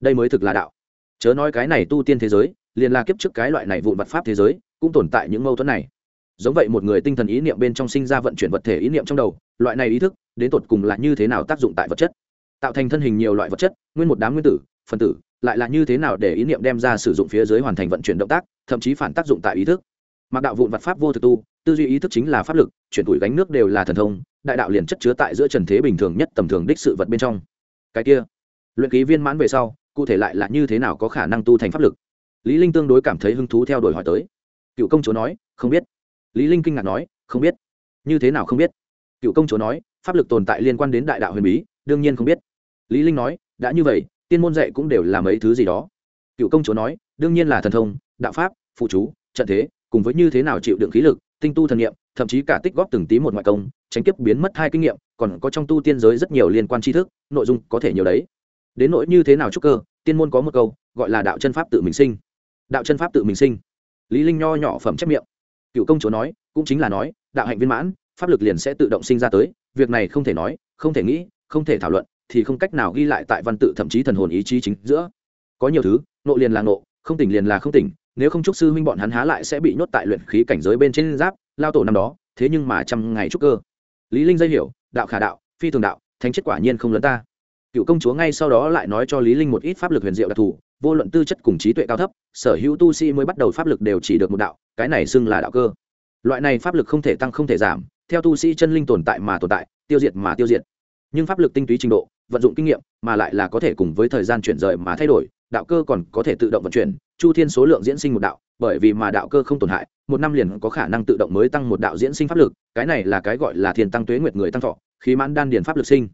đây mới thực là đạo. Chớ nói cái này tu tiên thế giới, liền là kiếp trước cái loại này vụn vật pháp thế giới, cũng tồn tại những mâu thuẫn này. Giống vậy một người tinh thần ý niệm bên trong sinh ra vận chuyển vật thể ý niệm trong đầu, loại này ý thức, đến tột cùng là như thế nào tác dụng tại vật chất? Tạo thành thân hình nhiều loại vật chất, nguyên một đám nguyên tử phân tử, lại là như thế nào để ý niệm đem ra sử dụng phía dưới hoàn thành vận chuyển động tác, thậm chí phản tác dụng tại ý thức? Mặc đạo vụn vật pháp vô thực tu tư duy ý thức chính là pháp lực, chuyển tuổi gánh nước đều là thần thông, đại đạo liền chất chứa tại giữa trần thế bình thường nhất tầm thường đích sự vật bên trong. Cái kia, luyện ký viên mãn về sau, cụ thể lại là như thế nào có khả năng tu thành pháp lực? Lý linh tương đối cảm thấy hứng thú theo đuổi hỏi tới. Cựu công chúa nói, không biết. Lý linh kinh ngạc nói, không biết. Như thế nào không biết? Cựu công chúa nói, pháp lực tồn tại liên quan đến đại đạo huyền bí, đương nhiên không biết. Lý linh nói, đã như vậy, tiên môn dạy cũng đều là mấy thứ gì đó. Cựu công chúa nói, đương nhiên là thần thông, đạo pháp, phụ chú, trận thế, cùng với như thế nào chịu đựng khí lực tinh tu thần nghiệm thậm chí cả tích góp từng tí một ngoại công, tránh kiếp biến mất hai kinh nghiệm, còn có trong tu tiên giới rất nhiều liên quan tri thức, nội dung có thể nhiều đấy. Đến nỗi như thế nào chúc cơ, tiên môn có một câu, gọi là đạo chân pháp tự mình sinh. Đạo chân pháp tự mình sinh. Lý linh nho nhỏ phẩm chép miệng. Cựu công chúa nói, cũng chính là nói, đạo hạnh viên mãn, pháp lực liền sẽ tự động sinh ra tới, việc này không thể nói, không thể nghĩ, không thể thảo luận, thì không cách nào ghi lại tại văn tự thậm chí thần hồn ý chí chính giữa. Có nhiều thứ, nộ liền là nộ, không tỉnh liền là không tỉnh nếu không trúc sư huynh bọn hắn há lại sẽ bị nhốt tại luyện khí cảnh giới bên trên giáp, lao tổ năm đó, thế nhưng mà trăm ngày trúc cơ. Lý linh dây hiểu, đạo khả đạo, phi thường đạo, thánh chất quả nhiên không lớn ta. Cựu công chúa ngay sau đó lại nói cho lý linh một ít pháp lực huyền diệu đặc thù, vô luận tư chất cùng trí tuệ cao thấp, sở hữu tu sĩ mới bắt đầu pháp lực đều chỉ được một đạo, cái này xưng là đạo cơ. Loại này pháp lực không thể tăng không thể giảm, theo tu sĩ chân linh tồn tại mà tồn tại, tiêu diệt mà tiêu diệt. Nhưng pháp lực tinh túy trình độ vận dụng kinh nghiệm, mà lại là có thể cùng với thời gian chuyển rời mà thay đổi, đạo cơ còn có thể tự động vận chuyển, chu thiên số lượng diễn sinh một đạo, bởi vì mà đạo cơ không tổn hại, một năm liền có khả năng tự động mới tăng một đạo diễn sinh pháp lực, cái này là cái gọi là thiền tăng tuế nguyệt người tăng thọ, khí mãn đan điền pháp lực sinh.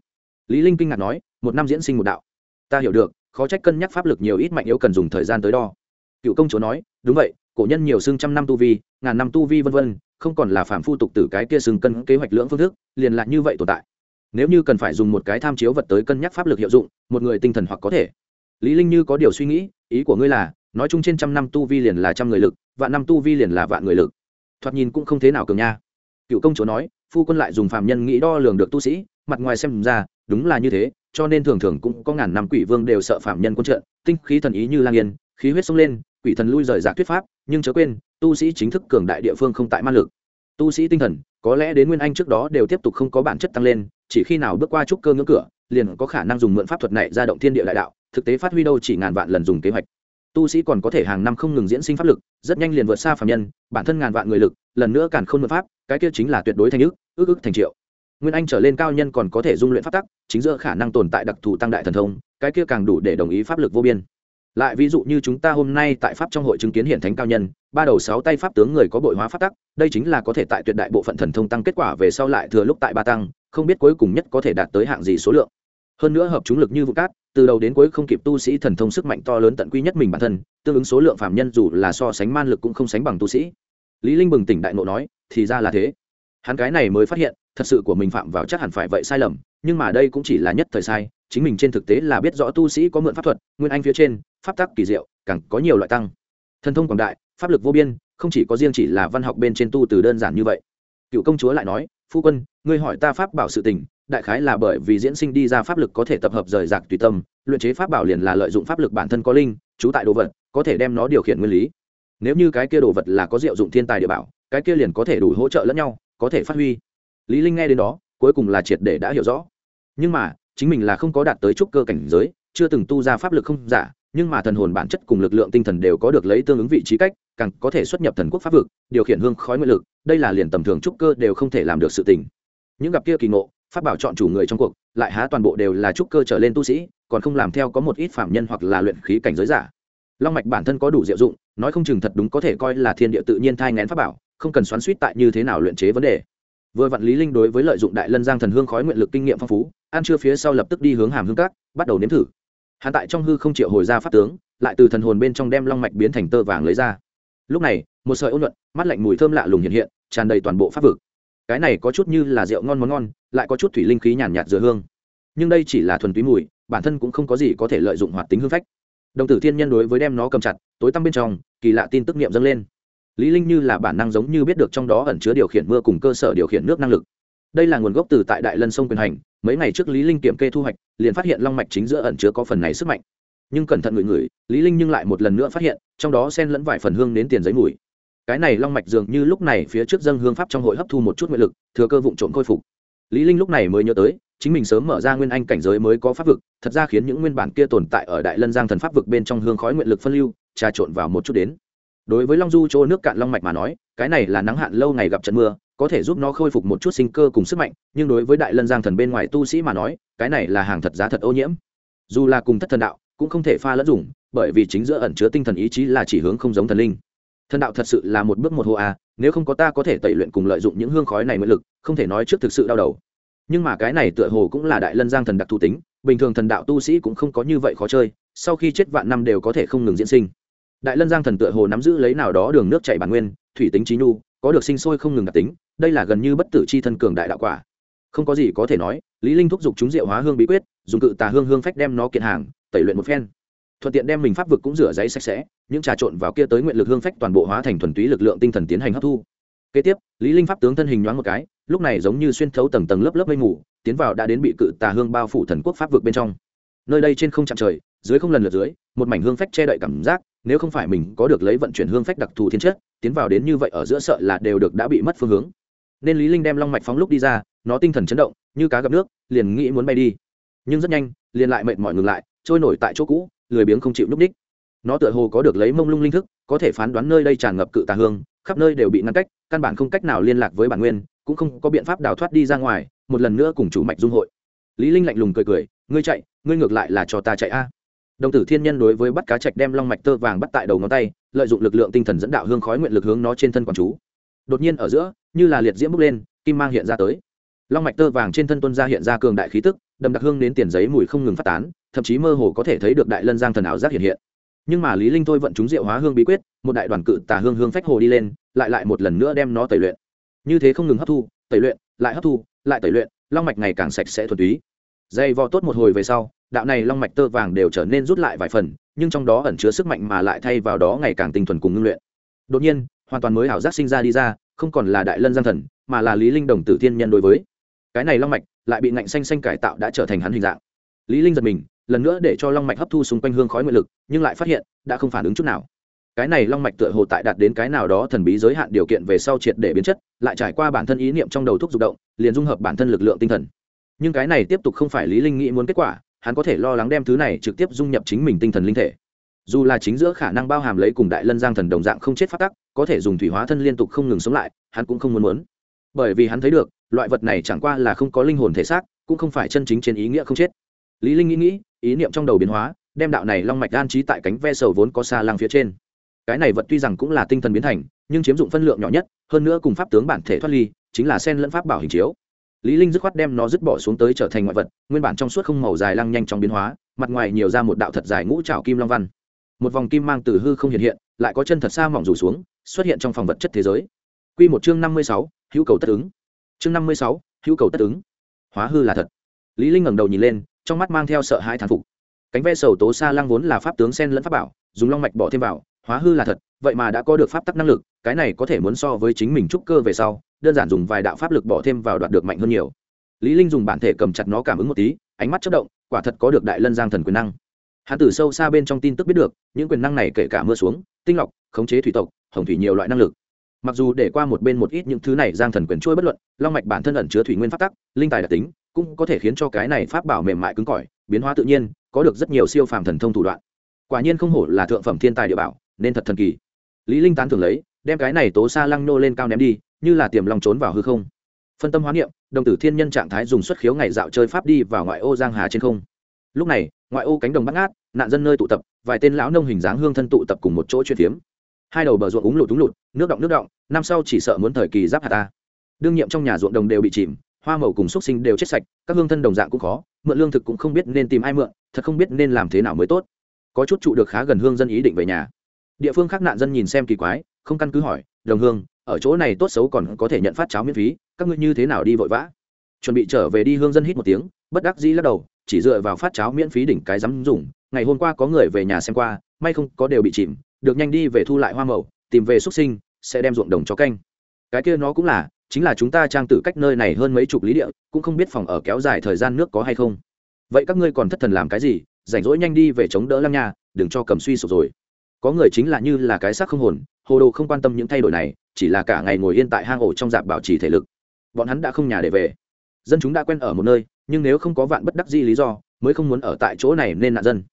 Lý linh kinh ngạc nói, một năm diễn sinh một đạo. Ta hiểu được, khó trách cân nhắc pháp lực nhiều ít mạnh yếu cần dùng thời gian tới đo. Cựu công chúa nói, đúng vậy, cổ nhân nhiều xương trăm năm tu vi, ngàn năm tu vi vân vân, không còn là phạm phu tục tử cái kia xương cân kế hoạch lưỡng phương thức, liền là như vậy tồn tại nếu như cần phải dùng một cái tham chiếu vật tới cân nhắc pháp lực hiệu dụng, một người tinh thần hoặc có thể. Lý linh như có điều suy nghĩ, ý của ngươi là, nói chung trên trăm năm tu vi liền là trăm người lực, vạn năm tu vi liền là vạn người lực. Thoạt nhìn cũng không thế nào cường nha. Cựu công chúa nói, phu quân lại dùng phàm nhân nghĩ đo lường được tu sĩ, mặt ngoài xem ra, đúng là như thế, cho nên thường thường cũng có ngàn năm quỷ vương đều sợ phàm nhân quân trận, tinh khí thần ý như lang yên, khí huyết sông lên, quỷ thần lui rời giả thuyết pháp, nhưng chớ quên, tu sĩ chính thức cường đại địa phương không tại ma lực. Tu sĩ tinh thần có lẽ đến nguyên anh trước đó đều tiếp tục không có bản chất tăng lên, chỉ khi nào bước qua trúc cơ ngưỡng cửa, liền có khả năng dùng mượn pháp thuật này ra động thiên địa đại đạo, thực tế phát huy đâu chỉ ngàn vạn lần dùng kế hoạch. Tu sĩ còn có thể hàng năm không ngừng diễn sinh pháp lực, rất nhanh liền vượt xa phạm nhân, bản thân ngàn vạn người lực, lần nữa càng không mượn pháp, cái kia chính là tuyệt đối thành ước ước ước thành triệu. Nguyên anh trở lên cao nhân còn có thể dung luyện pháp tắc, chính giữa khả năng tồn tại đặc thù tăng đại thần thông, cái kia càng đủ để đồng ý pháp lực vô biên lại ví dụ như chúng ta hôm nay tại pháp trong hội chứng kiến hiện thánh cao nhân, ba đầu sáu tay pháp tướng người có bội hóa pháp tắc, đây chính là có thể tại tuyệt đại bộ phận thần thông tăng kết quả về sau lại thừa lúc tại ba tăng, không biết cuối cùng nhất có thể đạt tới hạng gì số lượng. Hơn nữa hợp chúng lực như vụ cát, từ đầu đến cuối không kịp tu sĩ thần thông sức mạnh to lớn tận quy nhất mình bản thân, tương ứng số lượng phạm nhân dù là so sánh man lực cũng không sánh bằng tu sĩ. Lý linh bừng tỉnh đại nộ nói, thì ra là thế. Hắn cái này mới phát hiện, thật sự của mình phạm vào chắc hẳn phải vậy sai lầm, nhưng mà đây cũng chỉ là nhất thời sai chính mình trên thực tế là biết rõ tu sĩ có mượn pháp thuật, nguyên anh phía trên, pháp tắc kỳ diệu, càng có nhiều loại tăng. Thần thông quảng đại, pháp lực vô biên, không chỉ có riêng chỉ là văn học bên trên tu từ đơn giản như vậy. Cựu công chúa lại nói, phu quân, ngươi hỏi ta pháp bảo sự tình, đại khái là bởi vì diễn sinh đi ra pháp lực có thể tập hợp rời rạc tùy tâm, luyện chế pháp bảo liền là lợi dụng pháp lực bản thân có linh, trú tại đồ vật, có thể đem nó điều khiển nguyên lý. Nếu như cái kia đồ vật là có diệu dụng thiên tài địa bảo, cái kia liền có thể đủ hỗ trợ lẫn nhau, có thể phát huy. Lý linh nghe đến đó, cuối cùng là triệt để đã hiểu rõ. Nhưng mà chính mình là không có đạt tới trúc cơ cảnh giới, chưa từng tu ra pháp lực không giả, nhưng mà thần hồn bản chất cùng lực lượng tinh thần đều có được lấy tương ứng vị trí cách, càng có thể xuất nhập thần quốc pháp vực, điều khiển hương khói nguyện lực, đây là liền tầm thường trúc cơ đều không thể làm được sự tình. Những gặp kia kỳ ngộ, pháp bảo chọn chủ người trong cuộc, lại há toàn bộ đều là trúc cơ trở lên tu sĩ, còn không làm theo có một ít phạm nhân hoặc là luyện khí cảnh giới giả. Long mạch bản thân có đủ diệu dụng, nói không chừng thật đúng có thể coi là thiên địa tự nhiên thai ngén pháp bảo, không cần xoắn suýt tại như thế nào luyện chế vấn đề vừa vạn lý linh đối với lợi dụng đại lân giang thần hương khói nguyện lực kinh nghiệm phong phú an chưa phía sau lập tức đi hướng hàm hương các, bắt đầu nếm thử. Hắn tại trong hư không triệu hồi ra pháp tướng, lại từ thần hồn bên trong đem long mạch biến thành tơ vàng lấy ra. Lúc này, một sợi ôn nhuận, mắt lạnh mùi thơm lạ lùng hiện hiện, tràn đầy toàn bộ pháp vực. Cái này có chút như là rượu ngon món ngon, lại có chút thủy linh khí nhàn nhạt dừa hương. Nhưng đây chỉ là thuần túy mùi, bản thân cũng không có gì có thể lợi dụng hoạt tính hương phách. Đồng tử thiên nhân đối với đem nó cầm chặt, tối tăm bên trong, kỳ lạ tin tức niệm dâng lên lý linh như là bản năng giống như biết được trong đó ẩn chứa điều khiển mưa cùng cơ sở điều khiển nước năng lực. Đây là nguồn gốc từ tại đại lân sông quyền hành, mấy ngày trước lý linh kiểm kê thu hoạch, liền phát hiện long mạch chính giữa ẩn chứa có phần này sức mạnh. Nhưng cẩn thận người người lý linh nhưng lại một lần nữa phát hiện, trong đó xen lẫn vài phần hương đến tiền giấy mùi. Cái này long mạch dường như lúc này phía trước dâng hương pháp trong hội hấp thu một chút nguyện lực, thừa cơ vụng trộm khôi phục. Lý linh lúc này mới nhớ tới, chính mình sớm mở ra nguyên anh cảnh giới mới có pháp vực, thật ra khiến những nguyên bản kia tồn tại ở đại lân giang thần pháp vực bên trong hương khói nguyện lực phân lưu, trà trộn vào một chút đến đối với long du chỗ nước cạn long mạch mà nói, cái này là nắng hạn lâu ngày gặp trận mưa, có thể giúp nó khôi phục một chút sinh cơ cùng sức mạnh, nhưng đối với đại lân giang thần bên ngoài tu sĩ mà nói, cái này là hàng thật giá thật ô nhiễm. Dù là cùng thất thần đạo, cũng không thể pha lẫn dùng, bởi vì chính giữa ẩn chứa tinh thần ý chí là chỉ hướng không giống thần linh. Thần đạo thật sự là một bước một hồ a, nếu không có ta có thể tẩy luyện cùng lợi dụng những hương khói này nguyện lực, không thể nói trước thực sự đau đầu. Nhưng mà cái này tựa hồ cũng là đại lân giang thần đặc thù tính, bình thường thần đạo tu sĩ cũng không có như vậy khó chơi, sau khi chết vạn năm đều có thể không ngừng diễn sinh đại lân giang thần tựa hồ nắm giữ lấy nào đó đường nước chảy bản nguyên, thủy tính trí nhu, có được sinh sôi không ngừng đặc tính, đây là gần như bất tử c h i thân cường đại đạo quả. Không có gì có thể nói, lý linh thúc giục chúng diệu hóa hương bí quyết, dùng cự tà hương hương phách đem nó kiện hàng, tẩy luyện một phen. Thuận tiện đem mình pháp vực cũng rửa giấy sạch sẽ, những trà trộn vào kia tới nguyện lực hương phách toàn bộ hóa thành thuần túy lực lượng tinh thần tiến hành hấp thu. Kế tiếp, lý linh pháp tướng thân hình nhoáng một cái, lúc này giống như xuyên thấu tầng tầng lớp lớp mây mù, tiến vào đã đến bị cự tà hương bao phủ thần quốc pháp vực bên trong. Nơi đây trên không chạm trời, dưới không lần lượt dưới, một mảnh hương phách che đậy cảm giác nếu không phải mình có được lấy vận chuyển hương phách đặc thù thiên chất, tiến vào đến như vậy ở giữa sợ là đều được đã bị mất phương hướng. Nên lý linh đem long mạch phóng lúc đi ra, nó tinh thần chấn động, như cá gặp nước, liền nghĩ muốn bay đi. Nhưng rất nhanh, liền lại mệt mỏi ngừng lại, trôi nổi tại chỗ cũ, lười biếng không chịu núp đích nó tựa hồ có được lấy mông lung linh thức, có thể phán đoán nơi đây tràn ngập cự tà hương, khắp nơi đều bị ngăn cách, căn bản không cách nào liên lạc với bản nguyên, cũng không có biện pháp đào thoát đi ra ngoài, một lần nữa cùng chủ mạch dung hội. Lý linh lạnh lùng cười cười, ngươi chạy, ngươi ngược lại là cho ta chạy a đồng tử thiên nhân đối với bắt cá trạch đem long mạch tơ vàng bắt tại đầu ngón tay, lợi dụng lực lượng tinh thần dẫn đạo hương khói nguyện lực hướng nó trên thân quản chú. Đột nhiên ở giữa, như là liệt diễm bốc lên, kim mang hiện ra tới. Long mạch tơ vàng trên thân tuân ra hiện ra cường đại khí tức đầm đặc hương đến tiền giấy mùi không ngừng phát tán, thậm chí mơ hồ có thể thấy được đại lân giang thần ảo giác hiện hiện. Nhưng mà lý linh thôi vận chúng diệu hóa hương bí quyết, một đại đoàn cự tà hương hương phách hồ đi lên, lại lại một lần nữa đem nó tẩy luyện. Như thế không ngừng hấp thu, tẩy luyện, lại hấp thu, lại tẩy luyện, long mạch ngày càng sạch sẽ thuần túy dây vò tốt một hồi về sau, đạo này long mạch tơ vàng đều trở nên rút lại vài phần, nhưng trong đó ẩn chứa sức mạnh mà lại thay vào đó ngày càng tinh thuần cùng ngưng luyện. Đột nhiên, hoàn toàn mới ảo giác sinh ra đi ra, không còn là đại lân giang thần, mà là lý linh đồng tử thiên nhân đối với. Cái này long mạch lại bị ngạnh xanh xanh cải tạo đã trở thành hắn hình dạng. Lý linh giật mình, lần nữa để cho long mạch hấp thu xung quanh hương khói nguyện lực, nhưng lại phát hiện, đã không phản ứng chút nào. Cái này long mạch tựa hồ tại đạt đến cái nào đó thần bí giới hạn điều kiện về sau triệt để biến chất, lại trải qua bản thân ý niệm trong đầu thúc giục động, liền dung hợp bản thân lực lượng tinh thần nhưng cái này tiếp tục không phải lý linh nghĩ muốn kết quả, hắn có thể lo lắng đem thứ này trực tiếp dung nhập chính mình tinh thần linh thể. Dù là chính giữa khả năng bao hàm lấy cùng đại lân giang thần đồng dạng không chết phát tắc, có thể dùng thủy hóa thân liên tục không ngừng sống lại, hắn cũng không muốn muốn. Bởi vì hắn thấy được, loại vật này chẳng qua là không có linh hồn thể xác, cũng không phải chân chính trên ý nghĩa không chết. Lý linh nghĩ nghĩ, ý niệm trong đầu biến hóa, đem đạo này long mạch an trí tại cánh ve sầu vốn có xa lăng phía trên. Cái này vật tuy rằng cũng là tinh thần biến thành, nhưng chiếm dụng phân lượng nhỏ nhất, hơn nữa cùng pháp tướng bản thể thoát ly, chính là sen lẫn pháp bảo hình chiếu lý linh dứt khoát đem nó dứt bỏ xuống tới trở thành ngoại vật nguyên bản trong suốt không màu dài lăng nhanh trong biến hóa mặt ngoài nhiều ra một đạo thật dài ngũ trảo kim long văn. Một vòng kim mang từ hư không hiện hiện lại có chân thật xa mỏng rủ xuống xuất hiện trong phòng vật chất thế giới. Quy một chương năm mươi sáu, hữu cầu tất ứng. Chương năm mươi sáu, hữu cầu tất ứng. Hóa hư là thật. Lý linh ngẩng đầu nhìn lên trong mắt mang theo sợ hãi thán phục. Cánh ve sầu tố xa lăng vốn là pháp tướng sen lẫn pháp bảo dùng long mạch bỏ thêm vào hóa hư là thật vậy mà đã có được pháp tắc năng lực cái này có thể muốn so với chính mình trúc cơ về sau, đơn giản dùng vài đạo pháp lực bỏ thêm vào đoạt được mạnh hơn nhiều. Lý linh dùng bản thể cầm chặt nó cảm ứng một tí, ánh mắt chớp động, quả thật có được đại lân giang thần quyền năng. Hắn từ sâu xa bên trong tin tức biết được, những quyền năng này kể cả mưa xuống, tinh lọc, khống chế thủy tộc, hồng thủy nhiều loại năng lực. Mặc dù để qua một bên một ít những thứ này giang thần quyền trôi bất luận, long mạch bản thân ẩn chứa thủy nguyên pháp tắc, linh tài đặc tính, cũng có thể khiến cho cái này pháp bảo mềm mại cứng cỏi, biến hóa tự nhiên, có được rất nhiều siêu phàm thần thông thủ đoạn. Quả nhiên không hổ là thượng phẩm thiên tài địa bảo, nên thật thần kỳ. Lý linh tán thường lấy đem cái này tố xa lăng nô lên cao ném đi, như là tiềm lòng trốn vào hư không. Phân tâm hóa niệm, đồng tử thiên nhân trạng thái dùng xuất khiếu ngày dạo chơi pháp đi vào ngoại ô giang hà trên không. Lúc này, ngoại ô cánh đồng bắt ngát, nạn dân nơi tụ tập, vài tên lão nông hình dáng hương thân tụ tập cùng một chỗ chuyên phiếm. Hai đầu bờ ruộng úng lụt úng lụt, nước động nước động năm sau chỉ sợ muốn thời kỳ giáp hạt ta. Đương nhiệm trong nhà ruộng đồng đều bị chìm, hoa màu cùng xúc sinh đều chết sạch, các hương thân đồng dạng cũng khó, mượn lương thực cũng không biết nên tìm ai mượn, thật không biết nên làm thế nào mới tốt. Có chút trụ được khá gần hương dân ý định về nhà. Địa phương khác nạn dân nhìn xem kỳ quái không căn cứ hỏi, đồng hương, ở chỗ này tốt xấu còn có thể nhận phát cháo miễn phí, các ngươi như thế nào đi vội vã? Chuẩn bị trở về đi hương dân hít một tiếng, bất đắc dĩ lắc đầu, chỉ dựa vào phát cháo miễn phí đỉnh cái dám dùng. Ngày hôm qua có người về nhà xem qua, may không có đều bị chìm, được nhanh đi về thu lại hoa màu, tìm về xuất sinh, sẽ đem ruộng đồng cho canh. Cái kia nó cũng là, chính là chúng ta trang tử cách nơi này hơn mấy chục lý địa, cũng không biết phòng ở kéo dài thời gian nước có hay không. Vậy các ngươi còn thất thần làm cái gì? Rảnh rỗi nhanh đi về chống đỡ lăng nha, đừng cho cầm suy sụp rồi có người chính là như là cái xác không hồn, hồ đồ không quan tâm những thay đổi này, chỉ là cả ngày ngồi yên tại hang ổ trong dạp bảo trì thể lực. Bọn hắn đã không nhà để về. Dân chúng đã quen ở một nơi, nhưng nếu không có vạn bất đắc di lý do, mới không muốn ở tại chỗ này nên nạn dân.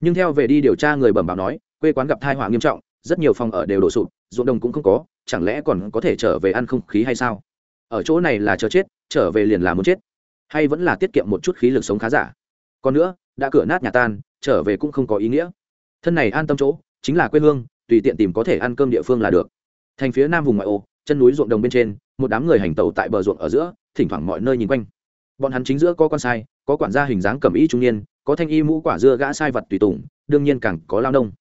Nhưng theo về đi điều tra người bẩm báo nói, quê quán gặp thai họa nghiêm trọng, rất nhiều phòng ở đều đổ sụp, ruộng đồng cũng không có, chẳng lẽ còn có thể trở về ăn không khí hay sao? Ở chỗ này là chờ chết, trở về liền là muốn chết. Hay vẫn là tiết kiệm một chút khí lực sống khá giả. Còn nữa, đã cửa nát nhà tan, trở về cũng không có ý nghĩa. Thân này an tâm chỗ chính là quê hương, tùy tiện tìm có thể ăn cơm địa phương là được. Thành phía nam vùng ngoại ô, chân núi ruộng đồng bên trên, một đám người hành tàu tại bờ ruộng ở giữa, thỉnh thoảng mọi nơi nhìn quanh. Bọn hắn chính giữa có con sai, có quản gia hình dáng cầm y trung niên, có thanh y mũ quả dưa gã sai vật tùy tùng, đương nhiên càng có lao nông.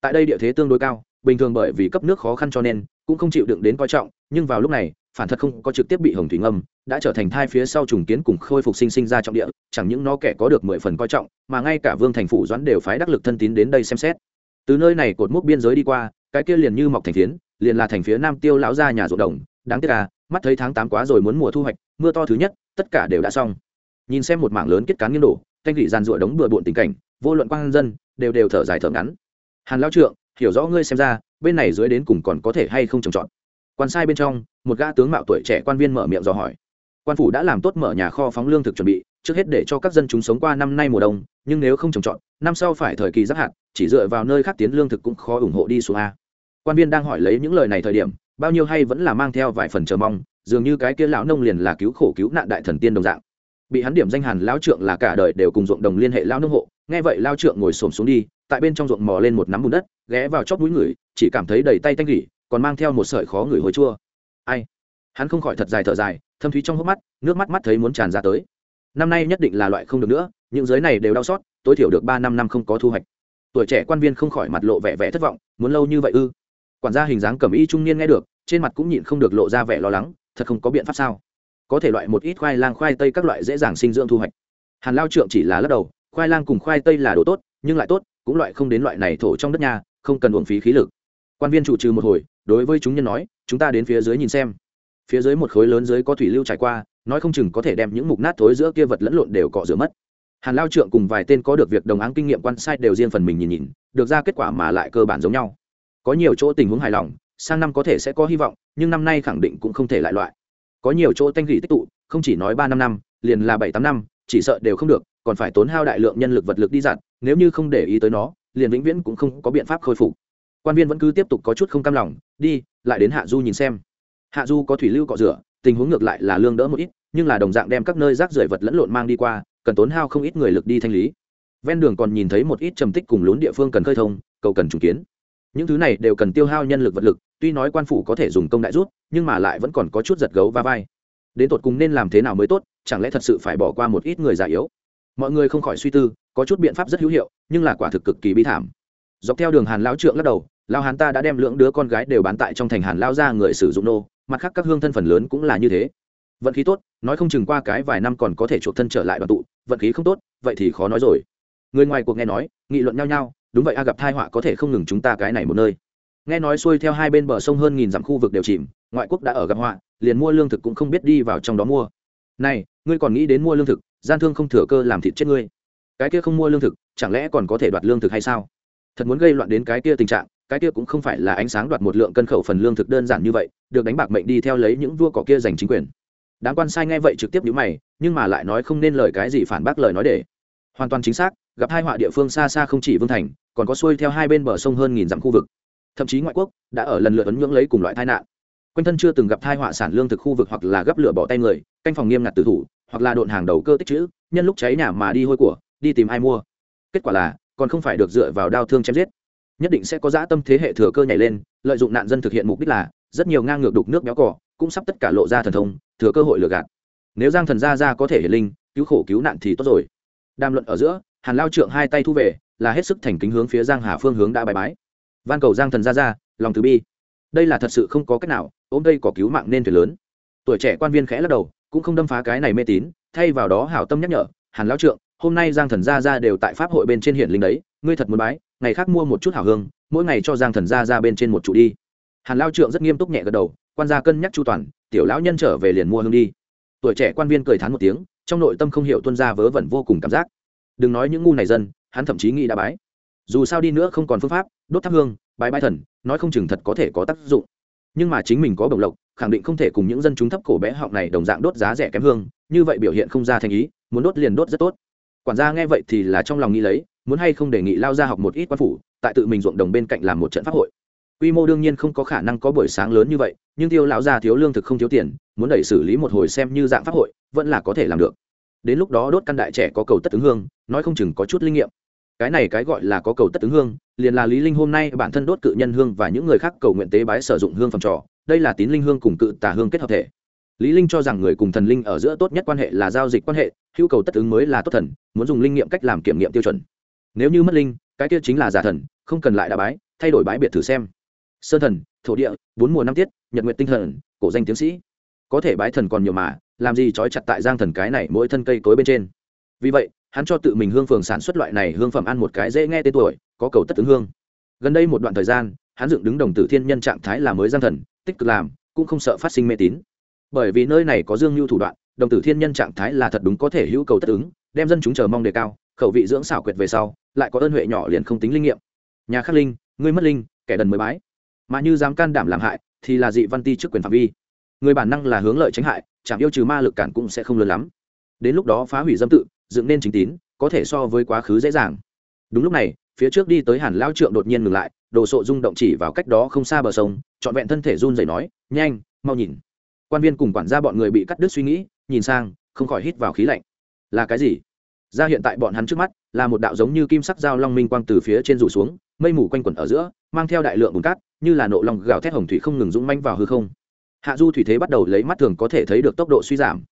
Tại đây địa thế tương đối cao, bình thường bởi vì cấp nước khó khăn cho nên, cũng không chịu đựng đến coi trọng, nhưng vào lúc này, phản thật không có trực tiếp bị hồng thủy ngâm, đã trở thành thai phía sau trùng kiến cùng khôi phục sinh sinh ra trọng địa, chẳng những nó kẻ có được mười phần coi trọng, mà ngay cả vương thành phủ doãn đều phái đắc lực thân tín đến đây xem xét từ nơi này cột mốc biên giới đi qua, cái kia liền như mọc thành phiến, liền là thành phía nam tiêu lão ra nhà ruộng đồng, đáng tiếc à mắt thấy tháng tám quá rồi muốn mùa thu hoạch, mưa to thứ nhất, tất cả đều đã xong. Nhìn xem một mảng lớn kết cán nghiêng đổ, canh gỉ giàn ruộng đống bừa bộn tình cảnh, vô luận quan dân, đều đều thở dài thở ngắn. Hàn lao trượng, hiểu rõ ngươi xem ra, bên này dưới đến cùng còn có thể hay không trồng trọt. Quan sai bên trong, một gã tướng mạo tuổi trẻ quan viên mở miệng dò hỏi. Quan phủ đã làm tốt mở nhà kho phóng lương thực chuẩn bị, trước hết để cho các dân chúng sống qua năm nay mùa đông, nhưng nếu không trồng trọt, năm sau phải thời kỳ giáp hạt chỉ dựa vào nơi khác tiến lương thực cũng khó ủng hộ đi xuống a. Quan viên đang hỏi lấy những lời này thời điểm, bao nhiêu hay vẫn là mang theo vài phần chờ mong, dường như cái kia lão nông liền là cứu khổ cứu nạn đại thần tiên đồng dạng. Bị hắn điểm danh hàn lão trượng là cả đời đều cùng ruộng đồng liên hệ lao nông hộ, nghe vậy lao trượng ngồi xổm xuống đi, tại bên trong ruộng mò lên một nắm bùn đất, ghé vào chóp mũi người, chỉ cảm thấy đầy tay tanh gỉ còn mang theo một sợi khó người hối chua. Ai? Hắn không khỏi thật dài thở dài, thâm thúy trong hốc mắt, nước mắt mắt thấy muốn tràn ra tới. Năm nay nhất định là loại không được nữa, những giới này đều đau xót, tối thiểu được ba năm năm không có thu hoạch tuổi trẻ quan viên không khỏi mặt lộ vẻ vẻ thất vọng, muốn lâu như vậy ư? Quản gia hình dáng cẩm y trung niên nghe được, trên mặt cũng nhịn không được lộ ra vẻ lo lắng, thật không có biện pháp sao? Có thể loại một ít khoai lang khoai tây các loại dễ dàng sinh dưỡng thu hoạch. Hàn lao trượng chỉ là lắc đầu, khoai lang cùng khoai tây là đồ tốt, nhưng lại tốt, cũng loại không đến loại này thổ trong đất nhà, không cần uổng phí khí lực. Quan viên chủ trừ một hồi, đối với chúng nhân nói, chúng ta đến phía dưới nhìn xem. Phía dưới một khối lớn dưới có thủy lưu trải qua, nói không chừng có thể đem những mục nát thối giữa kia vật lẫn lộn đều cọ rửa mất hàn lao trượng cùng vài tên có được việc đồng áng kinh nghiệm quan sai đều riêng phần mình nhìn nhìn, được ra kết quả mà lại cơ bản giống nhau. Có nhiều chỗ tình huống hài lòng, sang năm có thể sẽ có hy vọng, nhưng năm nay khẳng định cũng không thể lại loại. Có nhiều chỗ tanh gỉ tích tụ, không chỉ nói ba năm năm, liền là bảy tám năm, chỉ sợ đều không được, còn phải tốn hao đại lượng nhân lực vật lực đi dặn nếu như không để ý tới nó, liền vĩnh viễn cũng không có biện pháp khôi phục. Quan viên vẫn cứ tiếp tục có chút không cam lòng, đi, lại đến hạ du nhìn xem. Hạ du có thủy lưu cọ rửa, tình huống ngược lại là lương đỡ một ít, nhưng là đồng dạng đem các nơi rác rưởi vật lẫn lộn mang đi qua cần tốn hao không ít người lực đi thanh lý. Ven đường còn nhìn thấy một ít trầm tích cùng lún địa phương cần khơi thông, cầu cần trùng kiến. Những thứ này đều cần tiêu hao nhân lực vật lực, tuy nói quan phủ có thể dùng công đại rút, nhưng mà lại vẫn còn có chút giật gấu va vai. Đến tột cùng nên làm thế nào mới tốt, chẳng lẽ thật sự phải bỏ qua một ít người già yếu? Mọi người không khỏi suy tư, có chút biện pháp rất hữu hiệu, nhưng là quả thực cực kỳ bi thảm. Dọc theo đường hàn lão trượng lắc đầu lao hán ta đã đem lượng đứa con gái đều bán tại trong thành hàn lao ra người sử dụng nô, mặt khác các hương thân phần lớn cũng là như thế vận khí tốt, nói không chừng qua cái vài năm còn có thể chuộc thân trở lại đoàn tụ, vận khí không tốt, vậy thì khó nói rồi. Người ngoài cuộc nghe nói, nghị luận nhau nhau, đúng vậy a, gặp thai họa có thể không ngừng chúng ta cái này một nơi. Nghe nói xuôi theo hai bên bờ sông hơn nghìn dặm khu vực đều chìm, ngoại quốc đã ở gặp họa, liền mua lương thực cũng không biết đi vào trong đó mua. Này, ngươi còn nghĩ đến mua lương thực, gian thương không thừa cơ làm thịt chết ngươi. Cái kia không mua lương thực, chẳng lẽ còn có thể đoạt lương thực hay sao? Thật muốn gây loạn đến cái kia tình trạng, cái kia cũng không phải là ánh sáng đoạt một lượng cân khẩu phần lương thực đơn giản như vậy, được đánh bạc mệnh đi theo lấy những vua cỏ kia giành chính quyền đáng quan sai nghe vậy trực tiếp nhíu mày, nhưng mà lại nói không nên lời cái gì phản bác lời nói để. Hoàn toàn chính xác, gặp hai họa địa phương xa xa không chỉ vương thành, còn có xuôi theo hai bên bờ sông hơn nghìn dặm khu vực. Thậm chí ngoại quốc đã ở lần lượt ấn nhưỡng lấy cùng loại tai nạn. Quanh thân chưa từng gặp thai họa sản lương thực khu vực hoặc là gấp lửa bỏ tay người, canh phòng nghiêm ngặt tử thủ, hoặc là độn hàng đầu cơ tích chữ, nhân lúc cháy nhà mà đi hôi của, đi tìm ai mua. Kết quả là, còn không phải được dựa vào đau thương chém giết. Nhất định sẽ có dã tâm thế hệ thừa cơ nhảy lên, lợi dụng nạn dân thực hiện mục đích là, rất nhiều ngang ngược đục nước béo cỏ cũng sắp tất cả lộ ra thần thông, thừa cơ hội lừa gạt. Nếu giang thần gia ra có thể hiển linh, cứu khổ cứu nạn thì tốt rồi. Đàm luận ở giữa, hàn lao trượng hai tay thu về, là hết sức thành kính hướng phía giang hà phương hướng đã bài bái. Van cầu giang thần gia ra lòng từ bi. Đây là thật sự không có cách nào, ôm đây có cứu mạng nên thuyền lớn. Tuổi trẻ quan viên khẽ lắc đầu, cũng không đâm phá cái này mê tín, thay vào đó hảo tâm nhắc nhở, hàn lão trượng, hôm nay giang thần gia ra đều tại pháp hội bên trên hiển linh đấy, ngươi thật muốn bái, ngày khác mua một chút hảo hương, mỗi ngày cho giang thần gia ra bên trên một trụ đi hàn lao trượng rất nghiêm túc nhẹ gật đầu, quan gia cân nhắc chu toàn, tiểu lão nhân trở về liền mua hương đi. Tuổi trẻ quan viên cười thán một tiếng, trong nội tâm không hiểu tuân ra vớ vẩn vô cùng cảm giác. Đừng nói những ngu này dân, hắn thậm chí nghĩ đã bái. Dù sao đi nữa không còn phương pháp, đốt thắp hương, bái bái thần, nói không chừng thật có thể có tác dụng. Nhưng mà chính mình có bổng lộc, khẳng định không thể cùng những dân chúng thấp cổ bé họng này đồng dạng đốt giá rẻ kém hương, như vậy biểu hiện không ra thành ý, muốn đốt liền đốt rất tốt. Quản gia nghe vậy thì là trong lòng nghĩ lấy, muốn hay không đề nghị lao ra học một ít quan phủ, tại tự mình ruộng đồng bên cạnh làm một trận pháp hội quy mô đương nhiên không có khả năng có buổi sáng lớn như vậy, nhưng tiêu lão gia thiếu lương thực không thiếu tiền, muốn đẩy xử lý một hồi xem như dạng pháp hội, vẫn là có thể làm được. Đến lúc đó đốt căn đại trẻ có cầu tất tướng hương, nói không chừng có chút linh nghiệm. Cái này cái gọi là có cầu tất tướng hương, liền là lý linh hôm nay bản thân đốt cự nhân hương và những người khác cầu nguyện tế bái sử dụng hương phẩm trò, đây là tín linh hương cùng cự tà hương kết hợp thể. Lý linh cho rằng người cùng thần linh ở giữa tốt nhất quan hệ là giao dịch quan hệ, hữu cầu tất ứng mới là tốt thần, muốn dùng linh nghiệm cách làm kiểm nghiệm tiêu chuẩn. Nếu như mất linh, cái kia chính là giả thần, không cần lại đà bái, thay đổi bái biệt thử xem sơn thần, thổ địa, bốn mùa năm tiết, nhật nguyện tinh thần, cổ danh tiến sĩ. Có thể bái thần còn nhiều mà, làm gì trói chặt tại giang thần cái này mỗi thân cây cối bên trên. Vì vậy, hắn cho tự mình hương phường sản xuất loại này hương phẩm ăn một cái dễ nghe tên tuổi, có cầu tất ứng hương. Gần đây một đoạn thời gian, hắn dựng đứng đồng tử thiên nhân trạng thái là mới giang thần, tích cực làm, cũng không sợ phát sinh mê tín. Bởi vì nơi này có dương lưu thủ đoạn, đồng tử thiên nhân trạng thái là thật đúng có thể hữu cầu tất ứng, đem dân chúng chờ mong đề cao, khẩu vị dưỡng xảo quyệt về sau, lại có ơn huệ nhỏ liền không tính linh nghiệm. Nhà khắc linh, ngươi mất linh, kẻ đần mới bái mà như dám can đảm làm hại, thì là dị văn ti trước quyền phạm vi. Người bản năng là hướng lợi tránh hại chạm yêu trừ ma lực cản cũng sẽ không lớn lắm. Đến lúc đó phá hủy dâm tự, dựng nên chính tín, có thể so với quá khứ dễ dàng. Đúng lúc này, phía trước đi tới hàn lao trượng đột nhiên ngừng lại, đồ sộ rung động chỉ vào cách đó không xa bờ sông, trọn vẹn thân thể run rẩy nói, nhanh, mau nhìn. Quan viên cùng quản gia bọn người bị cắt đứt suy nghĩ, nhìn sang, không khỏi hít vào khí lạnh. Là cái gì? Ra hiện tại bọn hắn trước mắt, là một đạo giống như kim sắc dao long minh quang từ phía trên rủ xuống mây mù quanh quẩn ở giữa, mang theo đại lượng bùn cát, như là nộ lòng gào thét hồng thủy không ngừng rung manh vào hư không. Hạ du thủy thế bắt đầu lấy mắt thường có thể thấy được tốc độ suy giảm.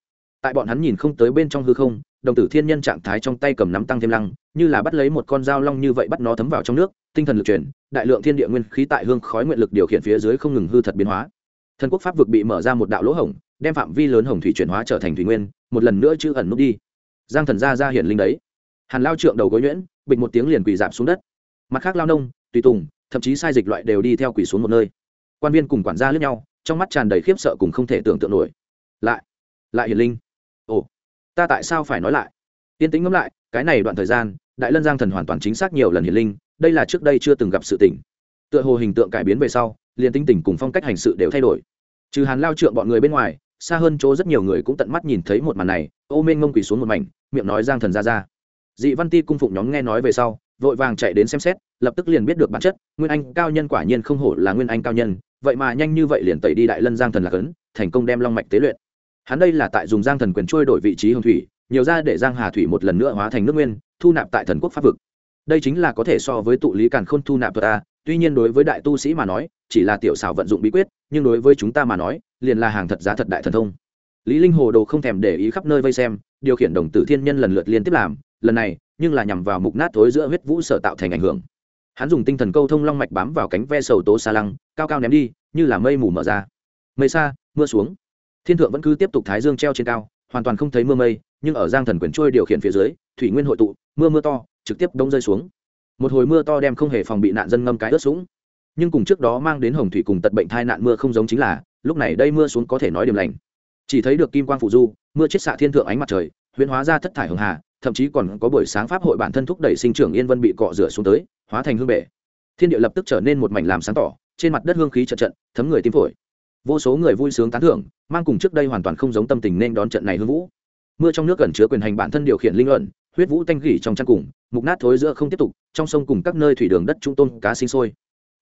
Tại bọn hắn nhìn không tới bên trong hư không, đồng tử thiên nhân trạng thái trong tay cầm nắm tăng thêm lăng, như là bắt lấy một con dao long như vậy bắt nó thấm vào trong nước, tinh thần lực chuyển, đại lượng thiên địa nguyên khí tại hương khói nguyện lực điều khiển phía dưới không ngừng hư thật biến hóa. Thần quốc pháp vực bị mở ra một đạo lỗ hổng, đem phạm vi lớn hồng thủy chuyển hóa trở thành thủy nguyên, một lần nữa chữ ẩn nút đi. Giang thần gia ra hiển linh đấy. Hàn lao trượng đầu gối nhuyễn, bịch một tiếng liền quỳ giảm xuống đất mặt khác lao nông, tùy tùng, thậm chí sai dịch loại đều đi theo quỷ xuống một nơi. Quan viên cùng quản gia lướt nhau, trong mắt tràn đầy khiếp sợ cùng không thể tưởng tượng nổi. Lại lại hiển linh. Ồ, ta tại sao phải nói lại? Tiên tĩnh ngẫm lại, cái này đoạn thời gian, đại lân giang thần hoàn toàn chính xác nhiều lần hiển linh, đây là trước đây chưa từng gặp sự tỉnh tựa hồ hình tượng cải biến về sau, liền tinh tình cùng phong cách hành sự đều thay đổi. Trừ hàn lao trượng bọn người bên ngoài, xa hơn chỗ rất nhiều người cũng tận mắt nhìn thấy một màn này, ô mênh ngông quỳ xuống một mảnh, miệng nói giang thần ra ra. Dị văn ti cung phụng nhóm nghe nói về sau vội vàng chạy đến xem xét, lập tức liền biết được bản chất, nguyên anh cao nhân quả nhiên không hổ là nguyên anh cao nhân, vậy mà nhanh như vậy liền tẩy đi đại lân giang thần lạc ấn, thành công đem long mạch tế luyện. Hắn đây là tại dùng giang thần quyền trôi đổi vị trí hồng thủy, nhiều ra để giang hà thủy một lần nữa hóa thành nước nguyên, thu nạp tại thần quốc pháp vực. Đây chính là có thể so với tụ lý càn khôn thu nạp thuật tuy nhiên đối với đại tu sĩ mà nói, chỉ là tiểu xảo vận dụng bí quyết, nhưng đối với chúng ta mà nói, liền là hàng thật giá thật đại thần thông. Lý linh hồ đồ không thèm để ý khắp nơi vây xem, điều khiển đồng tử thiên nhân lần lượt liên tiếp làm, lần này nhưng là nhằm vào mục nát thối giữa huyết vũ sở tạo thành ảnh hưởng. Hắn dùng tinh thần câu thông long mạch bám vào cánh ve sầu tố xa lăng, cao cao ném đi, như là mây mù mở ra. Mây xa, mưa xuống. Thiên thượng vẫn cứ tiếp tục thái dương treo trên cao, hoàn toàn không thấy mưa mây, nhưng ở giang thần quyền trôi điều khiển phía dưới, thủy nguyên hội tụ, mưa mưa to, trực tiếp đông rơi xuống. Một hồi mưa to đem không hề phòng bị nạn dân ngâm cái ướt sũng. Nhưng cùng trước đó mang đến hồng thủy cùng tật bệnh thai nạn mưa không giống chính là, lúc này đây mưa xuống có thể nói điểm lành. Chỉ thấy được kim quang phụ du, mưa chết xạ thiên thượng ánh mặt trời, huyễn hóa ra thất thải hường hà thậm chí còn có buổi sáng pháp hội bản thân thúc đẩy sinh trưởng yên vân bị cọ rửa xuống tới, hóa thành hương bể. Thiên địa lập tức trở nên một mảnh làm sáng tỏ, trên mặt đất hương khí trận trận, thấm người tim phổi. Vô số người vui sướng tán thưởng, mang cùng trước đây hoàn toàn không giống tâm tình nên đón trận này hương vũ. Mưa trong nước gần chứa quyền hành bản thân điều khiển linh luận, huyết vũ tanh gỉ trong chăn cùng, mục nát thối giữa không tiếp tục, trong sông cùng các nơi thủy đường đất trung tôn cá sinh sôi.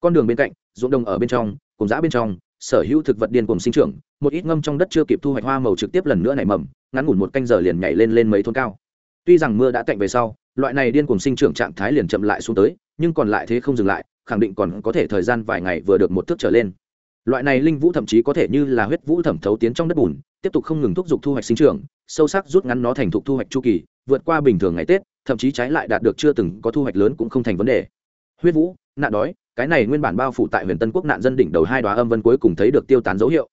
Con đường bên cạnh, ruộng đồng ở bên trong, cùng giã bên trong, sở hữu thực vật điên cùng sinh trưởng, một ít ngâm trong đất chưa kịp thu hoạch hoa màu trực tiếp lần nữa nảy mầm, ngắn ngủn một canh giờ liền nhảy lên lên mấy thôn cao tuy rằng mưa đã tạnh về sau, loại này điên cùng sinh trưởng trạng thái liền chậm lại xuống tới, nhưng còn lại thế không dừng lại, khẳng định còn có thể thời gian vài ngày vừa được một thước trở lên. Loại này linh vũ thậm chí có thể như là huyết vũ thẩm thấu tiến trong đất bùn, tiếp tục không ngừng thúc giục thu hoạch sinh trưởng, sâu sắc rút ngắn nó thành thục thu hoạch chu kỳ, vượt qua bình thường ngày tết, thậm chí trái lại đạt được chưa từng có thu hoạch lớn cũng không thành vấn đề. Huyết vũ, nạn đói, cái này nguyên bản bao phủ tại huyền tân quốc nạn dân đỉnh đầu hai đoá âm vân cuối cùng thấy được tiêu tán dấu hiệu.